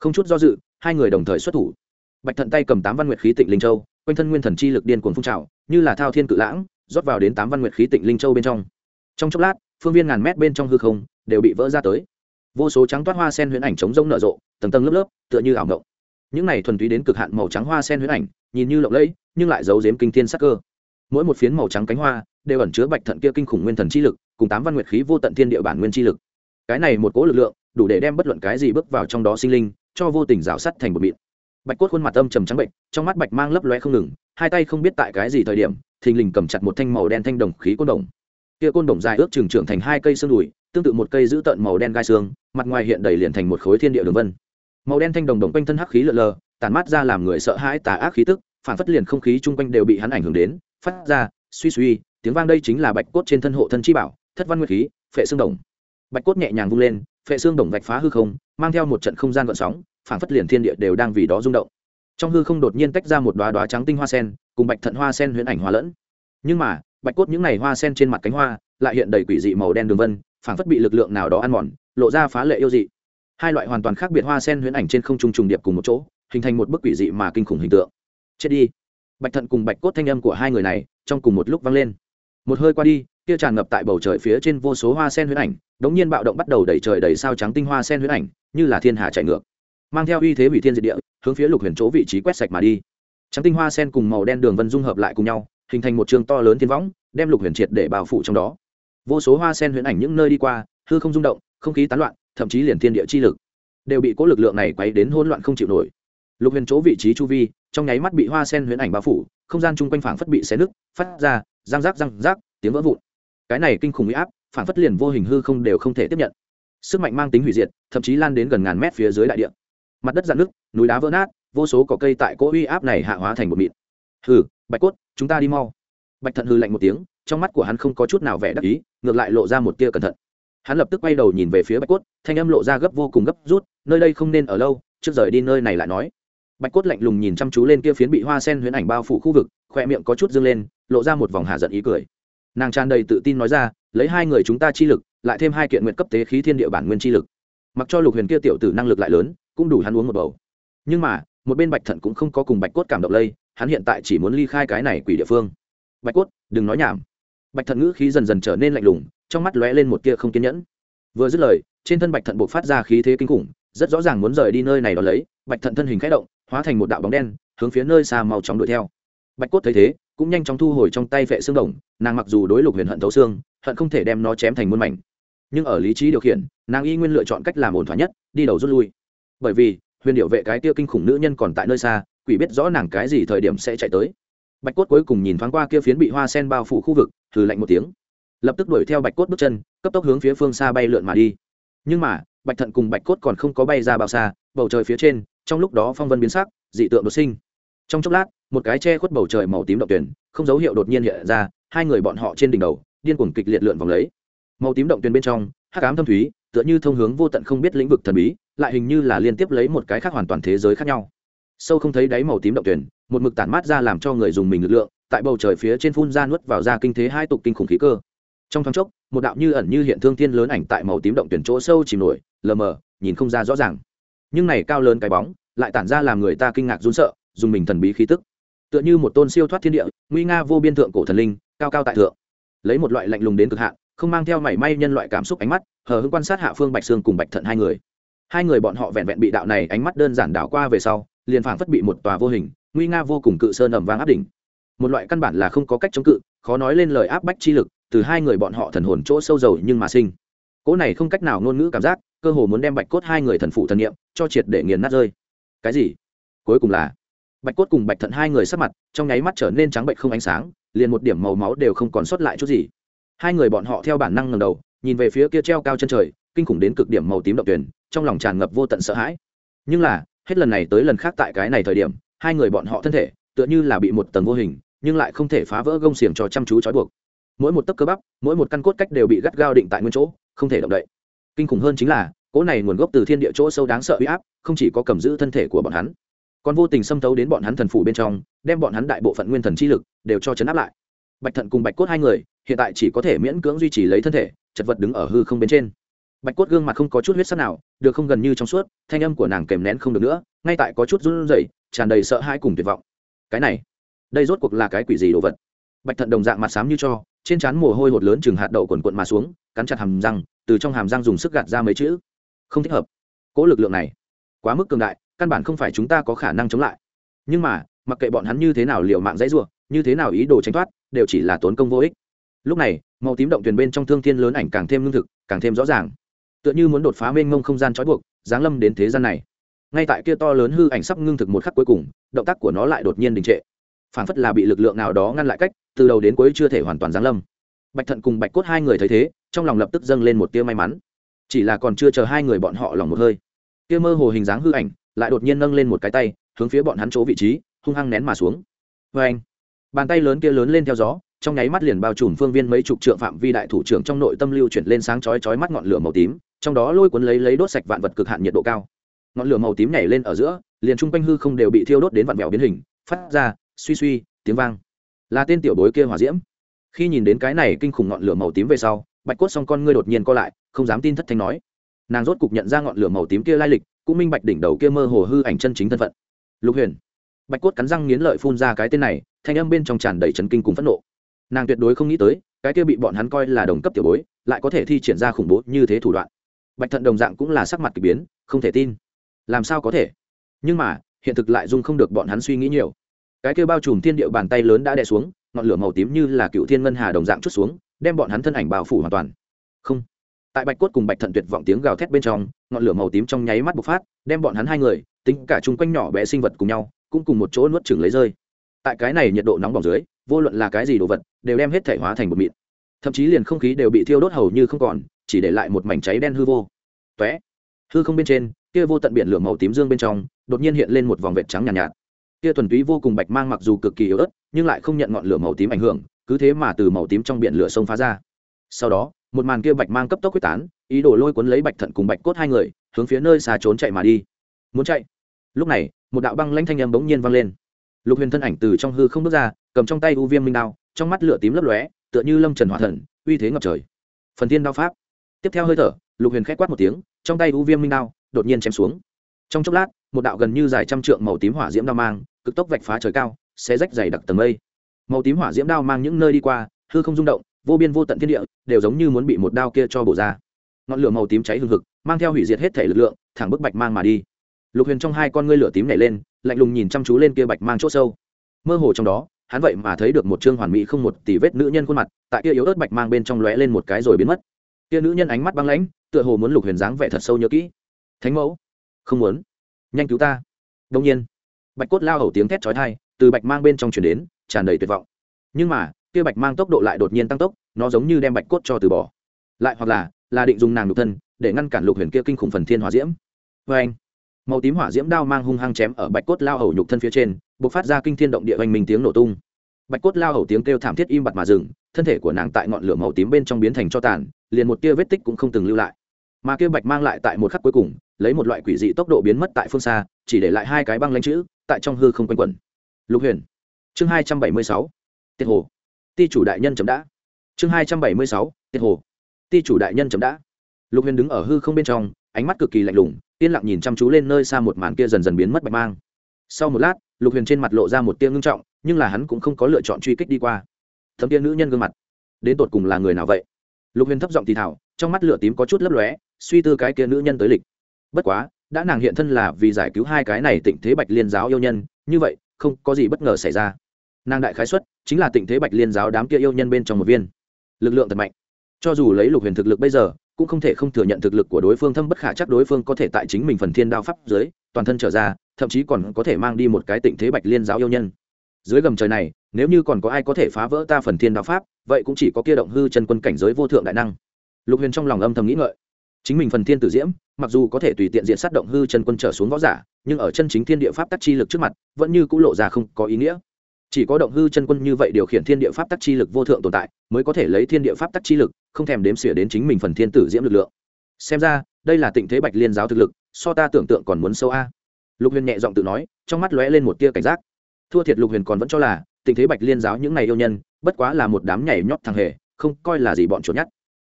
S1: Không chút do dự, hai người đồng thời xuất thủ. Bạch thận tay cầm tám văn nguyệt khí tịnh linh châu, quanh thân nguyên thần chi lực điên cuồng phun trào, như là thao thiên cự lãng, rót vào đến tám văn nguyệt khí tịnh linh châu bên trong. Trong chốc lát, phương viên ngàn mét bên trong hư không đều bị vỡ ra tới. Vô số trắng toát hoa sen huyễn ảnh chống rông nở rộ, tầng tầng lớp lớp, tựa như ảo ngộng những này thuần túy đến cực hạn màu trắng hoa sen huyễn ảnh, nhìn như lộng lẫy, nhưng lại giấu giếm kinh thiên sắc cơ. Mỗi một phiến màu trắng cánh hoa đều ẩn chứa bạch thận kia kinh khủng nguyên thần chi lực cùng tám văn nguyệt khí vô tận thiên địa bản nguyên chi lực. Cái này một cỗ lực lượng, đủ để đem bất luận cái gì bước vào trong đó sinh linh, cho vô tình rào sắt thành một mịn. Bạch cốt khuôn mặt âm trầm trắng bệnh, trong mắt bạch mang lấp loe không ngừng, hai tay không biết tại cái gì thời điểm, thình lình cầm chặt một thanh màu đen thanh đồng khí côn đồng. Kia côn đồng dài ước chừng trưởng thành hai cây xương đùi, tương tự một cây giữ tợn màu đen gai xương, mặt ngoài hiện đầy liền thành một khối thiên địa đường vân. Màu đen thanh đồng đồng quanh thân hắc khí lợn lờ tàn mát ra làm người sợ hãi tà ác khí tức, phản phất liền không khí chung quanh đều bị hắn ảnh hưởng đến, phát ra suy suy, tiếng vang đây chính là bạch cốt trên thân hộ thân chi bảo thất văn nguyên khí, phệ xương đồng. Bạch cốt nhẹ nhàng vung lên, phệ xương đồng vạch phá hư không, mang theo một trận không gian gọn sóng phản phất liền thiên địa đều đang vì đó rung động. Trong hư không đột nhiên tách ra một đoá đoá trắng tinh hoa sen, cùng bạch thận hoa sen huyễn ảnh hoa lẫn. Nhưng mà, bạch cốt những ngày hoa sen trên mặt cánh hoa, lại hiện đầy quỷ dị màu đen đường vân phản phất bị lực lượng nào đó ăn mòn, lộ ra phá lệ yêu dị. Hai loại hoàn toàn khác biệt hoa sen huyễn ảnh trên không trung trùng điệp cùng một chỗ, hình thành một bức quỷ dị mà kinh khủng hình tượng. Chết đi. Bạch thận cùng bạch cốt thanh âm của hai người này trong cùng một lúc vang lên. Một hơi qua đi kia tràn ngập tại bầu trời phía trên vô số hoa sen huyễn ảnh, đống nhiên bạo động bắt đầu đẩy trời đầy sao trắng tinh hoa sen huyễn ảnh, như là thiên hà chạy ngược. Mang theo uy thế hủy thiên diệt địa, hướng phía lục huyền chỗ vị trí quét sạch mà đi. Trắng tinh hoa sen cùng màu đen đường vân dung hợp lại cùng nhau, hình thành một trường to lớn thiên võng, đem lục huyền triệt để bao phủ trong đó. Vô số hoa sen huyễn ảnh những nơi đi qua, hư không rung động, không khí tán loạn, thậm chí liền thiên địa chi lực đều bị cố lực lượng này quấy đến hỗn loạn không chịu nổi. Lục huyền chỗ vị trí chu vi, trong nháy mắt bị hoa sen huyễn ảnh bao phủ, không gian chung quanh phảng phất bị xé nứt, phát ra răng rác răng rác tiếng vỡ vụn cái này kinh khủng huy áp phảng phất liền vô hình hư không đều không thể tiếp nhận. Sức mạnh mang tính hủy diệt, thậm chí lan đến gần ngàn mét phía dưới đại địa. Mặt đất dạn nước núi đá vỡ nát, vô số cỏ cây tại cỗ uy áp này hạ hóa thành một mịn. Hừ, bạch cốt, chúng ta đi mau. Bạch thận hư lạnh một tiếng, trong mắt của hắn không có chút nào vẻ đắc ý, ngược lại lộ ra một tia cẩn thận. Hắn lập tức quay đầu nhìn về phía bạch cốt, thanh âm lộ ra gấp vô cùng gấp rút, nơi đây không nên ở lâu, trước rời đi nơi này lại nói. Bạch cốt lạnh lùng nhìn chăm chú lên kia phiến bị hoa sen huyễn ảnh bao phủ khu vực, khoe miệng có chút dâng lên, lộ ra một vòng hạ giận ý cười nàng tràn đầy tự tin nói ra, lấy hai người chúng ta chi lực, lại thêm hai kiện nguyện cấp tế khí thiên địa bản nguyên chi lực. Mặc cho lục huyền kia tiểu tử năng lực lại lớn, cũng đủ hắn uống một bầu. Nhưng mà, một bên bạch thận cũng không có cùng bạch cốt cảm động lây, hắn hiện tại chỉ muốn ly khai cái này quỷ địa phương. Bạch cốt, đừng nói nhảm. Bạch thận ngữ khí dần dần trở nên lạnh lùng, trong mắt lóe lên một tia không kiên nhẫn. Vừa dứt lời, trên thân bạch thận buộc phát ra khí thế kinh khủng, rất rõ ràng muốn rời đi nơi này đó lấy, bạch thận thân hình khẽ động, hóa thành một đạo bóng đen, hướng phía nơi xa màu chóng đuổi theo. Bạch cốt thấy thế cũng nhanh chóng thu hồi trong tay vệ xương đồng, nàng mặc dù đối lục huyền hận thấu xương, hận không thể đem nó chém thành muôn mảnh. Nhưng ở lý trí điều khiển, nàng y nguyên lựa chọn cách làm ổn thỏa nhất, đi đầu rút lui. Bởi vì, huyền điệu vệ cái tia kinh khủng nữ nhân còn tại nơi xa, quỷ biết rõ nàng cái gì thời điểm sẽ chạy tới. Bạch cốt cuối cùng nhìn thoáng qua kia phiến bị hoa sen bao phủ khu vực thử lạnh một tiếng. Lập tức đuổi theo bạch cốt bước chân, cấp tốc hướng phía phương xa bay lượn mà đi. Nhưng mà, bạch thận cùng bạch cốt còn không có bay ra bao xa, bầu trời phía trên, trong lúc đó phong vân biến sắc, dị tượng đột sinh. Trong chốc lát một cái che khuất bầu trời màu tím động tuyển, không dấu hiệu đột nhiên hiện ra, hai người bọn họ trên đỉnh đầu, điên cuồng kịch liệt lượn vòng lấy. Màu tím động tuyển bên trong, hắc ám thâm thúy, tựa như thông hướng vô tận không biết lĩnh vực thần bí, lại hình như là liên tiếp lấy một cái khác hoàn toàn thế giới khác nhau. Sâu không thấy đáy màu tím động tuyển, một mực tản mát ra làm cho người dùng mình lực lượng, tại bầu trời phía trên phun ra nuốt vào ra kinh thế hai tục kinh khủng khí cơ. Trong thoáng chốc, một đạo như ẩn như hiện thương thiên lớn ảnh tại màu tím động tuyển chỗ sâu chìm nổi, lờ mờ, nhìn không ra rõ ràng. Nhưng này cao lớn cái bóng, lại tản ra làm người ta kinh ngạc run sợ, dùng mình thần bí khí tức tựa như một tôn siêu thoát thiên địa, nguy nga vô biên thượng cổ thần linh, cao cao tại thượng. Lấy một loại lạnh lùng đến cực hạn, không mang theo mảy may nhân loại cảm xúc ánh mắt, hờ hững quan sát hạ phương bạch sương cùng bạch thận hai người. Hai người bọn họ vẹn vẹn bị đạo này ánh mắt đơn giản đảo qua về sau, liền phảng phất bị một tòa vô hình, nguy nga vô cùng cự sơn ẩm vang áp đỉnh. Một loại căn bản là không có cách chống cự, khó nói lên lời áp bách chi lực, từ hai người bọn họ thần hồn chỗ sâu dầu nhưng mà sinh. Cỗ này không cách nào ngôn ngữ cảm giác, cơ hồ muốn đem bạch cốt hai người thần phụ thần nghiệm cho triệt để nghiền nát rơi. Cái gì? Cuối cùng là bạch cốt cùng bạch thận hai người sắc mặt, trong nháy mắt trở nên trắng bệnh không ánh sáng, liền một điểm màu máu đều không còn sót lại chút gì. Hai người bọn họ theo bản năng ngầm đầu, nhìn về phía kia treo cao chân trời, kinh khủng đến cực điểm màu tím động tuyển trong lòng tràn ngập vô tận sợ hãi. Nhưng là, hết lần này tới lần khác tại cái này thời điểm, hai người bọn họ thân thể, tựa như là bị một tầng vô hình, nhưng lại không thể phá vỡ gông xiềng cho chăm chú trói buộc. Mỗi một tấc cơ bắp, mỗi một căn cốt cách đều bị gắt gao định tại nguyên chỗ, không thể động đậy. Kinh khủng hơn chính là, cỗ này nguồn gốc từ thiên địa chỗ sâu đáng sợ huy áp, không chỉ có cầm giữ thân thể của bọn hắn còn vô tình xâm thấu đến bọn hắn thần phủ bên trong, đem bọn hắn đại bộ phận nguyên thần chi lực đều cho chấn áp lại. Bạch thận cùng bạch cốt hai người, hiện tại chỉ có thể miễn cưỡng duy trì lấy thân thể, chật vật đứng ở hư không bên trên. Bạch cốt gương mặt không có chút huyết sắc nào, được không gần như trong suốt, thanh âm của nàng kèm nén không được nữa, ngay tại có chút run rẩy, tràn đầy sợ hãi cùng tuyệt vọng. Cái này, đây rốt cuộc là cái quỷ gì đồ vật? Bạch thận đồng dạng mặt xám như cho, trên trán mồ hôi hột lớn chừng hạt đậu quần quận mà xuống, cắn chặt hàm răng, từ trong hàm răng dùng sức gạt ra mấy chữ. Không thích hợp. Cỗ lực lượng này, quá mức cường đại căn bản không phải chúng ta có khả năng chống lại. Nhưng mà, mặc kệ bọn hắn như thế nào liệu mạng dãy ruộng như thế nào ý đồ tránh thoát, đều chỉ là tốn công vô ích. Lúc này, màu tím động thuyền bên trong thương thiên lớn ảnh càng thêm lương thực, càng thêm rõ ràng. Tựa như muốn đột phá mênh mông không gian trói buộc, giáng lâm đến thế gian này. Ngay tại kia to lớn hư ảnh sắp ngưng thực một khắc cuối cùng, động tác của nó lại đột nhiên đình trệ. Phản phất là bị lực lượng nào đó ngăn lại cách, từ đầu đến cuối chưa thể hoàn toàn giáng lâm. Bạch thận cùng bạch cốt hai người thấy thế, trong lòng lập tức dâng lên một tia may mắn. Chỉ là còn chưa chờ hai người bọn họ lòng một hơi tia mơ hồ hình dáng hư ảnh lại đột nhiên nâng lên một cái tay, hướng phía bọn hắn chỗ vị trí, hung hăng nén mà xuống. Vê anh, bàn tay lớn kia lớn lên theo gió, trong nháy mắt liền bao trùm phương viên mấy chục trượng phạm vi đại thủ trưởng trong nội tâm lưu chuyển lên sáng chói chói mắt ngọn lửa màu tím, trong đó lôi cuốn lấy lấy đốt sạch vạn vật cực hạn nhiệt độ cao. Ngọn lửa màu tím nhảy lên ở giữa, liền trung quanh hư không đều bị thiêu đốt đến vạn vẹo biến hình, phát ra suy suy, tiếng vang. Là tên tiểu bối kia hỏa diễm. Khi nhìn đến cái này kinh khủng ngọn lửa màu tím về sau, bạch cốt song con ngươi đột nhiên co lại, không dám tin thất thanh nói. Nàng rốt cục nhận ra ngọn lửa màu tím kia lai lịch cũng minh bạch đỉnh đầu kia mơ hồ hư ảnh chân chính thân phận. Lục huyền, bạch cốt cắn răng nghiến lợi phun ra cái tên này, thanh âm bên trong tràn đầy trấn kinh cùng phẫn nộ. Nàng tuyệt đối không nghĩ tới, cái kia bị bọn hắn coi là đồng cấp tiểu bối, lại có thể thi triển ra khủng bố như thế thủ đoạn. Bạch thận đồng dạng cũng là sắc mặt k ỳ biến, không thể tin. Làm sao có thể? Nhưng mà, hiện thực lại dung không được bọn hắn suy nghĩ nhiều. Cái kia bao trùm thiên địa bàn tay lớn đã đè xuống, ngọn lửa màu tím như là cựu thiên ngân hà đồng dạng chút xuống, đem bọn hắn thân ảnh bao phủ hoàn toàn. Không. Tại bạch cốt cùng bạch thận tuyệt vọng tiếng gào thét bên trong ngọn lửa màu tím trong nháy mắt bộc phát đem bọn hắn hai người tính cả chung quanh nhỏ bé sinh vật cùng nhau cũng cùng một chỗ nuốt chửng lấy rơi. Tại cái này nhiệt độ nóng bỏng dưới vô luận là cái gì đồ vật đều đem hết thể hóa thành bột mịn. Thậm chí liền không khí đều bị thiêu đốt hầu như không còn chỉ để lại một mảnh cháy đen hư vô. Tóe. Hư không bên trên kia vô tận biển lửa màu tím dương bên trong đột nhiên hiện lên một vòng vệt trắng nhàn nhạt, nhạt. Kia thuần túy vô cùng bạch mang mặc dù cực kỳ yếu ớt nhưng lại không nhận ngọn lửa màu tím ảnh hưởng cứ thế mà từ màu tím trong biển lửa sông phá ra. Sau đó một màn kia bạch mang cấp tốc quyết tán ý đồ lôi cuốn lấy bạch thận cùng bạch cốt hai người, hướng phía nơi xa trốn chạy mà đi. Muốn chạy? Lúc này, một đạo băng lanh thanh âm bỗng nhiên vang lên. Lục huyền thân ảnh từ trong hư không bước ra, cầm trong tay u viêm minh đao, trong mắt lửa tím lấp lóe, tựa như lâm trần hỏa thần, uy thế ngập trời. Phần thiên đao pháp. Tiếp theo hơi thở, lục huyền k h ẽ quát một tiếng, trong tay u viêm minh đao đột nhiên chém xuống. Trong chốc lát, một đạo gần như dài trăm trượng màu tím hỏa diễm đao mang, cực tốc vạch phá trời cao sẽ rách dày đặc tầng mây. Màu tím hỏa diễm đao mang những nơi đi qua, hư không rung động, vô biên vô tận thiên địa, đều giống như muốn bị một đao kia cho bổ ra ngọn lửa màu tím cháy hừng hực, mang theo hủy diệt hết thể lực lượng, thẳng bức bạch mang mà đi. Lục huyền trong hai con ngươi lửa tím nảy lên, lạnh lùng nhìn chăm chú lên kia bạch mang chỗ sâu. Mơ hồ trong đó, hắn vậy mà thấy được một trương hoàn mỹ không một tỷ vết nữ nhân khuôn mặt, tại kia yếu ớt bạch mang bên trong lóe lên một cái rồi biến mất. Kia nữ nhân ánh mắt băng lãnh, tựa hồ muốn lục huyền dáng vẻ thật sâu nhớ kỹ. Thánh mẫu, không muốn. Nhanh cứu ta. Đông nhiên, bạch cốt lao hầu tiếng thét chói tai từ bạch mang bên trong chuyển đến, tràn đầy tuyệt vọng. Nhưng mà, kia bạch mang tốc độ lại đột nhiên tăng tốc, nó giống như đem bạch cốt cho từ bỏ. Lại hoặc là là định dùng nàng nhục thân để ngăn cản lục huyền kia kinh khủng phần thiên hỏa diễm. Vê anh, màu tím hỏa diễm đao mang hung hăng chém ở bạch cốt lao hầu nhục thân phía trên b ộ c phát ra kinh thiên động địa oanh minh tiếng nổ tung. Bạch cốt lao hầu tiếng kêu thảm thiết im bặt mà dừng, thân thể của nàng tại ngọn lửa màu tím bên trong biến thành cho tàn, liền một tia vết tích cũng không từng lưu lại. Mà kia bạch mang lại tại một khắc cuối cùng, lấy một loại quỷ dị tốc độ biến mất tại phương xa, chỉ để lại hai cái băng lanh chữ, tại trong hư không quanh quẩn. Lục huyền, chương hai trăm bảy mươi sáu, tiết hồ. Ti chủ đại nhân chấm đã. Chương hai trăm bảy mươi sáu, tiết hồ ti chủ đại nhân chấm đã. Lục huyền đứng ở hư không bên trong, ánh mắt cực kỳ lạnh lùng, yên lặng nhìn chăm chú lên nơi xa một màn kia dần dần biến mất bạch mang. Sau một lát, lục huyền trên mặt lộ ra một tia ngưng trọng, nhưng là hắn cũng không có lựa chọn truy kích đi qua. Thấm tiên nữ nhân gương mặt, đến tột cùng là người nào vậy? Lục huyền thấp giọng thì thảo trong mắt lửa tím có chút lấp lóe, suy tư cái kia nữ nhân tới lịch. Bất quá, đã nàng hiện thân là vì giải cứu hai cái này tịnh thế bạch liên giáo yêu nhân, như vậy, không có gì bất ngờ xảy ra. Nàng đại khái xuất, chính là tịnh thế bạch liên giáo đám kia yêu nhân bên trong một viên. Lực lượng thật mạnh cho dù lấy lục huyền thực lực bây giờ, cũng không thể không thừa nhận thực lực của đối phương thâm bất khả chắc đối phương có thể tại chính mình phần thiên đao pháp dưới toàn thân trở ra, thậm chí còn có thể mang đi một cái tịnh thế bạch liên giáo yêu nhân. Dưới gầm trời này, nếu như còn có ai có thể phá vỡ ta phần thiên đao pháp, vậy cũng chỉ có kia động hư chân quân cảnh giới vô thượng đại năng. Lục huyền trong lòng âm thầm nghĩ ngợi. Chính mình phần thiên tử diễm, mặc dù có thể tùy tiện diện sát động hư chân quân trở xuống võ giả, nhưng ở chân chính thiên địa pháp tắc chi lực trước mặt, vẫn như c ũ lộ ra không có ý nghĩa chỉ có động hư chân quân như vậy điều khiển thiên địa pháp tắc chi lực vô thượng tồn tại, mới có thể lấy thiên địa pháp tắc chi lực, không thèm đếm xỉa đến chính mình phần thiên tử diễm lực lượng. Xem ra, đây là tịnh thế bạch liên giáo thực lực, so ta tưởng tượng còn muốn sâu a. Lục huyền nhẹ giọng tự nói, trong mắt lóe lên một tia cảnh giác. Thua thiệt lục huyền còn vẫn cho là tình thế bạch liên giáo những ngày yêu nhân, bất quá là một đám nhảy nhót thằng hề, không coi là gì bọn chuột nhát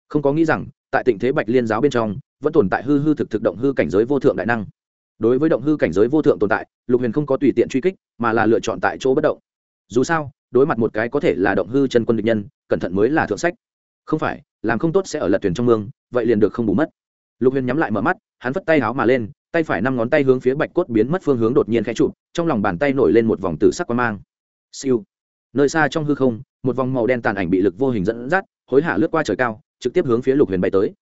S1: không có nghĩ rằng, tại tình thế bạch liên giáo bên trong, vẫn tồn tại hư hư thực thực động hư cảnh giới vô thượng đại năng. Đối với động hư cảnh giới vô thượng tồn tại, lục huyền không có tùy tiện truy kích, mà là lựa chọn tại chỗ bất động dù sao, đối mặt một cái có thể là động hư chân quân địch nhân, cẩn thận mới là thượng sách. Không phải, làm không tốt sẽ ở lật thuyền trong mương, vậy liền được không bù mất. Lục huyền nhắm lại mở mắt, hắn vất tay háo mà lên, tay phải năm ngón tay hướng phía bạch cốt biến mất phương hướng đột nhiên khẽ chụp, trong lòng bàn tay nổi lên một vòng tử sắc quang mang. Siêu. Nơi xa trong hư không, một vòng màu đen tàn ảnh bị lực vô hình dẫn dắt, hối hả lướt qua trời cao, trực tiếp hướng phía lục huyền bay tới.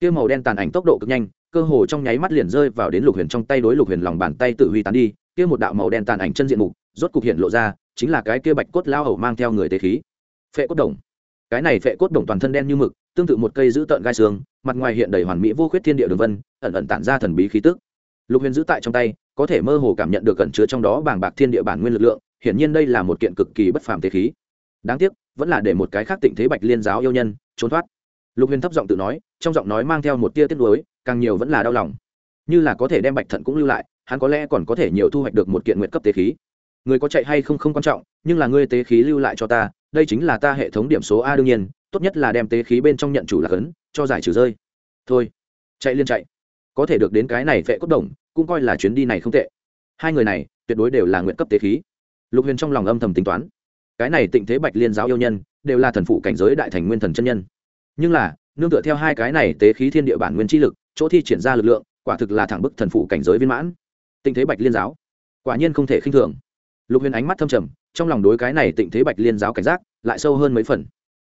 S1: Kia màu đen tàn ảnh tốc độ cực nhanh, cơ hồ trong nháy mắt liền rơi vào đến lục huyền trong tay đối lục huyền lòng bàn tay tự huy tán đi, kia một đạo màu đen tàn ảnh chân diện mục, rốt cục hiện lộ ra chính là cái kia bạch cốt lao hầu mang theo người tế khí. Phệ cốt đồng. Cái này phệ cốt đồng toàn thân đen như mực, tương tự một cây giữ tợn gai xương, mặt ngoài hiện đầy hoàn mỹ vô khuyết thiên địa đường vân, ẩn ẩn tản ra thần bí khí tức. Lục huyền giữ tại trong tay, có thể mơ hồ cảm nhận được cẩn chứa trong đó bàng bạc thiên địa bản nguyên lực lượng, hiển nhiên đây là một kiện cực kỳ bất phàm tế khí. Đáng tiếc, vẫn là để một cái khác tịnh thế bạch liên giáo yêu nhân, trốn thoát. Lục huyền thấp giọng tự nói, trong giọng nói mang theo một tia tiếc nuối, càng nhiều vẫn là đau lòng. Như là có thể đem bạch thận cũng lưu lại, hắn có lẽ còn có thể nhiều thu hoạch được một kiện nguyện cấp tế khí người có chạy hay không không quan trọng, nhưng là ngươi tế khí lưu lại cho ta, đây chính là ta hệ thống điểm số a đương nhiên, tốt nhất là đem tế khí bên trong nhận chủ là cấn, cho giải trừ rơi. Thôi, chạy liên chạy. Có thể được đến cái này vệ cốt đồng, cũng coi là chuyến đi này không tệ. Hai người này, tuyệt đối đều là nguyện cấp tế khí. Lục huyền trong lòng âm thầm tính toán. Cái này tịnh thế bạch liên giáo yêu nhân, đều là thần phụ cảnh giới đại thành nguyên thần chân nhân. Nhưng là, nương tựa theo hai cái này tế khí thiên địa bản nguyên chi lực, chỗ thi triển ra lực lượng, quả thực là thẳng bức thần phụ cảnh giới viên mãn. Tịnh thế bạch liên giáo, quả nhiên không thể khinh thường lục huyền ánh mắt thâm trầm, trong lòng đối cái này tịnh thế bạch liên giáo cảnh giác lại sâu hơn mấy phần.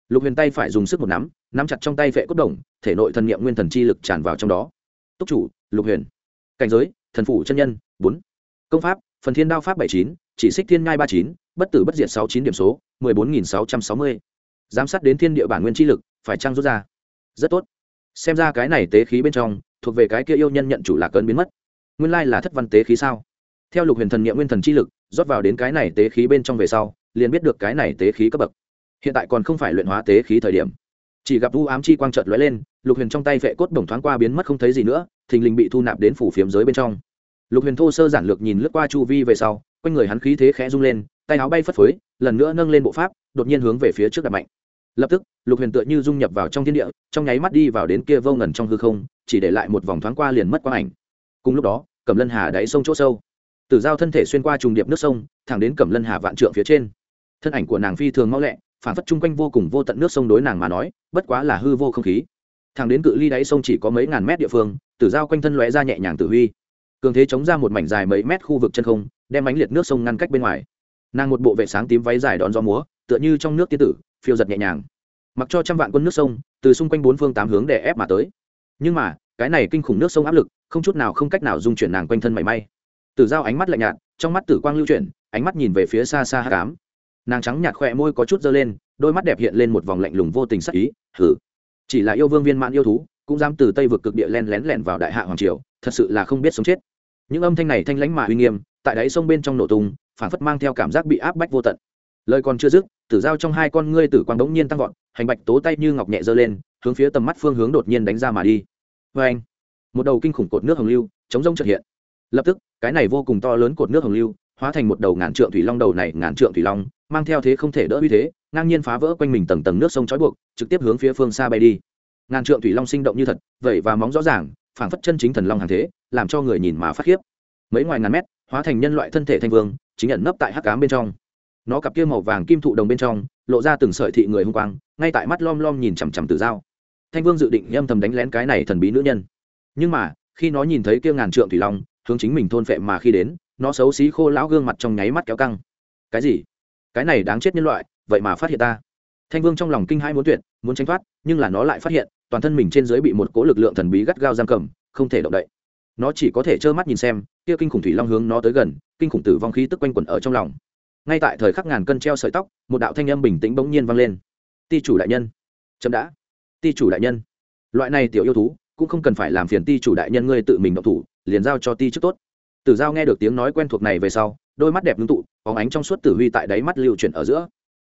S1: Lục huyền tay phải dùng sức một nắm nắm chặt trong tay vệ cốt đồng, thể nội thần nghiệm nguyên thần chi lực tràn vào trong đó. Túc chủ, lục huyền. Cảnh giới, thần phủ chân nhân, bốn. Công pháp, phần thiên đao pháp bảy chín, chỉ xích thiên ngai ba chín, bất tử bất diệt sáu chín điểm số, mười bốn nghìn sáu trăm sáu mươi. Giám sát đến thiên địa bản nguyên chi lực, phải trăng rút ra? Rất tốt. Xem ra cái này tế khí bên trong, thuộc về cái kia yêu nhân nhận chủ lạc cơn biến mất. Nguyên lai là thất văn tế khí sao? Theo lục huyền thần nghiệm nguyên thần chi lực rót vào đến cái này tế khí bên trong về sau, liền biết được cái này tế khí cấp bậc. Hiện tại còn không phải luyện hóa tế khí thời điểm. Chỉ gặp vu ám chi quang trợt lóe lên, lục huyền trong tay vệ cốt đồng thoáng qua biến mất không thấy gì nữa, thình lình bị thu nạp đến phủ phiếm giới bên trong. Lục huyền thô sơ giản lược nhìn lướt qua chu vi về sau, quanh người hắn khí thế khẽ rung lên, tay áo bay phất phới, lần nữa nâng lên bộ pháp, đột nhiên hướng về phía trước đặt mạnh. Lập tức, lục huyền tựa như dung nhập vào trong thiên địa, trong nháy mắt đi vào đến kia vô ngần trong hư không, chỉ để lại một vòng thoáng qua liền mất quang ảnh. Cùng lúc đó cầm lân hà đáy sông chỗ sâu tử giao thân thể xuyên qua trùng điệp nước sông, thẳng đến cẩm lân hà vạn trượng phía trên. Thân ảnh của nàng phi thường mau lẹ, phản phất chung quanh vô cùng vô tận nước sông đối nàng mà nói, bất quá là hư vô không khí. Thẳng đến cự ly đáy sông chỉ có mấy ngàn mét địa phương, tử giao quanh thân lóe ra nhẹ nhàng tử huy. Cường thế chống ra một mảnh dài mấy mét khu vực chân không, đem ánh liệt nước sông ngăn cách bên ngoài. Nàng một bộ vệ sáng tím váy dài đón gió múa, tựa như trong nước tiên tử, phiêu giật nhẹ nhàng. Mặc cho trăm vạn quân nước sông, từ xung quanh bốn phương tám hướng để ép mà tới. Nhưng mà, cái này kinh khủng nước sông áp lực, không chút nào không cách nào dung chuyển nàng quanh thân mảy may tử giao ánh mắt lạnh nhạt, trong mắt tử quang lưu chuyển, ánh mắt nhìn về phía xa xa hát cám. Nàng trắng nhạt khỏe môi có chút dơ lên, đôi mắt đẹp hiện lên một vòng lạnh lùng vô tình sắc ý, hử. Chỉ là yêu vương viên mãn yêu thú, cũng dám từ tây vực cực địa len lén lẻn vào đại hạ hoàng triều, thật sự là không biết sống chết. Những âm thanh này thanh lãnh mà uy nghiêm, tại đáy sông bên trong nổ tung, phản phất mang theo cảm giác bị áp bách vô tận. Lời còn chưa dứt, tử giao trong hai con ngươi tử quang đống nhiên tăng vọt, hành bạch tố tay như ngọc nhẹ giơ lên, hướng phía tầm mắt phương hướng đột nhiên đánh ra mà đi. Vê anh một đầu kinh khủng cột nước hồng lưu, chống rông trật hiện lập tức, cái này vô cùng to lớn cột nước hồng lưu, hóa thành một đầu ngàn trượng thủy long đầu này, ngàn trượng thủy long, mang theo thế không thể đỡ uy thế, ngang nhiên phá vỡ quanh mình tầng tầng nước sông trói buộc, trực tiếp hướng phía phương xa bay đi. Ngàn trượng thủy long sinh động như thật, vậy và móng rõ ràng, phảng phất chân chính thần long hàng thế, làm cho người nhìn mà phát khiếp. Mấy ngoài ngàn mét, hóa thành nhân loại thân thể thanh vương, chính ẩn nấp tại hắc cám bên trong. Nó cặp kia màu vàng kim thụ đồng bên trong, lộ ra từng sợi thị người hung quang, ngay tại mắt lom lom nhìn chằm chằm từ dao thanh vương dự định âm thầm đánh lén cái này thần bí nữ nhân. Nhưng mà, khi nó nhìn thấy kia ngàn trượng thủy long hướng chính mình thôn phệ mà khi đến, nó xấu xí khô lão gương mặt trong nháy mắt kéo căng. Cái gì? Cái này đáng chết nhân loại, vậy mà phát hiện ta. Thanh vương trong lòng kinh hãi muốn tuyệt, muốn tránh thoát, nhưng là nó lại phát hiện, toàn thân mình trên dưới bị một cỗ lực lượng thần bí gắt gao giam cầm, không thể động đậy. Nó chỉ có thể trơ mắt nhìn xem, kia kinh khủng thủy long hướng nó tới gần, kinh khủng tử vong khí tức quanh quẩn ở trong lòng. Ngay tại thời khắc ngàn cân treo sợi tóc, một đạo thanh âm bình tĩnh bỗng nhiên vang lên. Ti chủ đại nhân. Chậm đã. Ti chủ đại nhân. Loại này tiểu yêu thú cũng không cần phải làm phiền ti chủ đại nhân ngươi tự mình động thủ, liền giao cho ti trước tốt. Tử giao nghe được tiếng nói quen thuộc này về sau, đôi mắt đẹp ngưng tụ có ánh trong suốt tử huy tại đáy mắt lưu chuyển ở giữa.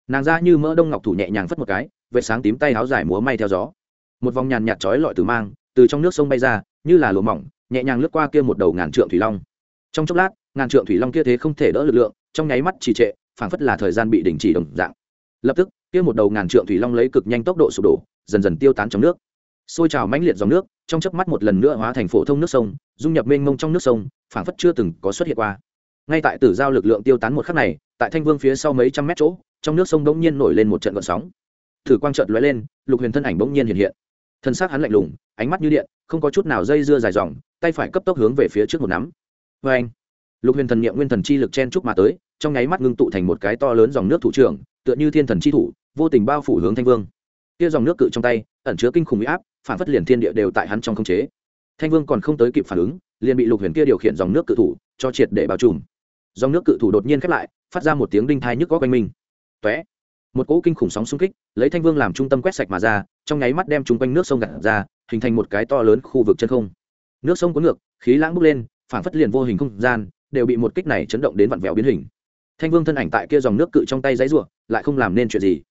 S1: Nàng ra như mỡ đông ngọc thủ nhẹ nhàng phất một cái vệ sáng tím tay áo dài múa may theo gió. Một vòng nhàn nhạt trói lọi từ mang, từ trong nước sông bay ra, như là lùa mỏng, nhẹ nhàng lướt qua kia một đầu ngàn trượng thủy long. Trong chốc lát, ngàn trượng thủy long kia thế không thể đỡ lực lượng, trong nháy mắt trì trệ, phảng phất là thời gian bị đình chỉ đồng dạng. Lập tức, kia một đầu ngàn trượng thủy long lấy cực nhanh tốc độ sụp đổ, dần dần tiêu tán trong nước xôi trào mãnh liệt dòng nước, trong chớp mắt một lần nữa hóa thành phổ thông nước sông, dung nhập mênh mông trong nước sông, phảng phất chưa từng có xuất hiện qua. Ngay tại tử giao lực lượng tiêu tán một khắc này, tại thanh vương phía sau mấy trăm mét chỗ, trong nước sông bỗng nhiên nổi lên một trận gợn sóng. Thử quang trợn lóe lên, lục huyền thân ảnh bỗng nhiên hiện hiện. Thân xác hắn lạnh lùng, ánh mắt như điện, không có chút nào dây dưa dài dòng, tay phải cấp tốc hướng về phía trước một nắm. Vê anh lục huyền thần niệm nguyên thần chi lực chen trúc mà tới, trong nháy mắt ngưng tụ thành một cái to lớn dòng nước thủ trưởng, tựa như thiên thần chi thủ, vô tình bao phủ hướng thanh vương. Kia dòng nước cự trong tay, ẩn chứa kinh khủng huy áp phản phất liền thiên địa đều tại hắn trong không chế. Thanh vương còn không tới kịp phản ứng, liền bị lục huyền kia điều khiển dòng nước cự thủ cho triệt để bao trùm. Dòng nước cự thủ đột nhiên khép lại, phát ra một tiếng đinh thai nhức có quanh mình. Tóe! Một cỗ kinh khủng sóng xung kích, lấy thanh vương làm trung tâm quét sạch mà ra, trong nháy mắt đem chung quanh nước sông gạt ra, hình thành một cái to lớn khu vực chân không. Nước sông cuốn ngược, khí lãng bốc lên, phản phất liền vô hình không gian, đều bị một kích này chấn động đến vặn vẹo biến hình. Thanh vương thân ảnh tại kia dòng nước cự trong tay giấy ruộng lại không làm nên chuyện gì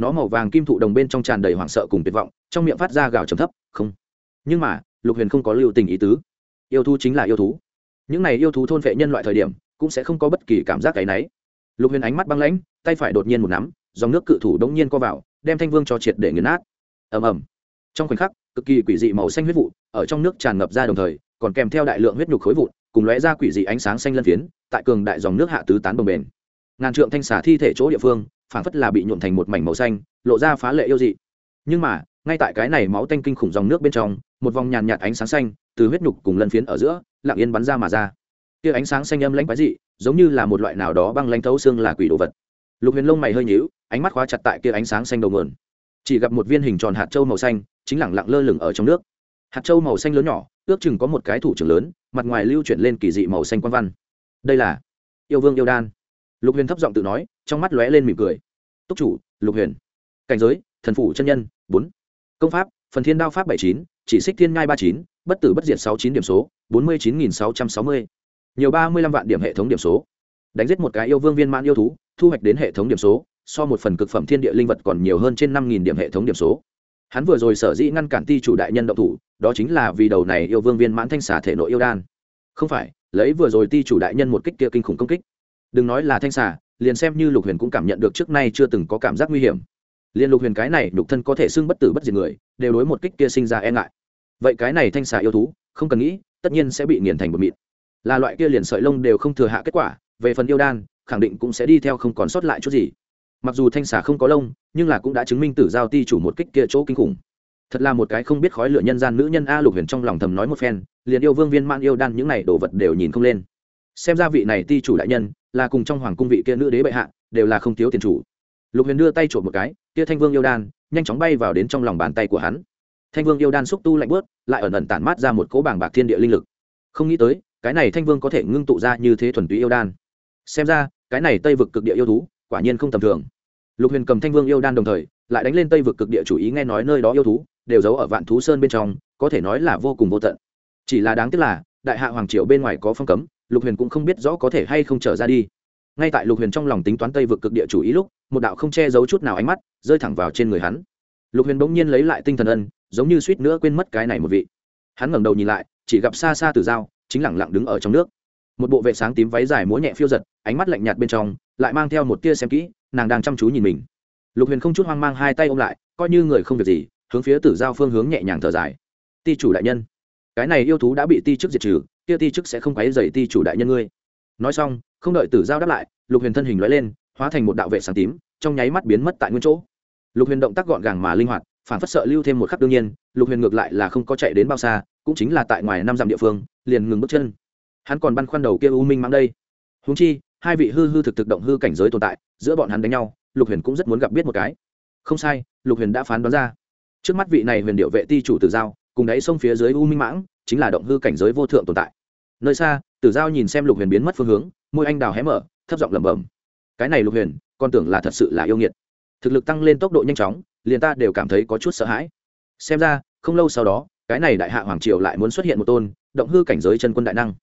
S1: nó màu vàng kim thụ đồng bên trong tràn đầy hoảng sợ cùng tuyệt vọng, trong miệng phát ra gào trầm thấp, không. Nhưng mà, lục huyền không có lưu tình ý tứ. Yêu thú chính là yêu thú. Những này yêu thú thôn vệ nhân loại thời điểm, cũng sẽ không có bất kỳ cảm giác cái náy. Lục huyền ánh mắt băng lãnh, tay phải đột nhiên một nắm, dòng nước cự thủ đống nhiên co vào, đem thanh vương cho triệt để nghiền nát. Ầm ầm. Trong khoảnh khắc, cực kỳ quỷ dị màu xanh huyết vụ ở trong nước tràn ngập ra đồng thời, còn kèm theo đại lượng huyết nhục khối vụn, cùng lóe ra quỷ dị ánh sáng xanh lân phiến, tại cường đại dòng nước hạ tứ tán bồng bền ngàn trượng thanh xả thi thể chỗ địa phương phảng phất là bị nhuộn thành một mảnh màu xanh, lộ ra phá lệ yêu dị. Nhưng mà, ngay tại cái này máu tanh kinh khủng dòng nước bên trong, một vòng nhàn nhạt ánh sáng xanh từ huyết nhục cùng lân phiến ở giữa, lặng yên bắn ra mà ra. Kia ánh sáng xanh âm lãnh quái dị, giống như là một loại nào đó băng lãnh thấu xương là quỷ đồ vật. Lục huyền lông mày hơi nhíu, ánh mắt khóa chặt tại kia ánh sáng xanh đầu nguồn chỉ gặp một viên hình tròn hạt châu màu xanh, chính lẳng lặng lơ lửng ở trong nước. Hạt châu màu xanh lớn nhỏ, ước chừng có một cái thủ trưởng lớn, mặt ngoài lưu chuyển lên kỳ dị màu xanh quan văn. Đây là yêu vương yêu đan lục huyền thấp giọng tự nói, trong mắt lóe lên mỉm cười. Túc chủ, lục huyền. Cảnh giới, thần phủ chân nhân, bốn. Công pháp, phần thiên đao pháp bảy chín, chỉ xích thiên ngai ba chín, bất tử bất diệt sáu chín điểm số, bốn mươi chín nghìn sáu trăm sáu mươi. Nhiều ba mươi lăm vạn điểm hệ thống điểm số. Đánh giết một cái yêu vương viên mãn yêu thú, thu hoạch đến hệ thống điểm số, so một phần cực phẩm thiên địa linh vật còn nhiều hơn trên năm nghìn điểm hệ thống điểm số. Hắn vừa rồi sở dĩ ngăn cản ti chủ đại nhân động thủ, đó chính là vì đầu này yêu vương viên mãn thanh xả thể nội yêu đan. Không phải, lấy vừa rồi ti chủ đại nhân một kích kia kinh khủng công kích đừng nói là thanh xà, liền xem như lục huyền cũng cảm nhận được trước nay chưa từng có cảm giác nguy hiểm. Liền lục huyền cái này lục thân có thể xưng bất tử bất diệt người đều đối một kích kia sinh ra e ngại. Vậy cái này thanh xà yêu thú không cần nghĩ tất nhiên sẽ bị nghiền thành bột mịn. Là loại kia liền sợi lông đều không thừa hạ kết quả về phần yêu đan khẳng định cũng sẽ đi theo không còn sót lại chút gì. Mặc dù thanh xà không có lông nhưng là cũng đã chứng minh tử giao ti chủ một kích kia chỗ kinh khủng. Thật là một cái không biết khói lửa nhân gian nữ nhân a lục huyền trong lòng thầm nói một phen liền yêu vương viên man yêu đan những này đồ vật đều nhìn không lên. Xem ra vị này ti chủ đại nhân là cùng trong hoàng cung vị kia nữ đế bệ hạ, đều là không thiếu tiền chủ. Lục huyền đưa tay trộm một cái, kia thanh vương yêu đan, nhanh chóng bay vào đến trong lòng bàn tay của hắn. Thanh vương yêu đan xúc tu lạnh bớt lại ẩn ẩn tản mát ra một cỗ bảng bạc thiên địa linh lực. Không nghĩ tới, cái này thanh vương có thể ngưng tụ ra như thế thuần túy yêu đan. Xem ra, cái này tây vực cực địa yêu thú, quả nhiên không tầm thường. Lục huyền cầm thanh vương yêu đan đồng thời, lại đánh lên tây vực cực địa chủ ý nghe nói nơi đó yêu thú, đều giấu ở vạn thú sơn bên trong, có thể nói là vô cùng vô tận. Chỉ là đáng tiếc là, đại hạ hoàng triều bên ngoài có phong cấm lục huyền cũng không biết rõ có thể hay không trở ra đi. Ngay tại lục huyền trong lòng tính toán tây vực cực địa chủ ý lúc, một đạo không che giấu chút nào ánh mắt rơi thẳng vào trên người hắn. Lục huyền bỗng nhiên lấy lại tinh thần ân, giống như suýt nữa quên mất cái này một vị. Hắn ngẩng đầu nhìn lại, chỉ gặp xa xa từ dao chính lẳng lặng đứng ở trong nước. Một bộ vệ sáng tím váy dài múa nhẹ phiêu giật, ánh mắt lạnh nhạt bên trong, lại mang theo một tia xem kỹ, nàng đang chăm chú nhìn mình. Lục huyền không chút hoang mang hai tay ôm lại, coi như người không việc gì, hướng phía tử giao phương hướng nhẹ nhàng thở dài. Ti chủ đại nhân, cái này yêu thú đã bị ti chức diệt trừ kia ti chức sẽ không quấy dày ti chủ đại nhân ngươi. Nói xong, không đợi tử giao đáp lại, lục huyền thân hình lóe lên, hóa thành một đạo vệ sáng tím, trong nháy mắt biến mất tại nguyên chỗ. Lục huyền động tác gọn gàng mà linh hoạt, phản phất sợ lưu thêm một khắc đương nhiên, lục huyền ngược lại là không có chạy đến bao xa, cũng chính là tại ngoài năm dặm địa phương, liền ngừng bước chân. Hắn còn băn khoăn đầu kia u minh mang đây. Húng chi, hai vị hư hư thực thực động hư cảnh giới tồn tại, giữa bọn hắn đánh nhau, lục huyền cũng rất muốn gặp biết một cái. Không sai, lục huyền đã phán đoán ra. Trước mắt vị này huyền điệu vệ ti chủ tử giao, cùng đáy sông phía dưới u minh mãng, chính là động hư cảnh giới vô thượng tồn tại nơi xa, tử giao nhìn xem lục huyền biến mất phương hướng, môi anh đào hé mở, thấp giọng lẩm bẩm. Cái này lục huyền, con tưởng là thật sự là yêu nghiệt. Thực lực tăng lên tốc độ nhanh chóng, liền ta đều cảm thấy có chút sợ hãi. Xem ra, không lâu sau đó, cái này đại hạ hoàng triều lại muốn xuất hiện một tôn, động hư cảnh giới chân quân đại năng.